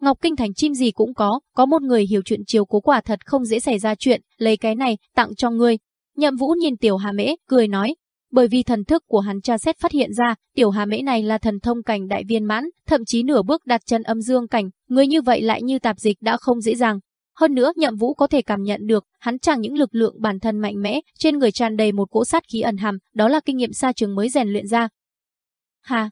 Ngọc Kinh Thành chim gì cũng có, có một người hiểu chuyện chiều cố quả thật không dễ xảy ra chuyện, lấy cái này, tặng cho ngươi. Nhậm Vũ nhìn Tiểu Hà Mễ, cười nói, bởi vì thần thức của hắn tra xét phát hiện ra, Tiểu Hà Mễ này là thần thông cảnh đại viên mãn, thậm chí nửa bước đặt chân âm dương cảnh, người như vậy lại như tạp dịch đã không dễ dàng, hơn nữa nhậm vũ có thể cảm nhận được, hắn chẳng những lực lượng bản thân mạnh mẽ, trên người tràn đầy một cỗ sát khí ẩn hàm, đó là kinh nghiệm xa trường mới rèn luyện ra. Hà,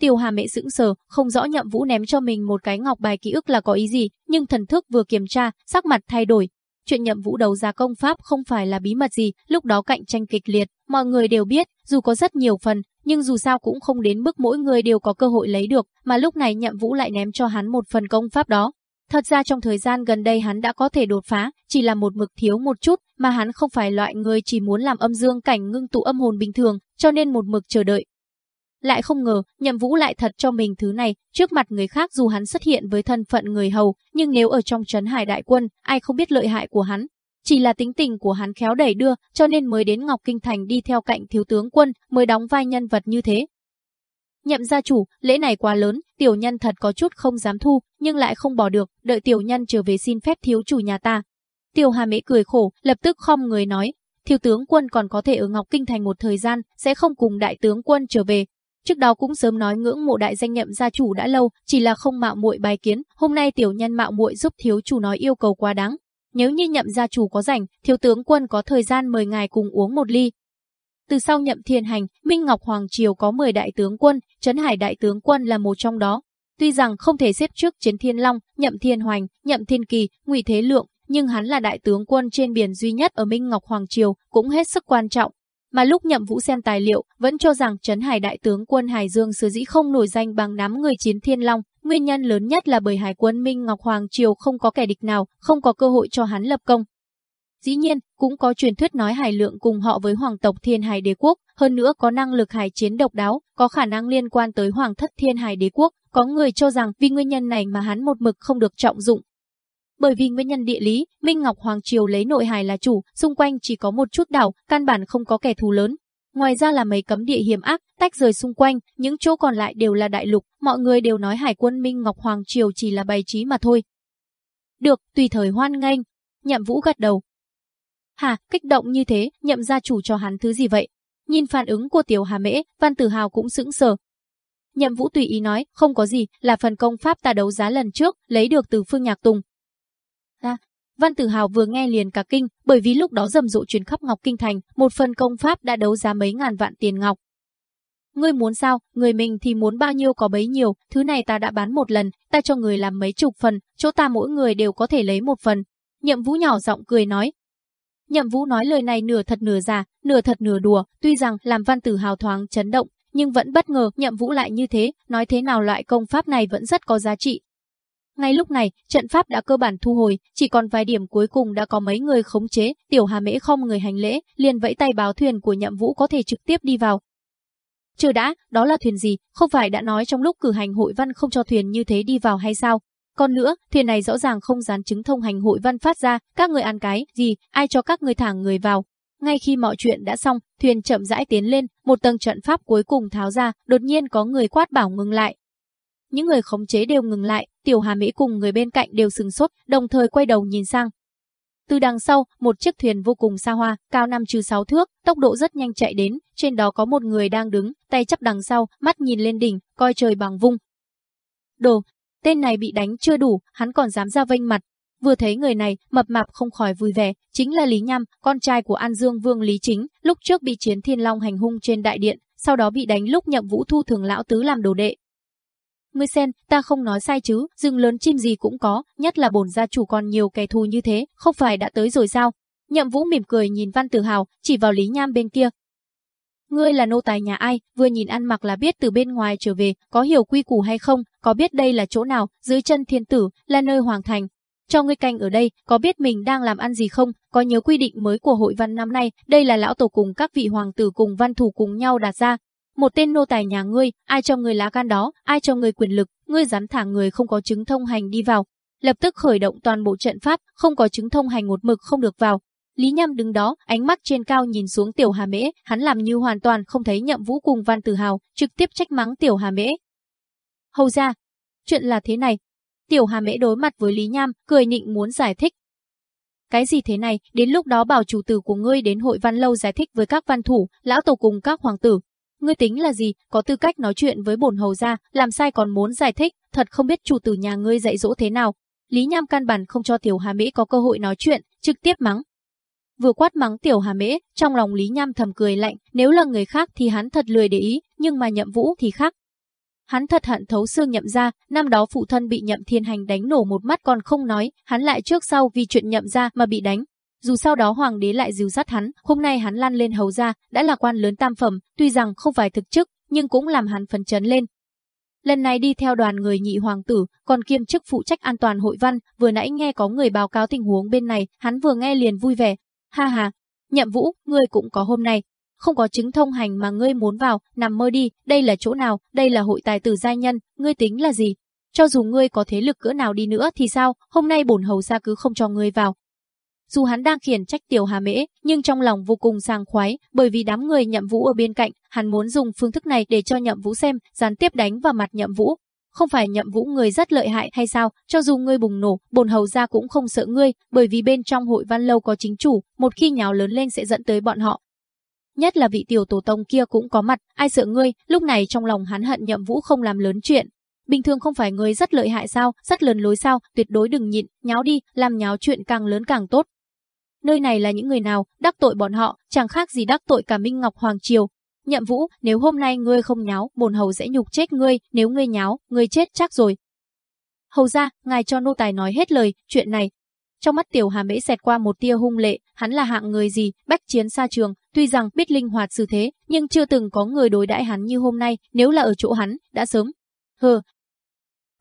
Tiêu Hà mẹ sững sờ, không rõ nhậm vũ ném cho mình một cái ngọc bài ký ức là có ý gì, nhưng thần thức vừa kiểm tra, sắc mặt thay đổi. Chuyện nhậm vũ đầu ra công pháp không phải là bí mật gì, lúc đó cạnh tranh kịch liệt, mọi người đều biết, dù có rất nhiều phần, nhưng dù sao cũng không đến mức mỗi người đều có cơ hội lấy được, mà lúc này nhậm vũ lại ném cho hắn một phần công pháp đó, Thật ra trong thời gian gần đây hắn đã có thể đột phá, chỉ là một mực thiếu một chút, mà hắn không phải loại người chỉ muốn làm âm dương cảnh ngưng tụ âm hồn bình thường, cho nên một mực chờ đợi. Lại không ngờ, nhậm vũ lại thật cho mình thứ này, trước mặt người khác dù hắn xuất hiện với thân phận người hầu, nhưng nếu ở trong trấn hải đại quân, ai không biết lợi hại của hắn. Chỉ là tính tình của hắn khéo đẩy đưa, cho nên mới đến Ngọc Kinh Thành đi theo cạnh thiếu tướng quân, mới đóng vai nhân vật như thế. Nhậm gia chủ, lễ này quá lớn, tiểu nhân thật có chút không dám thu, nhưng lại không bỏ được, đợi tiểu nhân trở về xin phép thiếu chủ nhà ta. Tiểu Hà Mễ cười khổ, lập tức khom người nói, thiếu tướng quân còn có thể ở Ngọc Kinh Thành một thời gian, sẽ không cùng đại tướng quân trở về. Trước đó cũng sớm nói ngưỡng mộ đại danh nhậm gia chủ đã lâu, chỉ là không mạo muội bài kiến, hôm nay tiểu nhân mạo muội giúp thiếu chủ nói yêu cầu quá đáng. Nếu như nhậm gia chủ có rảnh, thiếu tướng quân có thời gian mời ngài cùng uống một ly, từ sau nhậm thiên hành, Minh Ngọc Hoàng Triều có 10 đại tướng quân, Trấn Hải đại tướng quân là một trong đó. Tuy rằng không thể xếp trước Chiến Thiên Long, Nhậm Thiên Hoành, Nhậm Thiên Kỳ, Ngụy Thế Lượng, nhưng hắn là đại tướng quân trên biển duy nhất ở Minh Ngọc Hoàng Triều, cũng hết sức quan trọng. Mà lúc Nhậm Vũ xem tài liệu, vẫn cho rằng Trấn Hải đại tướng quân Hải Dương sứ dĩ không nổi danh bằng nắm người Chiến Thiên Long, nguyên nhân lớn nhất là bởi Hải quân Minh Ngọc Hoàng Triều không có kẻ địch nào, không có cơ hội cho hắn lập công. Dĩ nhiên, cũng có truyền thuyết nói Hải Lượng cùng họ với hoàng tộc Thiên Hải Đế quốc, hơn nữa có năng lực hải chiến độc đáo, có khả năng liên quan tới hoàng thất Thiên Hải Đế quốc, có người cho rằng vì nguyên nhân này mà hắn một mực không được trọng dụng. Bởi vì nguyên nhân địa lý, Minh Ngọc Hoàng Triều lấy nội hải là chủ, xung quanh chỉ có một chút đảo, căn bản không có kẻ thù lớn. Ngoài ra là mấy cấm địa hiểm ác, tách rời xung quanh, những chỗ còn lại đều là đại lục, mọi người đều nói hải quân Minh Ngọc Hoàng Triều chỉ là bày trí mà thôi. Được, tùy thời hoan nghênh. Nhậm Vũ gật đầu, Hà, kích động như thế, nhậm gia chủ cho hắn thứ gì vậy? Nhìn phản ứng của tiểu Hà Mễ, Văn Tử Hào cũng sững sờ. Nhậm Vũ tùy ý nói, không có gì, là phần công pháp ta đấu giá lần trước, lấy được từ Phương Nhạc Tùng. À, Văn Tử Hào vừa nghe liền cả kinh, bởi vì lúc đó rầm rộ truyền khắp Ngọc Kinh Thành, một phần công pháp đã đấu giá mấy ngàn vạn tiền ngọc. Ngươi muốn sao, người mình thì muốn bao nhiêu có bấy nhiêu, thứ này ta đã bán một lần, ta cho người làm mấy chục phần, chỗ ta mỗi người đều có thể lấy một phần. Nhậm Vũ nhỏ giọng cười nói, Nhậm Vũ nói lời này nửa thật nửa giả, nửa thật nửa đùa, tuy rằng làm văn tử hào thoáng chấn động, nhưng vẫn bất ngờ Nhậm Vũ lại như thế, nói thế nào loại công pháp này vẫn rất có giá trị. Ngay lúc này, trận pháp đã cơ bản thu hồi, chỉ còn vài điểm cuối cùng đã có mấy người khống chế, Tiểu Hà Mễ không người hành lễ, liền vẫy tay báo thuyền của Nhậm Vũ có thể trực tiếp đi vào. Chờ đã, đó là thuyền gì, không phải đã nói trong lúc cử hành hội văn không cho thuyền như thế đi vào hay sao? Còn nữa, thuyền này rõ ràng không dán chứng thông hành hội văn phát ra, các người ăn cái, gì, ai cho các người thẳng người vào. Ngay khi mọi chuyện đã xong, thuyền chậm rãi tiến lên, một tầng trận pháp cuối cùng tháo ra, đột nhiên có người quát bảo ngừng lại. Những người khống chế đều ngừng lại, tiểu hà mỹ cùng người bên cạnh đều sừng sốt, đồng thời quay đầu nhìn sang. Từ đằng sau, một chiếc thuyền vô cùng xa hoa, cao năm trừ sáu thước, tốc độ rất nhanh chạy đến, trên đó có một người đang đứng, tay chấp đằng sau, mắt nhìn lên đỉnh, coi trời bằng vung. Đồ, Tên này bị đánh chưa đủ, hắn còn dám ra vênh mặt. Vừa thấy người này, mập mạp không khỏi vui vẻ, chính là Lý Nham, con trai của An Dương Vương Lý Chính, lúc trước bị chiến thiên long hành hung trên đại điện, sau đó bị đánh lúc nhậm vũ thu thường lão tứ làm đồ đệ. Ngươi xem, ta không nói sai chứ, rừng lớn chim gì cũng có, nhất là bổn gia chủ còn nhiều kẻ thù như thế, không phải đã tới rồi sao? Nhậm vũ mỉm cười nhìn Văn Tử Hào, chỉ vào Lý Nham bên kia ngươi là nô tài nhà ai, vừa nhìn ăn mặc là biết từ bên ngoài trở về, có hiểu quy củ hay không, có biết đây là chỗ nào, dưới chân thiên tử, là nơi hoàng thành. Cho ngươi canh ở đây, có biết mình đang làm ăn gì không, có nhớ quy định mới của hội văn năm nay, đây là lão tổ cùng các vị hoàng tử cùng văn thủ cùng nhau đặt ra. Một tên nô tài nhà ngươi, ai cho ngươi lá gan đó, ai cho ngươi quyền lực, ngươi dám thả người không có chứng thông hành đi vào. Lập tức khởi động toàn bộ trận pháp, không có chứng thông hành một mực không được vào, Lý Nham đứng đó, ánh mắt trên cao nhìn xuống Tiểu Hà Mễ, hắn làm như hoàn toàn không thấy Nhậm Vũ cùng Văn Tử Hào, trực tiếp trách mắng Tiểu Hà Mễ. Hầu ra, chuyện là thế này. Tiểu Hà Mễ đối mặt với Lý Nham, cười nịnh muốn giải thích. Cái gì thế này, đến lúc đó bảo chủ tử của ngươi đến hội văn lâu giải thích với các văn thủ, lão tổ cùng các hoàng tử. Ngươi tính là gì, có tư cách nói chuyện với bổn hầu gia, làm sai còn muốn giải thích, thật không biết chủ tử nhà ngươi dạy dỗ thế nào. Lý Nham căn bản không cho Tiểu Hà Mễ có cơ hội nói chuyện, trực tiếp mắng. Vừa quát mắng tiểu hà mễ, trong lòng Lý Nham thầm cười lạnh, nếu là người khác thì hắn thật lười để ý, nhưng mà nhậm vũ thì khác. Hắn thật hận thấu xương nhậm ra, năm đó phụ thân bị nhậm thiên hành đánh nổ một mắt còn không nói, hắn lại trước sau vì chuyện nhậm ra mà bị đánh. Dù sau đó hoàng đế lại dìu dắt hắn, hôm nay hắn lăn lên hầu ra, đã là quan lớn tam phẩm, tuy rằng không phải thực chức, nhưng cũng làm hắn phấn chấn lên. Lần này đi theo đoàn người nhị hoàng tử, còn kiêm chức phụ trách an toàn hội văn, vừa nãy nghe có người báo cáo tình huống bên này, hắn vừa nghe liền vui vẻ, Ha ha, nhậm vũ, ngươi cũng có hôm nay. Không có chứng thông hành mà ngươi muốn vào, nằm mơ đi, đây là chỗ nào, đây là hội tài tử giai nhân, ngươi tính là gì? Cho dù ngươi có thế lực cỡ nào đi nữa thì sao, hôm nay bổn hầu gia cứ không cho ngươi vào. Dù hắn đang khiển trách tiểu hà mễ, nhưng trong lòng vô cùng sàng khoái, bởi vì đám người nhậm vũ ở bên cạnh, hắn muốn dùng phương thức này để cho nhậm vũ xem, gián tiếp đánh vào mặt nhậm vũ, không phải nhậm vũ người rất lợi hại hay sao, cho dù ngươi bùng nổ, bồn hầu ra cũng không sợ ngươi, bởi vì bên trong hội văn lâu có chính chủ, một khi nhào lớn lên sẽ dẫn tới bọn họ. Nhất là vị tiểu tổ tông kia cũng có mặt, ai sợ ngươi, lúc này trong lòng hắn hận nhậm vũ không làm lớn chuyện. Bình thường không phải ngươi rất lợi hại sao, rất lớn lối sao, tuyệt đối đừng nhịn, nháo đi, làm nháo chuyện càng lớn càng tốt. Nơi này là những người nào, đắc tội bọn họ, chẳng khác gì đắc tội cả Minh Ngọc Hoàng Triều, Nhậm Vũ, nếu hôm nay ngươi không nháo, bồn hầu sẽ nhục chết ngươi, nếu ngươi nháo, ngươi chết chắc rồi. Hầu ra, ngài cho nô tài nói hết lời, chuyện này. Trong mắt tiểu hà mễ xẹt qua một tia hung lệ, hắn là hạng người gì, bách chiến xa trường, tuy rằng biết linh hoạt xử thế, nhưng chưa từng có người đối đãi hắn như hôm nay, nếu là ở chỗ hắn, đã sớm. Hừ.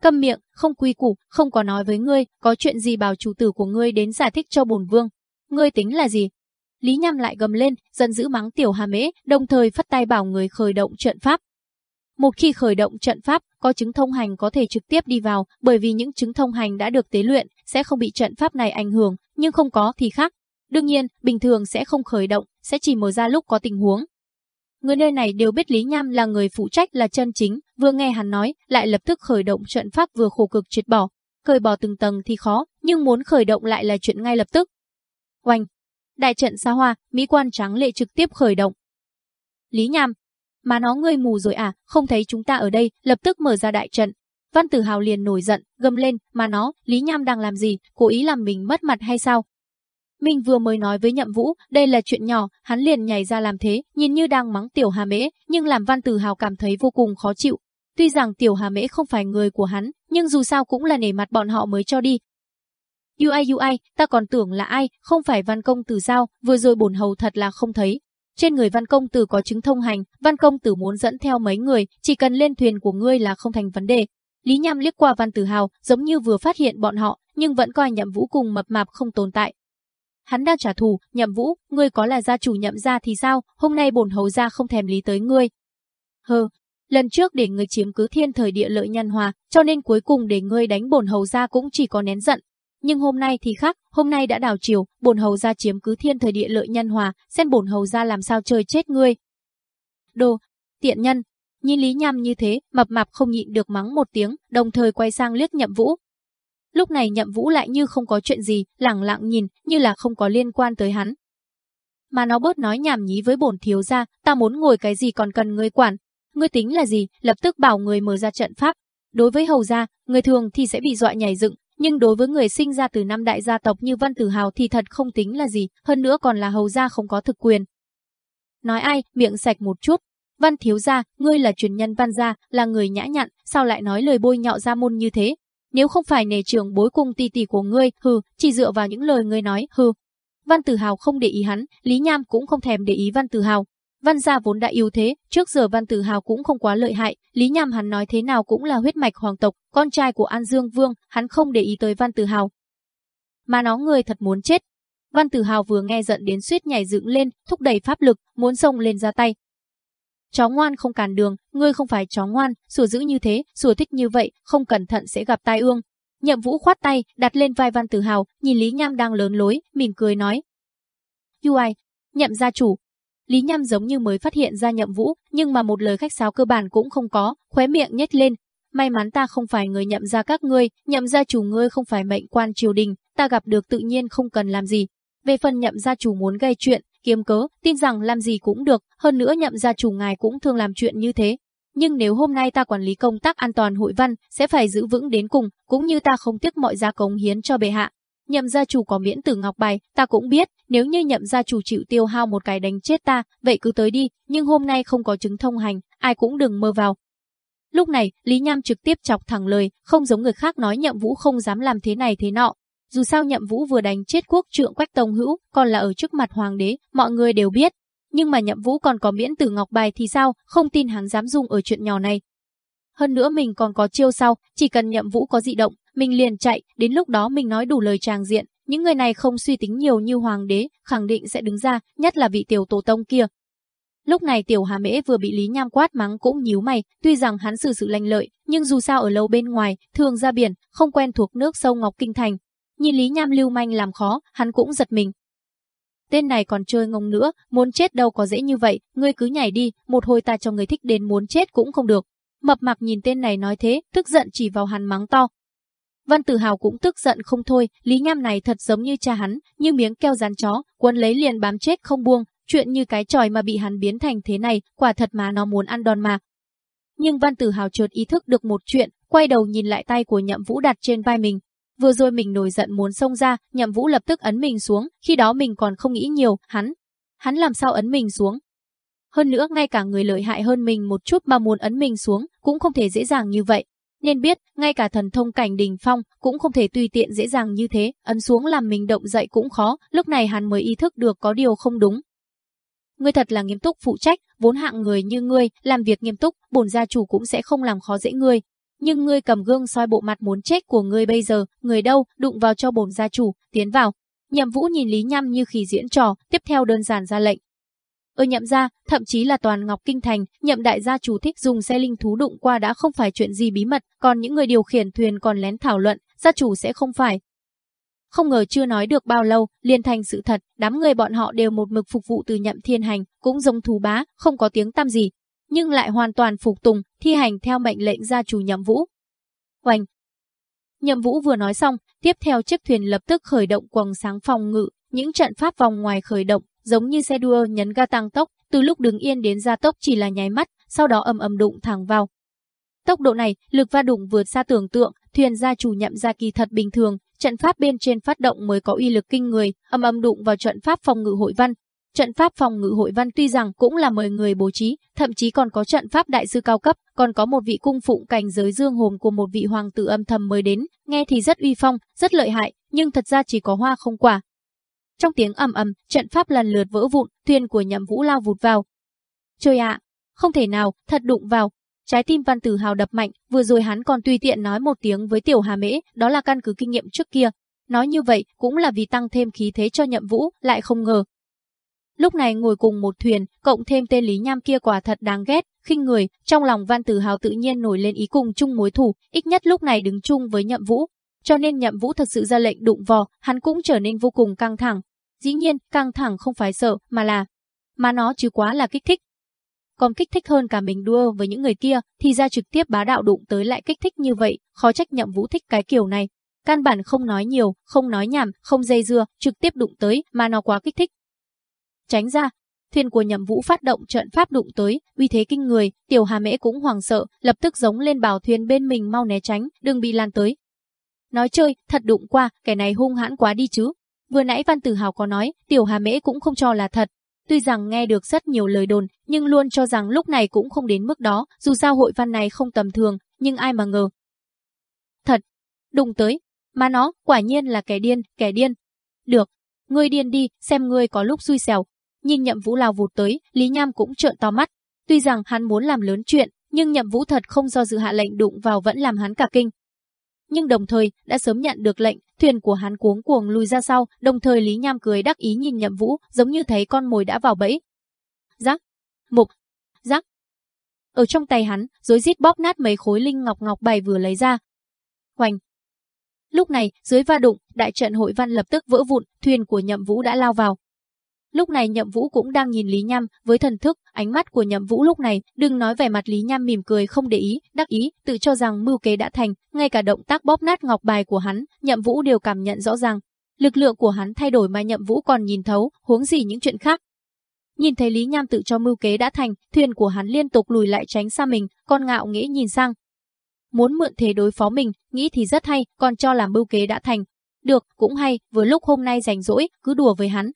Câm miệng, không quy củ, không có nói với ngươi, có chuyện gì bảo chủ tử của ngươi đến giải thích cho bổn vương. Ngươi tính là gì, Lý Nham lại gầm lên, dần giữ mắng tiểu hà mễ, đồng thời phất tay bảo người khởi động trận pháp. Một khi khởi động trận pháp, có chứng thông hành có thể trực tiếp đi vào, bởi vì những chứng thông hành đã được tế luyện, sẽ không bị trận pháp này ảnh hưởng, nhưng không có thì khác. Đương nhiên, bình thường sẽ không khởi động, sẽ chỉ mở ra lúc có tình huống. Người nơi này đều biết Lý Nham là người phụ trách là chân chính, vừa nghe hắn nói, lại lập tức khởi động trận pháp vừa khổ cực triệt bỏ. Khởi bỏ từng tầng thì khó, nhưng muốn khởi động lại là chuyện ngay lập tức. Oanh, đại trận xa hoa, mỹ quan trắng lệ trực tiếp khởi động. Lý Nham, mà nó ngươi mù rồi à, không thấy chúng ta ở đây, lập tức mở ra đại trận. Văn Tử Hào liền nổi giận, gầm lên, mà nó, Lý Nham đang làm gì, cố ý làm mình mất mặt hay sao? Mình vừa mới nói với Nhậm Vũ, đây là chuyện nhỏ, hắn liền nhảy ra làm thế, nhìn như đang mắng Tiểu Hà Mễ, nhưng làm Văn Tử Hào cảm thấy vô cùng khó chịu. Tuy rằng Tiểu Hà Mễ không phải người của hắn, nhưng dù sao cũng là nể mặt bọn họ mới cho đi, UI UI, ta còn tưởng là ai, không phải văn công tử sao, vừa rồi bổn hầu thật là không thấy. Trên người văn công tử có chứng thông hành, văn công tử muốn dẫn theo mấy người, chỉ cần lên thuyền của ngươi là không thành vấn đề. Lý Nham liếc qua văn tử hào, giống như vừa phát hiện bọn họ, nhưng vẫn coi nhậm vũ cùng mập mạp không tồn tại. Hắn đang trả thù, nhậm vũ, ngươi có là gia chủ nhậm gia thì sao, hôm nay bổn hầu gia không thèm lý tới ngươi. Hờ, lần trước để ngươi chiếm cứ thiên thời địa lợi nhân hòa, cho nên cuối cùng để ngươi đánh bổn hầu gia cũng chỉ có nén giận, nhưng hôm nay thì khác, hôm nay đã đảo chiều, bổn hầu gia chiếm cứ thiên thời địa lợi nhân hòa, xem bổn hầu gia làm sao chơi chết ngươi. Đồ, tiện nhân, nhìn Lý Nham như thế, mập mạp không nhịn được mắng một tiếng, đồng thời quay sang liếc Nhậm Vũ. Lúc này Nhậm Vũ lại như không có chuyện gì, lẳng lặng nhìn, như là không có liên quan tới hắn. Mà nó bớt nói nhảm nhí với bổn thiếu gia, ta muốn ngồi cái gì còn cần ngươi quản. Ngươi tính là gì, lập tức bảo người mở ra trận pháp. Đối với hầu gia, người thường thì sẽ bị dọa nhảy dựng, nhưng đối với người sinh ra từ năm đại gia tộc như Văn Tử Hào thì thật không tính là gì, hơn nữa còn là hầu gia không có thực quyền. Nói ai, miệng sạch một chút. Văn thiếu gia, ngươi là truyền nhân văn gia, là người nhã nhặn, sao lại nói lời bôi nhọ gia môn như thế? Nếu không phải nề trường bối cung ti tỷ của ngươi, hừ, chỉ dựa vào những lời ngươi nói, hừ. Văn Tử Hào không để ý hắn, Lý Nham cũng không thèm để ý Văn Tử Hào. Văn gia vốn đã yếu thế, trước giờ Văn Tử Hào cũng không quá lợi hại, Lý Nham hắn nói thế nào cũng là huyết mạch hoàng tộc, con trai của An Dương Vương, hắn không để ý tới Văn Tử Hào. Mà nó người thật muốn chết. Văn Tử Hào vừa nghe giận đến suýt nhảy dựng lên, thúc đẩy pháp lực, muốn xông lên ra tay. Chó ngoan không cản đường, ngươi không phải chó ngoan, sủa giữ như thế, sủa thích như vậy, không cẩn thận sẽ gặp tai ương. Nhậm Vũ khoát tay, đặt lên vai Văn Tử Hào, nhìn Lý Nham đang lớn lối, mỉm cười nói. "Ui. Nhậm gia chủ, Lý Nham giống như mới phát hiện ra nhậm vũ, nhưng mà một lời khách sáo cơ bản cũng không có, khóe miệng nhếch lên. May mắn ta không phải người nhậm ra các ngươi, nhậm gia chủ ngươi không phải mệnh quan triều đình, ta gặp được tự nhiên không cần làm gì. Về phần nhậm gia chủ muốn gây chuyện, kiếm cớ, tin rằng làm gì cũng được, hơn nữa nhậm gia chủ ngài cũng thường làm chuyện như thế. Nhưng nếu hôm nay ta quản lý công tác an toàn hội văn, sẽ phải giữ vững đến cùng, cũng như ta không tiếc mọi giá cống hiến cho bệ hạ, Nhậm gia chủ có miễn tử ngọc bài, ta cũng biết, nếu như nhậm gia chủ chịu tiêu hao một cái đánh chết ta, vậy cứ tới đi, nhưng hôm nay không có chứng thông hành, ai cũng đừng mơ vào. Lúc này, Lý Nham trực tiếp chọc thẳng lời, không giống người khác nói nhậm vũ không dám làm thế này thế nọ. Dù sao nhậm vũ vừa đánh chết quốc trượng quách tông hữu, còn là ở trước mặt hoàng đế, mọi người đều biết. Nhưng mà nhậm vũ còn có miễn tử ngọc bài thì sao, không tin hắn dám dùng ở chuyện nhỏ này. Hơn nữa mình còn có chiêu sau, chỉ cần nhậm vũ có dị động, mình liền chạy, đến lúc đó mình nói đủ lời tràng diện, những người này không suy tính nhiều như hoàng đế, khẳng định sẽ đứng ra, nhất là vị tiểu tổ tông kia. Lúc này tiểu Hà Mễ vừa bị Lý Nham quát mắng cũng nhíu mày, tuy rằng hắn xử sự lành lợi, nhưng dù sao ở lâu bên ngoài, thường ra biển, không quen thuộc nước sâu Ngọc Kinh Thành. Nhìn Lý Nham lưu manh làm khó, hắn cũng giật mình. Tên này còn chơi ngông nữa, muốn chết đâu có dễ như vậy, ngươi cứ nhảy đi, một hồi ta cho người thích đến muốn chết cũng không được. Mập mạc nhìn tên này nói thế, tức giận chỉ vào hắn mắng to, Văn Tử Hào cũng tức giận không thôi, Lý Nham này thật giống như cha hắn, như miếng keo rán chó, quân lấy liền bám chết không buông, chuyện như cái tròi mà bị hắn biến thành thế này, quả thật mà nó muốn ăn đòn mà. Nhưng Văn Tử Hào chợt ý thức được một chuyện, quay đầu nhìn lại tay của Nhậm Vũ đặt trên vai mình. Vừa rồi mình nổi giận muốn xông ra, Nhậm Vũ lập tức ấn mình xuống, khi đó mình còn không nghĩ nhiều, hắn, hắn làm sao ấn mình xuống? Hơn nữa ngay cả người lợi hại hơn mình một chút mà muốn ấn mình xuống, cũng không thể dễ dàng như vậy. Nên biết, ngay cả thần thông cảnh đỉnh phong cũng không thể tùy tiện dễ dàng như thế, ấn xuống làm mình động dậy cũng khó, lúc này hắn mới ý thức được có điều không đúng. Ngươi thật là nghiêm túc phụ trách, vốn hạng người như ngươi, làm việc nghiêm túc, bổn gia chủ cũng sẽ không làm khó dễ ngươi. Nhưng ngươi cầm gương soi bộ mặt muốn chết của ngươi bây giờ, người đâu, đụng vào cho bổn gia chủ, tiến vào. Nhậm Vũ nhìn Lý Nham như khi diễn trò, tiếp theo đơn giản ra lệnh, ở nhậm gia, thậm chí là toàn Ngọc Kinh Thành, nhậm đại gia chủ thích dùng xe linh thú đụng qua đã không phải chuyện gì bí mật, còn những người điều khiển thuyền còn lén thảo luận, gia chủ sẽ không phải. Không ngờ chưa nói được bao lâu, liền thành sự thật, đám người bọn họ đều một mực phục vụ từ nhậm thiên hành, cũng giống thú bá, không có tiếng tăm gì, nhưng lại hoàn toàn phục tùng, thi hành theo mệnh lệnh gia chủ nhậm vũ. Oanh! Nhậm vũ vừa nói xong, tiếp theo chiếc thuyền lập tức khởi động quầng sáng phòng ngự, những trận pháp vòng ngoài khởi động, giống như xe đua nhấn ga tăng tốc, từ lúc đứng yên đến gia tốc chỉ là nháy mắt, sau đó ầm ầm đụng thẳng vào. Tốc độ này, lực va đụng vượt xa tưởng tượng, thuyền gia chủ nhậm ra kỳ thật bình thường, trận pháp bên trên phát động mới có uy lực kinh người, ầm ầm đụng vào trận pháp phòng ngự hội văn. Trận pháp phòng ngự hội văn tuy rằng cũng là mời người bố trí, thậm chí còn có trận pháp đại sư cao cấp, còn có một vị cung phụng cảnh giới dương hồn của một vị hoàng tử âm thầm mới đến, nghe thì rất uy phong, rất lợi hại, nhưng thật ra chỉ có hoa không quả, trong tiếng ầm ầm, trận pháp lần lượt vỡ vụn, thuyền của Nhậm Vũ lao vụt vào. Trời ạ, không thể nào, thật đụng vào. Trái tim Văn Tử Hào đập mạnh, vừa rồi hắn còn tùy tiện nói một tiếng với Tiểu Hà Mễ, đó là căn cứ kinh nghiệm trước kia. Nói như vậy cũng là vì tăng thêm khí thế cho Nhậm Vũ, lại không ngờ. Lúc này ngồi cùng một thuyền, cộng thêm tên Lý Nham kia quả thật đáng ghét, khinh người, trong lòng Văn Tử Hào tự nhiên nổi lên ý cùng chung mối thù, ít nhất lúc này đứng chung với Nhậm Vũ, cho nên nhậm vũ thật sự ra lệnh đụng vò, hắn cũng trở nên vô cùng căng thẳng. Dĩ nhiên, căng thẳng không phải sợ, mà là... Mà nó chứ quá là kích thích. Còn kích thích hơn cả mình đua với những người kia, thì ra trực tiếp bá đạo đụng tới lại kích thích như vậy, khó trách nhậm vũ thích cái kiểu này. Căn bản không nói nhiều, không nói nhảm, không dây dưa, trực tiếp đụng tới, mà nó quá kích thích. Tránh ra, thuyền của nhậm vũ phát động trận pháp đụng tới, uy thế kinh người, tiểu hà mễ cũng hoàng sợ, lập tức giống lên bảo thuyền bên mình mau né tránh, đừng bị lan tới, Nói chơi, thật đụng qua, kẻ này hung hãn quá đi chứ. Vừa nãy Văn Tử Hào có nói, Tiểu Hà Mễ cũng không cho là thật. Tuy rằng nghe được rất nhiều lời đồn, nhưng luôn cho rằng lúc này cũng không đến mức đó, dù sao hội văn này không tầm thường, nhưng ai mà ngờ. Thật, đụng tới, mà nó, quả nhiên là kẻ điên, kẻ điên. Được, ngươi điên đi, xem ngươi có lúc xui xẻo. nhìn Nhậm Vũ lao vụt tới, Lý Nham cũng trợn to mắt. Tuy rằng hắn muốn làm lớn chuyện, nhưng Nhậm Vũ thật không do dự hạ lệnh đụng vào vẫn làm hắn cả kinh. Nhưng đồng thời, đã sớm nhận được lệnh, thuyền của hắn cuống cuồng lùi ra sau, đồng thời Lý Nham cười đắc ý nhìn Nhậm Vũ, giống như thấy con mồi đã vào bẫy. Rắc, mục, rắc. Ở trong tay hắn, rối rít bóp nát mấy khối linh ngọc ngọc bài vừa lấy ra. Hoành, Lúc này, dưới va đụng, đại trận hội văn lập tức vỡ vụn, thuyền của Nhậm Vũ đã lao vào. Lúc này Nhậm Vũ cũng đang nhìn Lý Nham với thần thức, ánh mắt của Nhậm Vũ lúc này, đừng nói vẻ mặt Lý Nham mỉm cười không để ý, đắc ý, tự cho rằng mưu kế đã thành, ngay cả động tác bóp nát ngọc bài của hắn, Nhậm Vũ đều cảm nhận rõ ràng. Lực lượng của hắn thay đổi mà Nhậm Vũ còn nhìn thấu, huống gì những chuyện khác. Nhìn thấy Lý Nham tự cho mưu kế đã thành, thuyền của hắn liên tục lùi lại tránh xa mình, con ngạo nghĩ nhìn sang, muốn mượn thế đối phó mình, nghĩ thì rất hay, còn cho là mưu kế đã thành. Được, cũng hay, vừa lúc hôm nay rảnh rỗi, cứ đùa với hắn.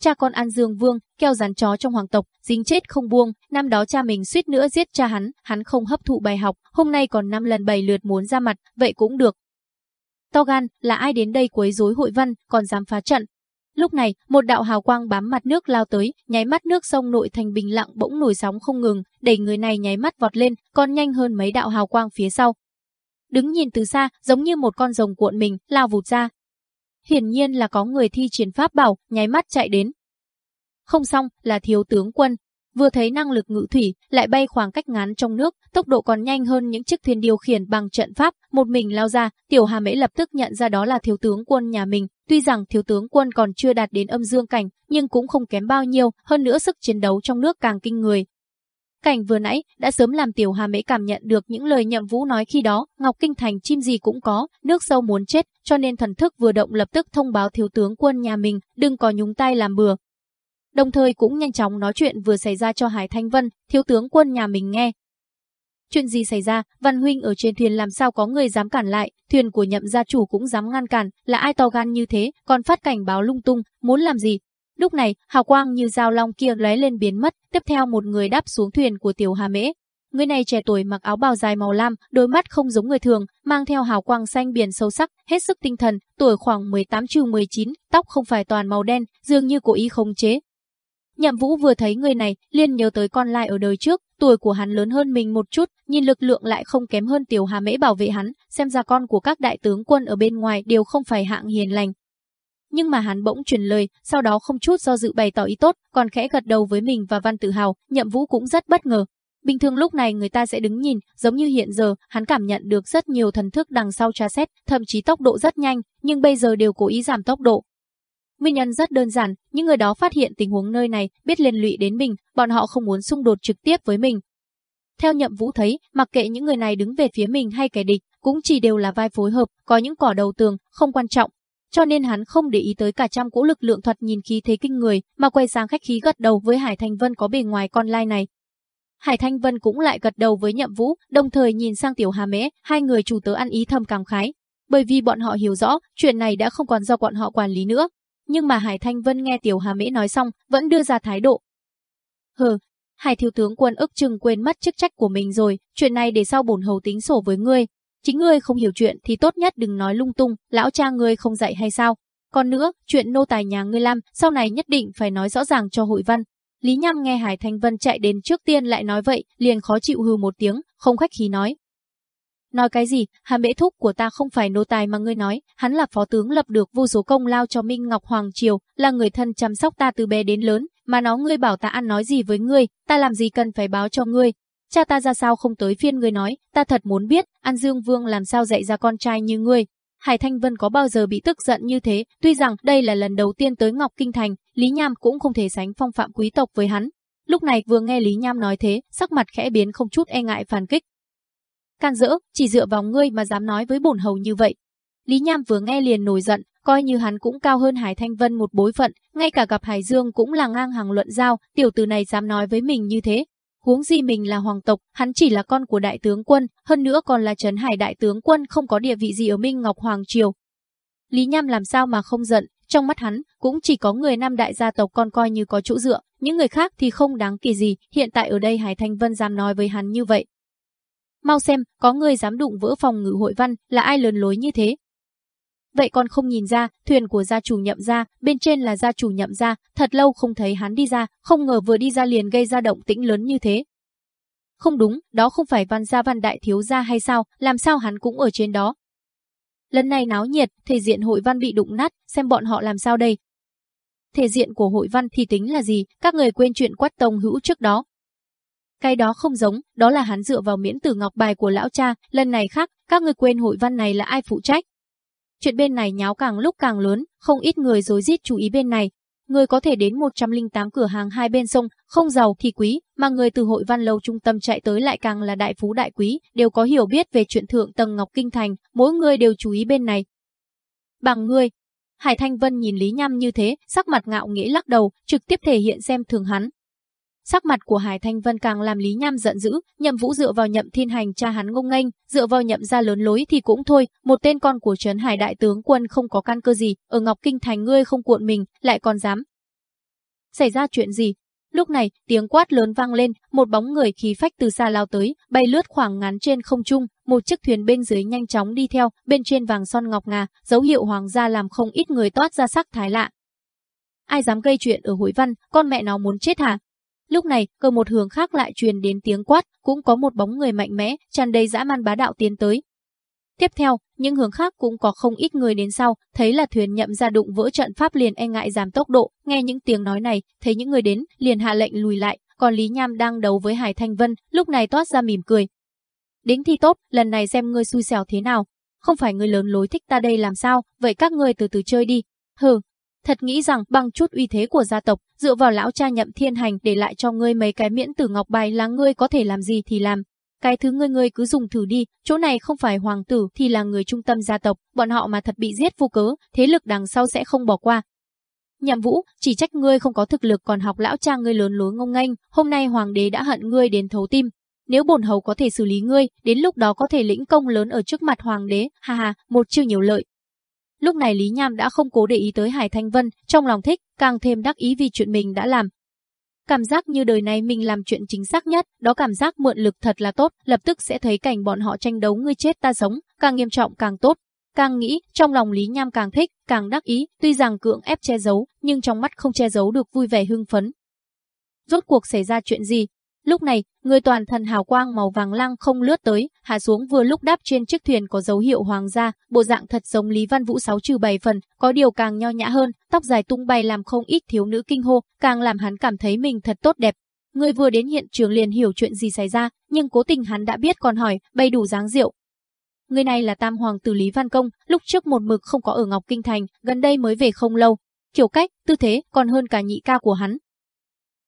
Cha con An Dương Vương, keo rắn chó trong hoàng tộc, dính chết không buông, năm đó cha mình suýt nữa giết cha hắn, hắn không hấp thụ bài học, hôm nay còn năm lần bảy lượt muốn ra mặt, vậy cũng được. To gan, là ai đến đây quấy rối hội văn, còn dám phá trận, Lúc này, một đạo hào quang bám mặt nước lao tới, nháy mắt nước sông nội thành bình lặng bỗng nổi sóng không ngừng, đẩy người này nháy mắt vọt lên, còn nhanh hơn mấy đạo hào quang phía sau. Đứng nhìn từ xa, giống như một con rồng cuộn mình, lao vụt ra. Hiển nhiên là có người thi triển pháp bảo, nháy mắt chạy đến. Không xong, là thiếu tướng quân, vừa thấy năng lực ngự thủy, lại bay khoảng cách ngắn trong nước, tốc độ còn nhanh hơn những chiếc thuyền điều khiển bằng trận pháp, một mình lao ra, Tiểu Hà Mễ lập tức nhận ra đó là thiếu tướng quân nhà mình, tuy rằng thiếu tướng quân còn chưa đạt đến âm dương cảnh, nhưng cũng không kém bao nhiêu, hơn nữa sức chiến đấu trong nước càng kinh người. Cảnh vừa nãy đã sớm làm Tiểu Hà Mễ cảm nhận được những lời Nhậm Vũ nói khi đó, Ngọc Kinh Thành chim gì cũng có, nước sâu muốn chết, cho nên thần thức vừa động lập tức thông báo thiếu tướng quân nhà mình, đừng có nhúng tay làm bừa, đồng thời cũng nhanh chóng nói chuyện vừa xảy ra cho Hải Thanh Vân, thiếu tướng quân nhà mình nghe. Chuyện gì xảy ra, Văn Huynh ở trên thuyền làm sao có người dám cản lại, thuyền của nhậm gia chủ cũng dám ngăn cản, là ai to gan như thế, còn phát cảnh báo lung tung, muốn làm gì. Lúc này, hào quang như dao long kia lóe lên biến mất, tiếp theo một người đáp xuống thuyền của tiểu Hà Mễ. Người này trẻ tuổi mặc áo bào dài màu lam, đôi mắt không giống người thường, mang theo hào quang xanh biển sâu sắc, hết sức tinh thần, tuổi khoảng 18 trừ 19, tóc không phải toàn màu đen, dường như cố ý khống chế, Nhậm Vũ vừa thấy người này, liền nhớ tới con lai ở đời trước, tuổi của hắn lớn hơn mình một chút, nhìn lực lượng lại không kém hơn Tiểu Hà Mễ bảo vệ hắn, xem ra con của các đại tướng quân ở bên ngoài đều không phải hạng hiền lành. Nhưng mà hắn bỗng truyền lời, sau đó không chút do dự bày tỏ ý tốt, còn khẽ gật đầu với mình và Văn Tự Hào, Nhậm Vũ cũng rất bất ngờ. Bình thường lúc này người ta sẽ đứng nhìn, giống như hiện giờ, hắn cảm nhận được rất nhiều thần thức đằng sau tra xét, thậm chí tốc độ rất nhanh, nhưng bây giờ đều cố ý giảm tốc độ, Nguyên nhân rất đơn giản, những người đó phát hiện tình huống nơi này, biết liên lụy đến mình, bọn họ không muốn xung đột trực tiếp với mình. Theo nhậm vũ thấy, mặc kệ những người này đứng về phía mình hay kẻ địch, cũng chỉ đều là vai phối hợp, có những cỏ đầu tường, không quan trọng. Cho nên hắn không để ý tới cả trăm cỗ lực lượng thuật nhìn khí thế kinh người, mà quay sang khách khí gật đầu với Hải Thanh Vân có bề ngoài con lai này. Hải Thanh Vân cũng lại gật đầu với nhậm vũ, đồng thời nhìn sang tiểu hà mễ, hai người chủ tớ ăn ý thầm cảm khái. Bởi vì bọn họ hiểu rõ, chuyện này đã không còn do bọn họ quản lý nữa, nhưng mà Hải Thanh Vân nghe Tiểu Hà Mễ nói xong, vẫn đưa ra thái độ. Hừ, Hải thiếu tướng quân ức chừng quên mất chức trách của mình rồi, chuyện này để sau bổn hầu tính sổ với ngươi. Chính ngươi không hiểu chuyện thì tốt nhất đừng nói lung tung, lão cha ngươi không dạy hay sao? Còn nữa, chuyện nô tài nhà ngươi làm, sau này nhất định phải nói rõ ràng cho hội văn. Lý Nham nghe Hải Thanh Vân chạy đến trước tiên lại nói vậy, liền khó chịu hừ một tiếng, không khách khí nói. Nói cái gì, hàm bệ thúc của ta không phải nô tài mà ngươi nói, hắn là phó tướng lập được vô số công lao cho Minh Ngọc Hoàng Triều, là người thân chăm sóc ta từ bé đến lớn, mà nó ngươi bảo ta ăn nói gì với ngươi, ta làm gì cần phải báo cho ngươi. Cha ta ra sao không tới phiên ngươi nói, ta thật muốn biết, An Dương Vương làm sao dạy ra con trai như ngươi. Hải Thanh Vân có bao giờ bị tức giận như thế, tuy rằng đây là lần đầu tiên tới Ngọc Kinh Thành, Lý Nham cũng không thể sánh phong phạm quý tộc với hắn. Lúc này vừa nghe Lý Nham nói thế, sắc mặt khẽ biến không chút e ngại phản kích, Can dỡ, chỉ dựa vào ngươi mà dám nói với bổn hầu như vậy. Lý Nham vừa nghe liền nổi giận, coi như hắn cũng cao hơn Hải Thanh Vân một bối phận, ngay cả gặp Hải Dương cũng là ngang hàng luận giao, tiểu tử này dám nói với mình như thế. Huống gì mình là hoàng tộc, hắn chỉ là con của đại tướng quân, hơn nữa còn là trấn hải đại tướng quân không có địa vị gì ở Minh Ngọc Hoàng Triều. Lý Nham làm sao mà không giận, trong mắt hắn, cũng chỉ có người nam đại gia tộc con coi như có chỗ dựa, những người khác thì không đáng kỳ gì, hiện tại ở đây Hải Thanh Vân dám nói với hắn như vậy, Mau xem, có người dám đụng vỡ phòng ngự hội văn, là ai lớn lối như thế vậy còn không nhìn ra, thuyền của gia chủ nhậm gia, bên trên là gia chủ nhậm gia, thật lâu không thấy hắn đi ra, không ngờ vừa đi ra liền gây ra động tĩnh lớn như thế. Không đúng, đó không phải văn gia văn đại thiếu gia hay sao, làm sao hắn cũng ở trên đó. Lần này náo nhiệt, thể diện hội văn bị đụng nát, xem bọn họ làm sao đây. Thể diện của hội văn thì tính là gì, các người quên chuyện quát tông hữu trước đó, cái đó không giống, đó là hắn dựa vào miễn tử ngọc bài của lão cha, lần này khác, các người quên hội văn này là ai phụ trách. Chuyện bên này nháo càng lúc càng lớn, không ít người rối rít chú ý bên này. Người có thể đến 108 cửa hàng hai bên sông, không giàu thì quý, mà người từ hội văn lâu trung tâm chạy tới lại càng là đại phú đại quý, đều có hiểu biết về chuyện thượng tầng Ngọc Kinh Thành, mỗi người đều chú ý bên này. Bằng người, Hải Thanh Vân nhìn Lý Nham như thế, sắc mặt ngạo nghễ lắc đầu, trực tiếp thể hiện xem thường hắn, Sắc mặt của Hải Thanh Vân càng làm Lý Nham giận dữ, Nhậm Vũ dựa vào Nhậm Thiên Hành cha hắn ngông nghênh, dựa vào Nhậm gia lớn lối thì cũng thôi, một tên con của trấn Hải đại tướng quân không có căn cơ gì, ở Ngọc Kinh thành ngươi không cuộn mình, lại còn dám. Xảy ra chuyện gì? Lúc này, tiếng quát lớn vang lên, một bóng người khí phách từ xa lao tới, bay lướt khoảng ngắn trên không trung, một chiếc thuyền bên dưới nhanh chóng đi theo, bên trên vàng son ngọc ngà, dấu hiệu hoàng gia làm không ít người toát ra sắc thái lạ. Ai dám gây chuyện ở Hối Văn, con mẹ nó muốn chết hả? Lúc này, cơ một hướng khác lại truyền đến tiếng quát, cũng có một bóng người mạnh mẽ, tràn đầy dã man bá đạo tiến tới. Tiếp theo, những hướng khác cũng có không ít người đến sau, thấy là thuyền nhậm ra đụng vỡ trận pháp liền e ngại giảm tốc độ, nghe những tiếng nói này, thấy những người đến, liền hạ lệnh lùi lại, còn Lý Nham đang đấu với Hải Thanh Vân, lúc này toát ra mỉm cười. Đính thi tốt, lần này xem ngươi xui xẻo thế nào. Không phải người lớn lối thích ta đây làm sao, vậy các ngươi từ từ chơi đi. Hừ, thật nghĩ rằng bằng chút uy thế của gia tộc, dựa vào lão cha nhậm thiên hành để lại cho ngươi mấy cái miễn tử ngọc bài là ngươi có thể làm gì thì làm. Cái thứ ngươi ngươi cứ dùng thử đi, chỗ này không phải hoàng tử thì là người trung tâm gia tộc, bọn họ mà thật bị giết vô cớ, thế lực đằng sau sẽ không bỏ qua. Nhậm Vũ, chỉ trách ngươi không có thực lực còn học lão cha ngươi lớn lối ngông nghênh, hôm nay hoàng đế đã hận ngươi đến thấu tim. Nếu bổn hầu có thể xử lý ngươi, đến lúc đó có thể lĩnh công lớn ở trước mặt hoàng đế, ha ha, một chiêu nhiều lợi, Lúc này Lý Nham đã không cố để ý tới Hải Thanh Vân, trong lòng thích, càng thêm đắc ý vì chuyện mình đã làm. Cảm giác như đời này mình làm chuyện chính xác nhất, đó cảm giác mượn lực thật là tốt, lập tức sẽ thấy cảnh bọn họ tranh đấu ngươi chết ta sống, càng nghiêm trọng càng tốt. Càng nghĩ, trong lòng Lý Nham càng thích, càng đắc ý, tuy rằng cưỡng ép che giấu, nhưng trong mắt không che giấu được vui vẻ hưng phấn. Rốt cuộc xảy ra chuyện gì, Lúc này, người toàn thân hào quang màu vàng lăng không lướt tới, hạ xuống vừa lúc đáp trên chiếc thuyền có dấu hiệu hoàng gia, bộ dạng thật giống Lý Văn Vũ sáu trừ bảy phần, có điều càng nho nhã hơn, tóc dài tung bay làm không ít thiếu nữ kinh hô, càng làm hắn cảm thấy mình thật tốt đẹp. Người vừa đến hiện trường liền hiểu chuyện gì xảy ra, nhưng cố tình hắn đã biết còn hỏi, bay đủ dáng rượu. Người này là Tam Hoàng tử Lý Văn Công, lúc trước một mực không có ở Ngọc Kinh Thành, gần đây mới về không lâu. Kiểu cách, tư thế còn hơn cả nhị ca của hắn,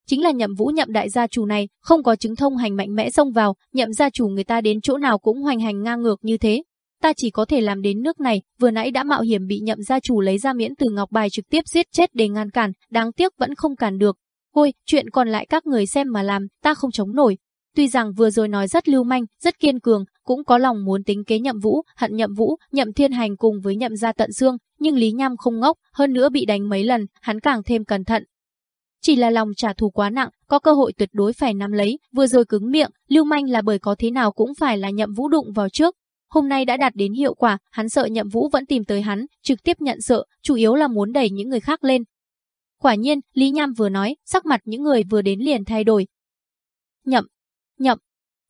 chính là nhậm vũ nhậm đại gia chủ này, không có chứng thông hành mạnh mẽ xông vào, nhậm gia chủ người ta đến chỗ nào cũng hoành hành ngang ngược như thế. Ta chỉ có thể làm đến nước này, vừa nãy đã mạo hiểm bị nhậm gia chủ lấy ra miễn từ ngọc bài trực tiếp giết chết để ngăn cản, đáng tiếc vẫn không cản được. Ôi, chuyện còn lại các người xem mà làm, ta không chống nổi. Tuy rằng vừa rồi nói rất lưu manh, rất kiên cường, cũng có lòng muốn tính kế nhậm vũ, hận nhậm vũ, nhậm thiên hành cùng với nhậm gia tận xương, nhưng Lý Nham không ngốc, hơn nữa bị đánh mấy lần, hắn càng thêm cẩn thận, chỉ là lòng trả thù quá nặng, có cơ hội tuyệt đối phải nắm lấy, vừa rồi cứng miệng, lưu manh là bởi có thế nào cũng phải là nhậm vũ đụng vào trước. Hôm nay đã đạt đến hiệu quả, hắn sợ nhậm vũ vẫn tìm tới hắn, trực tiếp nhận sợ, chủ yếu là muốn đẩy những người khác lên. Quả nhiên, Lý Nham vừa nói, sắc mặt những người vừa đến liền thay đổi. Nhậm, nhậm,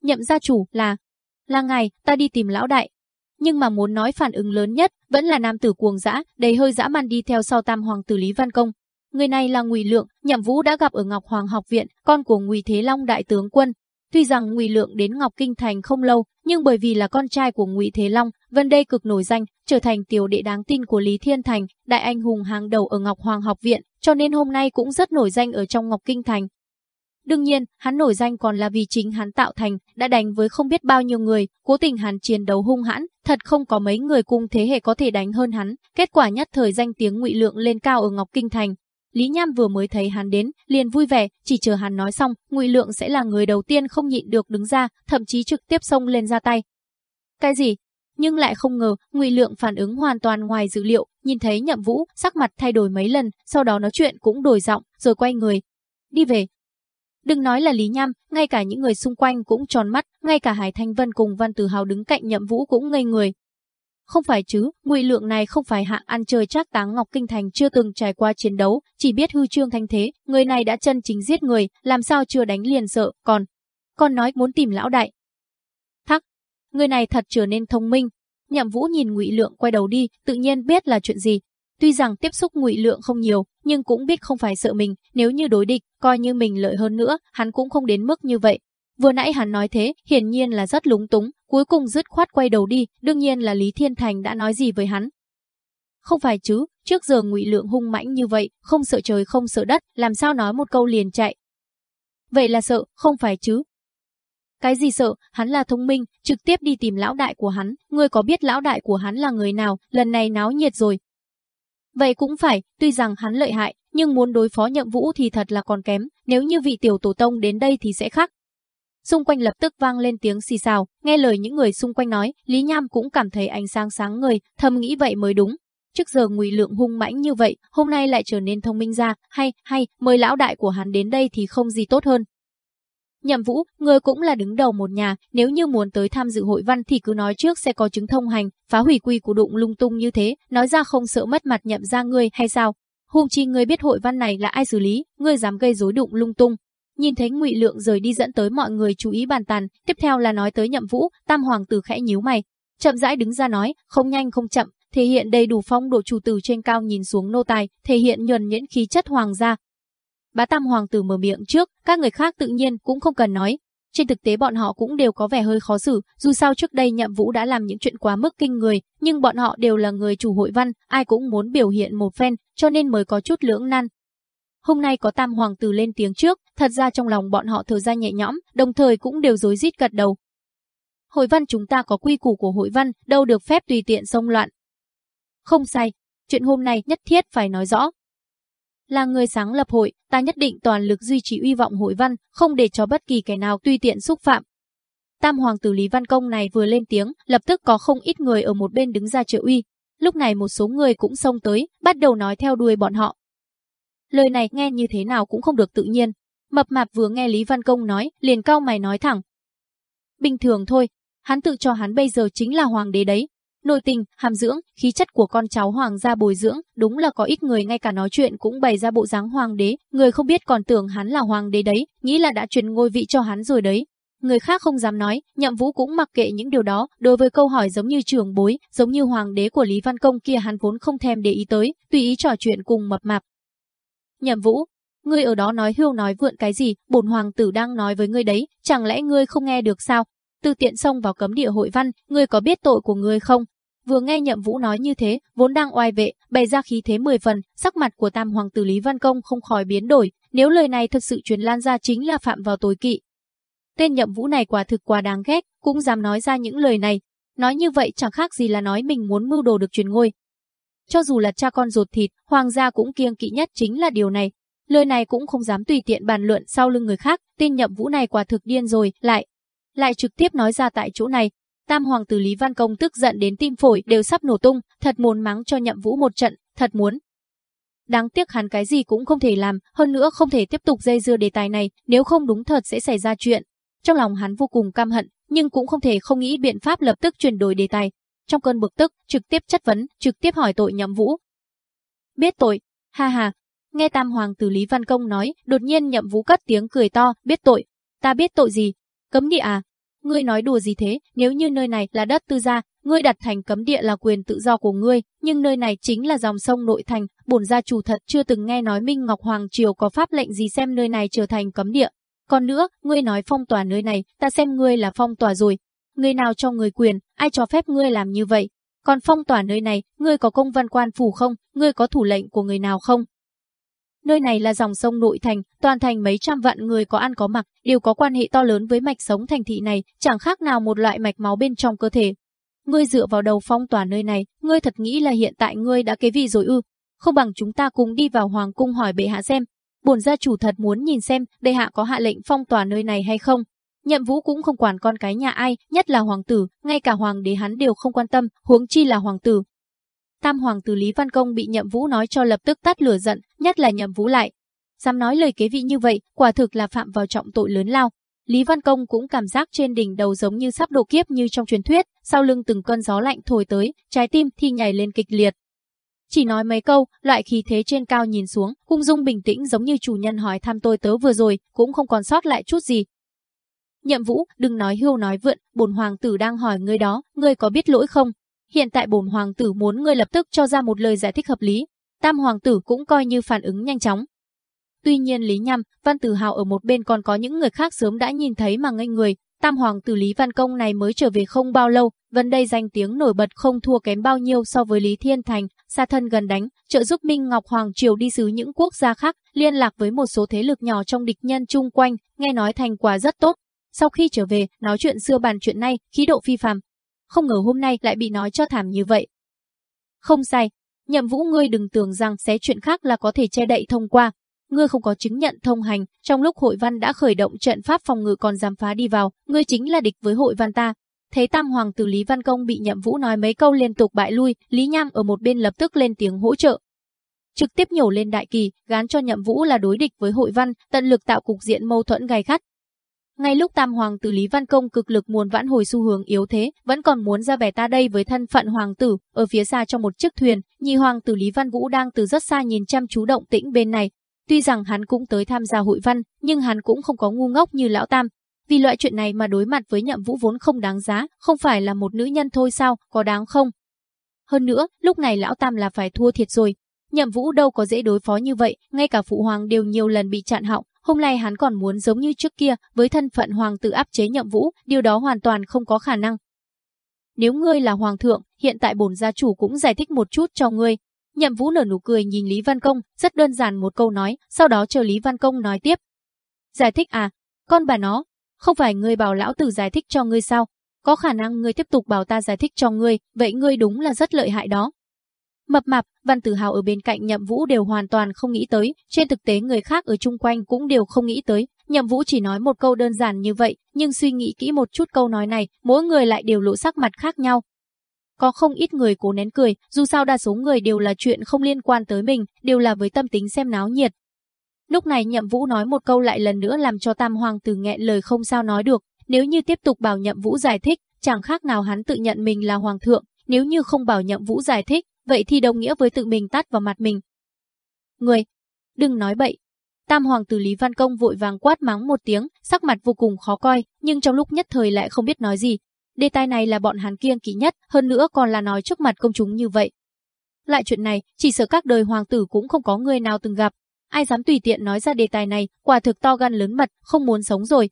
nhậm gia chủ là, là ngài, ta đi tìm lão đại. Nhưng mà muốn nói phản ứng lớn nhất, vẫn là nam tử cuồng dã, đầy hơi dã man đi theo sau tam hoàng tử Lý Văn Công. Người này là Ngụy Lượng, Nhậm Vũ đã gặp ở Ngọc Hoàng học viện, con của Ngụy Thế Long đại tướng quân. Tuy rằng Ngụy Lượng đến Ngọc Kinh thành không lâu, nhưng bởi vì là con trai của Ngụy Thế Long, Vân Đây cực nổi danh, trở thành tiểu đệ đáng tin của Lý Thiên Thành, đại anh hùng hàng đầu ở Ngọc Hoàng học viện, cho nên hôm nay cũng rất nổi danh ở trong Ngọc Kinh thành. Đương nhiên, hắn nổi danh còn là vì chính hắn tạo thành, đã đánh với không biết bao nhiêu người, cố tình hắn chiến đấu hung hãn, thật không có mấy người cùng thế hệ có thể đánh hơn hắn, kết quả nhất thời danh tiếng ngụy lượng lên cao ở Ngọc Kinh Thành, Lý Nham vừa mới thấy hắn đến, liền vui vẻ, chỉ chờ hắn nói xong, Ngụy Lượng sẽ là người đầu tiên không nhịn được đứng ra, thậm chí trực tiếp xông lên ra tay. Cái gì? Nhưng lại không ngờ, Ngụy Lượng phản ứng hoàn toàn ngoài dự liệu, nhìn thấy Nhậm Vũ, sắc mặt thay đổi mấy lần, sau đó nói chuyện cũng đổi giọng, rồi quay người. Đi về. Đừng nói là Lý Nham, ngay cả những người xung quanh cũng tròn mắt, ngay cả Hải Thanh Vân cùng Văn Tử Hào đứng cạnh Nhậm Vũ cũng ngây người. Không phải chứ, ngụy lượng này không phải hạng ăn chơi chắc táng Ngọc Kinh Thành chưa từng trải qua chiến đấu, chỉ biết hư trương thanh thế, người này đã chân chính giết người, làm sao chưa đánh liền sợ, còn... Còn nói muốn tìm lão đại. Thắc, người này thật trở nên thông minh. Nhậm Vũ nhìn ngụy lượng quay đầu đi, tự nhiên biết là chuyện gì. Tuy rằng tiếp xúc ngụy lượng không nhiều, nhưng cũng biết không phải sợ mình, nếu như đối địch, coi như mình lợi hơn nữa, hắn cũng không đến mức như vậy. Vừa nãy hắn nói thế, hiển nhiên là rất lúng túng, cuối cùng dứt khoát quay đầu đi, đương nhiên là Lý Thiên Thành đã nói gì với hắn. Không phải chứ, trước giờ ngụy lượng hung mãnh như vậy, không sợ trời không sợ đất, làm sao nói một câu liền chạy. Vậy là sợ, không phải chứ. Cái gì sợ, hắn là thông minh, trực tiếp đi tìm lão đại của hắn, ngươi có biết lão đại của hắn là người nào, lần này náo nhiệt rồi. Vậy cũng phải, tuy rằng hắn lợi hại, nhưng muốn đối phó nhậm vũ thì thật là còn kém, nếu như vị tiểu tổ tông đến đây thì sẽ khác. Xung quanh lập tức vang lên tiếng xì xào, nghe lời những người xung quanh nói, Lý Nham cũng cảm thấy ánh sáng sáng người, thầm nghĩ vậy mới đúng. Trước giờ ngụy lượng hung mãnh như vậy, hôm nay lại trở nên thông minh ra, hay, hay, mời lão đại của hắn đến đây thì không gì tốt hơn. Nhậm Vũ, người cũng là đứng đầu một nhà, nếu như muốn tới tham dự hội văn thì cứ nói trước sẽ có chứng thông hành, phá hủy quy của đụng lung tung như thế, nói ra không sợ mất mặt nhậm ra ngươi hay sao? Hùng chi ngươi biết hội văn này là ai xử lý, ngươi dám gây rối đụng lung tung, Nhìn thấy Ngụy Lượng rời đi dẫn tới mọi người chú ý bàn tàn, tiếp theo là nói tới Nhậm Vũ, Tam hoàng tử khẽ nhíu mày, chậm rãi đứng ra nói, không nhanh không chậm, thể hiện đầy đủ phong độ chủ tử trên cao nhìn xuống nô tài, thể hiện nhuần nhuyễn khí chất hoàng gia. Bá Tam hoàng tử mở miệng trước, các người khác tự nhiên cũng không cần nói. Trên thực tế bọn họ cũng đều có vẻ hơi khó xử, dù sao trước đây Nhậm Vũ đã làm những chuyện quá mức kinh người, nhưng bọn họ đều là người chủ hội văn, ai cũng muốn biểu hiện một phen, cho nên mới có chút lưỡng nan. Hôm nay có tam hoàng tử lên tiếng trước, thật ra trong lòng bọn họ thở ra nhẹ nhõm, đồng thời cũng đều rối rít gật đầu. Hội văn chúng ta có quy củ của hội văn, đâu được phép tùy tiện xông loạn. Không sai, chuyện hôm nay nhất thiết phải nói rõ. Là người sáng lập hội, ta nhất định toàn lực duy trì uy vọng hội văn, không để cho bất kỳ kẻ nào tùy tiện xúc phạm. Tam hoàng tử Lý Văn Công này vừa lên tiếng, lập tức có không ít người ở một bên đứng ra trợ uy. Lúc này một số người cũng xông tới, bắt đầu nói theo đuôi bọn họ. Lời này nghe như thế nào cũng không được tự nhiên. Mập mạp vừa nghe Lý Văn Công nói, liền cao mày nói thẳng. Bình thường thôi, hắn tự cho hắn bây giờ chính là hoàng đế đấy. Nội tình, hàm dưỡng, khí chất của con cháu hoàng gia bồi dưỡng, đúng là có ít người ngay cả nói chuyện cũng bày ra bộ dáng hoàng đế, người không biết còn tưởng hắn là hoàng đế đấy, nghĩ là đã truyền ngôi vị cho hắn rồi đấy. Người khác không dám nói, nhậm vũ cũng mặc kệ những điều đó, đối với câu hỏi giống như trường bối, giống như hoàng đế của Lý Văn Công kia hắn vốn không thèm để ý tới, tùy ý trò chuyện cùng mập mạp, Nhậm Vũ, ngươi ở đó nói hưu nói vượn cái gì, bổn hoàng tử đang nói với ngươi đấy, chẳng lẽ ngươi không nghe được sao? Từ tiện xông vào cấm địa hội văn, ngươi có biết tội của ngươi không? Vừa nghe Nhậm Vũ nói như thế, vốn đang oai vệ, bày ra khí thế mười phần, sắc mặt của Tam hoàng tử Lý Văn Công không khỏi biến đổi, nếu lời này thật sự truyền lan ra chính là phạm vào tối kỵ. Tên Nhậm Vũ này quả thực quá đáng ghét, cũng dám nói ra những lời này. Nói như vậy chẳng khác gì là nói mình muốn mưu đồ được truyền ngôi, cho dù là cha con ruột thịt, hoàng gia cũng kiêng kỵ nhất chính là điều này. Lời này cũng không dám tùy tiện bàn luận sau lưng người khác, tin nhậm vũ này quả thực điên rồi, lại, lại trực tiếp nói ra tại chỗ này. Tam hoàng tử Lý Văn Công tức giận đến tim phổi đều sắp nổ tung, thật muốn mắng cho nhậm vũ một trận, thật muốn. Đáng tiếc hắn cái gì cũng không thể làm, hơn nữa không thể tiếp tục dây dưa đề tài này, nếu không đúng thật sẽ xảy ra chuyện. Trong lòng hắn vô cùng căm hận, nhưng cũng không thể không nghĩ biện pháp lập tức chuyển đổi đề tài, trong cơn bực tức, trực tiếp chất vấn, trực tiếp hỏi tội Nhậm Vũ. Biết tội, ha ha. Nghe Tam Hoàng tử Lý Văn Công nói, đột nhiên Nhậm Vũ cất tiếng cười to, biết tội. Ta biết tội gì? Cấm địa à? Ngươi nói đùa gì thế, nếu như nơi này là đất tư gia, ngươi đặt thành cấm địa là quyền tự do của ngươi, nhưng nơi này chính là dòng sông nội thành, bổn gia chủ thật chưa từng nghe nói Minh Ngọc Hoàng Triều có pháp lệnh gì xem nơi này trở thành cấm địa. Còn nữa, ngươi nói phong tỏa nơi này, ta xem ngươi là phong tỏa rồi, người nào cho người quyền, ai cho phép ngươi làm như vậy? Còn phong tỏa nơi này, ngươi có công văn quan phủ không, ngươi có thủ lệnh của người nào không? Nơi này là dòng sông nội thành, toàn thành mấy trăm vạn người có ăn có mặc, đều có quan hệ to lớn với mạch sống thành thị này, chẳng khác nào một loại mạch máu bên trong cơ thể. Ngươi dựa vào đầu phong tỏa nơi này, ngươi thật nghĩ là hiện tại ngươi đã kế vị rồi ư? Không bằng chúng ta cùng đi vào hoàng cung hỏi bệ hạ xem. Bổn gia chủ thật muốn nhìn xem, bệ hạ có hạ lệnh phong tỏa nơi này hay không. Nhậm Vũ cũng không quản con cái nhà ai, nhất là hoàng tử, ngay cả hoàng đế hắn đều không quan tâm, huống chi là hoàng tử. Tam hoàng tử Lý Văn Công bị Nhậm Vũ nói cho lập tức tắt lửa giận, nhất là Nhậm Vũ lại. Dám nói lời kế vị như vậy, quả thực là phạm vào trọng tội lớn lao. Lý Văn Công cũng cảm giác trên đỉnh đầu giống như sắp độ kiếp như trong truyền thuyết, sau lưng từng cơn gió lạnh thổi tới, trái tim thì nhảy lên kịch liệt. Chỉ nói mấy câu, loại khí thế trên cao nhìn xuống, cung dung bình tĩnh giống như chủ nhân hỏi thăm tôi tớ vừa rồi, cũng không còn sót lại chút gì. Nhậm Vũ, đừng nói hưu nói vượn, bổn hoàng tử đang hỏi ngươi đó, ngươi có biết lỗi không? Hiện tại bổn hoàng tử muốn ngươi lập tức cho ra một lời giải thích hợp lý. Tam hoàng tử cũng coi như phản ứng nhanh chóng, Tuy nhiên Lý Nham, Văn Tử Hào ở một bên còn có những người khác sớm đã nhìn thấy mà ngây người, Tam hoàng tử Lý Văn Công này mới trở về không bao lâu, vấn đây danh tiếng nổi bật không thua kém bao nhiêu so với Lý Thiên Thành, xa thân gần đánh, trợ giúp Minh Ngọc Hoàng Triều đi sứ những quốc gia khác, liên lạc với một số thế lực nhỏ trong địch nhân chung quanh, nghe nói thành quả rất tốt. Sau khi trở về, nói chuyện xưa bàn chuyện nay, khí độ phi phàm. Không ngờ hôm nay lại bị nói cho thảm như vậy. Không sai, nhậm vũ ngươi đừng tưởng rằng xé chuyện khác là có thể che đậy thông qua, ngươi không có chứng nhận thông hành, trong lúc hội văn đã khởi động trận pháp phòng ngự còn dám phá đi vào, ngươi chính là địch với hội văn ta. Thấy Tam Hoàng tử Lý Văn Công bị Nhậm Vũ nói mấy câu liên tục bại lui, Lý Nham ở một bên lập tức lên tiếng hỗ trợ. Trực tiếp nhổ lên đại kỳ, gán cho Nhậm Vũ là đối địch với hội văn, tận lực tạo cục diện mâu thuẫn gay gắt. Ngay lúc Tam Hoàng tử Lý Văn Công cực lực muốn vãn hồi xu hướng yếu thế, vẫn còn muốn ra vẻ ta đây với thân phận hoàng tử, ở phía xa trong một chiếc thuyền, nhị hoàng tử Lý Văn Vũ đang từ rất xa nhìn chăm chú động tĩnh bên này, Tuy rằng hắn cũng tới tham gia hội văn, nhưng hắn cũng không có ngu ngốc như lão Tam. Vì loại chuyện này mà đối mặt với nhậm vũ vốn không đáng giá, không phải là một nữ nhân thôi sao, có đáng không? Hơn nữa, lúc này lão Tam là phải thua thiệt rồi. Nhậm vũ đâu có dễ đối phó như vậy, ngay cả phụ hoàng đều nhiều lần bị chặn họng, hôm nay hắn còn muốn giống như trước kia, với thân phận hoàng tử áp chế nhậm vũ, điều đó hoàn toàn không có khả năng. Nếu ngươi là hoàng thượng, hiện tại bổn gia chủ cũng giải thích một chút cho ngươi, Nhậm Vũ nở nụ cười nhìn Lý Văn Công, rất đơn giản một câu nói, sau đó chờ Lý Văn Công nói tiếp. Giải thích à? Con bà nó, không phải ngươi bảo lão tử giải thích cho ngươi sao? Có khả năng ngươi tiếp tục bảo ta giải thích cho ngươi, vậy ngươi đúng là rất lợi hại đó. Mập mạp, Văn Tử Hào ở bên cạnh Nhậm Vũ đều hoàn toàn không nghĩ tới, trên thực tế người khác ở chung quanh cũng đều không nghĩ tới. Nhậm Vũ chỉ nói một câu đơn giản như vậy, nhưng suy nghĩ kỹ một chút câu nói này, mỗi người lại đều lộ sắc mặt khác nhau, có không ít người cố nén cười, dù sao đa số người đều là chuyện không liên quan tới mình, đều là với tâm tính xem náo nhiệt. Lúc này Nhậm Vũ nói một câu lại lần nữa làm cho Tam Hoàng tử nghẹn lời không sao nói được, nếu như tiếp tục bảo Nhậm Vũ giải thích, chẳng khác nào hắn tự nhận mình là hoàng thượng, nếu như không bảo Nhậm Vũ giải thích, vậy thì đồng nghĩa với tự mình tát vào mặt mình. Người, đừng nói bậy. Tam hoàng tử Lý Văn Công vội vàng quát mắng một tiếng, sắc mặt vô cùng khó coi, nhưng trong lúc nhất thời lại không biết nói gì, Đề tài này là bọn hắn kiêng kỵ nhất, hơn nữa còn là nói trước mặt công chúng như vậy. Lại chuyện này, chỉ sợ các đời hoàng tử cũng không có người nào từng gặp. Ai dám tùy tiện nói ra đề tài này, quả thực to gan lớn mật, không muốn sống rồi.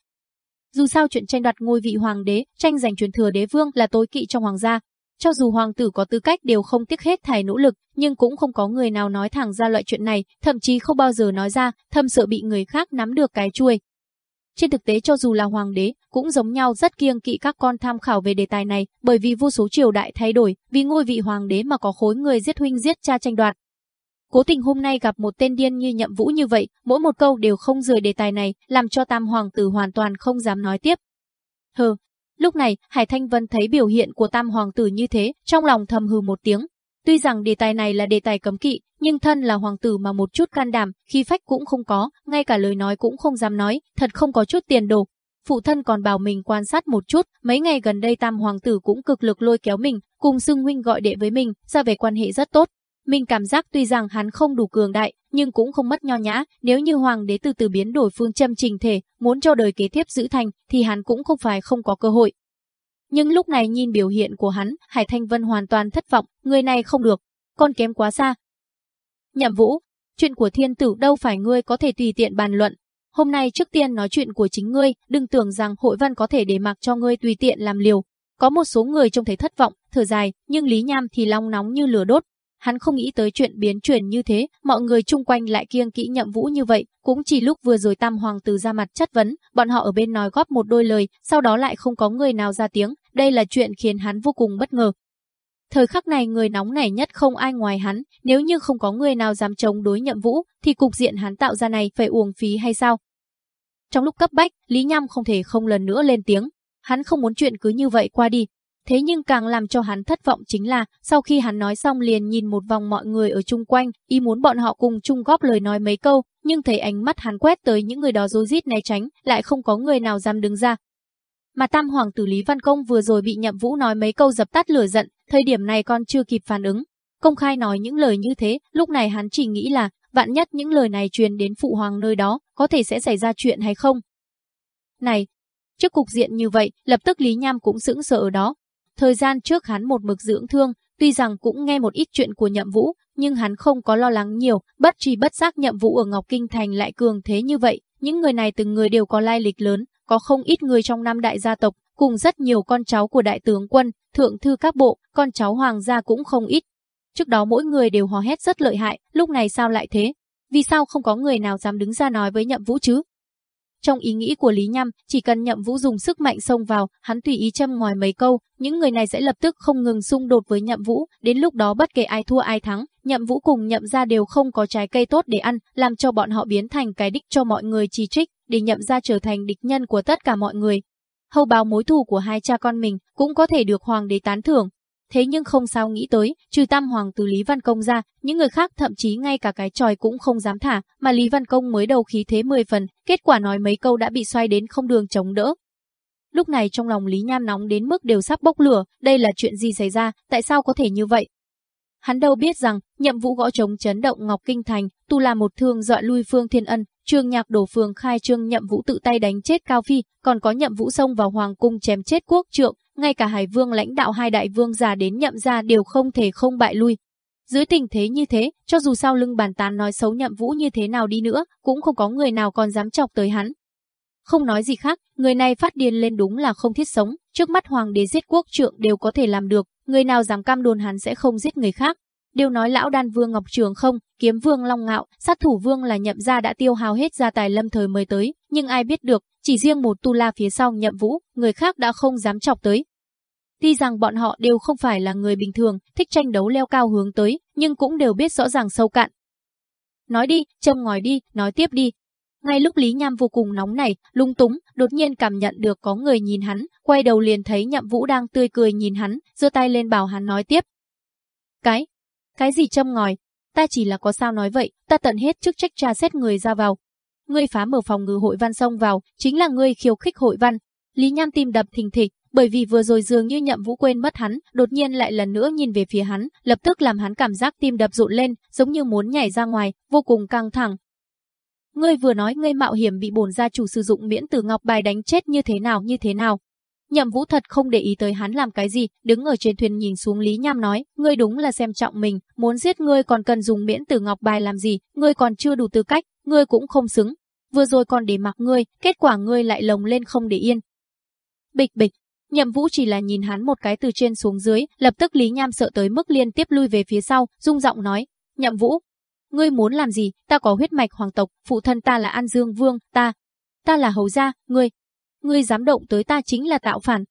Dù sao chuyện tranh đoạt ngôi vị hoàng đế, tranh giành truyền thừa đế vương là tối kỵ trong hoàng gia. Cho dù hoàng tử có tư cách đều không tiếc hết thảy nỗ lực, nhưng cũng không có người nào nói thẳng ra loại chuyện này, thậm chí không bao giờ nói ra, thâm sợ bị người khác nắm được cái chuôi. Trên thực tế cho dù là hoàng đế, cũng giống nhau rất kiêng kỵ các con tham khảo về đề tài này, bởi vì vô số triều đại thay đổi, vì ngôi vị hoàng đế mà có khối người giết huynh giết cha tranh đoạt. Cố tình hôm nay gặp một tên điên như nhậm vũ như vậy, mỗi một câu đều không rời đề tài này, làm cho tam hoàng tử hoàn toàn không dám nói tiếp. Hừ, lúc này, Hải Thanh Vân thấy biểu hiện của tam hoàng tử như thế, trong lòng thầm hừ một tiếng, Tuy rằng đề tài này là đề tài cấm kỵ, nhưng thân là hoàng tử mà một chút can đảm, khi phách cũng không có, ngay cả lời nói cũng không dám nói, thật không có chút tiền đồ. Phụ thân còn bảo mình quan sát một chút, mấy ngày gần đây tam hoàng tử cũng cực lực lôi kéo mình, cùng xưng huynh gọi đệ với mình, ra về quan hệ rất tốt. Mình cảm giác tuy rằng hắn không đủ cường đại, nhưng cũng không mất nho nhã, nếu như hoàng đế từ từ biến đổi phương châm trình thể, muốn cho đời kế tiếp giữ thành, thì hắn cũng không phải không có cơ hội. Nhưng lúc này nhìn biểu hiện của hắn, Hải Thanh Vân hoàn toàn thất vọng, người này không được, con kém quá xa. Nhậm Vũ, chuyện của thiên tử đâu phải ngươi có thể tùy tiện bàn luận. Hôm nay trước tiên nói chuyện của chính ngươi, đừng tưởng rằng hội văn có thể để mặc cho ngươi tùy tiện làm liều. Có một số người trông thấy thất vọng, thở dài, nhưng Lý Nham thì long nóng như lửa đốt. Hắn không nghĩ tới chuyện biến chuyển như thế, mọi người chung quanh lại kiêng kỹ nhậm vũ như vậy, cũng chỉ lúc vừa rồi Tam Hoàng tử ra mặt chất vấn, bọn họ ở bên nói góp một đôi lời, sau đó lại không có người nào ra tiếng, đây là chuyện khiến hắn vô cùng bất ngờ. Thời khắc này người nóng nảy nhất không ai ngoài hắn, nếu như không có người nào dám chống đối nhậm vũ, thì cục diện hắn tạo ra này phải uổng phí hay sao? Trong lúc cấp bách, Lý Nham không thể không lần nữa lên tiếng. Hắn không muốn chuyện cứ như vậy qua đi, Thế nhưng càng làm cho hắn thất vọng chính là, sau khi hắn nói xong liền nhìn một vòng mọi người ở chung quanh, ý muốn bọn họ cùng chung góp lời nói mấy câu, nhưng thấy ánh mắt hắn quét tới những người đó rối rít né tránh, lại không có người nào dám đứng ra. Mà Tam Hoàng tử Lý Văn Công vừa rồi bị Nhậm Vũ nói mấy câu dập tắt lửa giận, thời điểm này còn chưa kịp phản ứng. Công khai nói những lời như thế, lúc này hắn chỉ nghĩ là, vạn nhất những lời này truyền đến Phụ Hoàng nơi đó, có thể sẽ xảy ra chuyện hay không. Này, trước cục diện như vậy, lập tức Lý Nham cũng sững sờ ở đó. Thời gian trước hắn một mực dưỡng thương, tuy rằng cũng nghe một ít chuyện của Nhậm Vũ, nhưng hắn không có lo lắng nhiều, bất trì bất giác Nhậm Vũ ở Ngọc Kinh Thành lại cường thế như vậy, những người này từng người đều có lai lịch lớn, có không ít người trong năm đại gia tộc, cùng rất nhiều con cháu của đại tướng quân, thượng thư các bộ, con cháu hoàng gia cũng không ít. Trước đó mỗi người đều hò hét rất lợi hại, lúc này sao lại thế? Vì sao không có người nào dám đứng ra nói với Nhậm Vũ chứ? Trong ý nghĩ của Lý Nham, chỉ cần Nhậm Vũ dùng sức mạnh xông vào, hắn tùy ý châm ngoài mấy câu, những người này sẽ lập tức không ngừng xung đột với Nhậm Vũ, đến lúc đó bất kể ai thua ai thắng, Nhậm Vũ cùng Nhậm gia đều không có trái cây tốt để ăn, làm cho bọn họ biến thành cái đích cho mọi người chỉ trích, để Nhậm gia trở thành địch nhân của tất cả mọi người. Hầu báo mối thù của hai cha con mình cũng có thể được hoàng đế tán thưởng, Thế nhưng không sao nghĩ tới, trừ tam hoàng từ Lý Văn Công ra, những người khác thậm chí ngay cả cái tròi cũng không dám thả, mà Lý Văn Công mới đầu khí thế 10 phần, kết quả nói mấy câu đã bị xoay đến không đường chống đỡ. Lúc này trong lòng Lý Nham nóng đến mức đều sắp bốc lửa, đây là chuyện gì xảy ra, tại sao có thể như vậy? Hắn đâu biết rằng, nhậm vũ gõ trống chấn động Ngọc Kinh Thành, tu là một thương dọa lui Phương Thiên Ân, trương nhạc đổ phường khai trương nhậm vũ tự tay đánh chết Cao Phi, còn có nhậm vũ xông vào Hoàng Cung chém chết quốc trượng, ngay cả Hải Vương lãnh đạo hai đại vương già đến nhậm ra đều không thể không bại lui. Dưới tình thế như thế, cho dù sau lưng bàn tán nói xấu nhậm vũ như thế nào đi nữa, cũng không có người nào còn dám chọc tới hắn. Không nói gì khác, người này phát điên lên đúng là không thiết sống, trước mắt hoàng đế giết quốc trượng đều có thể làm được, người nào dám cam đoan hắn sẽ không giết người khác. Đều nói lão đan vương Ngọc Trường không, kiếm vương Long Ngạo, sát thủ vương là nhậm gia đã tiêu hao hết gia tài lâm thời mới tới, nhưng ai biết được, chỉ riêng một tu la phía sau nhậm vũ, người khác đã không dám chọc tới. Tuy rằng bọn họ đều không phải là người bình thường, thích tranh đấu leo cao hướng tới, nhưng cũng đều biết rõ ràng sâu cạn. Nói đi, châm ngòi đi, nói tiếp đi. Ngay lúc Lý Nham vô cùng nóng này, lung túng, đột nhiên cảm nhận được có người nhìn hắn, quay đầu liền thấy nhậm vũ đang tươi cười nhìn hắn, giơ tay lên bảo hắn nói tiếp. Cái, cái gì châm ngòi? Ta chỉ là có sao nói vậy, ta tận hết chức trách tra xét người ra vào. Ngươi phá mở phòng ngự hội văn xông vào, chính là ngươi khiêu khích hội văn. Lý Nham tim đập thình thịch, bởi vì vừa rồi dường như nhậm vũ quên mất hắn, đột nhiên lại lần nữa nhìn về phía hắn, lập tức làm hắn cảm giác tim đập rộn lên, giống như muốn nhảy ra ngoài, vô cùng căng thẳng. Ngươi vừa nói ngươi mạo hiểm bị bổn gia chủ sử dụng miễn tử ngọc bài đánh chết như thế nào như thế nào. Nhậm Vũ thật không để ý tới hắn làm cái gì, đứng ở trên thuyền nhìn xuống Lý Nham nói, ngươi đúng là xem trọng mình, muốn giết ngươi còn cần dùng miễn tử ngọc bài làm gì, ngươi còn chưa đủ tư cách, ngươi cũng không xứng. Vừa rồi còn để mặc ngươi, kết quả ngươi lại lồng lên không để yên. Bịch bịch, Nhậm Vũ chỉ là nhìn hắn một cái từ trên xuống dưới, lập tức Lý Nham sợ tới mức liên tiếp lui về phía sau, rung giọng nói, Nhậm Vũ, ngươi muốn làm gì, ta có huyết mạch hoàng tộc, phụ thân ta là An Dương Vương, ta, ta là hầu gia, ngươi, ngươi dám động tới ta chính là tạo phản.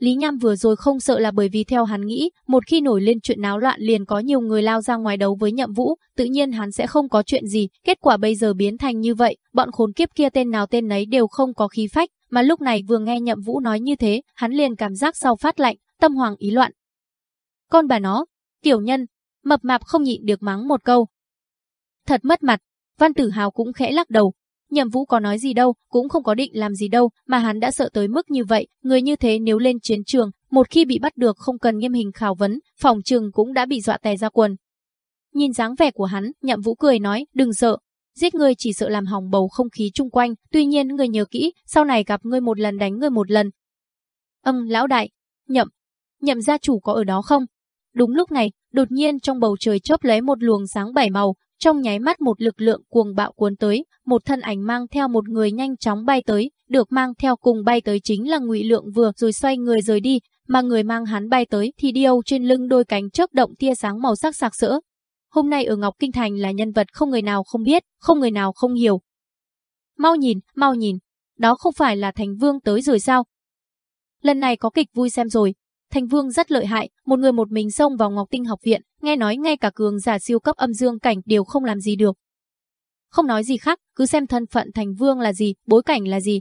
Lý Nham vừa rồi không sợ là bởi vì theo hắn nghĩ, một khi nổi lên chuyện náo loạn liền có nhiều người lao ra ngoài đấu với nhậm vũ, tự nhiên hắn sẽ không có chuyện gì, kết quả bây giờ biến thành như vậy, bọn khốn kiếp kia tên nào tên nấy đều không có khí phách, mà lúc này vừa nghe nhậm vũ nói như thế, hắn liền cảm giác sau phát lạnh, tâm hoàng ý loạn. Con bà nó, tiểu nhân, mập mạp không nhịn được mắng một câu. Thật mất mặt, văn tử hào cũng khẽ lắc đầu, Nhậm Vũ có nói gì đâu, cũng không có định làm gì đâu, mà hắn đã sợ tới mức như vậy, người như thế nếu lên chiến trường, một khi bị bắt được không cần nghiêm hình khảo vấn, phòng trường cũng đã bị dọa tè ra quần. Nhìn dáng vẻ của hắn, Nhậm Vũ cười nói, đừng sợ, giết ngươi chỉ sợ làm hỏng bầu không khí chung quanh, tuy nhiên ngươi nhớ kỹ, sau này gặp ngươi một lần đánh ngươi một lần. Âm, lão đại, Nhậm, Nhậm gia chủ có ở đó không? Đúng lúc này, đột nhiên trong bầu trời chớp lấy một luồng sáng bảy màu, trong nháy mắt một lực lượng cuồng bạo cuốn tới, một thân ảnh mang theo một người nhanh chóng bay tới, được mang theo cùng bay tới chính là Ngụy Lượng vừa rồi xoay người rời đi, mà người mang hắn bay tới thì điêu trên lưng đôi cánh chớp động tia sáng màu sắc sặc sỡ. Hôm nay ở Ngọc Kinh Thành là nhân vật không người nào không biết, không người nào không hiểu. Mau nhìn, mau nhìn, đó không phải là Thành Vương tới rồi sao? Lần này có kịch vui xem rồi, Thành Vương rất lợi hại, một người một mình xông vào Ngọc Tinh học viện, nghe nói ngay cả cường giả siêu cấp âm dương cảnh đều không làm gì được. Không nói gì khác, cứ xem thân phận Thành Vương là gì, bối cảnh là gì.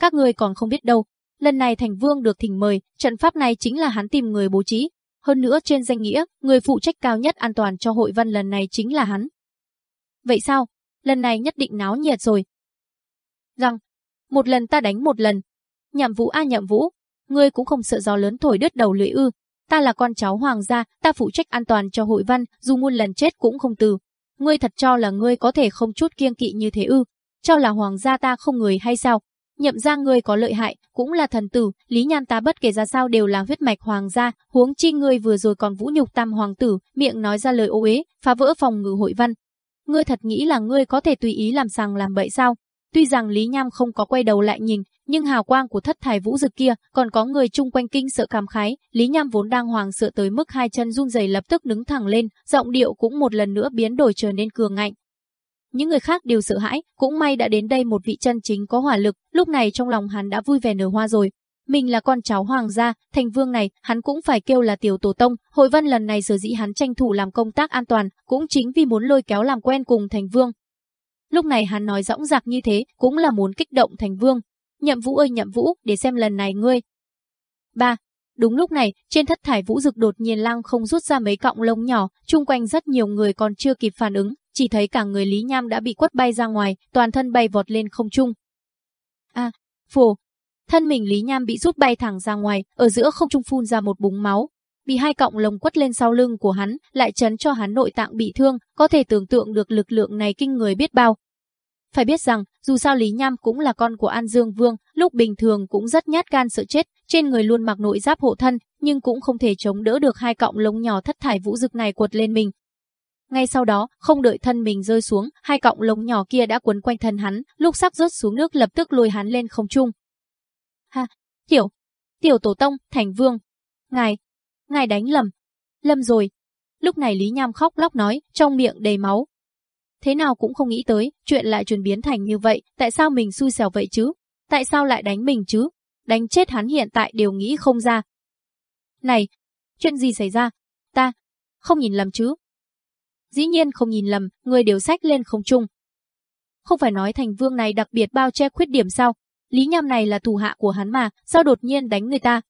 Các người còn không biết đâu, lần này Thành Vương được thỉnh mời, trận pháp này chính là hắn tìm người bố trí. Hơn nữa trên danh nghĩa, người phụ trách cao nhất an toàn cho hội văn lần này chính là hắn. Vậy sao? lần này nhất định náo nhiệt rồi. Rằng, một lần ta đánh một lần. Nhậm vũ a nhậm vũ, ngươi cũng không sợ gió lớn thổi đứt đầu lưỡi ư. Ta là con cháu hoàng gia, ta phụ trách an toàn cho hội văn, dù muôn lần chết cũng không từ. Ngươi thật cho là ngươi có thể không chút kiêng kỵ như thế ư? Cho là hoàng gia ta không người hay sao? Nhậm ra ngươi có lợi hại, cũng là thần tử, Lý Nhan ta bất kể ra sao đều là huyết mạch hoàng gia, huống chi ngươi vừa rồi còn vũ nhục tam hoàng tử, miệng nói ra lời ô uế, phá vỡ phòng ngự hội văn. Ngươi thật nghĩ là ngươi có thể tùy ý làm sàng làm bậy sao? Tuy rằng Lý Nham không có quay đầu lại nhìn, nhưng hào quang của thất thải vũ dực kia còn có người chung quanh kinh sợ cảm khái, Lý Nham vốn đang hoàng sợ tới mức hai chân run rẩy lập tức đứng thẳng lên, giọng điệu cũng một lần nữa biến đổi trở nên cường ngạnh. Những người khác đều sợ hãi, cũng may đã đến đây một vị chân chính có hỏa lực, lúc này trong lòng hắn đã vui vẻ nở hoa rồi. Mình là con cháu hoàng gia, thành vương này, hắn cũng phải kêu là tiểu tổ tông, hội văn lần này sở dĩ hắn tranh thủ làm công tác an toàn, cũng chính vì muốn lôi kéo làm quen cùng thành vương. Lúc này hắn nói rõng rạc như thế, cũng là muốn kích động thành vương. Nhậm vũ ơi nhậm vũ, để xem lần này ngươi. ba Đúng lúc này, trên thất thải vũ rực đột nhiên lăng không rút ra mấy cọng lông nhỏ, chung quanh rất nhiều người còn chưa kịp phản ứng, chỉ thấy cả người Lý Nham đã bị quất bay ra ngoài, toàn thân bay vọt lên không trung. A, à, phù, thân mình Lý Nham bị rút bay thẳng ra ngoài, ở giữa không trung phun ra một búng máu. Bị hai cọng lông quất lên sau lưng của hắn, lại chấn cho hắn nội tạng bị thương, có thể tưởng tượng được lực lượng này kinh người biết bao. Phải biết rằng, dù sao Lý Nham cũng là con của An Dương Vương, lúc bình thường cũng rất nhát gan sợ chết, trên người luôn mặc nội giáp hộ thân, nhưng cũng không thể chống đỡ được hai cọng lông nhỏ thất thải vũ dực này quật lên mình. Ngay sau đó, không đợi thân mình rơi xuống, hai cọng lông nhỏ kia đã quấn quanh thân hắn, lúc sắp rớt xuống nước lập tức lôi hắn lên không trung. Ha, tiểu, tiểu tổ tông, thành vương. Ngài, ngài đánh lầm. Lâm rồi. Lúc này Lý Nham khóc lóc nói, trong miệng đầy máu, thế nào cũng không nghĩ tới, chuyện lại chuyển biến thành như vậy, tại sao mình xui xẻo vậy chứ? Tại sao lại đánh mình chứ? Đánh chết hắn hiện tại đều nghĩ không ra. Này, chuyện gì xảy ra? Ta, không nhìn lầm chứ? Dĩ nhiên không nhìn lầm, người đều sách lên không chung. Không phải nói thành vương này đặc biệt bao che khuyết điểm sao? Lý Nham này là thủ hạ của hắn mà, sao đột nhiên đánh người ta?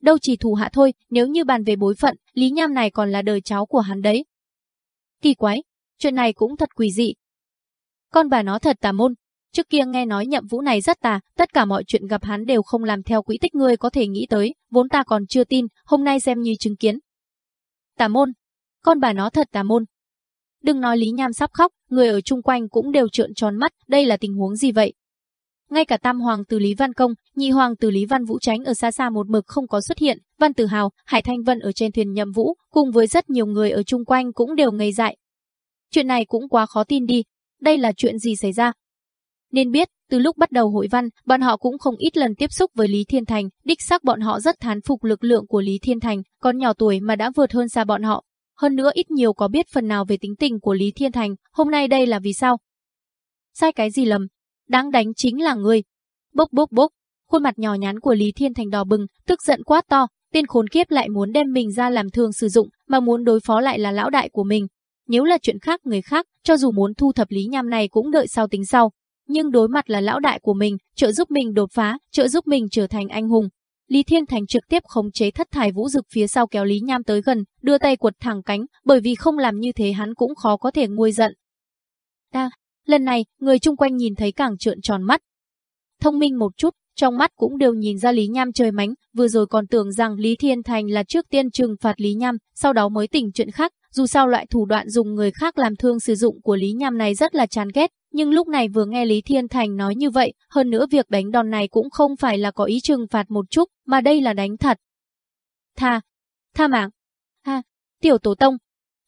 Đâu chỉ thủ hạ thôi, nếu như bàn về bối phận, Lý Nham này còn là đời cháu của hắn đấy. Kỳ quái, chuyện này cũng thật quỷ dị. Con bà nó thật tà môn, trước kia nghe nói nhậm vũ này rất tà, tất cả mọi chuyện gặp hắn đều không làm theo quỹ tích ngươi có thể nghĩ tới, vốn ta còn chưa tin, hôm nay xem như chứng kiến. Tà môn, con bà nó thật tà môn. Đừng nói Lý Nham sắp khóc, người ở chung quanh cũng đều trợn tròn mắt, đây là tình huống gì vậy? Ngay cả tam hoàng từ Lý Văn Công, nhị hoàng từ Lý Văn Vũ tránh ở xa xa một mực không có xuất hiện, Văn Tử Hào, Hải Thanh Vân ở trên thuyền nhậm vũ, cùng với rất nhiều người ở chung quanh cũng đều ngây dại, Chuyện này cũng quá khó tin đi, đây là chuyện gì xảy ra? Nên biết, từ lúc bắt đầu hội văn, bọn họ cũng không ít lần tiếp xúc với Lý Thiên Thành, đích xác bọn họ rất thán phục lực lượng của Lý Thiên Thành, còn nhỏ tuổi mà đã vượt hơn xa bọn họ. Hơn nữa ít nhiều có biết phần nào về tính tình của Lý Thiên Thành, hôm nay đây là vì sao? Sai cái gì lầm? Đáng đánh chính là người. Bốc bốc bốc, khuôn mặt nhỏ nhắn của Lý Thiên Thành đỏ bừng, tức giận quá to, tên khốn kiếp lại muốn đem mình ra làm thương sử dụng, mà muốn đối phó lại là lão đại của mình, nếu là chuyện khác người khác, cho dù muốn thu thập Lý Nham này cũng đợi sau tính sau. Nhưng đối mặt là lão đại của mình, trợ giúp mình đột phá, trợ giúp mình trở thành anh hùng. Lý Thiên Thành trực tiếp khống chế thất thải vũ dực phía sau kéo Lý Nham tới gần, đưa tay quật thẳng cánh, bởi vì không làm như thế hắn cũng khó có thể nguôi giận. Ta, lần này, người chung quanh nhìn thấy càng trợn tròn mắt. Thông minh một chút, trong mắt cũng đều nhìn ra Lý Nham trời mánh, vừa rồi còn tưởng rằng Lý Thiên Thành là trước tiên trừng phạt Lý Nham, sau đó mới tỉnh chuyện khác, dù sao loại thủ đoạn dùng người khác làm thương sử dụng của Lý Nham này rất là chán ghét, nhưng lúc này vừa nghe Lý Thiên Thành nói như vậy, hơn nữa việc đánh đòn này cũng không phải là có ý trừng phạt một chút, mà đây là đánh thật. Tha, tha mạng, ha, tiểu tổ tông.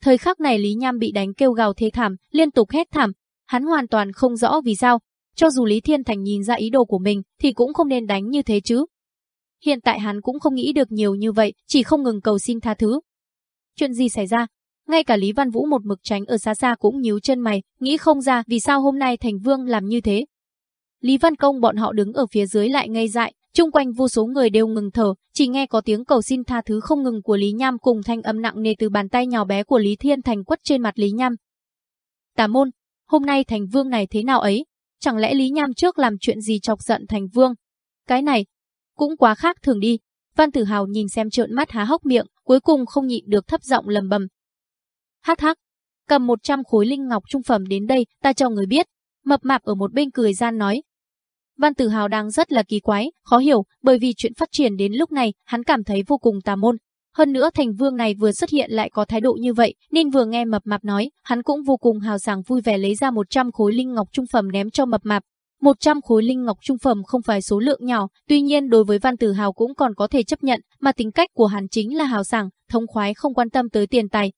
Thời khắc này Lý Nham bị đánh kêu gào thê thảm, liên tục hét thảm, hắn hoàn toàn không rõ vì sao, cho dù Lý Thiên Thành nhìn ra ý đồ của mình thì cũng không nên đánh như thế chứ. Hiện tại hắn cũng không nghĩ được nhiều như vậy, chỉ không ngừng cầu xin tha thứ. Chuyện gì xảy ra? Ngay cả Lý Văn Vũ một mực tránh ở xa xa cũng nhíu chân mày, nghĩ không ra vì sao hôm nay Thành Vương làm như thế. Lý Văn Công bọn họ đứng ở phía dưới lại ngây dại, chung quanh vô số người đều ngừng thở, chỉ nghe có tiếng cầu xin tha thứ không ngừng của Lý Nham cùng thanh âm nặng nề từ bàn tay nhỏ bé của Lý Thiên Thành quất trên mặt Lý Nham. Tà môn, hôm nay Thành Vương này thế nào ấy? Chẳng lẽ Lý Nham trước làm chuyện gì chọc giận Thành Vương? Cái này, cũng quá khác thường đi. Văn Tử Hào nhìn xem trợn mắt há hốc miệng, cuối cùng không nhịn được thấp giọng lầm bầm, Hắc hắc, cầm 100 khối linh ngọc trung phẩm đến đây, ta cho người biết. Mập mạp ở một bên cười gian nói. Văn Tử Hào đang rất là kỳ quái, khó hiểu, bởi vì chuyện phát triển đến lúc này, hắn cảm thấy vô cùng tà môn. Hơn nữa thành vương này vừa xuất hiện lại có thái độ như vậy, nên vừa nghe mập mạp nói, hắn cũng vô cùng hào sảng vui vẻ lấy ra 100 khối linh ngọc trung phẩm ném cho mập mạp. 100 khối linh ngọc trung phẩm không phải số lượng nhỏ, tuy nhiên đối với Văn Tử Hào cũng còn có thể chấp nhận, mà tính cách của hắn chính là hào sảng, thông khoái không quan tâm tới tiền tài.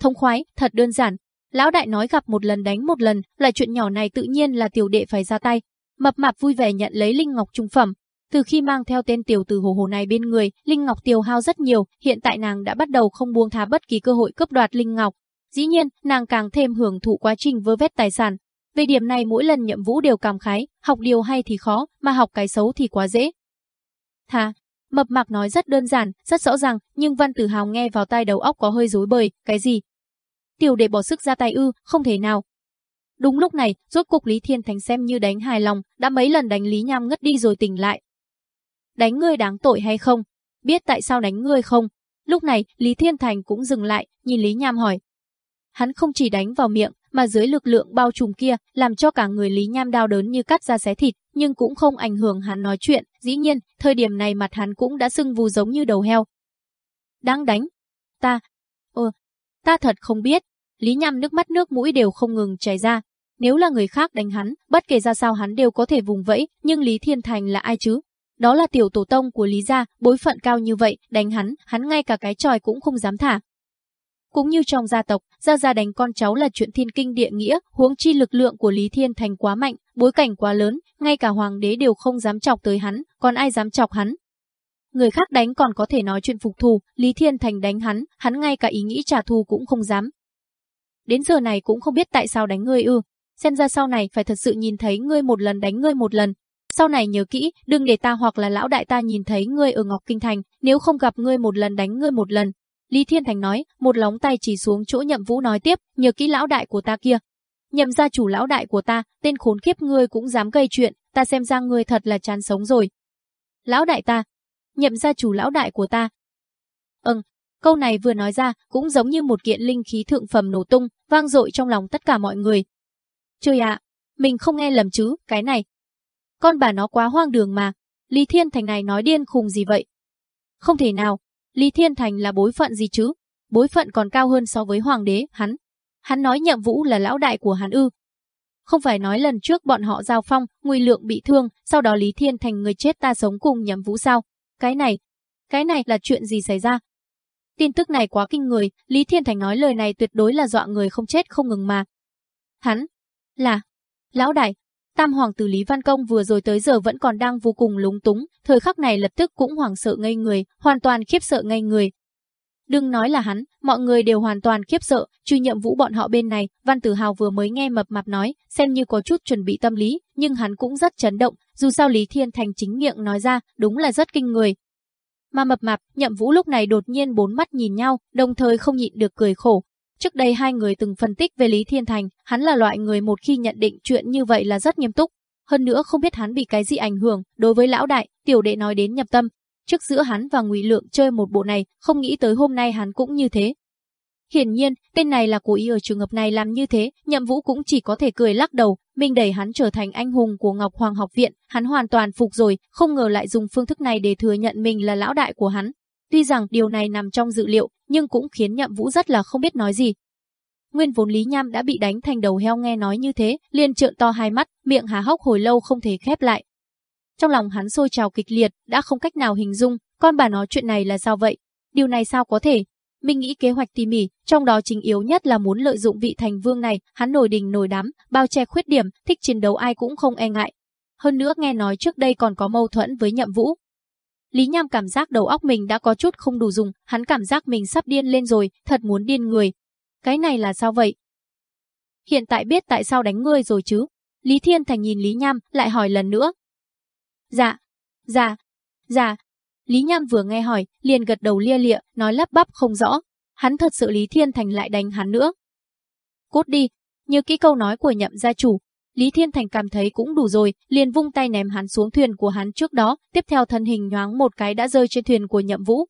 Thông khoái, thật đơn giản. Lão đại nói gặp một lần đánh một lần, là chuyện nhỏ này tự nhiên là tiểu đệ phải ra tay. Mập mạp vui vẻ nhận lấy linh ngọc trung phẩm, từ khi mang theo tên tiểu tử hồ hồ này bên người, Linh Ngọc tiêu hao rất nhiều, hiện tại nàng đã bắt đầu không buông tha bất kỳ cơ hội cướp đoạt Linh Ngọc. Dĩ nhiên, nàng càng thêm hưởng thụ quá trình vơ vét tài sản. Về điểm này mỗi lần nhậm vũ đều cảm khái, học điều hay thì khó, mà học cái xấu thì quá dễ. Thà, mập mạc nói rất đơn giản, rất rõ ràng, nhưng Văn Tử Hào nghe vào tai đầu óc có hơi rối bời, cái gì? Tiểu để bỏ sức ra tay ư, không thể nào. Đúng lúc này, rốt cục Lý Thiên Thành xem như đánh hài lòng, đã mấy lần đánh Lý Nham ngất đi rồi tỉnh lại, đánh ngươi đáng tội hay không? Biết tại sao đánh ngươi không? Lúc này, Lý Thiên Thành cũng dừng lại, nhìn Lý Nham hỏi. Hắn không chỉ đánh vào miệng, mà dưới lực lượng bao trùm kia, làm cho cả người Lý Nham đau đớn như cắt ra xé thịt, nhưng cũng không ảnh hưởng hắn nói chuyện. Dĩ nhiên, thời điểm này mặt hắn cũng đã sưng vù giống như đầu heo. đang đánh. Ta. Ta thật không biết. Lý Nham nước mắt nước mũi đều không ngừng chảy ra. Nếu là người khác đánh hắn, bất kể ra sao hắn đều có thể vùng vẫy, nhưng Lý Thiên Thành là ai chứ? Đó là tiểu tổ tông của Lý gia, bối phận cao như vậy, đánh hắn, hắn ngay cả cái tròi cũng không dám thả. Cũng như trong gia tộc, gia gia đánh con cháu là chuyện thiên kinh địa nghĩa, huống chi lực lượng của Lý Thiên Thành quá mạnh, bối cảnh quá lớn, ngay cả hoàng đế đều không dám chọc tới hắn, còn ai dám chọc hắn. Người khác đánh còn có thể nói chuyện phục thù, Lý Thiên Thành đánh hắn, hắn ngay cả ý nghĩ trả thù cũng không dám. Đến giờ này cũng không biết tại sao đánh ngươi ư, xem ra sau này phải thật sự nhìn thấy ngươi một lần đánh ngươi một lần, sau này nhớ kỹ, đừng để ta hoặc là lão đại ta nhìn thấy ngươi ở Ngọc Kinh Thành, nếu không gặp ngươi một lần đánh ngươi một lần. Lý Thiên Thành nói, một lóng tay chỉ xuống chỗ nhậm vũ nói tiếp, nhớ kỹ lão đại của ta kia. Nhậm gia chủ lão đại của ta, tên khốn kiếp ngươi cũng dám gây chuyện, ta xem ra ngươi thật là chán sống rồi. Lão đại ta, nhậm gia chủ lão đại của ta. Ừm, câu này vừa nói ra, cũng giống như một kiện linh khí thượng phẩm nổ tung, vang dội trong lòng tất cả mọi người. Trời ạ, mình không nghe lầm chứ, cái này, con bà nó quá hoang đường mà. Lý Thiên Thành này nói điên khùng gì vậy? Không thể nào. Lý Thiên Thành là bối phận gì chứ? Bối phận còn cao hơn so với hoàng đế, hắn. Hắn nói nhậm vũ là lão đại của hắn ư. Không phải nói lần trước bọn họ giao phong, nguy lượng bị thương, sau đó Lý Thiên Thành người chết ta sống cùng nhậm vũ sao? Cái này, cái này là chuyện gì xảy ra? Tin tức này quá kinh người, Lý Thiên Thành nói lời này tuyệt đối là dọa người không chết không ngừng mà. Hắn, là, lão đại, Tam hoàng tử Lý Văn Công vừa rồi tới giờ vẫn còn đang vô cùng lúng túng, thời khắc này lập tức cũng hoảng sợ ngây người, hoàn toàn khiếp sợ ngây người. Đừng nói là hắn, mọi người đều hoàn toàn khiếp sợ, trừ nhậm vũ bọn họ bên này, Văn Tử Hào vừa mới nghe mập mạp nói, xem như có chút chuẩn bị tâm lý, nhưng hắn cũng rất chấn động, dù sao Lý Thiên Thành chính miệng nói ra, đúng là rất kinh người. Mà mập mạp, nhậm vũ lúc này đột nhiên bốn mắt nhìn nhau, đồng thời không nhịn được cười khổ, Trước đây hai người từng phân tích về Lý Thiên Thành, hắn là loại người một khi nhận định chuyện như vậy là rất nghiêm túc. Hơn nữa không biết hắn bị cái gì ảnh hưởng, đối với lão đại, tiểu đệ nói đến nhập tâm. Trước giữa hắn và Ngụy Lượng chơi một bộ này, không nghĩ tới hôm nay hắn cũng như thế. Hiển nhiên, tên này là cố ý ở trường hợp này làm như thế, Nhậm Vũ cũng chỉ có thể cười lắc đầu, mình đẩy hắn trở thành anh hùng của Ngọc Hoàng học viện, hắn hoàn toàn phục rồi, không ngờ lại dùng phương thức này để thừa nhận mình là lão đại của hắn. Tuy rằng điều này nằm trong dự liệu, nhưng cũng khiến Nhậm Vũ rất là không biết nói gì. Nguyên vốn Lý Nham đã bị đánh thành đầu heo nghe nói như thế, liền trợn to hai mắt, miệng há hốc hồi lâu không thể khép lại. Trong lòng hắn sôi trào kịch liệt, đã không cách nào hình dung, con bà nói chuyện này là sao vậy? Điều này sao có thể? Mình nghĩ kế hoạch tỉ mỉ, trong đó chính yếu nhất là muốn lợi dụng vị thành vương này, hắn nổi đình nổi đám, bao che khuyết điểm, thích chiến đấu ai cũng không e ngại. Hơn nữa nghe nói trước đây còn có mâu thuẫn với nhậm vũ, Lý Nham cảm giác đầu óc mình đã có chút không đủ dùng, hắn cảm giác mình sắp điên lên rồi, thật muốn điên người. Cái này là sao vậy? Hiện tại biết tại sao đánh ngươi rồi chứ? Lý Thiên Thành nhìn Lý Nham, lại hỏi lần nữa. Dạ, dạ, dạ. Lý Nham vừa nghe hỏi, liền gật đầu lia lịa, nói lắp bắp không rõ. Hắn thật sự Lý Thiên Thành lại đánh hắn nữa. Cút đi, như kỹ câu nói của nhậm gia chủ, Lý Thiên Thành cảm thấy cũng đủ rồi, liền vung tay ném hắn xuống thuyền của hắn trước đó, tiếp theo thân hình nhoáng một cái đã rơi trên thuyền của Nhậm Vũ.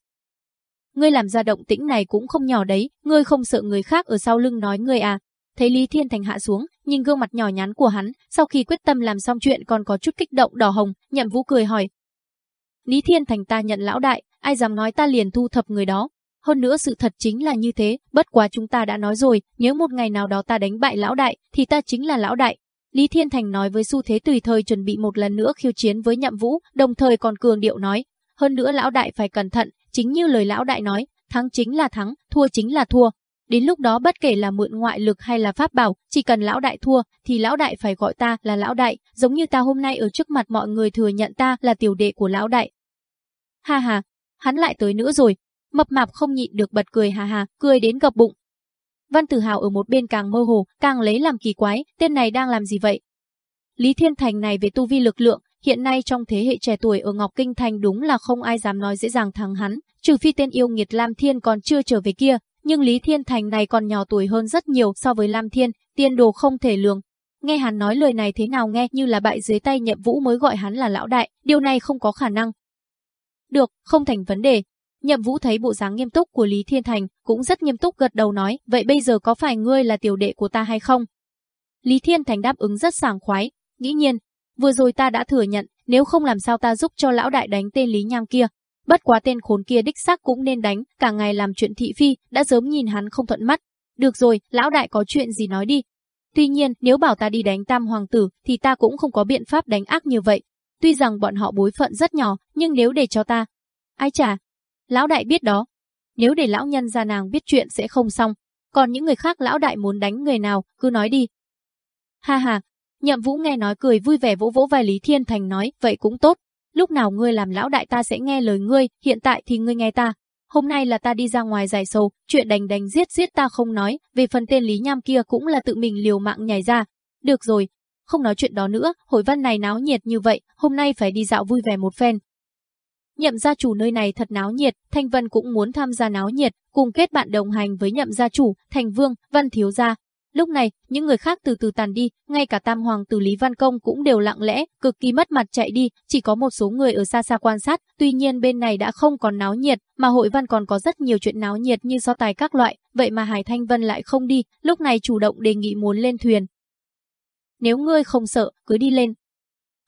ngươi làm ra động tĩnh này cũng không nhỏ đấy, ngươi không sợ người khác ở sau lưng nói ngươi à. Thấy Lý Thiên Thành hạ xuống, nhìn gương mặt nhỏ nhắn của hắn, sau khi quyết tâm làm xong chuyện còn có chút kích động đỏ hồng, nhậm vũ cười hỏi. Lý Thiên Thành ta nhận lão đại, ai dám nói ta liền thu thập người đó. Hơn nữa sự thật chính là như thế, bất quá chúng ta đã nói rồi, nếu một ngày nào đó ta đánh bại lão đại, thì ta chính là lão đại. Lý Thiên Thành nói với xu thế tùy thời chuẩn bị một lần nữa khiêu chiến với nhậm vũ, đồng thời còn cường điệu nói, hơn nữa lão đại phải cẩn thận, chính như lời lão đại nói, thắng chính là thắng, thua chính là thua. Đến lúc đó bất kể là mượn ngoại lực hay là pháp bảo, chỉ cần lão đại thua, thì lão đại phải gọi ta là lão đại, giống như ta hôm nay ở trước mặt mọi người thừa nhận ta là tiểu đệ của lão đại. Ha ha, hắn lại tới nữa rồi. Mập mạp không nhịn được bật cười ha ha cười đến gập bụng. Văn Tử Hào ở một bên càng mơ hồ, càng lấy làm kỳ quái, tên này đang làm gì vậy? Lý Thiên Thành này về tu vi lực lượng, hiện nay trong thế hệ trẻ tuổi ở Ngọc Kinh Thành đúng là không ai dám nói dễ dàng thắng hắn, trừ phi tên yêu nghiệt Lam Thiên còn chưa trở về kia, nhưng Lý Thiên Thành này còn nhỏ tuổi hơn rất nhiều so với Lam Thiên, tiên đồ không thể lường. Nghe hắn nói lời này thế nào nghe như là bại dưới tay nhậm vũ mới gọi hắn là lão đại, điều này không có khả năng. Được, không thành vấn đề. Nhậm vũ thấy bộ dáng nghiêm túc của Lý Thiên Thành, cũng rất nghiêm túc gật đầu nói, vậy bây giờ có phải ngươi là tiểu đệ của ta hay không? Lý Thiên Thành đáp ứng rất sảng khoái, nghĩ nhiên, vừa rồi ta đã thừa nhận, nếu không làm sao ta giúp cho lão đại đánh tên Lý Nham kia. Bất quá tên khốn kia đích xác cũng nên đánh, cả ngày làm chuyện thị phi, đã sớm nhìn hắn không thuận mắt. Được rồi, lão đại có chuyện gì nói đi. Tuy nhiên, nếu bảo ta đi đánh tam hoàng tử, thì ta cũng không có biện pháp đánh ác như vậy. Tuy rằng bọn họ bối phận rất nhỏ, nhưng nếu để cho ta... Ai chả? Lão đại biết đó. Nếu để lão nhân ra nàng biết chuyện sẽ không xong. Còn những người khác lão đại muốn đánh người nào, cứ nói đi. Ha ha, nhậm vũ nghe nói cười vui vẻ vỗ vỗ vai Lý Thiên Thành nói, vậy cũng tốt. Lúc nào ngươi làm lão đại ta sẽ nghe lời ngươi, hiện tại thì ngươi nghe ta. Hôm nay là ta đi ra ngoài giải sầu, chuyện đánh đánh giết giết ta không nói, về phần tên Lý Nham kia cũng là tự mình liều mạng nhảy ra. Được rồi, không nói chuyện đó nữa, hội văn này náo nhiệt như vậy, hôm nay phải đi dạo vui vẻ một phen. Nhậm gia chủ nơi này thật náo nhiệt, Thanh Vân cũng muốn tham gia náo nhiệt, cùng kết bạn đồng hành với nhậm gia chủ, Thành Vương, Văn Thiếu Gia. Lúc này, những người khác từ từ tàn đi, ngay cả Tam Hoàng tử Lý Văn Công cũng đều lặng lẽ, cực kỳ mất mặt chạy đi, chỉ có một số người ở xa xa quan sát, tuy nhiên bên này đã không còn náo nhiệt, mà hội văn còn có rất nhiều chuyện náo nhiệt như so tài các loại, vậy mà Hải Thanh Vân lại không đi, lúc này chủ động đề nghị muốn lên thuyền, nếu ngươi không sợ, cứ đi lên.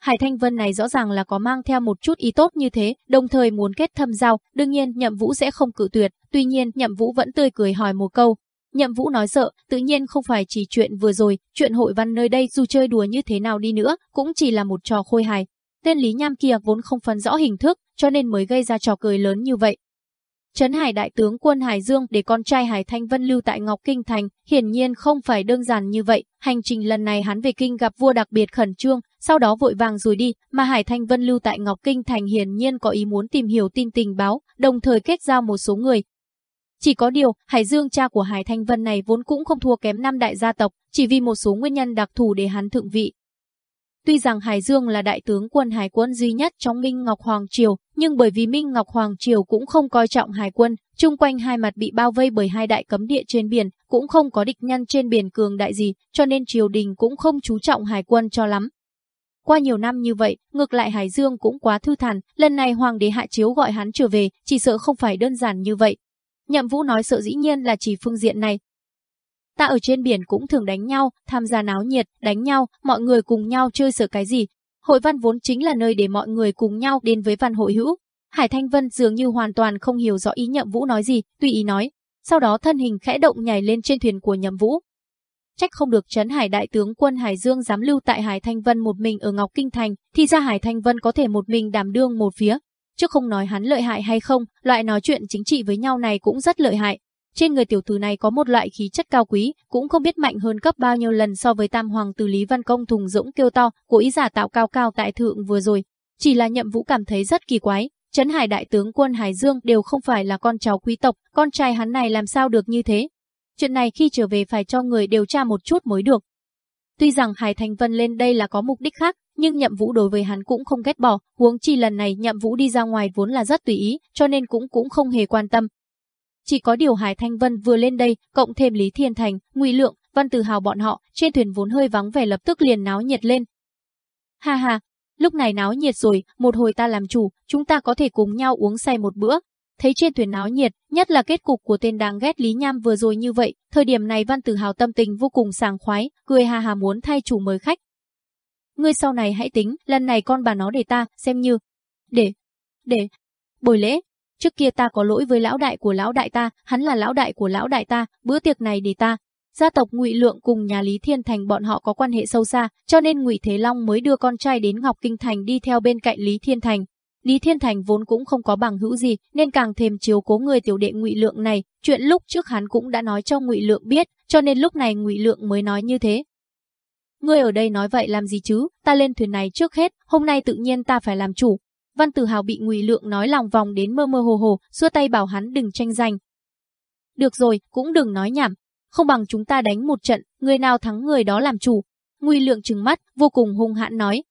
Hải Thanh Vân này rõ ràng là có mang theo một chút ý tốt như thế, đồng thời muốn kết thâm giao, đương nhiên Nhậm Vũ sẽ không cự tuyệt, tuy nhiên Nhậm Vũ vẫn tươi cười hỏi một câu. Nhậm Vũ nói sợ, tự nhiên không phải chỉ chuyện vừa rồi, chuyện hội văn nơi đây dù chơi đùa như thế nào đi nữa, cũng chỉ là một trò khôi hài. Tên Lý Nham kia vốn không phân rõ hình thức, cho nên mới gây ra trò cười lớn như vậy. Trấn Hải đại tướng quân Hải Dương để con trai Hải Thanh Vân lưu tại Ngọc Kinh Thành, hiển nhiên không phải đơn giản như vậy. Hành trình lần này hắn về kinh gặp vua đặc biệt khẩn trương, sau đó vội vàng rồi đi, mà Hải Thanh Vân lưu tại Ngọc Kinh Thành hiển nhiên có ý muốn tìm hiểu tin tình báo, đồng thời kết giao một số người. Chỉ có điều, Hải Dương cha của Hải Thanh Vân này vốn cũng không thua kém năm đại gia tộc, chỉ vì một số nguyên nhân đặc thù để hắn thượng vị, Tuy rằng Hải Dương là đại tướng quân hải quân duy nhất trong Minh Ngọc Hoàng Triều, nhưng bởi vì Minh Ngọc Hoàng Triều cũng không coi trọng hải quân, chung quanh hai mặt bị bao vây bởi hai đại cấm địa trên biển, cũng không có địch nhân trên biển cường đại gì, cho nên triều đình cũng không chú trọng hải quân cho lắm. Qua nhiều năm như vậy, ngược lại Hải Dương cũng quá thư thản, lần này Hoàng đế hạ chiếu gọi hắn trở về, chỉ sợ không phải đơn giản như vậy. Nhậm Vũ nói sợ dĩ nhiên là chỉ phương diện này, Ta ở trên biển cũng thường đánh nhau, tham gia náo nhiệt, đánh nhau, mọi người cùng nhau chơi sợ cái gì. Hội văn vốn chính là nơi để mọi người cùng nhau đến với văn hội hữu. Hải Thanh Vân dường như hoàn toàn không hiểu rõ ý Nhậm Vũ nói gì, tùy ý nói. Sau đó thân hình khẽ động nhảy lên trên thuyền của Nhậm Vũ. Trách không được Trấn Hải đại tướng quân Hải Dương dám lưu tại Hải Thanh Vân một mình ở Ngọc Kinh Thành, thì ra Hải Thanh Vân có thể một mình đảm đương một phía. Chứ không nói hắn lợi hại hay không, loại nói chuyện chính trị với nhau này cũng rất lợi hại. Trên người tiểu tử này có một loại khí chất cao quý, cũng không biết mạnh hơn cấp bao nhiêu lần so với tam hoàng từ Lý Văn Công thùng dũng kêu to, cố ý giả tạo cao cao tại thượng vừa rồi. Chỉ là nhậm vũ cảm thấy rất kỳ quái, Trấn Hải đại tướng quân Hải Dương đều không phải là con cháu quý tộc, con trai hắn này làm sao được như thế. Chuyện này khi trở về phải cho người điều tra một chút mới được. Tuy rằng Hải Thành Vân lên đây là có mục đích khác, nhưng nhậm vũ đối với hắn cũng không ghét bỏ, huống chi lần này nhậm vũ đi ra ngoài vốn là rất tùy ý, cho nên cũng cũng không hề quan tâm, chỉ có điều Hải Thanh Vân vừa lên đây, cộng thêm Lý Thiên Thành, Ngụy Lượng, Văn Tử Hào bọn họ, trên thuyền vốn hơi vắng vẻ lập tức liền náo nhiệt lên. Ha ha, lúc này náo nhiệt rồi, một hồi ta làm chủ, chúng ta có thể cùng nhau uống say một bữa. thấy trên thuyền náo nhiệt, nhất là kết cục của tên đáng ghét Lý Nham vừa rồi như vậy, thời điểm này Văn Tử Hào tâm tình vô cùng sảng khoái, cười hà hà muốn thay chủ mời khách. Ngươi sau này hãy tính, lần này con bà nó để ta, xem như để để bồi lễ. Trước kia ta có lỗi với lão đại của lão đại ta, hắn là lão đại của lão đại ta, bữa tiệc này để ta. Gia tộc Ngụy Lượng cùng nhà Lý Thiên Thành bọn họ có quan hệ sâu xa, cho nên Ngụy Thế Long mới đưa con trai đến Ngọc Kinh Thành đi theo bên cạnh Lý Thiên Thành. Lý Thiên Thành vốn cũng không có bằng hữu gì, nên càng thêm chiếu cố người tiểu đệ Ngụy Lượng này, chuyện lúc trước hắn cũng đã nói cho Ngụy Lượng biết, cho nên lúc này Ngụy Lượng mới nói như thế. Ngươi ở đây nói vậy làm gì chứ, ta lên thuyền này trước hết, hôm nay tự nhiên ta phải làm chủ, Văn Tử Hào bị Ngụy Lượng nói lòng vòng đến mơ mơ hồ hồ, xua tay bảo hắn đừng tranh giành. Được rồi, cũng đừng nói nhảm, không bằng chúng ta đánh một trận, người nào thắng người đó làm chủ. Ngụy Lượng trừng mắt, vô cùng hung hãn nói.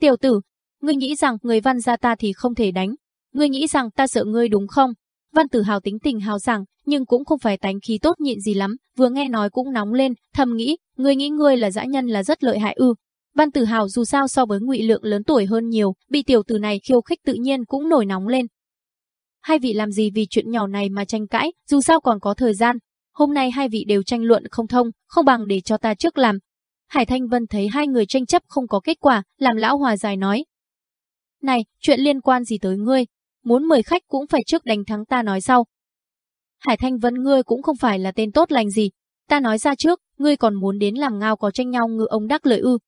Tiểu tử, ngươi nghĩ rằng người văn gia ta thì không thể đánh, ngươi nghĩ rằng ta sợ ngươi đúng không? Văn Tử Hào tính tình hào sảng, nhưng cũng không phải tánh khí tốt nhịn gì lắm, vừa nghe nói cũng nóng lên, thầm nghĩ, người nghĩ ngươi là dã nhân là rất lợi hại ư, Văn Tử Hào dù sao so với Ngụy Lượng lớn tuổi hơn nhiều, bị tiểu tử này khiêu khích tự nhiên cũng nổi nóng lên. Hai vị làm gì vì chuyện nhỏ này mà tranh cãi, dù sao còn có thời gian. Hôm nay hai vị đều tranh luận không thông, không bằng để cho ta trước làm. Hải Thanh Vân thấy hai người tranh chấp không có kết quả, làm lão hòa giải nói. Này, chuyện liên quan gì tới ngươi? Muốn mời khách cũng phải trước đánh thắng ta nói sau. Hải Thanh Vân ngươi cũng không phải là tên tốt lành gì. Ta nói ra trước, ngươi còn muốn đến làm ngao có tranh nhau ngư ông đắc lợi ư.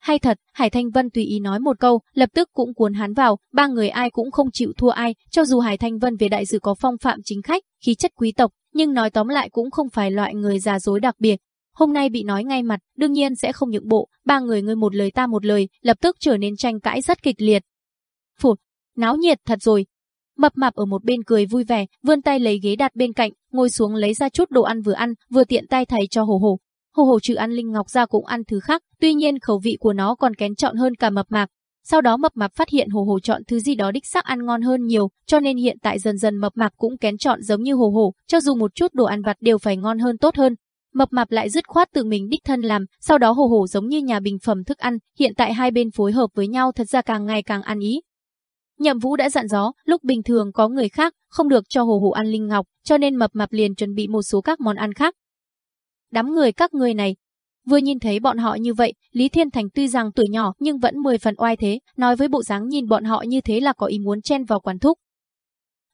Hay thật, Hải Thanh Vân tùy ý nói một câu, lập tức cũng cuốn hắn vào, ba người ai cũng không chịu thua ai, cho dù Hải Thanh Vân về đại dự có phong phạm chính khách, khí chất quý tộc, nhưng nói tóm lại cũng không phải loại người già dối đặc biệt. Hôm nay bị nói ngay mặt, đương nhiên sẽ không nhượng bộ, ba người ngươi một lời ta một lời, lập tức trở nên tranh cãi rất kịch liệt. Phụt, náo nhiệt thật rồi. Mập mạp ở một bên cười vui vẻ, vươn tay lấy ghế đặt bên cạnh, ngồi xuống lấy ra chút đồ ăn vừa ăn, vừa tiện tay thầy cho hồ hồ. Hồ hồ trừ ăn linh ngọc ra cũng ăn thứ khác, tuy nhiên khẩu vị của nó còn kén chọn hơn cả mập mạp. Sau đó mập mạp phát hiện hồ hồ chọn thứ gì đó đích xác ăn ngon hơn nhiều, cho nên hiện tại dần dần mập mạp cũng kén chọn giống như hồ hồ, cho dù một chút đồ ăn vặt đều phải ngon hơn tốt hơn. Mập mạp lại dứt khoát tự mình đích thân làm, sau đó hồ hồ giống như nhà bình phẩm thức ăn, hiện tại hai bên phối hợp với nhau thật ra càng ngày càng ăn ý. Nhậm Vũ đã dặn dò, lúc bình thường có người khác, không được cho hồ hồ ăn linh ngọc, cho nên mập mạp liền chuẩn bị một số các món ăn khác, Đám người các người này. Vừa nhìn thấy bọn họ như vậy, Lý Thiên Thành tuy rằng tuổi nhỏ nhưng vẫn mười phần oai thế, nói với bộ dáng nhìn bọn họ như thế là có ý muốn chen vào quán thúc.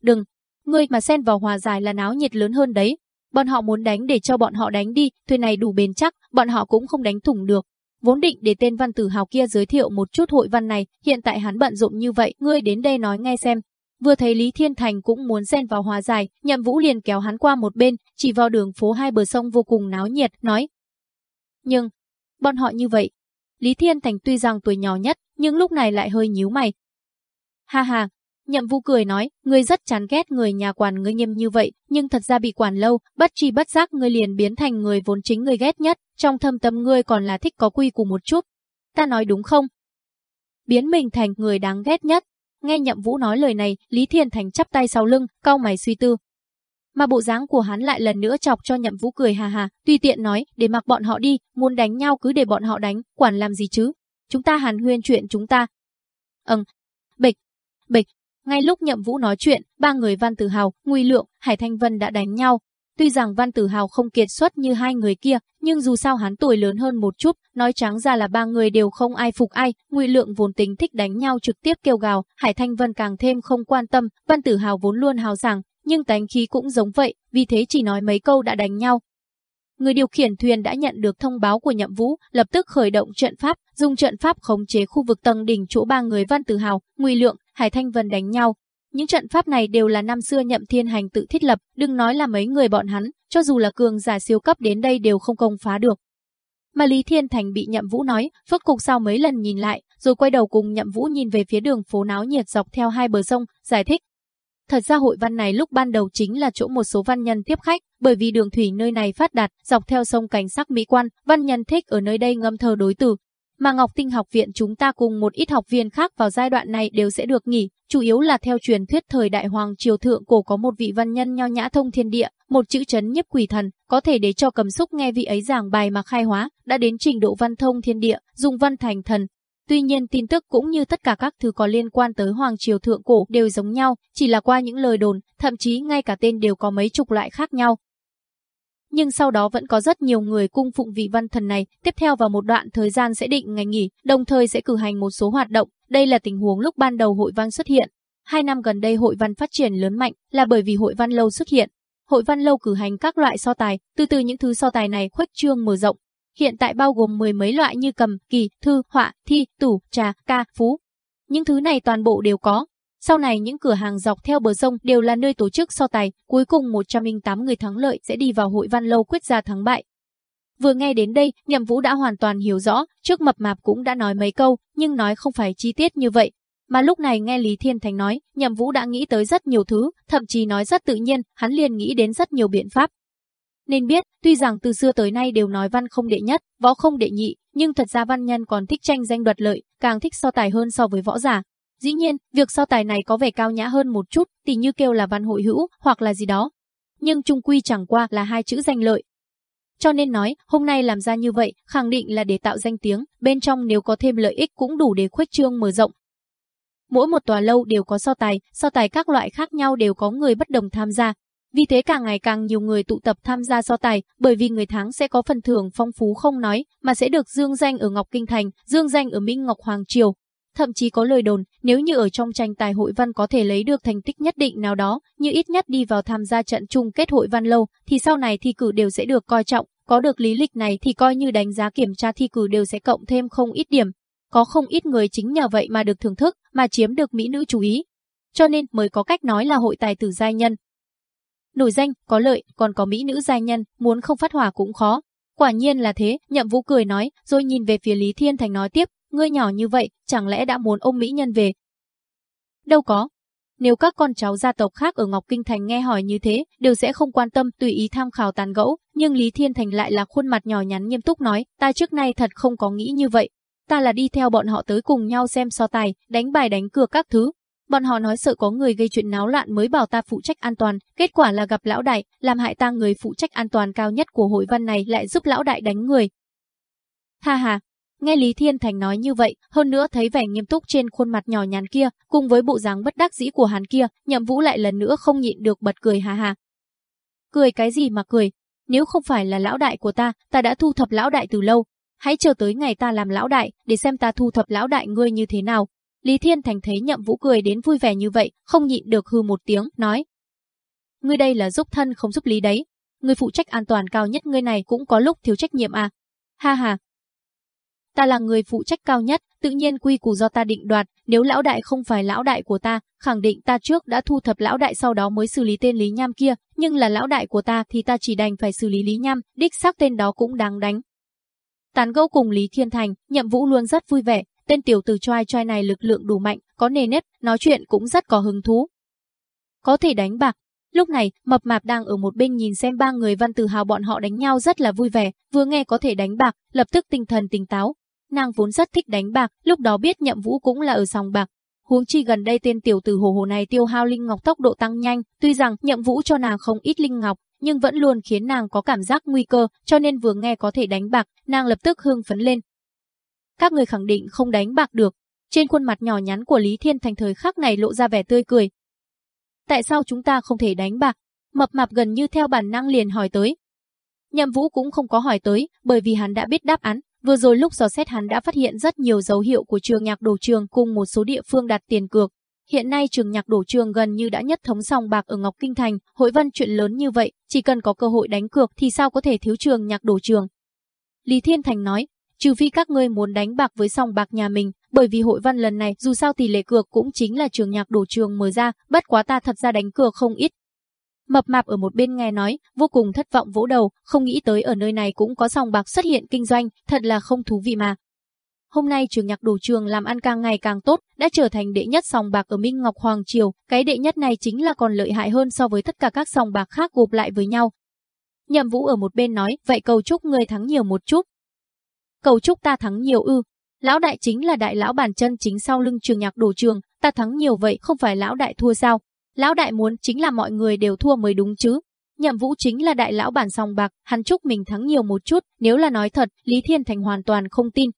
Đừng, ngươi mà xen vào hòa giải là náo nhiệt lớn hơn đấy. Bọn họ muốn đánh để cho bọn họ đánh đi, thuyền này đủ bền chắc, bọn họ cũng không đánh thủng được. Vốn định để tên văn tử hào kia giới thiệu một chút hội văn này, hiện tại hắn bận rộn như vậy, ngươi đến đây nói nghe xem, Vừa thấy Lý Thiên Thành cũng muốn xen vào hòa giải, Nhậm Vũ liền kéo hắn qua một bên, chỉ vào đường phố hai bờ sông vô cùng náo nhiệt, nói. Nhưng, bọn họ như vậy. Lý Thiên Thành tuy rằng tuổi nhỏ nhất, nhưng lúc này lại hơi nhíu mày. Ha ha, Nhậm Vũ cười nói, ngươi rất chán ghét người nhà quản ngươi nghiêm như vậy, nhưng thật ra bị quản lâu, bất tri bất giác ngươi liền biến thành người vốn chính ngươi ghét nhất, trong thâm tâm ngươi còn là thích có quy củ một chút. Ta nói đúng không? Biến mình thành người đáng ghét nhất, Nghe Nhậm Vũ nói lời này, Lý Thiên Thành chắp tay sau lưng, cau mày suy tư. Mà bộ dáng của hắn lại lần nữa chọc cho Nhậm Vũ cười hà hà, tùy tiện nói, để mặc bọn họ đi, muốn đánh nhau cứ để bọn họ đánh, quản làm gì chứ? Chúng ta hàn huyên chuyện chúng ta. Ừm. Bịch, bịch. Ngay lúc Nhậm Vũ nói chuyện, ba người Văn Tử Hào, Nguy Lượng, Hải Thanh Vân đã đánh nhau, Tuy rằng Văn Tử Hào không kiệt xuất như hai người kia, nhưng dù sao hắn tuổi lớn hơn một chút, nói trắng ra là ba người đều không ai phục ai, Ngụy Lượng vốn tính thích đánh nhau trực tiếp kêu gào, Hải Thanh Vân càng thêm không quan tâm, Văn Tử Hào vốn luôn hào sảng, nhưng tánh khí cũng giống vậy, vì thế chỉ nói mấy câu đã đánh nhau. Người điều khiển thuyền đã nhận được thông báo của Nhậm Vũ, lập tức khởi động trận pháp, dùng trận pháp khống chế khu vực tầng đỉnh chỗ ba người Văn Tử Hào, Ngụy Lượng, Hải Thanh Vân đánh nhau, những trận pháp này đều là năm xưa nhậm thiên hành tự thiết lập, đừng nói là mấy người bọn hắn, cho dù là cường giả siêu cấp đến đây đều không công phá được. Mà Lý Thiên Thành bị nhậm vũ nói, phước cục sau mấy lần nhìn lại, rồi quay đầu cùng nhậm vũ nhìn về phía đường phố náo nhiệt dọc theo hai bờ sông, giải thích. Thật ra hội văn này lúc ban đầu chính là chỗ một số văn nhân tiếp khách, bởi vì đường thủy nơi này phát đạt, dọc theo sông cảnh sắc mỹ quan, văn nhân thích ở nơi đây ngâm thơ đối tử, mà Ngọc Tinh học viện chúng ta cùng một ít học viên khác vào giai đoạn này đều sẽ được nghỉ, chủ yếu là theo truyền thuyết thời đại hoàng triều thượng cổ có một vị văn nhân nho nhã thông thiên địa, một chữ chấn nhiếp quỷ thần, có thể để cho cầm xúc nghe vị ấy giảng bài mà khai hóa, đã đến trình độ văn thông thiên địa, dùng văn thành thần. Tuy nhiên tin tức cũng như tất cả các thứ có liên quan tới Hoàng Triều Thượng Cổ đều giống nhau, chỉ là qua những lời đồn, thậm chí ngay cả tên đều có mấy chục loại khác nhau. Nhưng sau đó vẫn có rất nhiều người cung phụng vị văn thần này, tiếp theo vào một đoạn thời gian sẽ định ngày nghỉ, đồng thời sẽ cử hành một số hoạt động, đây là tình huống lúc ban đầu hội văn xuất hiện. Hai năm gần đây hội văn phát triển lớn mạnh là bởi vì hội văn lâu xuất hiện. Hội văn lâu cử hành các loại so tài, từ từ những thứ so tài này khuếch trương mở rộng, hiện tại bao gồm mười mấy loại như cầm, kỳ, thư, họa, thi, tủ, trà, ca, phú. Những thứ này toàn bộ đều có. Sau này những cửa hàng dọc theo bờ sông đều là nơi tổ chức so tài, cuối cùng 108 người thắng lợi sẽ đi vào hội văn lâu quyết ra thắng bại. Vừa nghe đến đây, Nhậm Vũ đã hoàn toàn hiểu rõ, trước mập mạp cũng đã nói mấy câu, nhưng nói không phải chi tiết như vậy. Mà lúc này nghe Lý Thiên Thành nói, Nhậm Vũ đã nghĩ tới rất nhiều thứ, thậm chí nói rất tự nhiên, hắn liền nghĩ đến rất nhiều biện pháp. Nên biết, tuy rằng từ xưa tới nay đều nói văn không đệ nhất, võ không đệ nhị, nhưng thật ra văn nhân còn thích tranh danh đoạt lợi, càng thích so tài hơn so với võ giả. Dĩ nhiên, việc so tài này có vẻ cao nhã hơn một chút, tỉ như kêu là văn hội hữu, hoặc là gì đó. Nhưng trung quy chẳng qua là hai chữ danh lợi. Cho nên nói, hôm nay làm ra như vậy, khẳng định là để tạo danh tiếng, bên trong nếu có thêm lợi ích cũng đủ để khuếch trương mở rộng. Mỗi một tòa lâu đều có so tài, so tài các loại khác nhau đều có người bất đồng tham gia, vì thế càng ngày càng nhiều người tụ tập tham gia so tài, bởi vì người thắng sẽ có phần thưởng phong phú không nói, mà sẽ được dương danh ở Ngọc Kinh Thành, dương danh ở Minh Ngọc Hoàng Triều. Thậm chí có lời đồn, nếu như ở trong tranh tài hội văn có thể lấy được thành tích nhất định nào đó, như ít nhất đi vào tham gia trận chung kết hội văn lâu, thì sau này thi cử đều sẽ được coi trọng, có được lý lịch này thì coi như đánh giá kiểm tra thi cử đều sẽ cộng thêm không ít điểm. Có không ít người chính nhờ vậy mà được thưởng thức, mà chiếm được mỹ nữ chú ý. Cho nên mới có cách nói là hội tài tử giai nhân, nổi danh, có lợi, còn có mỹ nữ giai nhân, muốn không phát hỏa cũng khó. Quả nhiên là thế, nhậm vũ cười nói, rồi nhìn về phía Lý Thiên Thành nói tiếp, ngươi nhỏ như vậy, chẳng lẽ đã muốn ôm mỹ nhân về? Đâu có. Nếu các con cháu gia tộc khác ở Ngọc Kinh Thành nghe hỏi như thế, đều sẽ không quan tâm tùy ý tham khảo tàn gẫu, nhưng Lý Thiên Thành lại là khuôn mặt nhỏ nhắn nghiêm túc nói, ta trước nay thật không có nghĩ như vậy. Ta là đi theo bọn họ tới cùng nhau xem so tài, đánh bài đánh cược các thứ, Bọn họ nói sợ có người gây chuyện náo loạn mới bảo ta phụ trách an toàn, kết quả là gặp lão đại, làm hại ta người phụ trách an toàn cao nhất của hội văn này lại giúp lão đại đánh người. Ha ha, nghe Lý Thiên Thành nói như vậy, hơn nữa thấy vẻ nghiêm túc trên khuôn mặt nhỏ nhắn kia, cùng với bộ dáng bất đắc dĩ của hắn kia, nhậm vũ lại lần nữa không nhịn được bật cười hà hà. Cười cái gì mà cười, nếu không phải là lão đại của ta, ta đã thu thập lão đại từ lâu. Hãy chờ tới ngày ta làm lão đại, để xem ta thu thập lão đại ngươi như thế nào, Lý Thiên Thành thấy nhậm vũ cười đến vui vẻ như vậy, không nhịn được hư một tiếng, nói. Ngươi đây là giúp thân không giúp lý đấy. Ngươi phụ trách an toàn cao nhất ngươi này cũng có lúc thiếu trách nhiệm à. Ha ha. Ta là người phụ trách cao nhất, tự nhiên quy củ do ta định đoạt, nếu lão đại không phải lão đại của ta, khẳng định ta trước đã thu thập lão đại sau đó mới xử lý tên Lý Nham kia, nhưng là lão đại của ta thì ta chỉ đành phải xử lý Lý Nham, đích xác tên đó cũng đáng đánh. Tán gẫu cùng Lý Thiên Thành, Nhậm Vũ luôn rất vui vẻ, Tên tiểu tử trai trai này lực lượng đủ mạnh, có nề nếp, nói chuyện cũng rất có hứng thú. Có thể đánh bạc. Lúc này, mập mạp đang ở một bên nhìn xem ba người văn tử hào bọn họ đánh nhau rất là vui vẻ, vừa nghe có thể đánh bạc, lập tức tinh thần tỉnh táo. Nàng vốn rất thích đánh bạc, lúc đó biết nhậm vũ cũng là ở sòng bạc. Huống chi gần đây tên tiểu tử hồ hồ này tiêu hao linh ngọc tốc độ tăng nhanh, tuy rằng nhậm vũ cho nàng không ít linh ngọc, nhưng vẫn luôn khiến nàng có cảm giác nguy cơ, cho nên vừa nghe có thể đánh bạc, nàng lập tức hưng phấn lên, các người khẳng định không đánh bạc được. Trên khuôn mặt nhỏ nhắn của Lý Thiên Thành thời khắc này lộ ra vẻ tươi cười. Tại sao chúng ta không thể đánh bạc? Mập mạp gần như theo bản năng liền hỏi tới. Nhậm Vũ cũng không có hỏi tới, bởi vì hắn đã biết đáp án. Vừa rồi lúc dò xét hắn đã phát hiện rất nhiều dấu hiệu của trường nhạc đổ trường cùng một số địa phương đặt tiền cược. Hiện nay trường nhạc đổ trường gần như đã nhất thống sòng bạc ở Ngọc Kinh Thành, hội văn chuyện lớn như vậy, chỉ cần có cơ hội đánh cược thì sao có thể thiếu trường nhạc đổ trường. Lý Thiên Thành nói, trừ phi các ngươi muốn đánh bạc với sòng bạc nhà mình, bởi vì hội văn lần này dù sao tỷ lệ cược cũng chính là trường nhạc đổ trường mở ra, bất quá ta thật ra đánh cược không ít. Mập mạp ở một bên nghe nói, vô cùng thất vọng vỗ đầu, không nghĩ tới ở nơi này cũng có sòng bạc xuất hiện kinh doanh, thật là không thú vị mà. Hôm nay trường nhạc đồ trường làm ăn càng ngày càng tốt, đã trở thành đệ nhất sòng bạc ở Minh Ngọc Hoàng Triều, cái đệ nhất này chính là còn lợi hại hơn so với tất cả các sòng bạc khác gộp lại với nhau. Nhậm Vũ ở một bên nói, vậy cầu chúc người thắng nhiều một chút, cầu chúc ta thắng nhiều ư. Lão đại chính là đại lão bản chân chính sau lưng trường nhạc đồ trường, ta thắng nhiều vậy không phải lão đại thua sao? Lão đại muốn chính là mọi người đều thua mới đúng chứ. Nhậm vũ chính là đại lão bản sòng bạc, hắn chúc mình thắng nhiều một chút, nếu là nói thật, Lý Thiên Thành hoàn toàn không tin.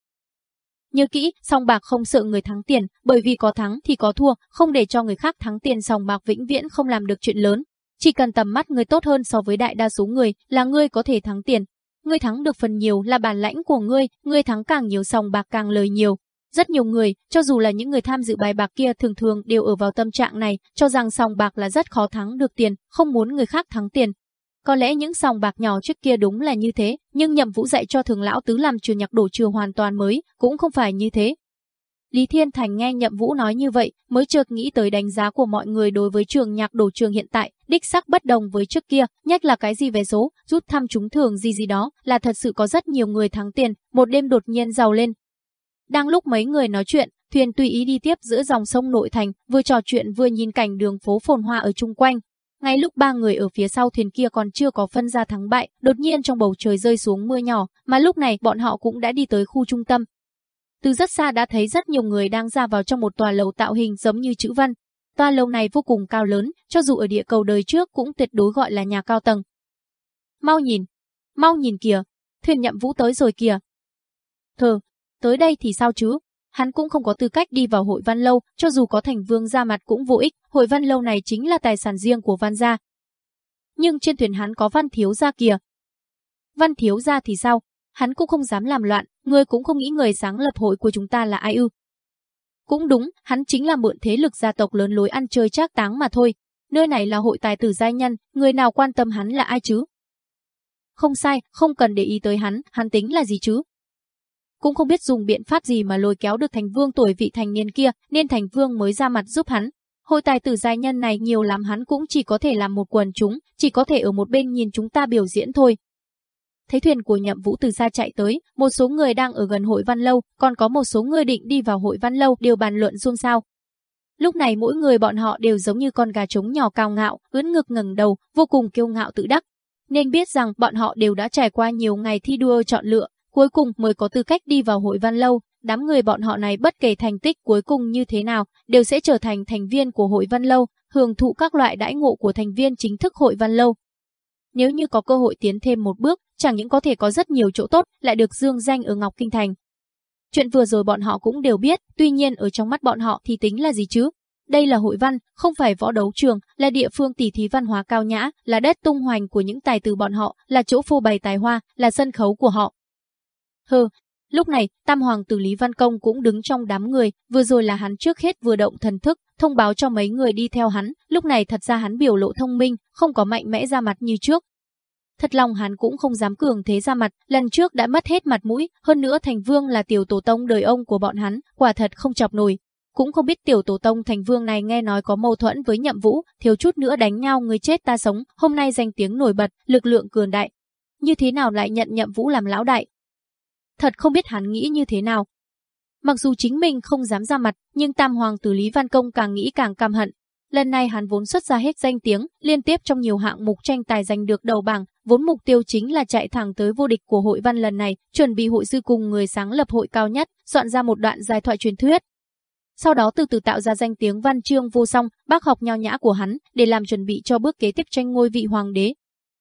Nhớ kỹ, sòng bạc không sợ người thắng tiền, bởi vì có thắng thì có thua, không để cho người khác thắng tiền sòng bạc vĩnh viễn không làm được chuyện lớn. Chỉ cần tầm mắt người tốt hơn so với đại đa số người là ngươi có thể thắng tiền. Ngươi thắng được phần nhiều là bản lãnh của ngươi, ngươi thắng càng nhiều sòng bạc càng lời nhiều. Rất nhiều người, cho dù là những người tham dự bài bạc kia thường thường đều ở vào tâm trạng này, cho rằng sòng bạc là rất khó thắng được tiền, không muốn người khác thắng tiền. Có lẽ những sòng bạc nhỏ trước kia đúng là như thế, nhưng nhậm vũ dạy cho thường lão tứ làm trường nhạc đổ trường hoàn toàn mới, cũng không phải như thế. Lý Thiên Thành nghe nhậm vũ nói như vậy, mới chợt nghĩ tới đánh giá của mọi người đối với trường nhạc đổ trường hiện tại, đích sắc bất đồng với trước kia, nhất là cái gì về số, rút thăm trúng thường gì gì đó, là thật sự có rất nhiều người thắng tiền, một đêm đột nhiên giàu lên. Đang lúc mấy người nói chuyện, thuyền tùy ý đi tiếp giữa dòng sông nội thành, vừa trò chuyện vừa nhìn cảnh đường phố phồn hoa ở chung quanh, ngay lúc ba người ở phía sau thuyền kia còn chưa có phân ra thắng bại, đột nhiên trong bầu trời rơi xuống mưa nhỏ, mà lúc này bọn họ cũng đã đi tới khu trung tâm. Từ rất xa đã thấy rất nhiều người đang ra vào trong một tòa lầu tạo hình giống như chữ văn. Tòa lầu này vô cùng cao lớn, cho dù ở địa cầu đời trước cũng tuyệt đối gọi là nhà cao tầng. Mau nhìn, mau nhìn kìa, thuyền nhậm vũ tới rồi kìa. Thờ, tới đây thì sao chứ? hắn cũng không có tư cách đi vào hội văn lâu, cho dù có thành vương ra mặt cũng vô ích, hội văn lâu này chính là tài sản riêng của văn gia. Nhưng trên thuyền hắn có văn thiếu gia kìa. Văn thiếu gia thì sao? Hắn cũng không dám làm loạn, người cũng không nghĩ người sáng lập hội của chúng ta là ai ư. Cũng đúng, hắn chính là mượn thế lực gia tộc lớn lối ăn chơi trác táng mà thôi. Nơi này là hội tài tử giai nhân, người nào quan tâm hắn là ai chứ? Không sai, không cần để ý tới hắn, hắn tính là gì chứ? Cũng không biết dùng biện pháp gì mà lôi kéo được thành vương tuổi vị thành niên kia, nên thành vương mới ra mặt giúp hắn. Hội tài tử giai nhân này nhiều lắm hắn cũng chỉ có thể làm một quần chúng, chỉ có thể ở một bên nhìn chúng ta biểu diễn thôi. Thấy thuyền của nhậm vũ từ xa chạy tới, một số người đang ở gần hội văn lâu, còn có một số người định đi vào hội văn lâu đều bàn luận xôn xao. Lúc này mỗi người bọn họ đều giống như con gà trống nhỏ cao ngạo, ướn ngực ngẩng đầu, vô cùng kiêu ngạo tự đắc. Nên biết rằng bọn họ đều đã trải qua nhiều ngày thi đua chọn lựa, cuối cùng mới có tư cách đi vào hội văn lâu. Đám người bọn họ này bất kể thành tích cuối cùng như thế nào, đều sẽ trở thành thành viên của hội văn lâu, hưởng thụ các loại đãi ngộ của thành viên chính thức hội văn lâu. Nếu như có cơ hội tiến thêm một bước, chẳng những có thể có rất nhiều chỗ tốt, lại được dương danh ở Ngọc Kinh Thành. Chuyện vừa rồi bọn họ cũng đều biết, tuy nhiên ở trong mắt bọn họ thì tính là gì chứ? Đây là hội văn, không phải võ đấu trường, là địa phương tỷ thí văn hóa cao nhã, là đất tung hoành của những tài tử bọn họ, là chỗ phô bày tài hoa, là sân khấu của họ. Hừ, lúc này, Tam Hoàng tử Lý Văn Công cũng đứng trong đám người, vừa rồi là hắn trước hết vừa động thần thức, thông báo cho mấy người đi theo hắn, lúc này thật ra hắn biểu lộ thông minh, không có mạnh mẽ ra mặt như trước. Thật lòng hắn cũng không dám cường thế ra mặt, lần trước đã mất hết mặt mũi, hơn nữa Thành Vương là tiểu tổ tông đời ông của bọn hắn, quả thật không chọc nổi. Cũng không biết tiểu tổ tông Thành Vương này nghe nói có mâu thuẫn với nhậm vũ, thiếu chút nữa đánh nhau người chết ta sống, hôm nay danh tiếng nổi bật, lực lượng cường đại. Như thế nào lại nhận nhậm vũ làm lão đại, thật không biết hắn nghĩ như thế nào. Mặc dù chính mình không dám ra mặt, nhưng Tam Hoàng tử Lý Văn Công càng nghĩ càng căm hận. Lần này hắn vốn xuất ra hết danh tiếng, liên tiếp trong nhiều hạng mục tranh tài giành được đầu bảng, vốn mục tiêu chính là chạy thẳng tới vô địch của hội văn lần này, chuẩn bị hội sư cùng người sáng lập hội cao nhất, soạn ra một đoạn dài thoại truyền thuyết. Sau đó từ từ tạo ra danh tiếng văn chương vô song, bác học nho nhã của hắn, để làm chuẩn bị cho bước kế tiếp tranh ngôi vị hoàng đế,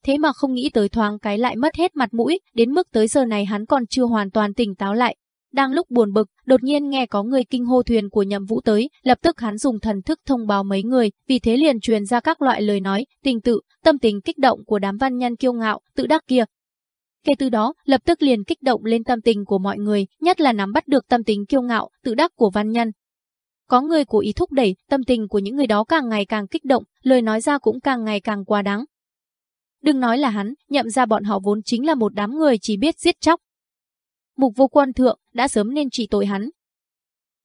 thế mà không nghĩ tới thoáng cái lại mất hết mặt mũi, đến mức tới giờ này hắn còn chưa hoàn toàn tỉnh táo lại. Đang lúc buồn bực, đột nhiên nghe có người kinh hô thuyền của nhậm vũ tới, lập tức hắn dùng thần thức thông báo mấy người, vì thế liền truyền ra các loại lời nói, tình tự, tâm tình kích động của đám văn nhân kiêu ngạo, tự đắc kia. Kể từ đó, lập tức liền kích động lên tâm tình của mọi người, nhất là nắm bắt được tâm tình kiêu ngạo, tự đắc của văn nhân. Có người cố ý thúc đẩy, tâm tình của những người đó càng ngày càng kích động, lời nói ra cũng càng ngày càng quá đáng, Đừng nói là hắn, nhậm ra bọn họ vốn chính là một đám người chỉ biết giết chóc. Mục vô quân thượng đã sớm nên trị tội hắn.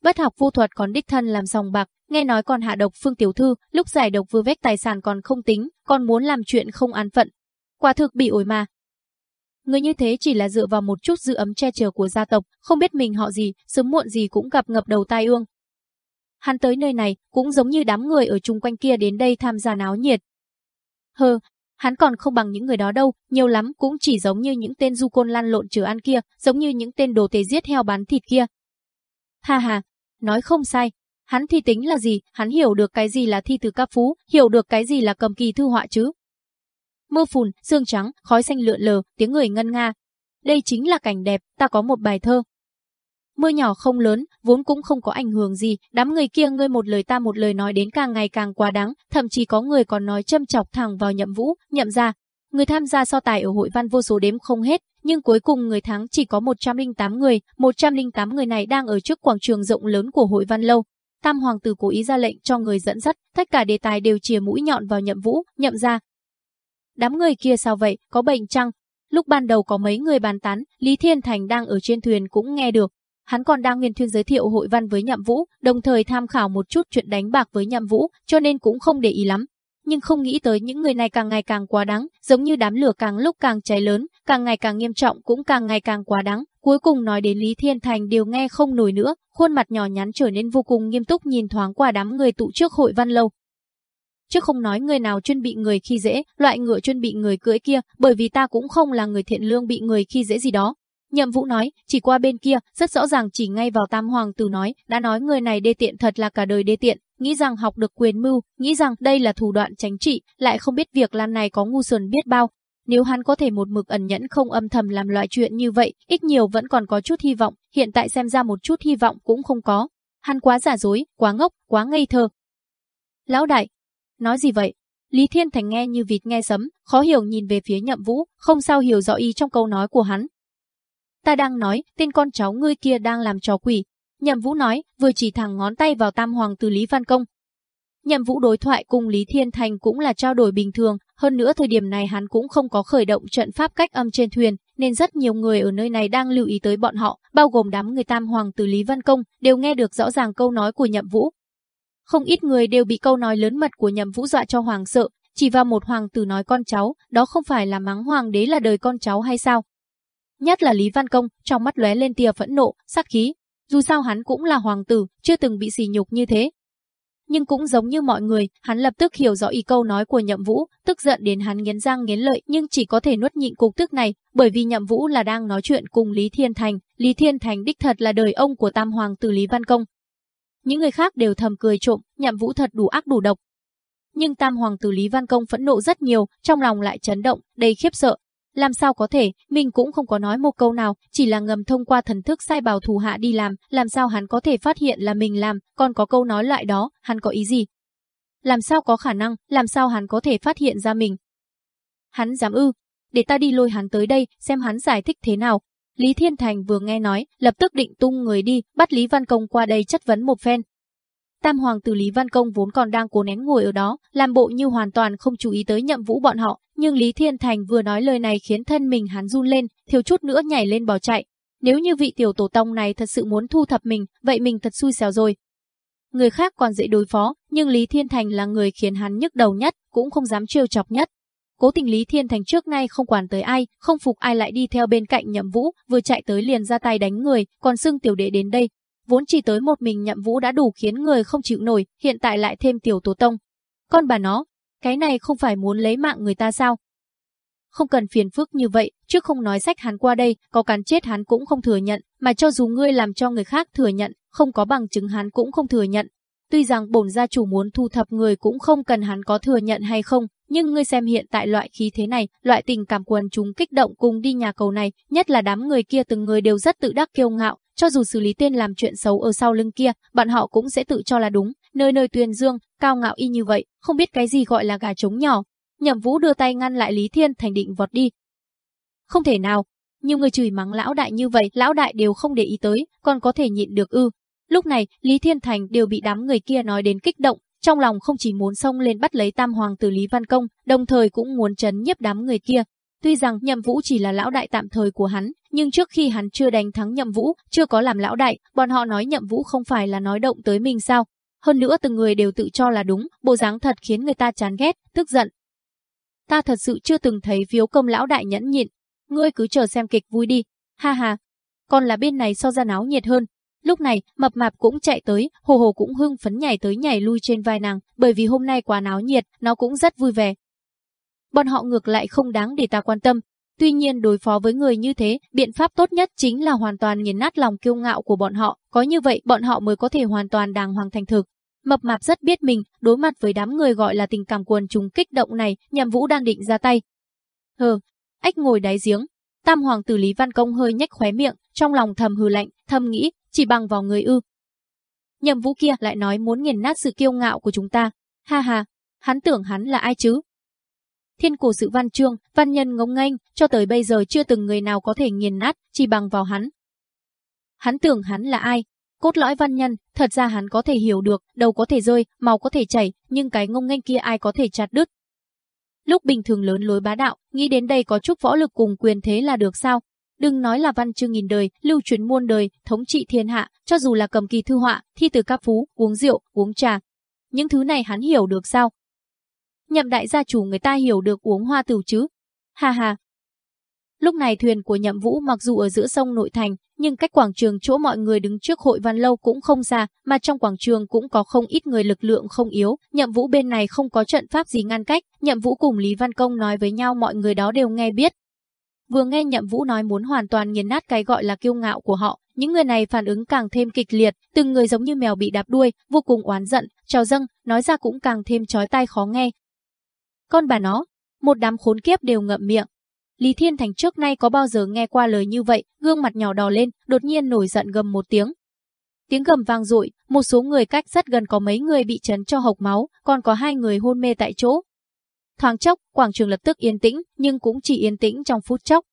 Bất học vô thuật còn đích thân làm sòng bạc, nghe nói còn hạ độc phương tiểu thư, lúc giải độc vừa vét tài sản còn không tính, còn muốn làm chuyện không an phận. Quả thực bị ổi mà. Người như thế chỉ là dựa vào một chút dự ấm che chở của gia tộc, không biết mình họ gì, sớm muộn gì cũng gặp ngập đầu tai ương. Hắn tới nơi này cũng giống như đám người ở chung quanh kia đến đây tham gia náo nhiệt. Hơ, Hắn còn không bằng những người đó đâu, nhiều lắm cũng chỉ giống như những tên du côn lăn lộn trừ ăn kia, giống như những tên đồ tề giết heo bán thịt kia. Ha ha, nói không sai. Hắn thi tính là gì, hắn hiểu được cái gì là thi từ ca phú, hiểu được cái gì là cầm kỳ thư họa chứ. Mưa phùn, sương trắng, khói xanh lượn lờ, tiếng người ngân nga. Đây chính là cảnh đẹp, ta có một bài thơ. Mưa nhỏ không lớn, vốn cũng không có ảnh hưởng gì, đám người kia ngươi một lời ta một lời nói đến càng ngày càng quá đáng, thậm chí có người còn nói châm chọc thẳng vào nhậm vũ, nhậm ra. Người tham gia so tài ở hội văn vô số đếm không hết, nhưng cuối cùng người thắng chỉ có 108 người, 108 người này đang ở trước quảng trường rộng lớn của hội văn lâu. Tam hoàng tử cố ý ra lệnh cho người dẫn dắt, tất cả đề tài đều chìa mũi nhọn vào nhậm vũ, nhậm ra. Đám người kia sao vậy, có bệnh chăng? Lúc ban đầu có mấy người bàn tán, Lý Thiên Thành đang ở trên thuyền cũng nghe được, Hắn còn đang nguyên thuyên giới thiệu hội văn với Nhậm Vũ, đồng thời tham khảo một chút chuyện đánh bạc với Nhậm Vũ, cho nên cũng không để ý lắm. Nhưng không nghĩ tới những người này càng ngày càng quá đáng, giống như đám lửa càng lúc càng cháy lớn, càng ngày càng nghiêm trọng cũng càng ngày càng quá đáng. Cuối cùng nói đến Lý Thiên Thành đều nghe không nổi nữa, khuôn mặt nhỏ nhắn trở nên vô cùng nghiêm túc nhìn thoáng qua đám người tụ trước hội văn lâu. Chứ không nói người nào chuyên bị người khi dễ, loại ngựa chuyên bị người cưỡi kia, bởi vì ta cũng không là người thiện lương bị người khi dễ gì đó, Nhậm Vũ nói, chỉ qua bên kia, rất rõ ràng chỉ ngay vào Tam Hoàng tử nói, đã nói người này đê tiện thật là cả đời đê tiện, nghĩ rằng học được quyền mưu, nghĩ rằng đây là thủ đoạn tránh trị, lại không biết việc làm này có ngu xuẩn biết bao. Nếu hắn có thể một mực ẩn nhẫn không âm thầm làm loại chuyện như vậy, ít nhiều vẫn còn có chút hy vọng, hiện tại xem ra một chút hy vọng cũng không có. Hắn quá giả dối, quá ngốc, quá ngây thơ. Lão đại, nói gì vậy? Lý Thiên Thành nghe như vịt nghe sấm, khó hiểu nhìn về phía Nhậm Vũ, không sao hiểu rõ ý trong câu nói của hắn, Ta đang nói, tên con cháu ngươi kia đang làm trò quỷ. Nhậm Vũ nói, vừa chỉ thẳng ngón tay vào tam hoàng từ Lý Văn Công. Nhậm Vũ đối thoại cùng Lý Thiên Thành cũng là trao đổi bình thường, hơn nữa thời điểm này hắn cũng không có khởi động trận pháp cách âm trên thuyền, nên rất nhiều người ở nơi này đang lưu ý tới bọn họ, bao gồm đám người tam hoàng từ Lý Văn Công, đều nghe được rõ ràng câu nói của Nhậm Vũ. Không ít người đều bị câu nói lớn mật của Nhậm Vũ dọa cho hoàng sợ, chỉ vào một hoàng tử nói con cháu, đó không phải là mắng hoàng đế là đời con cháu hay sao? Nhất là Lý Văn Công, trong mắt lóe lên tia phẫn nộ, sát khí. Dù sao hắn cũng là hoàng tử, chưa từng bị sỉ nhục như thế. Nhưng cũng giống như mọi người, hắn lập tức hiểu rõ ý câu nói của Nhậm Vũ, tức giận đến hắn nghiến răng nghiến lợi nhưng chỉ có thể nuốt nhịn cục tức này, bởi vì Nhậm Vũ là đang nói chuyện cùng Lý Thiên Thành, Lý Thiên Thành đích thật là đời ông của Tam Hoàng tử Lý Văn Công. Những người khác đều thầm cười trộm, Nhậm Vũ thật đủ ác đủ độc. Nhưng Tam Hoàng tử Lý Văn Công phẫn nộ rất nhiều, trong lòng lại chấn động, đầy khiếp sợ, làm sao có thể, mình cũng không có nói một câu nào, chỉ là ngầm thông qua thần thức sai bảo thủ hạ đi làm, làm sao hắn có thể phát hiện là mình làm, còn có câu nói lại đó, hắn có ý gì? Làm sao có khả năng, làm sao hắn có thể phát hiện ra mình? Hắn dám ư, để ta đi lôi hắn tới đây, xem hắn giải thích thế nào. Lý Thiên Thành vừa nghe nói, lập tức định tung người đi, bắt Lý Văn Công qua đây chất vấn một phen, Tam hoàng tử Lý Văn Công vốn còn đang cố nén ngồi ở đó, làm bộ như hoàn toàn không chú ý tới nhậm vũ bọn họ, nhưng Lý Thiên Thành vừa nói lời này khiến thân mình hắn run lên, thiếu chút nữa nhảy lên bỏ chạy. Nếu như vị tiểu tổ tông này thật sự muốn thu thập mình, vậy mình thật xui xẻo rồi. Người khác còn dễ đối phó, nhưng Lý Thiên Thành là người khiến hắn nhức đầu nhất, cũng không dám trêu chọc nhất. Cố tình Lý Thiên Thành trước nay không quản tới ai, không phục ai lại đi theo bên cạnh nhậm vũ, vừa chạy tới liền ra tay đánh người, còn xưng tiểu đệ đến đây, Vốn chỉ tới một mình nhậm vũ đã đủ khiến người không chịu nổi, hiện tại lại thêm tiểu tổ tông. Con bà nó, cái này không phải muốn lấy mạng người ta sao? Không cần phiền phức như vậy, trước không nói sách hắn qua đây, có cắn chết hắn cũng không thừa nhận, mà cho dù ngươi làm cho người khác thừa nhận, không có bằng chứng hắn cũng không thừa nhận. Tuy rằng bổn gia chủ muốn thu thập người cũng không cần hắn có thừa nhận hay không, nhưng ngươi xem hiện tại loại khí thế này, loại tình cảm quần chúng kích động cùng đi nhà cầu này, nhất là đám người kia từng người đều rất tự đắc kiêu ngạo, cho dù xử lý tên làm chuyện xấu ở sau lưng kia, bọn họ cũng sẽ tự cho là đúng, nơi nơi tuyên dương, cao ngạo y như vậy, không biết cái gì gọi là gà trống nhỏ. Nhậm Vũ đưa tay ngăn lại Lý Thiên Thành định vọt đi. Không thể nào, nhiều người chửi mắng lão đại như vậy, lão đại đều không để ý tới, còn có thể nhịn được ư. Lúc này, Lý Thiên Thành đều bị đám người kia nói đến kích động, trong lòng không chỉ muốn xông lên bắt lấy Tam Hoàng tử Lý Văn Công, đồng thời cũng muốn chấn nhiếp đám người kia, Tuy rằng Nhậm Vũ chỉ là lão đại tạm thời của hắn, nhưng trước khi hắn chưa đánh thắng Nhậm Vũ, chưa có làm lão đại, bọn họ nói Nhậm Vũ không phải là nói động tới mình sao? Hơn nữa từng người đều tự cho là đúng, bộ dáng thật khiến người ta chán ghét, tức giận. Ta thật sự chưa từng thấy phiếu công lão đại nhẫn nhịn, ngươi cứ chờ xem kịch vui đi. Ha ha. Còn là bên này so ra náo nhiệt hơn, Lúc này, mập mạp cũng chạy tới, hồ hồ cũng hưng phấn nhảy tới nhảy lui trên vai nàng, bởi vì hôm nay quá náo nhiệt, nó cũng rất vui vẻ bọn họ ngược lại không đáng để ta quan tâm. Tuy nhiên đối phó với người như thế, biện pháp tốt nhất chính là hoàn toàn nghiền nát lòng kiêu ngạo của bọn họ, có như vậy bọn họ mới có thể hoàn toàn đàng hoàng thành thực. Mập mạp rất biết mình, đối mặt với đám người gọi là tình cảm quần chúng kích động này, nhằm vũ đang định ra tay. Hờ, ách ngồi đáy giếng. Tam hoàng tử Lý Văn Công hơi nhếch khóe miệng, trong lòng thầm hừ lạnh, thầm nghĩ, chỉ bằng vào người ư. nhầm vũ kia lại nói muốn nghiền nát sự kiêu ngạo của chúng ta. Ha ha, hắn tưởng hắn là ai chứ? Thiên cổ sự văn chương, văn nhân ngông nghênh, cho tới bây giờ chưa từng người nào có thể nghiền nát, chỉ bằng vào hắn. Hắn tưởng hắn là ai? Cốt lõi văn nhân, thật ra hắn có thể hiểu được, đầu có thể rơi, màu có thể chảy, nhưng cái ngông nghênh kia ai có thể chặt đứt. Lúc bình thường lớn lối bá đạo, nghĩ đến đây có chút võ lực cùng quyền thế là được sao? Đừng nói là văn chương nghìn đời, lưu truyền muôn đời, thống trị thiên hạ, cho dù là cầm kỳ thư họa, thi từ ca phú, uống rượu, uống trà. Những thứ này hắn hiểu được sao? Nhậm đại gia chủ người ta hiểu được uống hoa tử chứ? Ha ha. Lúc này thuyền của nhậm vũ mặc dù ở giữa sông nội thành, nhưng cách quảng trường chỗ mọi người đứng trước hội văn lâu cũng không xa, mà trong quảng trường cũng có không ít người lực lượng không yếu, nhậm vũ bên này không có trận pháp gì ngăn cách, nhậm vũ cùng Lý Văn Công nói với nhau mọi người đó đều nghe biết, Vừa nghe Nhậm Vũ nói muốn hoàn toàn nghiền nát cái gọi là kiêu ngạo của họ, những người này phản ứng càng thêm kịch liệt, từng người giống như mèo bị đạp đuôi, vô cùng oán giận, trào dâng, nói ra cũng càng thêm chói tai khó nghe. Con bà nó, một đám khốn kiếp đều ngậm miệng. Lý Thiên Thành trước nay có bao giờ nghe qua lời như vậy, gương mặt nhỏ đỏ lên, đột nhiên nổi giận gầm một tiếng. Tiếng gầm vang dội, một số người cách rất gần có mấy người bị chấn cho hộc máu, còn có hai người hôn mê tại chỗ, Thoáng chốc, quảng trường lập tức yên tĩnh, nhưng cũng chỉ yên tĩnh trong phút chốc.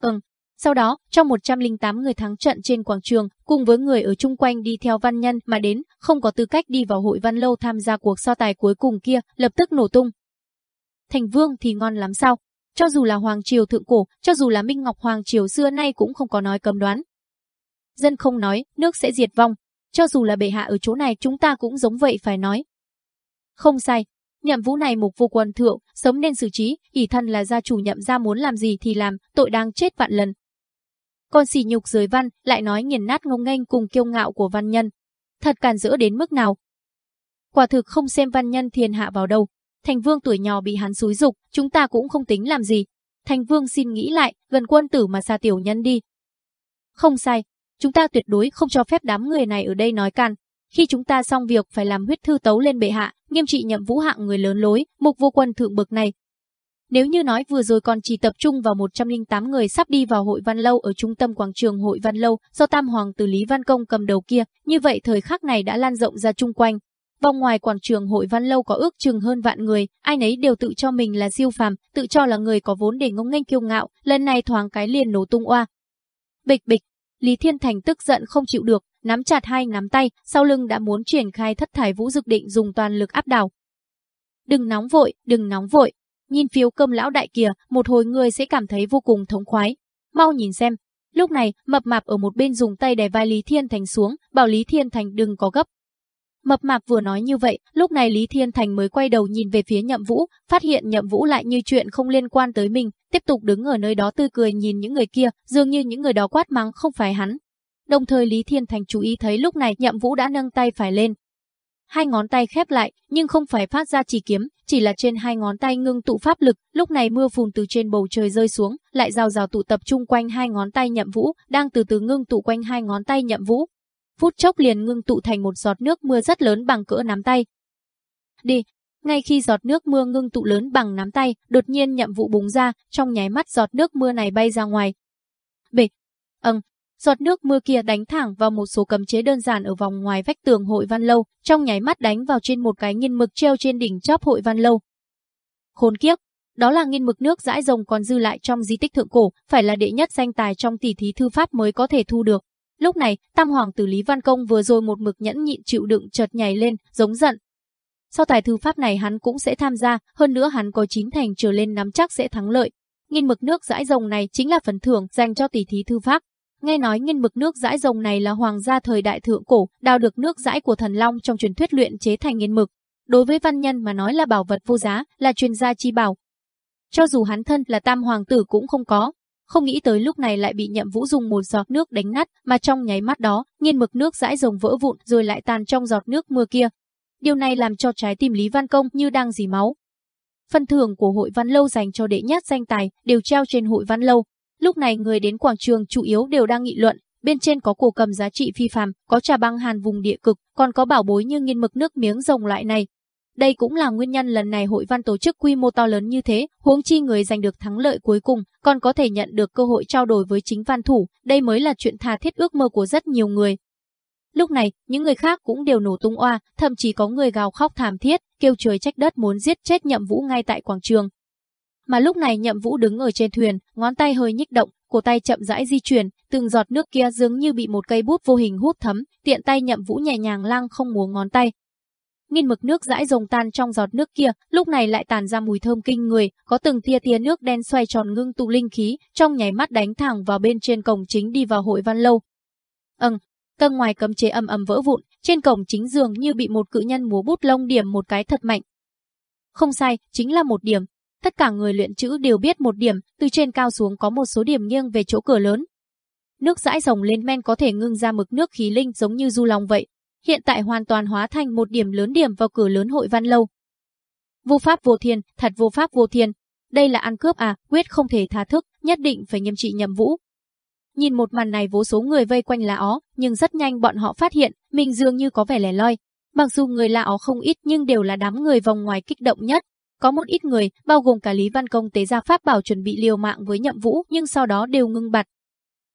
Ừm, sau đó, trong 108 người thắng trận trên quảng trường, cùng với người ở chung quanh đi theo văn nhân mà đến, không có tư cách đi vào hội văn lâu tham gia cuộc so tài cuối cùng kia, lập tức nổ tung. Thành vương thì ngon lắm sao? Cho dù là Hoàng Triều thượng cổ, cho dù là Minh Ngọc Hoàng Triều xưa nay cũng không có nói cấm đoán. Dân không nói, nước sẽ diệt vong. Cho dù là bệ hạ ở chỗ này chúng ta cũng giống vậy phải nói. Không sai, Nhậm vũ này mục vô quân thượng, sớm nên xử trí, ỷ thân là gia chủ nhậm ra muốn làm gì thì làm, tội đang chết vạn lần. Con xỉ nhục dưới văn, lại nói nghiền nát ngông nghênh cùng kiêu ngạo của văn nhân. Thật càn dỡ đến mức nào. Quả thực không xem văn nhân thiên hạ vào đâu. Thành vương tuổi nhỏ bị hắn xúi dục, chúng ta cũng không tính làm gì. Thành vương xin nghĩ lại, gần quân tử mà xa tiểu nhân đi. Không sai, chúng ta tuyệt đối không cho phép đám người này ở đây nói can. Khi chúng ta xong việc phải làm huyết thư tấu lên bệ hạ, nghiêm trị nhậm vũ hạng người lớn lối, mục vô quân thượng bực này. Nếu như nói vừa rồi còn chỉ tập trung vào 108 người sắp đi vào hội văn lâu ở trung tâm quảng trường hội văn lâu do tam hoàng tử Lý Văn Công cầm đầu kia, như vậy thời khắc này đã lan rộng ra chung quanh. Vòng ngoài quảng trường hội văn lâu có ước chừng hơn vạn người, ai nấy đều tự cho mình là siêu phàm, tự cho là người có vốn để ngông nghênh kiêu ngạo, lần này thoáng cái liền nổ tung oa. Bịch bịch, Lý Thiên Thành tức giận không chịu được, nắm chặt hai nắm tay, sau lưng đã muốn triển khai thất thải vũ dực định dùng toàn lực áp đảo. Đừng nóng vội, đừng nóng vội. Nhìn phiếu cơm lão đại kìa, một hồi người sẽ cảm thấy vô cùng thống khoái. Mau nhìn xem. Lúc này, mập mạp ở một bên dùng tay đè vai Lý Thiên Thành xuống, bảo Lý Thiên Thành đừng có gấp. Mập mạp vừa nói như vậy, lúc này Lý Thiên Thành mới quay đầu nhìn về phía Nhậm Vũ, phát hiện Nhậm Vũ lại như chuyện không liên quan tới mình, tiếp tục đứng ở nơi đó tươi cười nhìn những người kia, dường như những người đó quát mắng không phải hắn, Đồng thời Lý Thiên Thành chú ý thấy lúc này Nhậm Vũ đã nâng tay phải lên. Hai ngón tay khép lại, nhưng không phải phát ra chỉ kiếm, chỉ là trên hai ngón tay ngưng tụ pháp lực, lúc này mưa phùn từ trên bầu trời rơi xuống, lại rào rào tụ tập trung quanh hai ngón tay Nhậm Vũ, đang từ từ ngưng tụ quanh hai ngón tay Nhậm Vũ. Phút chốc liền ngưng tụ thành một giọt nước mưa rất lớn bằng cỡ nắm tay. Đi, ngay khi giọt nước mưa ngưng tụ lớn bằng nắm tay, đột nhiên Nhậm Vũ búng ra, trong nháy mắt giọt nước mưa này bay ra ngoài. Bịch, Ừ, Giọt nước mưa kia đánh thẳng vào một số cấm chế đơn giản ở vòng ngoài vách tường hội văn lâu, trong nháy mắt đánh vào trên một cái nghiên mực treo trên đỉnh chóp hội văn lâu. Khốn kiếp, đó là nghiên mực nước dãi rồng còn dư lại trong di tích thượng cổ, phải là đệ nhất danh tài trong tỷ thí thư pháp mới có thể thu được. Lúc này, Tam Hoàng tử Lý Văn Công vừa rồi một mực nhẫn nhịn chịu đựng chợt nhảy lên, giống giận. Sau tài thư pháp này hắn cũng sẽ tham gia, hơn nữa hắn có chín thành trở lên nắm chắc sẽ thắng lợi. Nghiên mực nước dãi rồng này chính là phần thưởng dành cho tỷ thí thư pháp. Nghe nói nghiên mực nước dãi rồng này là hoàng gia thời đại thượng cổ, đào được nước dãi của thần long trong truyền thuyết luyện chế thành nghiên mực. Đối với văn nhân mà nói là bảo vật vô giá, là chuyên gia chi bảo. Cho dù hắn thân là tam hoàng tử cũng không có. Không nghĩ tới lúc này lại bị nhậm vũ dùng một giọt nước đánh nát, mà trong nháy mắt đó, nghiên mực nước dãi rồng vỡ vụn rồi lại tàn trong giọt nước mưa kia. Điều này làm cho trái tim Lý Văn Công như đang dì máu. Phần thưởng của hội văn lâu dành cho đệ nhất danh tài đều treo trên hội văn lâu, Lúc này người đến quảng trường chủ yếu đều đang nghị luận, bên trên có cổ cầm giá trị phi phàm, có trà băng hàn vùng địa cực, còn có bảo bối như nghiên mực nước miếng rồng loại này. đây cũng là nguyên nhân lần này hội văn tổ chức quy mô to lớn như thế, huống chi người giành được thắng lợi cuối cùng, còn có thể nhận được cơ hội trao đổi với chính văn thủ, đây mới là chuyện tha thiết ước mơ của rất nhiều người. Lúc này, những người khác cũng đều nổ tung oa, thậm chí có người gào khóc thảm thiết, kêu trời trách đất muốn giết chết Nhậm Vũ ngay tại quảng trường. Mà lúc này Nhậm Vũ đứng ở trên thuyền, ngón tay hơi nhích động, cổ tay chậm rãi di chuyển, từng giọt nước kia dường như bị một cây bút vô hình hút thấm, tiện tay Nhậm Vũ nhẹ nhàng lăng không múa ngón tay, Nghìn mực nước dãi rồng tan trong giọt nước kia, lúc này lại tàn ra mùi thơm kinh người, có từng tia tia nước đen xoay tròn ngưng tụ linh khí, trong nháy mắt đánh thẳng vào bên trên cổng chính đi vào hội văn lâu. Ừm, tầng ngoài cấm chế âm ầm vỡ vụn, trên cổng chính dường như bị một cự nhân múa bút lông điểm một cái thật mạnh. Không sai, chính là một điểm. Tất cả người luyện chữ đều biết một điểm, từ trên cao xuống có một số điểm nghiêng về chỗ cửa lớn. Nước dãi rồng lên men có thể ngưng ra mực nước khí linh giống như du long vậy, hiện tại hoàn toàn hóa thành một điểm lớn điểm vào cửa lớn hội văn lâu. Vô pháp vô thiên, thật vô pháp vô thiên. Đây là ăn cướp à, quyết không thể tha thức, nhất định phải nghiêm trị nhầm vũ. Nhìn một màn này vô số người vây quanh là ó, nhưng rất nhanh bọn họ phát hiện, mình dường như có vẻ lẻ loi. Mặc dù người lạ ó không ít nhưng đều là đám người vòng ngoài kích động nhất. Có một ít người, bao gồm cả Lý Văn Công tế gia pháp bảo chuẩn bị liều mạng với nhậm vũ nhưng sau đó đều ngưng bặt.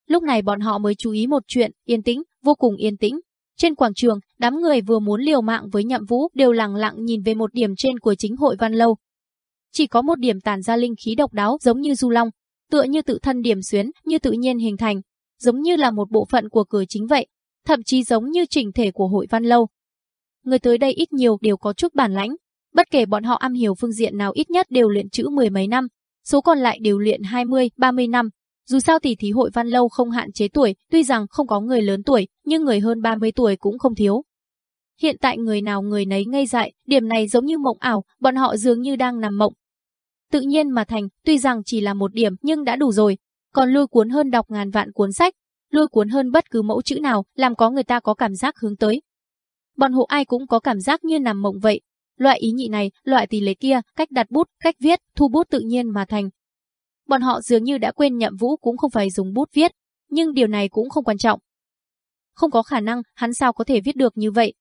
Lúc này bọn họ mới chú ý một chuyện, yên tĩnh, vô cùng yên tĩnh. Trên quảng trường, đám người vừa muốn liều mạng với nhậm vũ đều lặng lặng nhìn về một điểm trên của chính hội văn lâu. Chỉ có một điểm tản ra linh khí độc đáo giống như du long, tựa như tự thân điểm xuyến, như tự nhiên hình thành, giống như là một bộ phận của cửa chính vậy, thậm chí giống như chỉnh thể của hội văn lâu. Người tới đây ít nhiều đều có chút bản lãnh, bất kể bọn họ am hiểu phương diện nào ít nhất đều luyện chữ mười mấy năm, số còn lại đều luyện 20, 30 năm, dù sao thì thí hội văn lâu không hạn chế tuổi, tuy rằng không có người lớn tuổi, nhưng người hơn 30 tuổi cũng không thiếu. Hiện tại người nào người nấy ngây dại, điểm này giống như mộng ảo, bọn họ dường như đang nằm mộng. Tự nhiên mà thành, tuy rằng chỉ là một điểm nhưng đã đủ rồi, còn lôi cuốn hơn đọc ngàn vạn cuốn sách, lôi cuốn hơn bất cứ mẫu chữ nào, làm có người ta có cảm giác hướng tới. Bọn hộ ai cũng có cảm giác như nằm mộng vậy. Loại ý nhị này, loại tỷ lệ kia, cách đặt bút, cách viết, thu bút tự nhiên mà thành, Bọn họ dường như đã quên nhậm vũ cũng không phải dùng bút viết, nhưng điều này cũng không quan trọng. Không có khả năng, hắn sao có thể viết được như vậy.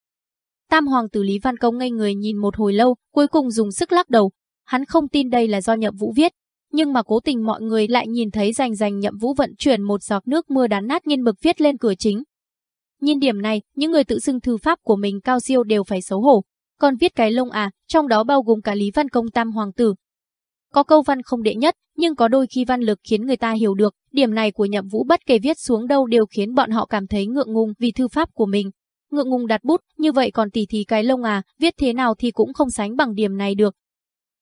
Tam hoàng tử Lý Văn Công ngây người nhìn một hồi lâu, cuối cùng dùng sức lắc đầu. Hắn không tin đây là do nhậm vũ viết, nhưng mà cố tình mọi người lại nhìn thấy rành rành nhậm vũ vận chuyển một giọt nước mưa đán nát nghiên bực viết lên cửa chính. Nhìn điểm này, những người tự xưng thư pháp của mình cao siêu đều phải xấu hổ. Còn viết cái lông à, trong đó bao gồm cả Lý Văn Công tam hoàng tử, có câu văn không đệ nhất, nhưng có đôi khi văn lực khiến người ta hiểu được, điểm này của nhậm vũ bất kể viết xuống đâu đều khiến bọn họ cảm thấy ngượng ngùng vì thư pháp của mình. Ngượng ngùng đặt bút, như vậy còn tỉ thí cái lông à, viết thế nào thì cũng không sánh bằng điểm này được.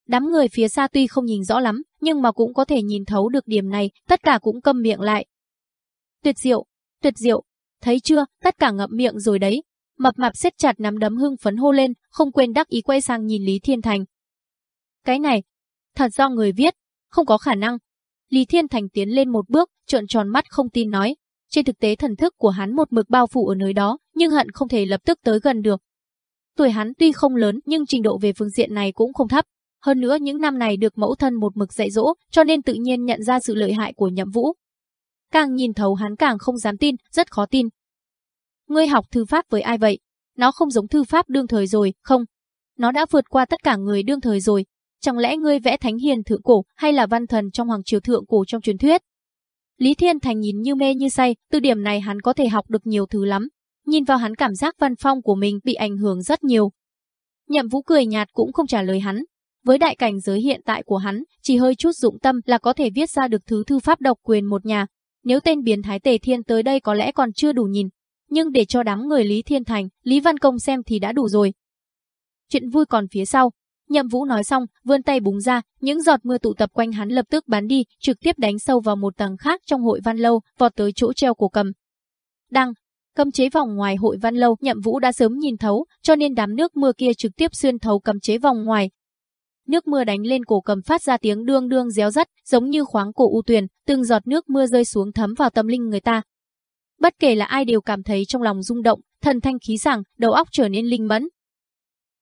Đám người phía xa tuy không nhìn rõ lắm, nhưng mà cũng có thể nhìn thấu được điểm này, tất cả cũng câm miệng lại. Tuyệt diệu, tuyệt diệu, thấy chưa, tất cả ngậm miệng rồi đấy. Mập mạp siết chặt nắm đấm hưng phấn hô lên, không quên đắc ý quay sang nhìn Lý Thiên Thành. Cái này, Thật do người viết, không có khả năng. Lý Thiên Thành tiến lên một bước, trợn tròn mắt không tin nói. Trên thực tế thần thức của hắn một mực bao phủ ở nơi đó, nhưng hận không thể lập tức tới gần được. Tuổi hắn tuy không lớn nhưng trình độ về phương diện này cũng không thấp. Hơn nữa những năm này được mẫu thân một mực dạy dỗ, cho nên tự nhiên nhận ra sự lợi hại của nhậm vũ. Càng nhìn thấu hắn càng không dám tin, rất khó tin. Ngươi học thư pháp với ai vậy? Nó không giống thư pháp đương thời rồi, không? Nó đã vượt qua tất cả người đương thời rồi, Chẳng lẽ ngươi vẽ thánh hiền thượng cổ hay là văn thần trong hoàng triều thượng cổ trong truyền thuyết? Lý Thiên Thành nhìn như mê như say, từ điểm này hắn có thể học được nhiều thứ lắm. Nhìn vào hắn cảm giác văn phong của mình bị ảnh hưởng rất nhiều. Nhậm Vũ cười nhạt cũng không trả lời hắn. Với đại cảnh giới hiện tại của hắn, chỉ hơi chút dụng tâm là có thể viết ra được thứ thư pháp độc quyền một nhà. Nếu tên biến thái tề thiên tới đây có lẽ còn chưa đủ nhìn. Nhưng để cho đám người Lý Thiên Thành, Lý Văn Công xem thì đã đủ rồi. Chuyện vui còn phía sau, Nhậm Vũ nói xong, vươn tay búng ra, những giọt mưa tụ tập quanh hắn lập tức bắn đi, trực tiếp đánh sâu vào một tầng khác trong hội văn lâu, vọt tới chỗ treo cổ cầm. Đăng, cấm chế vòng ngoài hội văn lâu, Nhậm Vũ đã sớm nhìn thấu, cho nên đám nước mưa kia trực tiếp xuyên thấu cấm chế vòng ngoài. Nước mưa đánh lên cổ cầm phát ra tiếng đương đương réo rắt, giống như khoáng cổ u tuyền, từng giọt nước mưa rơi xuống thấm vào tâm linh người ta. Bất kể là ai đều cảm thấy trong lòng rung động, thần thanh khí sảng, đầu óc trở nên linh mẫn.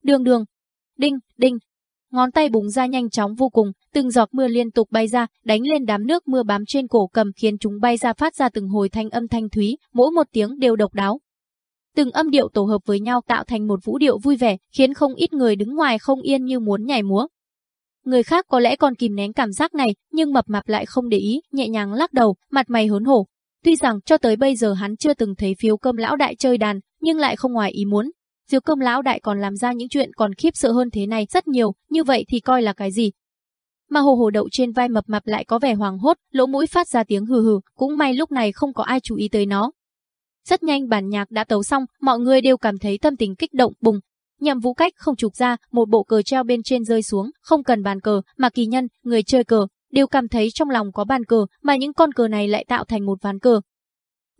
Đường đường, Đinh, đinh. Ngón tay búng ra nhanh chóng vô cùng, từng giọt mưa liên tục bay ra, đánh lên đám nước mưa bám trên cổ cầm khiến chúng bay ra phát ra từng hồi thanh âm thanh thúy, mỗi một tiếng đều độc đáo. từng âm điệu tổ hợp với nhau tạo thành một vũ điệu vui vẻ, khiến không ít người đứng ngoài không yên như muốn nhảy múa. Người khác có lẽ còn kìm nén cảm giác này, nhưng mập mạp lại không để ý, nhẹ nhàng lắc đầu, mặt mày hớn hổ. Tuy rằng cho tới bây giờ hắn chưa từng thấy phiếu cơm lão đại chơi đàn, nhưng lại không ngoài ý muốn. Phiếu cơm lão đại còn làm ra những chuyện còn khiếp sợ hơn thế này rất nhiều, như vậy thì coi là cái gì? Mà hồ hồ đậu trên vai mập mạp lại có vẻ hoàng hốt, lỗ mũi phát ra tiếng hừ hừ, cũng may lúc này không có ai chú ý tới nó. Rất nhanh bản nhạc đã tấu xong, mọi người đều cảm thấy tâm tình kích động, bùng, Nhằm Vũ Cách không trục ra, một bộ cờ treo bên trên rơi xuống, không cần bàn cờ, mà kỳ nhân, người chơi cờ, đều cảm thấy trong lòng có bàn cờ, mà những con cờ này lại tạo thành một ván cờ.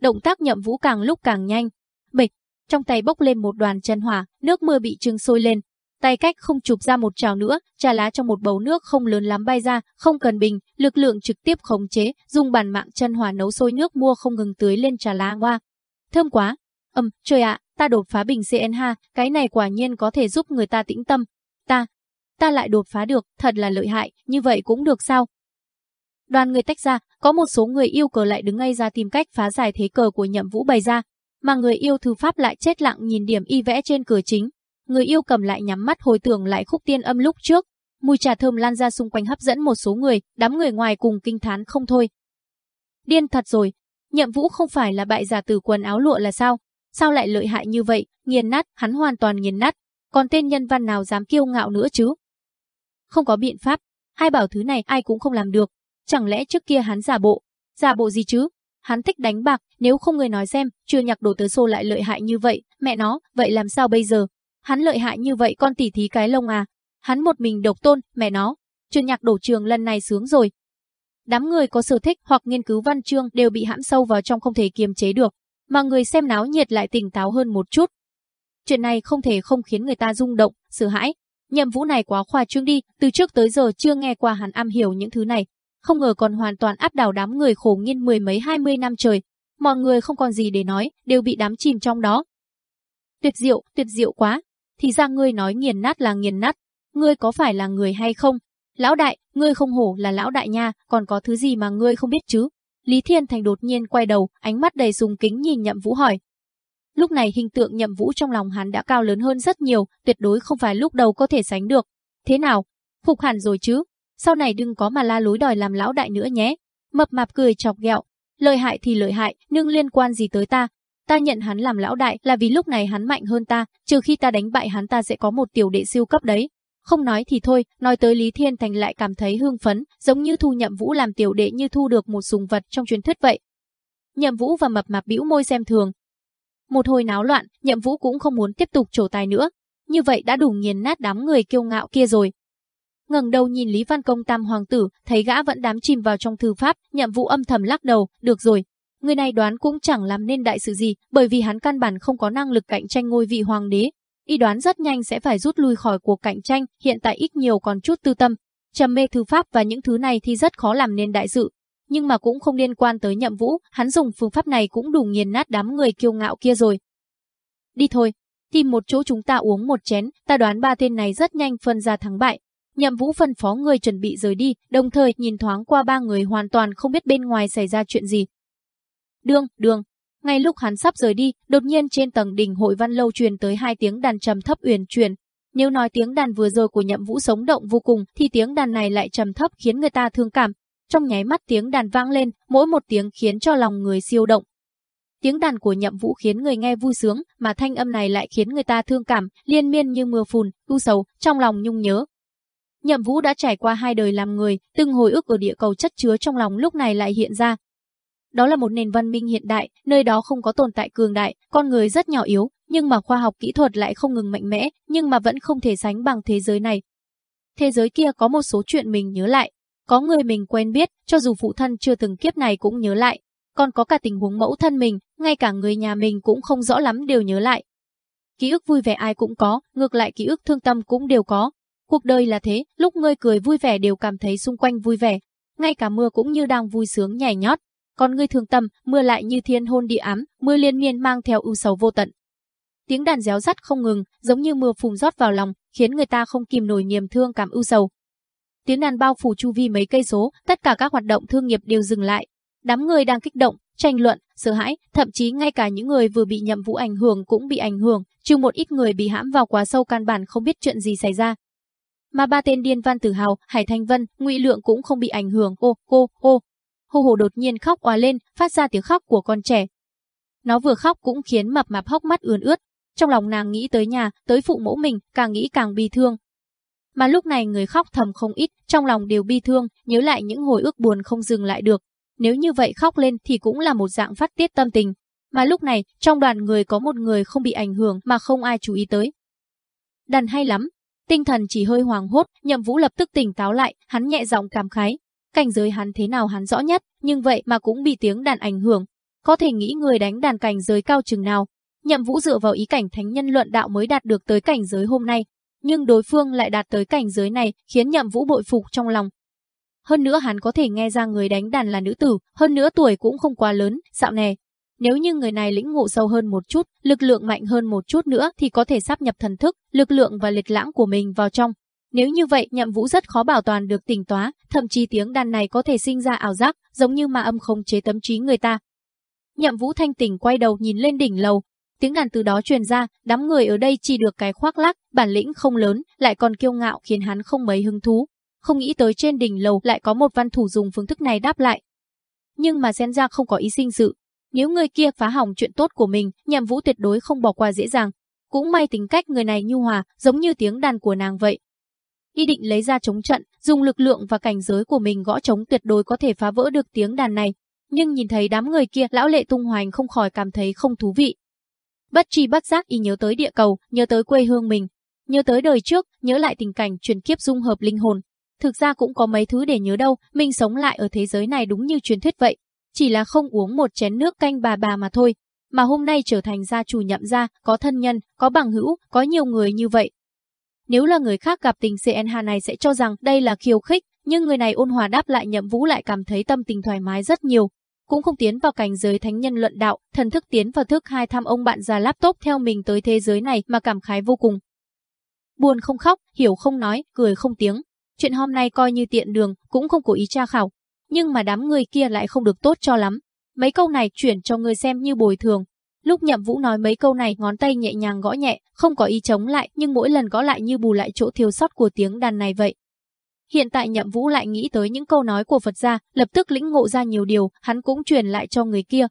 Động tác Nhậm Vũ càng lúc càng nhanh. Bịch, trong tay bốc lên một đoàn chân hỏa, nước mưa bị trưng sôi lên. Tay cách không chụp ra một trào nữa, trà lá trong một bầu nước không lớn lắm bay ra, không cần bình, lực lượng trực tiếp khống chế, dùng bàn mạng chân hỏa nấu sôi nước mua không ngừng tưới lên trà lá hoa. Thơm quá. Ầm, trời ạ, ta đột phá bình CN ha, cái này quả nhiên có thể giúp người ta tĩnh tâm. Ta, ta lại đột phá được, thật là lợi hại, như vậy cũng được sao? Đoàn người tách ra, có một số người yêu cờ lại đứng ngay ra tìm cách phá giải thế cờ của nhậm vũ bày ra, mà người yêu thư pháp lại chết lặng nhìn điểm y vẽ trên cửa chính. Người yêu cầm lại nhắm mắt hồi tưởng lại khúc tiên âm lúc trước, mùi trà thơm lan ra xung quanh hấp dẫn một số người, đám người ngoài cùng kinh thán không thôi. Điên thật rồi, nhậm vũ không phải là bại giả từ quần áo lụa là sao? Sao lại lợi hại như vậy, nghiền nát, hắn hoàn toàn nghiền nát, còn tên nhân văn nào dám kiêu ngạo nữa chứ? Không có biện pháp, hai bảo thứ này ai cũng không làm được, chẳng lẽ trước kia hắn giả bộ, giả bộ gì chứ? Hắn thích đánh bạc, nếu không người nói xem, chưa nhạc đồ tớ xô lại lợi hại như vậy, mẹ nó, vậy làm sao bây giờ? Hắn lợi hại như vậy con tỉ thí cái lông à? Hắn một mình độc tôn, mẹ nó, chưa nhạc đổ trường lần này sướng rồi. Đám người có sở thích hoặc nghiên cứu văn chương đều bị hãm sâu vào trong không thể kiềm chế được, mà người xem náo nhiệt lại tỉnh táo hơn một chút. Chuyện này không thể không khiến người ta rung động, sợ hãi. Nhậm vũ này quá khoa trương đi, từ trước tới giờ chưa nghe qua hắn am hiểu những thứ này. Không ngờ còn hoàn toàn áp đảo đám người khổ nghiên mười mấy hai mươi năm trời. Mọi người không còn gì để nói, đều bị đám chìm trong đó. Tuyệt diệu, tuyệt diệu quá. Thì ra ngươi nói nghiền nát là nghiền nát. Ngươi có phải là người hay không? Lão đại, ngươi không hổ là lão đại nha, còn có thứ gì mà ngươi không biết chứ? Lý Thiên Thành đột nhiên quay đầu, ánh mắt đầy sùng kính nhìn Nhậm Vũ hỏi. Lúc này hình tượng Nhậm Vũ trong lòng hắn đã cao lớn hơn rất nhiều, tuyệt đối không phải lúc đầu có thể sánh được. Thế nào? Phục hẳn rồi chứ? Sau này đừng có mà la lối đòi làm lão đại nữa nhé. Mập mạp cười chọc ghẹo. Lợi hại thì lợi hại, nhưng liên quan gì tới ta? Ta nhận hắn làm lão đại là vì lúc này hắn mạnh hơn ta, trừ khi ta đánh bại hắn ta sẽ có một tiểu đệ siêu cấp đấy. Không nói thì thôi, nói tới Lý Thiên Thành lại cảm thấy hưng phấn, giống như thu nhậm vũ làm tiểu đệ như thu được một sùng vật trong truyền thuyết vậy. Nhậm vũ và mập mạp bĩu môi xem thường. Một hồi náo loạn, nhậm vũ cũng không muốn tiếp tục trổ tài nữa. Như vậy đã đủ nghiền nát đám người kiêu ngạo kia rồi ngẩng đầu nhìn Lý Văn Công tam hoàng tử, thấy gã vẫn đám chìm vào trong thư pháp, nhậm vụ âm thầm lắc đầu, được rồi. Người này đoán cũng chẳng làm nên đại sự gì, bởi vì hắn căn bản không có năng lực cạnh tranh ngôi vị hoàng đế, y đoán rất nhanh sẽ phải rút lui khỏi cuộc cạnh tranh, hiện tại ít nhiều còn chút tư tâm. Trầm mê thư pháp và những thứ này thì rất khó làm nên đại sự. Nhưng mà cũng không liên quan tới nhậm vũ, hắn dùng phương pháp này cũng đủ nghiền nát đám người kiêu ngạo kia rồi. Đi thôi, tìm một chỗ chúng ta uống một chén, ta đoán ba tên này rất nhanh phân ra thắng bại. Nhậm vũ phân phó người chuẩn bị rời đi, đồng thời nhìn thoáng qua ba người hoàn toàn không biết bên ngoài xảy ra chuyện gì. Đường, đường, ngay lúc hắn sắp rời đi, đột nhiên trên tầng đỉnh hội văn lâu truyền tới hai tiếng đàn trầm thấp uyển chuyển. Nếu nói tiếng đàn vừa rồi của Nhậm Vũ sống động vô cùng, thì tiếng đàn này lại trầm thấp khiến người ta thương cảm. Trong nháy mắt tiếng đàn vang lên, mỗi một tiếng khiến cho lòng người siêu động. Tiếng đàn của Nhậm Vũ khiến người nghe vui sướng, mà thanh âm này lại khiến người ta thương cảm, liên miên như mưa phùn, u sầu, trong lòng nhung nhớ. Nhậm Vũ đã trải qua hai đời làm người, từng hồi ức ở địa cầu chất chứa trong lòng lúc này lại hiện ra, đó là một nền văn minh hiện đại, nơi đó không có tồn tại cường đại, con người rất nhỏ yếu, nhưng mà khoa học kỹ thuật lại không ngừng mạnh mẽ, nhưng mà vẫn không thể sánh bằng thế giới này. Thế giới kia có một số chuyện mình nhớ lại, có người mình quen biết, cho dù phụ thân chưa từng kiếp này cũng nhớ lại, còn có cả tình huống mẫu thân mình, ngay cả người nhà mình cũng không rõ lắm đều nhớ lại. Ký ức vui vẻ ai cũng có, ngược lại ký ức thương tâm cũng đều có. Cuộc đời là thế, lúc ngươi cười vui vẻ đều cảm thấy xung quanh vui vẻ, ngay cả mưa cũng như đang vui sướng nhảy nhót, còn ngươi thường tâm, mưa lại như thiên hôn địa ám, mưa liên miên mang theo ưu sầu vô tận. Tiếng đàn réo rắt không ngừng, giống như mưa phùn rót vào lòng, khiến người ta không kìm nổi niềm thương cảm ưu sầu. Tiếng đàn bao phủ chu vi mấy cây số, tất cả các hoạt động thương nghiệp đều dừng lại. Đám người đang kích động, tranh luận, sợ hãi, thậm chí ngay cả những người vừa bị nhậm vũ ảnh hưởng cũng bị ảnh hưởng, trừ một ít người bị hãm vào quá sâu căn bản không biết chuyện gì xảy ra. Mà ba tên điên văn tử hào, Hải Thanh Vân, Ngụy Lượng cũng không bị ảnh hưởng, ô, cô ô. Hô hồ đột nhiên khóc òa lên, phát ra tiếng khóc của con trẻ. Nó vừa khóc cũng khiến mập mạp hốc mắt ươn ướt. Trong lòng nàng nghĩ tới nhà, tới phụ mẫu mình, càng nghĩ càng bi thương. Mà lúc này người khóc thầm không ít, trong lòng đều bi thương, nhớ lại những hồi ức buồn không dừng lại được, nếu như vậy khóc lên thì cũng là một dạng phát tiết tâm tình. Mà lúc này, trong đoàn người có một người không bị ảnh hưởng mà không ai chú ý tới. Đàn hay lắm. Tinh thần chỉ hơi hoàng hốt, nhậm vũ lập tức tỉnh táo lại, hắn nhẹ giọng cảm khái. Cảnh giới hắn thế nào hắn rõ nhất, nhưng vậy mà cũng bị tiếng đàn ảnh hưởng. Có thể nghĩ người đánh đàn cảnh giới cao chừng nào. Nhậm vũ dựa vào ý cảnh thánh nhân luận đạo mới đạt được tới cảnh giới hôm nay. Nhưng đối phương lại đạt tới cảnh giới này, khiến nhậm vũ bội phục trong lòng, hơn nữa hắn có thể nghe ra người đánh đàn là nữ tử, hơn nữa tuổi cũng không quá lớn, dạo nè. Nếu như người này lĩnh ngộ sâu hơn một chút, lực lượng mạnh hơn một chút nữa thì có thể sắp nhập thần thức, lực lượng và lịch lãng của mình vào trong. Nếu như vậy, nhậm vũ rất khó bảo toàn được tỉnh tóa, thậm chí tiếng đàn này có thể sinh ra ảo giác, giống như ma âm không chế tâm trí người ta. Nhậm vũ thanh tỉnh quay đầu nhìn lên đỉnh lầu, tiếng đàn từ đó truyền ra, đám người ở đây chỉ được cái khoác lác, bản lĩnh không lớn, lại còn kiêu ngạo khiến hắn không mấy hứng thú không nghĩ tới trên đỉnh lầu lại có một văn thủ dùng phương thức này đáp lại. Nhưng mà xen ra không có ý sinh sự. Nếu người kia phá hỏng chuyện tốt của mình, nhậm vũ tuyệt đối không bỏ qua dễ dàng. Cũng may tính cách người này nhu hòa, giống như tiếng đàn của nàng vậy. Y định lấy ra chống trận, dùng lực lượng và cảnh giới của mình gõ chống tuyệt đối có thể phá vỡ được tiếng đàn này. Nhưng nhìn thấy đám người kia, lão lệ tung hoành không khỏi cảm thấy không thú vị. Bất tri bất giác y nhớ tới địa cầu, nhớ tới quê hương mình, nhớ tới đời trước, nhớ lại tình cảnh truyền kiếp dung hợp linh hồn, Thực ra cũng có mấy thứ để nhớ đâu, mình sống lại ở thế giới này đúng như truyền thuyết vậy. Chỉ là không uống một chén nước canh bà bà mà thôi. Mà hôm nay trở thành gia chủ nhậm gia, có thân nhân, có bằng hữu, có nhiều người như vậy. Nếu là người khác gặp tình CNH này sẽ cho rằng đây là khiêu khích, nhưng người này ôn hòa đáp lại nhậm vũ lại cảm thấy tâm tình thoải mái rất nhiều. Cũng không tiến vào cảnh giới thánh nhân luận đạo, thần thức tiến vào thức hai thăm ông bạn già laptop theo mình tới thế giới này mà cảm khái vô cùng. Buồn không khóc, hiểu không nói, cười không tiếng, Chuyện hôm nay coi như tiện đường, cũng không cố ý tra khảo. Nhưng mà đám người kia lại không được tốt cho lắm. Mấy câu này chuyển cho người xem như bồi thường. Lúc nhậm vũ nói mấy câu này ngón tay nhẹ nhàng gõ nhẹ, không có ý chống lại nhưng mỗi lần gõ lại như bù lại chỗ thiếu sót của tiếng đàn này vậy. Hiện tại nhậm vũ lại nghĩ tới những câu nói của Phật gia, lập tức lĩnh ngộ ra nhiều điều, hắn cũng truyền lại cho người kia.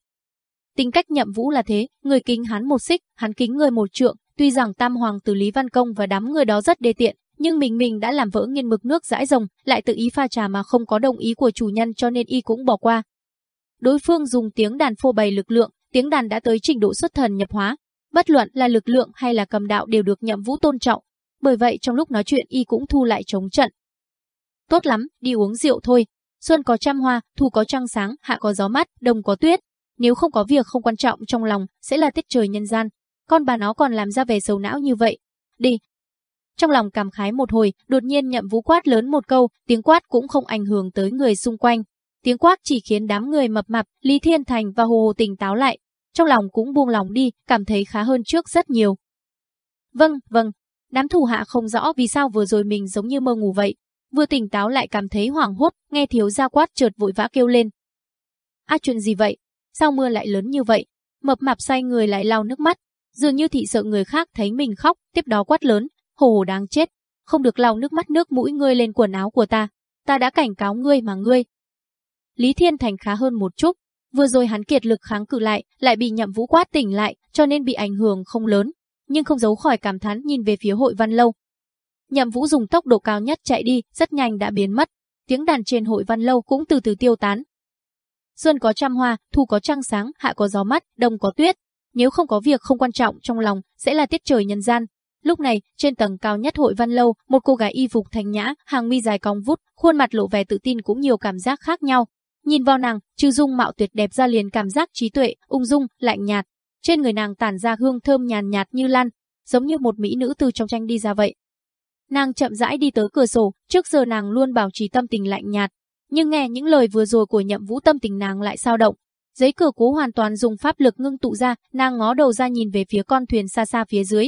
Tính cách nhậm vũ là thế, người kính hắn một xích, hắn kính người một trượng, tuy rằng tam hoàng tử Lý Văn Công và đám người đó rất đê tiện, nhưng mình mình đã làm vỡ nghiên mực nước dãi rồng, lại tự ý pha trà mà không có đồng ý của chủ nhân cho nên y cũng bỏ qua. Đối phương dùng tiếng đàn phô bày lực lượng, tiếng đàn đã tới trình độ xuất thần nhập hóa, bất luận là lực lượng hay là cầm đạo đều được nhậm vũ tôn trọng. Bởi vậy trong lúc nói chuyện y cũng thu lại chống trận. Tốt lắm, đi uống rượu thôi. Xuân có trăm hoa, thu có trăng sáng, hạ có gió mát, đông có tuyết. Nếu không có việc không quan trọng trong lòng, sẽ là tiết trời nhân gian. Con bà nó còn làm ra vẻ sầu não như vậy. Đi, trong lòng cảm khái một hồi, đột nhiên nhậm vũ quát lớn một câu, tiếng quát cũng không ảnh hưởng tới người xung quanh. Tiếng quát chỉ khiến đám người mập mạp, Lý Thiên Thành và Hồ Hồ tỉnh táo lại. Trong lòng cũng buông lòng đi, cảm thấy khá hơn trước rất nhiều. Vâng, vâng. Đám thủ hạ không rõ vì sao vừa rồi mình giống như mơ ngủ vậy. Vừa tỉnh táo lại cảm thấy hoảng hốt, nghe thiếu gia quát chợt vội vã kêu lên. À chuyện gì vậy? Sao mưa lại lớn như vậy? Mập mạp say người lại lau nước mắt. Dường như thị sợ người khác thấy mình khóc, tiếp đó quát lớn, Hồ đáng chết, không được lau nước mắt nước mũi ngươi lên quần áo của ta. Ta đã cảnh cáo ngươi mà ngươi. Lý Thiên Thành khá hơn một chút, vừa rồi hắn kiệt lực kháng cự lại, lại bị nhậm vũ quát tỉnh lại, cho nên bị ảnh hưởng không lớn, nhưng không giấu khỏi cảm thán nhìn về phía hội văn lâu. Nhậm vũ dùng tốc độ cao nhất chạy đi, rất nhanh đã biến mất. Tiếng đàn trên hội văn lâu cũng từ từ tiêu tán. Xuân có trăm hoa, thu có trăng sáng, hạ có gió mắt, đông có tuyết. Nếu không có việc không quan trọng trong lòng, sẽ là tiết trời nhân gian, Lúc này, trên tầng cao nhất hội văn lâu, một cô gái y phục thanh nhã, hàng mi dài cong vút, khuôn mặt lộ vẻ tự tin cũng nhiều cảm giác khác nhau. Nhìn vào nàng, trừ dung mạo tuyệt đẹp ra liền cảm giác trí tuệ, ung dung, lạnh nhạt. Trên người nàng tản ra hương thơm nhàn nhạt như lan, giống như một mỹ nữ từ trong tranh đi ra vậy. Nàng chậm rãi đi tới cửa sổ, trước giờ nàng luôn bảo trì tâm tình lạnh nhạt, nhưng nghe những lời vừa rồi của Nhậm Vũ tâm tình nàng lại sao động. Giấy cửa cố hoàn toàn dùng pháp lực ngưng tụ ra, nàng ngó đầu ra nhìn về phía con thuyền xa xa phía dưới,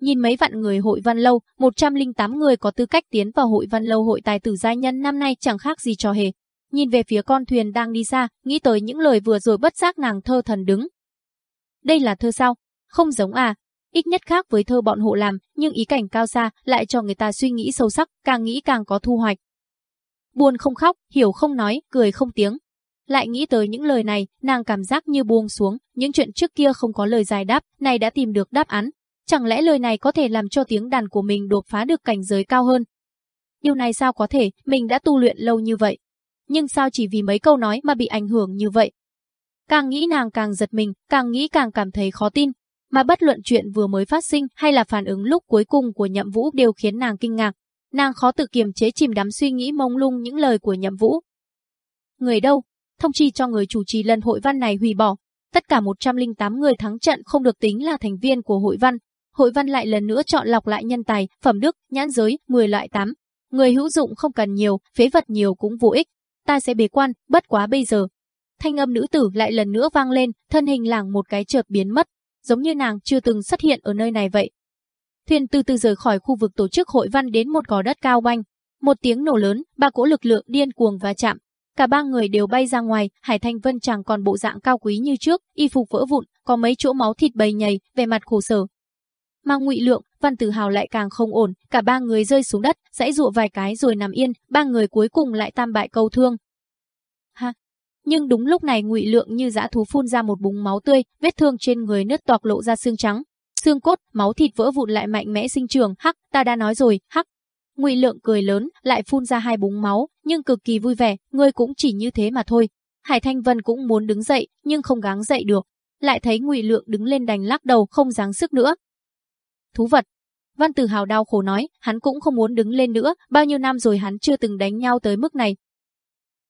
Nhìn mấy vạn người hội văn lâu, 108 người có tư cách tiến vào hội văn lâu hội tài tử gia nhân năm nay chẳng khác gì trò hề. nhìn về phía con thuyền đang đi xa, nghĩ tới những lời vừa rồi bất giác nàng thơ thần đứng. Đây là thơ sao? Không giống à? Ít nhất khác với thơ bọn hộ làm, nhưng ý cảnh cao xa lại cho người ta suy nghĩ sâu sắc, càng nghĩ càng có thu hoạch. Buồn không khóc, hiểu không nói, cười không tiếng. Lại nghĩ tới những lời này, nàng cảm giác như buông xuống, những chuyện trước kia không có lời giải đáp, này đã tìm được đáp án. Chẳng lẽ lời này có thể làm cho tiếng đàn của mình đột phá được cảnh giới cao hơn? Điều này sao có thể, mình đã tu luyện lâu như vậy. Nhưng sao chỉ vì mấy câu nói mà bị ảnh hưởng như vậy? Càng nghĩ nàng càng giật mình, càng nghĩ càng cảm thấy khó tin. Mà bất luận chuyện vừa mới phát sinh hay là phản ứng lúc cuối cùng của nhậm vũ đều khiến nàng kinh ngạc. Nàng khó tự kiềm chế chìm đắm suy nghĩ mông lung những lời của nhậm vũ. Người đâu? Thông chi cho người chủ trì lần hội văn này hủy bỏ. Tất cả 108 người thắng trận không được tính là thành viên của hội văn. Hội văn lại lần nữa chọn lọc lại nhân tài, phẩm đức, nhãn giới, 10 loại 8. Người hữu dụng không cần nhiều, phế vật nhiều cũng vô ích. Ta sẽ bế quan, bất quá bây giờ. Thanh âm nữ tử lại lần nữa vang lên, thân hình làng một cái chợt biến mất, giống như nàng chưa từng xuất hiện ở nơi này vậy. Thuyền từ từ rời khỏi khu vực tổ chức hội văn đến một gò đất cao banh. Một tiếng nổ lớn, ba cỗ lực lượng điên cuồng va chạm. Cả ba người đều bay ra ngoài, Hải Thanh Vân chẳng còn bộ dạng cao quý như trước, y phục vỡ vụn, có mấy chỗ máu thịt bầy nhầy, vẻ mặt khổ sở. Mà Ngụy Lượng, Văn Tử Hào lại càng không ổn, cả ba người rơi xuống đất, dãy dụa vài cái rồi nằm yên, ba người cuối cùng lại tam bại câu thương. Ha, nhưng đúng lúc này Ngụy Lượng như dã thú phun ra một búng máu tươi, vết thương trên người nứt toạc lộ ra xương trắng, xương cốt, máu thịt vỡ vụn lại mạnh mẽ sinh trường, hắc, ta đã nói rồi, hắc. Ngụy Lượng cười lớn, lại phun ra hai búng máu, nhưng cực kỳ vui vẻ, ngươi cũng chỉ như thế mà thôi. Hải Thanh Vân cũng muốn đứng dậy, nhưng không gắng dậy được. Lại thấy Ngụy Lượng đứng lên đành lắc đầu, không dáng sức nữa. Thú vật. Văn Tử Hào đau khổ nói, hắn cũng không muốn đứng lên nữa, bao nhiêu năm rồi hắn chưa từng đánh nhau tới mức này,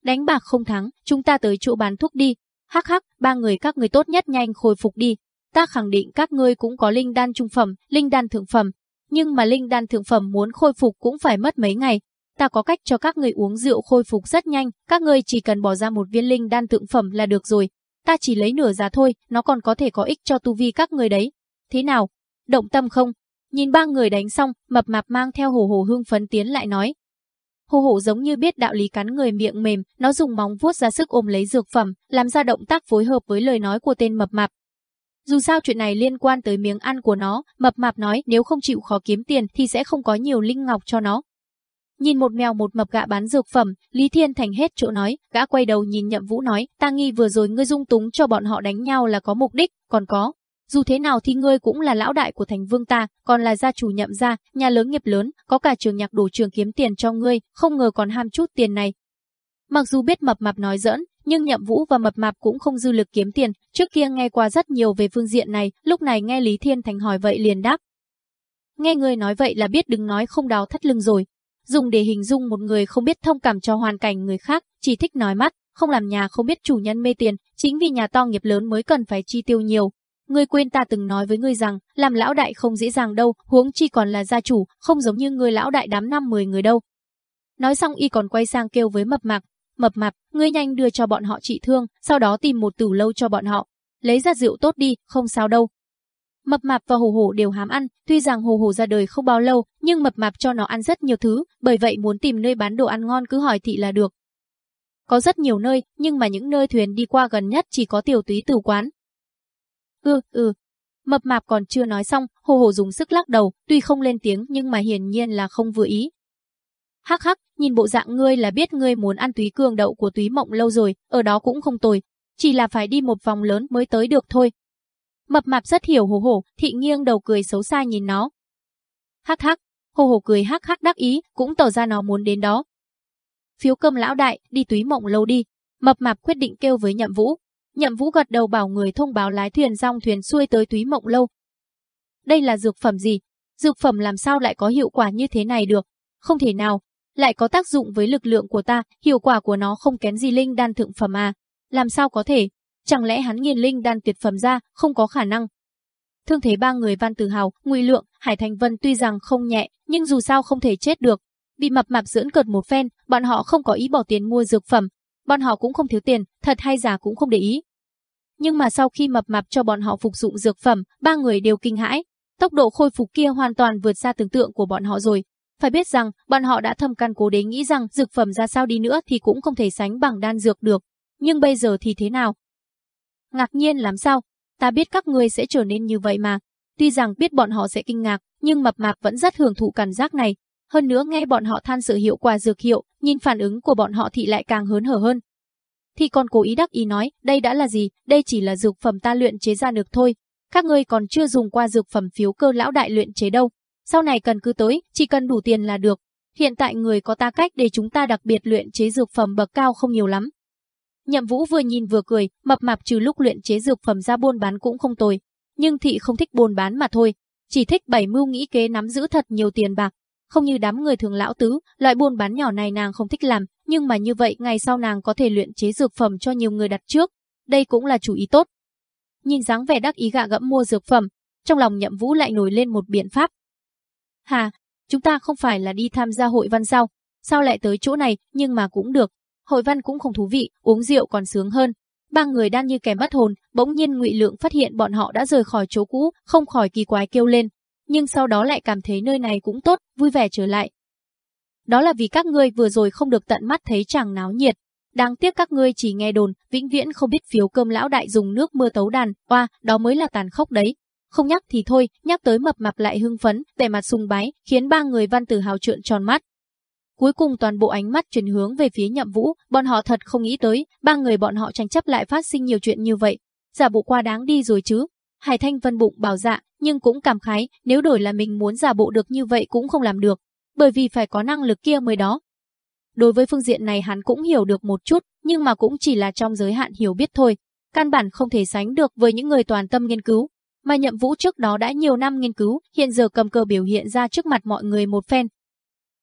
Đánh bạc không thắng, chúng ta tới chỗ bán thuốc đi. Hắc hắc, ba người các người tốt nhất nhanh khôi phục đi. Ta khẳng định các ngươi cũng có linh đan trung phẩm, linh đan thượng phẩm. Nhưng mà linh đan thượng phẩm muốn khôi phục cũng phải mất mấy ngày. Ta có cách cho các người uống rượu khôi phục rất nhanh, các ngươi chỉ cần bỏ ra một viên linh đan thượng phẩm là được rồi. Ta chỉ lấy nửa giá thôi, nó còn có thể có ích cho tu vi các người đấy. Thế nào? Động tâm không? Nhìn ba người đánh xong, mập mạp mang theo hồ hồ hương phấn tiến lại nói, hồ hồ giống như biết đạo lý cắn người miệng mềm, nó dùng móng vuốt ra sức ôm lấy dược phẩm, làm ra động tác phối hợp với lời nói của tên mập mạp. Dù sao chuyện này liên quan tới miếng ăn của nó, mập mạp nói nếu không chịu khó kiếm tiền thì sẽ không có nhiều linh ngọc cho nó. Nhìn một mèo một mập gạ bán dược phẩm, Lý Thiên Thành hết chỗ nói, gã quay đầu nhìn Nhậm Vũ nói, ta nghi vừa rồi ngươi dung túng cho bọn họ đánh nhau là có mục đích, còn có, dù thế nào thì ngươi cũng là lão đại của thành vương ta, còn là gia chủ nhậm gia, nhà lớn nghiệp lớn, có cả trường nhạc đủ trường kiếm tiền cho ngươi, không ngờ còn ham chút tiền này. Mặc dù biết mập mạp nói giỡn, nhưng nhậm vũ và mập mạp cũng không dư lực kiếm tiền, trước kia nghe qua rất nhiều về phương diện này, lúc này nghe Lý Thiên Thành hỏi vậy liền đáp. Nghe ngươi nói vậy là biết đừng nói không đào thắt lưng rồi. Dùng để hình dung một người không biết thông cảm cho hoàn cảnh người khác, chỉ thích nói mắt, không làm nhà không biết chủ nhân mê tiền, chính vì nhà to nghiệp lớn mới cần phải chi tiêu nhiều, Ngươi quên ta từng nói với ngươi rằng, làm lão đại không dễ dàng đâu, huống chi còn là gia chủ, không giống như ngươi lão đại đám năm mười người đâu. Nói xong y còn quay sang kêu với mập mạp, mập mạp, ngươi nhanh đưa cho bọn họ trị thương, sau đó tìm một tủ lâu cho bọn họ. Lấy ra rượu tốt đi, không sao đâu. Mập mạp và hồ hồ đều hám ăn, tuy rằng hồ hồ ra đời không bao lâu, nhưng mập mạp cho nó ăn rất nhiều thứ, bởi vậy muốn tìm nơi bán đồ ăn ngon cứ hỏi thị là được. Có rất nhiều nơi, nhưng mà những nơi thuyền đi qua gần nhất chỉ có tiểu túy tử quán, Ừ, ừ. Mập mạp còn chưa nói xong, hồ hồ dùng sức lắc đầu, tuy không lên tiếng nhưng mà hiển nhiên là không vừa ý. Hắc hắc, nhìn bộ dạng ngươi là biết ngươi muốn ăn túy cường đậu của túy mộng lâu rồi, ở đó cũng không tồi. Chỉ là phải đi một vòng lớn mới tới được thôi. Mập mạp rất hiểu hồ hồ, thị nghiêng đầu cười xấu xa nhìn nó. Hắc hắc, hồ hồ cười hắc hắc đắc ý, cũng tỏ ra nó muốn đến đó. Phiếu cơm lão đại, đi túy mộng lâu đi. Mập mạp quyết định kêu với nhậm vũ, Nhậm Vũ gật đầu bảo người thông báo lái thuyền rong thuyền xuôi tới Túy Mộng Lâu. Đây là dược phẩm gì? Dược phẩm làm sao lại có hiệu quả như thế này được? Không thể nào, lại có tác dụng với lực lượng của ta, hiệu quả của nó không kém gì linh đan thượng phẩm à? Làm sao có thể? Chẳng lẽ hắn nghiền linh đan tuyệt phẩm ra, không có khả năng. Thương thế ba người Văn Tử Hào, Ngụy Lượng, Hải Thành Vân tuy rằng không nhẹ, nhưng dù sao không thể chết được. Bị mập mạp dưỡng cợt một phen, bọn họ không có ý bỏ tiền mua dược phẩm, bọn họ cũng không thiếu tiền, thật hay giả cũng không để ý, nhưng mà sau khi mập mạp cho bọn họ phục dụng dược phẩm, ba người đều kinh hãi. Tốc độ khôi phục kia hoàn toàn vượt xa tưởng tượng của bọn họ rồi. Phải biết rằng, bọn họ đã thâm căn cố đế nghĩ rằng dược phẩm ra sao đi nữa thì cũng không thể sánh bằng đan dược được. Nhưng bây giờ thì thế nào? Ngạc nhiên làm sao? Ta biết các ngươi sẽ trở nên như vậy mà. Tuy rằng biết bọn họ sẽ kinh ngạc, nhưng mập mạp vẫn rất hưởng thụ cảm giác này. Hơn nữa nghe bọn họ than sự hiệu quả dược hiệu, nhìn phản ứng của bọn họ thì lại càng hớn hở hơn. Thì còn cố ý đắc ý nói, đây đã là gì, đây chỉ là dược phẩm ta luyện chế ra được thôi. Các ngươi còn chưa dùng qua dược phẩm phiếu cơ lão đại luyện chế đâu. Sau này cần cứ tới, chỉ cần đủ tiền là được. Hiện tại người có ta cách để chúng ta đặc biệt luyện chế dược phẩm bậc cao không nhiều lắm. Nhậm Vũ vừa nhìn vừa cười, mập mạp trừ lúc luyện chế dược phẩm ra buôn bán cũng không tồi, nhưng thị không thích buôn bán mà thôi, chỉ thích bảy mưu nghĩ kế nắm giữ thật nhiều tiền bạc, không như đám người thường lão tứ, loại buôn bán nhỏ này nàng không thích làm, nhưng mà như vậy ngày sau nàng có thể luyện chế dược phẩm cho nhiều người đặt trước, đây cũng là chủ ý tốt. Nhìn dáng vẻ đắc ý gạ gẫm mua dược phẩm, trong lòng Nhậm Vũ lại nổi lên một biện pháp. Hà, chúng ta không phải là đi tham gia hội văn sao? Sao lại tới chỗ này, nhưng mà cũng được. Hội văn cũng không thú vị, uống rượu còn sướng hơn. Ba người đang như kẻ mất hồn, bỗng nhiên Ngụy Lượng phát hiện bọn họ đã rời khỏi chỗ cũ, không khỏi kỳ quái kêu lên, nhưng sau đó lại cảm thấy nơi này cũng tốt, vui vẻ trở lại. Đó là vì các ngươi vừa rồi không được tận mắt thấy chàng náo nhiệt. Đáng tiếc các ngươi chỉ nghe đồn, vĩnh viễn không biết phiếu cơm lão đại dùng nước mưa tấu đàn, oa, đó mới là tàn khốc đấy. Không nhắc thì thôi, nhắc tới mập mạp lại hưng phấn, vẻ mặt sùng bái, khiến ba người văn tử hào trợn tròn mắt. Cuối cùng toàn bộ ánh mắt chuyển hướng về phía nhậm vũ, bọn họ thật không nghĩ tới, ba người bọn họ tranh chấp lại phát sinh nhiều chuyện như vậy. Giả bộ qua đáng đi rồi chứ. Hải Thanh Vân bụng bảo dạ, nhưng cũng cảm khái, nếu đổi là mình muốn giả bộ được như vậy cũng không làm được, bởi vì phải có năng lực kia mới đó. Đối với phương diện này hắn cũng hiểu được một chút, nhưng mà cũng chỉ là trong giới hạn hiểu biết thôi, căn bản không thể sánh được với những người toàn tâm nghiên cứu. Mà nhậm vũ trước đó đã nhiều năm nghiên cứu, hiện giờ cầm cờ biểu hiện ra trước mặt mọi người một phen.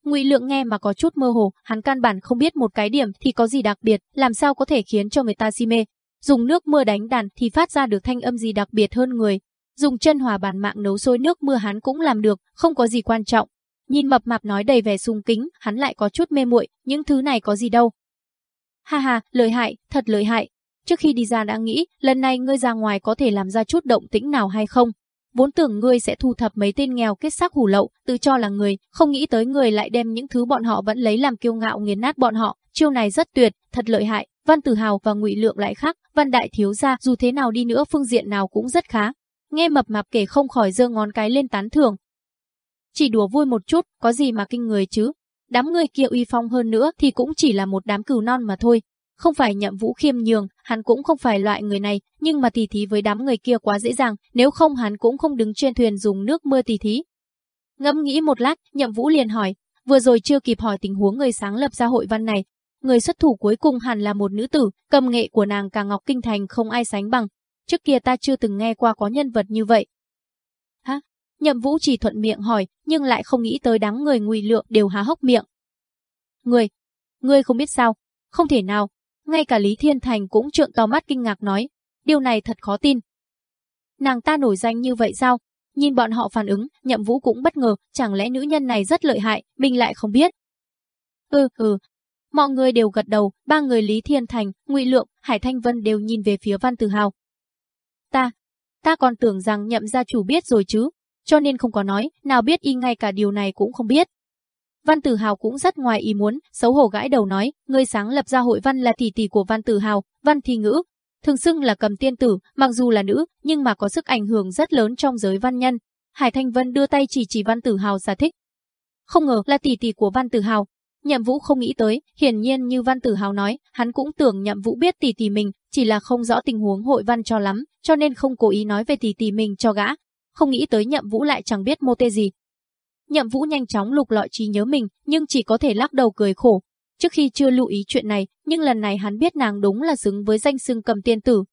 Ngụy Lượng nghe mà có chút mơ hồ, hắn căn bản không biết một cái điểm thì có gì đặc biệt, làm sao có thể khiến cho người ta si mê. Dùng nước mưa đánh đàn thì phát ra được thanh âm gì đặc biệt hơn người, dùng chân hòa bàn mạng nấu sôi nước mưa hắn cũng làm được, không có gì quan trọng. Nhìn mập mạp nói đầy vẻ sung kính, hắn lại có chút mê muội, những thứ này có gì đâu. Ha ha, lợi hại, thật lợi hại. Trước khi đi ra đã nghĩ, lần này ngươi ra ngoài có thể làm ra chút động tĩnh nào hay không? Vốn tưởng ngươi sẽ thu thập mấy tên nghèo kết xác hủ lậu, tự cho là người, không nghĩ tới người lại đem những thứ bọn họ vẫn lấy làm kiêu ngạo nghiền nát bọn họ, chiêu này rất tuyệt, thật lợi hại. Văn Tử Hào và Ngụy Lượng lại khác, Văn Đại thiếu gia dù thế nào đi nữa phương diện nào cũng rất khá, Nghe mập mạp kể không khỏi giơ ngón cái lên tán thưởng. Chỉ đùa vui một chút, có gì mà kinh người chứ. Đám người kia uy phong hơn nữa thì cũng chỉ là một đám cừu non mà thôi. Không phải nhậm vũ khiêm nhường, hắn cũng không phải loại người này, nhưng mà tỉ thí với đám người kia quá dễ dàng, nếu không hắn cũng không đứng trên thuyền dùng nước mưa tỉ thí. Ngẫm nghĩ một lát, nhậm vũ liền hỏi, vừa rồi chưa kịp hỏi tình huống người sáng lập ra hội văn này. Người xuất thủ cuối cùng hẳn là một nữ tử, cầm nghệ của nàng càng ngọc kinh thành không ai sánh bằng, trước kia ta chưa từng nghe qua có nhân vật như vậy. Hả? Nhậm Vũ chỉ thuận miệng hỏi, nhưng lại không nghĩ tới đám người ngụy lượng đều há hốc miệng. Người, ngươi không biết sao? Không thể nào. Ngay cả Lý Thiên Thành cũng trợn to mắt kinh ngạc nói, điều này thật khó tin. Nàng ta nổi danh như vậy sao? Nhìn bọn họ phản ứng, Nhậm Vũ cũng bất ngờ, chẳng lẽ nữ nhân này rất lợi hại, mình lại không biết. Ừ, ừ. Mọi người đều gật đầu, ba người Lý Thiên Thành, Ngụy Lượng, Hải Thanh Vân đều nhìn về phía Văn Tử Hào, Ta, ta còn tưởng rằng nhậm gia chủ biết rồi chứ, cho nên không có nói, nào biết y ngay cả điều này cũng không biết. Văn Tử Hào cũng rất ngoài ý muốn, xấu hổ gãi đầu nói, người sáng lập ra hội văn là tỷ tỷ của Văn Tử Hào, Văn Thi Ngữ. Thường xưng là cầm tiên tử, mặc dù là nữ, nhưng mà có sức ảnh hưởng rất lớn trong giới văn nhân. Hải Thanh Vân đưa tay chỉ chỉ Văn Tử Hào giải thích. Không ngờ là tỷ tỷ của Văn Tử Hào, Nhậm Vũ không nghĩ tới, hiển nhiên như Văn Tử Hào nói, hắn cũng tưởng Nhậm Vũ biết tỷ tỷ mình, chỉ là không rõ tình huống hội văn cho lắm, cho nên không cố ý nói về tỷ tỷ mình cho gã. Không nghĩ tới Nhậm Vũ lại chẳng biết mô tê gì. Nhậm Vũ nhanh chóng lục lọi trí nhớ mình, nhưng chỉ có thể lắc đầu cười khổ. Trước khi chưa lưu ý chuyện này, nhưng lần này hắn biết nàng đúng là xứng với danh xưng cầm tiên tử.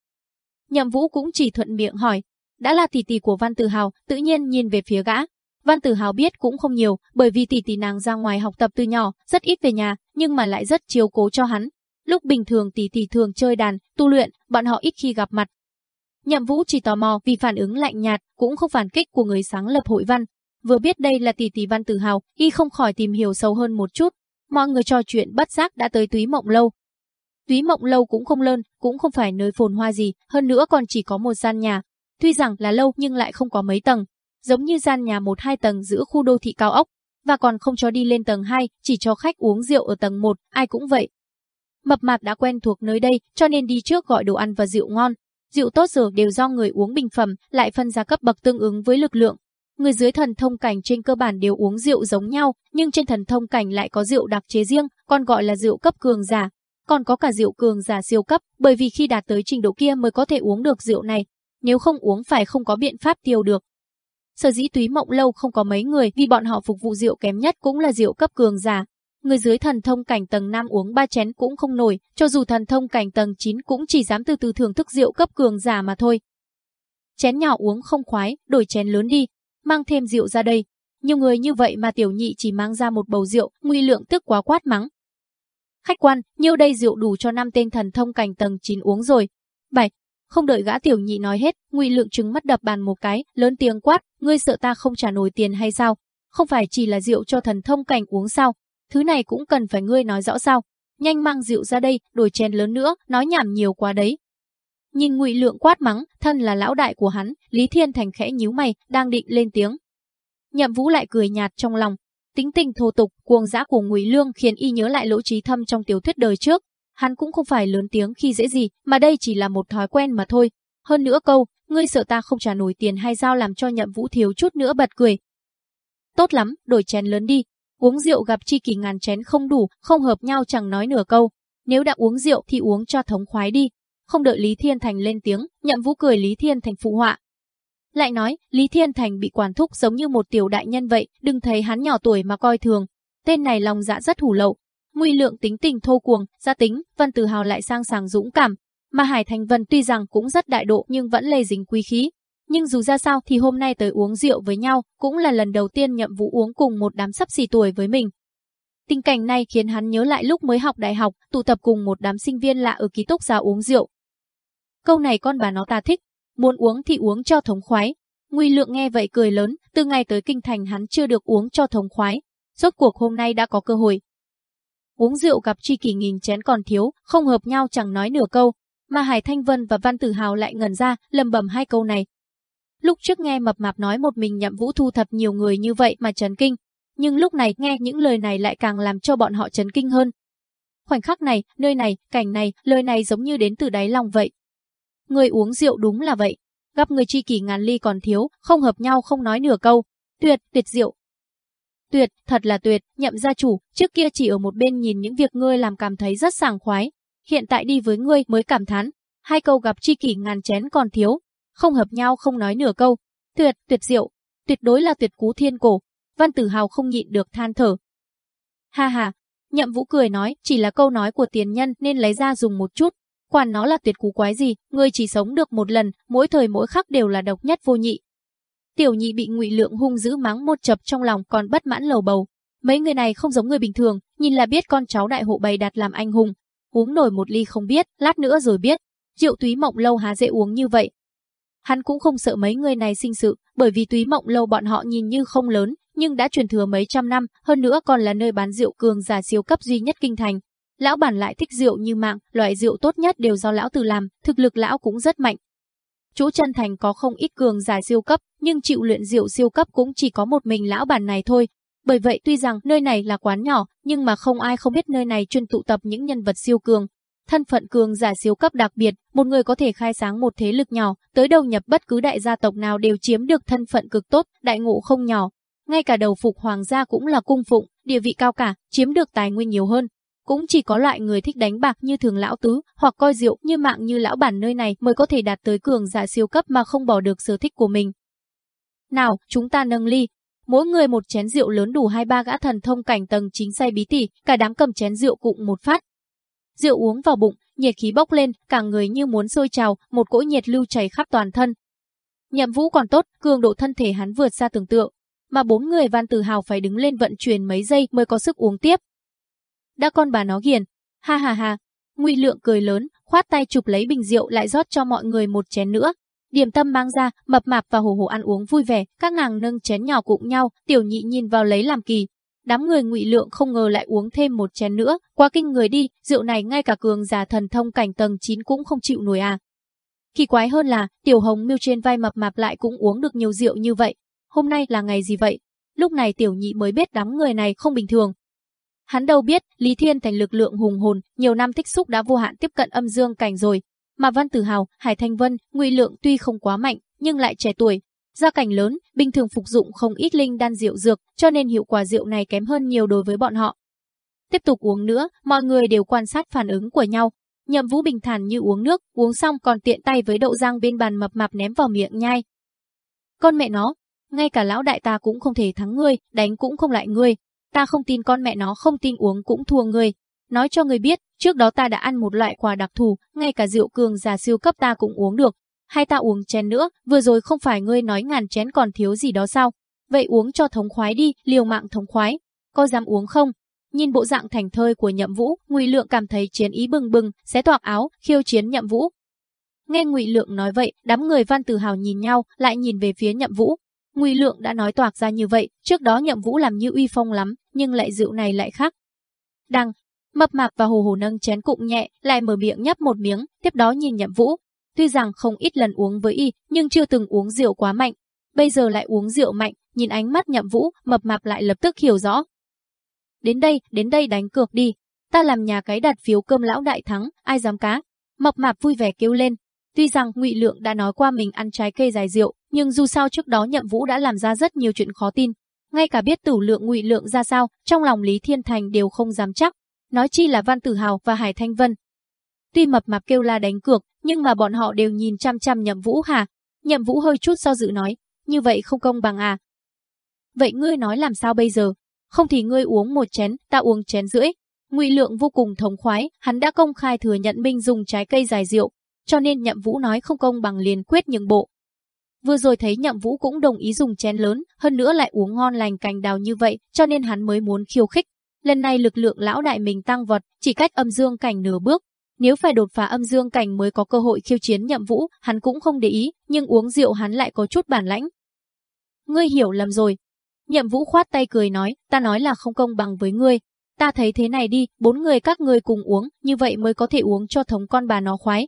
Nhậm Vũ cũng chỉ thuận miệng hỏi, đã là tỷ tỷ của Văn Tử Hào, tự nhiên nhìn về phía gã, Văn Tử Hào biết cũng không nhiều, bởi vì tỷ tỷ nàng ra ngoài học tập từ nhỏ, rất ít về nhà, nhưng mà lại rất chiếu cố cho hắn. Lúc bình thường tỷ tỷ thường chơi đàn, tu luyện, bọn họ ít khi gặp mặt. Nhậm Vũ chỉ tò mò vì phản ứng lạnh nhạt, cũng không phản kích của người sáng lập hội văn. Vừa biết đây là tỷ tỷ Văn Tử Hào, y không khỏi tìm hiểu sâu hơn một chút. Mọi người trò chuyện bất giác đã tới Túy Mộng lâu. Túy Mộng lâu cũng không lớn, cũng không phải nơi phồn hoa gì, hơn nữa còn chỉ có một gian nhà. Tuy rằng là lâu nhưng lại không có mấy tầng, giống như gian nhà một hai tầng giữa khu đô thị cao ốc. và còn không cho đi lên tầng 2, chỉ cho khách uống rượu ở tầng 1, ai cũng vậy. Mập mạp đã quen thuộc nơi đây, cho nên đi trước gọi đồ ăn và rượu ngon. Rượu tốt giờ đều do người uống bình phẩm, lại phân ra cấp bậc tương ứng với lực lượng. Người dưới thần thông cảnh trên cơ bản đều uống rượu giống nhau, nhưng trên thần thông cảnh lại có rượu đặc chế riêng, còn gọi là rượu cấp cường giả. Còn có cả rượu cường giả siêu cấp, bởi vì khi đạt tới trình độ kia mới có thể uống được rượu này. Nếu không uống phải không có biện pháp tiêu được. Sở dĩ túy mộng lâu không có mấy người vì bọn họ phục vụ rượu kém nhất cũng là rượu cấp cường giả. Người dưới thần thông cảnh tầng 5 uống ba chén cũng không nổi, cho dù thần thông cảnh tầng 9 cũng chỉ dám từ từ thưởng thức rượu cấp cường giả mà thôi. Chén nhỏ uống không khoái, đổi chén lớn đi, mang thêm rượu ra đây. Nhiều người như vậy mà tiểu nhị chỉ mang ra một bầu rượu, nguy lượng tức quá quát mắng. Khách quan, nhiêu đây rượu đủ cho năm tên thần thông cảnh tầng 9 uống rồi. Bảy, không đợi gã tiểu nhị nói hết, Ngụy Lượng trừng mắt đập bàn một cái, lớn tiếng quát, ngươi sợ ta không trả nổi tiền hay sao? Không phải chỉ là rượu cho thần thông cảnh uống sao? Thứ này cũng cần phải ngươi nói rõ sao? Nhanh mang rượu ra đây, đổi chén lớn nữa, nói nhảm nhiều quá đấy. Nhìn Ngụy Lượng quát mắng, thân là lão đại của hắn, Lý Thiên Thành khẽ nhíu mày, đang định lên tiếng. Nhậm Vũ lại cười nhạt trong lòng, tính tình thô tục, cuồng dã của Ngụy Lương khiến y nhớ lại lỗ trí thâm trong tiểu thuyết đời trước, hắn cũng không phải lớn tiếng khi dễ gì, mà đây chỉ là một thói quen mà thôi. Hơn nữa câu, ngươi sợ ta không trả nổi tiền hay giao làm cho nhậm vũ thiếu chút nữa bật cười. Tốt lắm, đổi chén lớn đi. Uống rượu gặp chi kỳ ngàn chén không đủ, không hợp nhau chẳng nói nửa câu. Nếu đã uống rượu thì uống cho thống khoái đi. Không đợi Lý Thiên Thành lên tiếng, nhậm vũ cười Lý Thiên Thành phụ họa. Lại nói, Lý Thiên Thành bị quản thúc giống như một tiểu đại nhân vậy, đừng thấy hắn nhỏ tuổi mà coi thường. Tên này lòng dạ rất hủ lậu, Nguy lượng tính tình thô cuồng, gia tính, Vân Tử Hào lại sang sàng dũng cảm, mà Hải Thành Vân tuy rằng cũng rất đại độ nhưng vẫn lây dính quý khí. Nhưng dù ra sao thì hôm nay tới uống rượu với nhau cũng là lần đầu tiên nhậm vũ uống cùng một đám sắp xỉ tuổi với mình. Tình cảnh này khiến hắn nhớ lại lúc mới học đại học, tụ tập cùng một đám sinh viên lạ ở ký túc xá uống rượu. Câu này con bà nó ta thích, muốn uống thì uống cho thống khoái. Nguy lượng nghe vậy cười lớn, từ ngày tới kinh thành hắn chưa được uống cho thống khoái. Rốt cuộc hôm nay đã có cơ hội, uống rượu gặp tri kỷ nghìn chén còn thiếu, không hợp nhau chẳng nói nửa câu, mà Hải Thanh Vân và Văn Tử Hào lại ngẩn ra, lầm bầm hai câu này. Lúc trước nghe mập mạp nói một mình nhậm vũ thu thập nhiều người như vậy mà chấn kinh, nhưng lúc này nghe những lời này lại càng làm cho bọn họ chấn kinh hơn. Khoảnh khắc này, nơi này, cảnh này, lời này giống như đến từ đáy lòng vậy. Người uống rượu đúng là vậy, gặp người tri kỷ ngàn ly còn thiếu, không hợp nhau không nói nửa câu. Tuyệt, tuyệt rượu, Tuyệt, thật là tuyệt, nhậm gia chủ, trước kia chỉ ở một bên nhìn những việc ngươi làm cảm thấy rất sảng khoái. Hiện tại đi với ngươi mới cảm thán. Hai câu gặp chi kỷ ngàn chén còn thiếu. Không hợp nhau không nói nửa câu. Tuyệt, tuyệt diệu. Tuyệt đối là tuyệt cú thiên cổ. Văn tử hào không nhịn được than thở. Ha ha, nhậm vũ cười nói, chỉ là câu nói của tiền nhân nên lấy ra dùng một chút. Quản nó là tuyệt cú quái gì, ngươi chỉ sống được một lần, mỗi thời mỗi khắc đều là độc nhất vô nhị, Tiểu nhị bị ngụy lượng hung dữ mắng một chập trong lòng còn bất mãn lầu bầu. Mấy người này không giống người bình thường, nhìn là biết con cháu đại hộ bày đặt làm anh hùng. Uống nổi một ly không biết, lát nữa rồi biết. Rượu túy mộng lâu há dễ uống như vậy. Hắn cũng không sợ mấy người này sinh sự, bởi vì túy mộng lâu bọn họ nhìn như không lớn, nhưng đã truyền thừa mấy trăm năm, hơn nữa còn là nơi bán rượu cường giả siêu cấp duy nhất kinh thành. Lão bản lại thích rượu như mạng, loại rượu tốt nhất đều do lão từ làm, thực lực lão cũng rất mạnh, chú chân thành có không ít cường giả siêu cấp, nhưng chịu luyện rượu siêu cấp cũng chỉ có một mình lão bản này thôi. Bởi vậy tuy rằng nơi này là quán nhỏ, nhưng mà không ai không biết nơi này chuyên tụ tập những nhân vật siêu cường. Thân phận cường giả siêu cấp đặc biệt, một người có thể khai sáng một thế lực nhỏ, tới đầu nhập bất cứ đại gia tộc nào đều chiếm được thân phận cực tốt, đại ngộ không nhỏ. Ngay cả đầu phục hoàng gia cũng là cung phụng, địa vị cao cả, chiếm được tài nguyên nhiều hơn, cũng chỉ có loại người thích đánh bạc như thường lão tứ, hoặc coi rượu như mạng như lão bản nơi này mới có thể đạt tới cường giả siêu cấp mà không bỏ được sở thích của mình. Nào, chúng ta nâng ly. Mỗi người một chén rượu lớn đủ hai ba gã thần thông cảnh tầng chính say bí tỉ, cả đám cầm chén rượu cụng một phát. Rượu uống vào bụng, nhiệt khí bốc lên, cả người như muốn sôi trào, một cỗ nhiệt lưu chảy khắp toàn thân. Nhậm vũ còn tốt, cường độ thân thể hắn vượt xa tưởng tượng, mà bốn người van tử hào phải đứng lên vận chuyển mấy giây mới có sức uống tiếp đã con bà nó ghiền. Ha ha ha. Ngụy Lượng cười lớn, khoát tay chụp lấy bình rượu lại rót cho mọi người một chén nữa. Điểm tâm mang ra, mập mạp và hồ hồ ăn uống vui vẻ, các nàng nâng chén nhỏ cùng nhau, tiểu nhị nhìn vào lấy làm kỳ. Đám người ngụy lượng không ngờ lại uống thêm một chén nữa, quá kinh người đi, rượu này ngay cả cường giả thần thông cảnh tầng 9 cũng không chịu nổi à. Kỳ quái hơn là, tiểu hồng miêu trên vai mập mạp lại cũng uống được nhiều rượu như vậy. Hôm nay là ngày gì vậy? lúc này tiểu nhị mới biết đám người này không bình thường. Hắn đâu biết, Lý Thiên thành lực lượng hùng hồn, nhiều năm tích xúc đã vô hạn tiếp cận âm dương cảnh rồi. Mà Văn Tử Hào, Hải Thanh Vân, Ngụy Lượng tuy không quá mạnh, nhưng lại trẻ tuổi, gia cảnh lớn, bình thường phục dụng không ít linh đan rượu dược, cho nên hiệu quả rượu này kém hơn nhiều đối với bọn họ. Tiếp tục uống nữa, mọi người đều quan sát phản ứng của nhau. Nhậm Vũ bình thản như uống nước, uống xong còn tiện tay với đậu rang bên bàn mập mạp ném vào miệng nhai. Con mẹ nó, ngay cả lão đại ta cũng không thể thắng ngươi, đánh cũng không lại ngươi. Ta không tin con mẹ nó không tin uống cũng thua ngươi. Nói cho ngươi biết, trước đó ta đã ăn một loại quà đặc thù, ngay cả rượu cường già siêu cấp ta cũng uống được. Hay ta uống chén nữa, vừa rồi không phải ngươi nói ngàn chén còn thiếu gì đó sao? Vậy uống cho thống khoái đi, liều mạng thống khoái. Có dám uống không? Nhìn bộ dạng thành thơi của Nhậm Vũ, Ngụy Lượng cảm thấy chiến ý bừng bừng, xé toạc áo, khiêu chiến Nhậm Vũ. Nghe Ngụy Lượng nói vậy, đám người Văn Tử Hào nhìn nhau, lại nhìn về phía Nhậm Vũ. Ngụy Lượng đã nói toạc ra như vậy, trước đó Nhậm Vũ làm như uy phong lắm, nhưng lại rượu này lại khác. Đăng, mập mạp và hồ hồ nâng chén cụng nhẹ, lại mở miệng nhấp một miếng, tiếp đó nhìn Nhậm Vũ. Tuy rằng không ít lần uống với y, nhưng chưa từng uống rượu quá mạnh. Bây giờ lại uống rượu mạnh, nhìn ánh mắt Nhậm Vũ, mập mạp lại lập tức hiểu rõ, Đến đây, đến đây đánh cược đi. Ta làm nhà cái đặt phiếu cơm lão đại thắng, ai dám cá. Mập mạp vui vẻ kêu lên. Tuy rằng Ngụy Lượng đã nói qua mình ăn trái cây dài rượu, nhưng dù sao trước đó Nhậm Vũ đã làm ra rất nhiều chuyện khó tin. Ngay cả biết tử lượng Ngụy Lượng ra sao, trong lòng Lý Thiên Thành đều không dám chắc. Nói chi là Văn Tử Hào và Hải Thanh Vân. Tuy mập mạp kêu la đánh cược, nhưng mà bọn họ đều nhìn chăm chăm Nhậm Vũ hà Nhậm Vũ hơi chút do dự nói, như vậy không công bằng à? Vậy ngươi nói làm sao bây giờ? không thì ngươi uống một chén, ta uống chén rưỡi. Ngụy Lượng vô cùng thống khoái, hắn đã công khai thừa nhận Minh dùng trái cây dài rượu, cho nên Nhậm Vũ nói không công bằng liền quyết nhường bộ. Vừa rồi thấy Nhậm Vũ cũng đồng ý dùng chén lớn, hơn nữa lại uống ngon lành cành đào như vậy, cho nên hắn mới muốn khiêu khích. Lần này lực lượng lão đại mình tăng vọt, chỉ cách âm dương cảnh nửa bước. Nếu phải đột phá âm dương cảnh mới có cơ hội khiêu chiến Nhậm Vũ, hắn cũng không để ý, nhưng uống rượu hắn lại có chút bản lãnh. Ngươi hiểu lầm rồi, Nhậm Vũ khoát tay cười nói, ta nói là không công bằng với ngươi. Ta thấy thế này đi, bốn người các ngươi cùng uống, như vậy mới có thể uống cho thống con bà nó khoái.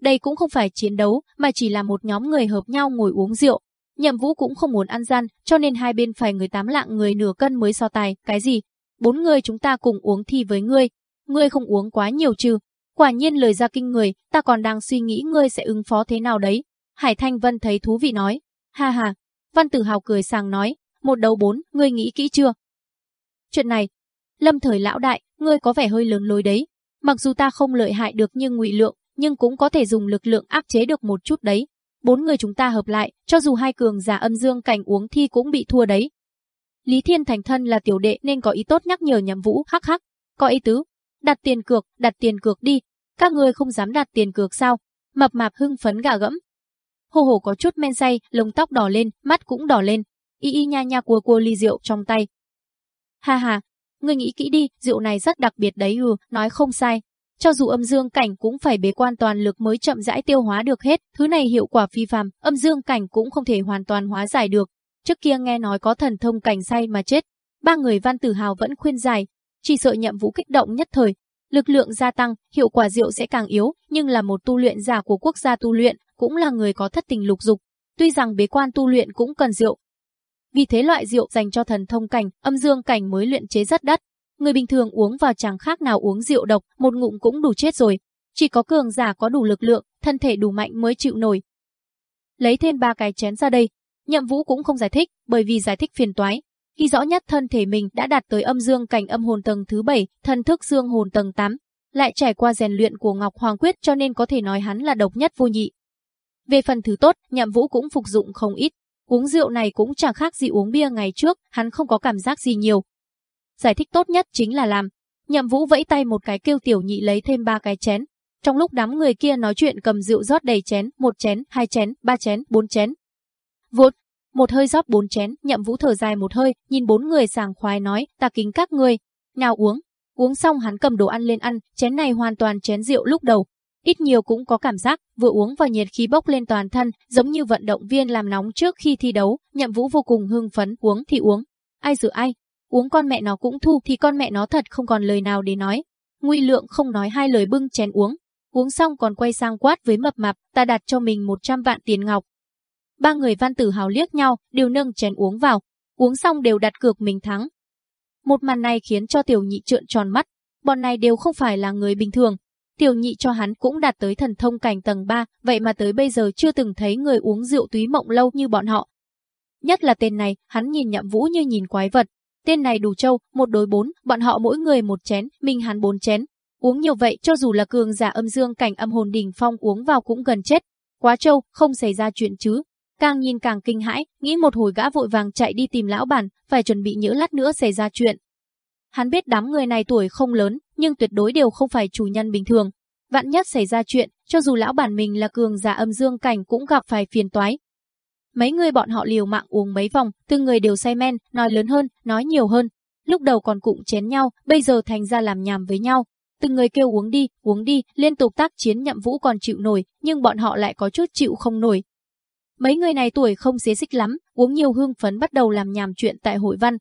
Đây cũng không phải chiến đấu, mà chỉ là một nhóm người hợp nhau ngồi uống rượu. Nhậm Vũ cũng không muốn ăn gian, cho nên hai bên phải người tám lạng người nửa cân mới so tài, cái gì? Bốn người chúng ta cùng uống thi với ngươi. Ngươi không uống quá nhiều chứ? Quả nhiên lời ra kinh người, ta còn đang suy nghĩ ngươi sẽ ứng phó thế nào đấy. Hải Thanh Vân thấy thú vị nói. Ha ha. Văn Tử Hào cười sàng nói, một đầu bốn, ngươi nghĩ kỹ chưa? Chuyện này, lâm thời lão đại, ngươi có vẻ hơi lớn lối đấy. Mặc dù ta không lợi hại được nhưng ngụy lượng, nhưng cũng có thể dùng lực lượng áp chế được một chút đấy. Bốn người chúng ta hợp lại, cho dù hai cường giả âm dương cảnh uống thi cũng bị thua đấy. Lý Thiên Thành thân là tiểu đệ nên có ý tốt nhắc nhở nhầm vũ hắc hắc. Có ý tứ. Đặt tiền cược, đặt tiền cược đi. Các người không dám đặt tiền cược sao? Mập mạp hưng phấn gà gẫm. Hồ hồ có chút men say, lông tóc đỏ lên, mắt cũng đỏ lên, y y nha nha cua cua ly rượu trong tay. Ha ha, ngươi nghĩ kỹ đi, rượu này rất đặc biệt đấy ừ, nói không sai. Cho dù âm dương cảnh cũng phải bế quan toàn lực mới chậm rãi tiêu hóa được hết, thứ này hiệu quả phi phàm, âm dương cảnh cũng không thể hoàn toàn hóa giải được. Trước kia nghe nói có thần thông cảnh say mà chết, ba người văn tử hào vẫn khuyên giải, chỉ sợ nhậm vũ kích động nhất thời. Lực lượng gia tăng, hiệu quả rượu sẽ càng yếu, nhưng là một tu luyện giả của quốc gia tu luyện, cũng là người có thất tình lục dục. Tuy rằng bế quan tu luyện cũng cần rượu, vì thế loại rượu dành cho thần thông cảnh, âm dương cảnh mới luyện chế rất đắt. Người bình thường uống vào chẳng khác nào uống rượu độc, một ngụm cũng đủ chết rồi. Chỉ có cường giả có đủ lực lượng, thân thể đủ mạnh mới chịu nổi. Lấy thêm ba cái chén ra đây. Nhậm Vũ cũng không giải thích, bởi vì giải thích phiền toái. Khi rõ nhất thân thể mình đã đạt tới âm dương cảnh âm hồn tầng thứ 7, thân thức dương hồn tầng 8, lại trải qua rèn luyện của Ngọc Hoàng Quyết cho nên có thể nói hắn là độc nhất vô nhị. Về phần thứ tốt, Nhậm Vũ cũng phục dụng không ít, Uống rượu này cũng chẳng khác gì uống bia ngày trước, hắn không có cảm giác gì nhiều. Giải thích tốt nhất chính là làm. Nhậm Vũ vẫy tay một cái kêu tiểu nhị lấy thêm ba cái chén. Trong lúc đám người kia nói chuyện cầm rượu rót đầy chén, một chén, hai chén, ba chén, bốn chén. Vụt, một hơi rót bốn chén, Nhậm Vũ thở dài một hơi, nhìn bốn người sảng khoái nói, ta kính các ngươi. Nào uống. Uống xong hắn cầm đồ ăn lên ăn, chén này hoàn toàn chén rượu lúc đầu, ít nhiều cũng có cảm giác, vừa uống và nhiệt khí bốc lên toàn thân, giống như vận động viên làm nóng trước khi thi đấu, nhậm vũ vô cùng hưng phấn, uống thì uống. Ai giữ ai? Uống con mẹ nó cũng thu thì con mẹ nó thật không còn lời nào để nói. Ngụy Lượng không nói hai lời bưng chén uống. Uống xong còn quay sang quát với mập mạp, ta đặt cho mình 100 vạn tiền ngọc. Ba người văn tử hào liếc nhau, đều nâng chén uống vào. uống xong đều đặt cược mình thắng. Một màn này khiến cho tiểu nhị trợn tròn mắt, bọn này đều không phải là người bình thường. Tiểu nhị cho hắn cũng đạt tới thần thông cảnh tầng 3, vậy mà tới bây giờ chưa từng thấy người uống rượu túy mộng lâu như bọn họ. Nhất là tên này, hắn nhìn nhậm vũ như nhìn quái vật. Tên này đủ trâu, một đối bốn, bọn họ mỗi người một chén, mình hắn bốn chén. Uống nhiều vậy cho dù là cường giả âm dương cảnh âm hồn đỉnh phong uống vào cũng gần chết. Quá trâu, không xảy ra chuyện chứ. Càng nhìn càng kinh hãi, nghĩ một hồi gã vội vàng chạy đi tìm lão bản, phải chuẩn bị nhỡ lát nữa xảy ra chuyện. Hắn biết đám người này tuổi không lớn, nhưng tuyệt đối đều không phải chủ nhân bình thường. Vạn nhất xảy ra chuyện, cho dù lão bản mình là cường giả âm dương cảnh cũng gặp phải phiền toái. Mấy người bọn họ liều mạng uống mấy vòng, từng người đều say men, nói lớn hơn, nói nhiều hơn. Lúc đầu còn cụm chén nhau, bây giờ thành ra làm nhàm với nhau. Từng người kêu uống đi, uống đi, liên tục tác chiến nhậm vũ còn chịu nổi, nhưng bọn họ lại có chút chịu không nổi. Mấy người này tuổi không xế xích lắm, uống nhiều hương phấn bắt đầu làm nhảm chuyện tại hội văn.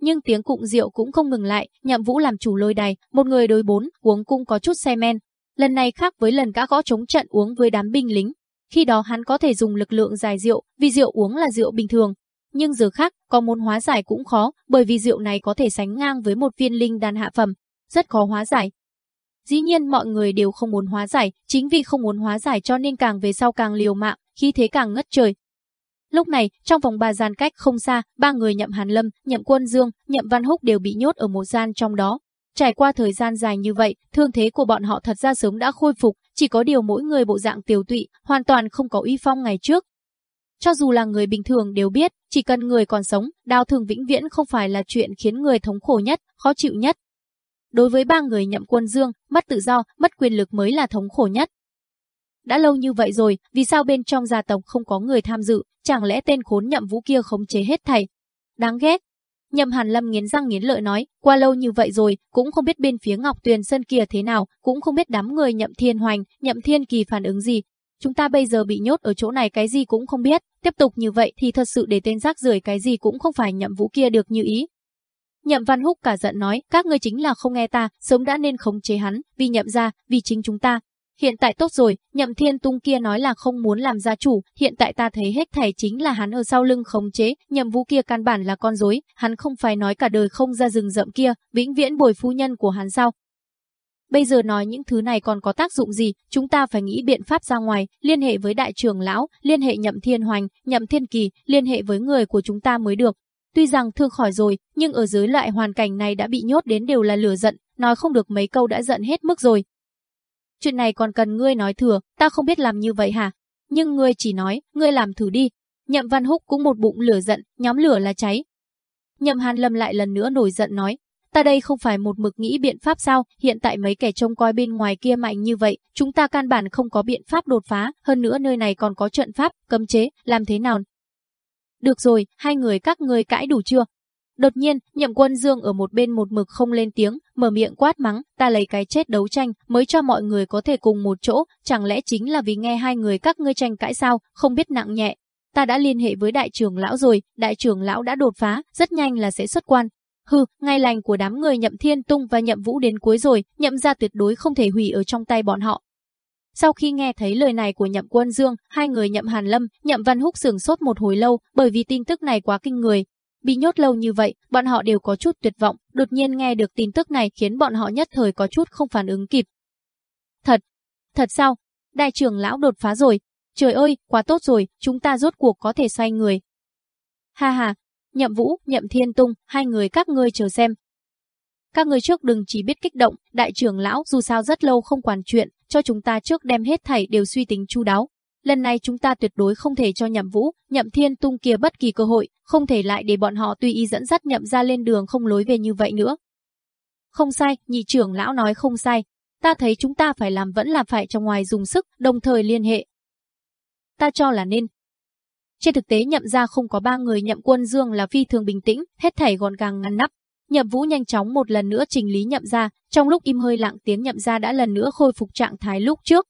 Nhưng tiếng cụm rượu cũng không ngừng lại, nhậm vũ làm chủ lôi đài, một người đối bốn, uống cũng có chút say men. Lần này khác với lần gã gõ chống trận uống với đám binh lính. Khi đó hắn có thể dùng lực lượng giải rượu, vì rượu uống là rượu bình thường. Nhưng giờ khác, có muốn hóa giải cũng khó, bởi vì rượu này có thể sánh ngang với một viên linh đan hạ phẩm, rất khó hóa giải. Dĩ nhiên mọi người đều không muốn hóa giải, chính vì không muốn hóa giải cho nên càng về sau càng liều mạng, khi thế càng ngất trời. Lúc này, trong vòng ba gian cách không xa, ba người nhậm Hàn Lâm, nhậm Quân Dương, nhậm Văn Húc đều bị nhốt ở một gian trong đó. Trải qua thời gian dài như vậy, thương thế của bọn họ thật ra sớm đã khôi phục, chỉ có điều mỗi người bộ dạng tiểu tụy, hoàn toàn không có uy phong ngày trước. Cho dù là người bình thường đều biết, chỉ cần người còn sống, đau thương vĩnh viễn không phải là chuyện khiến người thống khổ nhất, khó chịu nhất. Đối với ba người nhậm quân dương, mất tự do, mất quyền lực mới là thống khổ nhất. Đã lâu như vậy rồi, vì sao bên trong gia tộc không có người tham dự, chẳng lẽ tên khốn nhậm vũ kia khống chế hết thầy? Đáng ghét. Nhậm Hàn Lâm nghiến răng nghiến lợi nói, qua lâu như vậy rồi, cũng không biết bên phía Ngọc Tuyền Sơn kia thế nào, cũng không biết đám người nhậm thiên hoành, nhậm thiên kỳ phản ứng gì. Chúng ta bây giờ bị nhốt ở chỗ này cái gì cũng không biết, tiếp tục như vậy thì thật sự để tên rác rưởi cái gì cũng không phải nhậm vũ kia được như ý. Nhậm Văn Húc cả giận nói, các ngươi chính là không nghe ta, sớm đã nên khống chế hắn, vì nhậm ra, vì chính chúng ta. Hiện tại tốt rồi, nhậm thiên tung kia nói là không muốn làm gia chủ, hiện tại ta thấy hết thảy chính là hắn ở sau lưng khống chế, nhậm vũ kia căn bản là con rối. hắn không phải nói cả đời không ra rừng rậm kia, vĩnh viễn bồi phu nhân của hắn sao. Bây giờ nói những thứ này còn có tác dụng gì, chúng ta phải nghĩ biện pháp ra ngoài, liên hệ với đại trưởng lão, liên hệ nhậm thiên hoành, nhậm thiên kỳ, liên hệ với người của chúng ta mới được, Tuy rằng thương khỏi rồi, nhưng ở dưới loại hoàn cảnh này đã bị nhốt đến đều là lửa giận, nói không được mấy câu đã giận hết mức rồi. Chuyện này còn cần ngươi nói thừa, ta không biết làm như vậy hả? Nhưng ngươi chỉ nói, ngươi làm thử đi. Nhậm Văn Húc cũng một bụng lửa giận, nhóm lửa là cháy. Nhậm Hàn Lâm lại lần nữa nổi giận nói, ta đây không phải một mực nghĩ biện pháp sao, hiện tại mấy kẻ trông coi bên ngoài kia mạnh như vậy, chúng ta căn bản không có biện pháp đột phá, hơn nữa nơi này còn có trận pháp, cấm chế, làm thế nào được rồi, hai người các ngươi cãi đủ chưa? Đột nhiên, nhậm quân dương ở một bên một mực không lên tiếng, mở miệng quát mắng, ta lấy cái chết đấu tranh, mới cho mọi người có thể cùng một chỗ, chẳng lẽ chính là vì nghe hai người các ngươi tranh cãi sao, không biết nặng nhẹ. Ta đã liên hệ với đại trưởng lão rồi, đại trưởng lão đã đột phá, rất nhanh là sẽ xuất quan. Hừ, ngay lành của đám người nhậm thiên tung và nhậm vũ đến cuối rồi, nhậm ra tuyệt đối không thể hủy ở trong tay bọn họ. Sau khi nghe thấy lời này của Nhậm Quân Dương, hai người Nhậm Hàn Lâm, Nhậm Văn Húc sửng sốt một hồi lâu, bởi vì tin tức này quá kinh người. Bị nhốt lâu như vậy, bọn họ đều có chút tuyệt vọng, đột nhiên nghe được tin tức này khiến bọn họ nhất thời có chút không phản ứng kịp. Thật, thật sao? Đại trưởng lão đột phá rồi. Trời ơi, quá tốt rồi, chúng ta rốt cuộc có thể xoay người. Ha ha, Nhậm Vũ, Nhậm Thiên Tung, hai người các ngươi chờ xem, các người trước đừng chỉ biết kích động, đại trưởng lão dù sao rất lâu không quản chuyện, cho chúng ta trước đem hết thảy đều suy tính chu đáo. Lần này chúng ta tuyệt đối không thể cho nhậm vũ, nhậm thiên tung kia bất kỳ cơ hội, không thể lại để bọn họ tùy ý dẫn dắt nhậm ra lên đường không lối về như vậy nữa. Không sai, nhị trưởng lão nói không sai. Ta thấy chúng ta phải làm vẫn là phải trong ngoài dùng sức, đồng thời liên hệ. Ta cho là nên. Trên thực tế nhậm ra không có ba người nhậm quân dương là phi thường bình tĩnh, hết thảy gọn gàng ngăn nắp, Nhậm Vũ nhanh chóng một lần nữa trình lý nhậm ra, trong lúc im hơi lặng tiếng nhậm ra đã lần nữa khôi phục trạng thái lúc trước.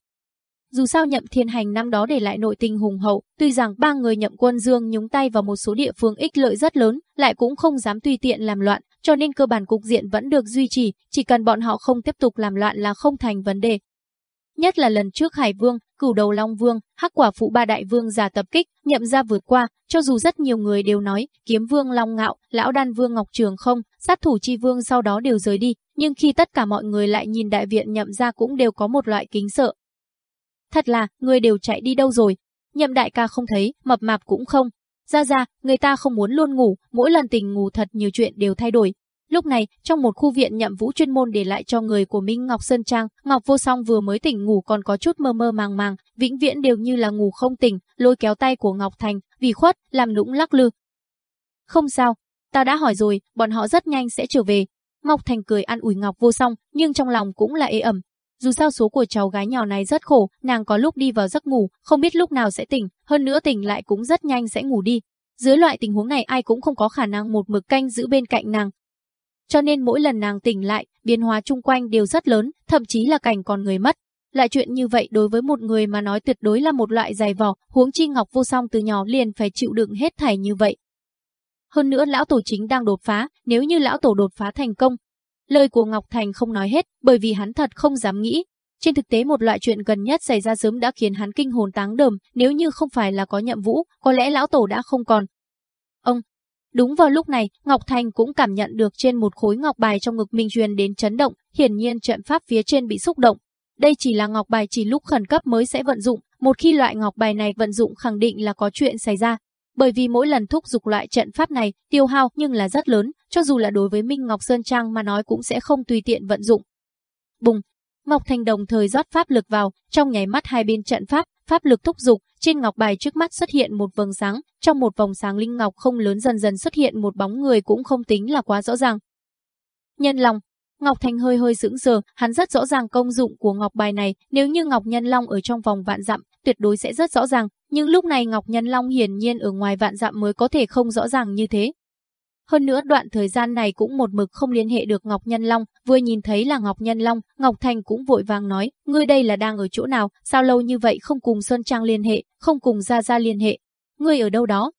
Dù sao nhậm thiên hành năm đó để lại nội tình hùng hậu, tuy rằng ba người nhậm quân dương nhúng tay vào một số địa phương ích lợi rất lớn, lại cũng không dám tùy tiện làm loạn, cho nên cơ bản cục diện vẫn được duy trì, chỉ cần bọn họ không tiếp tục làm loạn là không thành vấn đề. Nhất là lần trước Hải Vương, Cửu Đầu Long Vương, Hắc Quả Phụ ba đại vương giả tập kích, nhậm ra vượt qua, cho dù rất nhiều người đều nói, Kiếm Vương Long Ngạo, Lão Đan Vương Ngọc Trường không, sát thủ chi vương sau đó đều rời đi, nhưng khi tất cả mọi người lại nhìn đại viện nhậm ra cũng đều có một loại kính sợ. Thật là, người đều chạy đi đâu rồi? Nhậm đại ca không thấy, mập mạp cũng không. Ra ra, người ta không muốn luôn ngủ, mỗi lần tình ngủ thật nhiều chuyện đều thay đổi, Lúc này, trong một khu viện nhậm vũ chuyên môn để lại cho người của Minh Ngọc Sơn Trang, Ngọc Vô Song vừa mới tỉnh ngủ còn có chút mơ mơ màng màng, vĩnh viễn đều như là ngủ không tỉnh, lôi kéo tay của Ngọc Thành, vì khuất, làm nũng lắc lư. Không sao, ta đã hỏi rồi, bọn họ rất nhanh sẽ trở về. Ngọc Thành cười ăn ủi Ngọc Vô Song, nhưng trong lòng cũng là ế ẩm. Dù sao số của cháu gái nhỏ này rất khổ, nàng có lúc đi vào giấc ngủ, không biết lúc nào sẽ tỉnh, hơn nữa tỉnh lại cũng rất nhanh sẽ ngủ đi. Dưới loại tình huống này ai cũng không có khả năng một mực canh giữ bên cạnh nàng, cho nên mỗi lần nàng tỉnh lại, biến hóa chung quanh đều rất lớn, thậm chí là cảnh còn người mất. Lại chuyện như vậy đối với một người mà nói tuyệt đối là một loại dày vỏ, huống chi Ngọc Vô Song từ nhỏ liền phải chịu đựng hết thảy như vậy. Hơn nữa lão tổ chính đang đột phá, nếu như lão tổ đột phá thành công. Lời của Ngọc Thành không nói hết, bởi vì hắn thật không dám nghĩ. Trên thực tế một loại chuyện gần nhất xảy ra sớm đã khiến hắn kinh hồn táng đờm, nếu như không phải là có nhậm vũ, có lẽ lão tổ đã không còn. Ông, Đúng vào lúc này, Ngọc Thành cũng cảm nhận được trên một khối ngọc bài trong ngực minh truyền đến chấn động, hiển nhiên trận pháp phía trên bị xúc động. Đây chỉ là ngọc bài chỉ lúc khẩn cấp mới sẽ vận dụng, một khi loại ngọc bài này vận dụng khẳng định là có chuyện xảy ra. Bởi vì mỗi lần thúc dục loại trận pháp này, tiêu hao nhưng là rất lớn, cho dù là đối với Minh Ngọc Sơn Trang mà nói cũng sẽ không tùy tiện vận dụng. Bùng, Ngọc Thành đồng thời rót pháp lực vào, trong nháy mắt hai bên trận pháp, pháp lực thúc dục, trên ngọc bài trước mắt xuất hiện một vầng sáng, trong một vòng sáng linh ngọc không lớn dần dần xuất hiện một bóng người cũng không tính là quá rõ ràng. Nhân Long Ngọc Thành hơi hơi sững sờ, hắn rất rõ ràng công dụng của ngọc bài này, nếu như Ngọc Nhân Long ở trong vòng vạn dặm, tuyệt đối sẽ rất rõ ràng, nhưng lúc này Ngọc Nhân Long hiển nhiên ở ngoài vạn dặm mới có thể không rõ ràng như thế. Hơn nữa đoạn thời gian này cũng một mực không liên hệ được Ngọc Nhân Long, vừa nhìn thấy là Ngọc Nhân Long, Ngọc Thành cũng vội vàng nói, ngươi đây là đang ở chỗ nào, sao lâu như vậy không cùng Sơn Trang liên hệ, không cùng Gia Gia liên hệ, ngươi ở đâu đó?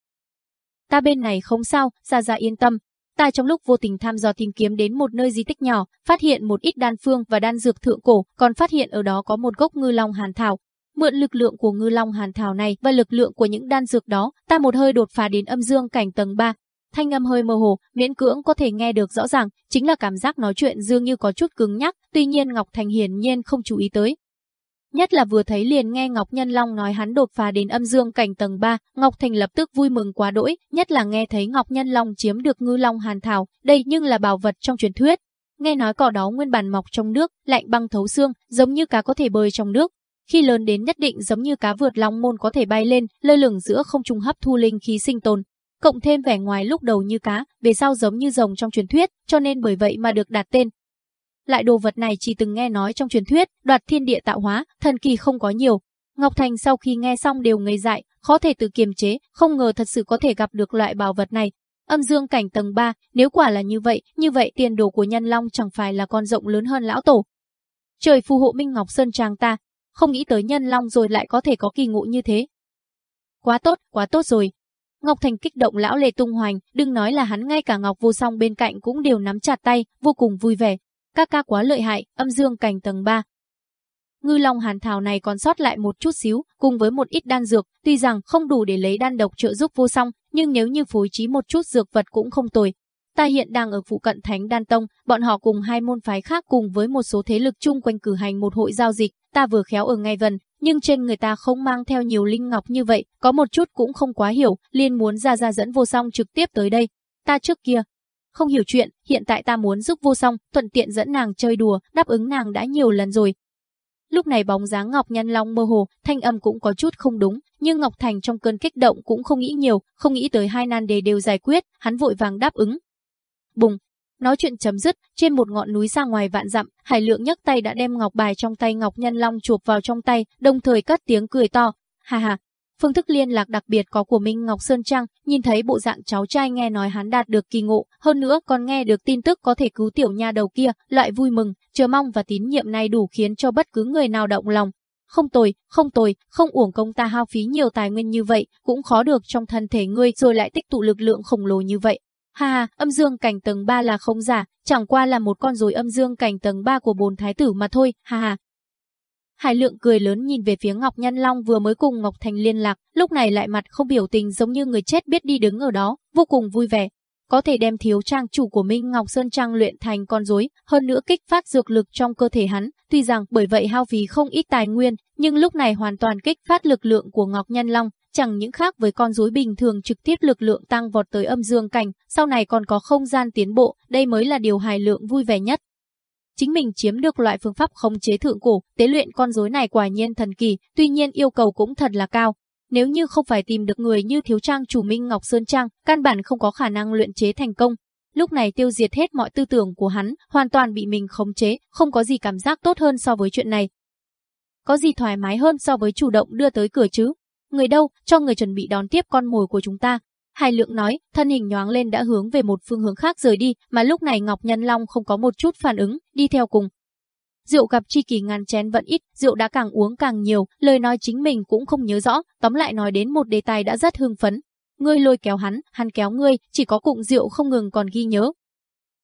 Ta bên này không sao, Gia Gia yên tâm. Ta trong lúc vô tình tham dò tìm kiếm đến một nơi di tích nhỏ, phát hiện một ít đan phương và đan dược thượng cổ, còn phát hiện ở đó có một gốc ngư long hàn thảo, Mượn lực lượng của ngư long hàn thảo này và lực lượng của những đan dược đó, ta một hơi đột phá đến âm dương cảnh tầng 3, Thanh âm hơi mơ hồ, miễn cưỡng có thể nghe được rõ ràng, chính là cảm giác nói chuyện dường như có chút cứng nhắc, tuy nhiên Ngọc Thành hiển nhiên không chú ý tới. Nhất là vừa thấy liền nghe Ngọc Nhân Long nói hắn đột phá đến âm dương cảnh tầng 3, Ngọc Thành lập tức vui mừng quá đỗi, nhất là nghe thấy Ngọc Nhân Long chiếm được ngư long hàn thảo, đây nhưng là bảo vật trong truyền thuyết. Nghe nói cỏ đó nguyên bản mọc trong nước, lạnh băng thấu xương, giống như cá có thể bơi trong nước. Khi lớn đến nhất định giống như cá vượt long môn có thể bay lên, lơ lửng giữa không trung hấp thu linh khí sinh tồn, cộng thêm vẻ ngoài lúc đầu như cá, về sau giống như rồng trong truyền thuyết, cho nên bởi vậy mà được đặt tên. Lại đồ vật này chỉ từng nghe nói trong truyền thuyết, đoạt thiên địa tạo hóa, thần kỳ không có nhiều. Ngọc Thành sau khi nghe xong đều ngây dại, khó thể tự kiềm chế, không ngờ thật sự có thể gặp được loại bảo vật này. Âm dương cảnh tầng 3, nếu quả là như vậy, như vậy tiền đồ của nhân long chẳng phải là con rộng lớn hơn lão tổ. Trời phù hộ Minh Ngọc Sơn Trang ta, không nghĩ tới nhân long rồi lại có thể có kỳ ngộ như thế. Quá tốt, quá tốt rồi, Ngọc Thành kích động lão lệ tung hoành, đừng nói là hắn ngay cả Ngọc Vô Song bên cạnh cũng đều nắm chặt tay, vô cùng vui vẻ. Ca ca quá lợi hại, âm dương cảnh tầng 3. Ngư Long Hàn Thảo này còn sót lại một chút xíu, cùng với một ít đan dược, tuy rằng không đủ để lấy đan độc trợ giúp vô song, nhưng nếu như phối trí một chút dược vật cũng không tồi. Ta hiện đang ở phụ cận Thánh Đan Tông, bọn họ cùng hai môn phái khác cùng với một số thế lực chung quanh cử hành một hội giao dịch, ta vừa khéo ở ngay gần, nhưng trên người ta không mang theo nhiều linh ngọc như vậy, có một chút cũng không quá hiểu, liền muốn ra ra dẫn vô song trực tiếp tới đây. Ta trước kia, không hiểu chuyện, hiện tại ta muốn giúp vô song, thuận tiện dẫn nàng chơi đùa, đáp ứng nàng đã nhiều lần rồi. Lúc này bóng dáng Ngọc Nhân Long mơ hồ, thanh âm cũng có chút không đúng, nhưng Ngọc Thành trong cơn kích động cũng không nghĩ nhiều, không nghĩ tới hai nan đề đều giải quyết, hắn vội vàng đáp ứng. Bùng, Nói chuyện chấm dứt, trên một ngọn núi ra ngoài vạn dặm, Hải Lượng nhấc tay đã đem ngọc bài trong tay Ngọc Nhân Long chụp vào trong tay, đồng thời cất tiếng cười to. Ha ha, phương thức liên lạc đặc biệt có của Minh Ngọc Sơn Trang, nhìn thấy bộ dạng cháu trai nghe nói hắn đạt được kỳ ngộ, hơn nữa còn nghe được tin tức có thể cứu tiểu nha đầu kia, loại vui mừng, chờ mong và tín nhiệm này đủ khiến cho bất cứ người nào động lòng. Không tồi, không tồi, không uổng công ta hao phí nhiều tài nguyên như vậy, cũng khó được trong thân thể ngươi rồi lại tích tụ lực lượng khổng lồ như vậy. Ha ha, âm dương cảnh tầng 3 là không giả, chẳng qua là một con rối âm dương cảnh tầng 3 của bồn thái tử mà thôi, ha ha. Hải Lượng cười lớn nhìn về phía Ngọc Nhân Long vừa mới cùng Ngọc Thành liên lạc, lúc này lại mặt không biểu tình giống như người chết biết đi đứng ở đó, vô cùng vui vẻ. Có thể đem thiếu trang chủ của Minh Ngọc Sơn Trang luyện thành con rối, hơn nữa kích phát dược lực trong cơ thể hắn, tuy rằng bởi vậy hao phí không ít tài nguyên, nhưng lúc này hoàn toàn kích phát lực lượng của Ngọc Nhân Long, chẳng những khác với con rối bình thường trực tiếp lực lượng tăng vọt tới âm dương cảnh, sau này còn có không gian tiến bộ, đây mới là điều hài lượng vui vẻ nhất. Chính mình chiếm được loại phương pháp khống chế thượng cổ, tế luyện con rối này quả nhiên thần kỳ, tuy nhiên yêu cầu cũng thật là cao. Nếu như không phải tìm được người như thiếu trang chủ Minh Ngọc Sơn Trang, căn bản không có khả năng luyện chế thành công. Lúc này tiêu diệt hết mọi tư tưởng của hắn, hoàn toàn bị mình khống chế, không có gì cảm giác tốt hơn so với chuyện này. Có gì thoải mái hơn so với chủ động đưa tới cửa chứ? Người đâu, cho người chuẩn bị đón tiếp con mồi của chúng ta. Hải lượng nói, thân hình nhoáng lên đã hướng về một phương hướng khác rời đi, mà lúc này Ngọc Nhân Long không có một chút phản ứng, đi theo cùng. Rượu gặp chi kỳ ngàn chén vẫn ít, rượu đã càng uống càng nhiều, lời nói chính mình cũng không nhớ rõ, tóm lại nói đến một đề tài đã rất hưng phấn. Ngươi lôi kéo hắn, hắn kéo ngươi, chỉ có cụng rượu không ngừng còn ghi nhớ.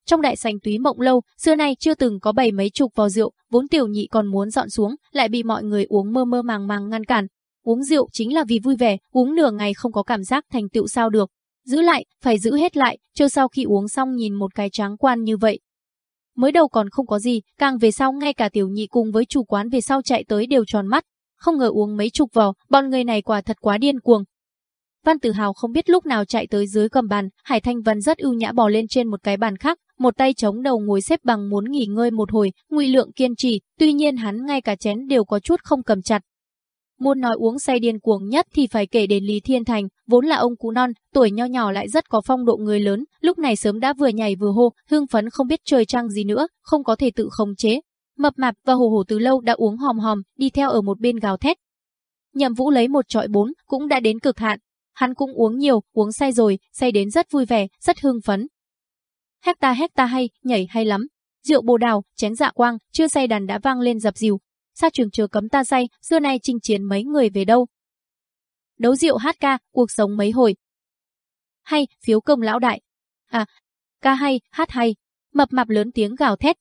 Trong đại sành túy mộng lâu, xưa nay chưa từng có bảy mấy chục vò rượu, vốn tiểu nhị còn muốn dọn xuống, lại bị mọi người uống mơ mơ màng màng ngăn cản, Uống rượu chính là vì vui vẻ, uống nửa ngày không có cảm giác thành tựu sao được. Giữ lại, phải giữ hết lại, cho sau khi uống xong nhìn một cái tráng quan như vậy. Mới đầu còn không có gì, càng về sau ngay cả tiểu nhị cùng với chủ quán về sau chạy tới đều tròn mắt. Không ngờ uống mấy chục vò, bọn người này quả thật quá điên cuồng. Văn Tử Hào không biết lúc nào chạy tới dưới gầm bàn, Hải Thanh Vân rất ưu nhã bò lên trên một cái bàn khác, một tay chống đầu ngồi xếp bằng muốn nghỉ ngơi một hồi, Ngụy Lượng kiên trì, tuy nhiên hắn ngay cả chén đều có chút không cầm chặt, Muốn nói uống say điên cuồng nhất thì phải kể đến Lý Thiên Thành, vốn là ông cụ non, tuổi nho nhỏ lại rất có phong độ người lớn, lúc này sớm đã vừa nhảy vừa hô, hưng phấn không biết trời trăng gì nữa, không có thể tự khống chế. Mập mạp và hồ hồ từ lâu đã uống hòm hòm, đi theo ở một bên gào thét. Nhậm Vũ lấy một trọi bốn, cũng đã đến cực hạn. Hắn cũng uống nhiều, uống say rồi, say đến rất vui vẻ, rất hưng phấn. Hecta hecta hay, nhảy hay lắm. Rượu bồ đào, chén dạ quang, chưa say đàn đã vang lên dập dìu, Sa trường chưa cấm ta say, xưa nay chinh chiến mấy người về đâu. Đấu rượu hát ca, cuộc sống mấy hồi. Hay, phiếu công lão đại. À, ca hay, hát hay. Mập mạp lớn tiếng gào thét.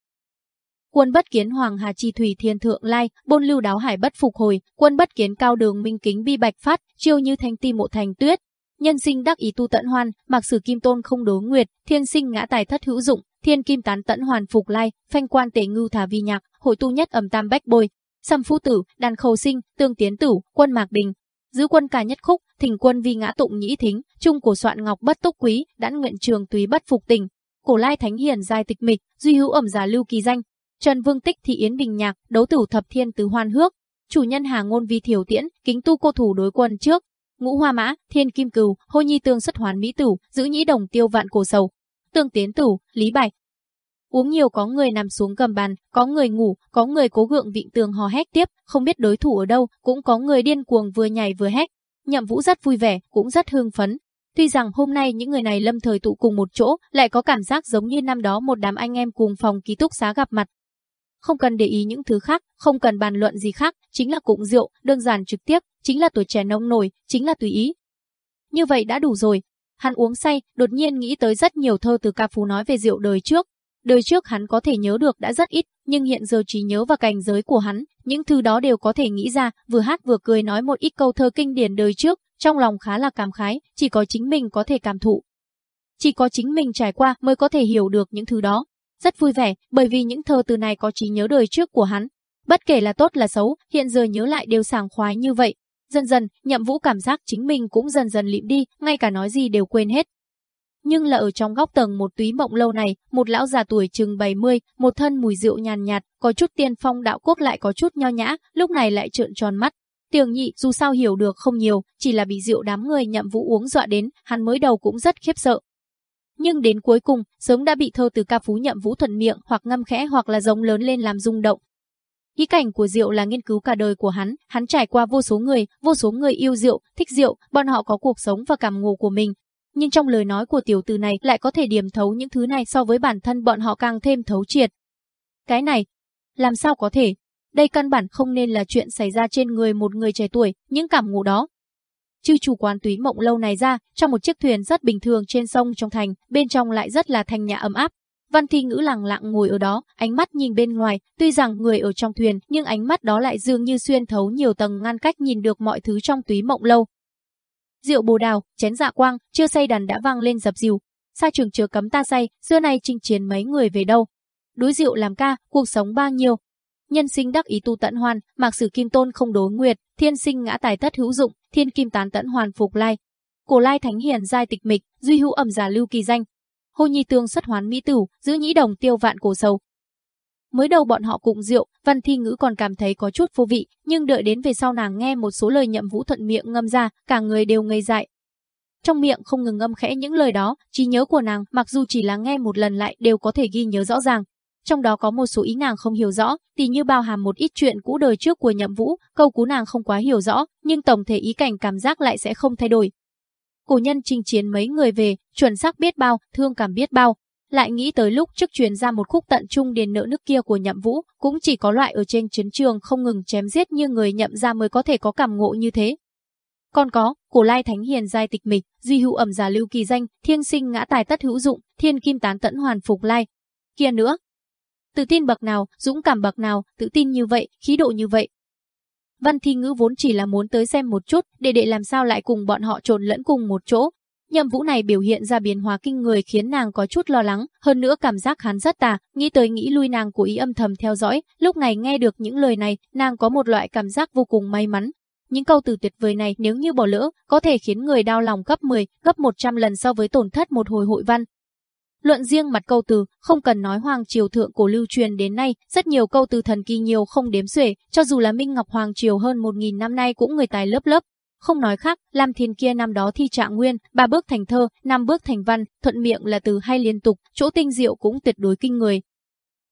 Quân bất kiến Hoàng Hà Chi Thủy Thiên Thượng Lai, bôn lưu đáo hải bất phục hồi, quân bất kiến cao đường minh kính bi bạch phát, chiêu như thanh ti mộ thành tuyết. Nhân sinh đắc ý tu tận hoan, mặc sử kim tôn không đối nguyệt, thiên sinh ngã tài thất hữu dụng, thiên kim tán tận hoàn phục lai, phanh quan tể ngưu thả vi nhạc, hội tu nhất ẩm tam bách bôi, Sâm Phu Tử, Đàn Khâu Sinh, Tương Tiến Tử, Quân Mạc Đình, giữ quân ca nhất khúc, thỉnh quân vi ngã tụng nhĩ thính, trung cổ soạn ngọc bất túc quý, đãn nguyện trường túy bất phục tình, cổ lai thánh hiển giai tịch mịch, duy hữu ẩm giả lưu kỳ danh, Trần Vương Tích thị yến bình nhạc, đấu tử thập thiên tứ hoan hước, chủ nhân hà ngôn vi thiểu tiễn, kính tu cô thủ đối quân trước, ngũ hoa mã, thiên kim cừu, hô nhi tương xuất hoán mỹ tử, giữ nhĩ đồng tiêu vạn cổ sầu, tương tiến tử, lý bạch, Uống nhiều có người nằm xuống cầm bàn, có người ngủ, có người cố gượng vịnh tường hò hét tiếp, không biết đối thủ ở đâu, cũng có người điên cuồng vừa nhảy vừa hét. Nhậm Vũ rất vui vẻ, cũng rất hưng phấn. Tuy rằng hôm nay những người này lâm thời tụ cùng một chỗ, lại có cảm giác giống như năm đó một đám anh em cùng phòng ký túc xá gặp mặt. Không cần để ý những thứ khác, không cần bàn luận gì khác, chính là cụng rượu, đơn giản trực tiếp, chính là tuổi trẻ nông nổi, chính là tùy ý. Như vậy đã đủ rồi. Hắn uống say, đột nhiên nghĩ tới rất nhiều thơ từ ca phú nói về rượu đời trước, Đời trước hắn có thể nhớ được đã rất ít, nhưng hiện giờ trí nhớ và cảnh giới của hắn, những thứ đó đều có thể nghĩ ra, vừa hát vừa cười nói một ít câu thơ kinh điển đời trước, trong lòng khá là cảm khái, chỉ có chính mình có thể cảm thụ. Chỉ có chính mình trải qua mới có thể hiểu được những thứ đó. Rất vui vẻ, bởi vì những thơ từ này có trí nhớ đời trước của hắn. Bất kể là tốt là xấu, hiện giờ nhớ lại đều sảng khoái như vậy. Dần dần, nhậm vũ cảm giác chính mình cũng dần dần lịm đi, ngay cả nói gì đều quên hết nhưng là ở trong góc tầng một túy mộng lâu này, một lão già tuổi chừng 70, một thân mùi rượu nhàn nhạt, có chút tiên phong đạo quốc lại có chút nho nhã, lúc này lại trợn tròn mắt. Tường nhị dù sao hiểu được không nhiều, chỉ là bị rượu đám người nhậm vũ uống dọa đến, hắn mới đầu cũng rất khiếp sợ. Nhưng đến cuối cùng, sớm đã bị thơ từ ca phú nhậm vũ thuận miệng hoặc ngâm khẽ hoặc là giống lớn lên làm rung động. Ý cảnh của rượu là nghiên cứu cả đời của hắn, hắn trải qua vô số người, vô số người yêu rượu, thích rượu, bọn họ có cuộc sống và cảm ngộ của mình, nhưng trong lời nói của tiểu tử này lại có thể điểm thấu những thứ này so với bản thân bọn họ càng thêm thấu triệt. Cái này, làm sao có thể? Đây căn bản không nên là chuyện xảy ra trên người một người trẻ tuổi, những cảm ngộ đó. Chư chủ quán túy mộng lâu này ra, trong một chiếc thuyền rất bình thường trên sông trong thành, bên trong lại rất là thanh nhã ấm áp. Văn Thi Ngữ lặng lặng ngồi ở đó, ánh mắt nhìn bên ngoài, tuy rằng người ở trong thuyền, nhưng ánh mắt đó lại dường như xuyên thấu nhiều tầng ngăn cách nhìn được mọi thứ trong túy mộng lâu. Rượu bồ đào, chén dạ quang, chưa say đàn đã vang lên dập dìu. Sa trường chứa cấm ta say, xưa nay chinh chiến mấy người về đâu. Đối rượu làm ca, cuộc sống bao nhiêu. Nhân sinh đắc ý tu tận hoàn, mạc sử kim tôn không đối nguyệt, thiên sinh ngã tài tất hữu dụng, thiên kim tán tận hoàn phục lai. Cổ lai thánh hiền giai tịch mịch, duy hữu ẩm giả lưu kỳ danh, hô nhi tương xuất hoán mỹ tử, giữ nhĩ đồng tiêu vạn cổ sầu. Mới đầu bọn họ cùng rượu, Văn Thi Ngữ còn cảm thấy có chút vô vị, nhưng đợi đến về sau nàng nghe một số lời nhậm vũ thuận miệng ngâm ra, cả người đều ngây dại. Trong miệng không ngừng ngâm khẽ những lời đó, trí nhớ của nàng mặc dù chỉ là nghe một lần lại đều có thể ghi nhớ rõ ràng. Trong đó có một số ý nàng không hiểu rõ, tỉ như bao hàm một ít chuyện cũ đời trước của nhậm vũ, câu cú nàng không quá hiểu rõ, nhưng tổng thể ý cảnh cảm giác lại sẽ không thay đổi, cổ nhân chinh chiến mấy người về, chuẩn xác biết bao, thương cảm biết bao. Lại nghĩ tới lúc trước truyền ra một khúc tận trung điền nợ nước kia của nhậm vũ, cũng chỉ có loại ở trên chiến trường không ngừng chém giết như người nhậm ra mới có thể có cảm ngộ như thế. Còn có, cổ lai thánh hiền giai tịch mịch, duy hữu ẩm giả lưu kỳ danh, thiên sinh ngã tài tất hữu dụng, thiên kim tán tận hoàn phục lai. Kia nữa, tự tin bậc nào, dũng cảm bậc nào, tự tin như vậy, khí độ như vậy, Văn Thi Ngữ vốn chỉ là muốn tới xem một chút, để để làm sao lại cùng bọn họ trộn lẫn cùng một chỗ. Nhậm Vũ này biểu hiện ra biến hóa kinh người khiến nàng có chút lo lắng, hơn nữa cảm giác hắn rất tà, nghĩ tới nghĩ lui nàng của ý âm thầm theo dõi, lúc này nghe được những lời này, nàng có một loại cảm giác vô cùng may mắn. Những câu từ tuyệt vời này nếu như bỏ lỡ, có thể khiến người đau lòng gấp 10, gấp 100 lần so với tổn thất một hồi hội văn, Luận riêng mặt câu từ, không cần nói hoàng triều thượng cổ lưu truyền đến nay, rất nhiều câu từ thần kỳ nhiều không đếm xuể, cho dù là Minh Ngọc Hoàng triều hơn 1000 năm nay cũng người tài lớp lớp. Không nói khác, Lam Thiên kia năm đó thi trạng nguyên, ba bước thành thơ, năm bước thành văn, thuận miệng là từ hay liên tục, chỗ tinh diệu cũng tuyệt đối kinh người.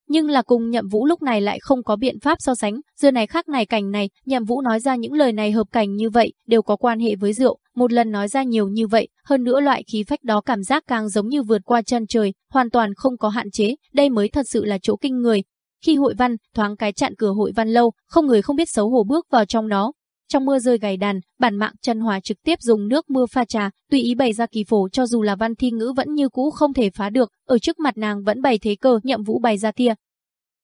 Nhưng là cùng Nhậm Vũ lúc này lại không có biện pháp so sánh, dưa này khác này cảnh này, Nhậm Vũ nói ra những lời này hợp cảnh như vậy, đều có quan hệ với rượu, một lần nói ra nhiều như vậy, hơn nữa loại khí phách đó cảm giác càng giống như vượt qua chân trời, hoàn toàn không có hạn chế, đây mới thật sự là chỗ kinh người. Khi hội văn, thoáng cái chặn cửa hội văn lâu, không người không biết xấu hổ bước vào trong đó. Trong mưa rơi gầy đàn, bản mạng chân hòa trực tiếp dùng nước mưa pha trà, tùy ý bày ra kỳ phổ cho dù là văn thi ngữ vẫn như cũ không thể phá được, ở trước mặt nàng vẫn bày thế cờ nhậm vũ bày ra tia,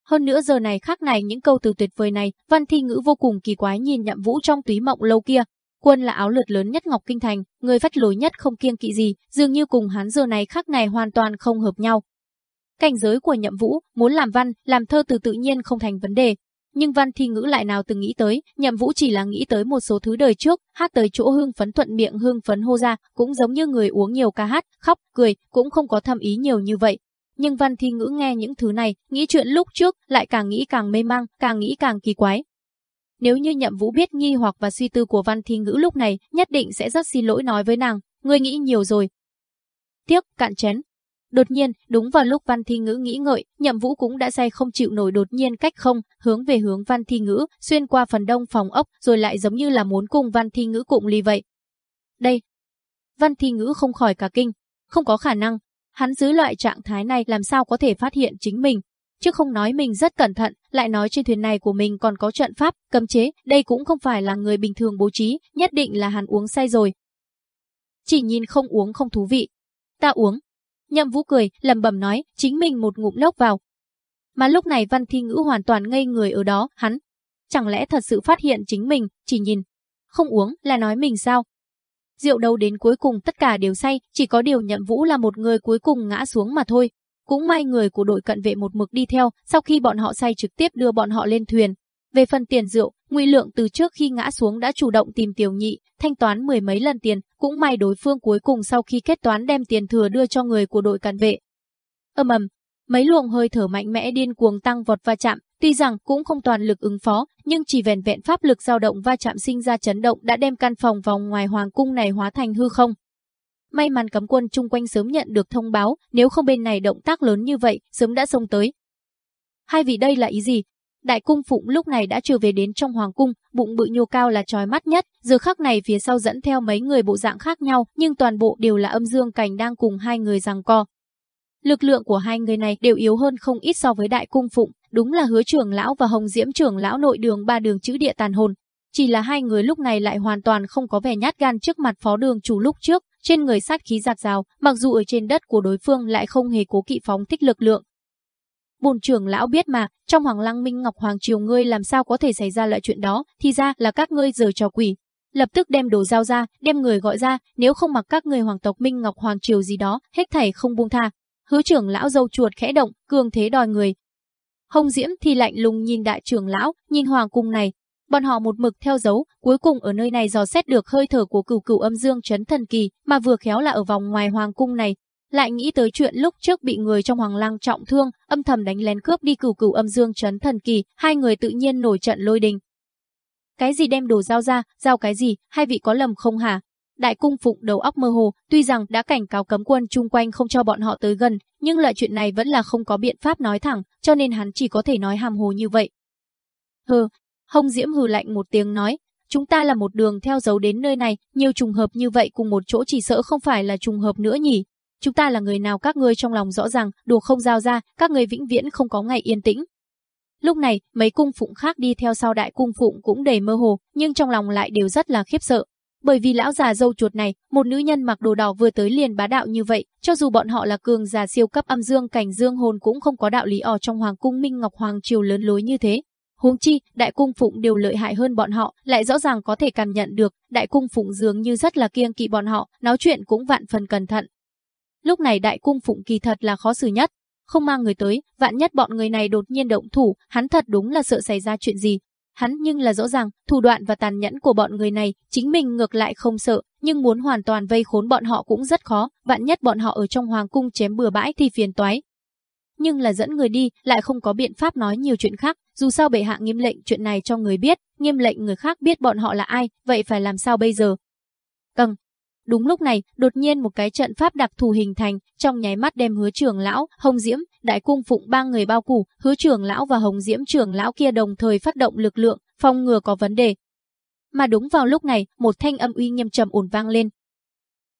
hơn nữa giờ này khác này những câu từ tuyệt vời này, văn thi ngữ vô cùng kỳ quái nhìn nhậm vũ trong túy mộng lâu kia, Quân là áo lượt lớn nhất Ngọc Kinh Thành, người phát lối nhất không kiêng kỵ gì, dường như cùng hắn giờ này khác này hoàn toàn không hợp nhau. Cảnh giới của nhậm vũ, muốn làm văn, làm thơ từ tự nhiên không thành vấn đề. Nhưng văn thi ngữ lại nào từng nghĩ tới, nhậm vũ chỉ là nghĩ tới một số thứ đời trước, hát tới chỗ hương phấn thuận miệng hương phấn hô ra, cũng giống như người uống nhiều ca hát, khóc, cười, cũng không có thâm ý nhiều như vậy. Nhưng văn thi ngữ nghe những thứ này, nghĩ chuyện lúc trước, lại càng nghĩ càng mê mang, càng nghĩ càng kỳ quái, nếu như nhậm vũ biết nghi hoặc và suy tư của văn thi ngữ lúc này, nhất định sẽ rất xin lỗi nói với nàng, ngươi nghĩ nhiều rồi. Tiếc, cạn chén. Đột nhiên, đúng vào lúc văn thi ngữ nghĩ ngợi, nhậm vũ cũng đã say không chịu nổi đột nhiên cách không, hướng về hướng văn thi ngữ, xuyên qua phần đông phòng ốc, rồi lại giống như là muốn cùng văn thi ngữ cụng ly vậy. Đây. Văn thi ngữ không khỏi cả kinh. Không có khả năng. Hắn dưới loại trạng thái này làm sao có thể phát hiện chính mình, chứ không nói mình rất cẩn thận, lại nói trên thuyền này của mình còn có trận pháp, cấm chế, đây cũng không phải là người bình thường bố trí, nhất định là hắn uống say rồi. Chỉ nhìn không uống không thú vị. Ta uống. Nhậm vũ cười, lầm bầm nói, chính mình một ngụm lốc vào. Mà lúc này văn thi ngữ hoàn toàn ngây người ở đó, hắn. Chẳng lẽ thật sự phát hiện chính mình, chỉ nhìn. Không uống là nói mình sao? Rượu đâu đến cuối cùng tất cả đều say, chỉ có điều nhậm vũ là một người cuối cùng ngã xuống mà thôi. Cũng may người của đội cận vệ một mực đi theo, sau khi bọn họ say trực tiếp đưa bọn họ lên thuyền. Về phần tiền rượu, Ngụy Lượng từ trước khi ngã xuống đã chủ động tìm Tiểu Nhị, thanh toán mười mấy lần tiền, cũng may đối phương cuối cùng sau khi kết toán đem tiền thừa đưa cho người của đội cận vệ. Âm ầm, mấy luồng hơi thở mạnh mẽ điên cuồng tăng vọt va chạm, tuy rằng cũng không toàn lực ứng phó, nhưng chỉ vẻn vẹn pháp lực dao động va chạm sinh ra chấn động đã đem căn phòng vòng ngoài hoàng cung này hóa thành hư không. May mắn cấm quân chung quanh sớm nhận được thông báo, nếu không bên này động tác lớn như vậy, sớm đã xông tới. Hai vị đây là ý gì? Đại cung phụng lúc này đã trở về đến trong hoàng cung, bụng bự nhô cao là trói mắt nhất, giờ khắc này phía sau dẫn theo mấy người bộ dạng khác nhau, nhưng toàn bộ đều là âm dương cảnh đang cùng hai người giằng co. Lực lượng của hai người này đều yếu hơn không ít so với đại cung phụng, đúng là hứa trưởng lão và hồng diễm trưởng lão nội đường ba đường chữ địa tàn hồn. Chỉ là hai người lúc này lại hoàn toàn không có vẻ nhát gan trước mặt phó đường chủ lúc trước, trên người sát khí giạt rào, mặc dù ở trên đất của đối phương lại không hề cố kỵ phóng thích lực lượng. Bồn trưởng lão biết mà, trong Hoàng Lăng Minh Ngọc Hoàng Triều ngươi làm sao có thể xảy ra loại chuyện đó, thì ra là các ngươi giờ trò quỷ. Lập tức đem đồ giao ra, đem người gọi ra, nếu không mặc các người hoàng tộc Minh Ngọc Hoàng Triều gì đó, hết thảy không buông tha. Hứa trưởng lão dâu chuột khẽ động, cường thế đòi người. Hồng Diễm thì lạnh lùng nhìn đại trưởng lão, nhìn hoàng cung này, Bọn họ một mực theo dấu, cuối cùng ở nơi này dò xét được hơi thở của cửu cửu âm dương chấn thần kỳ, mà vừa khéo là ở vòng ngoài hoàng cung này. Lại nghĩ tới chuyện lúc trước bị người trong hoàng lang trọng thương, âm thầm đánh lén cướp đi cửu cửu âm dương chấn thần kỳ, hai người tự nhiên nổi trận lôi đình. Cái gì đem đồ giao ra, giao cái gì, hai vị có lầm không hả? Đại cung phụng đầu óc mơ hồ, tuy rằng đã cảnh cáo cấm quân chung quanh không cho bọn họ tới gần, nhưng loại chuyện này vẫn là không có biện pháp nói thẳng, cho nên hắn chỉ có thể nói hàm hồ như vậy. Hừ, Hồng Diễm hừ lạnh một tiếng nói, chúng ta là một đường theo dấu đến nơi này, nhiều trùng hợp như vậy cùng một chỗ chỉ sợ không phải là trùng hợp nữa nhỉ. Chúng ta là người nào các ngươi trong lòng rõ ràng, đồ không giao ra, các ngươi vĩnh viễn không có ngày yên tĩnh. Lúc này, mấy cung phụng khác đi theo sau đại cung phụng cũng đầy mơ hồ, nhưng trong lòng lại đều rất là khiếp sợ. Bởi vì lão già dâu chuột này, một nữ nhân mặc đồ đỏ vừa tới liền bá đạo như vậy, cho dù bọn họ là cường già siêu cấp âm dương cảnh dương hồn cũng không có đạo lý ở trong hoàng cung Minh Ngọc Hoàng triều lớn lối như thế. Huống chi, đại cung phụng đều lợi hại hơn bọn họ, lại rõ ràng có thể cảm nhận được, đại cung phụng dường như rất là kiêng kỵ bọn họ, nói chuyện cũng vạn phần cẩn thận. Lúc này đại cung phụng kỳ thật là khó xử nhất, không mang người tới, vạn nhất bọn người này đột nhiên động thủ, hắn thật đúng là sợ xảy ra chuyện gì. Hắn nhưng là rõ ràng, thủ đoạn và tàn nhẫn của bọn người này, chính mình ngược lại không sợ, nhưng muốn hoàn toàn vây khốn bọn họ cũng rất khó, vạn nhất bọn họ ở trong hoàng cung chém bừa bãi thì phiền toái, nhưng là dẫn người đi, lại không có biện pháp nói nhiều chuyện khác, dù sao bệ hạ nghiêm lệnh chuyện này cho người biết, nghiêm lệnh người khác biết bọn họ là ai, vậy phải làm sao bây giờ? Cần. Đúng lúc này, đột nhiên một cái trận pháp đặc thù hình thành, trong nháy mắt đem hứa trưởng lão, hồng diễm, đại cung phụng ba người bao phủ, hứa trưởng lão và hồng diễm trưởng lão kia đồng thời phát động lực lượng, phòng ngừa có vấn đề. Mà đúng vào lúc này, một thanh âm uy nghiêm trầm ổn vang lên,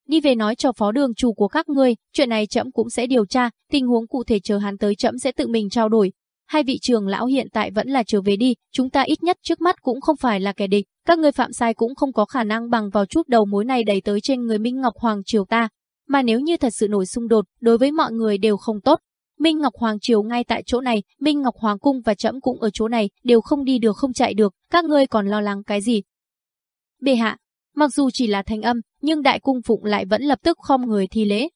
đi về nói cho phó đường chủ của các ngươi, chuyện này trẫm cũng sẽ điều tra, tình huống cụ thể chờ hắn tới trẫm sẽ tự mình trao đổi. Hai vị trường lão hiện tại vẫn là trở về đi, chúng ta ít nhất trước mắt cũng không phải là kẻ địch, các ngươi phạm sai cũng không có khả năng bằng vào chút đầu mối này đẩy tới trên người Minh Ngọc Hoàng triều ta. Mà nếu như thật sự nổi xung đột, đối với mọi người đều không tốt. Minh Ngọc Hoàng triều ngay tại chỗ này, Minh Ngọc Hoàng cung và trẫm cũng ở chỗ này, đều không đi được không chạy được, các ngươi còn lo lắng cái gì? Bệ hạ, Mặc dù chỉ là thanh âm, nhưng đại cung phụng lại vẫn lập tức khom người thi lễ.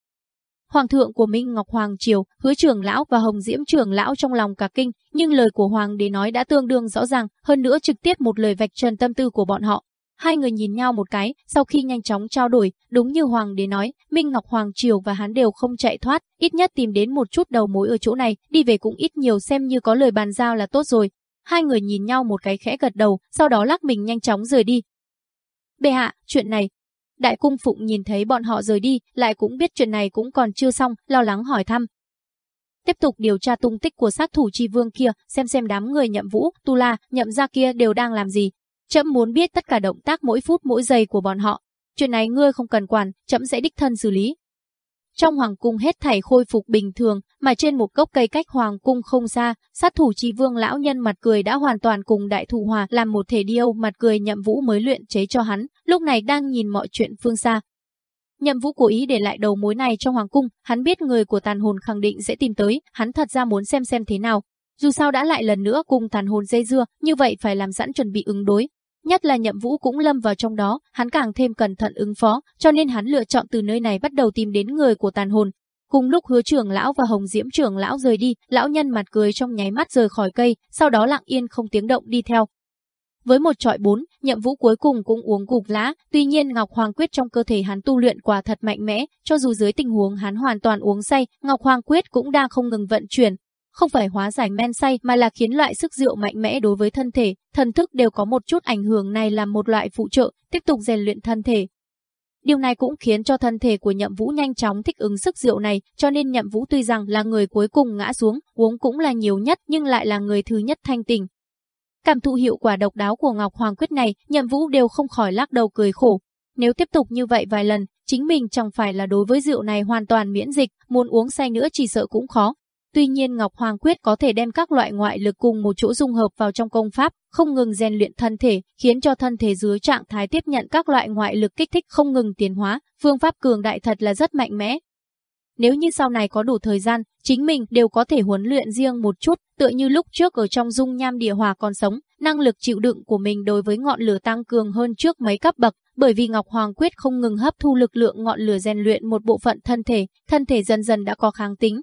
Hoàng thượng của Minh Ngọc Hoàng Triều, hứa trưởng lão và hồng diễm trưởng lão trong lòng cả kinh, nhưng lời của Hoàng đế nói đã tương đương rõ ràng, hơn nữa trực tiếp một lời vạch trần tâm tư của bọn họ. Hai người nhìn nhau một cái, sau khi nhanh chóng trao đổi, đúng như Hoàng đế nói, Minh Ngọc Hoàng Triều và hắn đều không chạy thoát, ít nhất tìm đến một chút đầu mối ở chỗ này, đi về cũng ít nhiều xem như có lời bàn giao là tốt rồi. Hai người nhìn nhau một cái khẽ gật đầu, sau đó lắc mình nhanh chóng rời đi, Bệ hạ, chuyện này. Đại cung phụng nhìn thấy bọn họ rời đi, lại cũng biết chuyện này cũng còn chưa xong, lo lắng hỏi thăm. Tiếp tục điều tra tung tích của sát thủ chi vương kia, xem xem đám người nhậm vũ, tu la, nhậm gia kia đều đang làm gì. Chậm muốn biết tất cả động tác mỗi phút mỗi giây của bọn họ. Chuyện này ngươi không cần quản, chậm sẽ đích thân xử lý. Trong hoàng cung hết thảy khôi phục bình thường, mà trên một gốc cây cách hoàng cung không xa, sát thủ chi vương lão nhân mặt cười đã hoàn toàn cùng đại thủ hòa làm một thể điêu mặt cười nhậm vũ mới luyện chế cho hắn, lúc này đang nhìn mọi chuyện phương xa. Nhậm vũ cố ý để lại đầu mối này trong hoàng cung, hắn biết người của tàn hồn khẳng định sẽ tìm tới, hắn thật ra muốn xem xem thế nào. Dù sao đã lại lần nữa cùng tàn hồn dây dưa, như vậy phải làm sẵn chuẩn bị ứng đối, Nhất là nhậm vũ cũng lâm vào trong đó, hắn càng thêm cẩn thận ứng phó, cho nên hắn lựa chọn từ nơi này bắt đầu tìm đến người của tàn hồn. Cùng lúc hứa trưởng lão và hồng diễm trưởng lão rời đi, lão nhân mặt cười trong nháy mắt rời khỏi cây, sau đó lặng yên không tiếng động đi theo. Với một trọi bốn, nhậm vũ cuối cùng cũng uống gục lá, tuy nhiên Ngọc Hoàng Quyết trong cơ thể hắn tu luyện quả thật mạnh mẽ, cho dù dưới tình huống hắn hoàn toàn uống say, Ngọc Hoàng Quyết cũng đang không ngừng vận chuyển, không phải hóa giải men say mà là khiến loại sức rượu mạnh mẽ đối với thân thể, thần thức đều có một chút ảnh hưởng này làm một loại phụ trợ, tiếp tục rèn luyện thân thể. Điều này cũng khiến cho thân thể của Nhậm Vũ nhanh chóng thích ứng sức rượu này, cho nên Nhậm Vũ tuy rằng là người cuối cùng ngã xuống, uống cũng là nhiều nhất nhưng lại là người thứ nhất thanh tỉnh. Cảm thụ hiệu quả độc đáo của Ngọc Hoàng Quyết này, Nhậm Vũ đều không khỏi lắc đầu cười khổ. Nếu tiếp tục như vậy vài lần, chính mình chẳng phải là đối với rượu này hoàn toàn miễn dịch, muốn uống say nữa chỉ sợ cũng khó, Tuy nhiên Ngọc Hoàng Quyết có thể đem các loại ngoại lực cùng một chỗ dung hợp vào trong công pháp, không ngừng rèn luyện thân thể, khiến cho thân thể dưới trạng thái tiếp nhận các loại ngoại lực kích thích không ngừng tiến hóa, phương pháp cường đại thật là rất mạnh mẽ. Nếu như sau này có đủ thời gian, chính mình đều có thể huấn luyện riêng một chút, tựa như lúc trước ở trong dung nham địa hòa còn sống, năng lực chịu đựng của mình đối với ngọn lửa tăng cường hơn trước mấy cấp bậc, bởi vì Ngọc Hoàng Quyết không ngừng hấp thu lực lượng ngọn lửa rèn luyện một bộ phận thân thể, thân thể dần dần đã có kháng tính.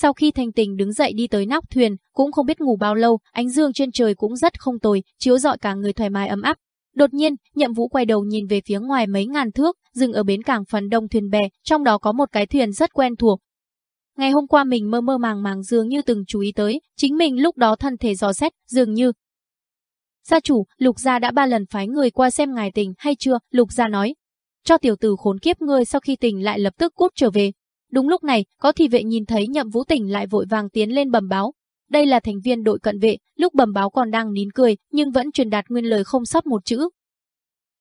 Sau khi thành Tình đứng dậy đi tới nóc thuyền, cũng không biết ngủ bao lâu, ánh dương trên trời cũng rất không tồi, chiếu rọi cả người thoải mái ấm áp. Đột nhiên, Nhậm Vũ quay đầu nhìn về phía ngoài mấy ngàn thước, dừng ở bến cảng phần đông thuyền bè, trong đó có một cái thuyền rất quen thuộc. Ngày hôm qua mình mơ mơ màng màng dường như từng chú ý tới, chính mình lúc đó thân thể dò xét, dường như Gia chủ, Lục Gia đã ba lần phái người qua xem ngài tình hay chưa, Lục Gia nói. Cho tiểu tử khốn kiếp ngươi sau khi tỉnh lại lập tức cút trở về. Đúng lúc này, có thị vệ nhìn thấy nhậm vũ tỉnh lại vội vàng tiến lên bẩm báo. Đây là thành viên đội cận vệ, lúc bẩm báo còn đang nín cười, nhưng vẫn truyền đạt nguyên lời không sót một chữ.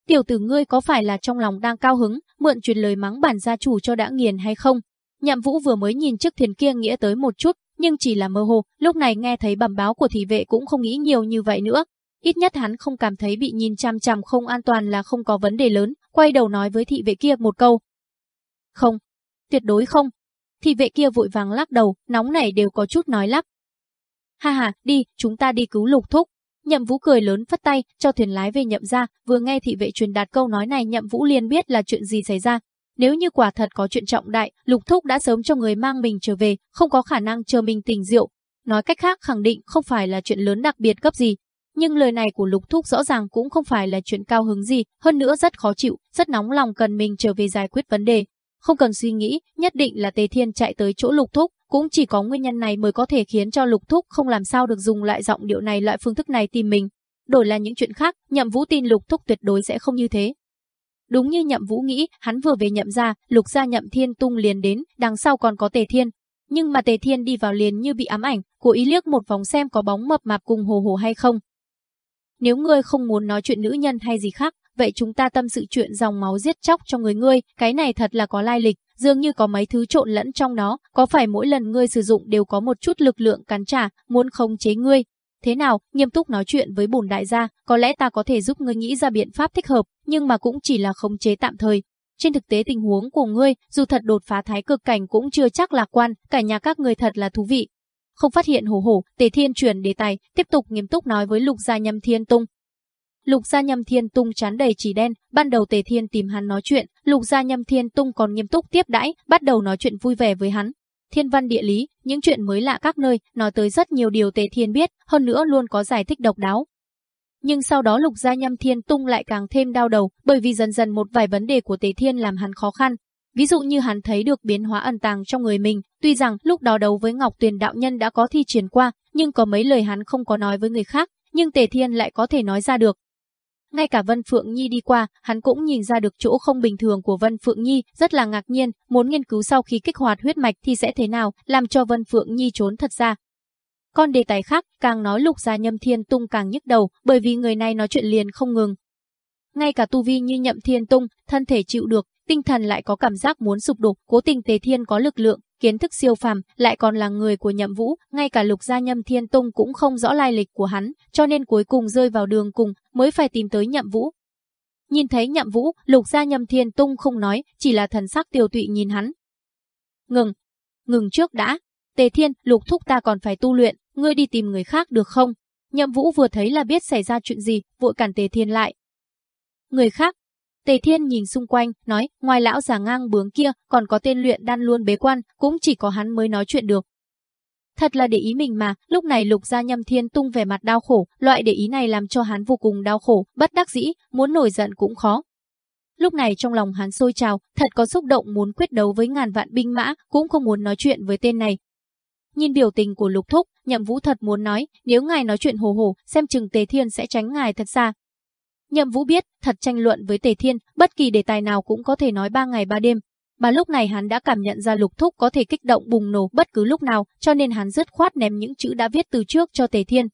Tiểu tử ngươi có phải là trong lòng đang cao hứng, mượn truyền lời mắng bản gia chủ cho đã nghiền hay không? Nhậm Vũ vừa mới nhìn chiếc thuyền kia nghĩa tới một chút, nhưng chỉ là mơ hồ, lúc này nghe thấy bẩm báo của thị vệ cũng không nghĩ nhiều như vậy nữa, Ít nhất hắn không cảm thấy bị nhìn chằm chằm không an toàn là không có vấn đề lớn, quay đầu nói với thị vệ kia một câu. Không, tuyệt đối không. Thị vệ kia vội vàng lắc đầu, nóng nảy đều có chút nói lắp. Ha ha, đi, chúng ta đi cứu lục thúc. Nhậm Vũ cười lớn phất tay, cho thuyền lái về nhậm ra, vừa nghe thị vệ truyền đạt câu nói này nhậm Vũ liền biết là chuyện gì xảy ra. Nếu như quả thật có chuyện trọng đại, lục thúc đã sớm cho người mang mình trở về, không có khả năng chờ mình tỉnh rượu. Nói cách khác khẳng định không phải là chuyện lớn đặc biệt cấp gì, nhưng lời này của Lục Thúc rõ ràng cũng không phải là chuyện cao hứng gì, hơn nữa rất khó chịu, rất nóng lòng cần mình trở về giải quyết vấn đề. Không cần suy nghĩ, nhất định là Tề Thiên chạy tới chỗ Lục Thúc, cũng chỉ có nguyên nhân này mới có thể khiến cho Lục Thúc không làm sao được dùng lại giọng điệu này loại phương thức này tìm mình. Đổi là những chuyện khác, Nhậm Vũ tin Lục Thúc tuyệt đối sẽ không như thế. Đúng như Nhậm Vũ nghĩ, hắn vừa về Nhậm ra, Lục gia Nhậm Thiên tung liền đến, đằng sau còn có Tề Thiên. Nhưng mà Tề Thiên đi vào liền như bị ám ảnh, cố ý liếc một vòng xem có bóng mập mạp cùng hồ hồ hay không, nếu ngươi không muốn nói chuyện nữ nhân hay gì khác, vậy chúng ta tâm sự chuyện dòng máu giết chóc cho người ngươi, cái này thật là có lai lịch, dường như có mấy thứ trộn lẫn trong nó có phải mỗi lần ngươi sử dụng đều có một chút lực lượng cắn trả, muốn khống chế ngươi. Thế nào, nghiêm túc nói chuyện với bổn đại gia, có lẽ ta có thể giúp ngươi nghĩ ra biện pháp thích hợp, nhưng mà cũng chỉ là khống chế tạm thời. Trên thực tế tình huống của ngươi, dù thật đột phá thái cực cảnh cũng chưa chắc lạc quan, cả nhà các ngươi thật là thú vị, không phát hiện hổ hổ, Tề Thiên chuyển đề tài, tiếp tục nghiêm túc nói với Lục Gia Nhâm Thiên Tung. Lục Gia Nhâm Thiên Tung chán đầy chỉ đen, ban đầu Tề Thiên tìm hắn nói chuyện, Lục Gia Nhâm Thiên Tung còn nghiêm túc tiếp đãi, bắt đầu nói chuyện vui vẻ với hắn. Thiên văn địa lý, những chuyện mới lạ các nơi, nói tới rất nhiều điều Tề Thiên biết, hơn nữa luôn có giải thích độc đáo. Nhưng sau đó Lục Gia Nhâm Thiên Tung lại càng thêm đau đầu, bởi vì dần dần một vài vấn đề của Tề Thiên làm hắn khó khăn, Ví dụ như hắn thấy được biến hóa ẩn tàng trong người mình, tuy rằng lúc đó đấu với Ngọc Tuyền đạo nhân đã có thi triển qua, nhưng có mấy lời hắn không có nói với người khác, nhưng Tề Thiên lại có thể nói ra được. Ngay cả Vân Phượng Nhi đi qua, hắn cũng nhìn ra được chỗ không bình thường của Vân Phượng Nhi, rất là ngạc nhiên, muốn nghiên cứu sau khi kích hoạt huyết mạch thì sẽ thế nào, làm cho Vân Phượng Nhi trốn thật ra. Còn đề tài khác, càng nói lục gia nhâm thiên tung càng nhức đầu, bởi vì người này nói chuyện liền không ngừng. Ngay cả tu vi như nhậm thiên tung, thân thể chịu được, tinh thần lại có cảm giác muốn sụp đổ, cố tình Tề Thiên có lực lượng, kiến thức siêu phàm, lại còn là người của Nhậm Vũ, ngay cả Lục Gia Nhâm Thiên Tung cũng không rõ lai lịch của hắn, cho nên cuối cùng rơi vào đường cùng, mới phải tìm tới Nhậm Vũ. Nhìn thấy Nhậm Vũ, Lục Gia Nhâm Thiên Tung không nói, chỉ là thần sắc tiêu tụy nhìn hắn. Ngừng, ngừng trước đã. Tề Thiên, Lục Thúc ta còn phải tu luyện, ngươi đi tìm người khác được không? Nhậm Vũ vừa thấy là biết xảy ra chuyện gì, vội cản Tề Thiên lại. Người khác, Tề Thiên nhìn xung quanh, nói, ngoài lão già ngang bướng kia, còn có tên luyện đan luôn bế quan, cũng chỉ có hắn mới nói chuyện được. Thật là để ý mình mà, lúc này lục gia nhâm thiên tung về mặt đau khổ, loại để ý này làm cho hắn vô cùng đau khổ, bất đắc dĩ, muốn nổi giận cũng khó. Lúc này trong lòng hắn sôi trào, thật có xúc động muốn quyết đấu với ngàn vạn binh mã, cũng không muốn nói chuyện với tên này. Nhìn biểu tình của lục thúc, nhậm vũ thật muốn nói, nếu ngài nói chuyện hồ hồ, xem chừng tề thiên sẽ tránh ngài thật xa, Nhậm Vũ biết, thật tranh luận với Tề Thiên, bất kỳ đề tài nào cũng có thể nói ba ngày ba đêm. Mà lúc này hắn đã cảm nhận ra lục thúc có thể kích động bùng nổ bất cứ lúc nào, cho nên hắn dứt khoát ném những chữ đã viết từ trước cho Tề Thiên.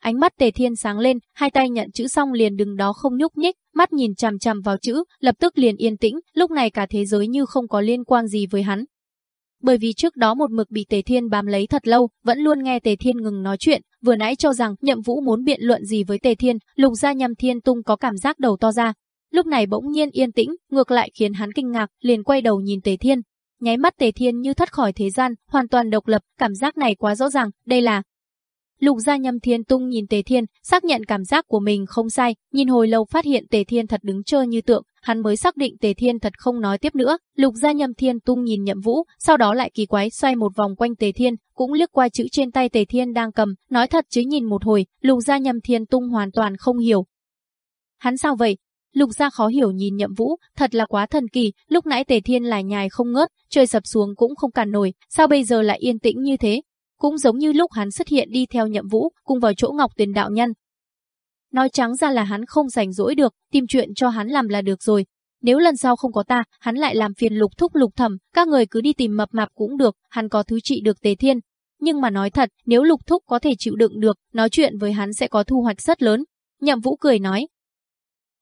Ánh mắt Tề Thiên sáng lên, hai tay nhận chữ xong liền đứng đó không nhúc nhích, mắt nhìn chằm chằm vào chữ, lập tức liền yên tĩnh, lúc này cả thế giới như không có liên quan gì với hắn. bởi vì trước đó một mực bị Tề Thiên bám lấy thật lâu, vẫn luôn nghe Tề Thiên ngừng nói chuyện, vừa nãy cho rằng Nhậm Vũ muốn biện luận gì với Tề Thiên, Lục gia nhằm Thiên Tung có cảm giác đầu to ra. Lúc này bỗng nhiên yên tĩnh, ngược lại khiến hắn kinh ngạc, liền quay đầu nhìn Tề Thiên. Nháy mắt Tề Thiên như thoát khỏi thế gian, hoàn toàn độc lập, cảm giác này quá rõ ràng, đây là Lục gia nhâm thiên tung nhìn Tề Thiên, xác nhận cảm giác của mình không sai, nhìn hồi lâu phát hiện Tề Thiên thật đứng chơi như tượng, hắn mới xác định Tề Thiên thật không nói tiếp nữa. Lục gia nhâm thiên tung nhìn nhậm vũ, sau đó lại kỳ quái xoay một vòng quanh Tề Thiên, cũng liếc qua chữ trên tay Tề Thiên đang cầm, nói thật chứ nhìn một hồi, lục gia nhâm thiên tung hoàn toàn không hiểu. Hắn sao vậy? Lục gia khó hiểu nhìn nhậm vũ, thật là quá thần kỳ, lúc nãy Tề Thiên lại nhài không ngớt, trời sập xuống cũng không cản nổi, sao bây giờ lại yên tĩnh như thế, cũng giống như lúc hắn xuất hiện đi theo nhậm vũ, cùng vào chỗ Ngọc Tuyền đạo nhân. Nói trắng ra là hắn không rảnh rỗi được, tìm chuyện cho hắn làm là được rồi. Nếu lần sau không có ta, hắn lại làm phiền lục thúc lục thẩm, các người cứ đi tìm mập mạp cũng được, hắn có thứ trị được tề thiên. Nhưng mà nói thật, nếu lục thúc có thể chịu đựng được, nói chuyện với hắn sẽ có thu hoạch rất lớn. Nhậm vũ cười nói.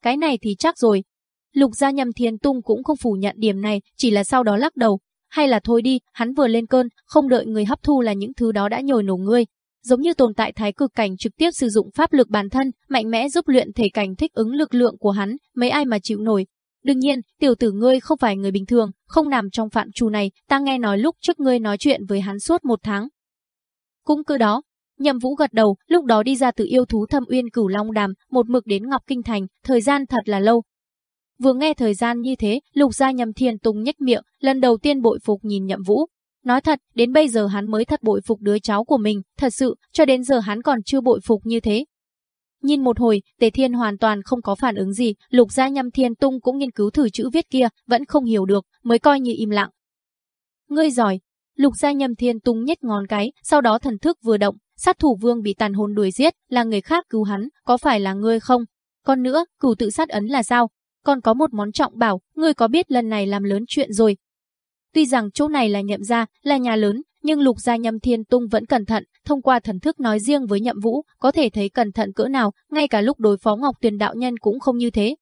Cái này thì chắc rồi. Lục gia nhậm thiên tung cũng không phủ nhận điểm này, chỉ là sau đó lắc đầu, hay là thôi đi, hắn vừa lên cơn, không đợi người hấp thu là những thứ đó đã nhồi nổ ngươi. Giống như tồn tại thái cực cảnh trực tiếp sử dụng pháp lực bản thân, mạnh mẽ giúp luyện thể cảnh thích ứng lực lượng của hắn, mấy ai mà chịu nổi. Đương nhiên, tiểu tử ngươi không phải người bình thường, không nằm trong phạm trù này, ta nghe nói lúc trước ngươi nói chuyện với hắn suốt một tháng. Cũng cứ đó, Nhậm Vũ gật đầu, lúc đó đi ra từ yêu thú thâm uyên cửu long đàm, một mực đến Ngọc Kinh Thành, thời gian thật là lâu, Vừa nghe thời gian như thế, lục gia nhầm thiên tung nhếch miệng, lần đầu tiên bội phục nhìn nhậm vũ. Nói thật, đến bây giờ hắn mới thật bội phục đứa cháu của mình, thật sự, cho đến giờ hắn còn chưa bội phục như thế. Nhìn một hồi, Tề Thiên hoàn toàn không có phản ứng gì, lục gia nhâm thiên tung cũng nghiên cứu thử chữ viết kia, vẫn không hiểu được, mới coi như im lặng. Ngươi giỏi, lục gia nhâm thiên tung nhếch ngón cái, sau đó thần thức vừa động, sát thủ vương bị tàn hồn đuổi giết, là người khác cứu hắn, có phải là ngươi không? Còn nữa, cửu tự sát ấn là sao? Còn có một món trọng bảo, ngươi có biết lần này làm lớn chuyện rồi. Tuy rằng chỗ này là nhậm gia, là nhà lớn, nhưng lục gia nhâm thiên tung vẫn cẩn thận, thông qua thần thức nói riêng với nhậm vũ, có thể thấy cẩn thận cỡ nào, ngay cả lúc đối phó Ngọc Tuyền đạo nhân cũng không như thế.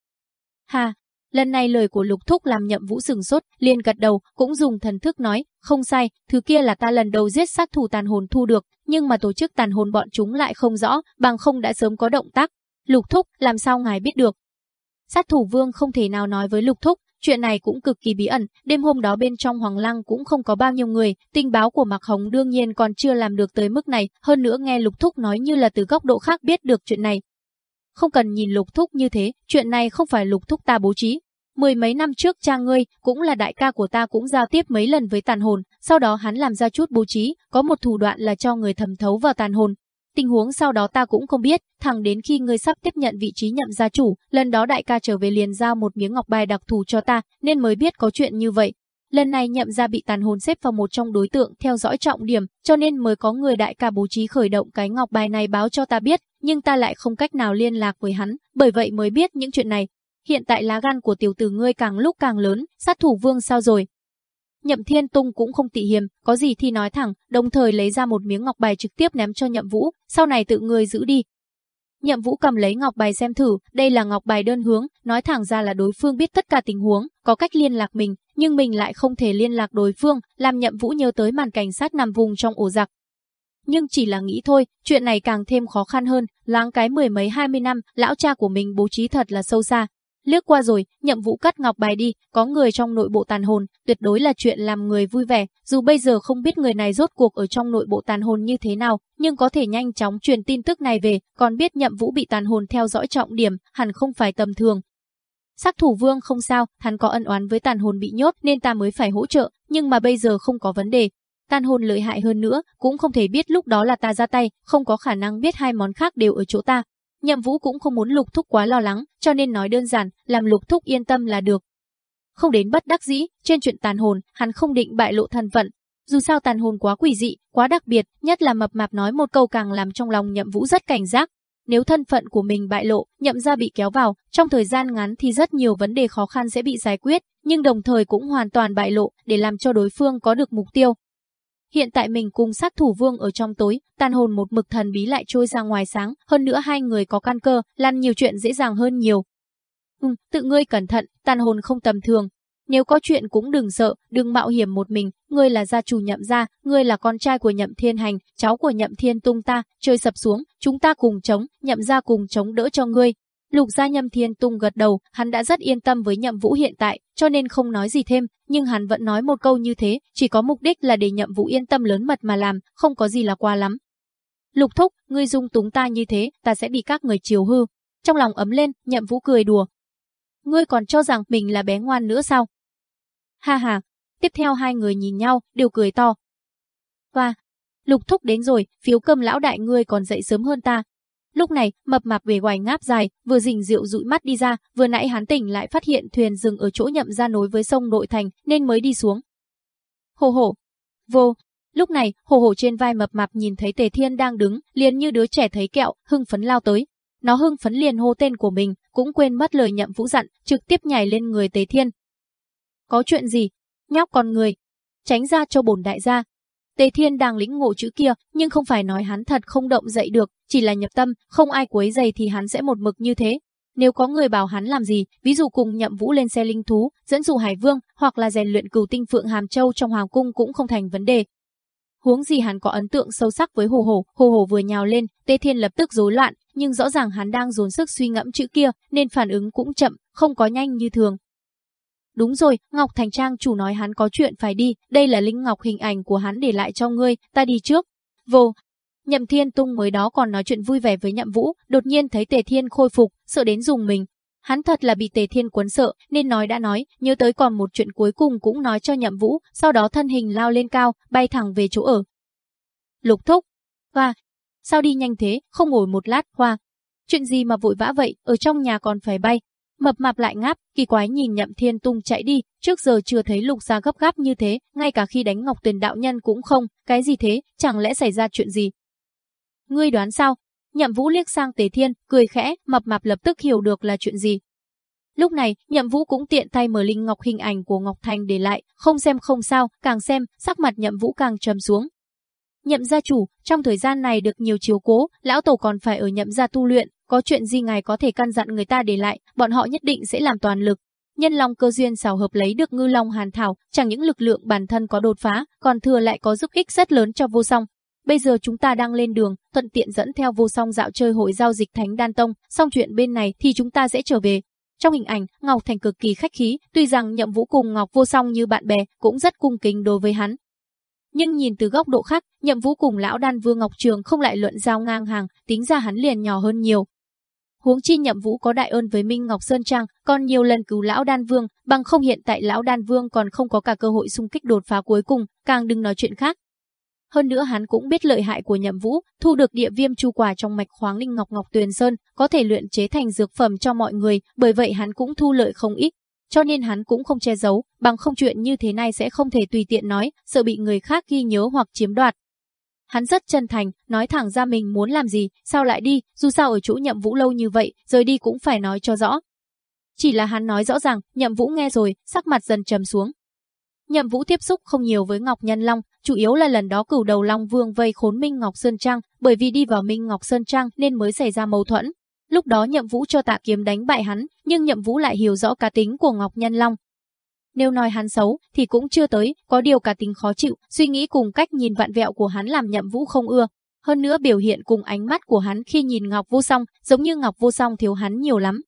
Hà, lần này lời của lục thúc làm nhậm vũ sừng sốt, liền gật đầu, cũng dùng thần thức nói, không sai, thứ kia là ta lần đầu giết sát thủ tàn hồn thu được, nhưng mà tổ chức tàn hồn bọn chúng lại không rõ, bằng không đã sớm có động tác. Lục thúc, làm sao ngài biết được, Sát thủ vương không thể nào nói với lục thúc, chuyện này cũng cực kỳ bí ẩn, đêm hôm đó bên trong Hoàng Lăng cũng không có bao nhiêu người, tình báo của Mạc Hồng đương nhiên còn chưa làm được tới mức này, hơn nữa nghe lục thúc nói như là từ góc độ khác biết được chuyện này. Không cần nhìn lục thúc như thế, chuyện này không phải lục thúc ta bố trí. Mười mấy năm trước cha ngươi, cũng là đại ca của ta cũng giao tiếp mấy lần với tàn hồn, sau đó hắn làm ra chút bố trí, có một thủ đoạn là cho người thẩm thấu vào tàn hồn, Tình huống sau đó ta cũng không biết, thẳng đến khi ngươi sắp tiếp nhận vị trí nhậm gia chủ, lần đó đại ca trở về liền giao một miếng ngọc bài đặc thù cho ta, nên mới biết có chuyện như vậy. Lần này nhậm gia bị tàn hồn xếp vào một trong đối tượng theo dõi trọng điểm, cho nên mới có người đại ca bố trí khởi động cái ngọc bài này báo cho ta biết, nhưng ta lại không cách nào liên lạc với hắn, bởi vậy mới biết những chuyện này. Hiện tại lá gan của tiểu tử ngươi càng lúc càng lớn, sát thủ vương sao rồi, Nhậm Thiên Tung cũng không tị hiềm, có gì thì nói thẳng, đồng thời lấy ra một miếng ngọc bài trực tiếp ném cho Nhậm Vũ, sau này tự người giữ đi. Nhậm Vũ cầm lấy ngọc bài xem thử, đây là ngọc bài đơn hướng, nói thẳng ra là đối phương biết tất cả tình huống, có cách liên lạc mình, nhưng mình lại không thể liên lạc đối phương, làm Nhậm Vũ nhớ tới màn cảnh sát nằm vùng trong ổ giặc. Nhưng chỉ là nghĩ thôi, chuyện này càng thêm khó khăn hơn, láng cái mười mấy hai mươi năm, lão cha của mình bố trí thật là sâu xa, Liếc qua rồi, nhậm vũ cắt ngọc bài đi, có người trong nội bộ tàn hồn, tuyệt đối là chuyện làm người vui vẻ, dù bây giờ không biết người này rốt cuộc ở trong nội bộ tàn hồn như thế nào, nhưng có thể nhanh chóng truyền tin tức này về, còn biết nhậm vũ bị tàn hồn theo dõi trọng điểm, hẳn không phải tầm thường. Sắc thủ vương không sao, hắn có ân oán với tàn hồn bị nhốt nên ta mới phải hỗ trợ, nhưng mà bây giờ không có vấn đề. Tàn hồn lợi hại hơn nữa, cũng không thể biết lúc đó là ta ra tay, không có khả năng biết hai món khác đều ở chỗ ta, Nhậm Vũ cũng không muốn Lục Thúc quá lo lắng, cho nên nói đơn giản, làm Lục Thúc yên tâm là được. Không đến bất đắc dĩ, trên chuyện tàn hồn, hắn không định bại lộ thân phận. Dù sao tàn hồn quá quỷ dị, quá đặc biệt, nhất là mập mạp nói một câu càng làm trong lòng Nhậm Vũ rất cảnh giác. Nếu thân phận của mình bại lộ, Nhậm gia bị kéo vào, trong thời gian ngắn thì rất nhiều vấn đề khó khăn sẽ bị giải quyết, nhưng đồng thời cũng hoàn toàn bại lộ để làm cho đối phương có được mục tiêu, Hiện tại mình cùng sát thủ vương ở trong tối, tàn hồn một mực thần bí lại trôi ra ngoài sáng, hơn nữa hai người có căn cơ, lăn nhiều chuyện dễ dàng hơn nhiều. Ừ, tự ngươi cẩn thận, tàn hồn không tầm thường. Nếu có chuyện cũng đừng sợ, đừng mạo hiểm một mình, ngươi là gia chủ nhậm gia, ngươi là con trai của nhậm thiên hành, cháu của nhậm thiên tung ta, chơi sập xuống, chúng ta cùng chống, nhậm gia cùng chống đỡ cho ngươi. Lục gia nhâm thiên tung gật đầu, hắn đã rất yên tâm với nhậm vũ hiện tại, cho nên không nói gì thêm, nhưng hắn vẫn nói một câu như thế, chỉ có mục đích là để nhậm vũ yên tâm lớn mật mà làm, không có gì là quá lắm. Lục thúc, ngươi dung túng ta như thế, ta sẽ bị các người chiều hư. Trong lòng ấm lên, nhậm vũ cười đùa. Ngươi còn cho rằng mình là bé ngoan nữa sao? Ha ha. Tiếp theo hai người nhìn nhau, đều cười to. Và, lục thúc đến rồi, phiếu cơm lão đại ngươi còn dậy sớm hơn ta. Lúc này, mập mạp về ngoài ngáp dài, vừa rình rượu dụi mắt đi ra, vừa nãy hắn tỉnh lại phát hiện thuyền dừng ở chỗ nhậm ra nối với sông nội thành, nên mới đi xuống. Hồ hổ. Vô. Lúc này, hồ hổ trên vai mập mạp nhìn thấy Tề Thiên đang đứng, liền như đứa trẻ thấy kẹo, hưng phấn lao tới. Nó hưng phấn liền hô tên của mình, cũng quên mất lời nhậm vũ dặn, trực tiếp nhảy lên người Tề Thiên, có chuyện gì? Nhóc con người. Tránh ra cho bổn đại gia. Tề Thiên đang lĩnh ngộ chữ kia, nhưng không phải nói hắn thật không động dậy được, chỉ là nhập tâm, không ai quấy dày thì hắn sẽ một mực như thế. Nếu có người bảo hắn làm gì, ví dụ cùng nhậm vũ lên xe linh thú, dẫn dụ hải vương, hoặc là rèn luyện cửu tinh phượng hàm châu trong hoàng cung cũng không thành vấn đề. Huống gì hắn có ấn tượng sâu sắc với hồ hồ, hồ hồ vừa nhào lên, Tề Thiên lập tức rối loạn, nhưng rõ ràng hắn đang dồn sức suy ngẫm chữ kia, nên phản ứng cũng chậm, không có nhanh như thường. Đúng rồi, Ngọc Thành Trang chủ nói hắn có chuyện phải đi, đây là linh ngọc hình ảnh của hắn để lại cho ngươi, ta đi trước. Vô. Nhậm Thiên Tung mới đó còn nói chuyện vui vẻ với Nhậm Vũ, đột nhiên thấy Tề Thiên khôi phục, sợ đến dùng mình. Hắn thật là bị Tề Thiên cuốn sợ, nên nói đã nói, nhớ tới còn một chuyện cuối cùng cũng nói cho Nhậm Vũ, sau đó thân hình lao lên cao, bay thẳng về chỗ ở. Lục thúc. Và, sao đi nhanh thế, không ngồi một lát, hoa. Chuyện gì mà vội vã vậy, ở trong nhà còn phải bay, Mập mạp lại ngáp, kỳ quái nhìn Nhậm Thiên Tung chạy đi, trước giờ chưa thấy Lục Gia gấp gáp như thế, ngay cả khi đánh Ngọc Tuyền đạo nhân cũng không, cái gì thế, chẳng lẽ xảy ra chuyện gì? Ngươi đoán sao? Nhậm Vũ liếc sang Tề Thiên, cười khẽ, mập mạp lập tức hiểu được là chuyện gì. Lúc này, Nhậm Vũ cũng tiện tay mở linh ngọc hình ảnh của Ngọc Thành để lại, không xem không sao, càng xem, sắc mặt Nhậm Vũ càng trầm xuống. Nhậm gia chủ, trong thời gian này được nhiều chiếu cố, lão tổ còn phải ở Nhậm gia tu luyện, có chuyện gì ngài có thể căn dặn người ta để lại, bọn họ nhất định sẽ làm toàn lực. Nhân long cơ duyên xảo hợp lấy được ngư long hàn thảo, chẳng những lực lượng bản thân có đột phá, còn thừa lại có giúp ích rất lớn cho vô song. Bây giờ chúng ta đang lên đường, thuận tiện dẫn theo vô song dạo chơi hội giao dịch Thánh Đan Tông, xong chuyện bên này thì chúng ta sẽ trở về. Trong hình ảnh, Ngọc Thành cực kỳ khách khí, tuy rằng nhậm vũ cùng Ngọc vô song như bạn bè, cũng rất cung kính đối với hắn. Nhưng nhìn từ góc độ khác, nhậm vũ cùng lão đan vương Ngọc Trường không lại luận giao ngang hàng, tính ra hắn liền nhỏ hơn nhiều, Huống chi Nhậm Vũ có đại ơn với Minh Ngọc Sơn Trang, còn nhiều lần cứu lão Đan Vương, bằng không hiện tại lão Đan Vương còn không có cả cơ hội xung kích đột phá cuối cùng, càng đừng nói chuyện khác. Hơn nữa hắn cũng biết lợi hại của Nhậm Vũ, thu được địa viêm chu quả trong mạch khoáng linh ngọc ngọc tuyền sơn, có thể luyện chế thành dược phẩm cho mọi người, bởi vậy hắn cũng thu lợi không ít. Cho nên hắn cũng không che giấu, bằng không chuyện như thế này sẽ không thể tùy tiện nói, sợ bị người khác ghi nhớ hoặc chiếm đoạt. Hắn rất chân thành, nói thẳng ra mình muốn làm gì, sao lại đi, dù sao ở chỗ nhậm vũ lâu như vậy, rời đi cũng phải nói cho rõ. Chỉ là hắn nói rõ ràng, nhậm vũ nghe rồi, sắc mặt dần trầm xuống. Nhậm vũ tiếp xúc không nhiều với Ngọc Nhân Long, chủ yếu là lần đó cửu đầu Long Vương vây khốn Minh Ngọc Sơn Trang, bởi vì đi vào Minh Ngọc Sơn Trang nên mới xảy ra mâu thuẫn. Lúc đó nhậm vũ cho tạ kiếm đánh bại hắn, nhưng nhậm vũ lại hiểu rõ cá tính của Ngọc Nhân Long, nếu nói hắn xấu, thì cũng chưa tới, có điều cả tính khó chịu, suy nghĩ cùng cách nhìn vạn vẹo của hắn làm nhậm vũ không ưa. Hơn nữa biểu hiện cùng ánh mắt của hắn khi nhìn Ngọc Vô Song, giống như Ngọc Vô Song thiếu hắn nhiều lắm.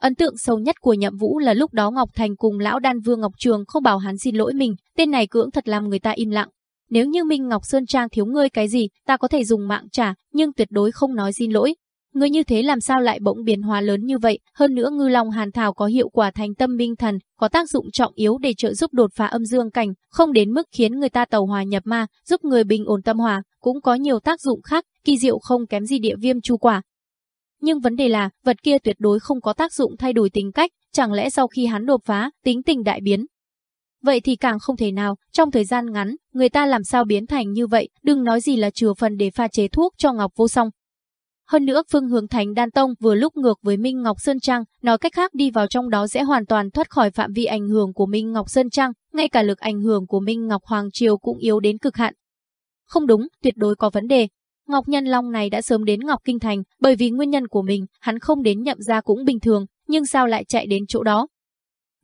Ấn tượng sâu nhất của Nhậm Vũ là lúc đó Ngọc Thành cùng lão đan vương Ngọc Trường không bảo hắn xin lỗi mình, tên này cưỡng thật làm người ta im lặng. Nếu như Minh Ngọc Sơn Trang thiếu ngươi cái gì, ta có thể dùng mạng trả, nhưng tuyệt đối không nói xin lỗi. Người như thế làm sao lại bỗng biến hóa lớn như vậy, hơn nữa ngư long hàn thảo có hiệu quả thành tâm minh thần, có tác dụng trọng yếu để trợ giúp đột phá âm dương cảnh, không đến mức khiến người ta tàu hòa nhập ma, giúp người bình ổn tâm hòa, cũng có nhiều tác dụng khác, kỳ diệu không kém gì địa viêm chu quả. Nhưng vấn đề là, vật kia tuyệt đối không có tác dụng thay đổi tính cách, chẳng lẽ sau khi hắn đột phá, tính tình đại biến. Vậy thì càng không thể nào, trong thời gian ngắn, người ta làm sao biến thành như vậy, đừng nói gì là chừa phần để pha chế thuốc cho Ngọc Vô Song. Hơn nữa phương hướng Thánh Đan Tông vừa lúc ngược với Minh Ngọc Sơn Trang, nói cách khác đi vào trong đó sẽ hoàn toàn thoát khỏi phạm vi ảnh hưởng của Minh Ngọc Sơn Trang, ngay cả lực ảnh hưởng của Minh Ngọc Hoàng Triều cũng yếu đến cực hạn. Không đúng, tuyệt đối có vấn đề. Ngọc Nhân Long này đã sớm đến Ngọc Kinh Thành, bởi vì nguyên nhân của mình, hắn không đến nhậm ra cũng bình thường, nhưng sao lại chạy đến chỗ đó?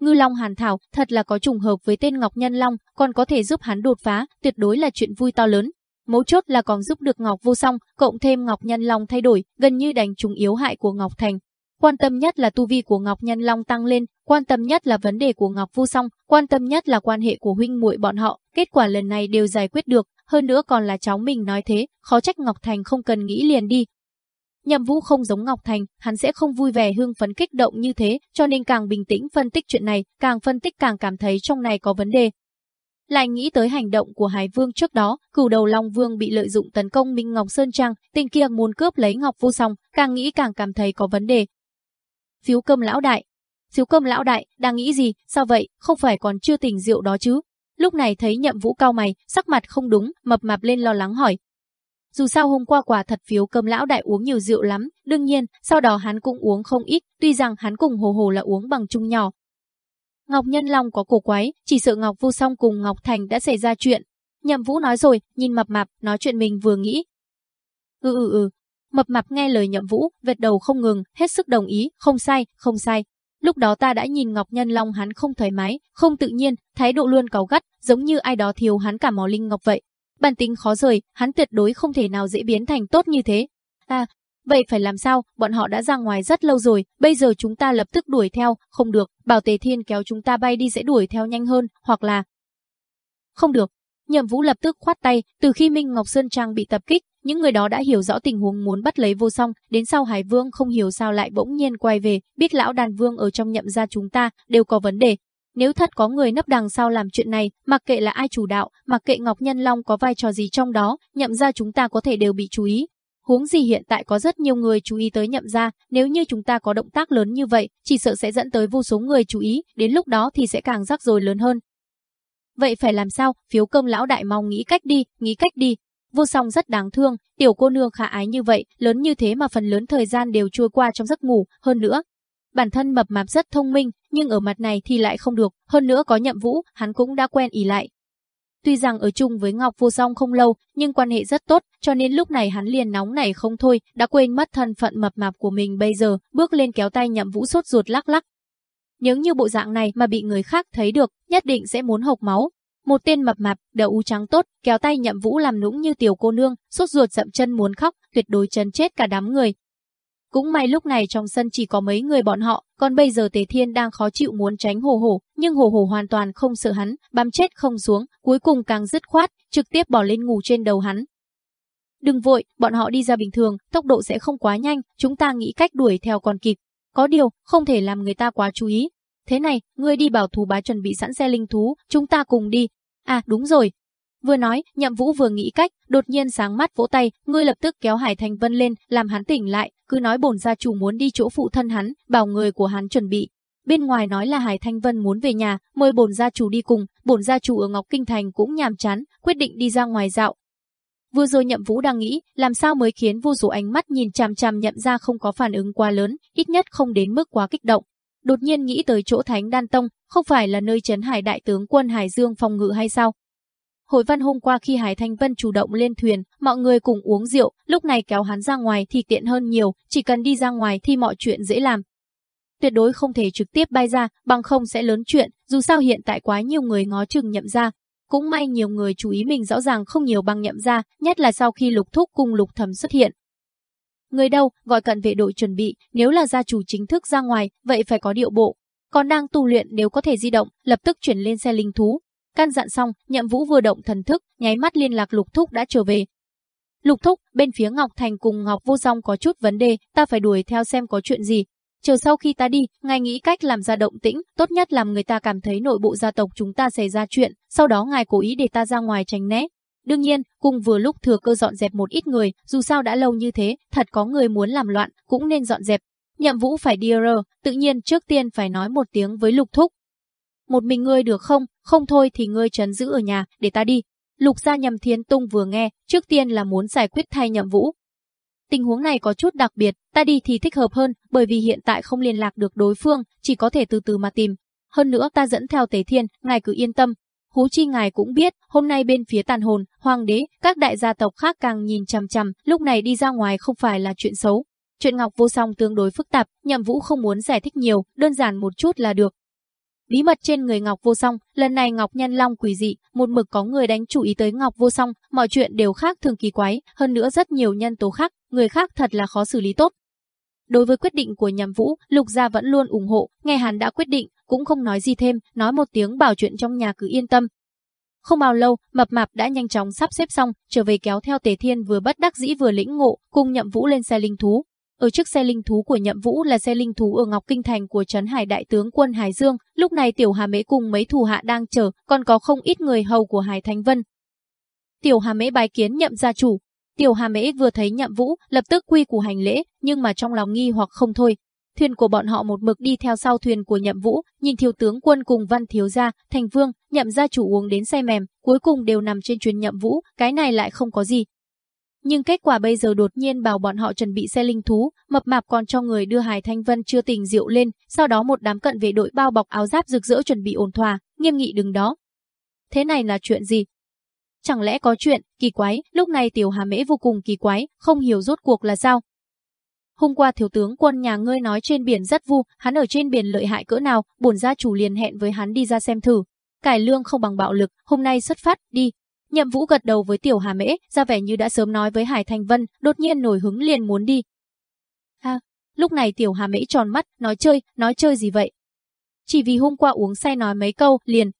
Ngư Long Hàn Thảo thật là có trùng hợp với tên Ngọc Nhân Long, còn có thể giúp hắn đột phá, tuyệt đối là chuyện vui to lớn. Mấu chốt là còn giúp được Ngọc Vô Song, cộng thêm Ngọc Nhân Long thay đổi, gần như đánh trúng yếu hại của Ngọc Thành. Quan tâm nhất là tu vi của Ngọc Nhân Long tăng lên, quan tâm nhất là vấn đề của Ngọc Vô Song, quan tâm nhất là quan hệ của huynh muội bọn họ, kết quả lần này đều giải quyết được, hơn nữa còn là cháu mình nói thế, khó trách Ngọc Thành không cần nghĩ liền đi, Nhậm Vũ không giống Ngọc Thành, hắn sẽ không vui vẻ hưng phấn kích động như thế, cho nên càng bình tĩnh phân tích chuyện này, càng phân tích càng cảm thấy trong này có vấn đề. Lại nghĩ tới hành động của Hải Vương trước đó, cửu đầu Long Vương bị lợi dụng tấn công Minh Ngọc Sơn Trang, tên kia muốn cướp lấy Ngọc Vô Song, càng nghĩ càng cảm thấy có vấn đề. Phiếu cơm lão đại. Phiếu cơm lão đại, đang nghĩ gì, sao vậy, không phải còn chưa tỉnh rượu đó chứ? Lúc này thấy nhậm vũ cao mày, sắc mặt không đúng, mập mạp lên lo lắng hỏi, dù sao hôm qua quả thật phiếu cơm lão đại uống nhiều rượu lắm, đương nhiên, sau đó hắn cũng uống không ít, tuy rằng hắn cùng hồ hồ là uống bằng chung nhỏ. Ngọc Nhân Long có cổ quái, chỉ sợ Ngọc Vu Song cùng Ngọc Thành đã xảy ra chuyện. Nhậm Vũ nói rồi, nhìn mập mạp, nói chuyện mình vừa nghĩ. Ừ ừ ừ. Mập mạp nghe lời Nhậm Vũ, vệt đầu không ngừng, hết sức đồng ý, không sai, không sai. Lúc đó ta đã nhìn Ngọc Nhân Long hắn không thoải mái, không tự nhiên, thái độ luôn cáu gắt, giống như ai đó thiếu hắn cả mỏ linh ngọc vậy. Bản tính khó rời, hắn tuyệt đối không thể nào dễ biến thành tốt như thế. À, vậy phải làm sao, bọn họ đã ra ngoài rất lâu rồi, bây giờ chúng ta lập tức đuổi theo, không được, bảo Tề Thiên kéo chúng ta bay đi sẽ đuổi theo nhanh hơn, hoặc là... Không được, Nhậm Vũ lập tức khoát tay, từ khi Minh Ngọc Sơn Trang bị tập kích, những người đó đã hiểu rõ tình huống muốn bắt lấy vô song, đến sau Hải Vương không hiểu sao lại bỗng nhiên quay về, biết lão đàn vương ở trong nhậm gia chúng ta đều có vấn đề, nếu thật có người nấp đằng sau làm chuyện này, mặc kệ là ai chủ đạo, mặc kệ Ngọc Nhân Long có vai trò gì trong đó, nhậm ra chúng ta có thể đều bị chú ý. Huống gì hiện tại có rất nhiều người chú ý tới nhậm ra, nếu như chúng ta có động tác lớn như vậy, chỉ sợ sẽ dẫn tới vô số người chú ý, đến lúc đó thì sẽ càng rắc rối lớn hơn. Vậy phải làm sao? Phiếu công lão đại mau nghĩ cách đi, nghĩ cách đi. Vô song rất đáng thương, tiểu cô nương khả ái như vậy, lớn như thế mà phần lớn thời gian đều trôi qua trong giấc ngủ, hơn nữa, Bản thân mập mạp rất thông minh, nhưng ở mặt này thì lại không được, hơn nữa có nhậm vũ, hắn cũng đã quen ý lại. Tuy rằng ở chung với Ngọc Vô Song không lâu, nhưng quan hệ rất tốt, cho nên lúc này hắn liền nóng này không thôi, đã quên mất thân phận mập mạp của mình bây giờ, bước lên kéo tay nhậm vũ sốt ruột lắc lắc. Nếu như bộ dạng này mà bị người khác thấy được, nhất định sẽ muốn hộc máu. Một tên mập mạp, đầu u trắng tốt, kéo tay nhậm vũ làm nũng như tiểu cô nương, sốt ruột dậm chân muốn khóc, tuyệt đối chấn chết cả đám người, cũng may lúc này trong sân chỉ có mấy người bọn họ, còn bây giờ Tề Thiên đang khó chịu muốn tránh hồ Hồ nhưng hồ Hồ hoàn toàn không sợ hắn, bám chết không xuống, cuối cùng càng dứt khoát, trực tiếp bỏ lên ngủ trên đầu hắn. Đừng vội, bọn họ đi ra bình thường, tốc độ sẽ không quá nhanh, chúng ta nghĩ cách đuổi theo còn kịp. Có điều, không thể làm người ta quá chú ý. Thế này, ngươi đi bảo thú bá chuẩn bị sẵn xe linh thú, chúng ta cùng đi. À, đúng rồi, Vừa nói, Nhậm Vũ vừa nghĩ cách, đột nhiên sáng mắt vỗ tay, ngươi lập tức kéo Hải Thành Vân lên, làm hắn tỉnh lại, cứ nói bổn gia chủ muốn đi chỗ phụ thân hắn, bảo người của hắn chuẩn bị. Bên ngoài nói là Hải Thanh Vân muốn về nhà, mời bổn gia chủ đi cùng, bổn gia chủ ở Ngọc Kinh Thành cũng nhàm chán, quyết định đi ra ngoài dạo. Vừa rồi Nhậm Vũ đang nghĩ, làm sao mới khiến vô số ánh mắt nhìn chằm chằm nhậm ra không có phản ứng quá lớn, ít nhất không đến mức quá kích động. Đột nhiên nghĩ tới chỗ Thánh Đan Tông, không phải là nơi trấn hải đại tướng quân Hải Dương phòng ngự hay sao? Hội văn hôm qua khi Hải Thanh Vân chủ động lên thuyền, mọi người cùng uống rượu, lúc này kéo hắn ra ngoài thì tiện hơn nhiều, chỉ cần đi ra ngoài thì mọi chuyện dễ làm. Tuyệt đối không thể trực tiếp bay ra, bằng không sẽ lớn chuyện, dù sao hiện tại quá nhiều người ngó chừng nhậm ra. Cũng may nhiều người chú ý mình rõ ràng không nhiều bằng nhậm ra, nhất là sau khi lục thúc cùng lục Thầm xuất hiện. Người đâu, gọi cận vệ đội chuẩn bị, nếu là gia chủ chính thức ra ngoài, vậy phải có điệu bộ. Còn đang tu luyện nếu có thể di động, lập tức chuyển lên xe linh thú, Căn dặn xong, Nhậm Vũ vừa động thần thức, nháy mắt liên lạc Lục Thúc đã trở về. Lục Thúc, bên phía Ngọc Thành cùng Ngọc Vô Song có chút vấn đề, ta phải đuổi theo xem có chuyện gì. Chờ sau khi ta đi, ngài nghĩ cách làm ra động tĩnh, tốt nhất làm người ta cảm thấy nội bộ gia tộc chúng ta xảy ra chuyện, sau đó ngài cố ý để ta ra ngoài tránh né. Đương nhiên, cùng vừa lúc thừa cơ dọn dẹp một ít người, dù sao đã lâu như thế, thật có người muốn làm loạn, cũng nên dọn dẹp. Nhậm Vũ phải đi rờ, tự nhiên trước tiên phải nói một tiếng với Lục Thúc, một mình ngươi được không, không thôi thì ngươi trấn giữ ở nhà, để ta đi. Lục gia nhầm thiên tung vừa nghe, trước tiên là muốn giải quyết thay nhậm vũ. Tình huống này có chút đặc biệt, ta đi thì thích hợp hơn, bởi vì hiện tại không liên lạc được đối phương, chỉ có thể từ từ mà tìm. Hơn nữa ta dẫn theo Tế Thiên, ngài cứ yên tâm. Hú chi ngài cũng biết, hôm nay bên phía tàn hồn, hoàng đế, các đại gia tộc khác càng nhìn chằm chằm, lúc này đi ra ngoài không phải là chuyện xấu. Chuyện Ngọc Vô Song tương đối phức tạp, Nhậm Vũ không muốn giải thích nhiều, đơn giản một chút là được. Bí mật trên người Ngọc Vô Song, lần này Ngọc Nhân Long quỷ dị, một mực có người đánh chủ ý tới Ngọc Vô Song, mọi chuyện đều khác thường kỳ quái, hơn nữa rất nhiều nhân tố khác, người khác thật là khó xử lý tốt. Đối với quyết định của Nhậm Vũ, Lục Gia vẫn luôn ủng hộ, nghe hắn đã quyết định, cũng không nói gì thêm, nói một tiếng bảo chuyện trong nhà cứ yên tâm. Không bao lâu, Mập Mạp đã nhanh chóng sắp xếp xong, trở về kéo theo Tề Thiên vừa bất đắc dĩ vừa lĩnh ngộ, cùng Nhậm Vũ lên xe linh thú, ở trước xe linh thú của Nhậm Vũ là xe linh thú ở Ngọc Kinh Thành của Trấn Hải Đại tướng quân Hải Dương, lúc này Tiểu Hà Mễ cùng mấy thủ hạ đang chờ, còn có không ít người hầu của Hải Thánh Vân. Tiểu Hà Mễ bái kiến Nhậm gia chủ. Tiểu Hà Mễ vừa thấy Nhậm Vũ, lập tức quy củ hành lễ, nhưng mà trong lòng nghi hoặc không thôi. Thuyền của bọn họ một mực đi theo sau thuyền của Nhậm Vũ, nhìn thiếu tướng quân cùng Văn thiếu gia, Thành Vương, Nhậm gia chủ uống đến say mềm, cuối cùng đều nằm trên chuyến Nhậm Vũ, cái này lại không có gì, nhưng kết quả bây giờ đột nhiên bảo bọn họ chuẩn bị xe linh thú, mập mạp còn cho người đưa Hải Thanh Vân chưa tỉnh rượu lên, sau đó một đám cận vệ đội bao bọc áo giáp rực rỡ chuẩn bị ổn thỏa, nghiêm nghị đứng đó. Thế này là chuyện gì? Chẳng lẽ có chuyện, kỳ quái, lúc này tiểu hà mễ vô cùng kỳ quái, không hiểu rốt cuộc là sao? Hôm qua thiếu tướng quân nhà ngươi nói trên biển rất vu, hắn ở trên biển lợi hại cỡ nào, bổn gia chủ liền hẹn với hắn đi ra xem thử. Cải lương không bằng bạo lực, hôm nay xuất phát, đi, Nhậm Vũ gật đầu với Tiểu Hà Mễ, ra vẻ như đã sớm nói với Hải Thành Vân, đột nhiên nổi hứng liền muốn đi. Ha, lúc này Tiểu Hà Mễ tròn mắt, nói chơi, nói chơi gì vậy? Chỉ vì hôm qua uống say nói mấy câu, liền.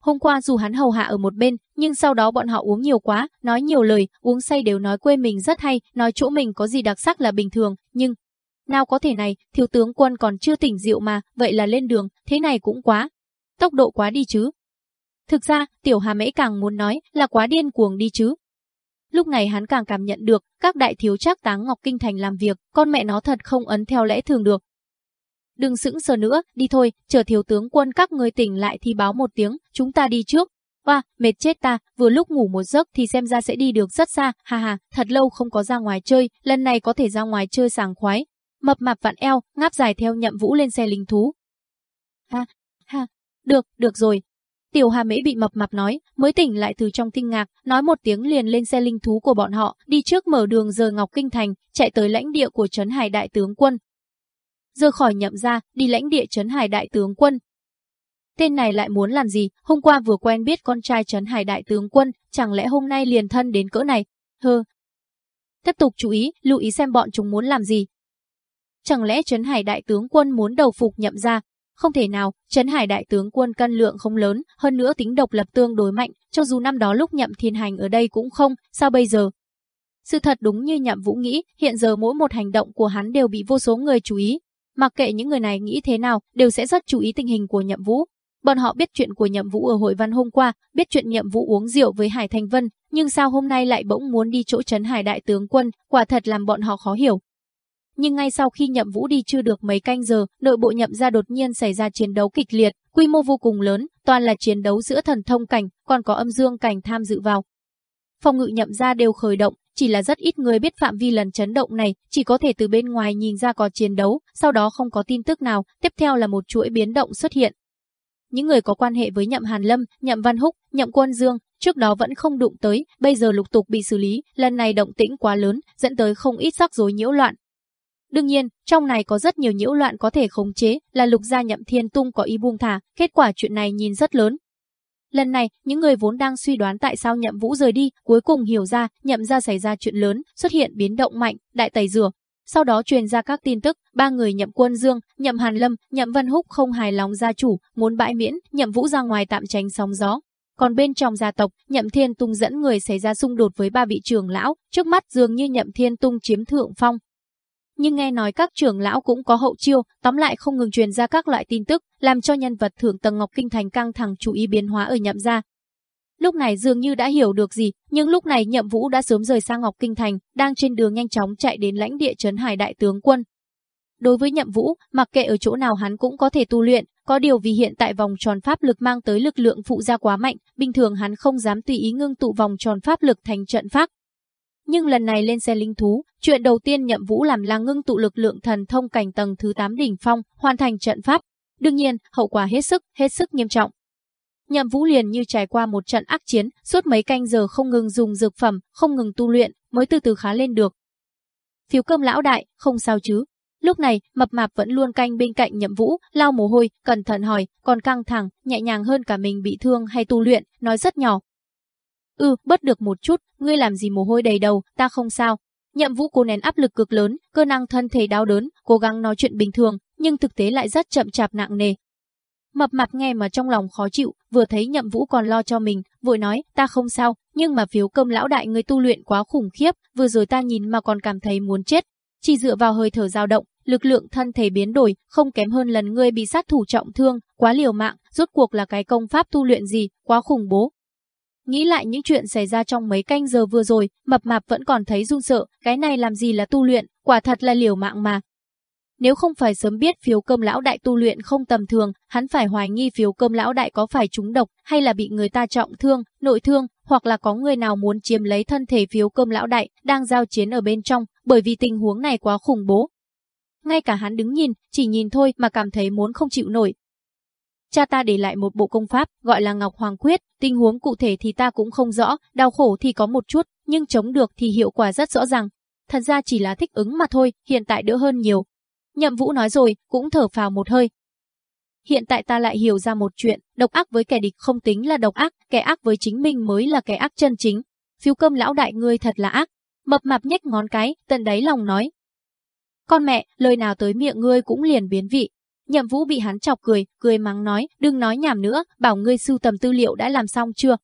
Hôm qua dù hắn hầu hạ ở một bên, nhưng sau đó bọn họ uống nhiều quá, nói nhiều lời, uống say đều nói quê mình rất hay, nói chỗ mình có gì đặc sắc là bình thường, nhưng... Nào có thể này, thiếu tướng quân còn chưa tỉnh rượu mà, vậy là lên đường, thế này cũng quá. Tốc độ quá đi chứ, Thực ra, Tiểu Hà Mễ càng muốn nói là quá điên cuồng đi chứ. Lúc này hắn càng cảm nhận được các đại thiếu trác táng Ngọc Kinh Thành làm việc, con mẹ nó thật không ấn theo lẽ thường được. Đừng sững sờ nữa, đi thôi, chờ thiếu tướng quân các người tỉnh lại thì báo một tiếng, chúng ta đi trước. Và, mệt chết ta, vừa lúc ngủ một giấc thì xem ra sẽ đi được rất xa, ha ha, thật lâu không có ra ngoài chơi, lần này có thể ra ngoài chơi sảng khoái. Mập mạp vặn eo, ngáp dài theo nhậm vũ lên xe linh thú. Ha, ha, được, được rồi, Tiểu Hà Mễ bị mập mạp nói, mới tỉnh lại từ trong kinh ngạc, nói một tiếng liền lên xe linh thú của bọn họ, đi trước mở đường rời Ngọc Kinh Thành, chạy tới lãnh địa của Trấn Hải Đại Tướng Quân. Rời khỏi nhậm ra, đi lãnh địa Trấn Hải Đại Tướng Quân. Tên này lại muốn làm gì, hôm qua vừa quen biết con trai Trấn Hải Đại Tướng Quân, chẳng lẽ hôm nay liền thân đến cỡ này, hơ. Tiếp tục chú ý, lưu ý xem bọn chúng muốn làm gì. Chẳng lẽ Trấn Hải Đại Tướng Quân muốn đầu phục nhậm ra, không thể nào, Trấn Hải đại tướng quân cân lượng không lớn, hơn nữa tính độc lập tương đối mạnh, cho dù năm đó lúc nhậm thiên hành ở đây cũng không, sao bây giờ? Sự thật đúng như nhậm vũ nghĩ, hiện giờ mỗi một hành động của hắn đều bị vô số người chú ý. Mặc kệ những người này nghĩ thế nào, đều sẽ rất chú ý tình hình của nhậm vũ. Bọn họ biết chuyện của nhậm vũ ở hội văn hôm qua, biết chuyện nhậm vũ uống rượu với Hải Thành Vân, nhưng sao hôm nay lại bỗng muốn đi chỗ Trấn Hải đại tướng quân, quả thật làm bọn họ khó hiểu nhưng ngay sau khi nhậm vũ đi chưa được mấy canh giờ, nội bộ nhậm ra đột nhiên xảy ra chiến đấu kịch liệt, quy mô vô cùng lớn, toàn là chiến đấu giữa thần thông cảnh, còn có âm dương cảnh tham dự vào. Phòng ngự nhậm ra đều khởi động, chỉ là rất ít người biết phạm vi lần chấn động này, chỉ có thể từ bên ngoài nhìn ra có chiến đấu, sau đó không có tin tức nào, tiếp theo là một chuỗi biến động xuất hiện. Những người có quan hệ với nhậm Hàn Lâm, nhậm Văn Húc, nhậm Quân Dương, trước đó vẫn không đụng tới, bây giờ lục tục bị xử lý, lần này động tĩnh quá lớn, dẫn tới không ít rắc rối nhiễu loạn, Đương nhiên, trong này có rất nhiều nhiễu loạn có thể khống chế, là lục gia nhậm thiên tung có ý buông thả, kết quả chuyện này nhìn rất lớn. Lần này, những người vốn đang suy đoán tại sao nhậm vũ rời đi, cuối cùng hiểu ra, nhậm ra xảy ra chuyện lớn, xuất hiện biến động mạnh, đại tẩy rửa. Sau đó truyền ra các tin tức, ba người nhậm quân dương, nhậm hàn lâm, nhậm văn húc không hài lòng gia chủ, muốn bãi miễn, nhậm vũ ra ngoài tạm tránh sóng gió. Còn bên trong gia tộc, Nhậm Thiên Tung dẫn người xảy ra xung đột với ba vị trưởng lão, trước mắt dường như Nhậm Thiên Tung chiếm thượng phong, nhưng nghe nói các trưởng lão cũng có hậu chiêu, tóm lại không ngừng truyền ra các loại tin tức, làm cho nhân vật thưởng tầng Ngọc Kinh Thành căng thẳng chú ý biến hóa ở nhậm gia. Lúc này dường như đã hiểu được gì, nhưng lúc này nhậm vũ đã sớm rời sang Ngọc Kinh Thành, đang trên đường nhanh chóng chạy đến lãnh địa trấn hải đại tướng quân. Đối với nhậm vũ, mặc kệ ở chỗ nào hắn cũng có thể tu luyện, có điều vì hiện tại vòng tròn pháp lực mang tới lực lượng phụ gia quá mạnh, bình thường hắn không dám tùy ý ngưng tụ vòng tròn pháp lực thành trận pháp, nhưng lần này lên xe linh thú, chuyện đầu tiên nhậm vũ làm là ngưng tụ lực lượng thần thông cảnh tầng thứ 8 đỉnh phong, hoàn thành trận pháp. Đương nhiên, hậu quả hết sức, hết sức nghiêm trọng. Nhậm vũ liền như trải qua một trận ác chiến, suốt mấy canh giờ không ngừng dùng dược phẩm, không ngừng tu luyện, mới từ từ khá lên được. Phiếu cơm lão đại, không sao chứ. Lúc này, mập mạp vẫn luôn canh bên cạnh nhậm vũ, lau mồ hôi, cẩn thận hỏi, còn căng thẳng, nhẹ nhàng hơn cả mình bị thương hay tu luyện, nói rất nhỏ. Ừ, bớt được một chút, ngươi làm gì mồ hôi đầy đầu, ta không sao. Nhậm vũ cố nén áp lực cực lớn, cơ năng thân thể đau đớn, cố gắng nói chuyện bình thường, nhưng thực tế lại rất chậm chạp nặng nề. Mập mạp nghe mà trong lòng khó chịu, vừa thấy nhậm vũ còn lo cho mình, vội nói, ta không sao, nhưng mà phiếu cơm lão đại người tu luyện quá khủng khiếp, vừa rồi ta nhìn mà còn cảm thấy muốn chết. Chỉ dựa vào hơi thở dao động, lực lượng thân thể biến đổi, không kém hơn lần ngươi bị sát thủ trọng thương, quá liều mạng, rốt cuộc là cái công pháp tu luyện gì, quá khủng bố. Nghĩ lại những chuyện xảy ra trong mấy canh giờ vừa rồi, mập mạp vẫn còn thấy run sợ, cái này làm gì là tu luyện, quả thật là liều mạng mà. Nếu không phải sớm biết phiếu cơm lão đại tu luyện không tầm thường, hắn phải hoài nghi phiếu cơm lão đại có phải trúng độc, hay là bị người ta trọng thương, nội thương, hoặc là có người nào muốn chiếm lấy thân thể phiếu cơm lão đại, đang giao chiến ở bên trong, bởi vì tình huống này quá khủng bố. Ngay cả hắn đứng nhìn, chỉ nhìn thôi mà cảm thấy muốn không chịu nổi. Cha ta để lại một bộ công pháp, gọi là Ngọc Hoàng Quyết, tình huống cụ thể thì ta cũng không rõ, đau khổ thì có một chút, nhưng chống được thì hiệu quả rất rõ ràng. Thật ra chỉ là thích ứng mà thôi, hiện tại đỡ hơn nhiều, Nhậm Vũ nói rồi, cũng thở phào một hơi. Hiện tại ta lại hiểu ra một chuyện, độc ác với kẻ địch không tính là độc ác, kẻ ác với chính mình mới là kẻ ác chân chính. Phiếu cơm lão đại ngươi thật là ác. Mập mạp nhếch ngón cái, tận đáy lòng nói. Con mẹ, lời nào tới miệng ngươi cũng liền biến vị. Nhậm Vũ bị hắn chọc cười, cười mắng nói, đừng nói nhảm nữa, bảo ngươi sưu tầm tư liệu đã làm xong chưa?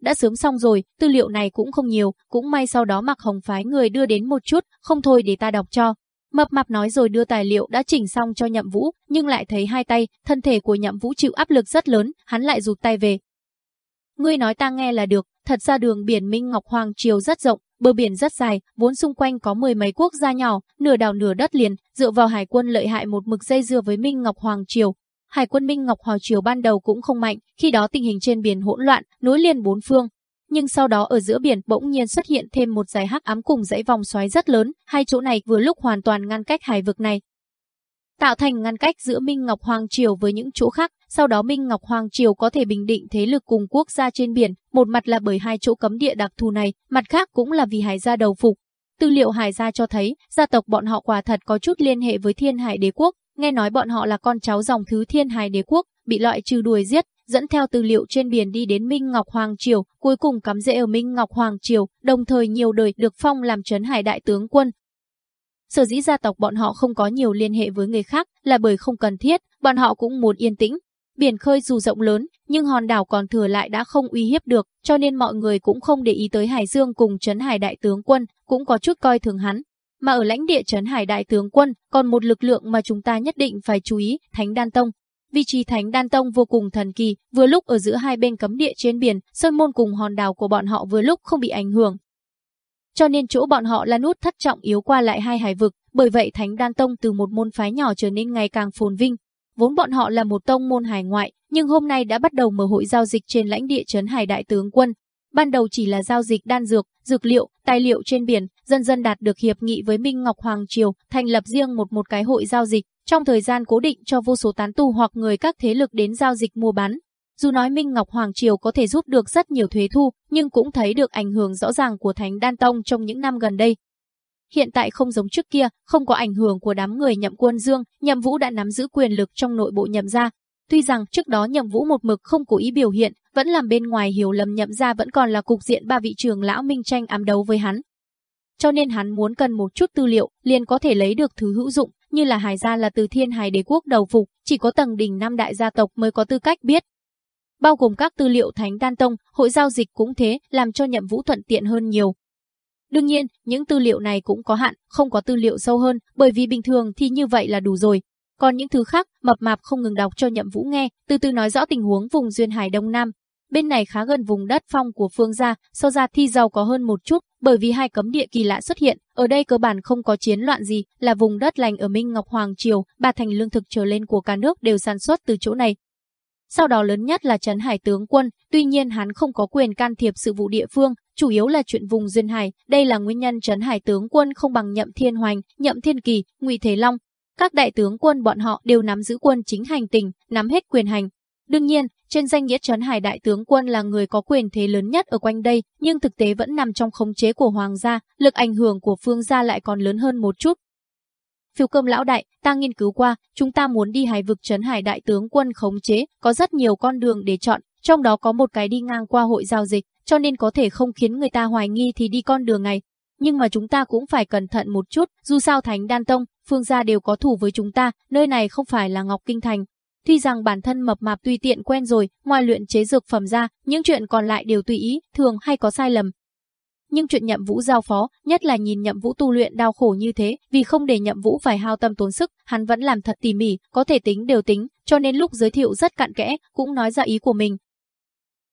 Đã sớm xong rồi, tư liệu này cũng không nhiều, cũng may sau đó mặc hồng phái người đưa đến một chút, không thôi để ta đọc cho. Mập mạp nói rồi đưa tài liệu đã chỉnh xong cho Nhậm Vũ, nhưng lại thấy hai tay, thân thể của Nhậm Vũ chịu áp lực rất lớn, hắn lại rụt tay về. Ngươi nói ta nghe là được, thật ra đường biển Minh Ngọc Hoàng Triều rất rộng, bờ biển rất dài, vốn xung quanh có mười mấy quốc gia nhỏ, nửa đảo nửa đất liền, dựa vào hải quân lợi hại một mực dây dưa với Minh Ngọc Hoàng Triều. Hải quân Minh Ngọc Hoàng Triều ban đầu cũng không mạnh, khi đó tình hình trên biển hỗn loạn, nối liền bốn phương, nhưng sau đó ở giữa biển bỗng nhiên xuất hiện thêm một dải hắc ám cùng dãy vòng xoáy rất lớn, hai chỗ này vừa lúc hoàn toàn ngăn cách hải vực này. Tạo thành ngăn cách giữa Minh Ngọc Hoàng Triều với những chỗ khác, sau đó Minh Ngọc Hoàng Triều có thể bình định thế lực cùng quốc gia trên biển, một mặt là bởi hai chỗ cấm địa đặc thù này, mặt khác cũng là vì hải gia đầu phục. Tư liệu hải gia cho thấy, gia tộc bọn họ quả thật có chút liên hệ với thiên hải đế quốc, nghe nói bọn họ là con cháu dòng thứ thiên hải đế quốc, bị loại trừ đuổi giết, dẫn theo tư liệu trên biển đi đến Minh Ngọc Hoàng Triều, cuối cùng cắm rễ ở Minh Ngọc Hoàng Triều, đồng thời nhiều đời được phong làm trấn hải đại tướng quân. Sở dĩ gia tộc bọn họ không có nhiều liên hệ với người khác là bởi không cần thiết, bọn họ cũng muốn yên tĩnh. Biển khơi dù rộng lớn, nhưng hòn đảo còn thừa lại đã không uy hiếp được, cho nên mọi người cũng không để ý tới Hải Dương cùng trấn hải đại tướng quân, cũng có chút coi thường hắn. Mà ở lãnh địa trấn hải đại tướng quân, còn một lực lượng mà chúng ta nhất định phải chú ý, Thánh Đan Tông. Vị trí Thánh Đan Tông vô cùng thần kỳ, vừa lúc ở giữa hai bên cấm địa trên biển, sơn môn cùng hòn đảo của bọn họ vừa lúc không bị ảnh hưởng. Cho nên chỗ bọn họ là nút thất trọng yếu qua lại hai hải vực, bởi vậy Thánh Đan Tông từ một môn phái nhỏ trở nên ngày càng phồn vinh. Vốn bọn họ là một tông môn hải ngoại, nhưng hôm nay đã bắt đầu mở hội giao dịch trên lãnh địa trấn hải đại tướng quân. Ban đầu chỉ là giao dịch đan dược, dược liệu, tài liệu trên biển, dần dần đạt được hiệp nghị với Minh Ngọc Hoàng Triều, thành lập riêng một một cái hội giao dịch, trong thời gian cố định cho vô số tán tu hoặc người các thế lực đến giao dịch mua bán. Dù nói Minh Ngọc Hoàng Triều có thể giúp được rất nhiều thuế thu, nhưng cũng thấy được ảnh hưởng rõ ràng của Thánh Đan Tông trong những năm gần đây. Hiện tại không giống trước kia, không có ảnh hưởng của đám người nhậm quân dương, nhậm vũ đã nắm giữ quyền lực trong nội bộ nhậm gia. Tuy rằng trước đó nhậm vũ một mực không cố ý biểu hiện, vẫn làm bên ngoài hiểu lầm nhậm gia vẫn còn là cục diện ba vị trường lão minh tranh ám đấu với hắn. Cho nên hắn muốn cần một chút tư liệu, liền có thể lấy được thứ hữu dụng, như là Hải gia là từ thiên hải đế quốc đầu phục, chỉ có tầng đỉnh năm đại gia tộc mới có tư cách biết. Bao gồm các tư liệu Thánh Đan Tông, hội giao dịch cũng thế, làm cho nhậm vũ thuận tiện hơn nhiều. Đương nhiên, những tư liệu này cũng có hạn, không có tư liệu sâu hơn, bởi vì bình thường thì như vậy là đủ rồi. Còn những thứ khác, mập mạp không ngừng đọc cho nhậm vũ nghe, từ từ nói rõ tình huống vùng duyên hải Đông Nam. Bên này khá gần vùng đất phong của phương gia, so ra thi giàu có hơn một chút, bởi vì hai cấm địa kỳ lạ xuất hiện, ở đây cơ bản không có chiến loạn gì, là vùng đất lành ở Minh Ngọc Hoàng Triều, ba thành lương thực trở lên của cả nước đều sản xuất từ chỗ này. Sau đó lớn nhất là Trấn Hải tướng quân, tuy nhiên hắn không có quyền can thiệp sự vụ địa phương, chủ yếu là chuyện vùng duyên hải, đây là nguyên nhân Trấn Hải tướng quân không bằng Nhậm Thiên Hoành, Nhậm Thiên Kỳ, Ngụy Thế Long. Các đại tướng quân bọn họ đều nắm giữ quân chính hành tình, nắm hết quyền hành, Đương nhiên, trên danh nghĩa Trấn Hải Đại tướng quân là người có quyền thế lớn nhất ở quanh đây, nhưng thực tế vẫn nằm trong khống chế của hoàng gia, lực ảnh hưởng của phương gia lại còn lớn hơn một chút phiêu cơm lão đại, ta nghiên cứu qua, chúng ta muốn đi hải vực trấn hải đại tướng quân khống chế, có rất nhiều con đường để chọn, trong đó có một cái đi ngang qua hội giao dịch, cho nên có thể không khiến người ta hoài nghi thì đi con đường này. Nhưng mà chúng ta cũng phải cẩn thận một chút, dù sao Thánh Đan Tông, Phương gia đều có thủ với chúng ta, nơi này không phải là Ngọc Kinh Thành. Tuy rằng bản thân mập mạp tùy tiện quen rồi, ngoài luyện chế dược phẩm ra, những chuyện còn lại đều tùy ý, thường hay có sai lầm, nhưng chuyện nhậm vũ giao phó, nhất là nhìn nhậm vũ tu luyện đau khổ như thế, vì không để nhậm vũ phải hao tâm tốn sức, hắn vẫn làm thật tỉ mỉ, có thể tính đều tính, cho nên lúc giới thiệu rất cặn kẽ, cũng nói ra ý của mình.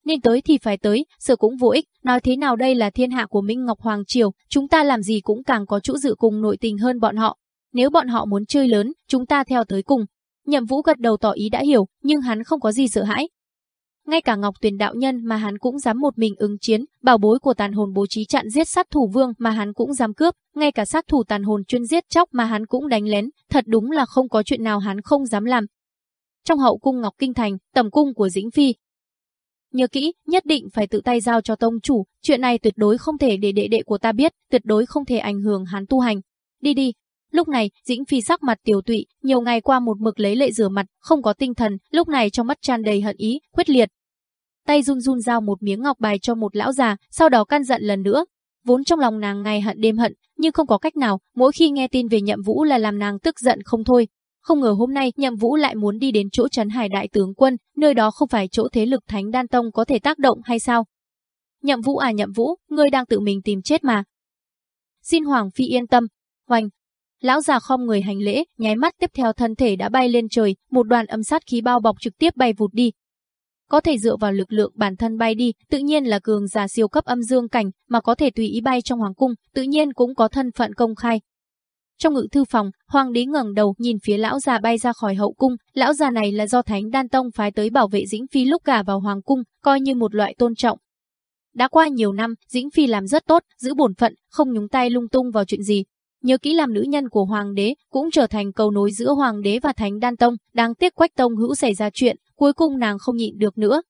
Nên tới thì phải tới, sợ cũng vô ích, nói thế nào đây là thiên hạ của Minh Ngọc Hoàng Triều, chúng ta làm gì cũng càng có chỗ dự cùng nội tình hơn bọn họ. Nếu bọn họ muốn chơi lớn, chúng ta theo tới cùng. Nhậm Vũ gật đầu tỏ ý đã hiểu, nhưng hắn không có gì sợ hãi, ngay cả Ngọc Tuyền đạo nhân mà hắn cũng dám một mình ứng chiến, bảo bối của tàn hồn bố trí chặn giết sát thủ vương mà hắn cũng dám cướp, ngay cả sát thủ tàn hồn chuyên giết chóc mà hắn cũng đánh lén, thật đúng là không có chuyện nào hắn không dám làm. Trong hậu cung Ngọc Kinh Thành, tầm cung của Dĩnh Phi, Nhớ kỹ, nhất định phải tự tay giao cho tông chủ, chuyện này tuyệt đối không thể để đệ đệ của ta biết, tuyệt đối không thể ảnh hưởng hắn tu hành. Đi đi. Lúc này, Dĩnh Phi sắc mặt tiểu tụy, nhiều ngày qua một mực lấy lệ rửa mặt, không có tinh thần, lúc này trong mắt tràn đầy hận ý, quyết liệt, tay run run giao một miếng ngọc bài cho một lão già, sau đó căn giận lần nữa. Vốn trong lòng nàng ngày hận đêm hận, nhưng không có cách nào, mỗi khi nghe tin về Nhậm Vũ là làm nàng tức giận không thôi. Không ngờ hôm nay Nhậm Vũ lại muốn đi đến chỗ Trấn Hải đại tướng quân, nơi đó không phải chỗ thế lực Thánh Đan Tông có thể tác động hay sao? Nhậm Vũ à Nhậm Vũ, ngươi đang tự mình tìm chết mà. Xin Hoàng Phi yên tâm. Hoành, Lão già khom người hành lễ, nháy mắt tiếp theo thân thể đã bay lên trời, một đoàn âm sát khí bao bọc trực tiếp bay vụt đi, có thể dựa vào lực lượng bản thân bay đi, tự nhiên là cường giả siêu cấp âm dương cảnh, mà có thể tùy ý bay trong hoàng cung, tự nhiên cũng có thân phận công khai. Trong ngự thư phòng, hoàng đế ngẩng đầu nhìn phía lão già bay ra khỏi hậu cung, lão già này là do Thánh Đan Tông phái tới bảo vệ Dĩnh Phi lúc cả vào hoàng cung, coi như một loại tôn trọng. Đã qua nhiều năm, Dĩnh Phi làm rất tốt, giữ bổn phận, không nhúng tay lung tung vào chuyện gì. Nhớ kỹ làm nữ nhân của hoàng đế, cũng trở thành cầu nối giữa hoàng đế và Thánh Đan Tông, đáng tiếc Quách Tông hữu xảy ra chuyện, cuối cùng nàng không nhịn được nữa.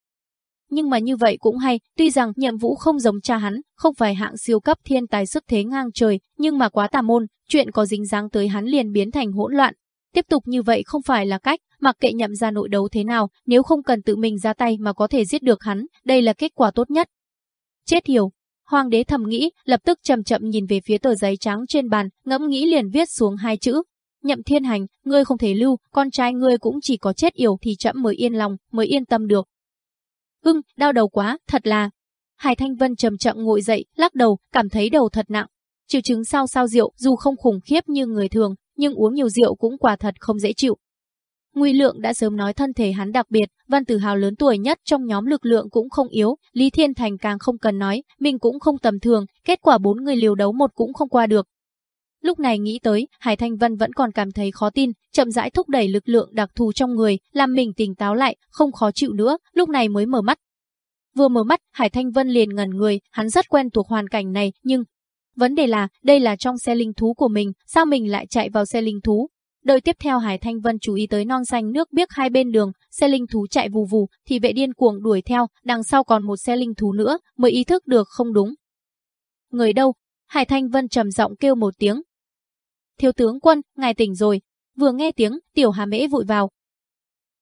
Nhưng mà như vậy cũng hay, tuy rằng nhậm vũ không giống cha hắn, không phải hạng siêu cấp thiên tài sức thế ngang trời, nhưng mà quá tà môn, chuyện có dính dáng tới hắn liền biến thành hỗn loạn. Tiếp tục như vậy không phải là cách, mặc kệ nhậm ra nội đấu thế nào, nếu không cần tự mình ra tay mà có thể giết được hắn, đây là kết quả tốt nhất. Chết hiểu. Hoàng đế thầm nghĩ, lập tức chậm chậm nhìn về phía tờ giấy trắng trên bàn, ngẫm nghĩ liền viết xuống hai chữ, Nhậm Thiên Hành, ngươi không thể lưu, con trai ngươi cũng chỉ có chết yểu thì chậm mới yên lòng, mới yên tâm được. Ưng, đau đầu quá, thật là. Hải Thanh Vân chậm chậm ngồi dậy, lắc đầu, cảm thấy đầu thật nặng. Triệu chứng sao sao rượu, dù không khủng khiếp như người thường, nhưng uống nhiều rượu cũng quả thật không dễ chịu. Nguy Lượng đã sớm nói thân thể hắn đặc biệt, Văn Tử Hào lớn tuổi nhất trong nhóm lực lượng cũng không yếu, Lý Thiên Thành càng không cần nói, mình cũng không tầm thường, kết quả bốn người liều đấu một cũng không qua được, Lúc này nghĩ tới, Hải Thanh Vân vẫn còn cảm thấy khó tin, chậm rãi thúc đẩy lực lượng đặc thù trong người, làm mình tỉnh táo lại, không khó chịu nữa, lúc này mới mở mắt. Vừa mở mắt, Hải Thanh Vân liền ngẩn người, hắn rất quen thuộc hoàn cảnh này, nhưng vấn đề là, đây là trong xe linh thú của mình, sao mình lại chạy vào xe linh thú? Đợi tiếp theo Hải Thanh Vân chú ý tới non xanh nước biếc hai bên đường, xe linh thú chạy vù vù, thì vệ điên cuồng đuổi theo, đằng sau còn một xe linh thú nữa, mới ý thức được không đúng. Người đâu? Hải Thanh Vân trầm giọng kêu một tiếng, Thiếu tướng quân, ngài tỉnh rồi. Vừa nghe tiếng, tiểu hà mễ vội vào.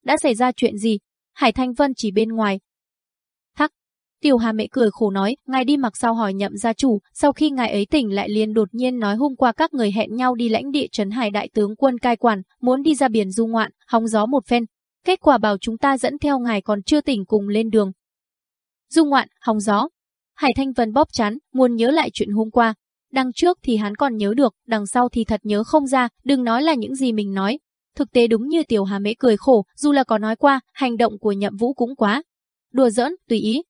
Đã xảy ra chuyện gì? Hải Thanh Vân chỉ bên ngoài. Thắc. Tiểu hà mễ cười khổ nói, ngài đi mặc sau hỏi nhậm gia chủ, sau khi ngài ấy tỉnh lại liền đột nhiên nói hôm qua các người hẹn nhau đi lãnh địa trấn hải đại tướng quân cai quản, muốn đi ra biển du ngoạn, hóng gió một phen. Kết quả bảo chúng ta dẫn theo ngài còn chưa tỉnh cùng lên đường. Du ngoạn, hóng gió. Hải Thanh Vân bóp chán, muốn nhớ lại chuyện hôm qua, Đằng trước thì hắn còn nhớ được, đằng sau thì thật nhớ không ra, đừng nói là những gì mình nói. Thực tế đúng như tiểu hà mễ cười khổ, dù là có nói qua, hành động của nhậm vũ cũng quá. Đùa giỡn, tùy ý.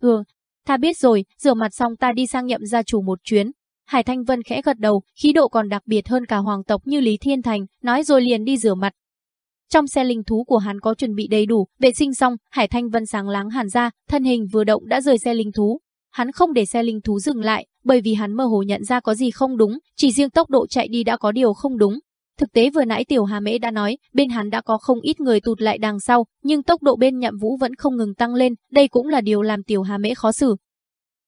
Ừ, ta biết rồi, rửa mặt xong ta đi sang nhậm gia chủ một chuyến. Hải Thanh Vân khẽ gật đầu, khí độ còn đặc biệt hơn cả hoàng tộc như Lý Thiên Thành, nói rồi liền đi rửa mặt. Trong xe linh thú của hắn có chuẩn bị đầy đủ, vệ sinh xong, Hải Thanh Vân sáng láng hẳn ra, thân hình vừa động đã rời xe linh thú, Hắn không để xe linh thú dừng lại, bởi vì hắn mơ hồ nhận ra có gì không đúng, chỉ riêng tốc độ chạy đi đã có điều không đúng. Thực tế vừa nãy Tiểu Hà Mễ đã nói, bên hắn đã có không ít người tụt lại đằng sau, nhưng tốc độ bên Nhậm Vũ vẫn không ngừng tăng lên, đây cũng là điều làm Tiểu Hà Mễ khó xử.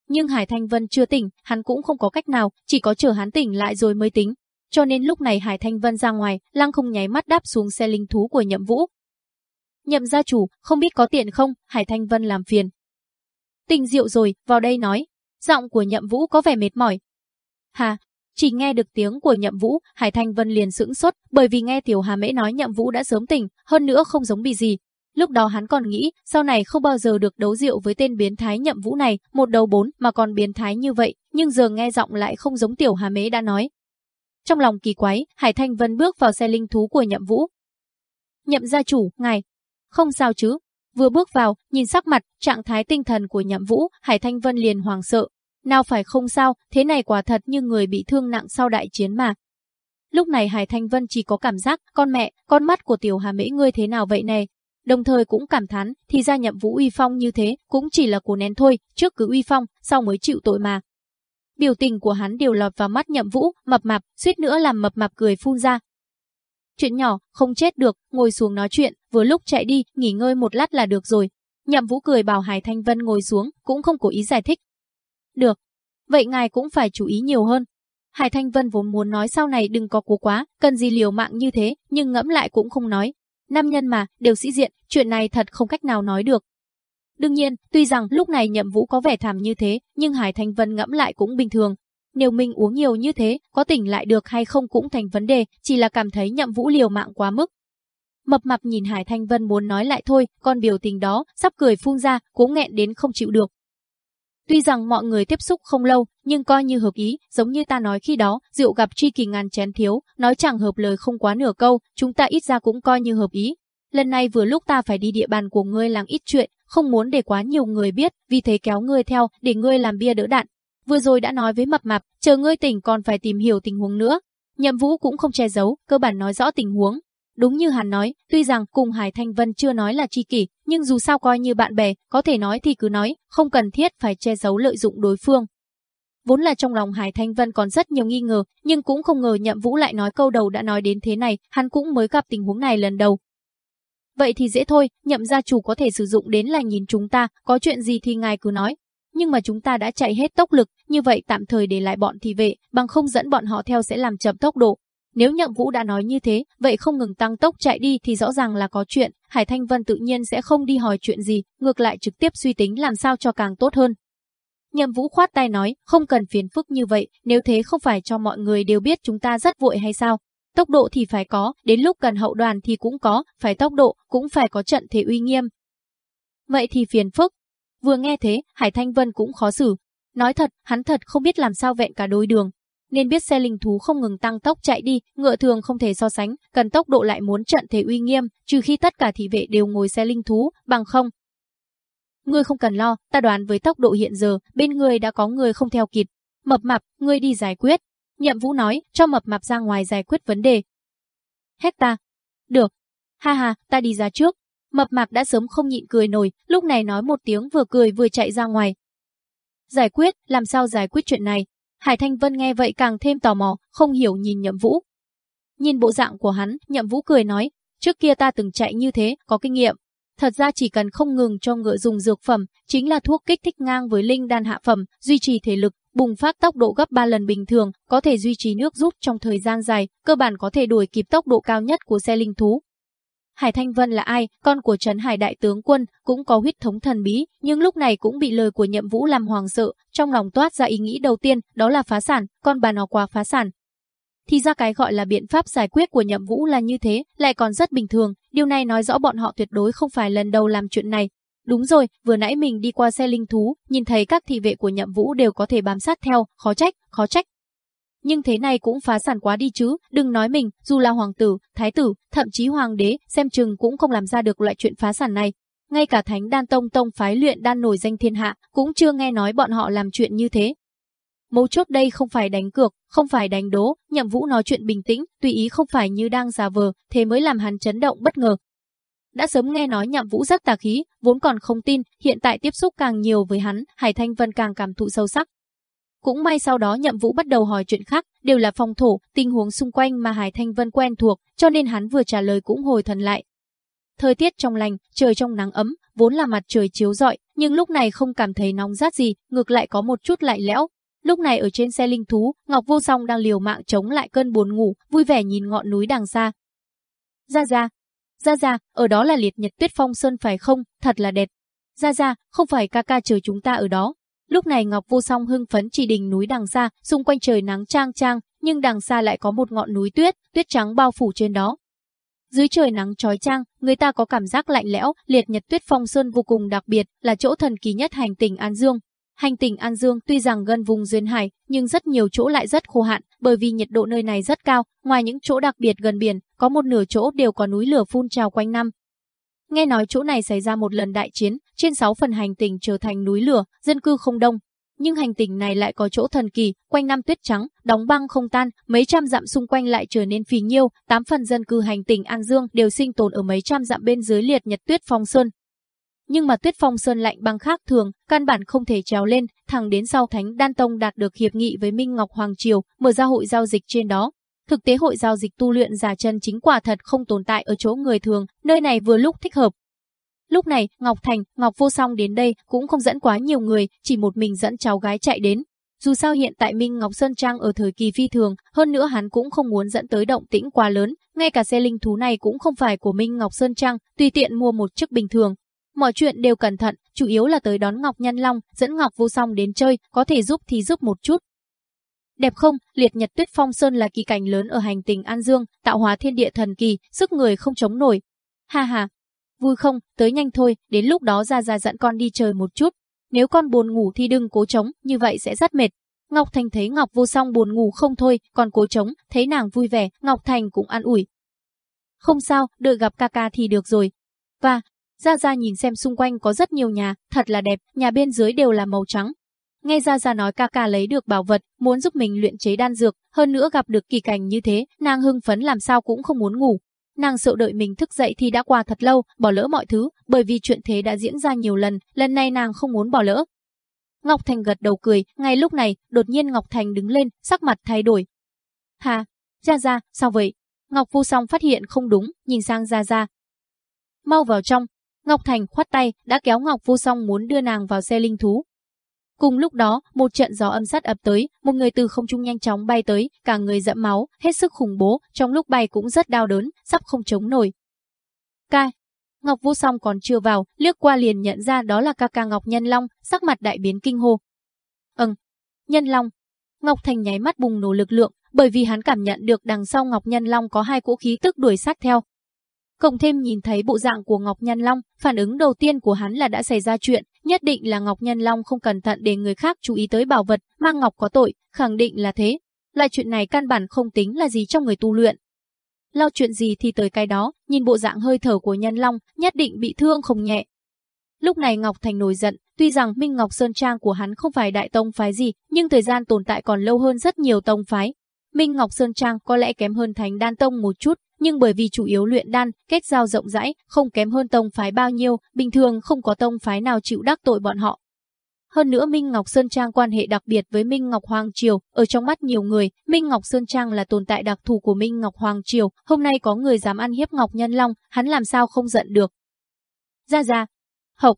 Nhưng Hải Thanh Vân chưa tỉnh, hắn cũng không có cách nào, chỉ có chờ hắn tỉnh lại rồi mới tính. cho nên lúc này Hải Thanh Vân ra ngoài, lăng không nháy mắt đáp xuống xe linh thú của nhậm vũ. Nhậm gia chủ, không biết có tiện không, Hải Thanh Vân làm phiền. Tình rượu rồi, vào đây nói. Giọng của nhậm vũ có vẻ mệt mỏi. Hà, chỉ nghe được tiếng của nhậm vũ, Hải Thanh Vân liền sững sốt, bởi vì nghe Tiểu Hà Mễ nói nhậm vũ đã sớm tỉnh, hơn nữa không giống bị gì. Lúc đó hắn còn nghĩ, sau này không bao giờ được đấu rượu với tên biến thái nhậm vũ này, một đầu bốn mà còn biến thái như vậy, nhưng giờ nghe giọng lại không giống Tiểu Hà Mễ đã nói. Trong lòng kỳ quái, Hải Thanh Vân bước vào xe linh thú của nhậm vũ. Nhậm gia chủ, ngài. Không sao chứ. Vừa bước vào, nhìn sắc mặt, trạng thái tinh thần của nhậm vũ, Hải Thanh Vân liền hoàng sợ, nào phải không sao, thế này quả thật như người bị thương nặng sau đại chiến mà. Lúc này Hải Thanh Vân chỉ có cảm giác, con mẹ, con mắt của tiểu hà mễ ngươi thế nào vậy này. Đồng thời cũng cảm thán, thì ra nhậm vũ uy phong như thế, cũng chỉ là của nén thôi, trước cứ uy phong, sau mới chịu tội mà. Biểu tình của hắn đều lọt vào mắt nhậm vũ, mập mạp, suýt nữa làm mập mạp cười phun ra. Chuyện nhỏ, không chết được, ngồi xuống nói chuyện, vừa lúc chạy đi, nghỉ ngơi một lát là được rồi. Nhậm vũ cười bảo Hải Thanh Vân ngồi xuống, cũng không cố ý giải thích, được. Vậy ngài cũng phải chú ý nhiều hơn. Hải Thanh Vân vốn muốn nói sau này đừng có cố quá, cần gì liều mạng như thế, nhưng ngẫm lại cũng không nói. Nam nhân mà, đều sĩ diện, chuyện này thật không cách nào nói được. Đương nhiên, tuy rằng lúc này nhậm vũ có vẻ thảm như thế, nhưng Hải Thanh Vân ngẫm lại cũng bình thường. Nếu mình uống nhiều như thế, có tỉnh lại được hay không cũng thành vấn đề, chỉ là cảm thấy nhậm vũ liều mạng quá mức. Mập mập nhìn Hải Thanh Vân muốn nói lại thôi, con biểu tình đó, sắp cười phun ra, cũng nghẹn đến không chịu được. Tuy rằng mọi người tiếp xúc không lâu, nhưng coi như hợp ý, giống như ta nói khi đó, rượu gặp tri kỳ ngàn chén thiếu, nói chẳng hợp lời không quá nửa câu, chúng ta ít ra cũng coi như hợp ý. Lần này vừa lúc ta phải đi địa bàn của ngươi làm ít chuyện, không muốn để quá nhiều người biết, vì thế kéo ngươi theo, để ngươi làm bia đỡ đạn. Vừa rồi đã nói với mập mạp, chờ ngươi tỉnh còn phải tìm hiểu tình huống nữa. Nhậm Vũ cũng không che giấu, cơ bản nói rõ tình huống, Đúng như hắn nói, tuy rằng cùng Hải Thanh Vân chưa nói là tri kỷ, nhưng dù sao coi như bạn bè, có thể nói thì cứ nói, không cần thiết phải che giấu lợi dụng đối phương. Vốn là trong lòng Hải Thanh Vân còn rất nhiều nghi ngờ, nhưng cũng không ngờ Nhậm Vũ lại nói câu đầu đã nói đến thế này, hắn cũng mới gặp tình huống này lần đầu. Vậy thì dễ thôi, Nhậm gia chủ có thể sử dụng đến là nhìn chúng ta, có chuyện gì thì ngài cứ nói. Nhưng mà chúng ta đã chạy hết tốc lực, như vậy tạm thời để lại bọn thị vệ, bằng không dẫn bọn họ theo sẽ làm chậm tốc độ, nếu nhậm vũ đã nói như thế, vậy không ngừng tăng tốc chạy đi thì rõ ràng là có chuyện, Hải Thanh Vân tự nhiên sẽ không đi hỏi chuyện gì, ngược lại trực tiếp suy tính làm sao cho càng tốt hơn. Nhậm vũ khoát tay nói, không cần phiền phức như vậy, nếu thế không phải cho mọi người đều biết chúng ta rất vội hay sao. Tốc độ thì phải có, đến lúc cần hậu đoàn thì cũng có, phải tốc độ, cũng phải có trận thế uy nghiêm. Vậy thì phiền phức. Vừa nghe thế, Hải Thanh Vân cũng khó xử. Nói thật, hắn thật không biết làm sao vẹn cả đôi đường, nên biết xe linh thú không ngừng tăng tốc chạy đi, ngựa thường không thể so sánh, cần tốc độ lại muốn trận thế uy nghiêm, trừ khi tất cả thị vệ đều ngồi xe linh thú, bằng không. Ngươi không cần lo, ta đoán với tốc độ hiện giờ, bên người đã có người không theo kịp. Mập mạp, ngươi đi giải quyết. Nhậm Vũ nói, cho mập mạp ra ngoài giải quyết vấn đề. Hết ta. Được. Ha ha, ta đi ra trước. Mập mạp đã sớm không nhịn cười nổi, lúc này nói một tiếng vừa cười vừa chạy ra ngoài. Giải quyết, làm sao giải quyết chuyện này, Hải Thanh Vân nghe vậy càng thêm tò mò, không hiểu nhìn Nhậm Vũ. Nhìn bộ dạng của hắn, Nhậm Vũ cười nói, trước kia ta từng chạy như thế, có kinh nghiệm. Thật ra chỉ cần không ngừng cho ngựa dùng dược phẩm, chính là thuốc kích thích ngang với linh đan hạ phẩm, duy trì thể lực, bùng phát tốc độ gấp 3 lần bình thường, có thể duy trì nước rút trong thời gian dài, cơ bản có thể đuổi kịp tốc độ cao nhất của xe linh thú. Hải Thanh Vân là ai, con của Trấn Hải Đại Tướng Quân, cũng có huyết thống thần bí, nhưng lúc này cũng bị lời của nhậm vũ làm hoàng sợ, trong lòng toát ra ý nghĩ đầu tiên, đó là phá sản, con bà nó quá phá sản. Thì ra cái gọi là biện pháp giải quyết của nhậm vũ là như thế, lại còn rất bình thường, điều này nói rõ bọn họ tuyệt đối không phải lần đầu làm chuyện này. Đúng rồi, vừa nãy mình đi qua xe linh thú, nhìn thấy các thị vệ của nhậm vũ đều có thể bám sát theo, khó trách, khó trách, nhưng thế này cũng phá sản quá đi chứ, đừng nói mình, dù là hoàng tử, thái tử, thậm chí hoàng đế, xem chừng cũng không làm ra được loại chuyện phá sản này. Ngay cả thánh đan tông tông phái luyện đan nổi danh thiên hạ, cũng chưa nghe nói bọn họ làm chuyện như thế. Mấu chốt đây không phải đánh cược, không phải đánh đố, nhậm vũ nói chuyện bình tĩnh, tùy ý không phải như đang giả vờ, thế mới làm hắn chấn động bất ngờ. Đã sớm nghe nói nhậm vũ rất tà khí, vốn còn không tin, hiện tại tiếp xúc càng nhiều với hắn, Hải Thanh Vân càng cảm thụ sâu sắc. Cũng may sau đó nhậm vũ bắt đầu hỏi chuyện khác, đều là phòng thủ tình huống xung quanh mà Hải Thanh Vân quen thuộc, cho nên hắn vừa trả lời cũng hồi thần lại. Thời tiết trong lành, trời trong nắng ấm, vốn là mặt trời chiếu rọi, nhưng lúc này không cảm thấy nóng rát gì, ngược lại có một chút lạnh lẽo. Lúc này ở trên xe linh thú, Ngọc Vô Song đang liều mạng chống lại cơn buồn ngủ, vui vẻ nhìn ngọn núi đằng xa. Ra ra, ra ra, ở đó là liệt nhật tuyết phong sơn phải không, thật là đẹp. Ra ra, không phải ca ca chờ chúng ta ở đó. Lúc này Ngọc Vô Song hưng phấn chỉ đỉnh núi đằng xa, xung quanh trời nắng trang trang, nhưng đằng xa lại có một ngọn núi tuyết, tuyết trắng bao phủ trên đó. Dưới trời nắng trói trang, người ta có cảm giác lạnh lẽo, liệt nhật tuyết phong sơn vô cùng đặc biệt, là chỗ thần kỳ nhất hành tinh An Dương. Hành tinh An Dương tuy rằng gần vùng duyên hải, nhưng rất nhiều chỗ lại rất khô hạn, bởi vì nhiệt độ nơi này rất cao, ngoài những chỗ đặc biệt gần biển, có một nửa chỗ đều có núi lửa phun trào quanh năm. Nghe nói chỗ này xảy ra một lần đại chiến, trên 6 phần hành tinh trở thành núi lửa, dân cư không đông. Nhưng hành tinh này lại có chỗ thần kỳ, quanh năm tuyết trắng, đóng băng không tan, mấy trăm dặm xung quanh lại trở nên phì nhiêu, 8 phần dân cư hành tinh An Dương đều sinh tồn ở mấy trăm dặm bên dưới liệt nhật tuyết phong sơn, nhưng mà tuyết phong sơn lạnh băng khác thường, căn bản không thể trèo lên, thẳng đến sau Thánh Đan Tông đạt được hiệp nghị với Minh Ngọc Hoàng Triều, mở ra hội giao dịch trên đó. Thực tế hội giao dịch tu luyện giả chân chính quả thật không tồn tại ở chỗ người thường, nơi này vừa lúc thích hợp. Lúc này, Ngọc Thành, Ngọc Vô Song đến đây cũng không dẫn quá nhiều người, chỉ một mình dẫn cháu gái chạy đến. Dù sao hiện tại Minh Ngọc Sơn Trang ở thời kỳ phi thường, hơn nữa hắn cũng không muốn dẫn tới động tĩnh quá lớn, ngay cả xe linh thú này cũng không phải của Minh Ngọc Sơn Trang, tùy tiện mua một chiếc bình thường, Mọi chuyện đều cẩn thận, chủ yếu là tới đón Ngọc Nhân Long, dẫn Ngọc Vô Song đến chơi, có thể giúp thì giúp một chút. Đẹp không, liệt nhật tuyết phong sơn là kỳ cảnh lớn ở hành tinh An Dương, tạo hóa thiên địa thần kỳ, sức người không chống nổi. Ha ha, vui không, tới nhanh thôi, đến lúc đó ra ra dẫn con đi chơi một chút. Nếu con buồn ngủ thì đừng cố chống, như vậy sẽ rất mệt. Ngọc Thành thấy Ngọc Vô Song buồn ngủ không thôi, còn cố chống, thấy nàng vui vẻ, Ngọc Thành cũng an ủi. Không sao, đợi gặp ca ca thì được rồi. Và, Gia Gia nhìn xem xung quanh có rất nhiều nhà, thật là đẹp, nhà bên dưới đều là màu trắng. Nghe Gia Gia nói ca ca lấy được bảo vật, muốn giúp mình luyện chế đan dược, hơn nữa gặp được kỳ cảnh như thế, nàng hưng phấn làm sao cũng không muốn ngủ. Nàng sợ đợi mình thức dậy thì đã qua thật lâu, bỏ lỡ mọi thứ, bởi vì chuyện thế đã diễn ra nhiều lần, lần này nàng không muốn bỏ lỡ. Ngọc Thành gật đầu cười, ngay lúc này, đột nhiên Ngọc Thành đứng lên, sắc mặt thay đổi. Hà, Gia Gia, sao vậy? Ngọc Vu Song phát hiện không đúng, nhìn sang Gia Gia. Mau vào trong, Ngọc Thành khoát tay, đã kéo Ngọc Vô Song muốn đưa nàng vào xe linh thú. Cùng lúc đó, một trận gió âm sát ập tới, một người từ không trung nhanh chóng bay tới, cả người dẫm máu, hết sức khủng bố, trong lúc bay cũng rất đau đớn, sắp không chống nổi. Ca. Ngọc Vô Song còn chưa vào, liếc qua liền nhận ra đó là ca ca Ngọc Nhân Long, sắc mặt đại biến kinh hô. Ừm, Nhân Long. Ngọc Thành nháy mắt bùng nổ lực lượng, bởi vì hắn cảm nhận được đằng sau Ngọc Nhân Long có hai cỗ khí tức đuổi sát theo, Cộng thêm nhìn thấy bộ dạng của Ngọc Nhân Long, phản ứng đầu tiên của hắn là đã xảy ra chuyện, nhất định là Ngọc Nhân Long không cẩn thận để người khác chú ý tới bảo vật, mang Ngọc có tội, khẳng định là thế. Lại chuyện này căn bản không tính là gì trong người tu luyện. lo chuyện gì thì tới cái đó, nhìn bộ dạng hơi thở của Nhân Long, nhất định bị thương không nhẹ. Lúc này Ngọc Thành nổi giận, tuy rằng Minh Ngọc Sơn Trang của hắn không phải đại tông phái gì, nhưng thời gian tồn tại còn lâu hơn rất nhiều tông phái. Minh Ngọc Sơn Trang có lẽ kém hơn Thánh Đan Tông một chút, nhưng bởi vì chủ yếu luyện đan, kết giao rộng rãi, không kém hơn tông phái bao nhiêu, bình thường không có tông phái nào chịu đắc tội bọn họ. Hơn nữa Minh Ngọc Sơn Trang quan hệ đặc biệt với Minh Ngọc Hoàng Triều, ở trong mắt nhiều người, Minh Ngọc Sơn Trang là tồn tại đặc thù của Minh Ngọc Hoàng Triều, hôm nay có người dám ăn hiếp Ngọc Nhân Long, hắn làm sao không giận được. Ra ra, hộc,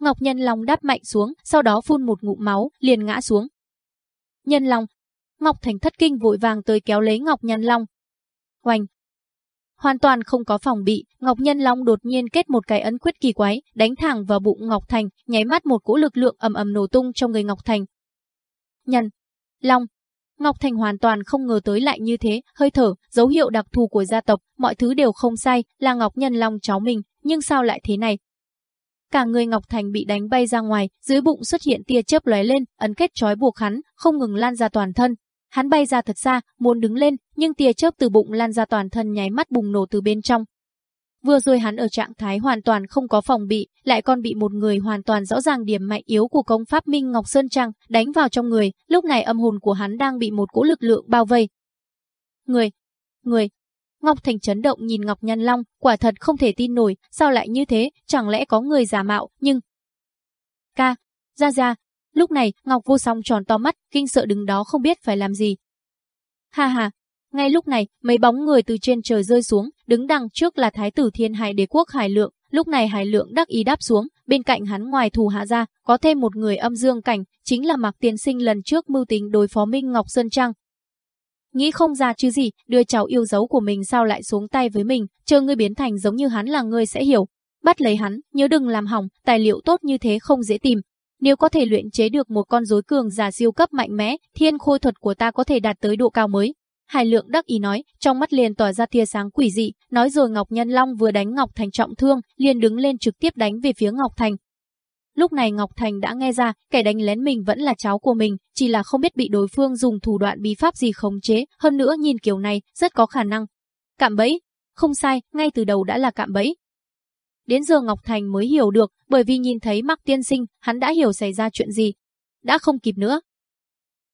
Ngọc Nhân Long đáp mạnh xuống, sau đó phun một ngụm máu, liền ngã xuống. Nhân Long, Ngọc Thành thất kinh vội vàng tới kéo lấy Ngọc Nhân Long. Hoành, Hoàn toàn không có phòng bị, Ngọc Nhân Long đột nhiên kết một cái ấn quyết kỳ quái, đánh thẳng vào bụng Ngọc Thành, nháy mắt một cỗ lực lượng ầm ầm nổ tung trong người Ngọc Thành. Nhân, Long, Ngọc Thành hoàn toàn không ngờ tới lại như thế, hơi thở, dấu hiệu đặc thù của gia tộc, mọi thứ đều không sai, là Ngọc Nhân Long cháu mình, nhưng sao lại thế này? Cả người Ngọc Thành bị đánh bay ra ngoài, dưới bụng xuất hiện tia chớp lóe lên, ấn kết trói buộc hắn, không ngừng lan ra toàn thân, Hắn bay ra thật xa, muốn đứng lên, nhưng tia chớp từ bụng lan ra toàn thân nháy mắt bùng nổ từ bên trong. Vừa rồi hắn ở trạng thái hoàn toàn không có phòng bị, lại còn bị một người hoàn toàn rõ ràng điểm mạnh yếu của công pháp Minh Ngọc Sơn Trăng đánh vào trong người, lúc này âm hồn của hắn đang bị một cỗ lực lượng bao vây. Người, người, Ngọc Thành chấn động nhìn Ngọc Nhân Long, quả thật không thể tin nổi, sao lại như thế, chẳng lẽ có người giả mạo, nhưng... Ca, ra ra, Lúc này, Ngọc Vô Song tròn to mắt, kinh sợ đứng đó không biết phải làm gì. Ha ha, ngay lúc này, mấy bóng người từ trên trời rơi xuống, đứng đằng trước là Thái tử Thiên Hải Đế quốc Hải Lượng, lúc này Hải Lượng đắc ý đáp xuống, bên cạnh hắn ngoài thù hạ ra, có thêm một người âm dương cảnh, chính là Mạc Tiên Sinh lần trước mưu tính đối phó Minh Ngọc Sơn Trang. Nghĩ không ra chứ gì, đưa cháu yêu dấu của mình sao lại xuống tay với mình, chờ ngươi biến thành giống như hắn là ngươi sẽ hiểu. Bắt lấy hắn, nhớ đừng làm hỏng, tài liệu tốt như thế không dễ tìm. Nếu có thể luyện chế được một con rối cường giả siêu cấp mạnh mẽ, thiên khôi thuật của ta có thể đạt tới độ cao mới, Hải lượng đắc ý nói, trong mắt liền tỏa ra tia sáng quỷ dị, nói rồi Ngọc Nhân Long vừa đánh Ngọc Thành trọng thương, liền đứng lên trực tiếp đánh về phía Ngọc Thành. Lúc này Ngọc Thành đã nghe ra, kẻ đánh lén mình vẫn là cháu của mình, chỉ là không biết bị đối phương dùng thủ đoạn bí pháp gì khống chế, hơn nữa nhìn kiểu này, rất có khả năng. Cạm bẫy, không sai, ngay từ đầu đã là cạm bẫy. Đến giờ Ngọc Thành mới hiểu được, bởi vì nhìn thấy Mạc Tiên Sinh, hắn đã hiểu xảy ra chuyện gì. Đã không kịp nữa.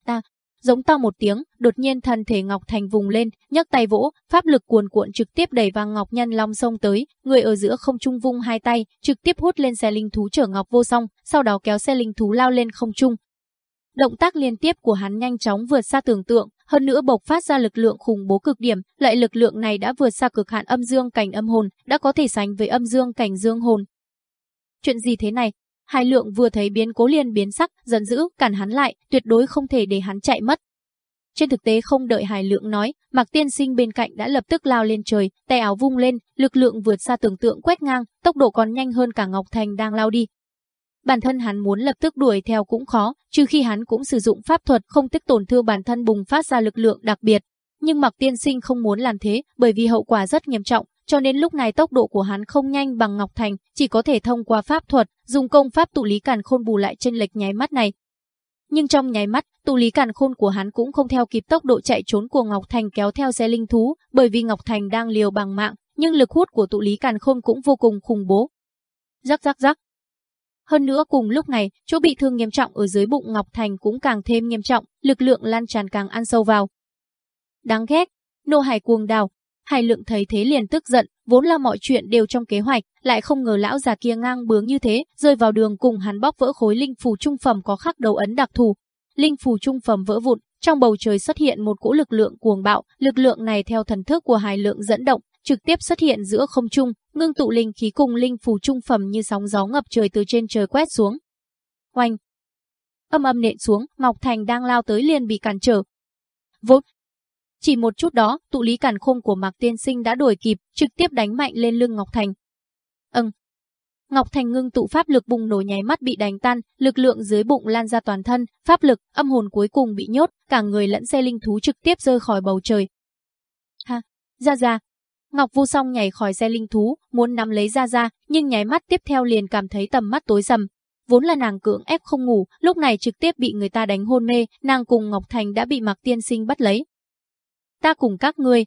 Ta, Giống to một tiếng, đột nhiên thân thể Ngọc Thành vùng lên, nhấc tay vỗ, pháp lực cuồn cuộn trực tiếp đẩy vào Ngọc Nhân Long sông tới, người ở giữa không trung vung hai tay, trực tiếp hút lên xe linh thú chở Ngọc Vô Song, sau đó kéo xe linh thú lao lên không trung. Động tác liên tiếp của hắn nhanh chóng vượt xa tưởng tượng, hơn nữa bộc phát ra lực lượng khủng bố cực điểm, lại lực lượng này đã vượt xa cực hạn âm dương cảnh âm hồn, đã có thể sánh với âm dương cảnh dương hồn. Chuyện gì thế này? Hải lượng vừa thấy biến cố liền biến sắc, giận dữ, cản hắn lại, tuyệt đối không thể để hắn chạy mất. Trên thực tế không đợi Hải lượng nói, Mạc Tiên Sinh bên cạnh đã lập tức lao lên trời, tay áo vung lên, lực lượng vượt xa tưởng tượng quét ngang, tốc độ còn nhanh hơn cả Ngọc Thành đang lao đi. Bản thân hắn muốn lập tức đuổi theo cũng khó, trừ khi hắn cũng sử dụng pháp thuật không tích tổn thương bản thân bùng phát ra lực lượng đặc biệt. Nhưng Mạc Tiên Sinh không muốn làm thế, bởi vì hậu quả rất nghiêm trọng, cho nên lúc này tốc độ của hắn không nhanh bằng Ngọc Thành, chỉ có thể thông qua pháp thuật, dùng công pháp tụ lý càn khôn bù lại trên lệch nháy mắt này. Nhưng trong nháy mắt, tụ lý càn khôn của hắn cũng không theo kịp tốc độ chạy trốn của Ngọc Thành kéo theo xe linh thú, bởi vì Ngọc Thành đang liều bằng mạng, nhưng lực hút của tụ lý càn khôn cũng vô cùng khủng bố. Rắc rắc rắc. Hơn nữa cùng lúc này, chỗ bị thương nghiêm trọng ở dưới bụng Ngọc Thành cũng càng thêm nghiêm trọng, lực lượng lan tràn càng ăn sâu vào. Đáng ghét, nô hải cuồng đào, Hải lượng thấy thế liền tức giận, vốn là mọi chuyện đều trong kế hoạch, lại không ngờ lão già kia ngang bướng như thế, rơi vào đường cùng hắn bóc vỡ khối linh phù trung phẩm có khắc đầu ấn đặc thù. Linh phù trung phẩm vỡ vụn, trong bầu trời xuất hiện một cỗ lực lượng cuồng bạo, lực lượng này theo thần thức của Hải lượng dẫn động, trực tiếp xuất hiện giữa không trung, ngưng tụ linh khí cùng linh phù trung phẩm như sóng gió ngập trời từ trên trời quét xuống. Oanh! Âm âm nện xuống, Ngọc Thành đang lao tới liền bị cản trở. Vốt, chỉ một chút đó, tụ lý cản khung của Mạc Tiên Sinh đã đuổi kịp, trực tiếp đánh mạnh lên lưng Ngọc Thành. Ừm. Ngọc Thành ngưng tụ pháp lực bùng nổ nháy mắt bị đánh tan, lực lượng dưới bụng lan ra toàn thân, pháp lực, âm hồn cuối cùng bị nhốt, cả người lẫn xe linh thú trực tiếp rơi khỏi bầu trời. Ha, ra ra. Ngọc Vu Song nhảy khỏi xe linh thú, muốn nắm lấy ra ra, nhưng nháy mắt tiếp theo liền cảm thấy tầm mắt tối sầm. Vốn là nàng cưỡng ép không ngủ, lúc này trực tiếp bị người ta đánh hôn mê, nàng cùng Ngọc Thành đã bị Mạc Tiên Sinh bắt lấy ta cùng các ngươi.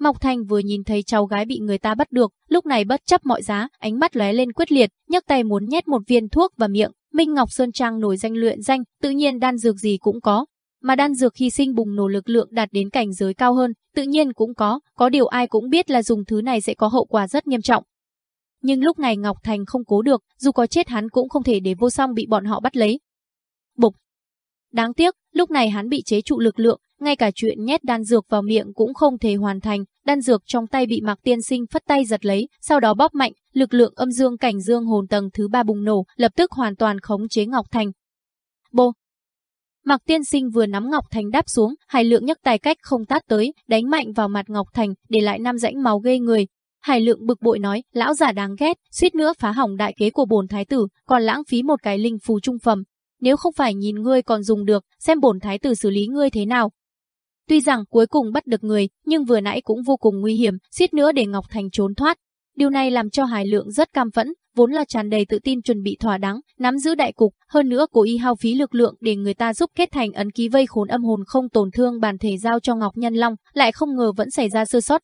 Mộc Thành vừa nhìn thấy cháu gái bị người ta bắt được, lúc này bất chấp mọi giá, ánh mắt lóe lên quyết liệt, nhấc tay muốn nhét một viên thuốc vào miệng. Minh Ngọc Sơn Trang nổi danh luyện danh, tự nhiên đan dược gì cũng có. Mà đan dược khi sinh bùng nổ lực lượng đạt đến cảnh giới cao hơn, tự nhiên cũng có, có điều ai cũng biết là dùng thứ này sẽ có hậu quả rất nghiêm trọng. Nhưng lúc này Ngọc Thành không cố được, dù có chết hắn cũng không thể để vô song bị bọn họ bắt lấy. Bục, Đáng tiếc, lúc này hắn bị chế trụ lực lượng, ngay cả chuyện nhét đan dược vào miệng cũng không thể hoàn thành, đan dược trong tay bị Mạc Tiên Sinh phất tay giật lấy, sau đó bóp mạnh, lực lượng âm dương cảnh dương hồn tầng thứ ba bùng nổ, lập tức hoàn toàn khống chế Ngọc Thành. Bô! Mạc Tiên Sinh vừa nắm Ngọc Thành đáp xuống, Hải Lượng nhấc tay cách không tát tới, đánh mạnh vào mặt Ngọc Thành, để lại năm rãnh máu ghê người. Hải Lượng bực bội nói, lão giả đáng ghét, suýt nữa phá hỏng đại kế của bổn thái tử, còn lãng phí một cái linh phù trung phẩm, nếu không phải nhìn ngươi còn dùng được, xem bổn thái tử xử lý ngươi thế nào. Tuy rằng cuối cùng bắt được người, nhưng vừa nãy cũng vô cùng nguy hiểm, suýt nữa để Ngọc Thành trốn thoát. Điều này làm cho Hải Lượng rất cam phẫn, vốn là tràn đầy tự tin chuẩn bị thỏa đáng, nắm giữ đại cục, hơn nữa cố ý hao phí lực lượng để người ta giúp kết thành ấn ký vây khốn âm hồn không tổn thương bản thể giao cho Ngọc Nhân Long, lại không ngờ vẫn xảy ra sơ sót,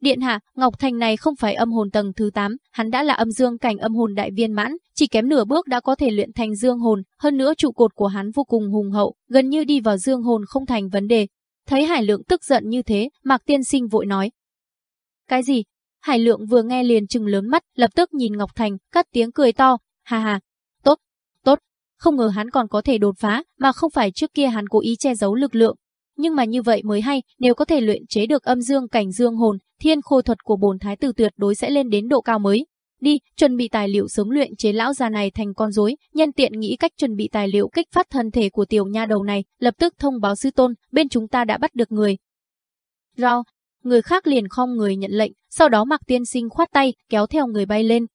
Điện hạ, Ngọc Thành này không phải âm hồn tầng thứ 8, hắn đã là âm dương cảnh âm hồn đại viên mãn, chỉ kém nửa bước đã có thể luyện thành dương hồn, hơn nữa trụ cột của hắn vô cùng hùng hậu, gần như đi vào dương hồn không thành vấn đề. Thấy Hải Lượng tức giận như thế, Mạc Tiên Sinh vội nói. Cái gì? Hải Lượng vừa nghe liền trừng lớn mắt, lập tức nhìn Ngọc Thành, cất tiếng cười to, ha ha, tốt, tốt, không ngờ hắn còn có thể đột phá, mà không phải trước kia hắn cố ý che giấu lực lượng, nhưng mà như vậy mới hay, nếu có thể luyện chế được âm dương cảnh dương hồn, thiên khôi thuật của bồn thái tử tuyệt đối sẽ lên đến độ cao mới. đi, chuẩn bị tài liệu sớm luyện chế lão già này thành con rối, nhân tiện nghĩ cách chuẩn bị tài liệu kích phát thân thể của tiểu nha đầu này, lập tức thông báo sư tôn, bên chúng ta đã bắt được người. Rao, người khác liền khom người nhận lệnh, sau đó mặc tiên sinh khoát tay, kéo theo người bay lên.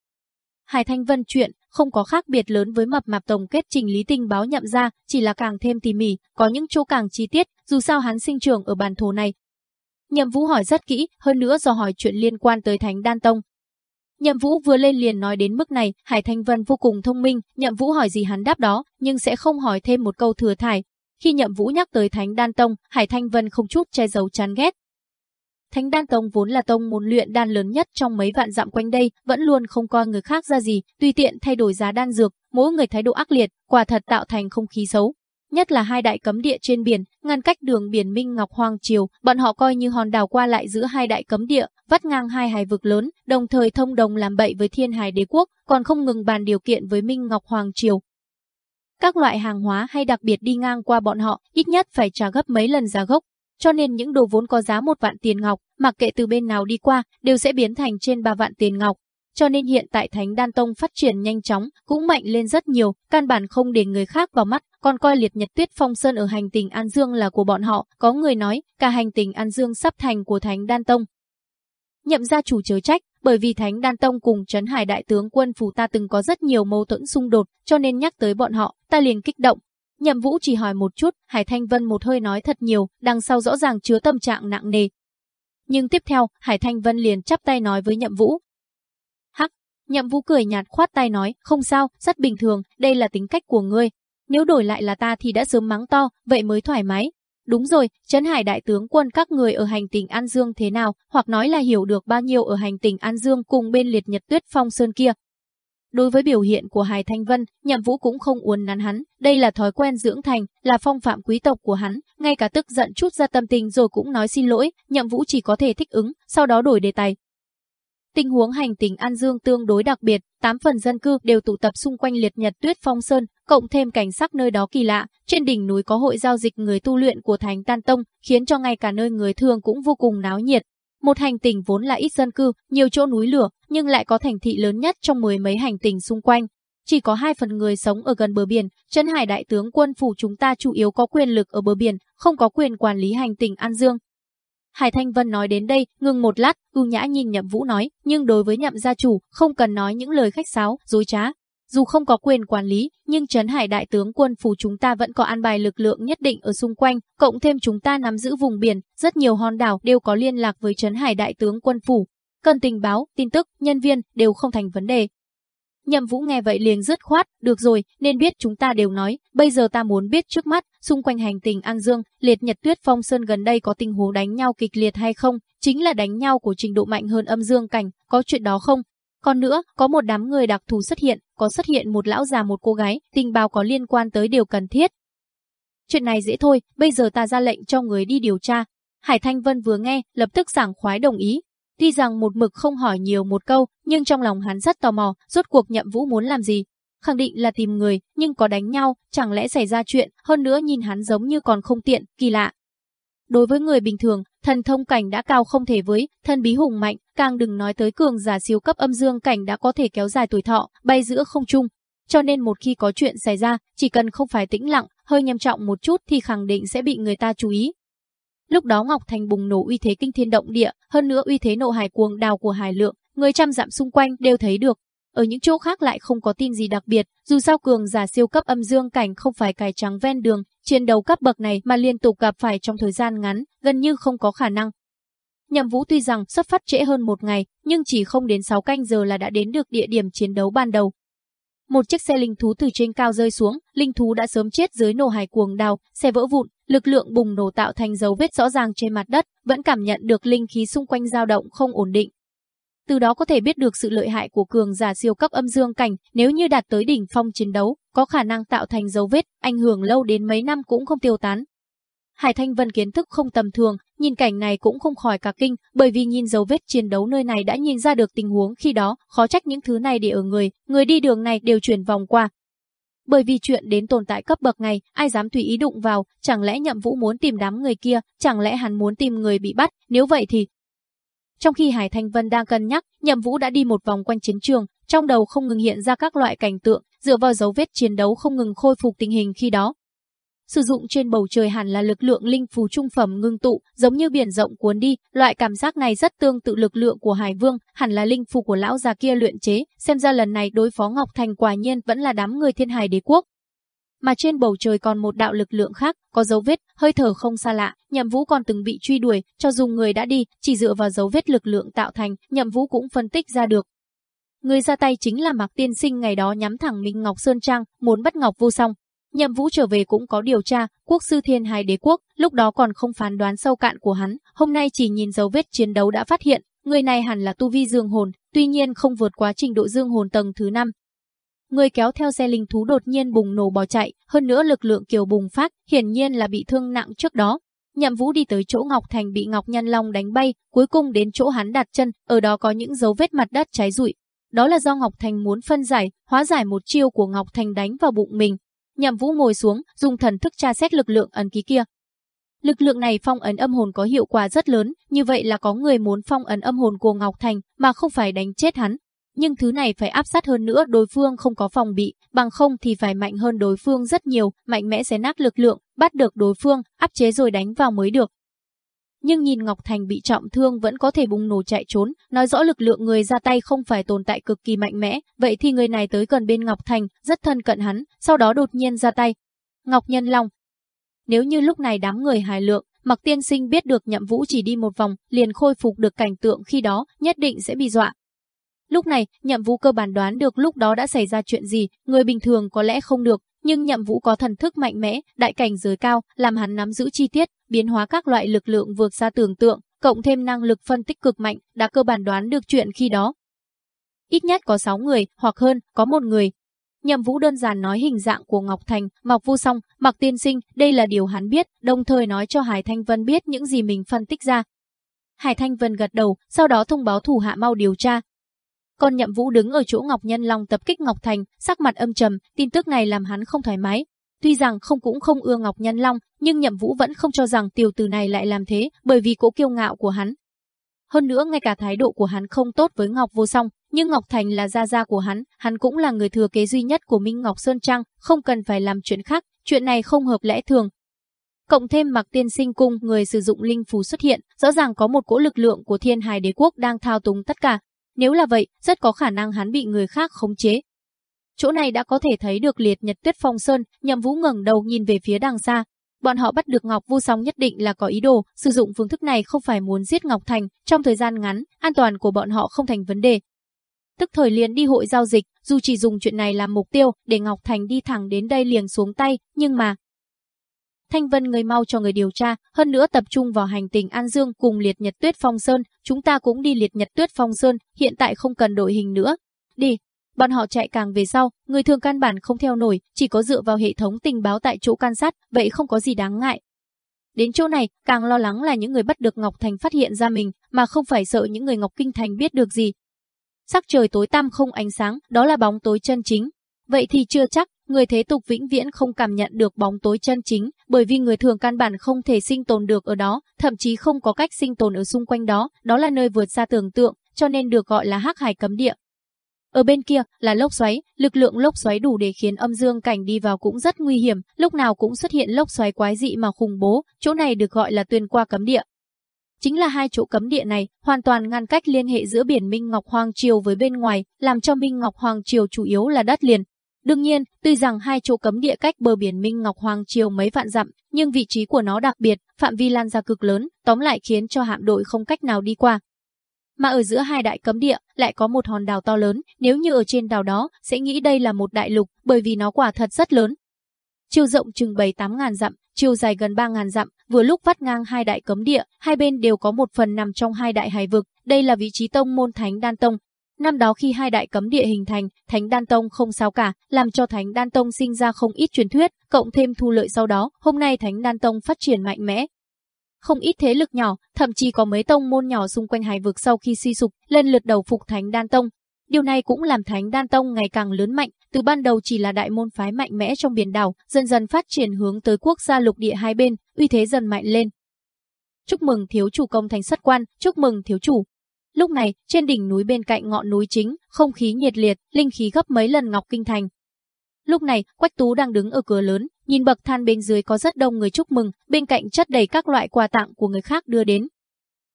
Hải Thanh Vân chuyện, không có khác biệt lớn với mập mạp tổng kết trình lý tình báo nhậm ra, chỉ là càng thêm tỉ mỉ, có những chỗ càng chi tiết, dù sao hắn sinh trưởng ở bản thổ này. Nhậm Vũ hỏi rất kỹ, hơn nữa do hỏi chuyện liên quan tới Thánh Đan Tông. Nhậm Vũ vừa lên liền nói đến mức này, Hải Thanh Vân vô cùng thông minh, Nhậm Vũ hỏi gì hắn đáp đó, nhưng sẽ không hỏi thêm một câu thừa thải. Khi Nhậm Vũ nhắc tới Thánh Đan Tông, Hải Thanh Vân không chút che giấu chán ghét, Thánh Đan Tông vốn là tông môn luyện đan lớn nhất trong mấy vạn dặm quanh đây, vẫn luôn không coi người khác ra gì, tùy tiện thay đổi giá đan dược, mỗi người thái độ ác liệt, quả thật tạo thành không khí xấu. Nhất là hai đại cấm địa trên biển, ngăn cách đường biển Minh Ngọc Hoàng Triều, bọn họ coi như hòn đảo qua lại giữa hai đại cấm địa, vắt ngang hai hải vực lớn, đồng thời thông đồng làm bậy với Thiên Hải Đế quốc, còn không ngừng bàn điều kiện với Minh Ngọc Hoàng Triều. Các loại hàng hóa hay đặc biệt đi ngang qua bọn họ, ít nhất phải trả gấp mấy lần giá gốc, cho nên những đồ vốn có giá một vạn tiền ngọc, mặc kệ từ bên nào đi qua, đều sẽ biến thành trên ba vạn tiền ngọc. Cho nên hiện tại Thánh Đan Tông phát triển nhanh chóng, cũng mạnh lên rất nhiều, căn bản không để người khác vào mắt, còn coi liệt nhật tuyết phong sơn ở hành tinh An Dương là của bọn họ, có người nói, cả hành tinh An Dương sắp thành của Thánh Đan Tông. Nhậm gia chủ chớ trách, bởi vì Thánh Đan Tông cùng Trấn Hải Đại tướng quân phủ ta từng có rất nhiều mâu thuẫn xung đột, cho nên nhắc tới bọn họ, ta liền kích động, Nhậm Vũ chỉ hỏi một chút, Hải Thanh Vân một hơi nói thật nhiều, đằng sau rõ ràng chứa tâm trạng nặng nề. Nhưng tiếp theo, Hải Thanh Vân liền chắp tay nói với Nhậm Vũ. Hắc, Nhậm Vũ cười nhạt khoát tay nói, không sao, rất bình thường, đây là tính cách của ngươi. Nếu đổi lại là ta thì đã sớm mắng to, vậy mới thoải mái. Đúng rồi, Trấn Hải đại tướng quân các người ở hành tinh An Dương thế nào, hoặc nói là hiểu được bao nhiêu ở hành tinh An Dương cùng bên liệt nhật tuyết phong sơn kia, Đối với biểu hiện của Hải Thanh Vân, Nhậm Vũ cũng không uốn nắn hắn, đây là thói quen dưỡng thành, là phong phạm quý tộc của hắn, ngay cả tức giận chút ra tâm tình rồi cũng nói xin lỗi, Nhậm Vũ chỉ có thể thích ứng, sau đó đổi đề tài. Tình huống hành tình An Dương tương đối đặc biệt, 8 phần dân cư đều tụ tập xung quanh liệt nhật tuyết phong sơn, cộng thêm cảnh sắc nơi đó kỳ lạ, trên đỉnh núi có hội giao dịch người tu luyện của Thánh Tan Tông, khiến cho ngay cả nơi người thường cũng vô cùng náo nhiệt, một hành tinh vốn là ít dân cư, nhiều chỗ núi lửa, nhưng lại có thành thị lớn nhất trong mười mấy hành tinh xung quanh. Chỉ có hai phần người sống ở gần bờ biển, Trấn Hải đại tướng quân phủ chúng ta chủ yếu có quyền lực ở bờ biển, không có quyền quản lý hành tinh An Dương. Hải Thanh Vân nói đến đây, ngừng một lát, ưu nhã nhìn Nhậm Vũ nói, nhưng đối với Nhậm gia chủ, không cần nói những lời khách sáo, dối trá, dù không có quyền quản lý, nhưng Trấn Hải đại tướng quân phủ chúng ta vẫn có an bài lực lượng nhất định ở xung quanh, cộng thêm chúng ta nắm giữ vùng biển, rất nhiều hòn đảo đều có liên lạc với Trấn Hải đại tướng quân phủ. Cần tình báo, tin tức, nhân viên đều không thành vấn đề. Nhậm Vũ nghe vậy liền dứt khoát, được rồi, nên biết chúng ta đều nói, bây giờ ta muốn biết trước mắt, xung quanh hành tinh An Dương, liệt nhật tuyết phong sơn gần đây có tình huống đánh nhau kịch liệt hay không, chính là đánh nhau của trình độ mạnh hơn âm dương cảnh, có chuyện đó không, còn nữa, có một đám người đặc thù xuất hiện, có xuất hiện một lão già một cô gái, tình báo có liên quan tới điều cần thiết. Chuyện này dễ thôi, bây giờ ta ra lệnh cho người đi điều tra. Hải Thanh Vân vừa nghe, lập tức giảng khoái đồng ý. Tuy rằng một mực không hỏi nhiều một câu, nhưng trong lòng hắn rất tò mò, rốt cuộc nhậm vũ muốn làm gì. Khẳng định là tìm người, nhưng có đánh nhau, chẳng lẽ xảy ra chuyện, hơn nữa nhìn hắn giống như còn không tiện, kỳ lạ. Đối với người bình thường, thần thông cảnh đã cao không thể với, thân bí hùng mạnh, càng đừng nói tới cường giả siêu cấp âm dương cảnh đã có thể kéo dài tuổi thọ, bay giữa không trung. Cho nên một khi có chuyện xảy ra, chỉ cần không phải tĩnh lặng, hơi nghiêm trọng một chút thì khẳng định sẽ bị người ta chú ý. Lúc đó Ngọc Thành bùng nổ uy thế kinh thiên động địa, hơn nữa uy thế nộ hải cuồng đào của hải lượng, người trăm dặm xung quanh đều thấy được. Ở những chỗ khác lại không có tin gì đặc biệt, dù sao cường giả siêu cấp âm dương cảnh không phải cài trắng ven đường, chiến đấu cấp bậc này mà liên tục gặp phải trong thời gian ngắn, gần như không có khả năng. Nhậm Vũ tuy rằng xuất phát trễ hơn một ngày, nhưng chỉ không đến 6 canh giờ là đã đến được địa điểm chiến đấu ban đầu. Một chiếc xe linh thú từ trên cao rơi xuống, linh thú đã sớm chết dưới nổ hải cuồng đào, xe vỡ vụn, lực lượng bùng nổ tạo thành dấu vết rõ ràng trên mặt đất, vẫn cảm nhận được linh khí xung quanh dao động không ổn định. Từ đó có thể biết được sự lợi hại của cường giả siêu cấp âm dương cảnh, nếu như đạt tới đỉnh phong chiến đấu, có khả năng tạo thành dấu vết, ảnh hưởng lâu đến mấy năm cũng không tiêu tán. Hải Thanh Vân kiến thức không tầm thường, nhìn cảnh này cũng không khỏi cả kinh, bởi vì nhìn dấu vết chiến đấu nơi này đã nhìn ra được tình huống khi đó, khó trách những thứ này để ở người, người đi đường này đều chuyển vòng qua. Bởi vì chuyện đến tồn tại cấp bậc này, ai dám tùy ý đụng vào, chẳng lẽ nhậm vũ muốn tìm đám người kia, chẳng lẽ hắn muốn tìm người bị bắt, nếu vậy thì... Trong khi Hải Thanh Vân đang cân nhắc, nhậm vũ đã đi một vòng quanh chiến trường, trong đầu không ngừng hiện ra các loại cảnh tượng, dựa vào dấu vết chiến đấu không ngừng khôi phục tình hình khi đó. Sử dụng trên bầu trời hẳn là lực lượng linh phù trung phẩm ngưng tụ, giống như biển rộng cuốn đi, loại cảm giác này rất tương tự lực lượng của Hải Vương, hẳn là linh phù của lão già kia luyện chế, xem ra lần này đối phó Ngọc Thành quả nhiên vẫn là đám người thiên hải đế quốc. Mà trên bầu trời còn một đạo lực lượng khác, có dấu vết, hơi thở không xa lạ, Nhậm Vũ còn từng bị truy đuổi, cho dù người đã đi, chỉ dựa vào dấu vết lực lượng tạo thành, Nhậm Vũ cũng phân tích ra được. Người ra tay chính là Mạc Tiên Sinh ngày đó nhắm thẳng Minh Ngọc Sơn Trang, muốn bắt Ngọc Vô Song. Nhậm Vũ trở về cũng có điều tra, quốc sư thiên hải đế quốc, lúc đó còn không phán đoán sâu cạn của hắn, hôm nay chỉ nhìn dấu vết chiến đấu đã phát hiện, người này hẳn là tu vi dương hồn, tuy nhiên không vượt quá trình độ dương hồn tầng thứ 5. Người kéo theo xe linh thú đột nhiên bùng nổ bỏ chạy, hơn nữa lực lượng kiều bùng phát, hiển nhiên là bị thương nặng trước đó. Nhậm Vũ đi tới chỗ Ngọc Thành bị Ngọc Nhân Long đánh bay, cuối cùng đến chỗ hắn đặt chân, ở đó có những dấu vết mặt đất cháy rụi. Đó là do Ngọc Thành muốn phân giải, hóa giải một chiêu của Ngọc Thành đánh vào bụng mình, Nhậm Vũ ngồi xuống, dùng thần thức tra xét lực lượng ấn ký kia. Lực lượng này phong ấn âm hồn có hiệu quả rất lớn, như vậy là có người muốn phong ấn âm hồn của Ngọc Thành mà không phải đánh chết hắn. Nhưng thứ này phải áp sát hơn nữa đối phương không có phòng bị, bằng không thì phải mạnh hơn đối phương rất nhiều, mạnh mẽ xé nát lực lượng, bắt được đối phương, áp chế rồi đánh vào mới được nhưng nhìn Ngọc Thành bị trọng thương vẫn có thể bùng nổ chạy trốn, nói rõ lực lượng người ra tay không phải tồn tại cực kỳ mạnh mẽ, vậy thì người này tới gần bên Ngọc Thành, rất thân cận hắn, sau đó đột nhiên ra tay. Ngọc Nhân Long Nếu như lúc này đám người hài lượng, Mặc tiên sinh biết được nhậm vũ chỉ đi một vòng, liền khôi phục được cảnh tượng khi đó, nhất định sẽ bị dọa. Lúc này, nhậm vũ cơ bản đoán được lúc đó đã xảy ra chuyện gì, người bình thường có lẽ không được, nhưng nhậm vũ có thần thức mạnh mẽ, đại cảnh giới cao, làm hắn nắm giữ chi tiết, biến hóa các loại lực lượng vượt xa tưởng tượng, cộng thêm năng lực phân tích cực mạnh, đã cơ bản đoán được chuyện khi đó. Ít nhất có 6 người, hoặc hơn, có một người. Nhậm Vũ đơn giản nói hình dạng của Ngọc Thành, Mộc Vu Song, Mạc Tiên Sinh, đây là điều hắn biết, đồng thời nói cho Hải Thanh Vân biết những gì mình phân tích ra. Hải Thanh Vân gật đầu, sau đó thông báo thủ hạ mau điều tra, còn Nhậm Vũ đứng ở chỗ Ngọc Nhân Long tập kích Ngọc Thành, sắc mặt âm trầm, tin tức này làm hắn không thoải mái. Tuy rằng không cũng không ưa Ngọc Nhân Long, nhưng Nhậm Vũ vẫn không cho rằng tiểu tử này lại làm thế, bởi vì cố kiêu ngạo của hắn. Hơn nữa ngay cả thái độ của hắn không tốt với Ngọc Vô Song, nhưng Ngọc Thành là gia gia của hắn, hắn cũng là người thừa kế duy nhất của Minh Ngọc Sơn Trang, không cần phải làm chuyện khác, chuyện này không hợp lẽ thường. Cộng thêm mặc tiên sinh cung người sử dụng linh phù xuất hiện, rõ ràng có một cỗ lực lượng của thiên hài đế quốc đang thao túng tất cả, nếu là vậy, rất có khả năng hắn bị người khác khống chế. Chỗ này đã có thể thấy được liệt nhật tuyết phong sơn, nhậm vũ ngẩng đầu nhìn về phía đằng xa. Bọn họ bắt được Ngọc Vu Song nhất định là có ý đồ, sử dụng phương thức này không phải muốn giết Ngọc Thành, trong thời gian ngắn, an toàn của bọn họ không thành vấn đề. Tức thời liền đi hội giao dịch, dù chỉ dùng chuyện này làm mục tiêu, để Ngọc Thành đi thẳng đến đây liền xuống tay, nhưng mà, Thanh Vân người mau cho người điều tra, hơn nữa tập trung vào hành tình An Dương cùng Liệt Nhật Tuyết Phong Sơn, chúng ta cũng đi Liệt Nhật Tuyết Phong Sơn, hiện tại không cần đội hình nữa. Đi. Bọn họ chạy càng về sau, người thường căn bản không theo nổi, chỉ có dựa vào hệ thống tình báo tại chỗ can sát, vậy không có gì đáng ngại. Đến chỗ này, càng lo lắng là những người bắt được Ngọc Thành phát hiện ra mình, mà không phải sợ những người Ngọc Kinh Thành biết được gì. Sắc trời tối tăm không ánh sáng, đó là bóng tối chân chính. Vậy thì chưa chắc, người thế tục vĩnh viễn không cảm nhận được bóng tối chân chính, bởi vì người thường căn bản không thể sinh tồn được ở đó, thậm chí không có cách sinh tồn ở xung quanh đó, đó là nơi vượt xa tưởng tượng, cho nên được gọi là hắc hải cấm địa. Ở bên kia là lốc xoáy, lực lượng lốc xoáy đủ để khiến âm dương cảnh đi vào cũng rất nguy hiểm, lúc nào cũng xuất hiện lốc xoáy quái dị mà khủng bố, chỗ này được gọi là tuyên qua cấm địa. Chính là hai chỗ cấm địa này, hoàn toàn ngăn cách liên hệ giữa biển Minh Ngọc Hoàng Triều với bên ngoài, làm cho Minh Ngọc Hoàng Triều chủ yếu là đất liền, Đương nhiên, tuy rằng hai chỗ cấm địa cách bờ biển Minh Ngọc Hoàng Triều mấy vạn dặm, nhưng vị trí của nó đặc biệt, phạm vi lan ra cực lớn, tóm lại khiến cho hạm đội không cách nào đi qua. Mà ở giữa hai đại cấm địa lại có một hòn đảo to lớn, nếu như ở trên đảo đó sẽ nghĩ đây là một đại lục, bởi vì nó quả thật rất lớn. Chiều rộng chừng 7-8 ngàn dặm, chiều dài gần 3 ngàn dặm, vừa lúc vắt ngang hai đại cấm địa, hai bên đều có một phần nằm trong hai đại hải vực, đây là vị trí tông môn Thánh Đan Tông, Năm đó khi hai đại cấm địa hình thành, Thánh Đan Tông không sao cả, làm cho Thánh Đan Tông sinh ra không ít truyền thuyết, cộng thêm thu lợi sau đó, hôm nay Thánh Đan Tông phát triển mạnh mẽ. Không ít thế lực nhỏ, thậm chí có mấy tông môn nhỏ xung quanh hải vực sau khi suy sụp, lên lượt đầu phục Thánh Đan Tông. Điều này cũng làm Thánh Đan Tông ngày càng lớn mạnh, từ ban đầu chỉ là đại môn phái mạnh mẽ trong biển đảo, dần dần phát triển hướng tới quốc gia lục địa hai bên, uy thế dần mạnh lên. Chúc mừng thiếu chủ công thành xuất quan, chúc mừng thiếu chủ, Lúc này, trên đỉnh núi bên cạnh ngọn núi chính, không khí nhiệt liệt, linh khí gấp mấy lần Ngọc Kinh Thành. Lúc này, Quách Tú đang đứng ở cửa lớn, nhìn bậc thang bên dưới có rất đông người chúc mừng, bên cạnh chất đầy các loại quà tặng của người khác đưa đến.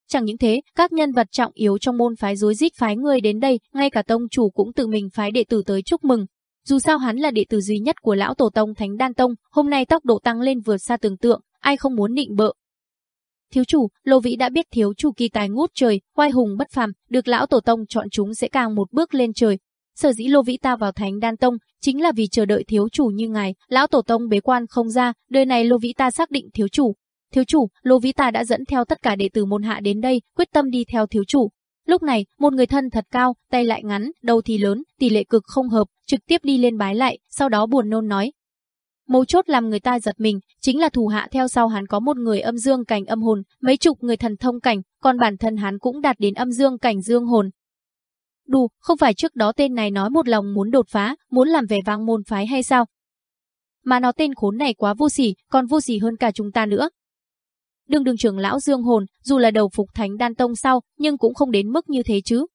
Chẳng những thế, các nhân vật trọng yếu trong môn phái rối rít phái người đến đây, ngay cả tông chủ cũng tự mình phái đệ tử tới chúc mừng. Dù sao hắn là đệ tử duy nhất của lão tổ tông Thánh Đan Tông, hôm nay tốc độ tăng lên vượt xa tưởng tượng, ai không muốn nịnh bợ. Thiếu chủ, Lô Vĩ đã biết thiếu chủ kỳ tài ngút trời, oai hùng bất phàm, được lão tổ tông chọn chúng sẽ càng một bước lên trời. Sở dĩ Lô Vĩ ta vào Thánh Đan Tông chính là vì chờ đợi thiếu chủ như ngài, lão tổ tông bế quan không ra, đời này Lô Vĩ ta xác định thiếu chủ, Thiếu chủ, Lô Vĩ ta đã dẫn theo tất cả đệ tử môn hạ đến đây, quyết tâm đi theo thiếu chủ. Lúc này, một người thân thật cao, tay lại ngắn, đầu thì lớn, tỷ lệ cực không hợp, trực tiếp đi lên bái lại, sau đó buồn nôn nói. Mấu chốt làm người ta giật mình, chính là thủ hạ theo sau hắn có một người âm dương cảnh âm hồn, mấy chục người thần thông cảnh, còn bản thân hắn cũng đạt đến âm dương cảnh dương hồn. Đù, không phải trước đó tên này nói một lòng muốn đột phá, muốn làm vẻ vang môn phái hay sao? Mà nó tên khốn này quá vô sỉ, còn vô sỉ hơn cả chúng ta nữa. Đường đường trưởng lão Dương Hồn, dù là đầu phục thánh đan tông sau, nhưng cũng không đến mức như thế chứ.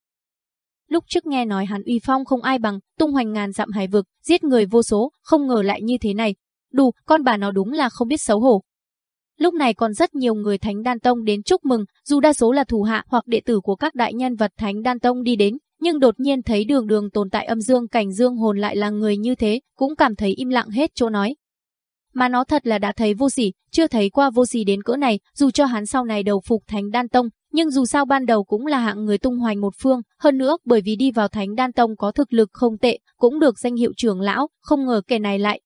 Lúc trước nghe nói hắn uy phong không ai bằng, tung hoành ngàn dặm hải vực, giết người vô số, không ngờ lại như thế này. Đủ, con bà nó đúng là không biết xấu hổ. Lúc này còn rất nhiều người Thánh Đan Tông đến chúc mừng, dù đa số là thủ hạ hoặc đệ tử của các đại nhân vật Thánh Đan Tông đi đến, nhưng đột nhiên thấy đường đường tồn tại âm dương cảnh dương hồn lại là người như thế, cũng cảm thấy im lặng hết chỗ nói. Mà nó thật là đã thấy vô sỉ, chưa thấy qua vô sỉ đến cỡ này, dù cho hắn sau này đầu phục Thánh Đan Tông, nhưng dù sao ban đầu cũng là hạng người tung hoành một phương, hơn nữa bởi vì đi vào Thánh Đan Tông có thực lực không tệ, cũng được danh hiệu trưởng lão, không ngờ kẻ này lại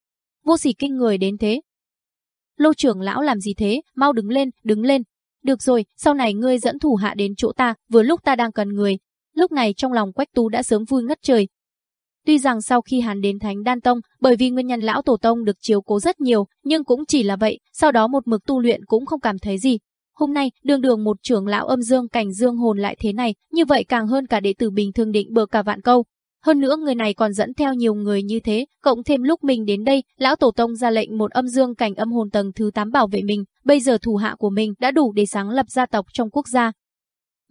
vô sỉ kinh người đến thế. Lô trưởng lão làm gì thế, mau đứng lên, đứng lên. Được rồi, sau này ngươi dẫn thủ hạ đến chỗ ta, vừa lúc ta đang cần người. Lúc này trong lòng Quách Tú đã sớm vui ngất trời, Tuy rằng sau khi hắn đến Thánh Đan Tông, bởi vì nguyên nhân lão tổ tông được chiếu cố rất nhiều, nhưng cũng chỉ là vậy, sau đó một mực tu luyện cũng không cảm thấy gì. Hôm nay, đường đường một trưởng lão âm dương cảnh dương hồn lại thế này, như vậy càng hơn cả đệ tử bình thường định bờ cả vạn câu. Hơn nữa người này còn dẫn theo nhiều người như thế, cộng thêm lúc mình đến đây, lão tổ tông ra lệnh một âm dương cảnh âm hồn tầng thứ 8 bảo vệ mình, bây giờ thủ hạ của mình đã đủ để sáng lập gia tộc trong quốc gia.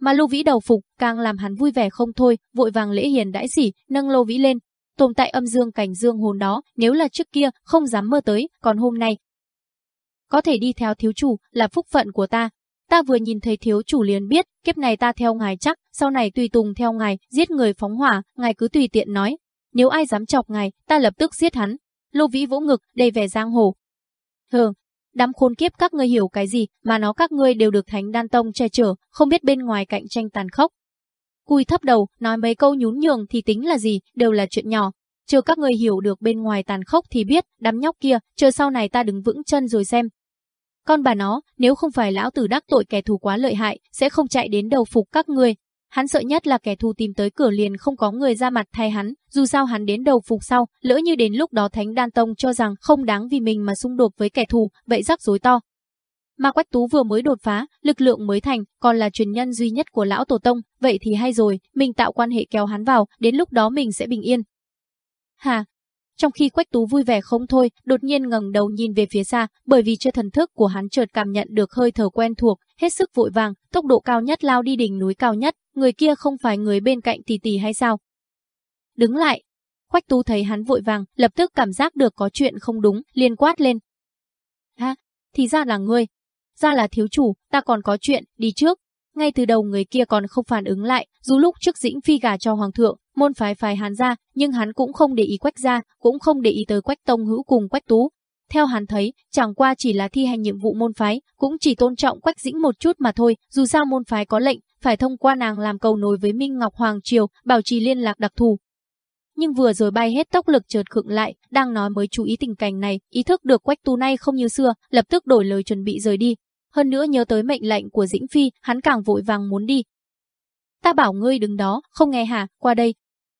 Mà Lô Vĩ đầu phục, càng làm hắn vui vẻ không thôi, vội vàng lễ hiền đãi sỉ, nâng Lô Vĩ lên, tồn tại âm dương cảnh dương hồn đó, nếu là trước kia, không dám mơ tới, còn hôm nay. Có thể đi theo thiếu chủ, là phúc phận của ta. Ta vừa nhìn thấy thiếu chủ liền biết, kiếp này ta theo ngài chắc, sau này tùy tùng theo ngài, giết người phóng hỏa, ngài cứ tùy tiện nói. Nếu ai dám chọc ngài, ta lập tức giết hắn. Lô vĩ vỗ ngực, đầy vẻ giang hồ. Hừ, đám khôn kiếp các ngươi hiểu cái gì, mà nó các ngươi đều được thánh đan tông che chở, không biết bên ngoài cạnh tranh tàn khốc, Cùi thấp đầu, nói mấy câu nhún nhường thì tính là gì, đều là chuyện nhỏ. Chờ các người hiểu được bên ngoài tàn khốc thì biết, đám nhóc kia, chờ sau này ta đứng vững chân rồi xem. Con bà nó, nếu không phải lão tử đắc tội kẻ thù quá lợi hại, sẽ không chạy đến đầu phục các người. Hắn sợ nhất là kẻ thù tìm tới cửa liền không có người ra mặt thay hắn, dù sao hắn đến đầu phục sau, lỡ như đến lúc đó Thánh Đan Tông cho rằng không đáng vì mình mà xung đột với kẻ thù, vậy rắc rối to. Mà Quách Tú vừa mới đột phá, lực lượng mới thành, còn là truyền nhân duy nhất của lão tổ tông, vậy thì hay rồi, mình tạo quan hệ kéo hắn vào, đến lúc đó mình sẽ bình yên. Hà, trong khi Quách Tú vui vẻ không thôi, đột nhiên ngẩng đầu nhìn về phía xa, bởi vì chưa thần thức của hắn chợt cảm nhận được hơi thở quen thuộc, hết sức vội vàng, tốc độ cao nhất lao đi đỉnh núi cao nhất, người kia không phải người bên cạnh tỷ tỷ hay sao? Đứng lại. Quách Tú thấy hắn vội vàng, lập tức cảm giác được có chuyện không đúng, liền quát lên. Ha, thì ra là ngươi, ra là thiếu chủ, ta còn có chuyện, đi trước. Ngay từ đầu người kia còn không phản ứng lại, dù lúc trước dĩnh phi gà cho hoàng thượng, môn phái phái hắn ra, nhưng hắn cũng không để ý quách ra, cũng không để ý tới quách tông hữu cùng quách tú. Theo hắn thấy, chẳng qua chỉ là thi hành nhiệm vụ môn phái, cũng chỉ tôn trọng quách dĩnh một chút mà thôi, dù sao môn phái có lệnh, phải thông qua nàng làm cầu nối với Minh Ngọc Hoàng Triều, bảo trì liên lạc đặc thù, nhưng vừa rồi bay hết tốc lực chợt khựng lại, đang nói mới chú ý tình cảnh này, ý thức được Quách Tú nay không như xưa, lập tức đổi lời chuẩn bị rời đi, hơn nữa nhớ tới mệnh lệnh của Dĩnh Phi, hắn càng vội vàng muốn đi. Ta bảo ngươi đứng đó, không nghe hả, qua đây.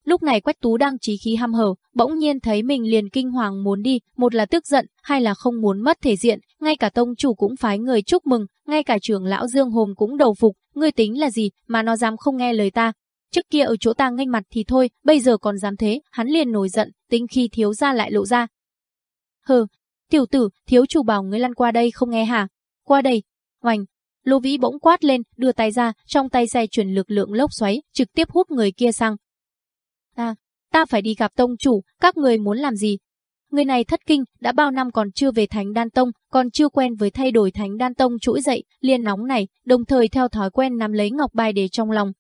Lúc này Quách Tú đang trí khí ham hở, bỗng nhiên thấy mình liền kinh hoàng muốn đi, một là tức giận, hai là không muốn mất thể diện, ngay cả tông chủ cũng phái người chúc mừng, ngay cả trưởng lão Dương Hồn cũng đầu phục, ngươi tính là gì mà nó dám không nghe lời ta. Trước kia ở chỗ ta nghênh mặt thì thôi, bây giờ còn dám thế, hắn liền nổi giận, tính khi thiếu ra lại lộ ra. Hừ, tiểu tử, thiếu chủ bảo ngươi lăn qua đây không nghe hả? Qua đây, Hoành, Lô Vĩ bỗng quát lên, đưa tay ra, trong tay xe chuyển lực lượng lốc xoáy, trực tiếp hút người kia sang. Ta, ta phải đi gặp tông chủ, các người muốn làm gì? Người này thất kinh, đã bao năm còn chưa về Thánh Đan Tông, còn chưa quen với thay đổi Thánh Đan Tông trỗi dậy, liền nóng này, đồng thời theo thói quen nắm lấy ngọc bài để trong lòng.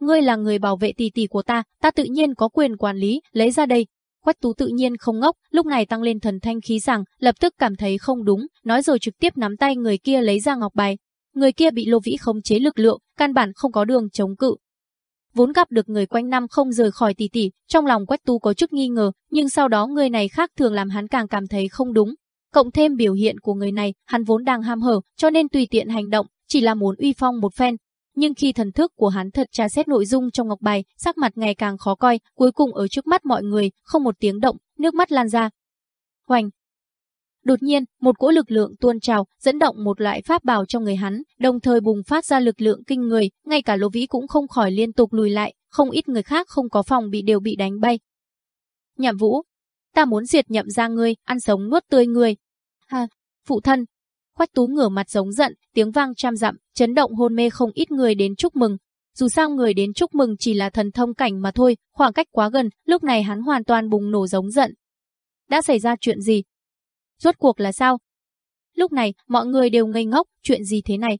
Ngươi là người bảo vệ tỷ tỷ của ta, ta tự nhiên có quyền quản lý, lấy ra đây. Quách tú tự nhiên không ngốc, lúc này tăng lên thần thanh khí rằng, lập tức cảm thấy không đúng, nói rồi trực tiếp nắm tay người kia lấy ra ngọc bài. Người kia bị lô vĩ khống chế lực lượng, căn bản không có đường chống cự, vốn gặp được người quanh năm không rời khỏi tỷ tỷ, trong lòng Quách tu có chút nghi ngờ, nhưng sau đó người này khác thường làm hắn càng cảm thấy không đúng. Cộng thêm biểu hiện của người này, hắn vốn đang ham hở, cho nên tùy tiện hành động, chỉ là muốn uy phong một phen. Nhưng khi thần thức của hắn thật tra xét nội dung trong ngọc bài, sắc mặt ngày càng khó coi, cuối cùng ở trước mắt mọi người, không một tiếng động, nước mắt lan ra. Hoành, Đột nhiên, một cỗ lực lượng tuôn trào, dẫn động một loại pháp bảo trong người hắn, đồng thời bùng phát ra lực lượng kinh người, ngay cả Lô Vĩ cũng không khỏi liên tục lùi lại, không ít người khác không có phòng bị đều bị đánh bay. Nhậm Vũ, ta muốn diệt nhậm ra ngươi, ăn sống nuốt tươi ngươi. Ha, phụ thân. Quách Tú ngửa mặt giống giận, tiếng vang trăm dặm, chấn động hôn mê không ít người đến chúc mừng. Dù sao người đến chúc mừng chỉ là thần thông cảnh mà thôi, khoảng cách quá gần, lúc này hắn hoàn toàn bùng nổ giống giận. Đã xảy ra chuyện gì? Rốt cuộc là sao? Lúc này, mọi người đều ngây ngốc, chuyện gì thế này?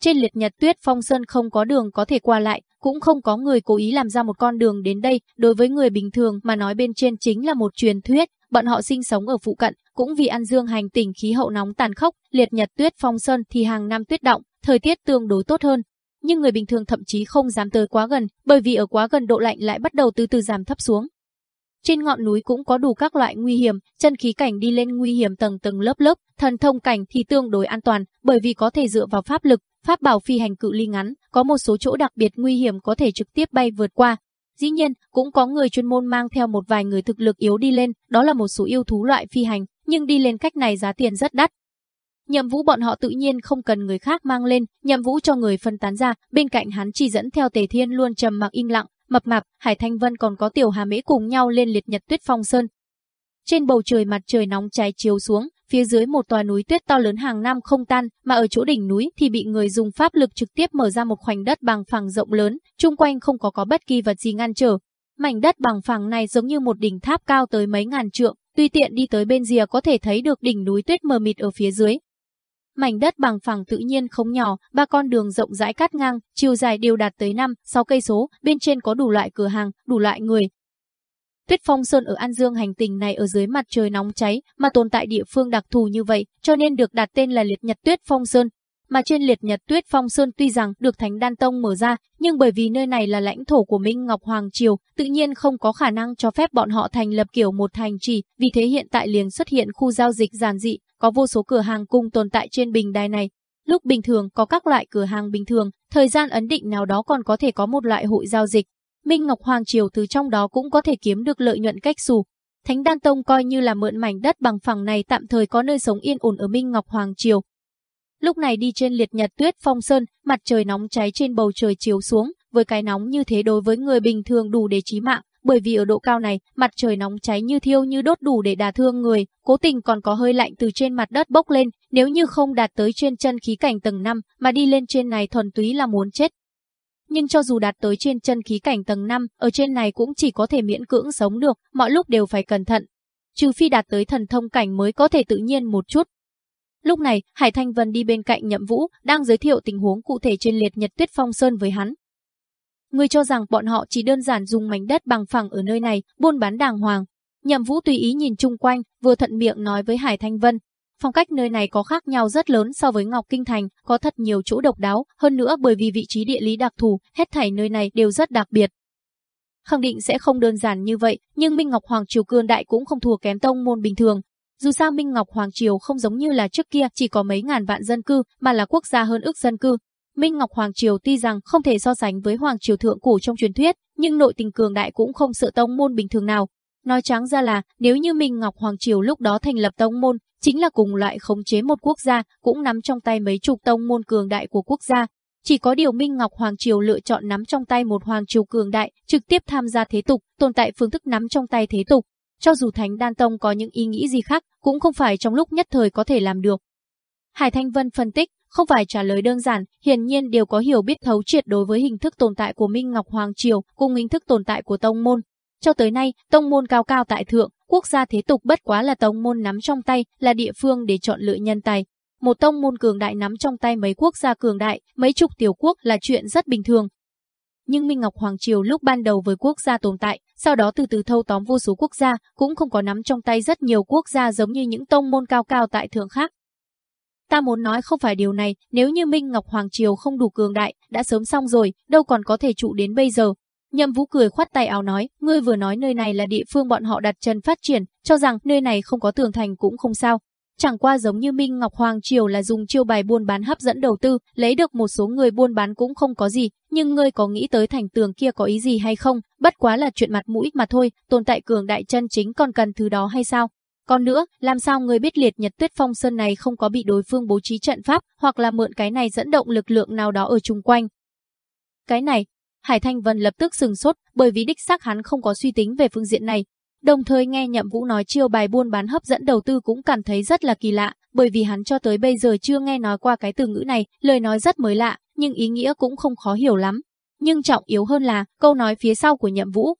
Trên liệt nhật tuyết phong sơn không có đường có thể qua lại, cũng không có người cố ý làm ra một con đường đến đây, đối với người bình thường mà nói bên trên chính là một truyền thuyết, bọn họ sinh sống ở phụ cận, cũng vì ăn dương hành tỉnh khí hậu nóng tàn khốc, liệt nhật tuyết phong sơn thì hàng năm tuyết động, thời tiết tương đối tốt hơn. Nhưng người bình thường thậm chí không dám tới quá gần, bởi vì ở quá gần độ lạnh lại bắt đầu từ từ giảm thấp xuống. Trên ngọn núi cũng có đủ các loại nguy hiểm, chân khí cảnh đi lên nguy hiểm tầng tầng lớp lớp, thần thông cảnh thì tương đối an toàn, bởi vì có thể dựa vào pháp lực, pháp bảo phi hành cự ly ngắn, có một số chỗ đặc biệt nguy hiểm có thể trực tiếp bay vượt qua. Dĩ nhiên, cũng có người chuyên môn mang theo một vài người thực lực yếu đi lên, đó là một số yêu thú loại phi hành, nhưng đi lên cách này giá tiền rất đắt. Nhậm Vũ bọn họ tự nhiên không cần người khác mang lên, Nhậm Vũ cho người phân tán ra, bên cạnh hắn chỉ dẫn theo Tề Thiên luôn trầm mặc im lặng, Mập mạp, Hải Thanh Vân còn có Tiểu Hà Mỹ cùng nhau lên liệt nhật tuyết phong sơn. Trên bầu trời mặt trời nóng cháy chiếu xuống, phía dưới một tòa núi tuyết to lớn hàng năm không tan, mà ở chỗ đỉnh núi thì bị người dùng pháp lực trực tiếp mở ra một khoảnh đất bằng phẳng rộng lớn, chung quanh không có có bất kỳ vật gì ngăn trở. Mảnh đất bằng phẳng này giống như một đỉnh tháp cao tới mấy ngàn trượng, tuy tiện đi tới bên rìa có thể thấy được đỉnh núi tuyết mờ mịt ở phía dưới, Mảnh đất bằng phẳng tự nhiên không nhỏ, ba con đường rộng rãi cắt ngang, chiều dài đều đạt tới 5, 6 cây số, bên trên có đủ loại cửa hàng, đủ loại người. Tuyết Phong Sơn ở An Dương hành tinh này ở dưới mặt trời nóng cháy, mà tồn tại địa phương đặc thù như vậy, cho nên được đặt tên là Liệt Nhật Tuyết Phong Sơn. Mà trên Liệt Nhật Tuyết Phong Sơn tuy rằng được Thánh Đan Tông mở ra, nhưng bởi vì nơi này là lãnh thổ của Minh Ngọc Hoàng Triều, tự nhiên không có khả năng cho phép bọn họ thành lập kiểu một thành trì, vì thế hiện tại liền xuất hiện khu giao dịch giản dị, có vô số cửa hàng cung tồn tại trên bình đài này. Lúc bình thường có các loại cửa hàng bình thường, thời gian ấn định nào đó còn có thể có một loại hội giao dịch. Minh Ngọc Hoàng Triều từ trong đó cũng có thể kiếm được lợi nhuận cách xù. Thánh Đan Tông coi như là mượn mảnh đất bằng phẳng này tạm thời có nơi sống yên ổn ở Minh Ngọc Hoàng Triều. Lúc này đi trên liệt nhật tuyết phong sơn, mặt trời nóng cháy trên bầu trời chiếu xuống, với cái nóng như thế đối với người bình thường đủ để chí mạng, bởi vì ở độ cao này, mặt trời nóng cháy như thiêu như đốt đủ để đả thương người, cố tình còn có hơi lạnh từ trên mặt đất bốc lên, nếu như không đạt tới trên chân khí cảnh tầng 5 mà đi lên trên này thuần túy là muốn chết. Nhưng cho dù đạt tới trên chân khí cảnh tầng 5, ở trên này cũng chỉ có thể miễn cưỡng sống được, mọi lúc đều phải cẩn thận. Trừ phi đạt tới thần thông cảnh mới có thể tự nhiên một chút. Lúc này, Hải Thanh Vân đi bên cạnh Nhậm Vũ, đang giới thiệu tình huống cụ thể trên liệt nhật tuyết phong sơn với hắn. Người cho rằng bọn họ chỉ đơn giản dùng mảnh đất bằng phẳng ở nơi này, buôn bán đàng hoàng. Nhậm Vũ tùy ý nhìn chung quanh, vừa thận miệng nói với Hải Thanh Vân. Phong cách nơi này có khác nhau rất lớn so với Ngọc Kinh Thành, có thật nhiều chỗ độc đáo, hơn nữa bởi vì vị trí địa lý đặc thù, hết thảy nơi này đều rất đặc biệt. Khẳng định sẽ không đơn giản như vậy, nhưng Minh Ngọc Hoàng Triều Cương Đại cũng không thua kém tông môn bình thường. Dù sao Minh Ngọc Hoàng Triều không giống như là trước kia chỉ có mấy ngàn vạn dân cư, mà là quốc gia hơn ước dân cư, Minh Ngọc Hoàng Triều tuy rằng không thể so sánh với Hoàng Triều Thượng Cổ trong truyền thuyết, nhưng nội tình cường đại cũng không sợ tông môn bình thường nào. Nói trắng ra là, nếu như Minh Ngọc Hoàng Triều lúc đó thành lập tông môn, chính là cùng loại khống chế một quốc gia, cũng nắm trong tay mấy chục tông môn cường đại của quốc gia. Chỉ có điều Minh Ngọc Hoàng Triều lựa chọn nắm trong tay một Hoàng Triều cường đại, trực tiếp tham gia thế tục, tồn tại phương thức nắm trong tay thế tục. Cho dù Thánh Đan Tông có những ý nghĩ gì khác, cũng không phải trong lúc nhất thời có thể làm được. Hải Thanh Vân phân tích, không phải trả lời đơn giản, hiển nhiên đều có hiểu biết thấu triệt đối với hình thức tồn tại của Minh Ngọc Hoàng Triều cùng hình thức tồn tại của tông môn. Cho tới nay, tông môn cao cao tại thượng, quốc gia thế tục bất quá là tông môn nắm trong tay, là địa phương để chọn lựa nhân tài. Một tông môn cường đại nắm trong tay mấy quốc gia cường đại, mấy chục tiểu quốc là chuyện rất bình thường. Nhưng Minh Ngọc Hoàng Triều lúc ban đầu với quốc gia tồn tại, sau đó từ từ thâu tóm vô số quốc gia, cũng không có nắm trong tay rất nhiều quốc gia giống như những tông môn cao cao tại thượng khác. Ta muốn nói không phải điều này, nếu như Minh Ngọc Hoàng Triều không đủ cường đại, đã sớm xong rồi, đâu còn có thể trụ đến bây giờ. Nhậm Vũ cười khoát tay áo nói, ngươi vừa nói nơi này là địa phương bọn họ đặt chân phát triển, cho rằng nơi này không có tường thành cũng không sao. Chẳng qua giống như Minh Ngọc Hoàng Triều là dùng chiêu bài buôn bán hấp dẫn đầu tư, lấy được một số người buôn bán cũng không có gì, nhưng ngươi có nghĩ tới thành tường kia có ý gì hay không, bất quá là chuyện mặt mũi mà thôi, tồn tại cường đại chân chính còn cần thứ đó hay sao? Còn nữa, làm sao người biết liệt nhật tuyết phong sơn này không có bị đối phương bố trí trận pháp, hoặc là mượn cái này dẫn động lực lượng nào đó ở chung quanh? Cái này, Hải Thanh Vân lập tức sừng sốt, bởi vì đích xác hắn không có suy tính về phương diện này. Đồng thời nghe Nhậm Vũ nói chiêu bài buôn bán hấp dẫn đầu tư cũng cảm thấy rất là kỳ lạ, bởi vì hắn cho tới bây giờ chưa nghe nói qua cái từ ngữ này, lời nói rất mới lạ, nhưng ý nghĩa cũng không khó hiểu lắm. Nhưng trọng yếu hơn là câu nói phía sau của Nhậm Vũ,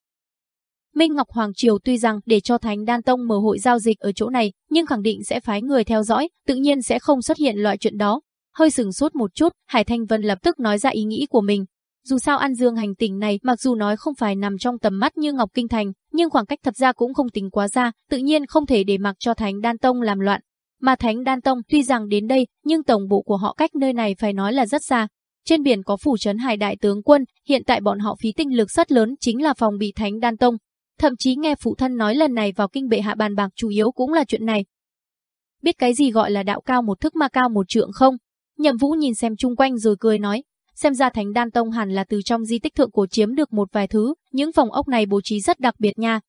Minh Ngọc Hoàng Triều tuy rằng để cho Thánh Đan Tông mở hội giao dịch ở chỗ này, nhưng khẳng định sẽ phái người theo dõi, tự nhiên sẽ không xuất hiện loại chuyện đó. Hơi sừng sốt một chút, Hải Thanh Vân lập tức nói ra ý nghĩ của mình. Dù sao An Dương hành tỉnh này mặc dù nói không phải nằm trong tầm mắt như Ngọc Kinh Thành, nhưng khoảng cách thật ra cũng không tính quá xa, tự nhiên không thể để mặc cho Thánh Đan Tông làm loạn. Mà Thánh Đan Tông tuy rằng đến đây, nhưng tổng bộ của họ cách nơi này phải nói là rất xa. Trên biển có phủ trấn hải đại tướng quân, hiện tại bọn họ phí tinh lực rất lớn chính là phòng bị Thánh Đan Tông, Thậm chí nghe phụ thân nói lần này vào kinh bệ hạ bàn bạc chủ yếu cũng là chuyện này. Biết cái gì gọi là đạo cao một thức ma cao một trượng không? Nhậm Vũ nhìn xem chung quanh rồi cười nói, xem ra Thánh Đan Tông hẳn là từ trong di tích thượng cổ chiếm được một vài thứ, những phòng ốc này bố trí rất đặc biệt nha.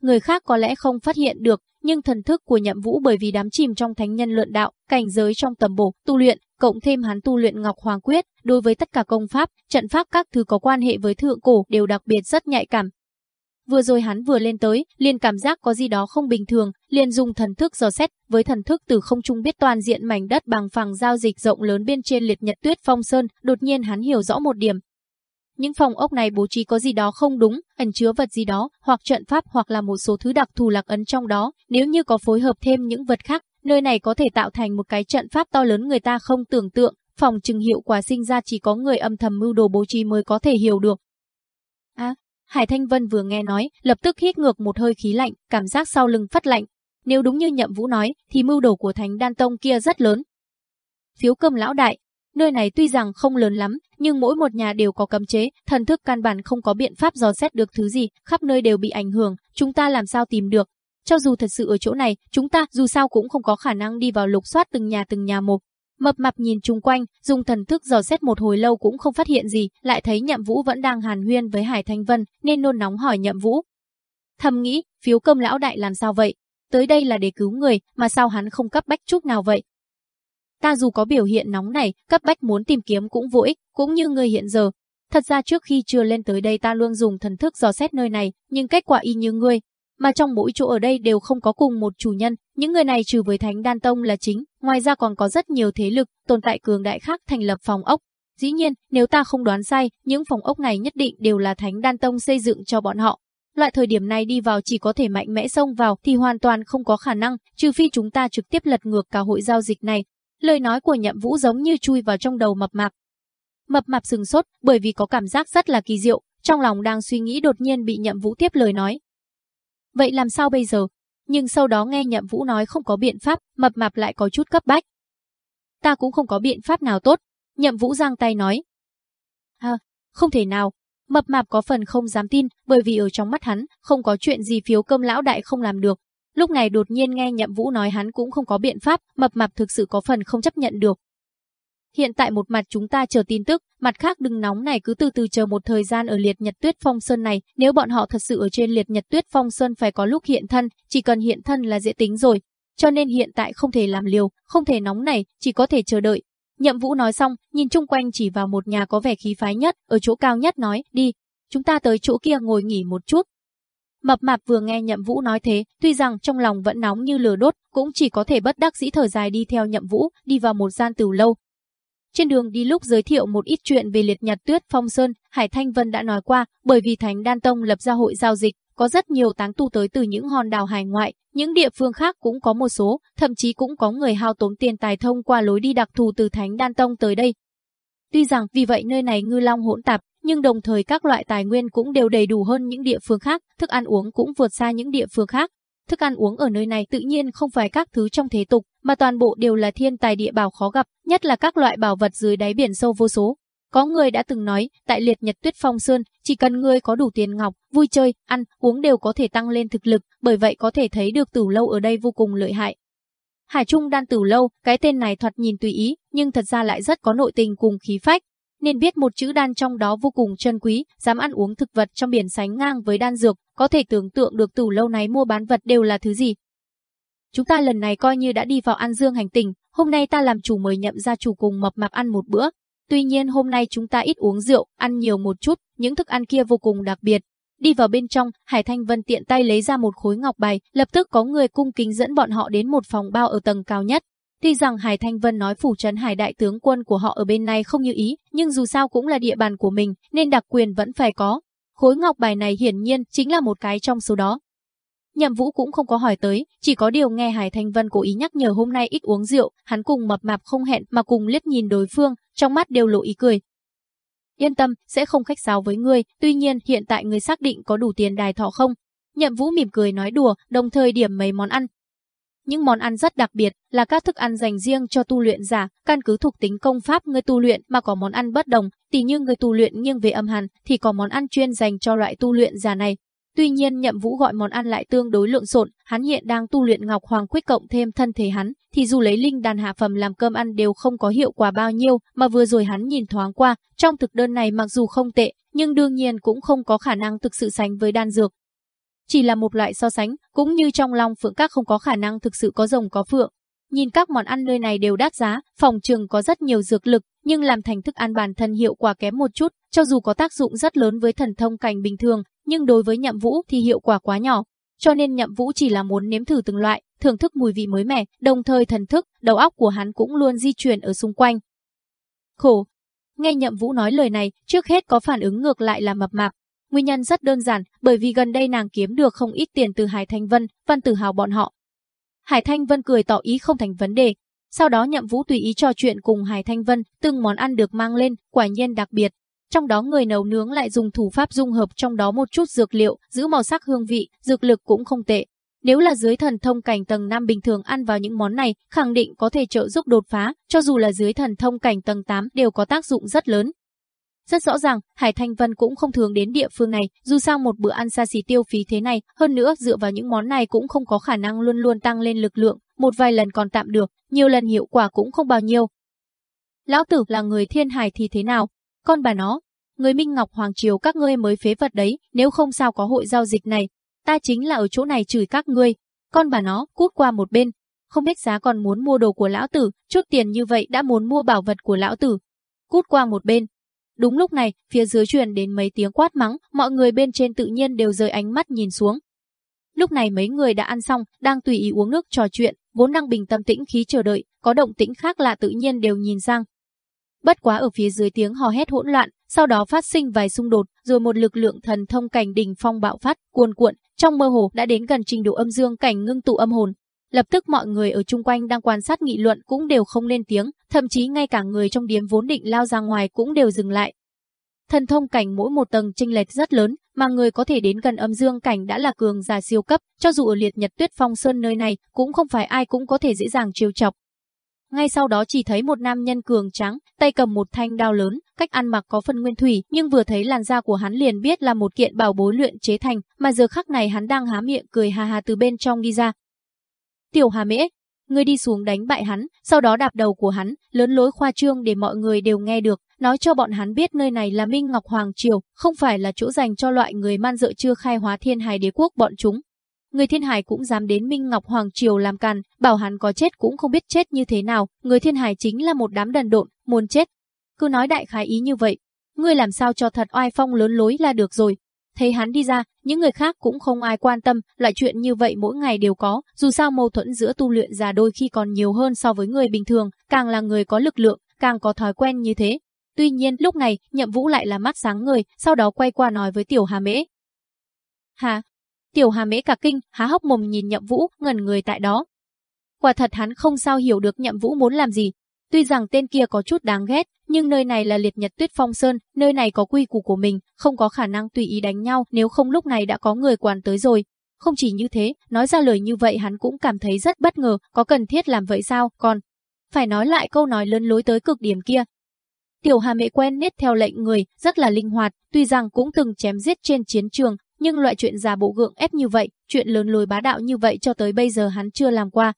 Người khác có lẽ không phát hiện được, nhưng thần thức của Nhậm Vũ bởi vì đám chìm trong thánh nhân luận đạo, cảnh giới trong tầm bổ, tu luyện, cộng thêm hắn tu luyện Ngọc Hoàng Quyết, đối với tất cả công pháp, trận pháp các thứ có quan hệ với thượng cổ đều đặc biệt rất nhạy cảm, Vừa rồi hắn vừa lên tới, liền cảm giác có gì đó không bình thường, liền dùng thần thức dò xét, với thần thức từ không trung biết toàn diện mảnh đất bằng phẳng giao dịch rộng lớn bên trên liệt nhật tuyết phong sơn, đột nhiên hắn hiểu rõ một điểm. Những phòng ốc này bố trí có gì đó không đúng, ẩn chứa vật gì đó, hoặc trận pháp hoặc là một số thứ đặc thù lạc ấn trong đó, nếu như có phối hợp thêm những vật khác, nơi này có thể tạo thành một cái trận pháp to lớn người ta không tưởng tượng, phòng trừng hiệu quả sinh ra chỉ có người âm thầm mưu đồ bố trí mới có thể hiểu được. Hải Thanh Vân vừa nghe nói, lập tức hít ngược một hơi khí lạnh, cảm giác sau lưng phát lạnh. Nếu đúng như Nhậm Vũ nói, thì mưu đồ của Thánh Đan Tông kia rất lớn. Phiếu cơm lão đại, nơi này tuy rằng không lớn lắm, nhưng mỗi một nhà đều có cấm chế, thần thức căn bản không có biện pháp dò xét được thứ gì, khắp nơi đều bị ảnh hưởng, chúng ta làm sao tìm được? Cho dù thật sự ở chỗ này, chúng ta dù sao cũng không có khả năng đi vào lục soát từng nhà từng nhà một, Mập mạp nhìn chung quanh, dùng thần thức dò xét một hồi lâu cũng không phát hiện gì, lại thấy Nhậm Vũ vẫn đang hàn huyên với Hải Thanh Vân, nên nôn nóng hỏi Nhậm Vũ. Thầm nghĩ, phiếu công lão đại làm sao vậy? Tới đây là để cứu người, mà sao hắn không cấp bách chút nào vậy? Ta dù có biểu hiện nóng này, cấp bách muốn tìm kiếm cũng vô ích, cũng như người hiện giờ. Thật ra trước khi chưa lên tới đây ta luôn dùng thần thức dò xét nơi này, nhưng kết quả y như ngươi, mà trong mỗi chỗ ở đây đều không có cùng một chủ nhân, những người này trừ với Thánh Đan Tông là chính, ngoài ra còn có rất nhiều thế lực, tồn tại cường đại khác thành lập phòng ốc. Dĩ nhiên, nếu ta không đoán sai, những phòng ốc này nhất định đều là Thánh Đan Tông xây dựng cho bọn họ. Loại thời điểm này đi vào chỉ có thể mạnh mẽ xông vào thì hoàn toàn không có khả năng, trừ phi chúng ta trực tiếp lật ngược cả hội giao dịch này. Lời nói của Nhậm Vũ giống như chui vào trong đầu mập mạp. Mập mạp sừng sốt bởi vì có cảm giác rất là kỳ diệu, trong lòng đang suy nghĩ đột nhiên bị Nhậm Vũ tiếp lời nói, Vậy làm sao bây giờ? Nhưng sau đó nghe Nhậm Vũ nói không có biện pháp, mập mạp lại có chút cấp bách. Ta cũng không có biện pháp nào tốt. Nhậm Vũ giang tay nói. À, không thể nào. Mập mạp có phần không dám tin, bởi vì ở trong mắt hắn, không có chuyện gì phiếu cơm lão đại không làm được. Lúc này đột nhiên nghe Nhậm Vũ nói hắn cũng không có biện pháp, mập mạp thực sự có phần không chấp nhận được. Hiện tại một mặt chúng ta chờ tin tức, mặt khác đừng nóng này cứ từ từ chờ một thời gian ở liệt nhật tuyết phong sơn này, nếu bọn họ thật sự ở trên liệt nhật tuyết phong sơn phải có lúc hiện thân, chỉ cần hiện thân là dễ tính rồi. Cho nên hiện tại không thể làm liều, không thể nóng này, chỉ có thể chờ đợi. Nhậm Vũ nói xong, nhìn chung quanh chỉ vào một nhà có vẻ khí phái nhất, ở chỗ cao nhất nói, đi, chúng ta tới chỗ kia ngồi nghỉ một chút. Mập mạp vừa nghe Nhậm Vũ nói thế, tuy rằng trong lòng vẫn nóng như lửa đốt, cũng chỉ có thể bất đắc dĩ thở dài đi theo Nhậm Vũ, đi vào một gian tửu lâu, trên đường đi lúc giới thiệu một ít chuyện về liệt nhật tuyết phong sơn, Hải Thanh Vân đã nói qua, bởi vì Thánh Đan Tông lập ra hội giao dịch, có rất nhiều táng tu tới từ những hòn đảo hải ngoại, những địa phương khác cũng có một số, thậm chí cũng có người hao tốn tiền tài thông qua lối đi đặc thù từ Thánh Đan Tông tới đây. Tuy rằng vì vậy nơi này ngư long hỗn tạp, nhưng đồng thời các loại tài nguyên cũng đều đầy đủ hơn những địa phương khác, thức ăn uống cũng vượt xa những địa phương khác. Thức ăn uống ở nơi này tự nhiên không phải các thứ trong thế tục, mà toàn bộ đều là thiên tài địa bảo khó gặp, nhất là các loại bảo vật dưới đáy biển sâu vô số. Có người đã từng nói, tại liệt nhật tuyết phong sơn, chỉ cần người có đủ tiền ngọc, vui chơi, ăn, uống đều có thể tăng lên thực lực, bởi vậy có thể thấy được tử lâu ở đây vô cùng lợi hại. Hải Trung đan tử lâu, cái tên này thoạt nhìn tùy ý, nhưng thật ra lại rất có nội tình cùng khí phách. Nên biết một chữ đan trong đó vô cùng chân quý, dám ăn uống thực vật trong biển sánh ngang với đan dược, có thể tưởng tượng được tử lâu này mua bán vật đều là thứ gì. Chúng ta lần này coi như đã đi vào An Dương hành tình hôm nay ta làm chủ mời nhậm gia chủ cùng mập mạp ăn một bữa. Tuy nhiên hôm nay chúng ta ít uống rượu, ăn nhiều một chút, những thức ăn kia vô cùng đặc biệt. Đi vào bên trong, Hải Thanh Vân tiện tay lấy ra một khối ngọc bài, lập tức có người cung kính dẫn bọn họ đến một phòng bao ở tầng cao nhất. Tuy rằng Hải Thanh Vân nói phủ trấn Hải đại tướng quân của họ ở bên này không như ý, nhưng dù sao cũng là địa bàn của mình, nên đặc quyền vẫn phải có. Khối ngọc bài này hiển nhiên chính là một cái trong số đó. Nhậm Vũ cũng không có hỏi tới, chỉ có điều nghe Hải Thanh Vân cố ý nhắc nhở hôm nay ít uống rượu, hắn cùng mập mạp không hẹn mà cùng liếc nhìn đối phương, trong mắt đều lộ ý cười. Yên tâm, sẽ không khách sáo với ngươi, tuy nhiên hiện tại ngươi xác định có đủ tiền đài thọ không? Nhậm Vũ mỉm cười nói đùa, đồng thời điểm mấy món ăn. Những món ăn rất đặc biệt, là các thức ăn dành riêng cho tu luyện giả, căn cứ thuộc tính công pháp người tu luyện mà có món ăn bất đồng, tỉ như người tu luyện nghiêng về âm hàn thì có món ăn chuyên dành cho loại tu luyện giả này, Tuy nhiên Nhậm Vũ gọi món ăn lại tương đối lộn xộn, hắn hiện đang tu luyện Ngọc Hoàng quyết cộng thêm thân thể hắn, thì dù lấy linh đàn hạ phẩm làm cơm ăn đều không có hiệu quả bao nhiêu, mà vừa rồi hắn nhìn thoáng qua, trong thực đơn này mặc dù không tệ, nhưng đương nhiên cũng không có khả năng thực sự sánh với đan dược. Chỉ là một loại so sánh, cũng như trong Long Phượng Các không có khả năng thực sự có rồng có phượng. Nhìn các món ăn nơi này đều đắt giá, phòng trường có rất nhiều dược lực, nhưng làm thành thức ăn bản thân hiệu quả kém một chút, cho dù có tác dụng rất lớn với thần thông cảnh bình thường, nhưng đối với nhậm vũ thì hiệu quả quá nhỏ. Cho nên nhậm vũ chỉ là muốn nếm thử từng loại, thưởng thức mùi vị mới mẻ, đồng thời thần thức, đầu óc của hắn cũng luôn di chuyển ở xung quanh. Khổ. Nghe nhậm vũ nói lời này, trước hết có phản ứng ngược lại là mập mạp. Nguyên nhân rất đơn giản, bởi vì gần đây nàng kiếm được không ít tiền từ Hải Thanh Vân, Văn Tử Hào bọn họ. Hải Thanh Vân cười tỏ ý không thành vấn đề. Sau đó nhậm vũ tùy ý trò chuyện cùng Hải Thanh Vân, từng món ăn được mang lên, quả nhiên đặc biệt. Trong đó người nấu nướng lại dùng thủ pháp dung hợp trong đó một chút dược liệu, giữ màu sắc hương vị, dược lực cũng không tệ. Nếu là dưới thần thông cảnh tầng 5 bình thường ăn vào những món này, khẳng định có thể trợ giúp đột phá, cho dù là dưới thần thông cảnh tầng 8 đều có tác dụng rất lớn. Rất rõ ràng, Hải Thanh Vân cũng không thường đến địa phương này, dù sao một bữa ăn xa xỉ tiêu phí thế này, hơn nữa dựa vào những món này cũng không có khả năng luôn luôn tăng lên lực lượng, một vài lần còn tạm được, nhiều lần hiệu quả cũng không bao nhiêu. Lão tử là người thiên hải thì thế nào, con bà nó, người Minh Ngọc Hoàng Triều các ngươi mới phế vật đấy, nếu không sao có hội giao dịch này. Ta chính là ở chỗ này chửi các ngươi. Con bà nó, cút qua một bên. Không biết giá còn muốn mua đồ của lão tử, chút tiền như vậy đã muốn mua bảo vật của lão tử. Cút qua một bên. Đúng lúc này, phía dưới truyền đến mấy tiếng quát mắng, mọi người bên trên tự nhiên đều rời ánh mắt nhìn xuống. Lúc này mấy người đã ăn xong, đang tùy ý uống nước trò chuyện, vốn đang bình tâm tĩnh khí chờ đợi, có động tĩnh khác lạ tự nhiên đều nhìn sang. Bất quá ở phía dưới tiếng hò hét hỗn loạn, sau đó phát sinh vài xung đột, rồi một lực lượng thần thông cảnh đỉnh phong bạo phát, cuồn cuộn, trong mơ hồ đã đến gần trình độ âm dương cảnh ngưng tụ âm hồn. Lập tức mọi người ở chung quanh đang quan sát nghị luận cũng đều không lên tiếng, thậm chí ngay cả người trong điếm vốn định lao ra ngoài cũng đều dừng lại. Thần thông cảnh mỗi một tầng chênh lệch rất lớn, mà người có thể đến gần âm dương cảnh đã là cường giả siêu cấp, cho dù ở liệt nhật tuyết phong sơn nơi này, cũng không phải ai cũng có thể dễ dàng chiêu chọc. Ngay sau đó chỉ thấy một nam nhân cường trắng, tay cầm một thanh đao lớn, cách ăn mặc có phần nguyên thủy, nhưng vừa thấy làn da của hắn liền biết là một kiện bảo bối luyện chế thành, mà giờ khắc này hắn đang há miệng cười hà hà từ bên trong đi ra. Tiểu Hà Mễ, ngươi đi xuống đánh bại hắn, sau đó đạp đầu của hắn, lớn lối khoa trương để mọi người đều nghe được, nói cho bọn hắn biết nơi này là Minh Ngọc Hoàng Triều, không phải là chỗ dành cho loại người man dợ chưa khai hóa thiên hài đế quốc bọn chúng. Người thiên hải cũng dám đến Minh Ngọc Hoàng Triều làm càn, bảo hắn có chết cũng không biết chết như thế nào, người thiên hải chính là một đám đần độn, muốn chết. Cứ nói đại khái ý như vậy, ngươi làm sao cho thật oai phong lớn lối là được rồi. Thấy hắn đi ra, những người khác cũng không ai quan tâm, loại chuyện như vậy mỗi ngày đều có, dù sao mâu thuẫn giữa tu luyện già đôi khi còn nhiều hơn so với người bình thường, càng là người có lực lượng, càng có thói quen như thế. Tuy nhiên lúc này, nhậm vũ lại là mắt sáng người, sau đó quay qua nói với tiểu hà mễ. Hà, tiểu hà mễ cả kinh, há hốc mồm nhìn nhậm vũ, ngẩn người tại đó. Quả thật hắn không sao hiểu được nhậm vũ muốn làm gì. Tuy rằng tên kia có chút đáng ghét, nhưng nơi này là liệt nhật tuyết phong sơn, nơi này có quy củ của mình, không có khả năng tùy ý đánh nhau nếu không lúc này đã có người quản tới rồi. Không chỉ như thế, nói ra lời như vậy hắn cũng cảm thấy rất bất ngờ, có cần thiết làm vậy sao, còn phải nói lại câu nói lớn lối tới cực điểm kia. Tiểu Hà Mễ quen nết theo lệnh người, rất là linh hoạt, tuy rằng cũng từng chém giết trên chiến trường, nhưng loại chuyện giả bộ gượng ép như vậy, chuyện lớn lối bá đạo như vậy cho tới bây giờ hắn chưa làm qua.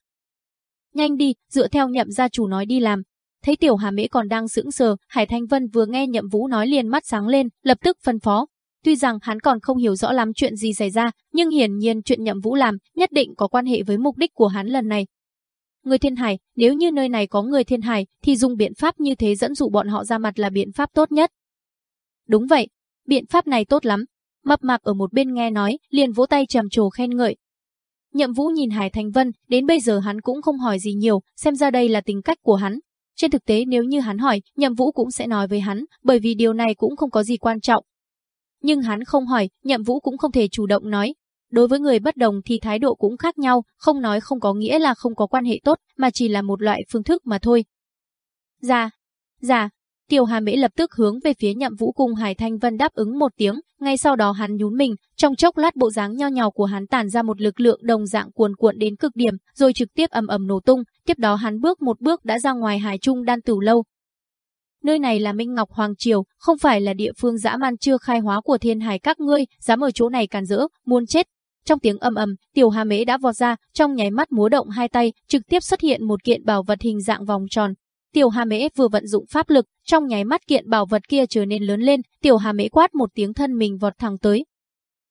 Nhanh đi, dựa theo nhậm gia chủ nói đi làm. Thấy Tiểu Hà Mễ còn đang sững sờ, Hải Thanh Vân vừa nghe nhậm vũ nói liền mắt sáng lên, lập tức phân phó. Tuy rằng hắn còn không hiểu rõ lắm chuyện gì xảy ra, nhưng hiển nhiên chuyện nhậm vũ làm nhất định có quan hệ với mục đích của hắn lần này. Người thiên hải, nếu như nơi này có người thiên hải, thì dùng biện pháp như thế dẫn dụ bọn họ ra mặt là biện pháp tốt nhất. Đúng vậy, biện pháp này tốt lắm. Mập mạp ở một bên nghe nói, liền vỗ tay trầm trồ khen ngợi. Nhậm Vũ nhìn Hải Thành Vân, đến bây giờ hắn cũng không hỏi gì nhiều, xem ra đây là tính cách của hắn. Trên thực tế nếu như hắn hỏi, Nhậm Vũ cũng sẽ nói với hắn, bởi vì điều này cũng không có gì quan trọng. Nhưng hắn không hỏi, Nhậm Vũ cũng không thể chủ động nói, Đối với người bất đồng thì thái độ cũng khác nhau, không nói không có nghĩa là không có quan hệ tốt, mà chỉ là một loại phương thức mà thôi. Dạ, dạ, Tiêu Hà Mễ lập tức hướng về phía nhậm vũ cùng Hải Thanh Vân đáp ứng một tiếng, ngay sau đó hắn nhún mình, trong chốc lát bộ dáng nho nhỏ của hắn tản ra một lực lượng đồng dạng cuồn cuộn đến cực điểm, rồi trực tiếp ầm ầm nổ tung, tiếp đó hắn bước một bước đã ra ngoài Hải Trung đan tử lâu. Nơi này là Minh Ngọc Hoàng Triều, không phải là địa phương dã man chưa khai hóa của thiên hải các ngươi, dám ở chỗ này càn rỡ, muốn chết, trong tiếng ầm ầm, Tiểu Hà Mễ đã vọt ra, trong nháy mắt múa động hai tay, trực tiếp xuất hiện một kiện bảo vật hình dạng vòng tròn. Tiểu Hà Mễ vừa vận dụng pháp lực, trong nháy mắt kiện bảo vật kia trở nên lớn lên, Tiểu Hà Mễ quát một tiếng thân mình vọt thẳng tới.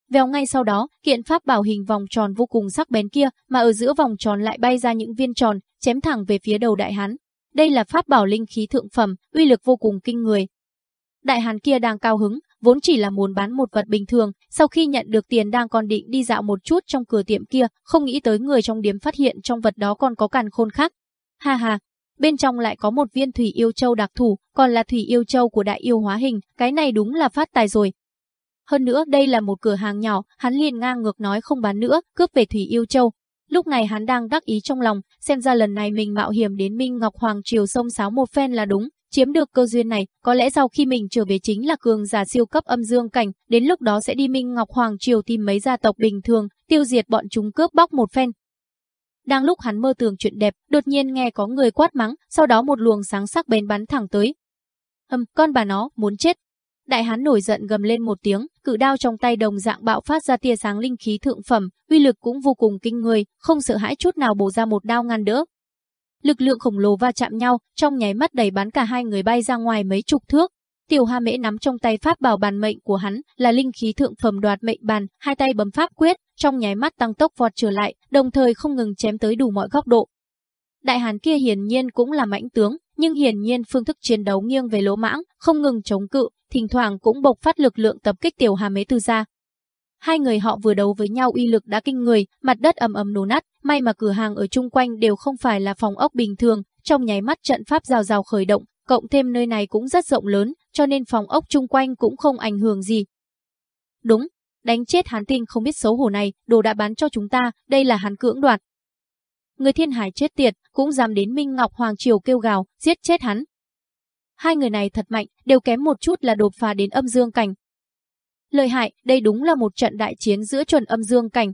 Vèo ngay sau đó, kiện pháp bảo hình vòng tròn vô cùng sắc bén kia, mà ở giữa vòng tròn lại bay ra những viên tròn, chém thẳng về phía đầu đại hán. Đây là pháp bảo linh khí thượng phẩm, uy lực vô cùng kinh người. Đại hán kia đang cao hứng, vốn chỉ là muốn bán một vật bình thường, sau khi nhận được tiền đang còn định đi dạo một chút trong cửa tiệm kia, không nghĩ tới người trong điếm phát hiện trong vật đó còn có càn khôn khác. Ha ha, bên trong lại có một viên thủy yêu châu đặc thù, còn là thủy yêu châu của đại yêu hóa hình, cái này đúng là phát tài rồi. Hơn nữa đây là một cửa hàng nhỏ, hắn liền ngang ngược nói không bán nữa, cướp về thủy yêu châu. Lúc này hắn đang đắc ý trong lòng, xem ra lần này mình mạo hiểm đến Minh Ngọc Hoàng Triều sông sáo một phen là đúng, Chiếm được cơ duyên này, có lẽ sau khi mình trở về chính là cường giả siêu cấp âm dương cảnh, đến lúc đó sẽ đi Minh Ngọc Hoàng Triều tìm mấy gia tộc bình thường, tiêu diệt bọn chúng cướp bóc một phen. Đang lúc hắn mơ tưởng chuyện đẹp, đột nhiên nghe có người quát mắng, sau đó một luồng sáng sắc bén bắn thẳng tới. Hầm, con bà nó, muốn chết. Đại hán nổi giận gầm lên một tiếng, cự đao trong tay đồng dạng bạo phát ra tia sáng linh khí thượng phẩm, uy lực cũng vô cùng kinh người, không sợ hãi chút nào bổ ra một đao ngăn đỡ, Lực lượng khổng lồ va chạm nhau, trong nháy mắt đẩy bắn cả hai người bay ra ngoài mấy chục thước. Tiểu Hà Mễ nắm trong tay pháp bảo bàn mệnh của hắn, là linh khí thượng phẩm đoạt mệnh bàn, hai tay bấm pháp quyết, trong nháy mắt tăng tốc vọt trở lại, đồng thời không ngừng chém tới đủ mọi góc độ. Đại Hàn kia hiển nhiên cũng là mãnh tướng, nhưng hiển nhiên phương thức chiến đấu nghiêng về lỗ mãng, không ngừng chống cự, thỉnh thoảng cũng bộc phát lực lượng tập kích Tiểu Hà Mế từ ra. Hai người họ vừa đấu với nhau uy lực đã kinh người, mặt đất ầm ầm nổ nát, may mà cửa hàng ở chung quanh đều không phải là phòng ốc bình thường, trong nháy mắt trận pháp rào rào khởi động, cộng thêm nơi này cũng rất rộng lớn, cho nên phòng ốc chung quanh cũng không ảnh hưởng gì. Đúng, đánh chết hán tinh không biết xấu hổ này, đồ đã bán cho chúng ta, đây là hán cưỡng đoạt. Người thiên hải chết tiệt, cũng dám đến Minh Ngọc Hoàng Triều kêu gào, giết chết hắn. Hai người này thật mạnh, đều kém một chút là đột phá đến âm dương cảnh, Lợi hại, đây đúng là một trận đại chiến giữa chuẩn âm dương cảnh.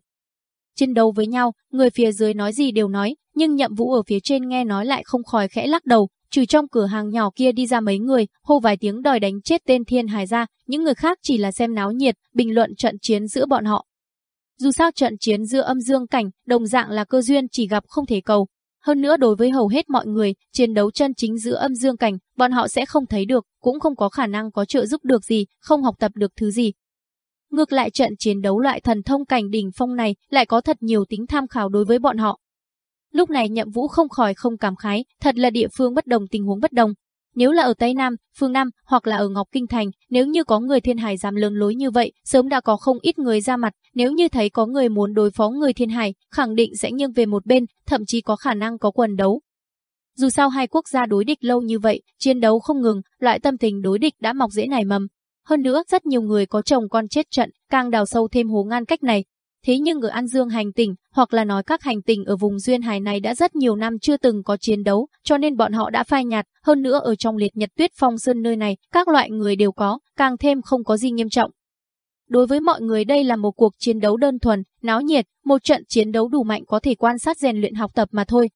Chiến đấu với nhau, người phía dưới nói gì đều nói, nhưng nhậm vũ ở phía trên nghe nói lại không khỏi khẽ lắc đầu, trừ trong cửa hàng nhỏ kia đi ra mấy người, hô vài tiếng đòi đánh chết tên thiên hải ra, những người khác chỉ là xem náo nhiệt, bình luận trận chiến giữa bọn họ. Dù sao trận chiến giữa âm dương cảnh, đồng dạng là cơ duyên chỉ gặp không thể cầu. Hơn nữa đối với hầu hết mọi người, chiến đấu chân chính giữa âm dương cảnh, bọn họ sẽ không thấy được, cũng không có khả năng có trợ giúp được gì, không học tập được thứ gì. Ngược lại trận chiến đấu loại thần thông cảnh đỉnh phong này lại có thật nhiều tính tham khảo đối với bọn họ. Lúc này nhậm vũ không khỏi không cảm khái, thật là địa phương bất đồng tình huống bất đồng. Nếu là ở Tây Nam, phương Nam hoặc là ở Ngọc Kinh Thành, nếu như có người thiên hải dám lớn lối như vậy, sớm đã có không ít người ra mặt, nếu như thấy có người muốn đối phó người thiên hải, khẳng định sẽ nghiêng về một bên, thậm chí có khả năng có quần đấu. Dù sao hai quốc gia đối địch lâu như vậy, chiến đấu không ngừng, loại tâm tình đối địch đã mọc rễ nảy mầm. Hơn nữa, rất nhiều người có chồng con chết trận, càng đào sâu thêm hố ngăn cách này. Thế nhưng ở An Dương hành tinh, hoặc là nói các hành tinh ở vùng duyên hải này đã rất nhiều năm chưa từng có chiến đấu, cho nên bọn họ đã phai nhạt, hơn nữa ở trong liệt nhật tuyết phong sơn nơi này, các loại người đều có, càng thêm không có gì nghiêm trọng. Đối với mọi người đây là một cuộc chiến đấu đơn thuần, náo nhiệt, một trận chiến đấu đủ mạnh có thể quan sát rèn luyện học tập mà thôi.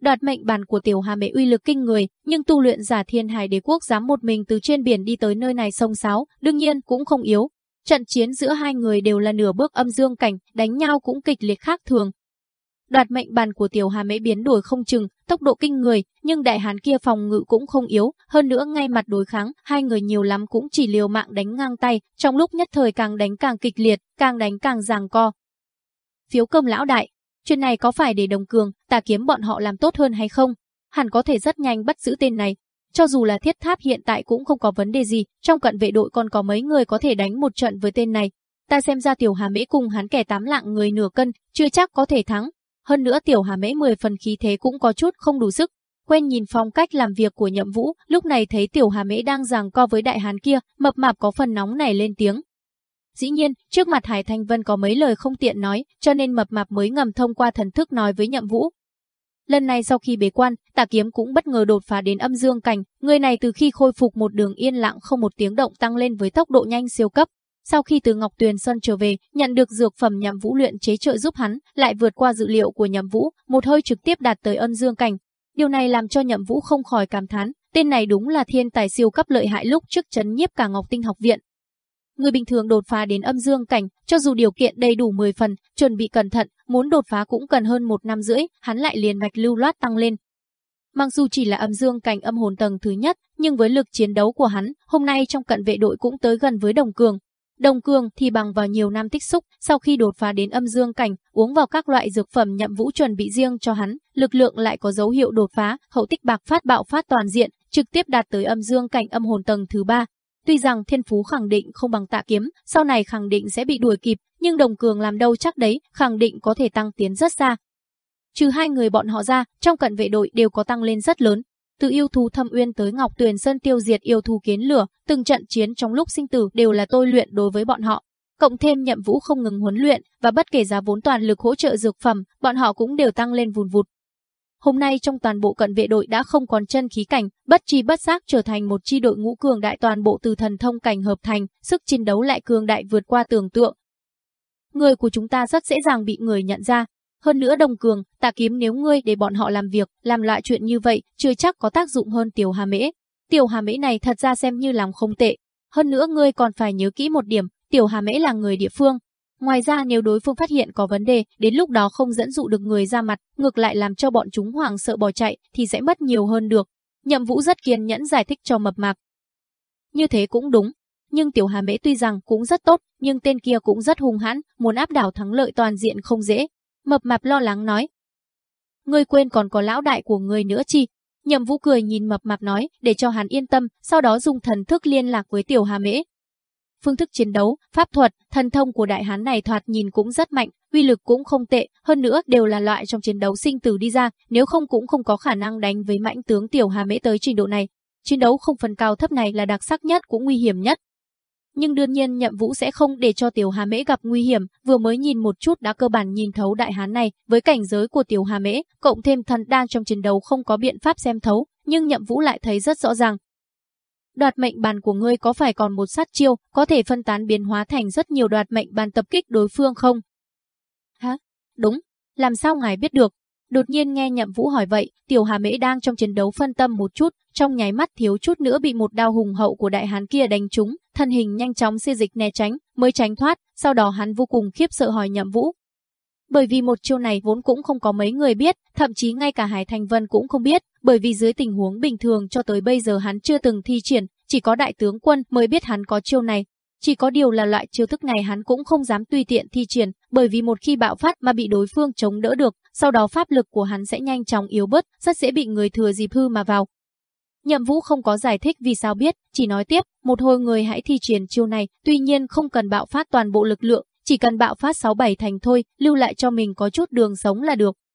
Đoạt mệnh bàn của tiểu hà mẹ uy lực kinh người, nhưng tu luyện giả thiên hải đế quốc dám một mình từ trên biển đi tới nơi này sông sáo, đương nhiên cũng không yếu. Trận chiến giữa hai người đều là nửa bước âm dương cảnh, đánh nhau cũng kịch liệt khác thường. Đoạt mệnh bàn của tiểu hà mễ biến đổi không chừng, tốc độ kinh người, nhưng đại hán kia phòng ngự cũng không yếu, hơn nữa ngay mặt đối kháng, hai người nhiều lắm cũng chỉ liều mạng đánh ngang tay, trong lúc nhất thời càng đánh càng kịch liệt, càng đánh càng giằng co. Phiếu cơm lão đại, chuyện này có phải để đồng cường, tà kiếm bọn họ làm tốt hơn hay không? Hẳn có thể rất nhanh bắt giữ tên này. Cho dù là thiết tháp hiện tại cũng không có vấn đề gì, trong cận vệ đội còn có mấy người có thể đánh một trận với tên này. Ta xem ra tiểu hà mễ cùng hắn kẻ tám lạng người nửa cân, chưa chắc có thể thắng. Hơn nữa tiểu hà mễ 10 phần khí thế cũng có chút không đủ sức. Quen nhìn phong cách làm việc của nhậm vũ, lúc này thấy tiểu hà mễ đang giằng co với đại hán kia, mập mạp có phần nóng này lên tiếng. Dĩ nhiên, trước mặt Hải Thanh Vân có mấy lời không tiện nói, cho nên mập mạp mới ngầm thông qua thần thức nói với nhậm vũ. Lần này sau khi bế quan, tà kiếm cũng bất ngờ đột phá đến âm dương cảnh, người này từ khi khôi phục một đường yên lặng không một tiếng động tăng lên với tốc độ nhanh siêu cấp. Sau khi từ Ngọc Tuyền Sơn trở về, nhận được dược phẩm nhậm vũ luyện chế trợ giúp hắn, lại vượt qua dự liệu của nhậm vũ, một hơi trực tiếp đạt tới âm dương cảnh. Điều này làm cho nhậm vũ không khỏi cảm thán, tên này đúng là thiên tài siêu cấp lợi hại lúc trước chấn nhiếp cả Ngọc Tinh học viện. Người bình thường đột phá đến âm dương cảnh, cho dù điều kiện đầy đủ 10 phần, chuẩn bị cẩn thận, muốn đột phá cũng cần hơn một năm rưỡi, hắn lại liền mạch lưu loát tăng lên. Mặc dù chỉ là âm dương cảnh âm hồn tầng thứ nhất, nhưng với lực chiến đấu của hắn, hôm nay trong cận vệ đội cũng tới gần với đồng cường. Đồng cường thì bằng vào nhiều năm tích xúc, sau khi đột phá đến âm dương cảnh, uống vào các loại dược phẩm nhậm vũ chuẩn bị riêng cho hắn, lực lượng lại có dấu hiệu đột phá, hậu tích bạc phát bạo phát toàn diện, trực tiếp đạt tới âm dương cảnh âm hồn tầng thứ ba, Tuy rằng thiên phú khẳng định không bằng tạ kiếm, sau này khẳng định sẽ bị đuổi kịp, nhưng đồng cường làm đâu chắc đấy, khẳng định có thể tăng tiến rất xa. Trừ hai người bọn họ ra, trong cận vệ đội đều có tăng lên rất lớn. Từ yêu thú thâm uyên tới Ngọc Tuyền Sơn tiêu diệt yêu thú kiến lửa, từng trận chiến trong lúc sinh tử đều là tôi luyện đối với bọn họ. Cộng thêm nhậm vũ không ngừng huấn luyện và bất kể giá vốn toàn lực hỗ trợ dược phẩm, bọn họ cũng đều tăng lên vùn vụt. Hôm nay trong toàn bộ cận vệ đội đã không còn chân khí cảnh, bất chi bất giác trở thành một chi đội ngũ cường đại toàn bộ từ thần thông cảnh hợp thành, sức chiến đấu lại cường đại vượt qua tưởng tượng. Người của chúng ta rất dễ dàng bị người nhận ra. Hơn nữa đồng cường, tà kiếm nếu ngươi để bọn họ làm việc, làm loại chuyện như vậy, chưa chắc có tác dụng hơn tiểu hà mễ. Tiểu hà mễ này thật ra xem như làm không tệ. Hơn nữa ngươi còn phải nhớ kỹ một điểm, tiểu hà mễ là người địa phương, Ngoài ra nếu đối phương phát hiện có vấn đề, đến lúc đó không dẫn dụ được người ra mặt, ngược lại làm cho bọn chúng hoảng sợ bỏ chạy, thì sẽ mất nhiều hơn được. Nhậm Vũ rất kiên nhẫn giải thích cho mập mạp. Như thế cũng đúng, nhưng Tiểu Hà Mễ tuy rằng cũng rất tốt, nhưng tên kia cũng rất hung hãn, muốn áp đảo thắng lợi toàn diện không dễ. Mập mạp lo lắng nói. Ngươi quên còn có lão đại của ngươi nữa chi? Nhậm Vũ cười nhìn mập mạp nói, để cho hắn yên tâm, sau đó dùng thần thức liên lạc với Tiểu Hà Mễ, phương thức chiến đấu, pháp thuật, thần thông của đại hán này thoạt nhìn cũng rất mạnh, uy lực cũng không tệ, hơn nữa đều là loại trong chiến đấu sinh tử đi ra, nếu không cũng không có khả năng đánh với mãnh tướng Tiểu Hà Mễ tới trình độ này. Chiến đấu không phần cao thấp này là đặc sắc nhất cũng nguy hiểm nhất. Nhưng đương nhiên Nhậm Vũ sẽ không để cho Tiểu Hà Mễ gặp nguy hiểm, vừa mới nhìn một chút đã cơ bản nhìn thấu đại hán này, với cảnh giới của Tiểu Hà Mễ, cộng thêm thần đan trong chiến đấu không có biện pháp xem thấu, nhưng Nhậm Vũ lại thấy rất rõ ràng, Đoạt mệnh bàn của ngươi có phải còn một sát chiêu, có thể phân tán biến hóa thành rất nhiều đoạt mệnh bàn tập kích đối phương không? Hả? Đúng, làm sao ngài biết được? Đột nhiên nghe Nhậm Vũ hỏi vậy, Tiểu Hà Mễ đang trong chiến đấu phân tâm một chút, trong nháy mắt thiếu chút nữa bị một đao hùng hậu của đại hán kia đánh trúng, thân hình nhanh chóng xê dịch né tránh, mới tránh thoát, sau đó hắn vô cùng khiếp sợ hỏi Nhậm Vũ. Bởi vì một chiêu này vốn cũng không có mấy người biết, thậm chí ngay cả Hải Thành Vân cũng không biết, bởi vì dưới tình huống bình thường cho tới bây giờ hắn chưa từng thi triển, chỉ có đại tướng quân mới biết hắn có chiêu này. Chỉ có điều là loại chiêu thức này hắn cũng không dám tùy tiện thi triển, bởi vì một khi bạo phát mà bị đối phương chống đỡ được, sau đó pháp lực của hắn sẽ nhanh chóng yếu bớt, rất dễ bị người thừa dịp hư mà vào. Nhậm Vũ không có giải thích vì sao biết, chỉ nói tiếp, một hồi người hãy thi triển chiêu này, tuy nhiên không cần bạo phát toàn bộ lực lượng, chỉ cần bạo phát 6-7 thành thôi, lưu lại cho mình có chút đường sống là được.